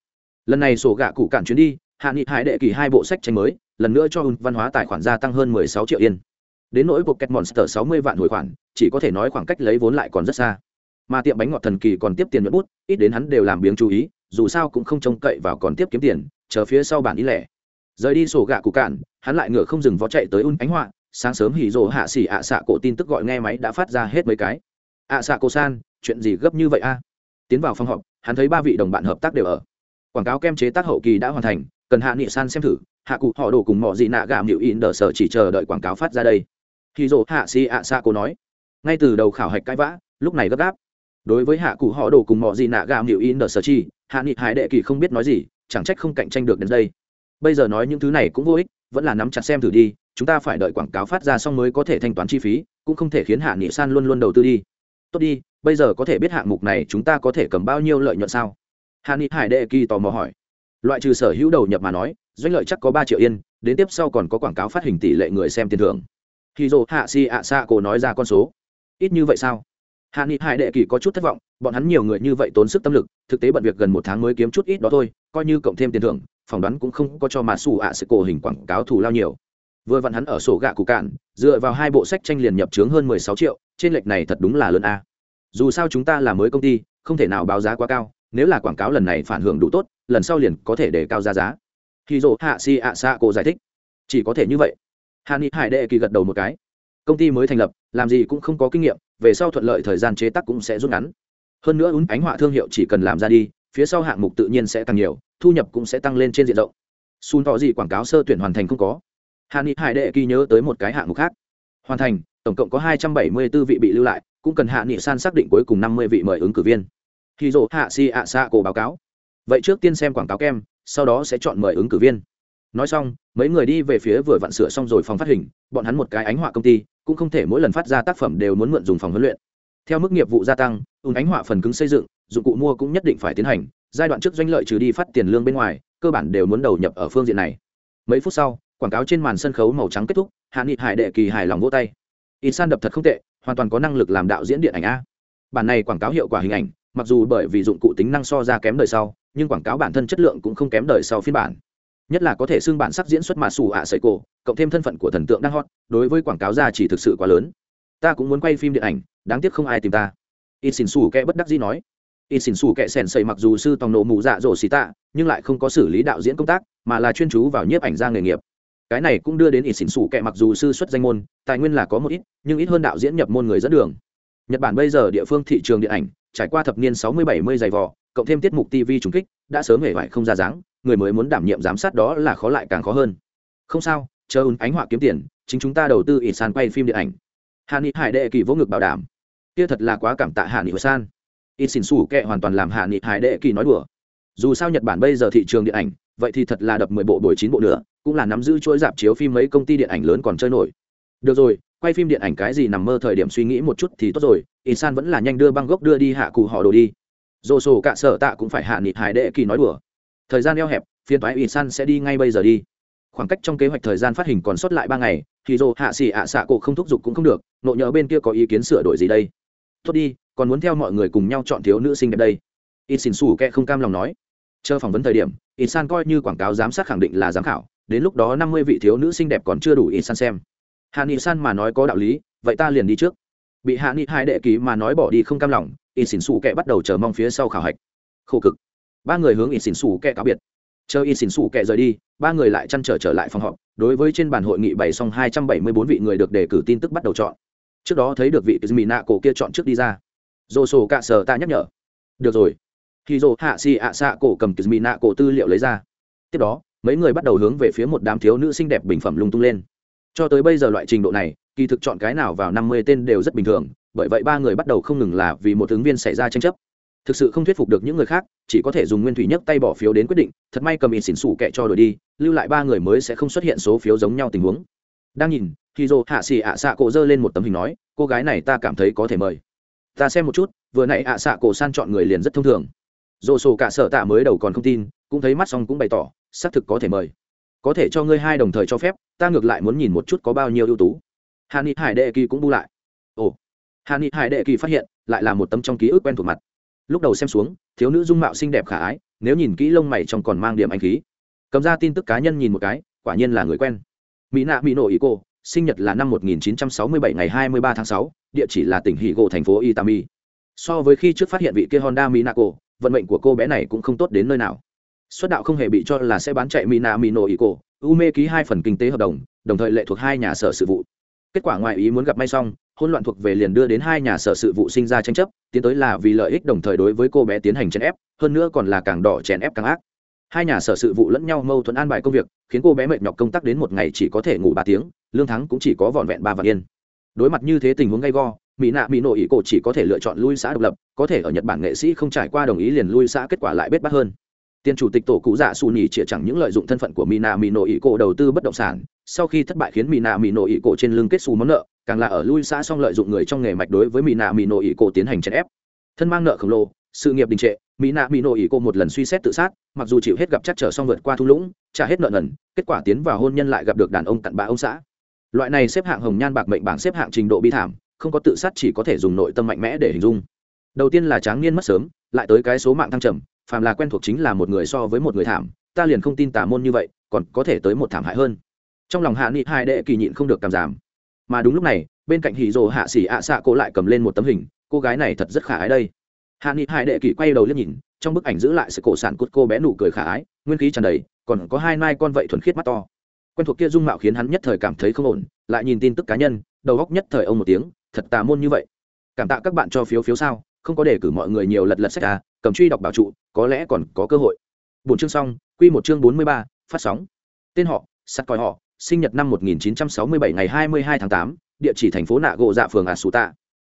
Lần này sổ gạ cụ cản chuyến đi hạ nghị hải đệ kỳ hai bộ sách tranh mới, lần nữa cho un văn hóa tài khoản gia tăng hơn mười sáu triệu yên. Đến nỗi buộc kẹt monster sáu mươi vạn hồi khoản, chỉ có thể nói khoảng cách lấy vốn lại còn rất xa. Mà tiệm bánh ngọt thần kỳ còn tiếp tiền nhuận bút, ít đến hắn đều làm biếng chú ý, dù sao cũng không trông cậy vào còn tiếp kiếm tiền, chờ phía sau bản ý lẻ. Rời đi sổ gạ cụ cạn, hắn lại ngựa không dừng vó chạy tới un ánh họa, sáng sớm hỉ rồ hạ xỉ ạ xạ cổ tin tức gọi nghe máy đã phát ra hết mấy cái. Ạ xạ cổ san, chuyện gì gấp như vậy a? Tiến vào phòng họp, hắn thấy ba vị đồng bạn hợp tác đều ở. Quảng cáo kem chế tác hậu kỳ đã hoàn thành cần hạ nghị san xem thử, hạ cụ họ đổ cùng mọi gì nạ gạo nịu in đờ sở chỉ chờ đợi quảng cáo phát ra đây. Khi dỗ hạ si ạ xa cô nói, ngay từ đầu khảo hạch cãi vã, lúc này gấp gáp. Đối với hạ cụ họ đổ cùng mọi gì nạ gạo nịu in đờ sở chi hạ nghị hải đệ kỳ không biết nói gì, chẳng trách không cạnh tranh được đến đây. Bây giờ nói những thứ này cũng vô ích, vẫn là nắm chặt xem thử đi, chúng ta phải đợi quảng cáo phát ra xong mới có thể thanh toán chi phí, cũng không thể khiến hạ nghị san luôn luôn đầu tư đi. Tốt đi, bây giờ có thể biết hạng mục này chúng ta có thể cầm bao nhiêu lợi nhuận sao? Hạ nghị hải đệ kỳ tò mò hỏi loại trừ sở hữu đầu nhập mà nói, doanh lợi chắc có ba triệu yên, đến tiếp sau còn có quảng cáo phát hình tỷ lệ người xem tiền thưởng. Khi dô hạ si ạ xạ cổ nói ra con số. Ít như vậy sao? Hạ nghị hải đệ kỳ có chút thất vọng, bọn hắn nhiều người như vậy tốn sức tâm lực, thực tế bận việc gần một tháng mới kiếm chút ít đó thôi, coi như cộng thêm tiền thưởng, phỏng đoán cũng không có cho mà xù ạ sẽ cổ hình quảng cáo thù lao nhiều. Vừa vặn hắn ở sổ gạ cụ cạn, dựa vào hai bộ sách tranh liền nhập trướng hơn mười sáu triệu, trên lệch này thật đúng là lớn a. Dù sao chúng ta là mới công ty, không thể nào báo giá quá cao nếu là quảng cáo lần này phản hưởng đủ tốt, lần sau liền có thể để cao giá giá. Khi dỗ hạ si ạ xạ cổ giải thích. Chỉ có thể như vậy. Hạ nghị hải đệ kỳ gật đầu một cái. Công ty mới thành lập, làm gì cũng không có kinh nghiệm, về sau thuận lợi thời gian chế tác cũng sẽ rút ngắn. Hơn nữa ún ánh họa thương hiệu chỉ cần làm ra đi, phía sau hạng mục tự nhiên sẽ tăng nhiều, thu nhập cũng sẽ tăng lên trên diện rộng. Xun tỏ gì quảng cáo sơ tuyển hoàn thành không có. Hà ni hải đệ kỳ nhớ tới một cái hạng mục khác. Hoàn thành, tổng cộng có hai trăm bảy mươi 274 vị bị lưu lại, cũng cần hạ nghị san xác định cuối cùng năm mươi vị mời ứng cử viên khi dỗ hạ si ạ xạ cổ báo cáo. Vậy trước tiên xem quảng cáo kem, sau đó sẽ chọn mời ứng cử viên. Nói xong, mấy người đi về phía vừa vặn sửa xong rồi phòng phát hình, bọn hắn một cái ánh họa công ty, cũng không thể mỗi lần phát ra tác phẩm đều muốn mượn dùng phòng huấn luyện. Theo mức nghiệp vụ gia tăng, ùn ánh họa phần cứng xây dựng, dụng cụ mua cũng nhất định phải tiến hành, giai đoạn trước doanh lợi trừ đi phát tiền lương bên ngoài, cơ bản đều muốn đầu nhập ở phương diện này. Mấy phút sau, quảng cáo trên màn sân khấu màu trắng kết thúc, hạ nghị hải đệ kỳ hài lòng vỗ tay. In san đập thật không tệ, hoàn toàn có năng lực làm đạo diễn điện ảnh a. Bản này quảng cáo hiệu quả hình ảnh mặc dù bởi vì dụng cụ tính năng so ra kém đời sau, nhưng quảng cáo bản thân chất lượng cũng không kém đời sau phiên bản. Nhất là có thể xưng bản sắc diễn xuất mà xù ạ sợi cổ, cộng thêm thân phận của thần tượng đang hot, đối với quảng cáo ra chỉ thực sự quá lớn. Ta cũng muốn quay phim điện ảnh, đáng tiếc không ai tìm ta. In xin xù kẽ bất đắc dĩ nói. In xin xù kẽ sèn xây mặc dù sư tòng nổ mù dạ dỗ xì tạ, nhưng lại không có xử lý đạo diễn công tác, mà là chuyên chú vào nhiếp ảnh ra nghề nghiệp. Cái này cũng đưa đến in xin xù kẽ mặc dù sư xuất danh môn, tài nguyên là có một ít, nhưng ít hơn đạo diễn nhập môn người dẫn đường. Nhật bản bây giờ địa phương thị trường điện ảnh trải qua thập niên sáu mươi bảy mươi dày vò, cộng thêm tiết mục tv trùng kích, đã sớm hề vải không ra dáng, người mới muốn đảm nhiệm giám sát đó là khó lại càng khó hơn. Không sao, chờ ứng ánh họa kiếm tiền, chính chúng ta đầu tư ít san quay phim điện ảnh. Hà ni hải đệ kỳ vỗ ngực bảo đảm. Kia thật là quá cảm tạ Hàn nghị san. Ít xin xù kệ hoàn toàn làm Hàn nghị hải đệ kỳ nói đùa. Dù sao nhật bản bây giờ thị trường điện ảnh, vậy thì thật là đập mười bộ buổi chín bộ nữa cũng là nắm giữ chuỗi dạp chiếu phim mấy công ty điện ảnh lớn còn chơi nổi. Được rồi quay phim điện ảnh cái gì nằm mơ thời điểm suy nghĩ một chút thì tốt rồi ít san vẫn là nhanh đưa băng gốc đưa đi hạ cụ họ đồ đi. Dồ sổ cạ sở tạ cũng phải hạ nghị hải đệ kỳ nói đùa. Thời gian eo hẹp phiên toái ít san sẽ đi ngay bây giờ đi. Khoảng cách trong kế hoạch thời gian phát hình còn sót lại ba ngày, thì dồ hạ xỉ ạ xạ cổ không thúc giục cũng không được, nộ nhớ bên kia có ý kiến sửa đổi gì đây? Tốt đi, còn muốn theo mọi người cùng nhau chọn thiếu nữ sinh đẹp đây. Ít xin xù kẹ không cam lòng nói. Chờ phỏng vấn thời điểm ít san coi như quảng cáo giám sát khẳng định là giám khảo, đến lúc đó năm mươi vị thiếu nữ xinh đẹp còn chưa đủ ít san xem hạ nghị san mà nói có đạo lý, vậy ta liền đi trước. Bị hạ nghị hai đệ ký mà nói bỏ đi không cam lòng y xỉn xù kệ bắt đầu chờ mong phía sau khảo hạch. Khổ cực. Ba người hướng Y xỉn xù kệ cáo biệt. Chờ Y xỉn xù kệ rời đi, ba người lại chăn trở trở lại phòng họp, đối với trên bàn hội nghị bày xong hai trăm bảy mươi bốn vị người được đề cử tin tức bắt đầu chọn. Trước đó thấy được vị mỹ nạ cổ kia chọn trước đi ra. Dồ sổ cạ sờ ta nhắc nhở. Được rồi. Khi dồ hạ xì ạ xạ cổ cầm mỹ nạ cổ tư liệu lấy ra. Tiếp đó, mấy người bắt đầu hướng về phía một đám thiếu nữ xinh đẹp bình phẩm lung tung lên cho tới bây giờ loại trình độ này, kỳ thực chọn cái nào vào năm mươi tên đều rất bình thường, bởi vậy ba người bắt đầu không ngừng là vì một ứng viên xảy ra tranh chấp. Thực sự không thuyết phục được những người khác, chỉ có thể dùng nguyên thủy nhất tay bỏ phiếu đến quyết định, thật may cầm ít xỉn xủ kệ cho đổi đi, lưu lại ba người mới sẽ không xuất hiện số phiếu giống nhau tình huống. Đang nhìn khi dô hạ xì ạ xạ cổ dơ lên một tấm hình nói, cô gái này ta cảm thấy có thể mời. Ta xem một chút, vừa nãy ạ xạ cổ san chọn người liền rất thông thường. Dồ sổ cả sở tạ mới đầu còn không tin, cũng thấy mắt xong cũng bày tỏ, xác thực có thể mời có thể cho ngươi hai đồng thời cho phép ta ngược lại muốn nhìn một chút có bao nhiêu ưu tú. Hà ni hải đệ kỳ cũng bu lại. Ồ. Hà ni hải đệ kỳ phát hiện lại là một tấm trong ký ức quen thuộc mặt. Lúc đầu xem xuống thiếu nữ dung mạo xinh đẹp khả ái nếu nhìn kỹ lông mày trong còn mang điểm anh khí. Cầm ra tin tức cá nhân nhìn một cái quả nhiên là người quen. Mỹ nạ mỹ nổ ý cô sinh nhật là năm 1967 ngày 23 tháng 6, địa chỉ là tỉnh Higo thành phố Itami. So với khi trước phát hiện vị kia Honda Minako, vận mệnh của cô bé này cũng không tốt đến nơi nào. Xuất đạo không hề bị cho là sẽ bán chạy Mina Mino ưu mê ký hai phần kinh tế hợp đồng, đồng thời lệ thuộc hai nhà sở sự vụ. Kết quả ngoài ý muốn gặp may xong, hỗn loạn thuộc về liền đưa đến hai nhà sở sự vụ sinh ra tranh chấp, tiến tới là vì lợi ích đồng thời đối với cô bé tiến hành chèn ép, hơn nữa còn là càng đỏ chèn ép càng ác. Hai nhà sở sự vụ lẫn nhau mâu thuẫn an bài công việc, khiến cô bé mệt nhọc công tác đến một ngày chỉ có thể ngủ ba tiếng, lương thắng cũng chỉ có vỏn vẹn ba vạn yên đối mặt như thế tình huống gay go mỹ nạ mỹ nội ý cổ chỉ có thể lựa chọn lui xã độc lập có thể ở nhật bản nghệ sĩ không trải qua đồng ý liền lui xã kết quả lại bết bắt hơn tiền chủ tịch tổ cụ dạ xù nhì chĩa chẳng những lợi dụng thân phận của Mina nạ mỹ nội ý cổ đầu tư bất động sản, sau khi thất bại khiến Mina nạ mỹ nội ý cổ trên lưng kết xù món nợ, càng là ở lui xã xong lợi dụng người trong nghề mạch đối với Mina nạ mỹ nội ý cổ tiến hành chèn ép. Thân mang nợ khổng lồ, sự nghiệp đình trệ mỹ nạ mỹ nội ý cô một lần suy xét tự sát, mặc dù chịu hết gặp chắc trở xong vượt qua thu lũng, trả hết nợ nần, kết quả tiến vào hôn nhân lại gặp được đàn ông cặn bã ông xã. Loại này xếp hạng hồng nhan bạc mệnh bảng xếp hạng trình độ bi thảm, không có tự sát chỉ có thể dùng nội tâm mạnh mẽ để hình dung. Đầu tiên là tráng niên mất sớm, lại tới cái số mạng thăng trầm phàm là quen thuộc chính là một người so với một người thảm, ta liền không tin tà môn như vậy, còn có thể tới một thảm hại hơn. Trong lòng hạ nghị hai đệ kỳ nhịn không được cảm giảm. Mà đúng lúc này, bên cạnh hì rồ hạ xỉ ạ xạ cô lại cầm lên một tấm hình, cô gái này thật rất khả ái đây. Hạ nghị hai đệ kỳ quay đầu liếc nhìn, trong bức ảnh giữ lại sự cổ sản cút cô bé nụ cười khả ái, nguyên khí tràn đầy, còn có hai mai con vậy thuần khiết mắt to. Quen thuộc kia dung mạo khiến hắn nhất thời cảm thấy không ổn, lại nhìn tin tức cá nhân, đầu góc nhất thời ông một tiếng, thật tà môn như vậy. Cảm tạ các bạn cho phiếu phiếu sao, không có để cử mọi người nhiều lật lật sách à cầm truy đọc bảo trụ có lẽ còn có cơ hội. Bốn chương xong quy một chương bốn mươi ba phát sóng. Tên họ sắt coi họ sinh nhật năm 1967 ngày 22 tháng 8, địa chỉ thành phố nạ gỗ dạ phường asuta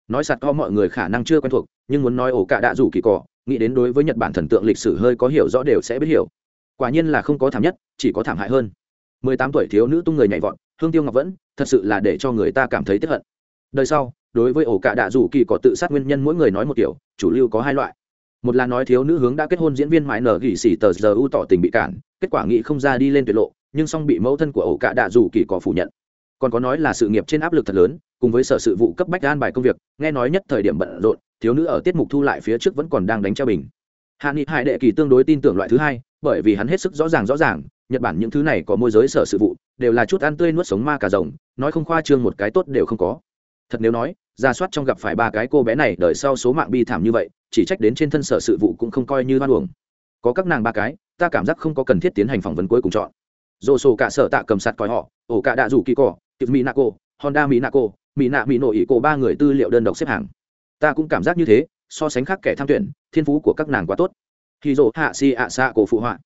nói sạt co mọi người khả năng chưa quen thuộc nhưng muốn nói ổ cả đạ rủ kỳ cỏ nghĩ đến đối với nhật bản thần tượng lịch sử hơi có hiểu rõ đều sẽ biết hiểu. Quả nhiên là không có thảm nhất chỉ có thảm hại hơn. Mười tám tuổi thiếu nữ tung người nhảy vọt hương tiêu ngọc vẫn thật sự là để cho người ta cảm thấy tiếc hận. Đời sau đối với ổ cạ đạ rủ kỳ cỏ tự sát nguyên nhân mỗi người nói một kiểu chủ lưu có hai loại một là nói thiếu nữ hướng đã kết hôn diễn viên mãi nở gỉ xỉ tờ giờ u tỏ tình bị cản, kết quả nghị không ra đi lên tuyệt lộ, nhưng song bị mẫu thân của ổ cạ đạ dù kỳ có phủ nhận. Còn có nói là sự nghiệp trên áp lực thật lớn, cùng với sở sự vụ cấp bách an bài công việc, nghe nói nhất thời điểm bận rộn, thiếu nữ ở tiết mục thu lại phía trước vẫn còn đang đánh treo bình. Hạ nghị hải đệ kỳ tương đối tin tưởng loại thứ hai, bởi vì hắn hết sức rõ ràng rõ ràng, nhật bản những thứ này có môi giới sở sự vụ, đều là chút ăn tươi nuốt sống ma cả rồng, nói không khoa trương một cái tốt đều không có. Thật nếu nói, ra soát trong gặp phải ba cái cô bé này đợi sau số mạng bi thảm như vậy chỉ trách đến trên thân sở sự vụ cũng không coi như hoan uổng. Có các nàng ba cái, ta cảm giác không có cần thiết tiến hành phỏng vấn cuối cùng chọn. Dồ sổ cả sở tạ cầm sạt coi họ, ổ cả đạ rủ kỳ cỏ tiệc mỹ naco honda mỹ naco mỹ nạ mỹ nội ý cô ba người tư liệu đơn độc xếp hàng. Ta cũng cảm giác như thế, so sánh khác kẻ tham tuyển, thiên phú của các nàng quá tốt. Khi dỗ hạ si ạ xạ cổ phụ họa.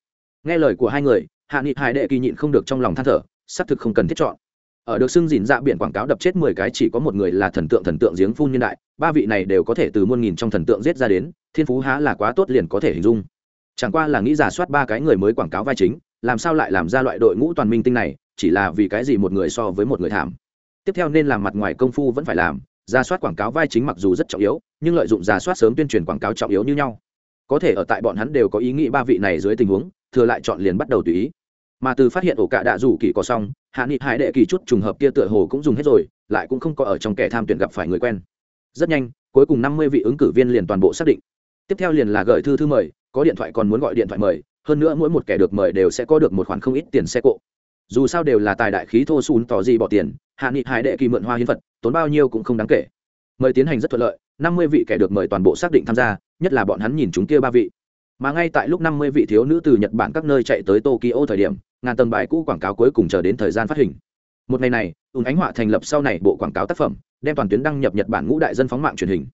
Nghe lời của hai người, hạ nghị hải đệ kỳ nhịn không được trong lòng than thở, xác thực không cần thiết chọn ở được xưng dìn dạ biển quảng cáo đập chết mười cái chỉ có một người là thần tượng thần tượng giếng phun nhân đại, ba vị này đều có thể từ muôn nghìn trong thần tượng giết ra đến, thiên phú há là quá tốt liền có thể hình dung. Chẳng qua là nghĩ giả soát ba cái người mới quảng cáo vai chính, làm sao lại làm ra loại đội ngũ toàn minh tinh này, chỉ là vì cái gì một người so với một người thảm. Tiếp theo nên làm mặt ngoài công phu vẫn phải làm, giả soát quảng cáo vai chính mặc dù rất trọng yếu, nhưng lợi dụng giả soát sớm tuyên truyền quảng cáo trọng yếu như nhau. Có thể ở tại bọn hắn đều có ý nghĩ ba vị này dưới tình huống, thừa lại chọn liền bắt đầu tùy ý mà từ phát hiện ổ cạ đạ rủ kỳ có xong, hạ nghị hải đệ kỳ chút trùng hợp kia tựa hồ cũng dùng hết rồi, lại cũng không có ở trong kẻ tham tuyển gặp phải người quen. Rất nhanh, cuối cùng năm mươi vị ứng cử viên liền toàn bộ xác định. Tiếp theo liền là gửi thư thư mời, có điện thoại còn muốn gọi điện thoại mời, hơn nữa mỗi một kẻ được mời đều sẽ có được một khoản không ít tiền xe cộ. Dù sao đều là tài đại khí thô xùn tỏ gì bỏ tiền, hạ nghị hải đệ kỳ mượn hoa hiến vật tốn bao nhiêu cũng không đáng kể. Mời tiến hành rất thuận lợi, năm mươi vị kẻ được mời toàn bộ xác định tham gia, nhất là bọn hắn nhìn chúng kia ba vị. Mà ngay tại lúc năm mươi vị thiếu nữ từ nhật bản các nơi chạy tới tokyo thời điểm ngàn tầng bài cũ quảng cáo cuối cùng chờ đến thời gian phát hình. Một ngày này ùn ánh họa thành lập sau này bộ quảng cáo tác phẩm, đem toàn tuyến đăng nhập nhật bản ngũ đại dân phóng mạng truyền hình.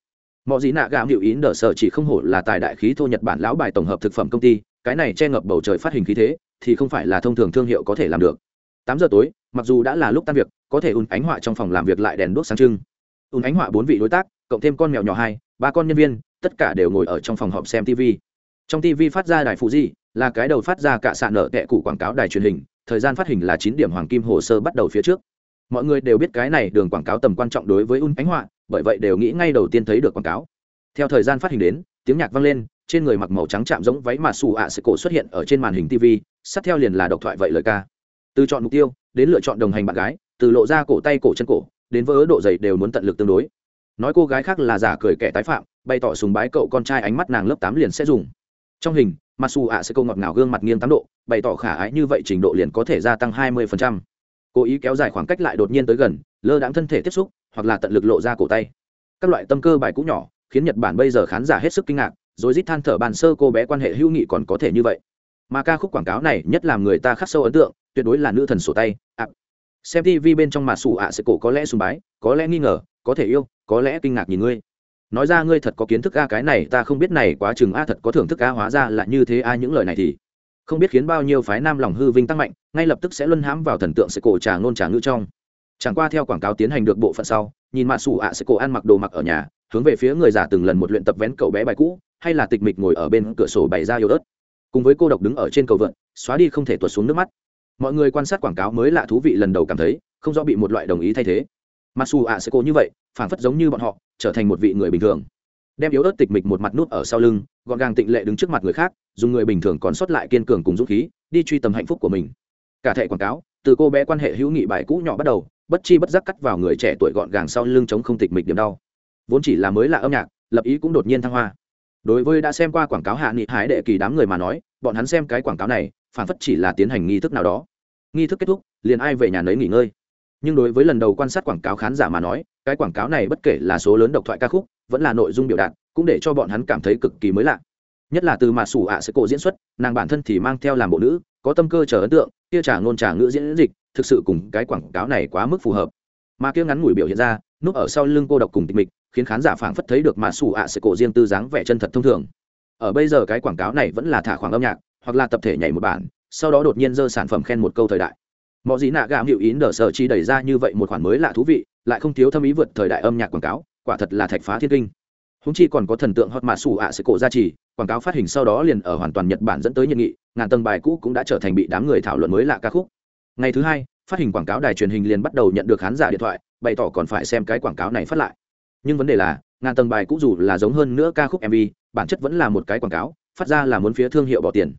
Mọi gì nạ gạo hiệu ý nở sở chỉ không hổ là tài đại khí thô nhật bản lão bài tổng hợp thực phẩm công ty, cái này che ngập bầu trời phát hình khí thế, thì không phải là thông thường thương hiệu có thể làm được. Tám giờ tối, mặc dù đã là lúc tan việc, có thể ùn ánh họa trong phòng làm việc lại đèn đuốc sáng trưng. Ùn ánh họa bốn vị đối tác, cộng thêm con mèo nhỏ hai, ba con nhân viên, tất cả đều ngồi ở trong phòng họp xem tv trong tv phát ra đài phụ di là cái đầu phát ra cả sạn nợ tệ cụ quảng cáo đài truyền hình, thời gian phát hình là chín điểm hoàng kim hồ sơ bắt đầu phía trước. Mọi người đều biết cái này đường quảng cáo tầm quan trọng đối với un ánh họa, bởi vậy đều nghĩ ngay đầu tiên thấy được quảng cáo. Theo thời gian phát hình đến, tiếng nhạc vang lên, trên người mặc màu trắng chạm giống váy mà xù ạ sẽ cổ xuất hiện ở trên màn hình tv sát theo liền là độc thoại vậy lời ca. Từ chọn mục tiêu, đến lựa chọn đồng hành bạn gái, từ lộ ra cổ tay cổ chân cổ, đến vỡ độ dày đều muốn tận lực tương đối. Nói cô gái khác là giả cười kẻ tái phạm, bày tỏ sùng bái cậu con trai ánh mắt nàng lớp tám liền sẽ dùng. Trong hình mặc dù ạ sẽ câu ngọt ngào gương mặt nghiêng tám độ, bày tỏ khả ái như vậy trình độ liền có thể gia tăng hai mươi cố ý kéo dài khoảng cách lại đột nhiên tới gần, lơ đáng thân thể tiếp xúc, hoặc là tận lực lộ ra cổ tay. Các loại tâm cơ bài cũ nhỏ, khiến nhật bản bây giờ khán giả hết sức kinh ngạc, rồi rít than thở bàn sơ cô bé quan hệ hữu nghị còn có thể như vậy. Mà ca khúc quảng cáo này nhất làm người ta khắc sâu ấn tượng, tuyệt đối là nữ thần sổ tay, ạ. Xem tv bên trong mà sủ ạ sẽ cổ có lẽ sùng bái, có lẽ nghi ngờ, có thể yêu, có lẽ kinh ngạc nhìn ngươi nói ra ngươi thật có kiến thức a, cái này ta không biết này quá chừng a, thật có thưởng thức a, hóa ra là như thế a, những lời này thì không biết khiến bao nhiêu phái nam lòng hư vinh tăng mạnh, ngay lập tức sẽ luân hãm vào thần tượng sẽ cổ trà ngôn trà ngữ trong. Chẳng qua theo quảng cáo tiến hành được bộ phận sau, nhìn mạ sủ ạ sẽ cổ ăn mặc đồ mặc ở nhà, hướng về phía người già từng lần một luyện tập vén cậu bé bài cũ, hay là tịch mịch ngồi ở bên cửa sổ bày ra yếu ớt. Cùng với cô độc đứng ở trên cầu vượn, xóa đi không thể tuột xuống nước mắt. Mọi người quan sát quảng cáo mới lạ thú vị lần đầu cảm thấy, không rõ bị một loại đồng ý thay thế mặc dù ạ sẽ cô như vậy phản phất giống như bọn họ, trở thành một vị người bình thường. Đem yếu ớt tịch mịch một mặt nút ở sau lưng, gọn gàng tịnh lệ đứng trước mặt người khác, dùng người bình thường còn sót lại kiên cường cùng dũng khí, đi truy tầm hạnh phúc của mình. Cả thẻ quảng cáo, từ cô bé quan hệ hữu nghị bài cũ nhỏ bắt đầu, bất chi bất giác cắt vào người trẻ tuổi gọn gàng sau lưng chống không tịch mịch điểm đau. Vốn chỉ là mới là âm nhạc, lập ý cũng đột nhiên thăng hoa. Đối với đã xem qua quảng cáo hạ nghị hái đệ kỳ đám người mà nói, bọn hắn xem cái quảng cáo này phản phất chỉ là tiến hành nghi thức nào đó. Nghi thức kết thúc, liền ai về nhà nấy nghỉ ngơi nhưng đối với lần đầu quan sát quảng cáo khán giả mà nói, cái quảng cáo này bất kể là số lớn độc thoại ca khúc, vẫn là nội dung biểu đạt, cũng để cho bọn hắn cảm thấy cực kỳ mới lạ. Nhất là từ mà sủ ạ sẽ cổ diễn xuất, nàng bản thân thì mang theo làm bộ nữ, có tâm cơ chờ ấn tượng, kia trả ngôn trả ngữ diễn dịch, thực sự cùng cái quảng cáo này quá mức phù hợp. Mà kia ngắn ngủi biểu hiện ra, núp ở sau lưng cô độc cùng tịch mịch, khiến khán giả phảng phất thấy được mà sủ ạ sẽ cổ riêng tư dáng vẻ chân thật thông thường. Ở bây giờ cái quảng cáo này vẫn là thả khoảng âm nhạc, hoặc là tập thể nhảy một bản, sau đó đột nhiên dơ sản phẩm khen một câu thời đại mọi gì nạ gạo hiệu ý nở sở chi đẩy ra như vậy một khoản mới lạ thú vị, lại không thiếu thâm ý vượt thời đại âm nhạc quảng cáo, quả thật là thạch phá thiên kinh. Húng chi còn có thần tượng hot mạ xù ạ sẽ cổ gia trì, quảng cáo phát hình sau đó liền ở hoàn toàn nhật bản dẫn tới nhiệt nghị, ngàn tầng bài cũ cũng đã trở thành bị đám người thảo luận mới lạ ca khúc. Ngày thứ hai, phát hình quảng cáo đài truyền hình liền bắt đầu nhận được khán giả điện thoại, bày tỏ còn phải xem cái quảng cáo này phát lại. Nhưng vấn đề là, ngàn tầng bài cũ dù là giống hơn nữa ca khúc mv bản chất vẫn là một cái quảng cáo, phát ra là muốn phía thương hiệu bỏ tiền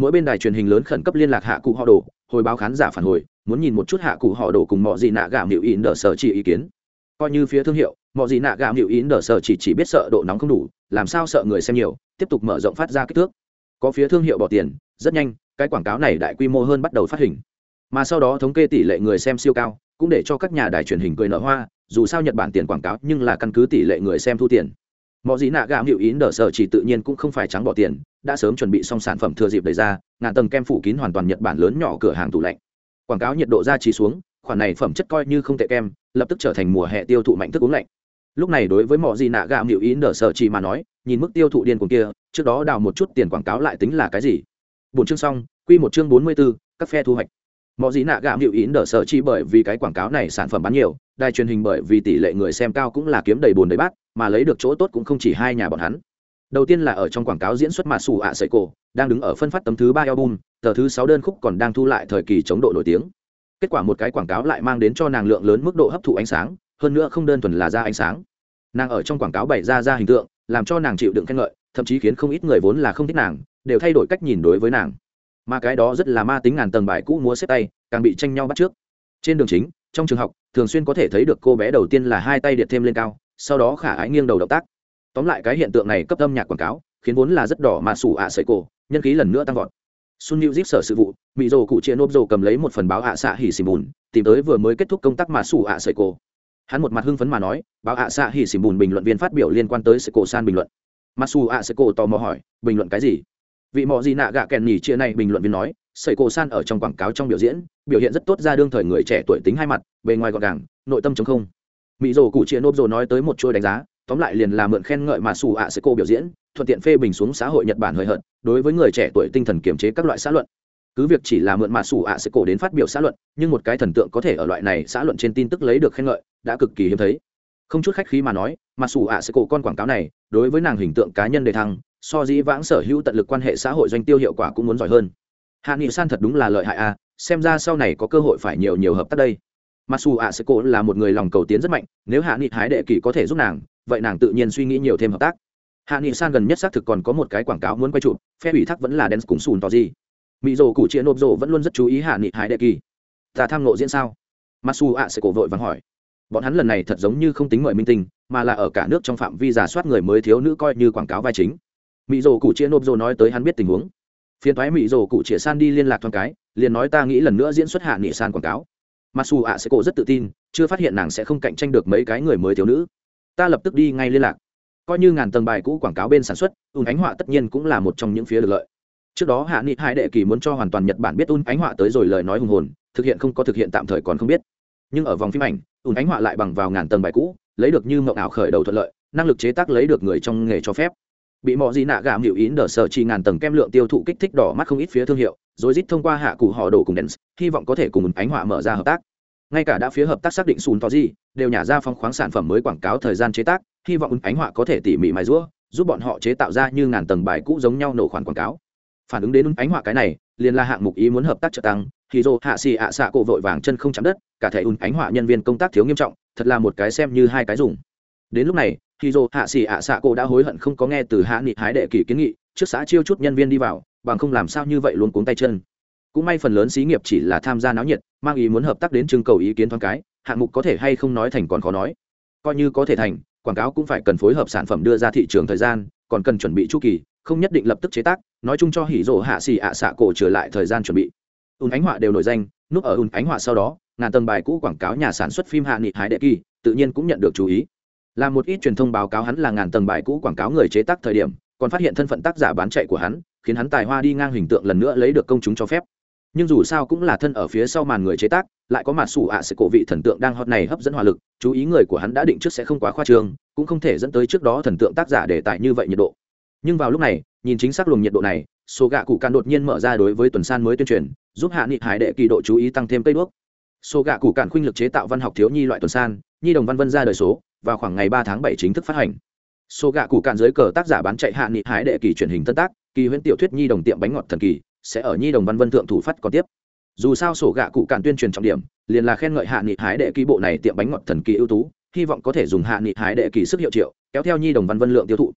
mỗi bên đài truyền hình lớn khẩn cấp liên lạc hạ cụ họ đồ, hồi báo khán giả phản hồi, muốn nhìn một chút hạ cụ họ đồ cùng mọi gì nạ gạo hiệu ý nở sở chỉ ý kiến. Coi như phía thương hiệu mọi gì nạ gạo hiệu ý nở sở chỉ chỉ biết sợ độ nóng không đủ, làm sao sợ người xem nhiều, tiếp tục mở rộng phát ra kích thước. Có phía thương hiệu bỏ tiền, rất nhanh, cái quảng cáo này đại quy mô hơn bắt đầu phát hình. Mà sau đó thống kê tỷ lệ người xem siêu cao, cũng để cho các nhà đài truyền hình cười nở hoa, dù sao nhật bản tiền quảng cáo nhưng là căn cứ tỷ lệ người xem thu tiền mọi gì nạ gạo hiệu ý nở sở chỉ tự nhiên cũng không phải trắng bỏ tiền đã sớm chuẩn bị xong sản phẩm thừa dịp đầy ra ngàn tầng kem phủ kín hoàn toàn nhật bản lớn nhỏ cửa hàng tủ lạnh. Quảng cáo nhiệt độ ra chỉ xuống khoản này phẩm chất coi như không tệ kem lập tức trở thành mùa hè tiêu thụ mạnh thức uống lạnh. Lúc này đối với mọi gì nạ gạo hiệu ý nở sở chỉ mà nói nhìn mức tiêu thụ điên cuồng kia trước đó đào một chút tiền quảng cáo lại tính là cái gì? Bốn chương xong quy một chương bốn mươi 44, các phe thu hoạch. Mọi gì nạ gạo hiệu ý nở sở chỉ bởi vì cái quảng cáo này sản phẩm bán nhiều đài truyền hình bởi vì tỷ lệ người xem cao cũng là kiếm đầy bồn đầy bát mà lấy được chỗ tốt cũng không chỉ hai nhà bọn hắn. Đầu tiên là ở trong quảng cáo diễn xuất mà xù ạ sợi cổ, đang đứng ở phân phát tấm thứ ba album, tờ thứ sáu đơn khúc còn đang thu lại thời kỳ chống độ nổi tiếng. Kết quả một cái quảng cáo lại mang đến cho nàng lượng lớn mức độ hấp thụ ánh sáng, hơn nữa không đơn thuần là ra ánh sáng. Nàng ở trong quảng cáo bày ra ra hình tượng, làm cho nàng chịu đựng khen ngợi, thậm chí khiến không ít người vốn là không thích nàng, đều thay đổi cách nhìn đối với nàng. Mà cái đó rất là ma tính ngàn tầng bài cũ múa xếp tay, càng bị tranh nhau bắt trước. Trên đường chính, trong trường học, thường xuyên có thể thấy được cô bé đầu tiên là hai tay điện thêm lên cao sau đó khả ái nghiêng đầu động tác. Tóm lại cái hiện tượng này cấp âm nhạc quảng cáo, khiến vốn là rất đỏ mà sủ ạ sợi cổ, nhân khí lần nữa tăng vọt. Sun new zip sở sự vụ, mỹ rồ cụ chia nộp rồ cầm lấy một phần báo ạ xạ hỉ xìm bùn, tìm tới vừa mới kết thúc công tác mà sủ ạ sợi cổ. Hắn một mặt hưng phấn mà nói, báo ạ xạ hỉ xìm bùn bình luận viên phát biểu liên quan tới sợi cổ san bình luận. Mà sủ ạ sợi cổ tò mò hỏi, bình luận cái gì? Vị mọ gì nạ gạ kèn nhỉ chia này bình luận viên nói sợi cổ san ở trong quảng cáo trong biểu diễn, biểu hiện rất tốt ra đương thời người trẻ tuổi tính hai mặt, bề ngoài gọn gàng, nội tâm chống không mỹ rồ cụ chia nộp rồ nói tới một chuỗi đánh giá, tóm lại liền là mượn khen ngợi mà xù ạ sẽ cô biểu diễn, thuận tiện phê bình xuống xã hội nhật bản hơi hợt, đối với người trẻ tuổi tinh thần kiềm chế các loại xã luận. Cứ việc chỉ là mượn mà xù ạ sẽ cổ đến phát biểu xã luận, nhưng một cái thần tượng có thể ở loại này xã luận trên tin tức lấy được khen ngợi, đã cực kỳ hiếm thấy. Không chút khách khí mà nói, mà xù ạ sẽ cổ con quảng cáo này, đối với nàng hình tượng cá nhân đề thăng, so dĩ vãng sở hữu tận lực quan hệ xã hội doanh tiêu hiệu quả cũng muốn giỏi hơn. Hạ nghị san thật đúng là lợi hại a xem ra sau này có cơ hội phải nhiều nhiều hợp tác đây. Masu Aseko là một người lòng cầu tiến rất mạnh, nếu Hạ Nghị Hái Đệ Kỳ có thể giúp nàng, vậy nàng tự nhiên suy nghĩ nhiều thêm hợp tác. Hạ Nghị San gần nhất xác thực còn có một cái quảng cáo muốn quay chụp, phe ủy thác vẫn là đen cùng Sùn to gì. Mỹ Dụ cụ Triệu Nộp Dụ vẫn luôn rất chú ý Hạ Nghị Hái Đệ Kỳ. Ta tham ngộ diễn sao? Masu Aseko vội vàng hỏi. Bọn hắn lần này thật giống như không tính mời minh tinh, mà là ở cả nước trong phạm vi giả soát người mới thiếu nữ coi như quảng cáo vai chính. Mỹ Dụ cụ Triệu Nộp Dụ nói tới hắn biết tình huống. Phiên toái Mỹ Dụ cụ Triệu San đi liên lạc thoáng cái, liền nói ta nghĩ lần nữa diễn xuất Hạ Nghị San quảng cáo mặc dù ạ sẽ cổ rất tự tin, chưa phát hiện nàng sẽ không cạnh tranh được mấy cái người mới thiếu nữ. Ta lập tức đi ngay liên lạc. Coi như ngàn tầng bài cũ quảng cáo bên sản xuất, ùn ánh họa tất nhiên cũng là một trong những phía được lợi. Trước đó hạ nghị hai đệ kỳ muốn cho hoàn toàn nhật bản biết ùn ánh họa tới rồi lời nói hùng hồn, thực hiện không có thực hiện tạm thời còn không biết. Nhưng ở vòng phim ảnh, ùn ánh họa lại bằng vào ngàn tầng bài cũ, lấy được như mộng ảo khởi đầu thuận lợi, năng lực chế tác lấy được người trong nghề cho phép bị mọi gì nạ gạm hiệu ý đờ sở chỉ ngàn tầng kem lượng tiêu thụ kích thích đỏ mắt không ít phía thương hiệu, rồi rít thông qua hạ cụ họ đổ cùng đèn hy vọng có thể cùng ánh họa mở ra hợp tác. Ngay cả đã phía hợp tác xác định sùn to gì đều nhả ra phong khoáng sản phẩm mới quảng cáo thời gian chế tác, hy vọng ánh họa có thể tỉ mỉ mài rũa, giúp bọn họ chế tạo ra như ngàn tầng bài cũ giống nhau nổ khoản quảng cáo. Phản ứng đến ánh họa cái này, liền là hạng mục ý muốn hợp tác trợ tăng thì dô hạ xì ạ xạ cổ vội vàng chân không chạm đất, cả thể ùn ánh họa nhân viên công tác thiếu nghiêm trọng, thật là một cái xem như hai cái dùng. Đến lúc này thì dô hạ xì ạ xạ cổ đã hối hận không có nghe từ hạ nghị hái đệ kỳ kiến nghị, trước xã chiêu chút nhân viên đi vào, bằng không làm sao như vậy luôn cuống tay chân. Cũng may phần lớn xí nghiệp chỉ là tham gia náo nhiệt, mang ý muốn hợp tác đến trưng cầu ý kiến thoáng cái, hạng mục có thể hay không nói thành còn khó nói. Coi như có thể thành, quảng cáo cũng phải cần phối hợp sản phẩm đưa ra thị trường thời gian, còn cần chuẩn bị chu kỳ, không nhất định lập tức chế tác, nói chung cho hỉ rộ hạ xì ạ xạ cổ trở lại thời gian chuẩn bị. Ùn ánh họa đều nổi danh núp ở ùn ánh họa sau đó, ngàn tầng bài cũ quảng cáo nhà sản xuất phim hạ nghị hải đệ kỳ tự nhiên cũng nhận được chú ý là một ít truyền thông báo cáo hắn là ngàn tầng bài cũ quảng cáo người chế tác thời điểm, còn phát hiện thân phận tác giả bán chạy của hắn, khiến hắn tài hoa đi ngang hình tượng lần nữa lấy được công chúng cho phép. Nhưng dù sao cũng là thân ở phía sau màn người chế tác, lại có mặt sủ ạ sẽ cổ vị thần tượng đang hot này hấp dẫn hỏa lực, chú ý người của hắn đã định trước sẽ không quá khoa trương, cũng không thể dẫn tới trước đó thần tượng tác giả để tại như vậy nhiệt độ. Nhưng vào lúc này, nhìn chính xác luồng nhiệt độ này, số gạ cụ càn đột nhiên mở ra đối với tuần san mới tuyên truyền, giúp hạ nghị hải đệ kỳ độ chú ý tăng thêm cây đuốc. Số gạ cụ càn khuynh lực chế tạo văn học thiếu nhi loại tuần san, nhi đồng văn vân ra đời số vào khoảng ngày ba tháng bảy chính thức phát hành. Số gạ cụ cạn dưới cờ tác giả bán chạy hạ nghị hải đệ kỳ truyền hình tân tác, kỳ huyễn tiểu thuyết nhi đồng tiệm bánh ngọt thần kỳ, sẽ ở nhi đồng văn vân thượng thủ phát còn tiếp. Dù sao sổ gạ cụ cạn tuyên truyền trọng điểm, liền là khen ngợi hạ nghị hái đệ kỳ bộ này tiệm bánh ngọt thần kỳ ưu tú, hy vọng có thể dùng hạ nghị hái đệ kỳ sức hiệu triệu, kéo theo nhi đồng văn vân lượng tiêu thụ.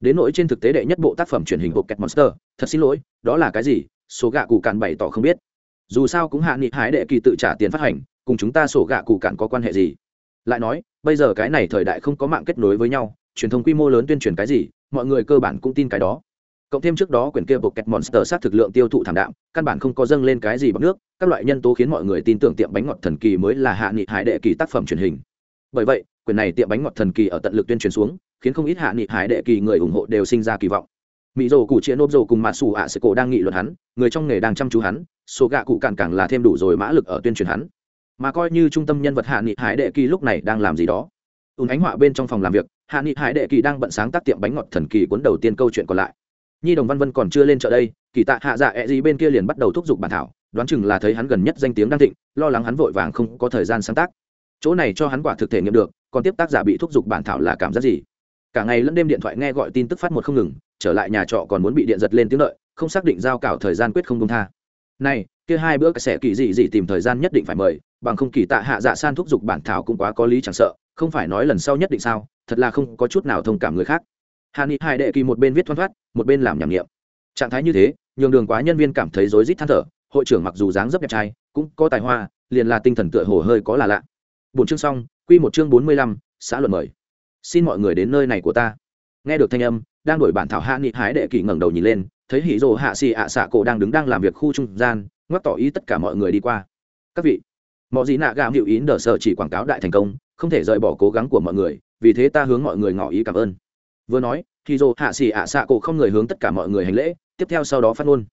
Đến nỗi trên thực tế đệ nhất bộ tác phẩm truyền hình bộ kẹt monster, thật xin lỗi, đó là cái gì? Số gạ cụ cạn bày tỏ không biết. Dù sao cũng hạ nghị hái đệ kỳ tự trả tiền phát hành, cùng chúng ta sổ gạ cụ cạn có quan hệ gì? Lại nói bây giờ cái này thời đại không có mạng kết nối với nhau, truyền thông quy mô lớn tuyên truyền cái gì, mọi người cơ bản cũng tin cái đó. Cộng thêm trước đó quyển kia bộ kẹt monster sát thực lượng tiêu thụ thảm đạm, căn bản không có dâng lên cái gì bằng nước, các loại nhân tố khiến mọi người tin tưởng tiệm bánh ngọt thần kỳ mới là hạ nghị hải đệ kỳ tác phẩm truyền hình. Bởi vậy, quyển này tiệm bánh ngọt thần kỳ ở tận lực tuyên truyền xuống, khiến không ít hạ nghị hải đệ kỳ người ủng hộ đều sinh ra kỳ vọng. Mỹ rồ cụ chia nộp rồ cùng mặt xù ạ sẽ cổ đang nghị luận hắn, người trong nghề đang chăm chú hắn, số gạ cụ càng càng là thêm đủ rồi mã lực ở tuyên truyền hắn mà coi như trung tâm nhân vật hạ nghị hải đệ kỳ lúc này đang làm gì đó. Ùn ánh họa bên trong phòng làm việc, hạ nghị hải đệ kỳ đang bận sáng tác tiệm bánh ngọt thần kỳ cuốn đầu tiên câu chuyện còn lại. Nhi đồng văn vân còn chưa lên chợ đây, kỳ tạ hạ dạ ẹ、e、gì bên kia liền bắt đầu thúc giục bản thảo, đoán chừng là thấy hắn gần nhất danh tiếng đang thịnh, lo lắng hắn vội vàng không có thời gian sáng tác. Chỗ này cho hắn quả thực thể nghiệm được, còn tiếp tác giả bị thúc giục bản thảo là cảm giác gì? Cả ngày lẫn đêm điện thoại nghe gọi tin tức phát một không ngừng, trở lại nhà trọ còn muốn bị điện giật lên tiếng lợi không xác định giao cảo thời gian quyết không công tha. Này kia hai bữa sẽ kỳ dị dị tìm thời gian nhất định phải mời, bằng không kỳ tạ hạ dạ san thúc giục bản thảo cũng quá có lý chẳng sợ, không phải nói lần sau nhất định sao, thật là không có chút nào thông cảm người khác. Hà ni hai đệ kỳ một bên viết thoăn thoát một bên làm nhảm nghiệm. Trạng thái như thế, nhường đường quá nhân viên cảm thấy rối rít than thở, hội trưởng mặc dù dáng dấp đẹp trai, cũng có tài hoa, liền là tinh thần tựa hồ hơi có là lạ. Bốn chương xong, quy một chương bốn mươi lăm, xã luận mời. Xin mọi người đến nơi này của ta. Nghe được thanh âm, đang đổi bản thảo hạ nghị hái đệ kỳ ngẩng đầu nhìn lên, thấy hỉ rồ hạ xì ạ xạ cổ đang đứng đang làm việc khu trung gian ngoắc tỏ ý tất cả mọi người đi qua. Các vị, mọi gì nạ gạo hiệu ý đờ sợ chỉ quảng cáo đại thành công, không thể rời bỏ cố gắng của mọi người, vì thế ta hướng mọi người ngỏ ý cảm ơn. Vừa nói khi dô hạ xì ạ xạ cổ không người hướng tất cả mọi người hành lễ, tiếp theo sau đó phát ngôn.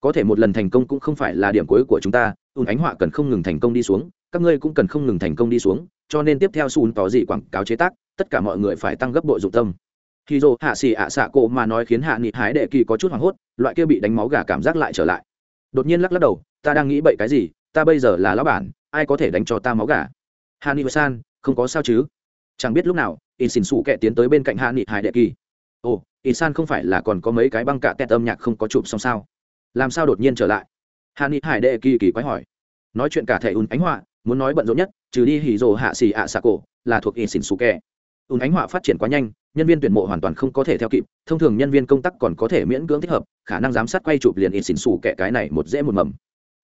Có thể một lần thành công cũng không phải là điểm cuối của chúng ta, ùn ánh họa cần không ngừng thành công đi xuống, các ngươi cũng cần không ngừng thành công đi xuống, cho nên tiếp theo xùn tỏ dị quảng cáo chế tác, tất cả mọi người phải tăng gấp bội dụng tâm. Khi dô hạ xì ạ xạ cổ mà nói khiến hạ nghị hái đệ kỳ có chút hoảng hốt, loại kia bị đánh máu gà cảm giác lại trở lại đột nhiên lắc lắc đầu, ta đang nghĩ bậy cái gì? Ta bây giờ là lão bản, ai có thể đánh cho ta máu gà? Hạ nghị san, không có sao chứ. Chẳng biết lúc nào in xin xù kẹ tiến tới bên cạnh hạ nghị hải đệ kỳ. Ồ in san không phải là còn có mấy cái băng cạ tét âm nhạc không có chụp xong sao? Làm sao đột nhiên trở lại? Hạ nghị hải đệ kỳ kỳ quái hỏi. Nói chuyện cả thẻ ùn ánh họa, muốn nói bận rộn nhất, trừ đi hỉ rồ hạ xì ạ xà cổ, là thuộc in xin xù kẹ ùn ánh họa phát triển quá nhanh nhân viên tuyển mộ hoàn toàn không có thể theo kịp, thông thường nhân viên công tác còn có thể miễn cưỡng thích hợp, khả năng giám sát quay chụp liền in xỉn xù kẹ cái này một dễ một mầm.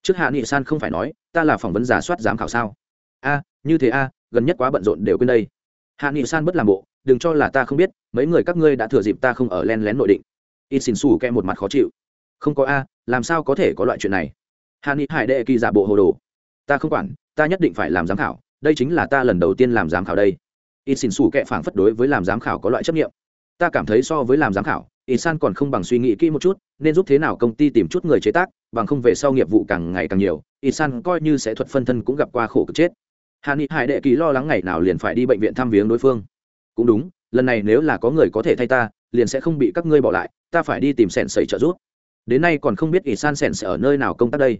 Trước hạ nghị san không phải nói, ta là phỏng vấn giả soát giám khảo sao? A, như thế a, gần nhất quá bận rộn đều quên đây. Hạ nghị san bất làm bộ, đừng cho là ta không biết, mấy người các ngươi đã thừa dịp ta không ở len lén nội định. In xỉn xù kẹ một mặt khó chịu. Không có a, làm sao có thể có loại chuyện này? Hạ nghị hải đệ kỳ giả bộ hồ đồ. Ta không quản, ta nhất định phải làm giám khảo, đây chính là ta lần đầu tiên làm giám khảo đây ít xin xù kệ phảng phất đối với làm giám khảo có loại chấp nghiệm ta cảm thấy so với làm giám khảo ít san còn không bằng suy nghĩ kỹ một chút, nên giúp thế nào công ty tìm chút người chế tác, bằng không về sau nghiệp vụ càng ngày càng nhiều ít san coi như sẽ thuật phân thân cũng gặp qua khổ cực chết. Hà ni hải đệ kỳ lo lắng ngày nào liền phải đi bệnh viện thăm viếng đối phương. Cũng đúng, lần này nếu là có người có thể thay ta, liền sẽ không bị các ngươi bỏ lại, ta phải đi tìm sẻn sẩy trợ giúp. Đến nay còn không biết ỷ san sẻn sẽ ở nơi nào công tác đây.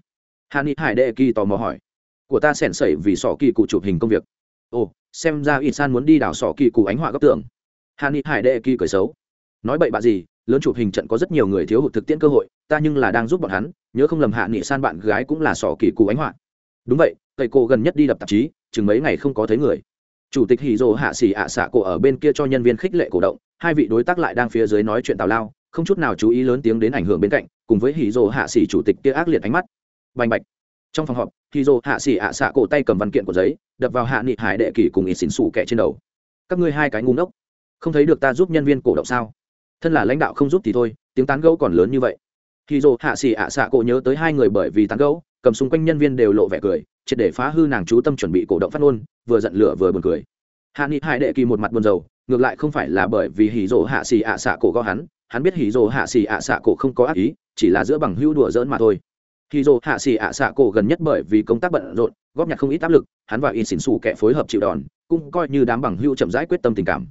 Hà ni hải đệ kỳ tò mò hỏi. Của ta sẻn sẩy vì sỏ kỳ cụ chụp hình công việc. Ồ xem ra ít san muốn đi đảo sỏ kỳ cụ ánh họa góc tường. Hàn ni hải đệ kỳ cười xấu. Nói bậy bạ gì, lớn chụp hình trận có rất nhiều người thiếu hụt thực tiễn cơ hội, ta nhưng là đang giúp bọn hắn, nhớ không lầm hạ nghị san bạn gái cũng là sỏ kỳ cụ ánh họa. Đúng vậy thầy cô gần nhất đi đập tạp chí, chừng mấy ngày không có thấy người. Chủ tịch hì dồ hạ xỉ ạ xạ cổ ở bên kia cho nhân viên khích lệ cổ động, hai vị đối tác lại đang phía dưới nói chuyện tào lao, không chút nào chú ý lớn tiếng đến ảnh hưởng bên cạnh, cùng với hì dồ hạ xỉ chủ tịch kia ác liệt ánh mắt. Bành bạch. Trong phòng họp thì dồ hạ xỉ ạ xạ cổ tay cầm văn kiện của giấy, đập vào hạ nghị hải đệ kỷ cùng ý xỉn xủ kẻ trên đầu. Các ngươi hai cái ngu ngốc, không thấy được ta giúp nhân viên cổ động sao? Thân là lãnh đạo không giúp thì thôi, tiếng tán gẫu còn lớn như vậy. Hì dồ hạ xỉ ạ xạ cổ nhớ tới hai người bởi vì tán gẫu, cầm xung quanh nhân viên đều lộ vẻ cười, triệt để phá hư nàng chú tâm chuẩn bị cổ động phát ngôn, vừa giận lửa vừa buồn cười. Hạ nghị hải đệ kỳ một mặt buồn rầu, ngược lại không phải là bởi vì hỉ dồ hạ xỉ ạ xạ cổ có hắn hắn biết hỉ dồ hạ xỉ ạ xạ cổ không có ác ý, chỉ là giữa bằng hữu đùa giỡn mà thôi hỉ rỗ hạ xì ạ xạ cổ gần nhất bởi vì công tác bận rộn, góp nhặt không ít áp lực, hắn và in xỉn xù kẻ phối hợp chịu đòn, cũng coi như đám bằng hữu chậm rãi quyết tâm tình cảm.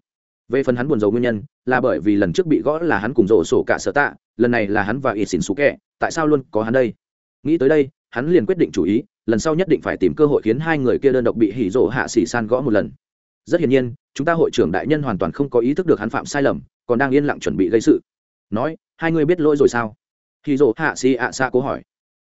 Về phần hắn buồn rầu nguyên nhân, là bởi vì lần trước bị gõ là hắn cùng rổ sổ cả sở tạ, lần này là hắn và in xỉn xù kẻ, tại sao luôn có hắn đây? Nghĩ tới đây, hắn liền quyết định chủ ý, lần sau nhất định phải tìm cơ hội khiến hai người kia đơn độc bị hỉ rộ hạ xỉ san gõ một lần. Rất hiển nhiên, chúng ta hội trưởng đại nhân hoàn toàn không có ý thức được hắn phạm sai lầm, còn đang yên lặng chuẩn bị gây sự. Nói, hai người biết lỗi rồi sao? Hỉ rộ hạ xỉ ạ xạ cố hỏi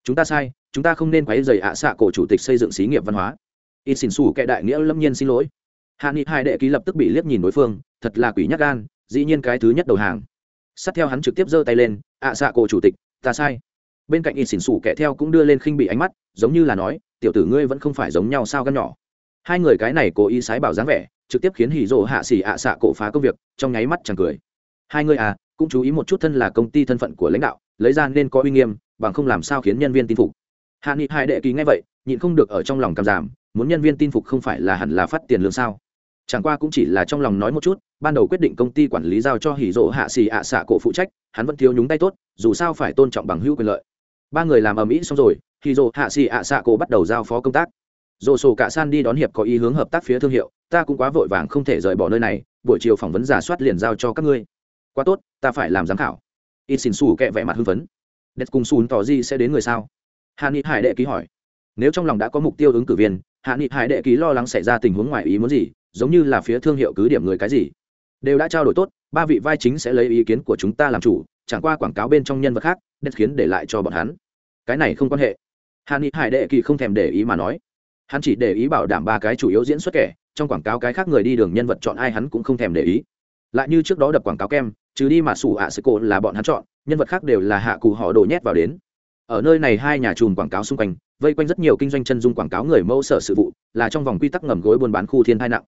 chúng ta sai, chúng ta không nên quấy dày ạ xạ cổ chủ tịch xây dựng xí nghiệp văn hóa. Ít xin xù kệ đại nghĩa lâm nhiên xin lỗi. Hạ nghị hai đệ ký lập tức bị liếc nhìn đối phương, thật là quỷ nhắc gan, dĩ nhiên cái thứ nhất đầu hàng. Sát theo hắn trực tiếp giơ tay lên, ạ xạ cổ chủ tịch, ta sai. Bên cạnh ít xỉn xủ kẻ theo cũng đưa lên khinh bị ánh mắt, giống như là nói, tiểu tử ngươi vẫn không phải giống nhau sao gắn nhỏ. Hai người cái này cố ý sái bảo dáng vẻ, trực tiếp khiến hỉ rộ hạ xỉ ạ xạ cổ phá công việc, trong nháy mắt chẳng cười. Hai người à cũng chú ý một chút thân là công ty thân phận của lãnh đạo, lấy ra nên có uy nghiêm bằng không làm sao khiến nhân viên tin phục. Hạ nghị hai đệ ký ngay vậy, nhịn không được ở trong lòng cảm giảm, muốn nhân viên tin phục không phải là hẳn là phát tiền lương sao? Chẳng qua cũng chỉ là trong lòng nói một chút, ban đầu quyết định công ty quản lý giao cho hỉ rỗ hạ xì ạ xạ cổ phụ trách, hắn vẫn thiếu nhúng tay tốt, dù sao phải tôn trọng bằng hữu quyền lợi. Ba người làm ở mỹ xong rồi, hỉ rỗ hạ xì ạ xạ cổ bắt đầu giao phó công tác. Dồ sổ cả san đi đón hiệp có ý hướng hợp tác phía thương hiệu, ta cũng quá vội vàng không thể rời bỏ nơi này, buổi chiều phỏng vấn giả soát liền giao cho các ngươi. Quá tốt, ta phải làm giám khảo. Ít xin xù kệ vẻ mặt hưng phấn đẹp cùng xùn tỏ gì sẽ đến người sao? Hạ nghị hải đệ ký hỏi. Nếu trong lòng đã có mục tiêu ứng cử viên, hạ nghị hải đệ ký lo lắng xảy ra tình huống ngoài ý muốn gì, giống như là phía thương hiệu cứ điểm người cái gì. Đều đã trao đổi tốt, ba vị vai chính sẽ lấy ý kiến của chúng ta làm chủ, chẳng qua quảng cáo bên trong nhân vật khác đẹp khiến để lại cho bọn hắn. Cái này không quan hệ. Hạ nghị hải đệ kỳ không thèm để ý mà nói. Hắn chỉ để ý bảo đảm ba cái chủ yếu diễn xuất kẻ, trong quảng cáo cái khác người đi đường nhân vật chọn ai hắn cũng không thèm để ý. Lại như trước đó đập quảng cáo kem trừ đi mà sủ ạ sư cổ là bọn hắn chọn, nhân vật khác đều là hạ cụ họ đổ nhét vào đến. Ở nơi này hai nhà chùm quảng cáo xung quanh, vây quanh rất nhiều kinh doanh chân dung quảng cáo người mẫu sở sự vụ, là trong vòng quy tắc ngầm gối buôn bán khu thiên thai nặng.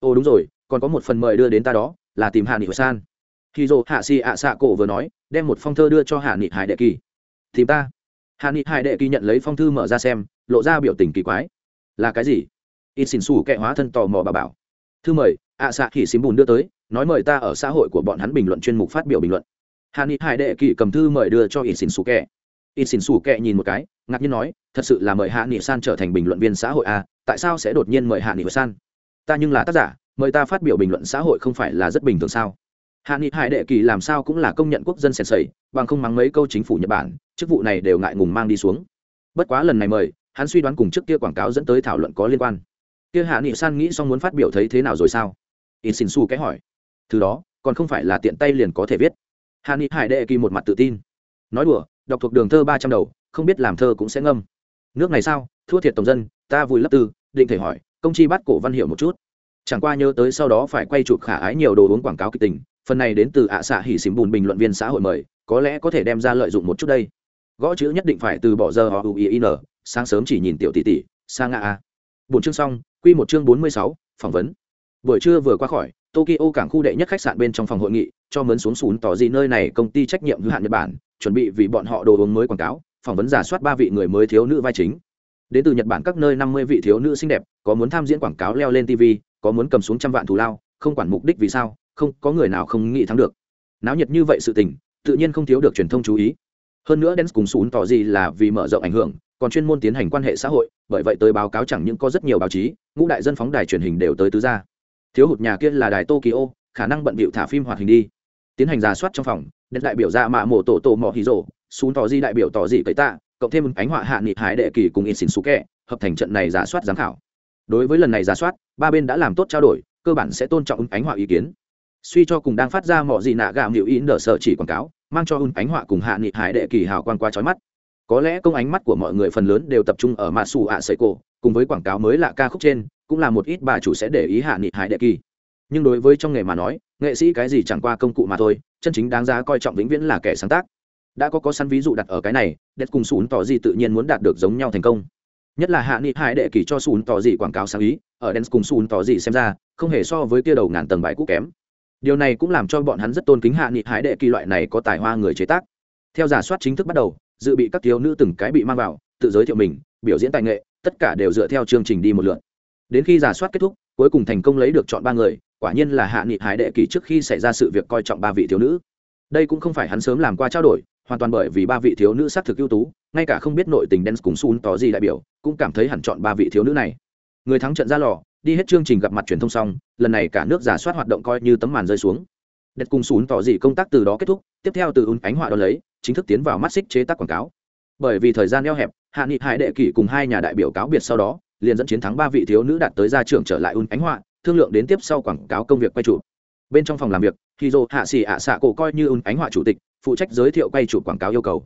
Ồ, đúng rồi, còn có một phần mời đưa đến ta đó, là tìm hạ nghị san. Khi dô hạ si ạ xạ cổ vừa nói, đem một phong thơ đưa cho hạ nghị hải đệ kỳ. Tìm ta. Hạ nghị hải đệ kỳ nhận lấy phong thư mở ra xem, lộ ra biểu tình kỳ quái. Là cái gì? Ít xỉn xù kệ hóa thân tò mò bà bảo. Thư mời, ạ xạ khỉ xím bùn đưa tới nói mời ta ở xã hội của bọn hắn bình luận chuyên mục phát biểu bình luận. Hà ni hải đệ kỳ cầm thư mời đưa cho in xin xù kẹ. In xin xù kẹ nhìn một cái, ngạc nhiên nói, thật sự là mời hạ nghị san trở thành bình luận viên xã hội à tại sao sẽ đột nhiên mời hạ nghị san? Ta nhưng là tác giả, mời ta phát biểu bình luận xã hội không phải là rất bình thường sao? Hạ nghị hải đệ kỳ làm sao cũng là công nhận quốc dân sèn sầy bằng không mắng mấy câu chính phủ nhật bản, chức vụ này đều ngại ngùng mang đi xuống. Bất quá lần này mời, hắn suy đoán cùng trước kia quảng cáo dẫn tới thảo luận có liên quan. Kia hạ nghị san nghĩ xong muốn phát biểu thấy thế nào rồi sao? In xin su cái hỏi thứ đó, còn không phải là tiện tay liền có thể viết. Hà ni hải đệ kỳ một mặt tự tin. Nói đùa, đọc thuộc đường thơ ba trăm đầu, không biết làm thơ cũng sẽ ngâm. Nước này sao? Thua thiệt tổng dân, ta vui lấp tư, định thể hỏi, công chi bắt cổ văn hiệu một chút. Chẳng qua nhớ tới sau đó phải quay chụp khả ái nhiều đồ uống quảng cáo kịch tình, phần này đến từ ạ xạ hỉ xỉm bùn bình luận viên xã hội mời, có lẽ có thể đem ra lợi dụng một chút đây. Gõ chữ nhất định phải từ bỏ giờ họ uin sáng sớm chỉ nhìn tiểu tỷ tỷ sang ngã a. Bốn chương xong, quy một chương bốn mươi sáu, phỏng vấn. Buổi trưa vừa qua khỏi tokyo cảng khu đệ nhất khách sạn bên trong phòng hội nghị, cho mướn xuống xuống tỏ gì nơi này công ty trách nhiệm hữu hạn nhật bản, chuẩn bị vì bọn họ đồ uống mới quảng cáo, phỏng vấn giả soát ba vị người mới thiếu nữ vai chính. Đến từ nhật bản các nơi năm mươi vị thiếu nữ xinh đẹp, có muốn tham diễn quảng cáo leo lên tv có muốn cầm xuống trăm vạn thù lao, không quản mục đích vì sao, không, có người nào không nghĩ thắng được. Náo nhiệt như vậy sự tình, tự nhiên không thiếu được truyền thông chú ý. Hơn nữa đến cùng xuống tỏ gì là vì mở rộng ảnh hưởng, còn chuyên môn tiến hành quan hệ xã hội, bởi vậy tới báo cáo chẳng những có rất nhiều báo chí, ngũ đại dân phóng đài truyền hình đều tới tứ gia thiếu hụt nhà kia là đài tokyo, khả năng bận bịu thả phim hoạt hình đi. Tiến hành giả soát trong phòng đến đại biểu ra mạ mổ tổ tổ mỏ hì rổ xuống tỏ di đại biểu tỏ gì cậy tạ, cộng thêm ánh họa hạ nghị hải đệ kỳ cùng in xin xú kẹ hợp thành trận này giả soát giám khảo. Đối với lần này giả soát, ba bên đã làm tốt trao đổi, cơ bản sẽ tôn trọng ánh họa ý kiến. Suy cho cùng đang phát ra mọi gì nạ gạo hiệu ý đỡ sợ chỉ quảng cáo, mang cho un ánh họa cùng hạ nghị hải đệ kỳ hào quan qua trói mắt. Có lẽ công ánh mắt của mọi người phần lớn đều tập trung ở mạ xù ạ sấy cổ cùng với quảng cáo mới lạ ca khúc trên cũng là một ít bà chủ sẽ để ý hạ nghị hải đệ kỳ. Nhưng đối với trong nghề mà nói, nghệ sĩ cái gì chẳng qua công cụ mà thôi, chân chính đáng giá coi trọng vĩnh viễn là kẻ sáng tác. Đã có có sẵn ví dụ đặt ở cái này đẹp cùng sùn tỏ gì tự nhiên muốn đạt được giống nhau thành công. Nhất là hạ nghị hải đệ kỳ cho sùn tỏ gì quảng cáo sáng ý, ở đen cùng sùn tỏ gì xem ra, không hề so với kia đầu ngàn tầng bãi cũ kém. Điều này cũng làm cho bọn hắn rất tôn kính hạ nghị hải đệ kỳ loại này có tài hoa người chế tác. Theo giả soát chính thức bắt đầu, dự bị các thiếu nữ từng cái bị mang vào, tự giới thiệu mình, biểu diễn tài nghệ, tất cả đều dựa theo chương trình đi một lượt đến khi giả soát kết thúc, cuối cùng thành công lấy được chọn ba người, quả nhiên là hạ nghị hải đệ kỳ trước khi xảy ra sự việc coi trọng ba vị thiếu nữ. Đây cũng không phải hắn sớm làm qua trao đổi, hoàn toàn bởi vì ba vị thiếu nữ xác thực ưu tú, ngay cả không biết nội tình đen cùng sun tỏ gì đại biểu, cũng cảm thấy hẳn chọn ba vị thiếu nữ này. Người thắng trận ra lò, đi hết chương trình gặp mặt truyền thông xong, lần này cả nước giả soát hoạt động coi như tấm màn rơi xuống. Đen cùng sún tỏ gì công tác từ đó kết thúc, tiếp theo từ Un ánh họa đ lấy, chính thức tiến vào mắt xích chế tác quảng cáo. Bởi vì thời gian eo hẹp, hạ nghị hải đệ kỷ cùng hai nhà đại biểu cáo biệt sau đó liền dẫn chiến thắng ba vị thiếu nữ đạt tới ra trường trở lại Un ánh họa, thương lượng đến tiếp sau quảng cáo công việc quay chụp. Bên trong phòng làm việc khi dô hạ xỉ ạ xạ cổ coi như Un ánh họa chủ tịch, phụ trách giới thiệu quay chụp quảng cáo yêu cầu.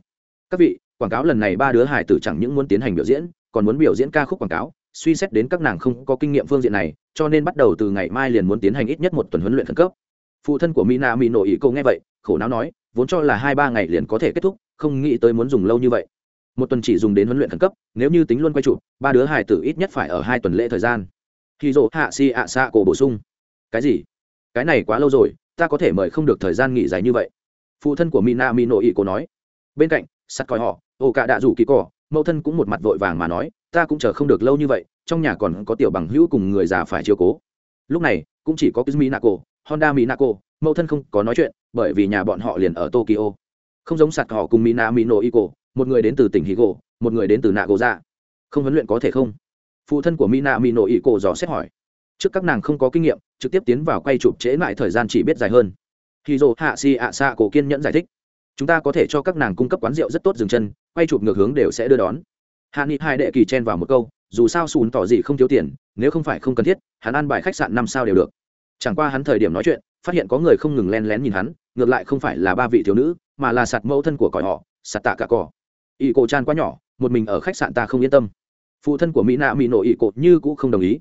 Các vị, quảng cáo lần này ba đứa hải tử chẳng những muốn tiến hành biểu diễn, còn muốn biểu diễn ca khúc quảng cáo, suy xét đến các nàng không có kinh nghiệm phương diện này, cho nên bắt đầu từ ngày mai liền muốn tiến hành ít nhất một tuần huấn luyện khẩn cấp. Phụ thân của mina mỹ nội ý câu nghe vậy, khổ não nói, vốn cho là hai ba ngày liền có thể kết thúc, không nghĩ tới muốn dùng lâu như vậy một tuần chỉ dùng đến huấn luyện khẩn cấp, nếu như tính luôn quay trụ ba đứa hải tử ít nhất phải ở hai tuần lễ thời gian. Khi dỗ hạ si ạ xạ cổ bổ sung. Cái gì? Cái này quá lâu rồi, ta có thể mời không được thời gian nghỉ dài như vậy. Phụ thân của mina mi nội ý cô nói. Bên cạnh, sắt coi họ ồ cả đạ rủ kỳ cỏ mẫu thân cũng một mặt vội vàng mà nói, ta cũng chờ không được lâu như vậy, trong nhà còn có tiểu bằng hữu cùng người già phải chiều cố. Lúc này, cũng chỉ có mỹ naco honda mỹ naco mẫu thân không có nói chuyện, bởi vì nhà bọn họ liền ở tokyo. Không giống sạt họ cùng mina mino ico một người đến từ tỉnh higo một người đến từ nago ra dạ. không huấn luyện có thể không? Phụ thân của mina ý cổ dò xét hỏi. Trước các nàng không có kinh nghiệm, trực tiếp tiến vào quay chụp trễ lại thời gian chỉ biết dài hơn. Hì dồ hạ si ạ xạ cổ kiên nhẫn giải thích. Chúng ta có thể cho các nàng cung cấp quán rượu rất tốt dừng chân, quay chụp ngược hướng đều sẽ đưa đón. Hạ nghị hai đệ kỳ chen vào một câu, dù sao sùn tỏ gì không thiếu tiền, nếu không phải không cần thiết, hắn ăn bài khách sạn năm sao đều được. Chẳng qua hắn thời điểm nói chuyện, phát hiện có người không ngừng len lén nhìn hắn, ngược lại không phải là ba vị thiếu nữ, mà là sạt mẫu thân của cõi họ, sạt tạ cả cỏ ỷ cổ tràn quá nhỏ, một mình ở khách sạn ta không yên tâm. Phụ thân của mỹ nạ mỹ nộ ỷ cổ như cũng không đồng ý.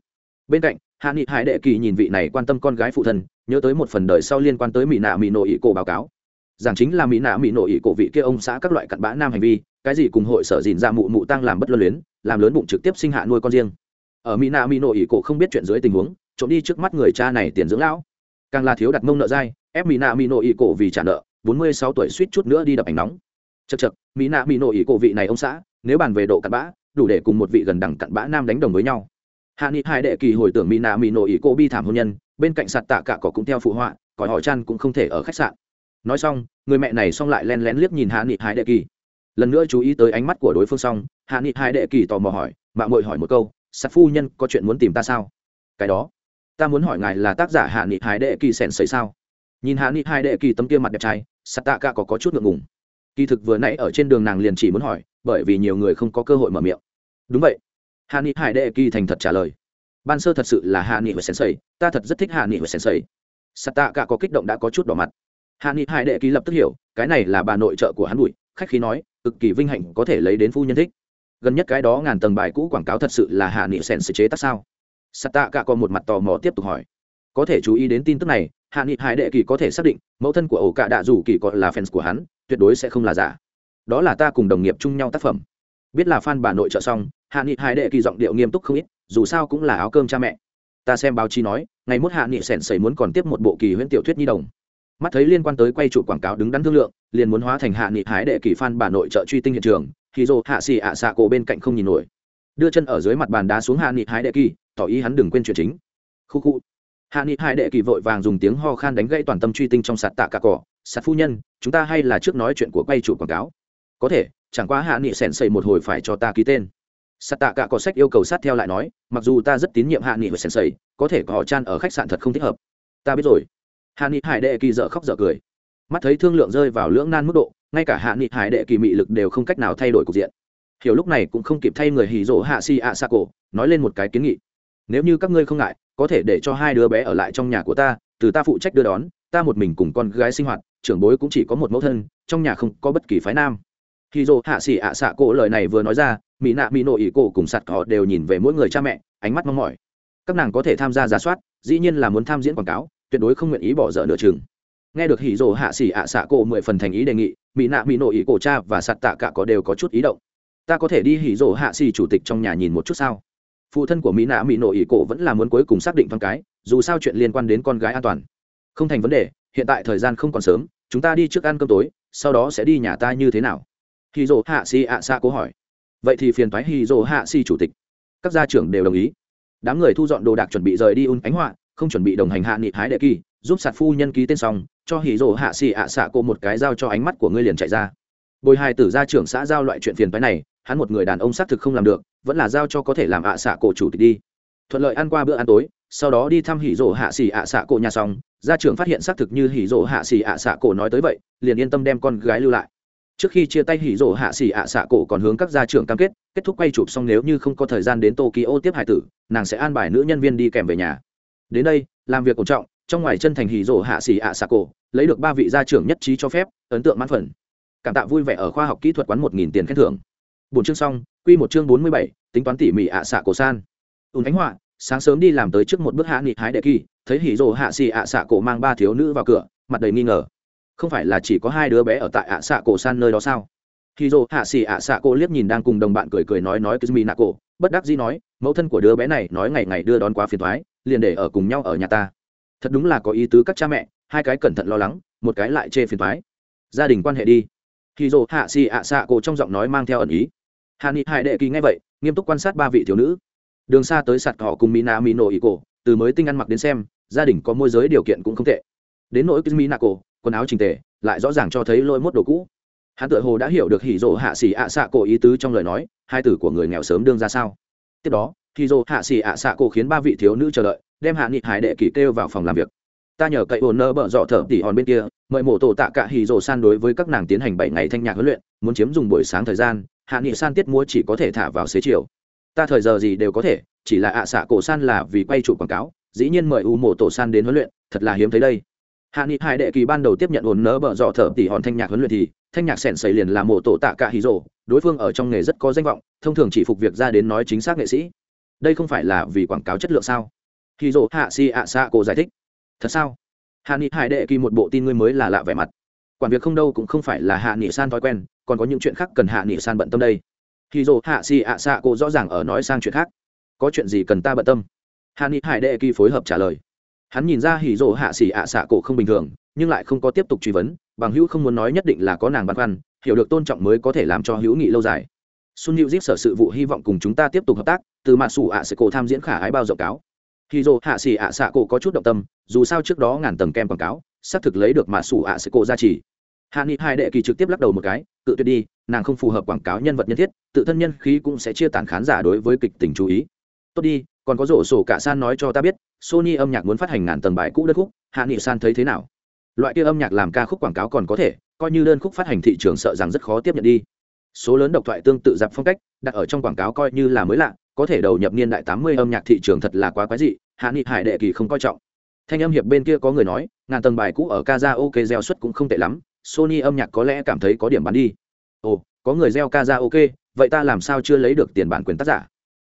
Bên cạnh, hạ nghị hải đệ kỳ nhìn vị này quan tâm con gái phụ thân, nhớ tới một phần đời sau liên quan tới mỹ nạ mỹ nộ ỷ cổ báo cáo. Giảng chính là mỹ nạ mỹ nộ ỷ cổ vị kia ông xã các loại cặn bã nam hành vi, cái gì cùng hội sở dìn ra mụ mụ tăng làm bất luân luyến, làm lớn bụng trực tiếp sinh hạ nuôi con riêng. Ở mỹ nạ mỹ nộ ỷ cổ không biết chuyện dưới tình huống, trộm đi trước mắt người cha này tiền dưỡng lão. Càng là thiếu đặt mông nợ dai, ép mỹ nạ mỹ nộ ỷ cổ vì trả nợ, bốn mươi sáu tuổi suýt chút nữa đi đập ảnh nóng chật chật mỹ nạ mỹ nội ý cổ vị này ông xã nếu bàn về độ cặn bã đủ để cùng một vị gần đẳng cặn bã nam đánh đồng với nhau. Hạ nghị hai đệ kỳ hồi tưởng mỹ nạ mỹ nội ý cổ bi thảm hôn nhân bên cạnh sạt tạ cả cỏ cũng theo phụ họa cõi hỏi chăn cũng không thể ở khách sạn. Nói xong người mẹ này xong lại len lén liếc nhìn hạ nghị hai đệ kỳ. Lần nữa chú ý tới ánh mắt của đối phương xong hạ nghị hai đệ kỳ tò mò hỏi mạng mội hỏi một câu sạt phu nhân có chuyện muốn tìm ta sao? Cái đó ta muốn hỏi ngài là tác giả hạ nghị hai đệ kỳ sèn sấy sao? Nhìn hạ nghị hai đệ kỳ tấm kia mặt đẹp trai sạt tạ cả có, có chút ngượng ngùng kỳ thực vừa nãy ở trên đường nàng liền chỉ muốn hỏi, bởi vì nhiều người không có cơ hội mở miệng. Đúng vậy. Hạ nghị hải đệ kỳ thành thật trả lời. Ban sơ thật sự là hạ nghị và sensei, ta thật rất thích hạ nghị và sensei. Sấy tạ cả có kích động đã có chút đỏ mặt. Hạ nghị hải đệ kỳ lập tức hiểu, cái này là bà nội trợ của hắn bụi, khách khí nói, cực kỳ vinh hạnh có thể lấy đến phu nhân thích. Gần nhất cái đó ngàn tầng bài cũ quảng cáo thật sự là hạ nghị sèn sẽ chế tác sao? Sạt tạ cả còn một mặt tò mò tiếp tục hỏi. Có thể chú ý đến tin tức này hạ nghị hải đệ kỳ có thể xác định, mẫu thân của ổ cạ đạ dù kỳ còn là fans của hắn, tuyệt đối sẽ không là giả. Đó là ta cùng đồng nghiệp chung nhau tác phẩm. Biết là fan bà nội trợ xong, hạ nghị hải đệ kỳ giọng điệu nghiêm túc không ít, dù sao cũng là áo cơm cha mẹ. Ta xem báo chí nói, ngày mốt hạ nghị sẻn sầy muốn còn tiếp một bộ kỳ huyễn tiểu thuyết nhi đồng. Mắt thấy liên quan tới quay trụ quảng cáo đứng đắn thương lượng, liền muốn hóa thành hạ nghị hái đệ kỳ phan bà nội trợ truy tinh hiện trường, thì dồ hạ xì ạ xạ cổ bên cạnh không nhìn nổi. Đưa chân ở dưới mặt bàn đá xuống hạ nghị hái đệ kỳ, tỏ ý hắn đừng quên chuyện chính. Khu khu hạ nghị hai đệ kỳ vội vàng dùng tiếng ho khan đánh gãy toàn tâm truy tinh trong sạt tạ cả cỏ. Sạt phu nhân, chúng ta hay là trước nói chuyện của quay chủ quảng cáo. Có thể, chẳng qua hạ nghị sèn xây một hồi phải cho ta ký tên. Sạt tạ cả cỏ sách yêu cầu sát theo lại nói, mặc dù ta rất tín nhiệm hạ nghị và sèn xây có thể có chan ở khách sạn thật không thích hợp. Ta biết rồi. Hạ nghị hải đệ kỳ dợ khóc dợ cười. Mắt thấy thương lượng rơi vào lưỡng nan mức độ, ngay cả hạ nghị hải đệ kỳ mị lực đều không cách nào thay đổi cục diện. Hiểu lúc này cũng không kịp thay người hỉ rỗ hạ si ạ sa cổ, nói lên một cái kiến nghị. Nếu như các ngươi không ngại có thể để cho hai đứa bé ở lại trong nhà của ta, từ ta phụ trách đưa đón, ta một mình cùng con gái sinh hoạt, trưởng bối cũng chỉ có một mẫu thân, trong nhà không có bất kỳ phái nam. Hỉ dô hạ xỉ ạ xạ cổ lời này vừa nói ra, mỹ nạ mỹ nội ý cổ cùng sạt họ đều nhìn về mỗi người cha mẹ, ánh mắt mong mỏi. Các nàng có thể tham gia giả soát, dĩ nhiên là muốn tham diễn quảng cáo, tuyệt đối không nguyện ý bỏ dở nửa chừng. Nghe được hỉ rồ hạ xỉ ạ xạ cổ mười phần thành ý đề nghị, mỹ nạ mỹ nội ý cổ cha và sạt tạ cả có đều có chút ý động. Ta có thể đi hỉ rồ hạ xỉ chủ tịch trong nhà nhìn một chút sao? Phụ thân của mỹ nạ mỹ nội ý cổ vẫn là muốn cuối cùng xác định thoáng cái, dù sao chuyện liên quan đến con gái an toàn. Không thành vấn đề, hiện tại thời gian không còn sớm, chúng ta đi trước ăn cơm tối, sau đó sẽ đi nhà ta như thế nào? Hỉ rồ hạ xỉ ạ xạ cố hỏi. Vậy thì phiền thoái hỉ rồ hạ xỉ chủ tịch. Các gia trưởng đều đồng ý. Đám người thu dọn đồ đạc chuẩn bị rời đi un ánh họa, không chuẩn bị đồng hành hạ nghị hái đệ kỳ, giúp sạt phu nhân ký tên xong, cho hỉ rồ hạ xì ạ xạ cô một cái giao cho ánh mắt của ngươi liền chạy ra. Bồi hai tử gia trưởng xã giao loại chuyện phiền phái này hắn một người đàn ông xác thực không làm được, vẫn là giao cho có thể làm ạ xạ cổ chủ tịch đi. Thuận lợi ăn qua bữa ăn tối, sau đó đi thăm hỉ rỗ hạ xỉ ạ xạ cổ nhà xong, gia trưởng phát hiện xác thực như hỉ rỗ hạ xỉ ạ xạ cổ nói tới vậy, liền yên tâm đem con gái lưu lại. Trước khi chia tay hỉ rỗ hạ xỉ ạ xạ cổ còn hướng các gia trưởng cam kết kết thúc quay chụp xong nếu như không có thời gian đến tokyo tiếp hải tử, nàng sẽ an bài nữ nhân viên đi kèm về nhà. Đến đây, làm việc cổ trọng, trong ngoài chân thành hỉ rỗ hạ xỉ ạ xạ cổ, lấy được ba vị gia trưởng nhất trí cho phép, ấn tượng mãn phần. Cảm tạ vui vẻ ở khoa học kỹ thuật quán một nghìn tiền khen thưởng bốn chương xong, quy một chương bốn mươi bảy, tính toán tỉ mỉ ạ xạ cổ san. Ùn ánh họa, sáng sớm đi làm tới trước một bước hạ nghị hái đệ kỳ, thấy hỉ rồ hạ xì ạ xạ cổ mang ba thiếu nữ vào cửa, mặt đầy nghi ngờ. Không phải là chỉ có hai đứa bé ở tại ạ xạ cổ san nơi đó sao? Hỉ rồ hạ xì ạ xạ cổ liếc nhìn đang cùng đồng bạn cười cười nói nói kizumi nạ cổ bất đắc dĩ nói, mẫu thân của đứa bé này nói ngày ngày đưa đón quá phiền thoái liền để ở cùng nhau ở nhà ta. Thật đúng là có ý tứ các cha mẹ, hai cái cẩn thận lo lắng, một cái lại chê phiền thoái gia đình quan hệ đi. Hỉ rồ hạ xì ạ xạ cổ trong giọng nói mang theo ẩn ý hạ nghị hải đệ kỳ nghe vậy, nghiêm túc quan sát ba vị thiếu nữ. Đường xa tới sạt họ cùng mina mino ý cổ từ mới tinh ăn mặc đến xem, gia đình có môi giới điều kiện cũng không tệ. Đến nỗi mina cổ quần áo trình tề, lại rõ ràng cho thấy lôi mốt đồ cũ. Hắn tự hồ đã hiểu được hỉ rộ hạ xỉ ạ xạ cổ ý tứ trong lời nói, hai tử của người nghèo sớm đương ra sao. Tiếp đó hỉ rộ hạ xỉ ạ xạ cổ khiến ba vị thiếu nữ chờ đợi, đem hạ nghị hải đệ kỳ kêu vào phòng làm việc. Ta nhờ cậy ồn nơ bợ dọ thở tỉ hòn bên kia, mời mổ tổ tạ cả hỉ rộ san đối với các nàng tiến hành bảy ngày thanh nhạc huấn luyện, muốn chiếm dùng buổi sáng thời gian hạ nghị san tiết mua chỉ có thể thả vào xế chiều. Ta thời giờ gì đều có thể, chỉ là ạ xạ cổ san là vì quay trụ quảng cáo, dĩ nhiên mời u mổ tổ san đến huấn luyện, thật là hiếm thấy đây. Hạ nghị hải đệ kỳ ban đầu tiếp nhận ồn nớ bợ dọ thở tỉ hòn thanh nhạc huấn luyện thì, thanh nhạc sẻn xây liền là mổ tổ tạ cả hí rồ, đối phương ở trong nghề rất có danh vọng, thông thường chỉ phục việc ra đến nói chính xác nghệ sĩ. Đây không phải là vì quảng cáo chất lượng sao? Hí rồ, hạ si ạ xạ cổ giải thích. Thật sao? Hạ nghị hải đệ kỳ một bộ tin ngươi mới là lạ vẻ mặt. Quản việc không đâu cũng không phải là hạ nghị san thói quen còn có những chuyện khác cần hạ nghị san bận tâm đây. Khi dồ hạ xì ạ xạ cô rõ ràng ở nói sang chuyện khác. Có chuyện gì cần ta bận tâm? Hạ nghị hải đệ kỳ phối hợp trả lời. Hắn nhìn ra hì dồ hạ xì ạ xạ cổ không bình thường, nhưng lại không có tiếp tục truy vấn, bằng hữu không muốn nói nhất định là có nàng băn khoăn, hiểu được tôn trọng mới có thể làm cho hữu nghị lâu dài. Sun hữu giết sở sự vụ hy vọng cùng chúng ta tiếp tục hợp tác, từ mặt sủ ạ sẽ cổ tham diễn khả ái bao rộng cáo. Hì dồ hạ xì ạ xạ cổ có chút động tâm, dù sao trước đó ngàn tầng kem quảng cáo, xác thực lấy được mặt sủ ạ sẽ cổ ra chỉ hạ nghị hai đệ kỳ trực tiếp lắc đầu một cái tự tuyệt đi, nàng không phù hợp quảng cáo nhân vật nhân thiết, tự thân nhân khí cũng sẽ chia tản khán giả đối với kịch tình chú ý. Tốt đi, còn có rổ sổ cả san nói cho ta biết, sony âm nhạc muốn phát hành ngàn tầng bài cũ đất khúc, hạ nghị san thấy thế nào? Loại kia âm nhạc làm ca khúc quảng cáo còn có thể, coi như đơn khúc phát hành thị trường sợ rằng rất khó tiếp nhận đi. Số lớn độc thoại tương tự dạp phong cách, đặt ở trong quảng cáo coi như là mới lạ, có thể đầu nhập niên đại tám mươi âm nhạc thị trường thật là quá quái dị, hạ nghị hải đệ kỳ không coi trọng. Thanh âm hiệp bên kia có người nói, ngàn tầng bài cũ ở kaza ok gieo suất cũng không tệ lắm sony âm nhạc có lẽ cảm thấy có điểm bán đi. Ồ có người gieo ca ra, ok vậy ta làm sao chưa lấy được tiền bản quyền tác giả?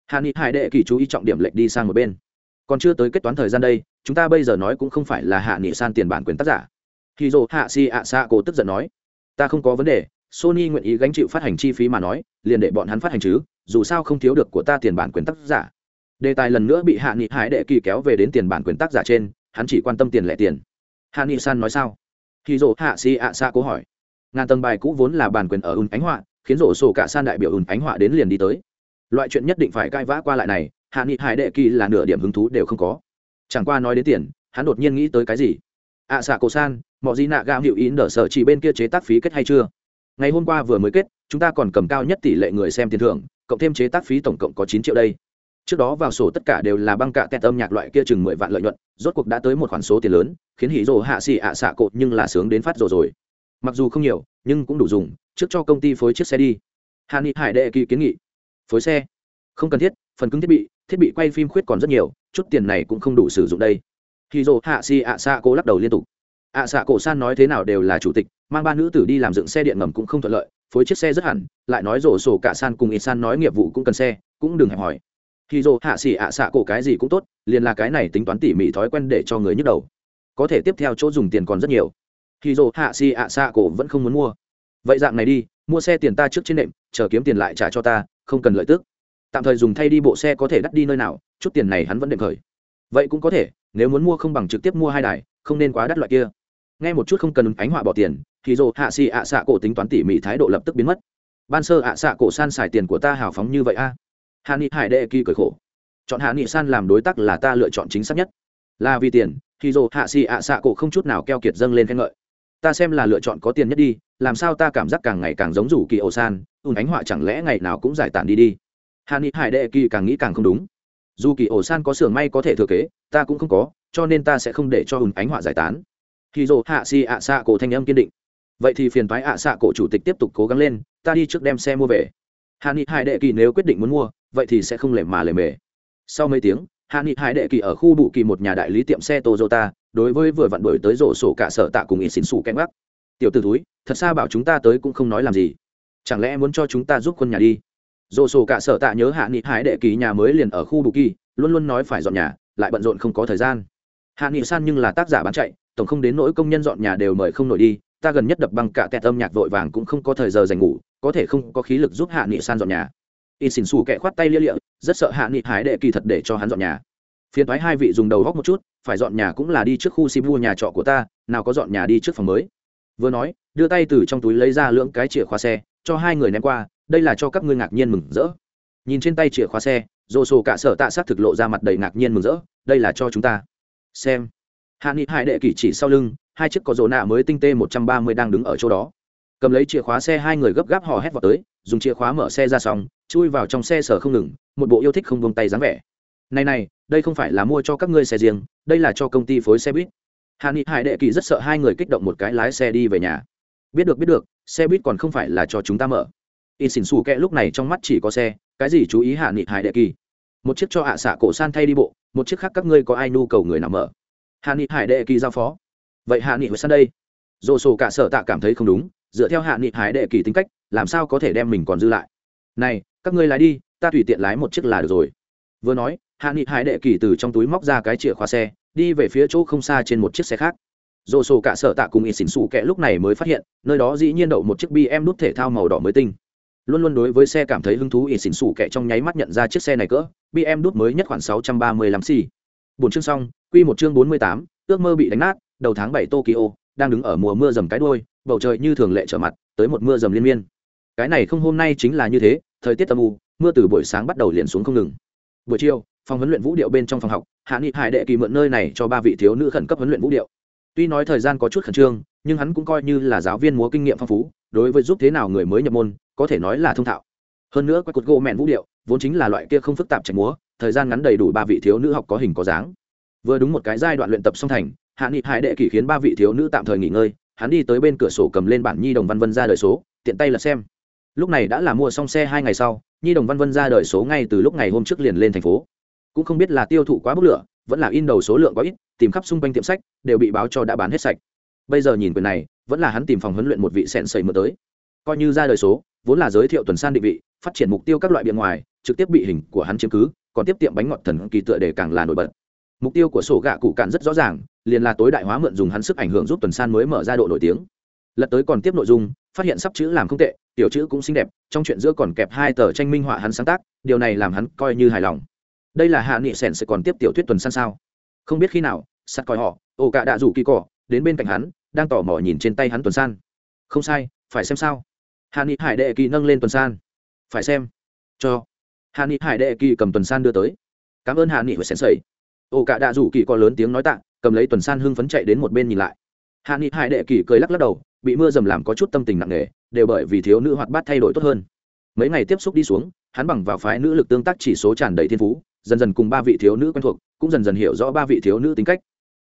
Hạ nghị hải đệ kỳ chú ý trọng điểm lệch đi sang một bên. Còn chưa tới kết toán thời gian đây chúng ta bây giờ nói cũng không phải là hạ nghị san tiền bản quyền tác giả. Khi dồ hạ si ạ xạ cổ tức giận nói ta không có vấn đề sony nguyện ý gánh chịu phát hành chi phí mà nói liền để bọn hắn phát hành chứ dù sao không thiếu được của ta tiền bản quyền tác giả. Đề tài lần nữa bị hạ nghị hải đệ kỳ kéo về đến tiền bản quyền tác giả trên hắn chỉ quan tâm tiền lẻ tiền. Hạ nghị san nói sao? Khi dồ hạ si ạ xạ cố hỏi. Ngàn tầng bài cũ vốn là bản quyền ở ùn ánh họa khiến rổ sổ cả san đại biểu ùn ánh họa đến liền đi tới. Loại chuyện nhất định phải cai vã qua lại này hạ nghị hải đệ kỳ là nửa điểm hứng thú đều không có. Chẳng qua nói đến tiền hắn đột nhiên nghĩ tới cái gì? Ạ à, xạ cổ san mọi gì nạ gạo hiệu ý nở sở chỉ bên kia chế tác phí kết hay chưa? Ngày hôm qua vừa mới kết chúng ta còn cầm cao nhất tỷ lệ người xem tiền thưởng cộng thêm chế tác phí tổng cộng có chín triệu đây. Trước đó vào sổ tất cả đều là băng cạ tẹt âm nhạc loại kia chừng mười vạn lợi nhuận rốt cuộc đã tới một khoản số tiền lớn khiến hỉ rồ hạ xì ạ xạ cột nhưng là sướng đến phát rồi rồi. Mặc dù không nhiều, nhưng cũng đủ dùng, trước cho công ty phối chiếc xe đi. Hà ni hải đệ kỳ kiến nghị. Phối xe? Không cần thiết, phần cứng thiết bị thiết bị quay phim khuyết còn rất nhiều, chút tiền này cũng không đủ sử dụng đây. Hì rồ hạ xì ạ xạ cô lắc đầu liên tục. Ạ xạ cổ san nói thế nào đều là chủ tịch, mang ba nữ tử đi làm dựng xe điện ngầm cũng không thuận lợi, phối chiếc xe rất hẳn, lại nói rổ sổ cả san cùng ít san nói nghiệp vụ cũng cần xe, cũng đừng hẹp hỏi. Khi rổ hạ xì ạ xạ cổ cái gì cũng tốt, liền là cái này tính toán tỉ mỉ thói quen để cho người nhức đầu có thể tiếp theo chỗ dùng tiền còn rất nhiều. Khi dồ hạ xì ạ xạ cổ vẫn không muốn mua. Vậy dạng này đi, mua xe tiền ta trước trên nệm, chờ kiếm tiền lại trả cho ta, không cần lợi tức. Tạm thời dùng thay đi bộ xe có thể đắt đi nơi nào, chút tiền này hắn vẫn đệm khởi. Vậy cũng có thể, nếu muốn mua không bằng trực tiếp mua hai đài, không nên quá đắt loại kia. Nghe một chút không cần ánh họa bỏ tiền thì dồ hạ xì ạ xạ cổ tính toán tỉ mỉ thái độ lập tức biến mất. Ban sơ ạ xạ cổ san xài tiền của ta hào phóng như vậy a. Hạ nghị hải đệ kỳ cởi khổ. Chọn hạ nghị san làm đối tác là ta lựa chọn chính xác nhất là vì tiền, thì dồ hạ xì ạ xạ cổ không chút nào keo kiệt dâng lên khen ngợi. Ta xem là lựa chọn có tiền nhất đi, làm sao ta cảm giác càng ngày càng giống rủ kỳ ổ san, ùn ánh họa chẳng lẽ ngày nào cũng giải tản đi đi. Hà ni hải đệ kỳ càng nghĩ càng không đúng. Dù kỳ ổ san có xưởng may có thể thừa kế, ta cũng không có, cho nên ta sẽ không để cho ùn ánh họa giải tán. Khi dồ hạ xì ạ xạ cổ thanh âm kiên định. Vậy thì phiền phái ạ xạ cổ chủ tịch tiếp tục cố gắng lên, ta đi trước đem xe mua về. Hà ni hải đệ kỳ nếu quyết định muốn mua, vậy thì sẽ không lề mà lề mề. Sau mấy tiếng hạ nghị hải đệ kỳ ở khu bụ kỳ một nhà đại lý tiệm xe toyota, đối với vừa vặn đổi tới rổ sổ cả sở tạ cùng ý xin xù canh gác tiểu t ử túi thật xa bảo chúng ta tới cũng không nói làm gì. Chẳng lẽ muốn cho chúng ta giúp quân nhà đi? Rổ sổ cả sở tạ nhớ hạ nghị hải đệ kỳ nhà mới liền ở khu bụ kỳ, luôn luôn nói phải dọn nhà, lại bận rộn không có thời gian. Hạ nghị san nhưng là tác giả bán chạy, tổng không đến nỗi công nhân dọn nhà đều mời không nổi đi, ta gần nhất đập băng cả tẹt âm nhạc vội vàng cũng không có thời giờ dành ngủ, có thể không có khí lực giúp hạ nghị san dọn nhà y xỉn xù kẹ khoát tay lia lịa, rất sợ hạ nghị hái đệ kỳ thật để cho hắn dọn nhà. Phiền thoái hai vị dùng đầu góc một chút, phải dọn nhà cũng là đi trước khu sibu nhà trọ của ta, nào có dọn nhà đi trước phòng mới. Vừa nói, đưa tay từ trong túi lấy ra lưỡng cái chìa khóa xe, cho hai người ném qua, đây là cho các ngươi ngạc nhiên mừng rỡ. Nhìn trên tay chìa khóa xe dồ sổ cả sở tạ sát thực lộ ra mặt đầy ngạc nhiên mừng rỡ, đây là cho chúng ta. Xem. Hạ nghị hải đệ kỳ chỉ sau lưng, hai chiếc có rổ nạ mới tinh tê một trăm ba mươi đang đứng ở chỗ đó cầm lấy chìa khóa xe hai người gấp gáp hò hét vào tới, dùng chìa khóa mở xe ra xong, chui vào trong xe sở không ngừng, một bộ yêu thích không buông tay dáng vẻ. Này này, đây không phải là mua cho các ngươi xe riêng, đây là cho công ty phối xe buýt. Hạ nghị hải đệ kỳ rất sợ hai người kích động một cái lái xe đi về nhà. Biết được biết được, xe buýt còn không phải là cho chúng ta mở. Y xỉn xù kẹ lúc này trong mắt chỉ có xe, cái gì chú ý hạ nghị hải đệ kỳ? Một chiếc cho hạ xạ cổ san thay đi bộ, một chiếc khác các ngươi có ai nhu cầu người nào mở? Hạ nghị hải đệ kỳ giao phó. Vậy hạ nghị hồi sân đây. Dồ sổ cả sở tạ cảm thấy không đúng dựa theo hạ nghị hải đệ kỳ tính cách, làm sao có thể đem mình còn dư lại? Này, các ngươi lái đi, ta tùy tiện lái một chiếc là được rồi. Vừa nói, hạ nghị hải đệ kỳ từ trong túi móc ra cái chìa khóa xe, đi về phía chỗ không xa trên một chiếc xe khác. Dồ sổ cả sở tạ cùng ít xỉn xù kẹ lúc này mới phát hiện, nơi đó dĩ nhiên đậu một chiếc bm nút thể thao màu đỏ mới tinh. Luôn luôn đối với xe cảm thấy hứng thú ít xỉn xù kẹ trong nháy mắt nhận ra chiếc xe này cỡ bm nút mới nhất khoảng sáu trăm ba mươi lăm xì bốn chương xong, quy một chương bốn mươi tám, ước mơ bị đánh nát, đầu tháng bảy tokyo đang đứng ở mùa mưa dầm cái đuôi, bầu trời như thường lệ trở mặt, tới một mưa dầm liên miên. Cái này không hôm nay chính là như thế, thời tiết âm u, mưa từ buổi sáng bắt đầu liền xuống không ngừng. Buổi chiều, phòng huấn luyện vũ điệu bên trong phòng học, hạ nghị hải đệ kỳ mượn nơi này cho ba vị thiếu nữ khẩn cấp huấn luyện vũ điệu. Tuy nói thời gian có chút khẩn trương, nhưng hắn cũng coi như là giáo viên múa kinh nghiệm phong phú, đối với giúp thế nào người mới nhập môn, có thể nói là thông thạo. Hơn nữa quay cột gỗ mẹn vũ điệu, vốn chính là loại kia không phức tạp chạy múa, thời gian ngắn đầy đủ ba vị thiếu nữ học có hình có dáng. Vừa đúng một cái giai đoạn luyện tập song thành hạ nghị hải đệ kỷ khiến ba vị thiếu nữ tạm thời nghỉ ngơi, hắn đi tới bên cửa sổ cầm lên bản nhi đồng văn vân ra đời số, tiện tay là xem. Lúc này đã là mua xong xe hai ngày sau, nhi đồng văn vân ra đời số ngay từ lúc ngày hôm trước liền lên thành phố. Cũng không biết là tiêu thụ quá bức lửa, vẫn là in đầu số lượng quá ít, tìm khắp xung quanh tiệm sách, đều bị báo cho đã bán hết sạch. Bây giờ nhìn quyền này, vẫn là hắn tìm phòng huấn luyện một vị sẹn sầy mưa tới. Coi như ra đời số, vốn là giới thiệu tuần san định vị, phát triển mục tiêu các loại biện ngoài, trực tiếp bị hình của hắn chiếm cứ, còn tiếp tiệm bánh ngọt thần kỳ tựa để càng là nổi bật. Mục tiêu của sổ gạ cụ cạn rất rõ ràng liền là tối đại hóa mượn dùng hắn sức ảnh hưởng giúp tuần san mới mở ra độ nổi tiếng. Lật tới còn tiếp nội dung, phát hiện sắp chữ làm không tệ, tiểu chữ cũng xinh đẹp, trong chuyện giữa còn kẹp hai tờ tranh minh họa hắn sáng tác, điều này làm hắn coi như hài lòng. Đây là hạ nghị sèn sẽ còn tiếp tiểu thuyết tuần san sao? Không biết khi nào, sắt coi họ ồ cả đã rủ kỳ cỏ, đến bên cạnh hắn, đang tò mò nhìn trên tay hắn tuần san. Không sai, phải xem sao? Hạ nghị hải đệ kỳ nâng lên tuần san. Phải xem. Cho. Hạ nghị hải đệ kỳ cầm tuần san đưa tới. Cảm ơn hạ nghị và sèn sầy ồ cả đã rủ kỳ cỏ lớn tiếng nói tạ cầm lấy tuần san hưng phấn chạy đến một bên nhìn lại. Hạ nghị hải đệ kỳ cười lắc lắc đầu, bị mưa dầm làm có chút tâm tình nặng nề, đều bởi vì thiếu nữ hoạt bát thay đổi tốt hơn. Mấy ngày tiếp xúc đi xuống, hắn bằng vào phái nữ lực tương tác chỉ số tràn đầy thiên phú, dần dần cùng ba vị thiếu nữ quen thuộc, cũng dần dần hiểu rõ ba vị thiếu nữ tính cách.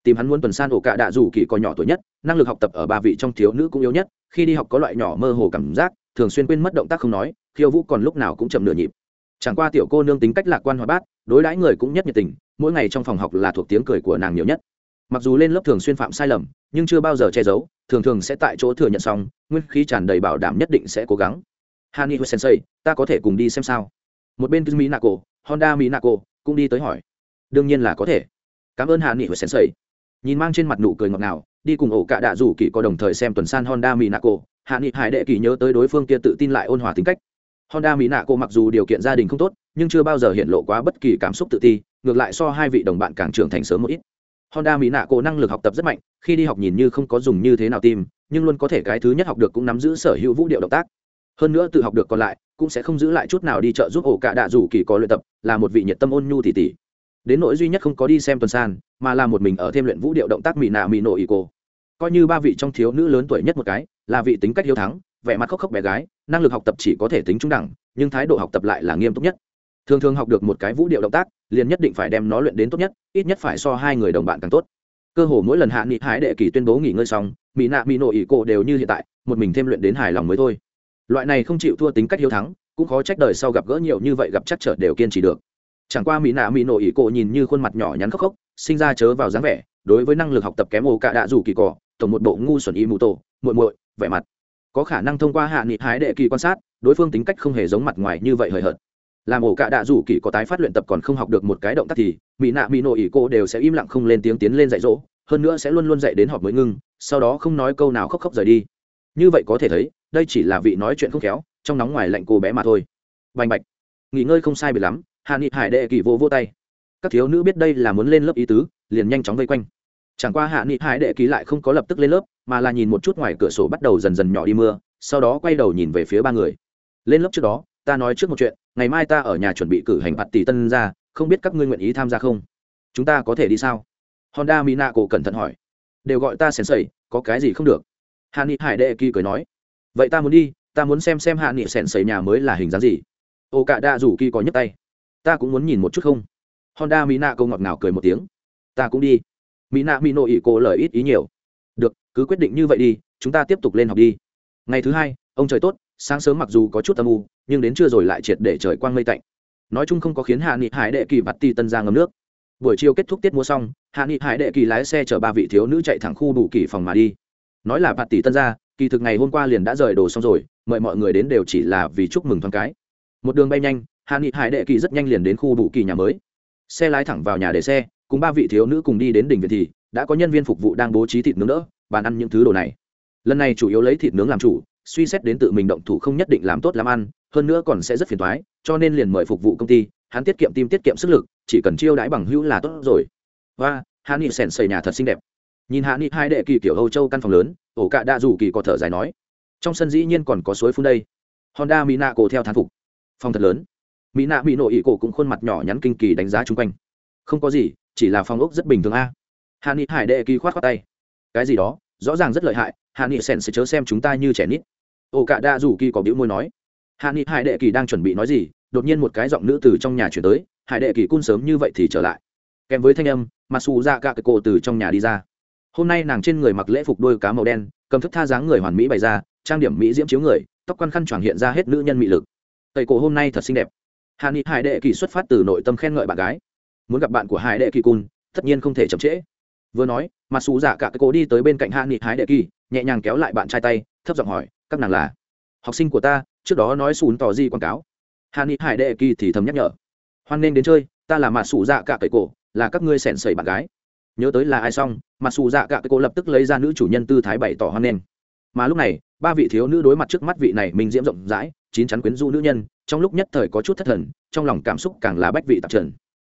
Tìm hắn muốn tuần san ổ cả đạ dù kỳ còn nhỏ tuổi nhất, năng lực học tập ở ba vị trong thiếu nữ cũng yếu nhất, khi đi học có loại nhỏ mơ hồ cảm giác, thường xuyên quên mất động tác không nói, khiêu vũ còn lúc nào cũng chậm nửa nhịp. Chẳng qua tiểu cô nương tính cách lạc quan hoạt bát, đối đãi người cũng nhất nhiệt tình, mỗi ngày trong phòng học là thuộc tiếng cười của nàng nhiều nhất mặc dù lên lớp thường xuyên phạm sai lầm, nhưng chưa bao giờ che giấu, thường thường sẽ tại chỗ thừa nhận xong, nguyên khí tràn đầy bảo đảm nhất định sẽ cố gắng. Hani sensei, ta có thể cùng đi xem sao? Một bên mỹ nako, honda mỹ nako cũng đi tới hỏi. Đương nhiên là có thể. Cảm ơn hani sensei. Nhìn mang trên mặt nụ cười ngọt ngào, đi cùng ổ cả đạ rủ kỳ có đồng thời xem tuần san honda mỹ nako. Hạ nghị hải đệ kỳ nhớ tới đối phương kia tự tin lại ôn hòa tính cách. Honda mỹ nako mặc dù điều kiện gia đình không tốt, nhưng chưa bao giờ hiện lộ quá bất kỳ cảm xúc tự ti, ngược lại so hai vị đồng bạn càng trưởng thành sớm một ít honda mỹ nạ cổ năng lực học tập rất mạnh khi đi học nhìn như không có dùng như thế nào tìm, nhưng luôn có thể cái thứ nhất học được cũng nắm giữ sở hữu vũ điệu động tác. Hơn nữa tự học được còn lại cũng sẽ không giữ lại chút nào đi chợ giúp ổ cả đạ rủ kỳ có luyện tập là một vị nhiệt tâm ôn nhu tỉ tỉ. Đến nỗi duy nhất không có đi xem tuần san mà là một mình ở thêm luyện vũ điệu động tác mỹ nạ mỹ nổ ý cô coi như ba vị trong thiếu nữ lớn tuổi nhất một cái là vị tính cách hiếu thắng vẻ mặt khóc khóc bé gái năng lực học tập chỉ có thể tính trung đẳng nhưng thái độ học tập lại là nghiêm túc nhất thường thường học được một cái vũ điệu động tác, liền nhất định phải đem nó luyện đến tốt nhất, ít nhất phải so hai người đồng bạn càng tốt. Cơ hồ mỗi lần hạ nghị hái đệ kỳ tuyên bố nghỉ ngơi xong mỹ nạ mỹ nộ ỷ cổ đều như hiện tại, một mình thêm luyện đến hài lòng mới thôi. Loại này không chịu thua tính cách hiếu thắng, cũng khó trách đời sau gặp gỡ nhiều như vậy gặp chắc trở đều kiên trì được. Chẳng qua mỹ nạ mỹ nộ ỷ cổ nhìn như khuôn mặt nhỏ nhắn khóc khóc sinh ra chớ vào dáng vẻ, đối với năng lực học tập kém ồ cả đạ dù kỳ cỏ tổng một bộ ngu xuẩn y mù tổ, muội muội, vẻ mặt. Có khả năng thông qua hạ nghị hái đệ kỳ quan sát, đối phương tính cách không hề giống mặt ngoài như vậy hời hợt làm ổ cạ đạ rủ kỳ có tái phát luyện tập còn không học được một cái động tác thì mỹ nạ mỹ nội ỷ cô đều sẽ im lặng không lên tiếng tiến lên dạy dỗ, hơn nữa sẽ luôn luôn dạy đến họp mới ngưng, sau đó không nói câu nào khóc khóc rời đi. Như vậy có thể thấy, đây chỉ là vị nói chuyện không khéo, trong nóng ngoài lạnh cô bé mà thôi. Bành bạch, nghỉ ngơi không sai bị lắm hạ nghị hải đệ kỳ vô vô tay. Các thiếu nữ biết đây là muốn lên lớp ý tứ, liền nhanh chóng vây quanh. Chẳng qua hạ nghị hải đệ kỳ lại không có lập tức lên lớp, mà là nhìn một chút ngoài cửa sổ bắt đầu dần dần nhỏ đi mưa, sau đó quay đầu nhìn về phía ba người. Lên lớp trước đó, ta nói trước một chuyện ngày mai ta ở nhà chuẩn bị cử hành bạt tỷ tân ra không biết các ngươi nguyện ý tham gia không? Chúng ta có thể đi sao? Honda mina cổ cẩn thận hỏi. Đều gọi ta sèn sẩy có cái gì không được? Hạ nghị hải đệ kỳ cười nói. Vậy ta muốn đi, ta muốn xem xem hạ nghị sèn sẩy nhà mới là hình dáng gì. Ô cả đa rủ kỳ có nhấc tay. Ta cũng muốn nhìn một chút không? Honda mina cô ngọt ngào cười một tiếng. Ta cũng đi. Mina mino ỉ cô lời ít ý nhiều. Được, cứ quyết định như vậy đi, chúng ta tiếp tục lên học đi. Ngày thứ hai, ông trời tốt sáng sớm mặc dù có chút âm u, nhưng đến trưa rồi lại triệt để trời quang mây tạnh. Nói chung không có khiến hạ nghị hải đệ kỳ bắt ti tân ra ngấm nước. Buổi chiều kết thúc tiết mua xong, hạ nghị hải đệ kỳ lái xe chở ba vị thiếu nữ chạy thẳng khu đủ kỳ phòng mà đi. Nói là bạt tỷ tân ra, kỳ thực ngày hôm qua liền đã rời đồ xong rồi, mời mọi người đến đều chỉ là vì chúc mừng thoáng cái. Một đường bay nhanh, hạ nghị hải đệ kỳ rất nhanh liền đến khu đủ kỳ nhà mới. Xe lái thẳng vào nhà để xe, cùng ba vị thiếu nữ cùng đi đến đỉnh viện thì, đã có nhân viên phục vụ đang bố trí thịt nướng đỡ, bàn ăn những thứ đồ này. Lần này chủ yếu lấy thịt nướng làm chủ suy xét đến tự mình động thủ không nhất định làm tốt làm ăn, hơn nữa còn sẽ rất phiền toái, cho nên liền mời phục vụ công ty, hắn tiết kiệm tim tiết kiệm sức lực, chỉ cần chiêu đãi bằng hữu là tốt rồi. Và hạ nghị sèn xây nhà thật xinh đẹp. Nhìn hạ nghị hai đệ kỳ kiểu âu châu căn phòng lớn, ổ cạ đa dù kỳ có thở dài nói, trong sân dĩ nhiên còn có suối phun đây. Honda mina cổ theo thán phục. Phòng thật lớn. Mỹ nạ mỹ nội ỵ cổ cũng khuôn mặt nhỏ nhắn kinh kỳ đánh giá chung quanh. Không có gì, chỉ là phòng ốc rất bình thường a. Hạ nghị hải đệ kỳ khoát khoát tay. Cái gì đó, rõ ràng rất lợi hại hạ nghị sèn sẽ chớ xem chúng ta như trẻ nít ổ cả đa rủ kỳ có biểu môi nói, hạ nghị hải đệ kỳ đang chuẩn bị nói gì? Đột nhiên một cái giọng nữ từ trong nhà chuyển tới, hải đệ kỳ cun sớm như vậy thì trở lại. Kèm với thanh âm mặc xù ra cả cái cổ từ trong nhà đi ra. Hôm nay nàng trên người mặc lễ phục đôi cá màu đen, cầm thức tha dáng người hoàn mỹ bày ra, trang điểm mỹ diễm chiếu người, tóc quan khăn choàng hiện ra hết nữ nhân mị lực. Tẩy cổ hôm nay thật xinh đẹp. Hạ nghị hải đệ kỳ xuất phát từ nội tâm khen ngợi bạn gái. Muốn gặp bạn của hải đệ kỳ cun, tất nhiên không thể chậm trễ. Vừa nói mặc xù giả cả cái cổ đi tới bên cạnh hạ nghị hải đệ kỳ, nhẹ nhàng kéo lại bạn trai tay, thấp giọng hỏi các nàng là học sinh của ta, trước đó nói xùn tỏ di quảng cáo. Hà ni hải đệ kỳ thì thầm nhắc nhở. Hoan nên đến chơi, ta là mặt xù dạ cả cái cổ, là các ngươi sẻn sẩy bạn gái. Nhớ tới là ai xong mặt xù dạ cả cái cổ lập tức lấy ra nữ chủ nhân tư thái bày tỏ hoan nên. Mà lúc này, ba vị thiếu nữ đối mặt trước mắt vị này mình diễm rộng rãi, chín chắn quyến rũ nữ nhân, trong lúc nhất thời có chút thất thần, trong lòng cảm xúc càng là bách vị tạp trần.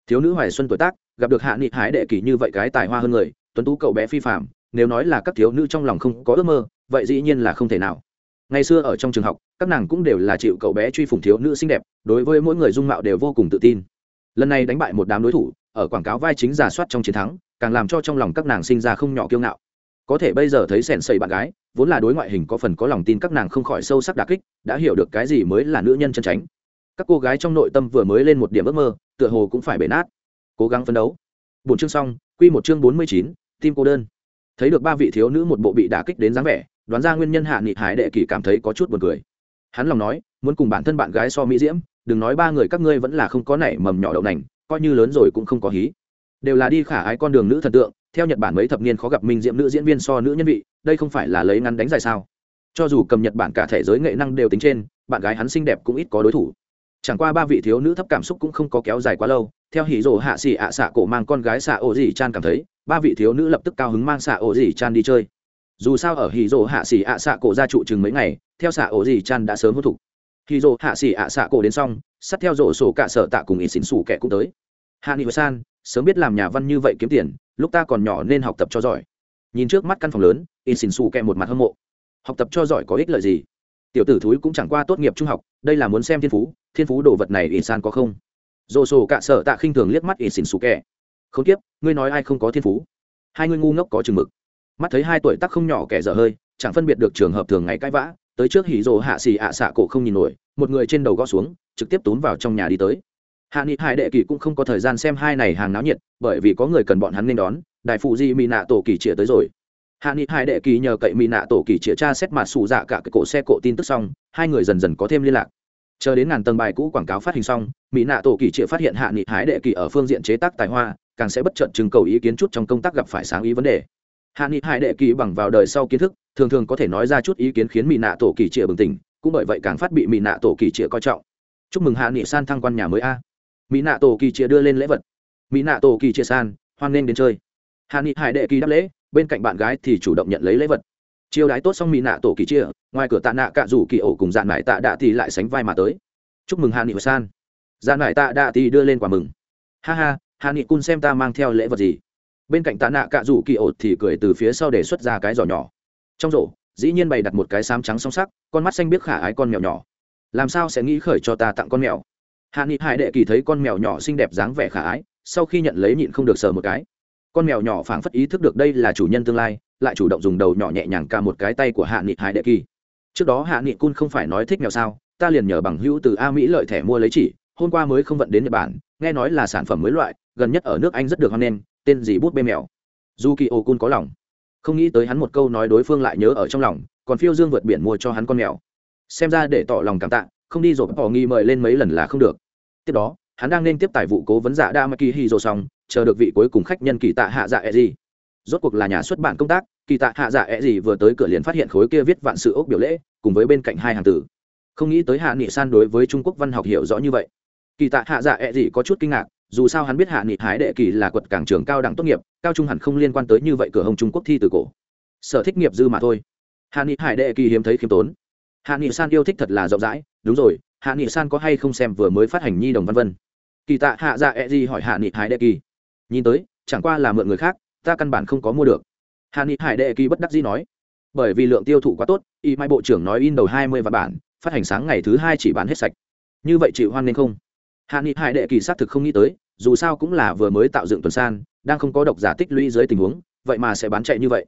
Thiếu nữ hoài xuân tuổi tác, gặp được hạ nghị hái đệ kỷ như vậy cái tài hoa hơn người, tuấn tú cậu bé phi phạm nếu nói là các thiếu nữ trong lòng không có ước mơ, vậy dĩ nhiên là không thể nào ngày xưa ở trong trường học, các nàng cũng đều là chịu cậu bé truy phủng thiếu nữ xinh đẹp, đối với mỗi người dung mạo đều vô cùng tự tin. Lần này đánh bại một đám đối thủ, ở quảng cáo vai chính giả soát trong chiến thắng, càng làm cho trong lòng các nàng sinh ra không nhỏ kiêu ngạo. Có thể bây giờ thấy sèn sầy bạn gái, vốn là đối ngoại hình có phần có lòng tin các nàng không khỏi sâu sắc đà kích, đã hiểu được cái gì mới là nữ nhân chân tránh. Các cô gái trong nội tâm vừa mới lên một điểm ước mơ, tựa hồ cũng phải bể nát. Cố gắng phấn đấu. Bốn chương xong, quy một chương bốn mươi chín tim cô đơn. Thấy được ba vị thiếu nữ một bộ bị đả kích đến dáng vẻ đoán ra nguyên nhân hạ nghị hải đệ kỳ cảm thấy có chút buồn cười. Hắn lòng nói, muốn cùng bản thân bạn gái so mỹ diễm, đừng nói ba người các ngươi vẫn là không có nảy mầm nhỏ đậu nành, coi như lớn rồi cũng không có hí. Đều là đi khả ái con đường nữ thần tượng, theo nhật bản mấy thập niên khó gặp minh diễm nữ diễn viên so nữ nhân vị, đây không phải là lấy ngắn đánh dài sao? Cho dù cầm nhật bản cả thể giới nghệ năng đều tính trên, bạn gái hắn xinh đẹp cũng ít có đối thủ. Chẳng qua ba vị thiếu nữ thấp cảm xúc cũng không có kéo dài quá lâu, theo hỉ rồ hạ xỉ ạ xạ cổ mang con gái xạ ô dì chan cảm thấy, ba vị thiếu nữ lập tức cao hứng mang xạ ô dì chan đi chơi dù sao ở hỉ rồ hạ xỉ ạ xạ cổ ra trụ chừng mấy ngày, theo xạ ổ gì chan đã sớm hút thục. Hỉ rồ hạ xỉ ạ xạ cổ đến xong, sát theo rổ sổ cả sở tạ cùng ít xỉn xù kẻ cũng tới. Hạ nghị san, sớm biết làm nhà văn như vậy kiếm tiền, lúc ta còn nhỏ nên học tập cho giỏi. Nhìn trước mắt căn phòng lớn, ít xỉn xù kẹ một mặt hâm mộ. Học tập cho giỏi có ích lợi gì? Tiểu tử thúi cũng chẳng qua tốt nghiệp trung học, đây là muốn xem thiên phú thiên phú đồ vật này ít san có không? Dồ sổ cạ sợ tạ khinh thường liếc mắt ít xỉn xù kẹ không tiếp ngươi nói ai không có thiên phú? Hai ngươi ngu ngốc có chừng mực mắt thấy hai tuổi tắc không nhỏ kẻ dở hơi, chẳng phân biệt được trường hợp thường ngày cãi vã, tới trước hỉ rồ hạ xì ạ xạ cổ không nhìn nổi, một người trên đầu gõ xuống, trực tiếp túm vào trong nhà đi tới. Hạ nghị hải đệ kỳ cũng không có thời gian xem hai này hàng náo nhiệt, bởi vì có người cần bọn hắn nên đón, đại phụ di mỹ nạ tổ kỳ chĩa tới rồi. Hạ nghị hải đệ kỳ nhờ cậy mỹ nạ tổ kỳ chĩa cha xét mặt xù dạ cả cái cổ xe cộ tin tức xong, hai người dần dần có thêm liên lạc. Chờ đến ngàn tầng bài cũ quảng cáo phát hình xong mỹ nạ tổ kỳ chĩa phát hiện hạ nghị hải đệ kỳ ở phương diện chế tác tài hoa, càng sẽ bất trận trưng cầu ý kiến chút trong công tác gặp phải sáng ý vấn đề hạ nghị hải đệ kỳ bằng vào đời sau kiến thức, thường thường có thể nói ra chút ý kiến khiến mỹ nạ tổ kỳ trịa bừng tỉnh, cũng bởi vậy càng phát bị mỹ nạ tổ kỳ trịa coi trọng. Chúc mừng hạ nghị san thăng quan nhà mới a. Mỹ nạ tổ kỳ chia đưa lên lễ vật. Mỹ nạ tổ kỳ chia san, hoan nghênh đến chơi. Hạ nghị hải đệ kỳ đáp lễ, bên cạnh bạn gái thì chủ động nhận lấy lễ vật. Chiêu đái tốt xong mỹ nạ tổ kỳ chia ngoài cửa tạ nạ cạ rủ kỳ ổ cùng dạn mải tạ đạ thì lại sánh vai mà tới. Chúc mừng hạ nghị san. Dạn mải tạ đạ thì đưa lên quả mừng. Ha ha, hạ nghị cun xem ta mang theo lễ vật gì? Bên cạnh tạ nạ cạ rủ kỳ ột thì cười từ phía sau để xuất ra cái giỏ nhỏ. Trong rổ, dĩ nhiên bày đặt một cái xám trắng song sắc, con mắt xanh biết khả ái con mèo nhỏ. Làm sao sẽ nghĩ khởi cho ta tặng con mèo? Hạ nghị hải đệ kỳ thấy con mèo nhỏ xinh đẹp dáng vẻ khả ái, sau khi nhận lấy nhịn không được sờ một cái. Con mèo nhỏ phảng phất ý thức được đây là chủ nhân tương lai, lại chủ động dùng đầu nhỏ nhẹ nhàng ca một cái tay của hạ nghị hải đệ kỳ. Trước đó hạ nghị cun không phải nói thích mèo sao, ta liền nhờ bằng hữu từ a mỹ lợi thẻ mua lấy chỉ, hôm qua mới không vận đến nhật bản, nghe nói là sản phẩm mới loại, gần nhất ở nước anh rất được hoan nghênh tên gì bút bê mèo? Du kỳ ô cun có lòng. Không nghĩ tới hắn một câu nói đối phương lại nhớ ở trong lòng, còn phiêu dương vượt biển mua cho hắn con mèo. Xem ra để tỏ lòng cảm tạ, không đi rồi bỏ nghi mời lên mấy lần là không được. Tiếp đó, hắn đang nên tiếp tài vụ cố vấn giả đa maki hi rồi xong, chờ được vị cuối cùng khách nhân kỳ tạ hạ dạ e gì rốt cuộc là nhà xuất bản công tác, kỳ tạ hạ dạ e gì vừa tới cửa liền phát hiện khối kia viết vạn sự ốc biểu lễ, cùng với bên cạnh hai hàng tử. Không nghĩ tới hạ nghị san đối với trung quốc văn học hiểu rõ như vậy. Kỳ tạ hạ dạ e gì có chút kinh ngạc dù sao hắn biết hạ nghị hái đệ kỳ là quật cảng trường cao đẳng tốt nghiệp, cao trung hẳn không liên quan tới như vậy cửa hồng trung quốc thi từ cổ. Sở thích nghiệp dư mà thôi. Hạ nghị hải đệ kỳ hiếm thấy khiêm tốn. Hạ nghị san yêu thích thật là rộng rãi, đúng rồi, hạ nghị san có hay không xem vừa mới phát hành nhi đồng văn vân? Kỳ tạ hạ dạ e di hỏi hạ nghị hải đệ kỳ. Nhìn tới, chẳng qua là mượn người khác, ta căn bản không có mua được. Hạ nghị hải đệ kỳ bất đắc dĩ nói. Bởi vì lượng tiêu thụ quá tốt, y mai bộ trưởng nói in đầu hai mươi và bản, phát hành sáng ngày thứ hai chỉ bán hết sạch. Như vậy chịu hoan nên không? Hạ nghị hải đệ kỳ xác thực không nghĩ tới, dù sao cũng là vừa mới tạo dựng tuần san, đang không có độc giả tích lũy dưới tình huống, vậy mà sẽ bán chạy như vậy.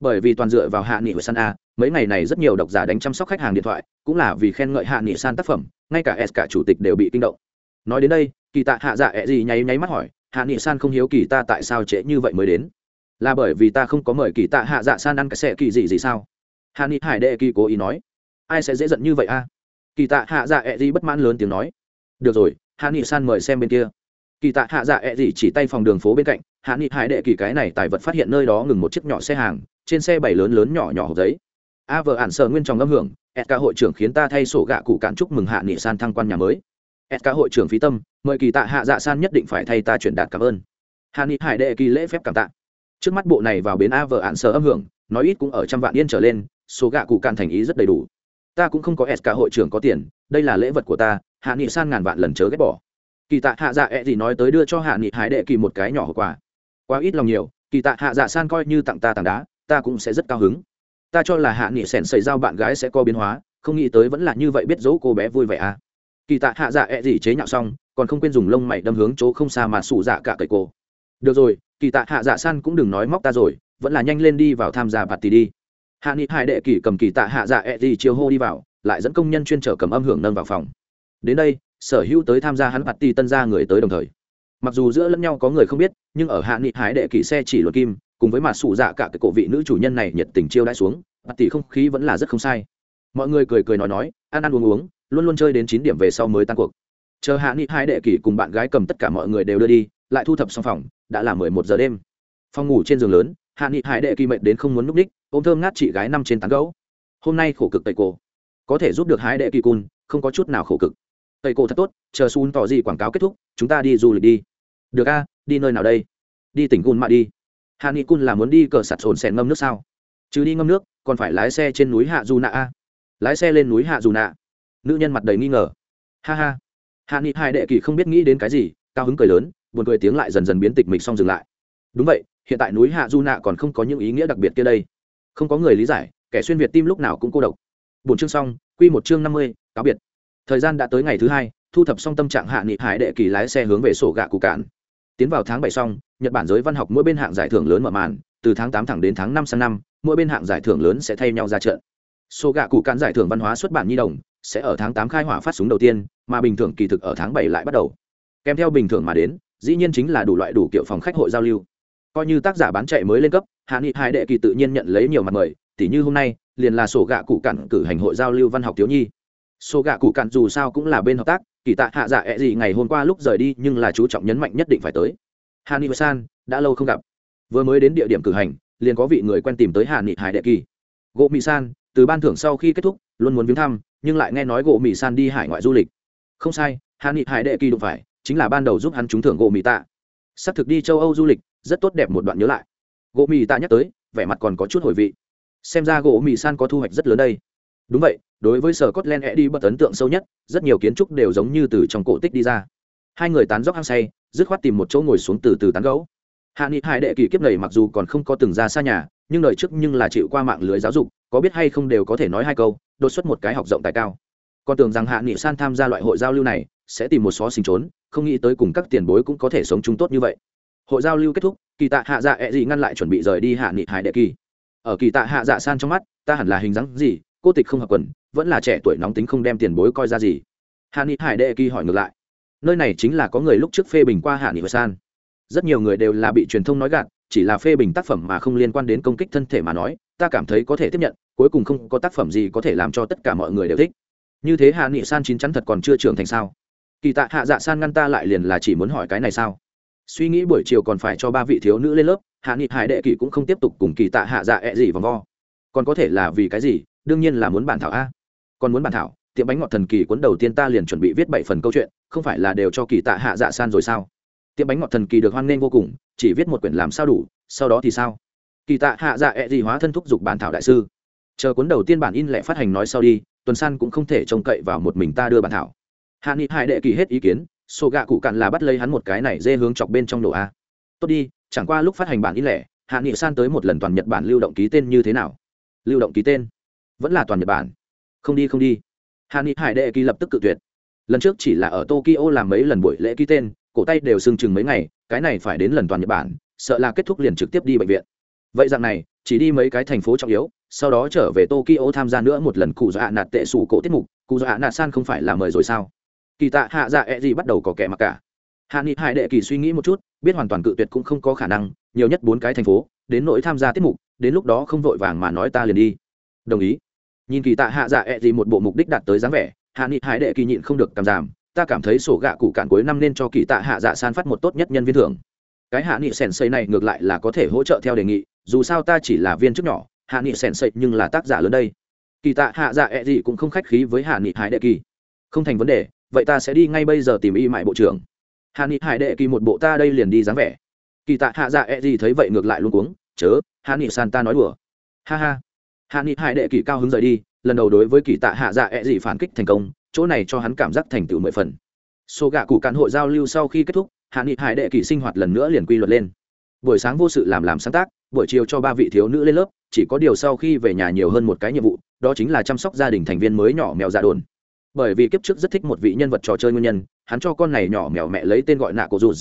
Bởi vì toàn dựa vào hạ nghị và san a, mấy ngày này rất nhiều độc giả đánh chăm sóc khách hàng điện thoại, cũng là vì khen ngợi hạ nghị san tác phẩm, ngay cả s cả chủ tịch đều bị kinh động. Nói đến đây, kỳ tạ hạ dạ e ẹ gì nháy nháy mắt hỏi, hạ nghị san không hiếu kỳ ta tại sao trễ như vậy mới đến? Là bởi vì ta không có mời kỳ tạ hạ dạ san ăn cái xe kỳ gì gì sao? Hạ nghị hải đệ kỳ cố ý nói. Ai sẽ dễ giận như vậy a? Kỳ tạ hạ dạ e ẹ gì bất mãn lớn tiếng nói. Được rồi hạ nghị san mời xem bên kia. Kỳ tạ hạ dạ ẹ、e、gì gì chỉ tay phòng đường phố bên cạnh, hạ nghị hải đệ kỳ cái này tài vật phát hiện nơi đó ngừng một chiếc nhỏ xe hàng, trên xe bảy lớn lớn nhỏ nhỏ hộp giấy. A vợ ản sợ nguyên trong âm hưởng sk hội trưởng khiến ta thay sổ gạ cụ cạn chúc mừng hạ nghị san thăng quan nhà mới. Sk hội trưởng phí tâm, mời kỳ tạ hạ dạ san nhất định phải thay ta chuyển đạt cảm ơn. Hạ nghị hải đệ kỳ lễ phép cảm tạ. Trước mắt bộ này vào bến a vợ ạn sợ âm hưởng, nói ít cũng ở trăm vạn yên trở lên, số gạ cụ cạn thành ý rất đầy đủ ta cũng không có sk hội trưởng có tiền, đây là lễ vật của ta, hạ nghị san ngàn vạn lần chớ ghét bỏ. Kỳ tạ hạ dạ ẹ、e、gì nói tới đưa cho hạ nghị hải đệ kỳ một cái nhỏ hậu quả quá ít lòng nhiều, kỳ tạ hạ dạ san coi như tặng ta tảng đá, ta cũng sẽ rất cao hứng. Ta cho là hạ nghị sẻn xảy giao bạn gái sẽ có biến hóa, không nghĩ tới vẫn là như vậy biết dỗ cô bé vui vẻ à. Kỳ tạ hạ dạ ẹ、e、gì chế nhạo xong, còn không quên dùng lông mày đâm hướng chỗ không xa mà sủ dạ cả cậy cô. Được rồi, kỳ tạ hạ dạ san cũng đừng nói móc ta rồi, vẫn là nhanh lên đi vào tham gia bạt tì đi hạ nghị hải đệ kỳ cầm kỳ tạ hạ dạ ẹ、e、gì chiều hô đi vào, lại dẫn công nhân chuyên trở cầm âm hưởng nâng vào phòng. Đến đây, sở hữu tới tham gia hắn bạt ti tân ra người tới đồng thời. Mặc dù giữa lẫn nhau có người không biết, nhưng ở hạ nghị hải đệ kỳ xe chỉ luật kim, cùng với mặt sủ dạ cả cái cổ vị nữ chủ nhân này nhiệt tình chiêu đãi xuống bạt tỷ không khí vẫn là rất không sai. Mọi người cười cười nói nói, ăn ăn uống uống, luôn luôn chơi đến chín điểm về sau mới tan cuộc. Chờ hạ nghị hai đệ kỷ cùng bạn gái cầm tất cả mọi người đều đưa đi, lại thu thập xong phòng, đã là mười một giờ đêm. Phòng ngủ trên giường lớn, hạ nghị Hải đệ kỳ mệt đến không muốn núp ôm thơm ngát chị gái năm trên tán gấu hôm nay khổ cực tẩy cổ. Có thể giúp được hai đệ kỳ cun không có chút nào khổ cực. Tẩy cổ thật tốt, chờ xun tỏ gì quảng cáo kết thúc, chúng ta đi du lịch đi. Được a, đi nơi nào đây? Đi tỉnh gun mạ đi. Hạ nghị cun là muốn đi cờ sạt sồn sèn ngâm nước sao? Chứ đi ngâm nước, còn phải lái xe trên núi hạ du nạ a. Lái xe lên núi hạ dù nạ. Nữ nhân mặt đầy nghi ngờ. Ha ha. Hạ nghị hai đệ kỳ không biết nghĩ đến cái gì, cao hứng cười lớn, buồn cười tiếng lại dần dần biến tịch mịch xong dừng lại. Đúng vậy, hiện tại núi hạ du nạ còn không có những ý nghĩa đặc biệt kia đây không có người lý giải, kẻ xuyên việt tim lúc nào cũng cô độc. Bốn chương xong, quy một chương năm mươi, cáo biệt. Thời gian đã tới ngày thứ hai, thu thập xong tâm trạng hạ nghị hải đệ kỳ lái xe hướng về sổ gạ cụ cản tiến vào tháng bảy xong, nhật bản giới văn học mỗi bên hạng giải thưởng lớn mở màn, từ tháng tám thẳng đến tháng năm sang năm, mỗi bên hạng giải thưởng lớn sẽ thay nhau ra trận. Sổ gạ cụ cản giải thưởng văn hóa xuất bản nhi đồng sẽ ở tháng tám khai hỏa phát súng đầu tiên, mà bình thường kỳ thực ở tháng bảy lại bắt đầu. Kèm theo bình thường mà đến, dĩ nhiên chính là đủ loại đủ kiểu phòng khách hội giao lưu coi như tác giả bán chạy mới lên cấp, hạ nghị hai đệ kỳ tự nhiên nhận lấy nhiều mặt mời, tỉ như hôm nay, liền là sổ gạ cụ cặn cử hành hội giao lưu văn học thiếu nhi. Sổ gạ cụ cặn dù sao cũng là bên hợp tác, kỳ tạ hạ dạ ẹ gì ngày hôm qua lúc rời đi nhưng là chú trọng nhấn mạnh nhất định phải tới. Hà ni san, đã lâu không gặp. Vừa mới đến địa điểm cử hành, liền có vị người quen tìm tới hà Nị hải đệ kỳ. Gỗ mỹ san, từ ban thưởng sau khi kết thúc, luôn muốn viếng thăm, nhưng lại nghe nói gỗ mỹ san đi hải ngoại du lịch. Không sai hà Nị hải đệ kỳ đụng phải, chính là ban đầu giúp hắn trúng thưởng gỗ mỹ tạ. Sắp thực đi châu âu du lịch rất tốt đẹp một đoạn nhớ lại gỗ mì tạ nhắc tới vẻ mặt còn có chút hồi vị xem ra gỗ mì san có thu hoạch rất lớn đây đúng vậy đối với sở Scotland đi bật ấn tượng sâu nhất, rất nhiều kiến trúc đều giống như từ trong cổ tích đi ra. Hai người tán dốc hăng say, dứt khoát tìm một chỗ ngồi xuống từ từ tán gẫu. Hạ Nghị Hải đệ kỳ kiếp này mặc dù còn không có từng ra xa nhà, nhưng đời trước nhưng là chịu qua mạng lưới giáo dục, có biết hay không đều có thể nói hai câu, đột xuất một cái học rộng tài cao. Con tưởng rằng Hạ Nghị San tham gia loại hội giao lưu này, sẽ tìm một xó sinh trốn, không nghĩ tới cùng các tiền bối cũng có thể sống chúng tốt như vậy. Hội giao lưu kết thúc, Kỳ Tạ Hạ Dạ ẹ、e、gì ngăn lại chuẩn bị rời đi Hạ Nghị Hải đệ kỳ. Ở Kỳ Tạ Hạ Dạ San trong mắt, ta hẳn là hình dáng gì, cô tịch không hợp quần, vẫn là trẻ tuổi nóng tính không đem tiền bối coi ra gì. Hạ Nghị Hải đệ kỳ hỏi ngược lại. Nơi này chính là có người lúc trước phê bình qua Hạ Nghị San rất nhiều người đều là bị truyền thông nói gạt chỉ là phê bình tác phẩm mà không liên quan đến công kích thân thể mà nói ta cảm thấy có thể tiếp nhận cuối cùng không có tác phẩm gì có thể làm cho tất cả mọi người đều thích như thế hạ nghị san chín chắn thật còn chưa trưởng thành sao kỳ tạ hạ dạ san ngăn ta lại liền là chỉ muốn hỏi cái này sao suy nghĩ buổi chiều còn phải cho ba vị thiếu nữ lên lớp, hạ nghị hải đệ kỳ cũng không tiếp tục cùng kỳ tạ hạ dạ ẹ、e、gì vòng vo. Còn có thể là vì cái gì? Đương nhiên là muốn bản thảo a. Còn muốn bản thảo, tiệm bánh ngọt thần kỳ cuốn đầu tiên ta liền chuẩn bị viết bảy phần câu chuyện, không phải là đều cho kỳ tạ hạ dạ san rồi sao? Tiệm bánh ngọt thần kỳ được hoan nghênh vô cùng, chỉ viết một quyển làm sao đủ, sau đó thì sao? Kỳ tạ hạ dạ ẹ、e、gì hóa thân thúc giục bản thảo đại sư. Chờ cuốn đầu tiên bản in lệ phát hành nói sau đi, tuần san cũng không thể trông cậy vào một mình ta đưa bản thảo. Hạ nghị hải đệ kỳ hết ý kiến sổ gạ cụ cạn là bắt lấy hắn một cái này dê hướng chọc bên trong đồ a. Tốt đi, chẳng qua lúc phát hành bản ít lẻ, hạ nghị san tới một lần toàn nhật bản lưu động ký tên như thế nào? Lưu động ký tên? Vẫn là toàn nhật bản. Không đi không đi. Hạ nghị hải đệ kỳ lập tức cự tuyệt. Lần trước chỉ là ở tokyo làm mấy lần buổi lễ ký tên, cổ tay đều sưng chừng mấy ngày, cái này phải đến lần toàn nhật bản, sợ là kết thúc liền trực tiếp đi bệnh viện. Vậy dạng này, chỉ đi mấy cái thành phố trọng yếu, sau đó trở về tokyo tham gia nữa một lần cụ dạ nạt tệ sủ cổ tiết mục. Cụ dạ nạt san không phải là mời rồi sao? Kỳ tạ hạ dạ e gì bắt đầu có kẻ mặc cả. Hạ nghị hải đệ kỳ suy nghĩ một chút, biết hoàn toàn cự tuyệt cũng không có khả năng, nhiều nhất bốn cái thành phố, đến nỗi tham gia tiết mục, đến lúc đó không vội vàng mà nói ta liền đi. Đồng ý. Nhìn kỳ tạ hạ dạ e gì một bộ mục đích đạt tới dáng vẻ, hạ nghị hải đệ kỳ nhịn không được cảm giảm, ta cảm thấy sổ gạ cụ cản cuối năm nên cho kỳ tạ hạ dạ san phát một tốt nhất nhân viên thưởng. Cái hạ nghị sèn xây này ngược lại là có thể hỗ trợ theo đề nghị, dù sao ta chỉ là viên chức nhỏ, hạ nghị sèn xây nhưng là tác giả lớn đây. Kỳ tạ hạ dạ ẹ、e、gì cũng không khách khí với hạ nghị hải đệ kỳ. Không thành vấn đề vậy ta sẽ đi ngay bây giờ tìm y mại bộ trưởng. Hạ ni hải đệ kỳ một bộ ta đây liền đi dáng vẻ. Kỳ tạ hạ dạ e gì thấy vậy ngược lại luôn cuống, chớ hạ ni san ta nói đùa. Ha ha. Hạ ni hải đệ kỳ cao hứng rời đi, lần đầu đối với kỳ tạ hạ dạ e gì phản kích thành công, chỗ này cho hắn cảm giác thành tựu mười phần. Số gạ cụ cán hội giao lưu sau khi kết thúc hạ nghị hải đệ kỳ sinh hoạt lần nữa liền quy luật lên. Buổi sáng vô sự làm làm sáng tác, buổi chiều cho ba vị thiếu nữ lên lớp, chỉ có điều sau khi về nhà nhiều hơn một cái nhiệm vụ, đó chính là chăm sóc gia đình thành viên mới nhỏ mèo dạ đồn bởi vì kiếp trước rất thích một vị nhân vật trò chơi nguyên nhân, hắn cho con này nhỏ mèo mẹ lấy tên gọi nạ cổ dù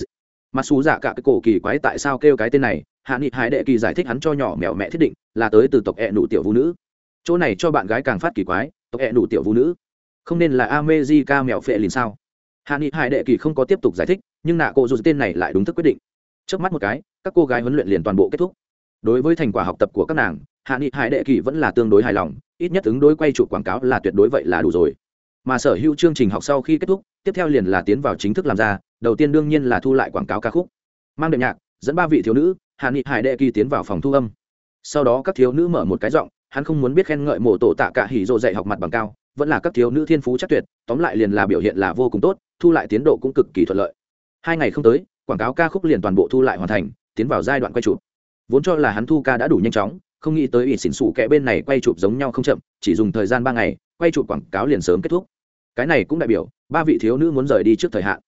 mặc dù giả cả cái cổ kỳ quái tại sao kêu cái tên này, hạ nghị hải đệ kỳ giải thích hắn cho nhỏ mèo mẹ thiết định là tới từ tộc ẹ nụ tiểu vũ nữ. Chỗ này cho bạn gái càng phát kỳ quái, tộc ẹ nụ tiểu vũ nữ. Không nên là amejica mèo phệ liền sao? Hạ nghị hải đệ kỳ không có tiếp tục giải thích, nhưng nạ cổ dù tên này lại đúng thức quyết định. Trước mắt một cái, các cô gái huấn luyện liền toàn bộ kết thúc. Đối với thành quả học tập của các nàng, hạ nghị hải đệ kỳ vẫn là tương đối hài lòng, ít nhất ứng đối quay chụp quảng cáo là tuyệt đối vậy là đủ rồi mà sở hữu chương trình học sau khi kết thúc, tiếp theo liền là tiến vào chính thức làm ra, đầu tiên đương nhiên là thu lại quảng cáo ca khúc. Mang đệm nhạc, dẫn ba vị thiếu nữ hạ nghị, hải đệ kỳ tiến vào phòng thu âm. Sau đó các thiếu nữ mở một cái giọng, hắn không muốn biết khen ngợi mộ tổ tạ cả hỉ rộ dạy học mặt bằng cao, vẫn là các thiếu nữ thiên phú chắc tuyệt, tóm lại liền là biểu hiện là vô cùng tốt, thu lại tiến độ cũng cực kỳ thuận lợi. Hai ngày không tới, quảng cáo ca khúc liền toàn bộ thu lại hoàn thành, tiến vào giai đoạn quay chụp. Vốn cho là hắn thu ca đã đủ nhanh chóng không nghĩ tới ỷ xỉn xủ kẽ bên này quay chụp giống nhau không chậm, chỉ dùng thời gian ba ngày, quay chụp quảng cáo liền sớm kết thúc. Cái này cũng đại biểu, ba vị thiếu nữ muốn rời đi trước thời hạn.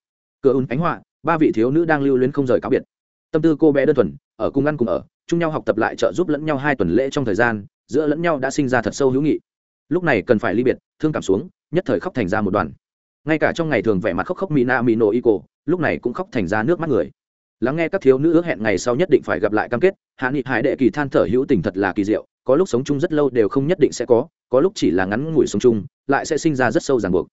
Cửa ùn ánh họa ba vị thiếu nữ đang lưu luyến không rời cáo biệt. Tâm tư cô bé đơn thuần, ở cùng ăn cùng ở, chung nhau học tập lại trợ giúp lẫn nhau hai tuần lễ trong thời gian, giữa lẫn nhau đã sinh ra thật sâu hữu nghị. Lúc này cần phải ly biệt, thương cảm xuống, nhất thời khóc thành ra một đoàn. Ngay cả trong ngày thường vẻ mặt khóc khóc mỹ na mỹ nổ y cổ lúc này cũng khóc thành ra nước mắt người lắng nghe các thiếu nữ ước hẹn ngày sau nhất định phải gặp lại cam kết, hạ nghị hải đệ kỳ than thở hữu tình thật là kỳ diệu, có lúc sống chung rất lâu đều không nhất định sẽ có có lúc chỉ là ngắn ngủi sống chung, lại sẽ sinh ra rất sâu ràng buộc.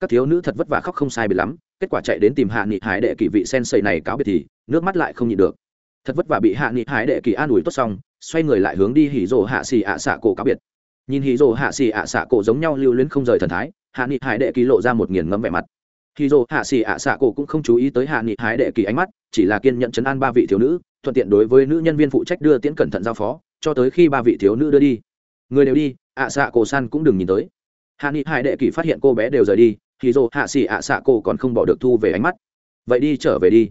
Các thiếu nữ thật vất vả khóc không sai bị lắm, kết quả chạy đến tìm hạ nghị hải đệ kỳ vị sen sầy này cáo biệt thì nước mắt lại không nhịn được. Thật vất vả bị hạ nghị hải đệ kỳ an ủi tốt xong, xoay người lại hướng đi hỉ rồ hạ xì ạ xạ cổ cáo biệt. Nhìn hỉ rồ hạ xì ạ xạ cổ giống nhau lưu luyến không rời thần thái, hạ nghị hải đệ kỳ lộ ra một nghiền ngẫm vẻ mặt. Khi rồ hạ xì ạ xạ cổ cũng không chú ý tới hạ nghị hải đệ kỳ ánh mắt, chỉ là kiên nhận chấn an ba vị thiếu nữ, thuận tiện đối với nữ nhân viên phụ trách đưa tiễn cẩn thận giao phó, cho tới khi ba vị thiếu nữ đưa đi. Người đều đi, ạ xạ cổ san cũng đừng nhìn tới. Hạ nghị hải đệ kỳ phát hiện cô bé đều rời đi khi dồ hạ xỉ ạ xạ cổ còn không bỏ được thu về ánh mắt. Vậy đi trở về đi.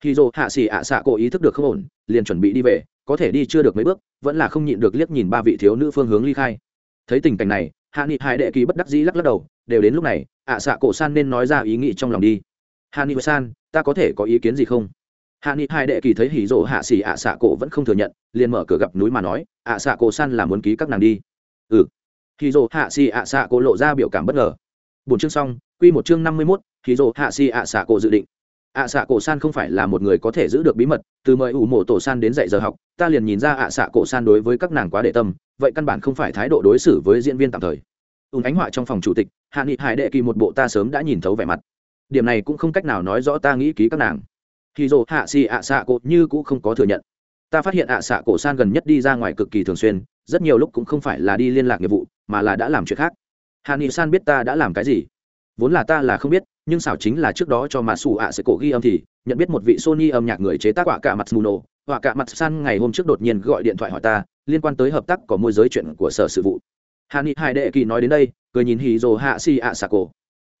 Khi dồ hạ xỉ ạ xạ cổ ý thức được không ổn, liền chuẩn bị đi về, có thể đi chưa được mấy bước, vẫn là không nhịn được liếc nhìn ba vị thiếu nữ phương hướng ly khai. Thấy tình cảnh này hạ nghị hải đệ kỳ bất đắc dĩ lắc lắc đầu, đều đến lúc này, ạ xạ cổ san nên nói ra ý nghĩ trong lòng đi. Hạ nghị san, ta có thể có ý kiến gì không? Hạ nghị hai đệ kỳ thấy hỉ rộ hạ xỉ ạ xạ cổ vẫn không thừa nhận, liền mở cửa gặp núi mà nói, ạ xạ cổ san là muốn ký các nàng đi. Ừ. Hỉ rộ hạ xỉ ạ xạ cổ lộ ra biểu cảm bất ngờ. Bốn chương xong, quy một chương năm mươi mốt, hỉ rộ hạ xỉ ạ xạ cổ dự định ạ xạ cổ san không phải là một người có thể giữ được bí mật, từ mời ủ mộ tổ san đến dạy giờ học, ta liền nhìn ra ạ xạ cổ san đối với các nàng quá để tâm, vậy căn bản không phải thái độ đối xử với diễn viên tạm thời. Ùn ánh họa trong phòng chủ tịch, hạ nghị hải đệ kỳ một bộ ta sớm đã nhìn thấu vẻ mặt. Điểm này cũng không cách nào nói rõ ta nghĩ ký các nàng. Khi dồ hạ xì ạ xạ cổ như cũng không có thừa nhận. Ta phát hiện ạ xạ cổ san gần nhất đi ra ngoài cực kỳ thường xuyên, rất nhiều lúc cũng không phải là đi liên lạc nghiệp vụ, mà là đã làm chuyện khác. Hạ nghị san biết ta đã làm cái gì? Vốn là ta là không biết nhưng xảo chính là trước đó cho mà xù ạ sẽ cổ ghi âm thì, nhận biết một vị sony âm nhạc người chế tác quả cả mặt muno quả cả mặt san ngày hôm trước đột nhiên gọi điện thoại hỏi ta, liên quan tới hợp tác có môi giới chuyện của sở sự vụ. Hà ni hai đệ kỳ nói đến đây, cười nhìn hì dồ hạ si ạ xạ cổ.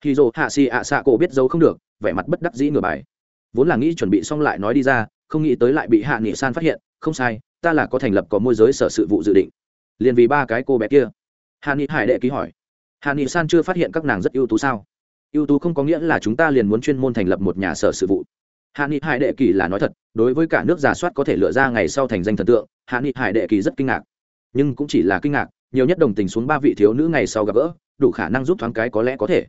Hì dồ hạ si ạ xạ cổ biết giấu không được, vẻ mặt bất đắc dĩ ngửa bài. Vốn là nghĩ chuẩn bị xong lại nói đi ra, không nghĩ tới lại bị hạ nghị san phát hiện, không sai, ta là có thành lập có môi giới sở sự vụ dự định. Liền vì ba cái cô bé kia. Hà ni hải đệ ký hỏi. Hạ nghị san chưa phát hiện các nàng rất ưu tú sao? Ưu tú không có nghĩa là chúng ta liền muốn chuyên môn thành lập một nhà sở sự vụ. Hạ nghị hải đệ kỳ là nói thật, đối với cả nước giả soát có thể lựa ra ngày sau thành danh thần tượng, hạ nghị hải đệ kỳ rất kinh ngạc. Nhưng cũng chỉ là kinh ngạc, nhiều nhất đồng tình xuống ba vị thiếu nữ ngày sau gặp gỡ, đủ khả năng giúp thoáng cái có lẽ có thể.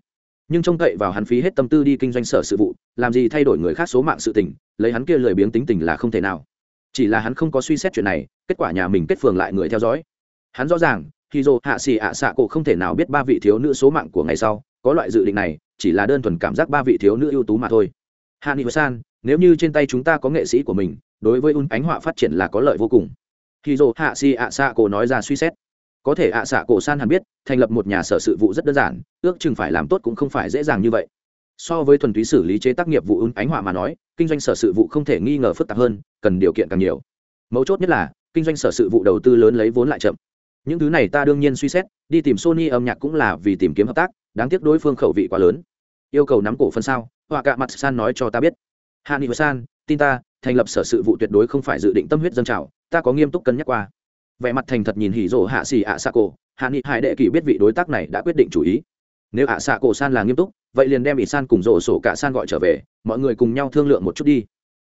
Nhưng trông cậy vào hắn phí hết tâm tư đi kinh doanh sở sự vụ, làm gì thay đổi người khác số mạng sự tình, lấy hắn kia lười biếng tính tình là không thể nào. Chỉ là hắn không có suy xét chuyện này, kết quả nhà mình kết phường lại người theo dõi. Hắn rõ ràng khi dô hạ xì ạ xạ cổ không thể nào biết ba vị thiếu nữ số mạng của ngày sau có loại dự định này, chỉ là đơn thuần cảm giác ba vị thiếu nữ ưu tú mà thôi. Hàn nghị san, nếu như trên tay chúng ta có nghệ sĩ của mình, đối với un ánh họa phát triển là có lợi vô cùng. Khi dô hạ si ạ xạ cổ nói ra suy xét. Có thể ạ xạ cổ san hẳn biết, thành lập một nhà sở sự vụ rất đơn giản, ước chừng phải làm tốt cũng không phải dễ dàng như vậy. So với thuần túy xử lý chế tác nghiệp vụ un ánh họa mà nói, kinh doanh sở sự vụ không thể nghi ngờ phức tạp hơn, cần điều kiện càng nhiều. Mấu chốt nhất là, kinh doanh sở sự vụ đầu tư lớn lấy vốn lại chậm. Những thứ này ta đương nhiên suy xét, đi tìm sony âm nhạc cũng là vì tìm kiếm hợp tác đáng tiếc đối phương khẩu vị quá lớn. Yêu cầu nắm cổ phần sao? Họa cạ mặt san nói cho ta biết. Hạ nghị san, tin ta, thành lập sở sự vụ tuyệt đối không phải dự định tâm huyết dân trào, ta có nghiêm túc cân nhắc qua. Vẻ mặt thành thật nhìn hỉ rỗ hạ xì ạ xạ cổ, hạ nghị hải đệ kỳ biết vị đối tác này đã quyết định chủ ý. Nếu ạ xạ cổ san là nghiêm túc, vậy liền đem ỷ san cùng rổ sổ cả san gọi trở về, mọi người cùng nhau thương lượng một chút đi.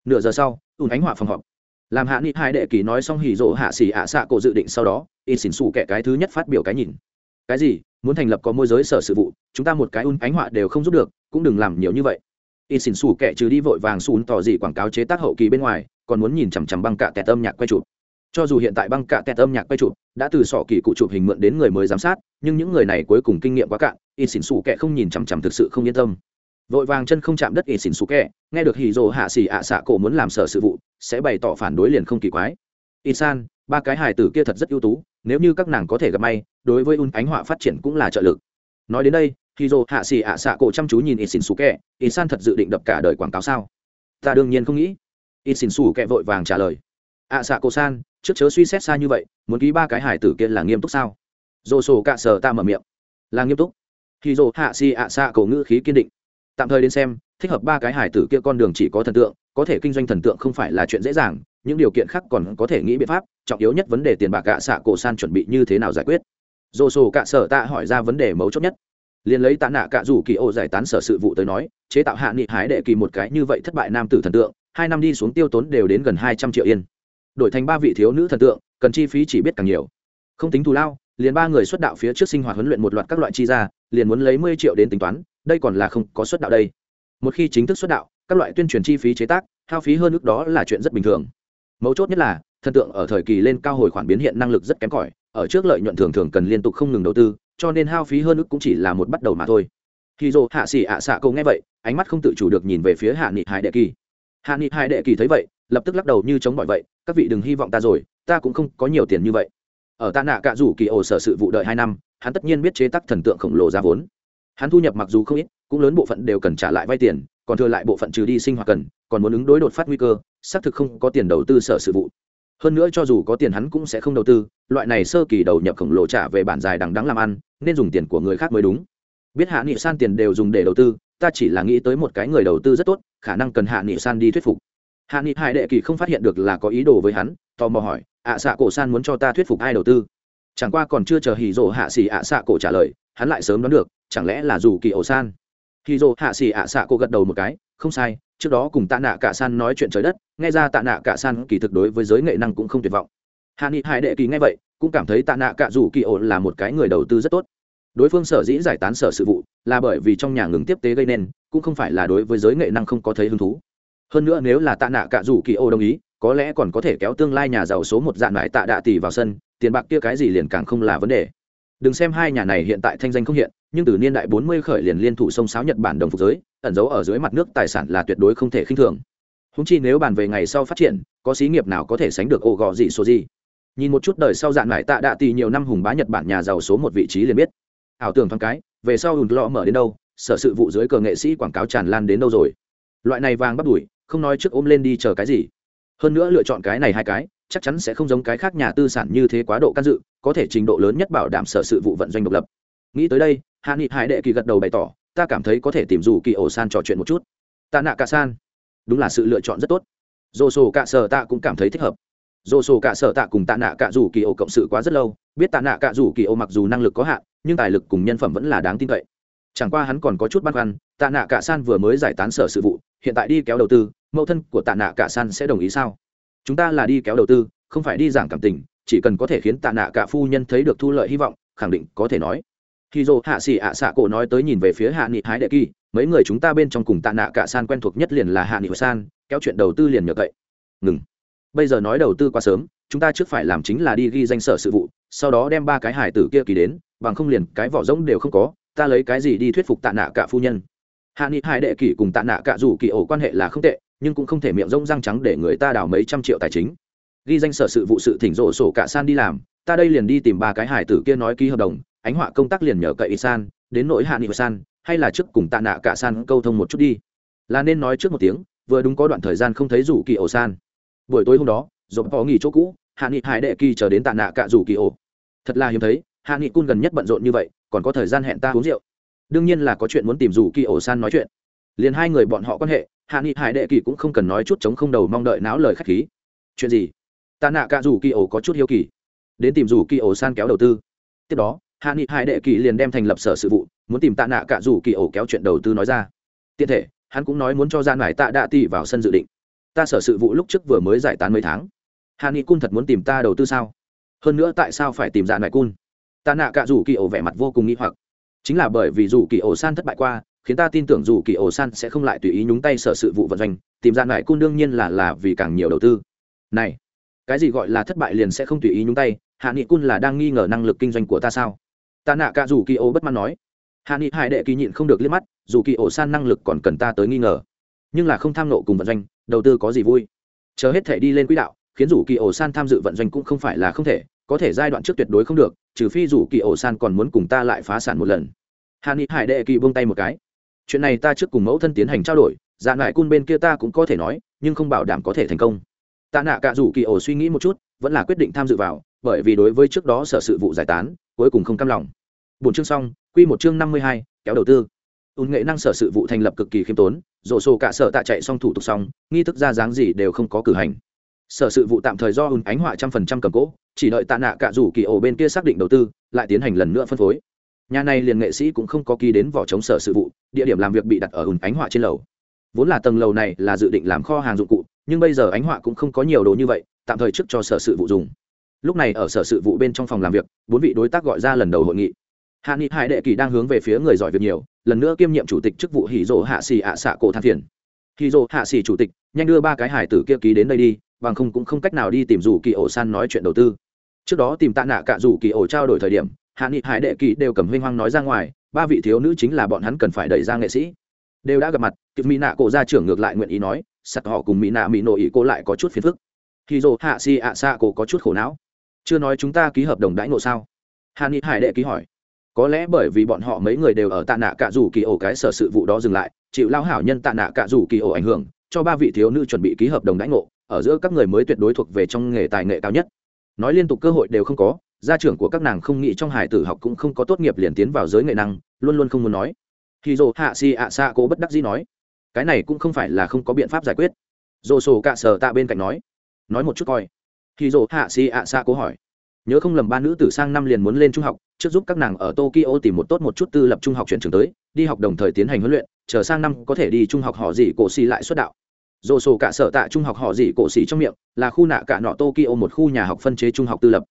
Nửa giờ sau ùn ánh họa phòng họp. Làm hạ nghị hải đệ kỳ nói xong hỉ rỗ hạ xì ạ xạ cổ dự định sau đó in xỉn xù kẻ cái thứ nhất phát biểu cái nhìn. Cái gì? Muốn thành lập có môi giới sở sự vụ, chúng ta một cái un ánh họa đều không giúp được, cũng đừng làm nhiều như vậy. Y xỉn xù kẻ trừ đi vội vàng xùn tỏ gì quảng cáo chế tác hậu kỳ bên ngoài, còn muốn nhìn chằm chằm băng cạ tẹt âm nhạc quay chụp. Cho dù hiện tại băng cạ tẹt âm nhạc quay chụp đã từ sọ kỳ cụ chụp hình mượn đến người mới giám sát, nhưng những người này cuối cùng kinh nghiệm quá cạn y xỉn xù kẻ không nhìn chằm chằm thực sự không yên tâm. Vội vàng chân không chạm đất y xỉn xù kẻ, nghe được hì rồ hạ xỉ ạ xạ cổ muốn làm sở sự vụ, sẽ bày tỏ phản đối liền không kỳ quái. Y san ba cái hài tử kia thật rất ưu tú nếu như các nàng có thể gặp may, đối với un ánh họa phát triển cũng là trợ lực. Nói đến đây khi rồ hạ xì ạ xạ cổ chăm chú nhìn ít xin xù kẹ ít san thật dự định đập cả đời quảng cáo sao? Ta đương nhiên không nghĩ. Ít xin xù kẹ vội vàng trả lời. Ạ xạ cổ san, trước chớ suy xét xa như vậy, muốn ký ba cái Hải tử kia là nghiêm túc sao? Dồ sổ cạ sờ ta mở miệng. Là nghiêm túc. Khi rồ hạ xì ạ xạ cổ ngữ khí kiên định. Tạm thời đến xem, thích hợp ba cái hải tử kia con đường chỉ có thần tượng có thể kinh doanh thần tượng không phải là chuyện dễ dàng, những điều kiện khác còn có thể nghĩ biện pháp, trọng yếu nhất vấn đề tiền bạc gạ xạ cổ san chuẩn bị như thế nào giải quyết. Dồ sổ cạ sở tạ hỏi ra vấn đề mấu chốt nhất. Liền lấy tạ nạ cạ rủ kỳ ô giải tán sở sự vụ tới nói, chế tạo hạ nghị hái đệ kỳ một cái như vậy thất bại nam tử thần tượng, hai năm đi xuống tiêu tốn đều đến gần hai trăm triệu yên. Đổi thành ba vị thiếu nữ thần tượng, cần chi phí chỉ biết càng nhiều. Không tính thù lao, liền ba người xuất đạo phía trước sinh hoạt huấn luyện một loạt các loại chi ra liền muốn lấy mươi triệu đến tính toán, đây còn là không có xuất đạo đây. Một khi chính thức xuất đạo các loại tuyên truyền chi phí chế tác, hao phí hơn ước đó là chuyện rất bình thường. Mấu chốt nhất là, thần tượng ở thời kỳ lên cao hồi khoản biến hiện năng lực rất kém cỏi, ở trước lợi nhuận thường thường cần liên tục không ngừng đầu tư, cho nên hao phí hơn ước cũng chỉ là một bắt đầu mà thôi. Khi dô hạ xỉ ạ xạ câu nghe vậy, ánh mắt không tự chủ được nhìn về phía hạ nghị hải đệ kỳ. Hạ nghị hải đệ kỳ thấy vậy, lập tức lắc đầu như chống mọi vậy, các vị đừng hy vọng ta rồi, ta cũng không có nhiều tiền như vậy. Ở ta nạ cạ rủ kỳ ổ sở sự vụ đợi hai năm, hắn tất nhiên biết chế tác thần tượng khổng lồ ra vốn. Hắn thu nhập mặc dù không ít, cũng lớn bộ phận đều cần trả lại vay tiền còn thừa lại bộ phận trừ đi sinh hoạt cần, còn muốn ứng đối đột phát nguy cơ, xác thực không có tiền đầu tư sở sự vụ. Hơn nữa cho dù có tiền hắn cũng sẽ không đầu tư, loại này sơ kỳ đầu nhập khổng lồ trả về bản dài đằng đắng làm ăn, nên dùng tiền của người khác mới đúng. Biết hạ nghị san tiền đều dùng để đầu tư, ta chỉ là nghĩ tới một cái người đầu tư rất tốt, khả năng cần hạ nghị san đi thuyết phục. Hạ nghị hải đệ kỳ không phát hiện được là có ý đồ với hắn, tò mò hỏi, ạ xạ cổ san muốn cho ta thuyết phục ai đầu tư? Chẳng qua còn chưa chờ hì rỗ hạ xì ạ xạ cổ trả lời, hắn lại sớm đoán được, chẳng lẽ là dù kỳ ổ san? Hì rỗ hạ xỉ ạ xạ cô gật đầu một cái, không sai, trước đó cùng tạ nạ cả san nói chuyện trời đất, nghe ra tạ nạ cả san kỳ thực đối với giới nghệ năng cũng không tuyệt vọng. Hạ nghị hải đệ kỳ nghe vậy, cũng cảm thấy tạ nạ cả dù kỳ ổ là một cái người đầu tư rất tốt. Đối phương sở dĩ giải tán sở sự vụ, là bởi vì trong nhà ngừng tiếp tế gây nên, cũng không phải là đối với giới nghệ năng không có thấy hứng thú. Hơn nữa nếu là tạ nạ cả dù kỳ ổ đồng ý, có lẽ còn có thể kéo tương lai nhà giàu số một dạng lại tạ đạ tỷ vào sân, tiền bạc kia cái gì liền càng không là vấn đề. Đừng xem hai nhà này hiện tại thanh danh không hiện nhưng từ niên đại bốn mươi khởi liền liên thủ sông sáo nhật bản đồng phục giới, ẩn giấu ở dưới mặt nước tài sản là tuyệt đối không thể khinh thường. Húng chi nếu bàn về ngày sau phát triển, có xí nghiệp nào có thể sánh được ổ gò gì số gì nhìn một chút đời sau dạng lại tạ đạ tỷ nhiều năm hùng bá nhật bản nhà giàu số một vị trí liền biết. Ảo tưởng thoáng cái, về sau hùn lọ mở đến đâu, sở sự vụ dưới cờ nghệ sĩ quảng cáo tràn lan đến đâu rồi? Loại này vàng bắt đuổi, không nói trước ôm lên đi chờ cái gì. Hơn nữa lựa chọn cái này hai cái, chắc chắn sẽ không giống cái khác nhà tư sản như thế quá độ can dự, có thể trình độ lớn nhất bảo đảm sở sự vụ vận doanh độc lập nghĩ tới đây, hạ nghị hải đệ kỳ gật đầu bày tỏ, ta cảm thấy có thể tìm dù kỳ ổ san trò chuyện một chút. Tạ nạ cả san. Đúng là sự lựa chọn rất tốt. Dồ sổ cả sở tạ cũng cảm thấy thích hợp. Dồ sổ cả sở tạ cùng tạ nạ cả dù kỳ ổ cộng sự quá rất lâu, biết tạ nạ cả dù kỳ ổ mặc dù năng lực có hạn, nhưng tài lực cùng nhân phẩm vẫn là đáng tin cậy. Chẳng qua hắn còn có chút băn khoăn, tạ nạ cả san vừa mới giải tán sở sự vụ, hiện tại đi kéo đầu tư, mẫu thân của tạ nạ cả san sẽ đồng ý sao? Chúng ta là đi kéo đầu tư, không phải đi giảng cảm tình, chỉ cần có thể khiến tạ nạ cả phu nhân thấy được thu lợi hy vọng, khẳng định có thể nói khi dô hạ xì ạ xạ cổ nói tới nhìn về phía hạ nghị hái đệ kỳ, mấy người chúng ta bên trong cùng tạ nạ cả san quen thuộc nhất liền là hạ nghị san, kéo chuyện đầu tư liền nhờ cậy. Ngừng. Bây giờ nói đầu tư quá sớm, chúng ta trước phải làm chính là đi ghi danh sở sự vụ, sau đó đem ba cái hải tử kia kỳ đến, bằng không liền cái vỏ rỗng đều không có, ta lấy cái gì đi thuyết phục tạ nạ cả phu nhân. Hạ nghị hải đệ kỳ cùng tạ nạ cả dù kỳ ổ quan hệ là không tệ, nhưng cũng không thể miệng rỗng răng trắng để người ta đào mấy trăm triệu tài chính. Ghi danh sở sự vụ sự thỉnh rộ sổ cả san đi làm, ta đây liền đi tìm ba cái hải tử kia nói ký hợp đồng ánh họa công tác liền nhờ cậy san đến nỗi hạ nghị san, hay là trước cùng tạ nạ cả san câu thông một chút đi. Là nên nói trước một tiếng, vừa đúng có đoạn thời gian không thấy rủ kỳ ổ san. Buổi tối hôm đó dồn có nghỉ chỗ cũ, hạ nghị hải đệ kỳ chờ đến tạ nạ cả rủ kỳ ổ. Thật là hiếm thấy, hạ nghị cun gần nhất bận rộn như vậy, còn có thời gian hẹn ta uống rượu. Đương nhiên là có chuyện muốn tìm rủ kỳ ổ san nói chuyện. Liền hai người bọn họ quan hệ, hạ nghị hải đệ kỳ cũng không cần nói chút chống không đầu mong đợi náo lời khách khí. Chuyện gì? Tạ nạ cả rủ kỳ ổ có chút hiếu kỳ. Đến tìm rủ kỳ ổ san kéo đầu tư. Tiếp đó hạ nghị hải đệ kỳ liền đem thành lập sở sự vụ, muốn tìm tạ nạ cả rủ kỳ ổ kéo chuyện đầu tư nói ra. Tiện thể, hắn cũng nói muốn cho gian mải tạ đạ tỷ vào sân dự định. Ta sở sự vụ lúc trước vừa mới giải tán mấy tháng. Hạ nghị cun thật muốn tìm ta đầu tư sao? Hơn nữa tại sao phải tìm dạ nải cun? Tạ nạ cả rủ kỳ ổ vẻ mặt vô cùng nghi hoặc. Chính là bởi vì dù kỳ ổ san thất bại qua, khiến ta tin tưởng dù kỳ ổ san sẽ không lại tùy ý nhúng tay sở sự vụ vận doanh. Tìm dạ nải cun đương nhiên là là vì càng nhiều đầu tư. Này, cái gì gọi là thất bại liền sẽ không tùy ý nhúng tay? Hạ nghị cun là đang nghi ngờ năng lực kinh doanh của ta sao? Ta nạ cả dù kỳ ô bất mãn nói. Hạ nghị hải đệ kỳ nhịn không được liếc mắt, dù kỳ ô san năng lực còn cần ta tới nghi ngờ. Nhưng là không tham nộ cùng vận doanh, đầu tư có gì vui? Chờ hết thể đi lên quỹ đạo, khiến dù kỳ ổ san tham dự vận doanh cũng không phải là không thể, có thể giai đoạn trước tuyệt đối không được, trừ phi dù kỳ ổ san còn muốn cùng ta lại phá sản một lần. Hạ nghị hải đệ kỳ buông tay một cái. Chuyện này ta trước cùng mẫu thân tiến hành trao đổi dạ ngại cun bên kia ta cũng có thể nói, nhưng không bảo đảm có thể thành công. Ta nạ cả dù kỳ ổ suy nghĩ một chút, vẫn là quyết định tham dự vào, bởi vì đối với trước đó sở sự vụ giải tán, cuối cùng không cam lòng bốn chương xong, quy một chương năm mươi hai, kéo đầu tư. Ùn nghệ năng sở sự vụ thành lập cực kỳ khiêm tốn rổ sổ cả sở tạ chạy xong thủ tục xong, nghi thức ra dáng gì đều không có cử hành. Sở sự vụ tạm thời do ùn ánh họa trăm phần trăm cầm cố, chỉ đợi tạ nạ cả rủ kỳ ổ bên kia xác định đầu tư, lại tiến hành lần nữa phân phối. Nhà này liền nghệ sĩ cũng không có ký đến vỏ chống sở sự vụ, địa điểm làm việc bị đặt ở ùn ánh họa trên lầu. Vốn là tầng lầu này là dự định làm kho hàng dụng cụ, nhưng bây giờ ánh họa cũng không có nhiều đồ như vậy, tạm thời trước cho sở sự vụ dùng. Lúc này ở sở sự vụ bên trong phòng làm việc, bốn vị đối tác gọi ra lần đầu hội nghị hạ nghị hải đệ kỳ đang hướng về phía người giỏi việc nhiều, lần nữa kiêm nhiệm chủ tịch chức vụ hỉ rộ hạ xì ạ xạ cổ than thiền hỉ rộ hạ xì chủ tịch, nhanh đưa ba cái hải tử kia ký đến đây đi, bằng không cũng không cách nào đi tìm rủ kỳ ổ san nói chuyện đầu tư. Trước đó tìm tạ nạ cả rủ kỳ ổ trao đổi thời điểm, hạ nghị hải đệ kỳ đều cầm huynh hoang nói ra ngoài, ba vị thiếu nữ chính là bọn hắn cần phải đẩy ra nghệ sĩ. Đều đã gặp mặt kịp mỹ nạ cổ gia trưởng ngược lại nguyện ý nói, sặc họ cùng mỹ nạ mỹ nội ý cô lại có chút phiền phức. Hỉ rộ hạ xì ạ xạ cổ có chút khổ não. Chưa nói chúng ta ký hợp đồng đãi ngộ sao? Hạ nghị hải đệ ký hỏi có lẽ bởi vì bọn họ mấy người đều ở tạ nạ cả rủ kỳ ổ cái sở sự vụ đó dừng lại, chịu lao hảo nhân tạ nạ cả rủ kỳ ổ ảnh hưởng, cho ba vị thiếu nữ chuẩn bị ký hợp đồng đãi ngộ, ở giữa các người mới tuyệt đối thuộc về trong nghề tài nghệ cao nhất. Nói liên tục cơ hội đều không có, gia trưởng của các nàng không nghĩ trong hải tử học cũng không có tốt nghiệp liền tiến vào giới nghệ năng, luôn luôn không muốn nói. Khi dồ hạ si ạ xa cố bất đắc dĩ nói, cái này cũng không phải là không có biện pháp giải quyết. Dồ sổ cạ sở tạ bên cạnh nói nói một chút coi. Khi dồ hạ si ạ xa cố hỏi, nhớ không lầm ba nữ tử sang năm liền muốn lên trung học trước giúp các nàng ở tokyo tìm một tốt một chút tư lập trung học chuyển trường tới, đi học đồng thời tiến hành huấn luyện, chờ sang năm có thể đi trung học họ gì cổ xì lại xuất đạo. Dồ sổ cả sở tại trung học họ gì cổ xì trong miệng, là khu nạ cả nọ tokyo một khu nhà học phân chế trung học tư lập.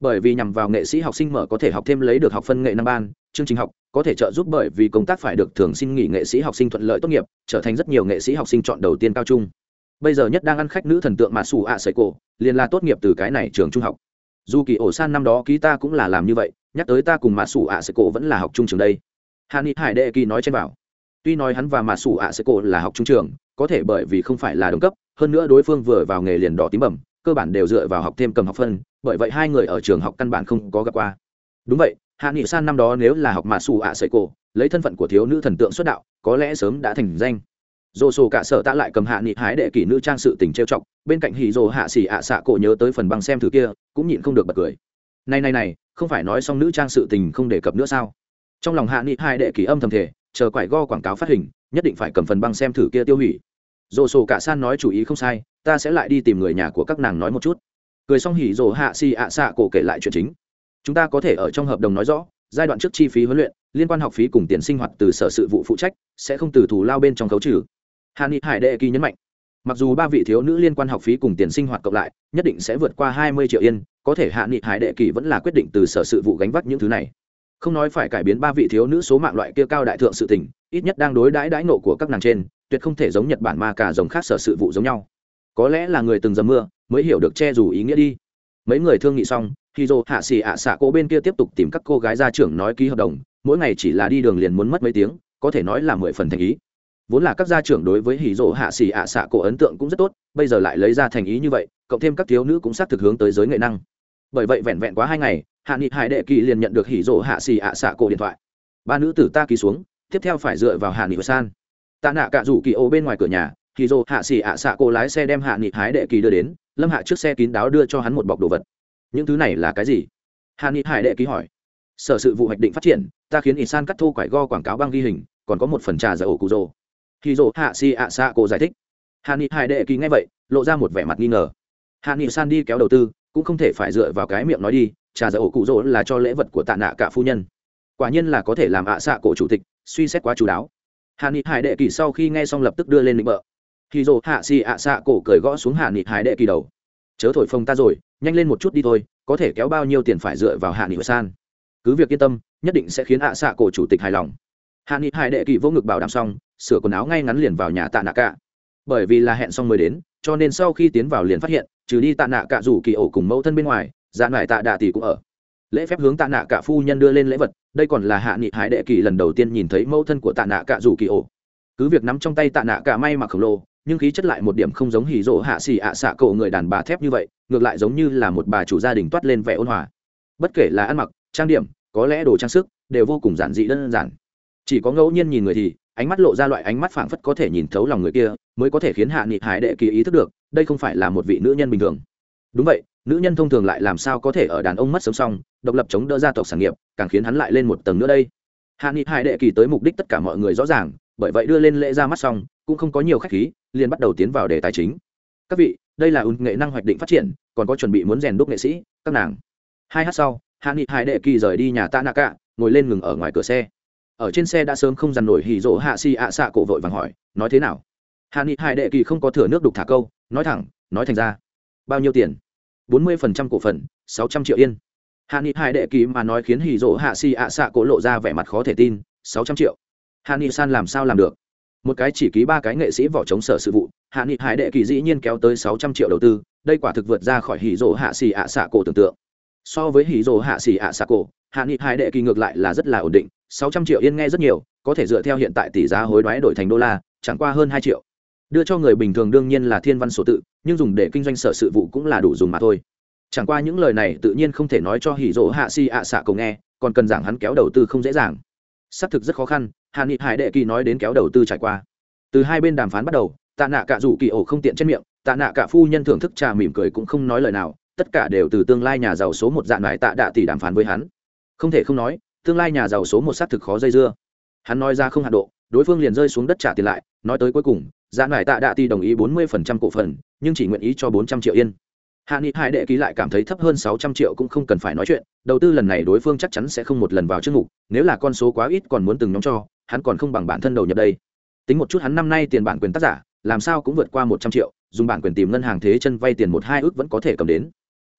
Bởi vì nhằm vào nghệ sĩ học sinh mở có thể học thêm lấy được học phân nghệ năm ban, chương trình học có thể trợ giúp bởi vì công tác phải được thường xin nghỉ nghệ sĩ học sinh thuận lợi tốt nghiệp, trở thành rất nhiều nghệ sĩ học sinh chọn đầu tiên cao trung. Bây giờ nhất đang ăn khách nữ thần tượng mà xù ạ sấy cổ, liền là tốt nghiệp từ cái này trường trung học. Dù kỳ ổ san năm đó ký ta cũng là làm như vậy nhắc tới ta cùng mã sủ ạ sẽ cổ vẫn là học trung trường đây. Hà ni hải đệ kỳ nói trên bảo, tuy nói hắn và mã sủ ạ sẽ cổ là học trung trường, có thể bởi vì không phải là đồng cấp, hơn nữa đối phương vừa vào nghề liền đỏ tím bẩm, cơ bản đều dựa vào học thêm cầm học phân, bởi vậy hai người ở trường học căn bản không có gặp qua. Đúng vậy hạ nghị san năm đó nếu là học mạ xù ạ sợi cổ, lấy thân phận của thiếu nữ thần tượng xuất đạo, có lẽ sớm đã thành danh. Dồ sổ cả sở tạ lại cầm hạ nghị hái đệ kỷ nữ trang sự tình trêu chọc, bên cạnh hì dồ hạ xỉ ạ xạ cổ nhớ tới phần băng xem thử kia, cũng nhịn không được bật cười này này này, không phải nói xong nữ trang sự tình không đề cập nữa sao? Trong lòng hạ nghị hai đệ kỷ âm thầm thể chờ quải go quảng cáo phát hình, nhất định phải cầm phần băng xem thử kia tiêu hủy. Dồ sổ cả san nói chủ ý không sai, ta sẽ lại đi tìm người nhà của các nàng nói một chút. Cười xong hỉ dồ hạ si ạ xạ cổ kể lại chuyện chính. Chúng ta có thể ở trong hợp đồng nói rõ, giai đoạn trước chi phí huấn luyện, liên quan học phí cùng tiền sinh hoạt từ sở sự vụ phụ trách, sẽ không từ thù lao bên trong khấu trừ. Hạ nghị hải đệ kỳ nhấn mạnh, mặc dù ba vị thiếu nữ liên quan học phí cùng tiền sinh hoạt cộng lại, nhất định sẽ vượt qua hai mươi triệu yên có thể hạ nghị hải đệ kỳ vẫn là quyết định từ sở sự vụ gánh vác những thứ này. Không nói phải cải biến ba vị thiếu nữ số mạng loại kia cao đại thượng sự tình, ít nhất đang đối đãi đãi nộ của các nàng trên, tuyệt không thể giống nhật bản ma cả giống khác sở sự vụ giống nhau. Có lẽ là người từng dầm mưa, mới hiểu được che dù ý nghĩa đi. Mấy người thương nghị xong khi dô hạ xì ạ xạ cô bên kia tiếp tục tìm các cô gái ra trưởng nói ký hợp đồng, mỗi ngày chỉ là đi đường liền muốn mất mấy tiếng, có thể nói là mười phần thành ý. Vốn là các gia trưởng đối với hỉ dỗ hạ xì ạ xạ cổ ấn tượng cũng rất tốt, bây giờ lại lấy ra thành ý như vậy, cộng thêm các thiếu nữ cũng xác thực hướng tới giới nghệ năng bởi vậy vẹn vẹn quá hai ngày, hạ nghị hải đệ kỳ liền nhận được hỉ dỗ hạ xì ạ xạ cổ điện thoại. Ba nữ tử ta ký xuống, tiếp theo phải dựa vào hạ nghị san. Tạ nạ cả rủ kỳ ô bên ngoài cửa nhà, hỉ dỗ hạ xì ạ xạ cổ lái xe đem hạ nghị hải đệ kỳ đưa đến, lâm hạ trước xe kín đáo đưa cho hắn một bọc đồ vật. Những thứ này là cái gì? Hạ nghị hải đệ ký hỏi. Sở sự vụ hoạch định phát triển, ta khiến ỷ san cắt thô quải go quảng cáo băng ghi hình, còn có một phần trà giải ổ cụ rồ hì rồ hạ si ạ xạ cổ giải thích. Hạ nghị hải đệ kỳ nghe vậy, lộ ra một vẻ mặt nghi ngờ. Hạ nghị san đi kéo đầu tư cũng không thể phải dựa vào cái miệng nói đi, trà dở ổ cụ rỗ là cho lễ vật của tạ nạ cả phu nhân. Quả nhiên là có thể làm ạ xạ cổ chủ tịch, suy xét quá chú đáo. Hạ nghị hải đệ kỳ sau khi nghe xong lập tức đưa lên định bợ. Khi dỗ hạ xì ạ xạ cổ cởi gõ xuống hạ nghị hải đệ kỳ đầu. Chớ thổi phồng ta rồi, nhanh lên một chút đi thôi, có thể kéo bao nhiêu tiền phải dựa vào hạ nghị san. Cứ việc yên tâm, nhất định sẽ khiến ạ xạ cổ chủ tịch hài lòng. Hạ nghị hải đệ kỳ vô ngực bảo đảm xong, sửa quần áo ngay ngắn liền vào nhà tạ nạ cả. Bởi vì là hẹn xong mới đến cho nên sau khi tiến vào liền phát hiện, trừ đi tạ nạ cả rủ kỳ ổ cùng mẫu thân bên ngoài dạ ngoại tạ đạ tỷ cũng ở. Lễ phép hướng tạ nạ cả phu nhân đưa lên lễ vật, đây còn là hạ nghị hải đệ kỳ lần đầu tiên nhìn thấy mẫu thân của tạ nạ cả rủ kỳ ổ. Cứ việc nắm trong tay tạ nạ cả may mặc khổng lồ, nhưng khí chất lại một điểm không giống hỉ rộ hạ xì ạ xạ cậu người đàn bà thép như vậy, ngược lại giống như là một bà chủ gia đình toát lên vẻ ôn hòa. Bất kể là ăn mặc, trang điểm, có lẽ đồ trang sức, đều vô cùng giản dị đơn giản. Chỉ có ngẫu nhiên nhìn người thì, ánh mắt lộ ra loại ánh mắt phảng phất có thể nhìn thấu lòng người kia mới có thể khiến hạ nghị hải đệ kỳ ý thức được, đây không phải là một vị nữ nhân bình thường. Đúng vậy, nữ nhân thông thường lại làm sao có thể ở đàn ông mất sống xong, độc lập chống đỡ gia tộc sản nghiệp, càng khiến hắn lại lên một tầng nữa đây. Hạ nghị hải đệ kỳ tới mục đích tất cả mọi người rõ ràng, bởi vậy đưa lên lễ ra mắt xong, cũng không có nhiều khách khí, liền bắt đầu tiến vào đề tài chính. Các vị, đây là ứng nghệ năng hoạch định phát triển, còn có chuẩn bị muốn rèn đúc nghệ sĩ, các nàng. Hai h sau, hạ nghị hải đệ kỳ rời đi nhà ta nạ cả ngồi lên ngừng ở ngoài cửa xe. Ở trên xe đã sớm không dằn nổi hỉ rỗ hạ si ạ xạ cổ vội vàng hỏi, nói thế nào? Hạ nghị hải đệ kỳ không có thừa nước đục thả câu, nói thẳng, nói thành ra. Bao nhiêu tiền? bốn mươi phần trăm cổ phần, sáu trăm triệu yên. Hạ nghị hải đệ kỳ mà nói khiến hỉ rỗ hạ xì ạ xạ cổ lộ ra vẻ mặt khó thể tin, sáu trăm triệu. Hạ nghị san làm sao làm được? Một cái chỉ ký ba cái nghệ sĩ vỏ chống sở sự vụ hạ nghị hải đệ kỳ dĩ nhiên kéo tới sáu trăm triệu đầu tư, đây quả thực vượt ra khỏi hỉ rỗ hạ xì ạ xạ cổ tưởng tượng. So với hỉ rỗ hạ xì ạ xạ cổ hạ nghị hải đệ kỳ ngược lại là rất là ổn định, sáu trăm triệu yên nghe rất nhiều, có thể dựa theo hiện tại tỷ giá hối đoái đổi thành đô la, chẳng qua hơn hai triệu đưa cho người bình thường đương nhiên là thiên văn sổ tự, nhưng dùng để kinh doanh sở sự vụ cũng là đủ dùng mà thôi. Chẳng qua những lời này tự nhiên không thể nói cho hỉ rỗ hạ si ạ xạ cầu nghe, còn cần giảng hắn kéo đầu tư không dễ dàng. Xác thực rất khó khăn, hạ nghị hải đệ kỳ nói đến kéo đầu tư trải qua. Từ hai bên đàm phán bắt đầu, tạ nạ cả rủ kỳ ổ không tiện trên miệng, tạ nạ cả phu nhân thưởng thức trà mỉm cười cũng không nói lời nào, tất cả đều từ tương lai nhà giàu số một dạng lại tạ đạ tỷ đàm phán với hắn. Không thể không nói, tương lai nhà giàu số một xác thực khó dây dưa. Hắn nói ra không hạ độ, đối phương liền rơi xuống đất trả tiền lại, nói tới cuối cùng Dạ giãn lại tạ đạ ti đồng ý bốn mươi phần trăm cổ phần, nhưng chỉ nguyện ý cho bốn trăm triệu yên. Hạ nghị hai đệ ký lại cảm thấy thấp hơn sáu trăm triệu cũng không cần phải nói chuyện, đầu tư lần này đối phương chắc chắn sẽ không một lần vào chương mục, nếu là con số quá ít còn muốn từng nhóm cho, hắn còn không bằng bản thân đầu nhập đây. Tính một chút hắn năm nay tiền bản quyền tác giả, làm sao cũng vượt qua một trăm triệu, dùng bản quyền tìm ngân hàng thế chân vay tiền một hai ước vẫn có thể cầm đến.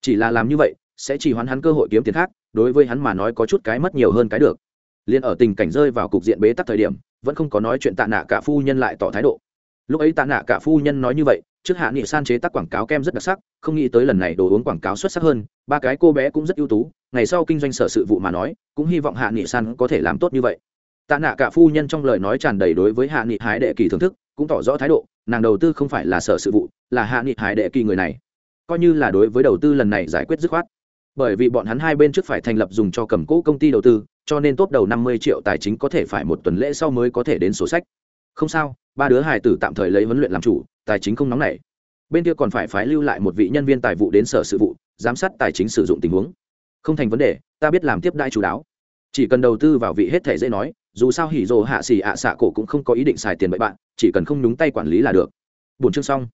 Chỉ là làm như vậy, sẽ chỉ hoán hắn cơ hội kiếm tiền khác, đối với hắn mà nói có chút cái mất nhiều hơn cái được. Liên ở tình cảnh rơi vào cục diện bế tắc thời điểm, vẫn không có nói chuyện tạ nạ cả phu nhân lại tỏ thái độ lúc ấy tạ nạ cả phu nhân nói như vậy, trước hạ nghị san chế tác quảng cáo kem rất đặc sắc, không nghĩ tới lần này đồ uống quảng cáo xuất sắc hơn, ba cái cô bé cũng rất ưu tú, ngày sau kinh doanh sở sự vụ mà nói, cũng hy vọng hạ nghị san có thể làm tốt như vậy. Tạ nạ cả phu nhân trong lời nói tràn đầy đối với hạ nghị hái đệ kỳ thưởng thức, cũng tỏ rõ thái độ, nàng đầu tư không phải là sở sự vụ, là hạ nghị hái đệ kỳ người này. Coi như là đối với đầu tư lần này giải quyết dứt khoát. Bởi vì bọn hắn hai bên trước phải thành lập dùng cho cầm cố công ty đầu tư, cho nên tốt đầu năm mươi triệu tài chính có thể phải một tuần lễ sau mới có thể đến sổ sách. Không sao ba đứa hài tử tạm thời lấy huấn luyện làm chủ, tài chính không nóng nảy. Bên kia còn phải phái lưu lại một vị nhân viên tài vụ đến sở sự vụ, giám sát tài chính sử dụng tình huống. Không thành vấn đề, ta biết làm tiếp đại chú đáo. Chỉ cần đầu tư vào vị hết thể dễ nói, dù sao hỉ rồ hạ xì ạ xạ cổ cũng không có ý định xài tiền bậy bạn, chỉ cần không nhúng tay quản lý là được. Bốn chương xong.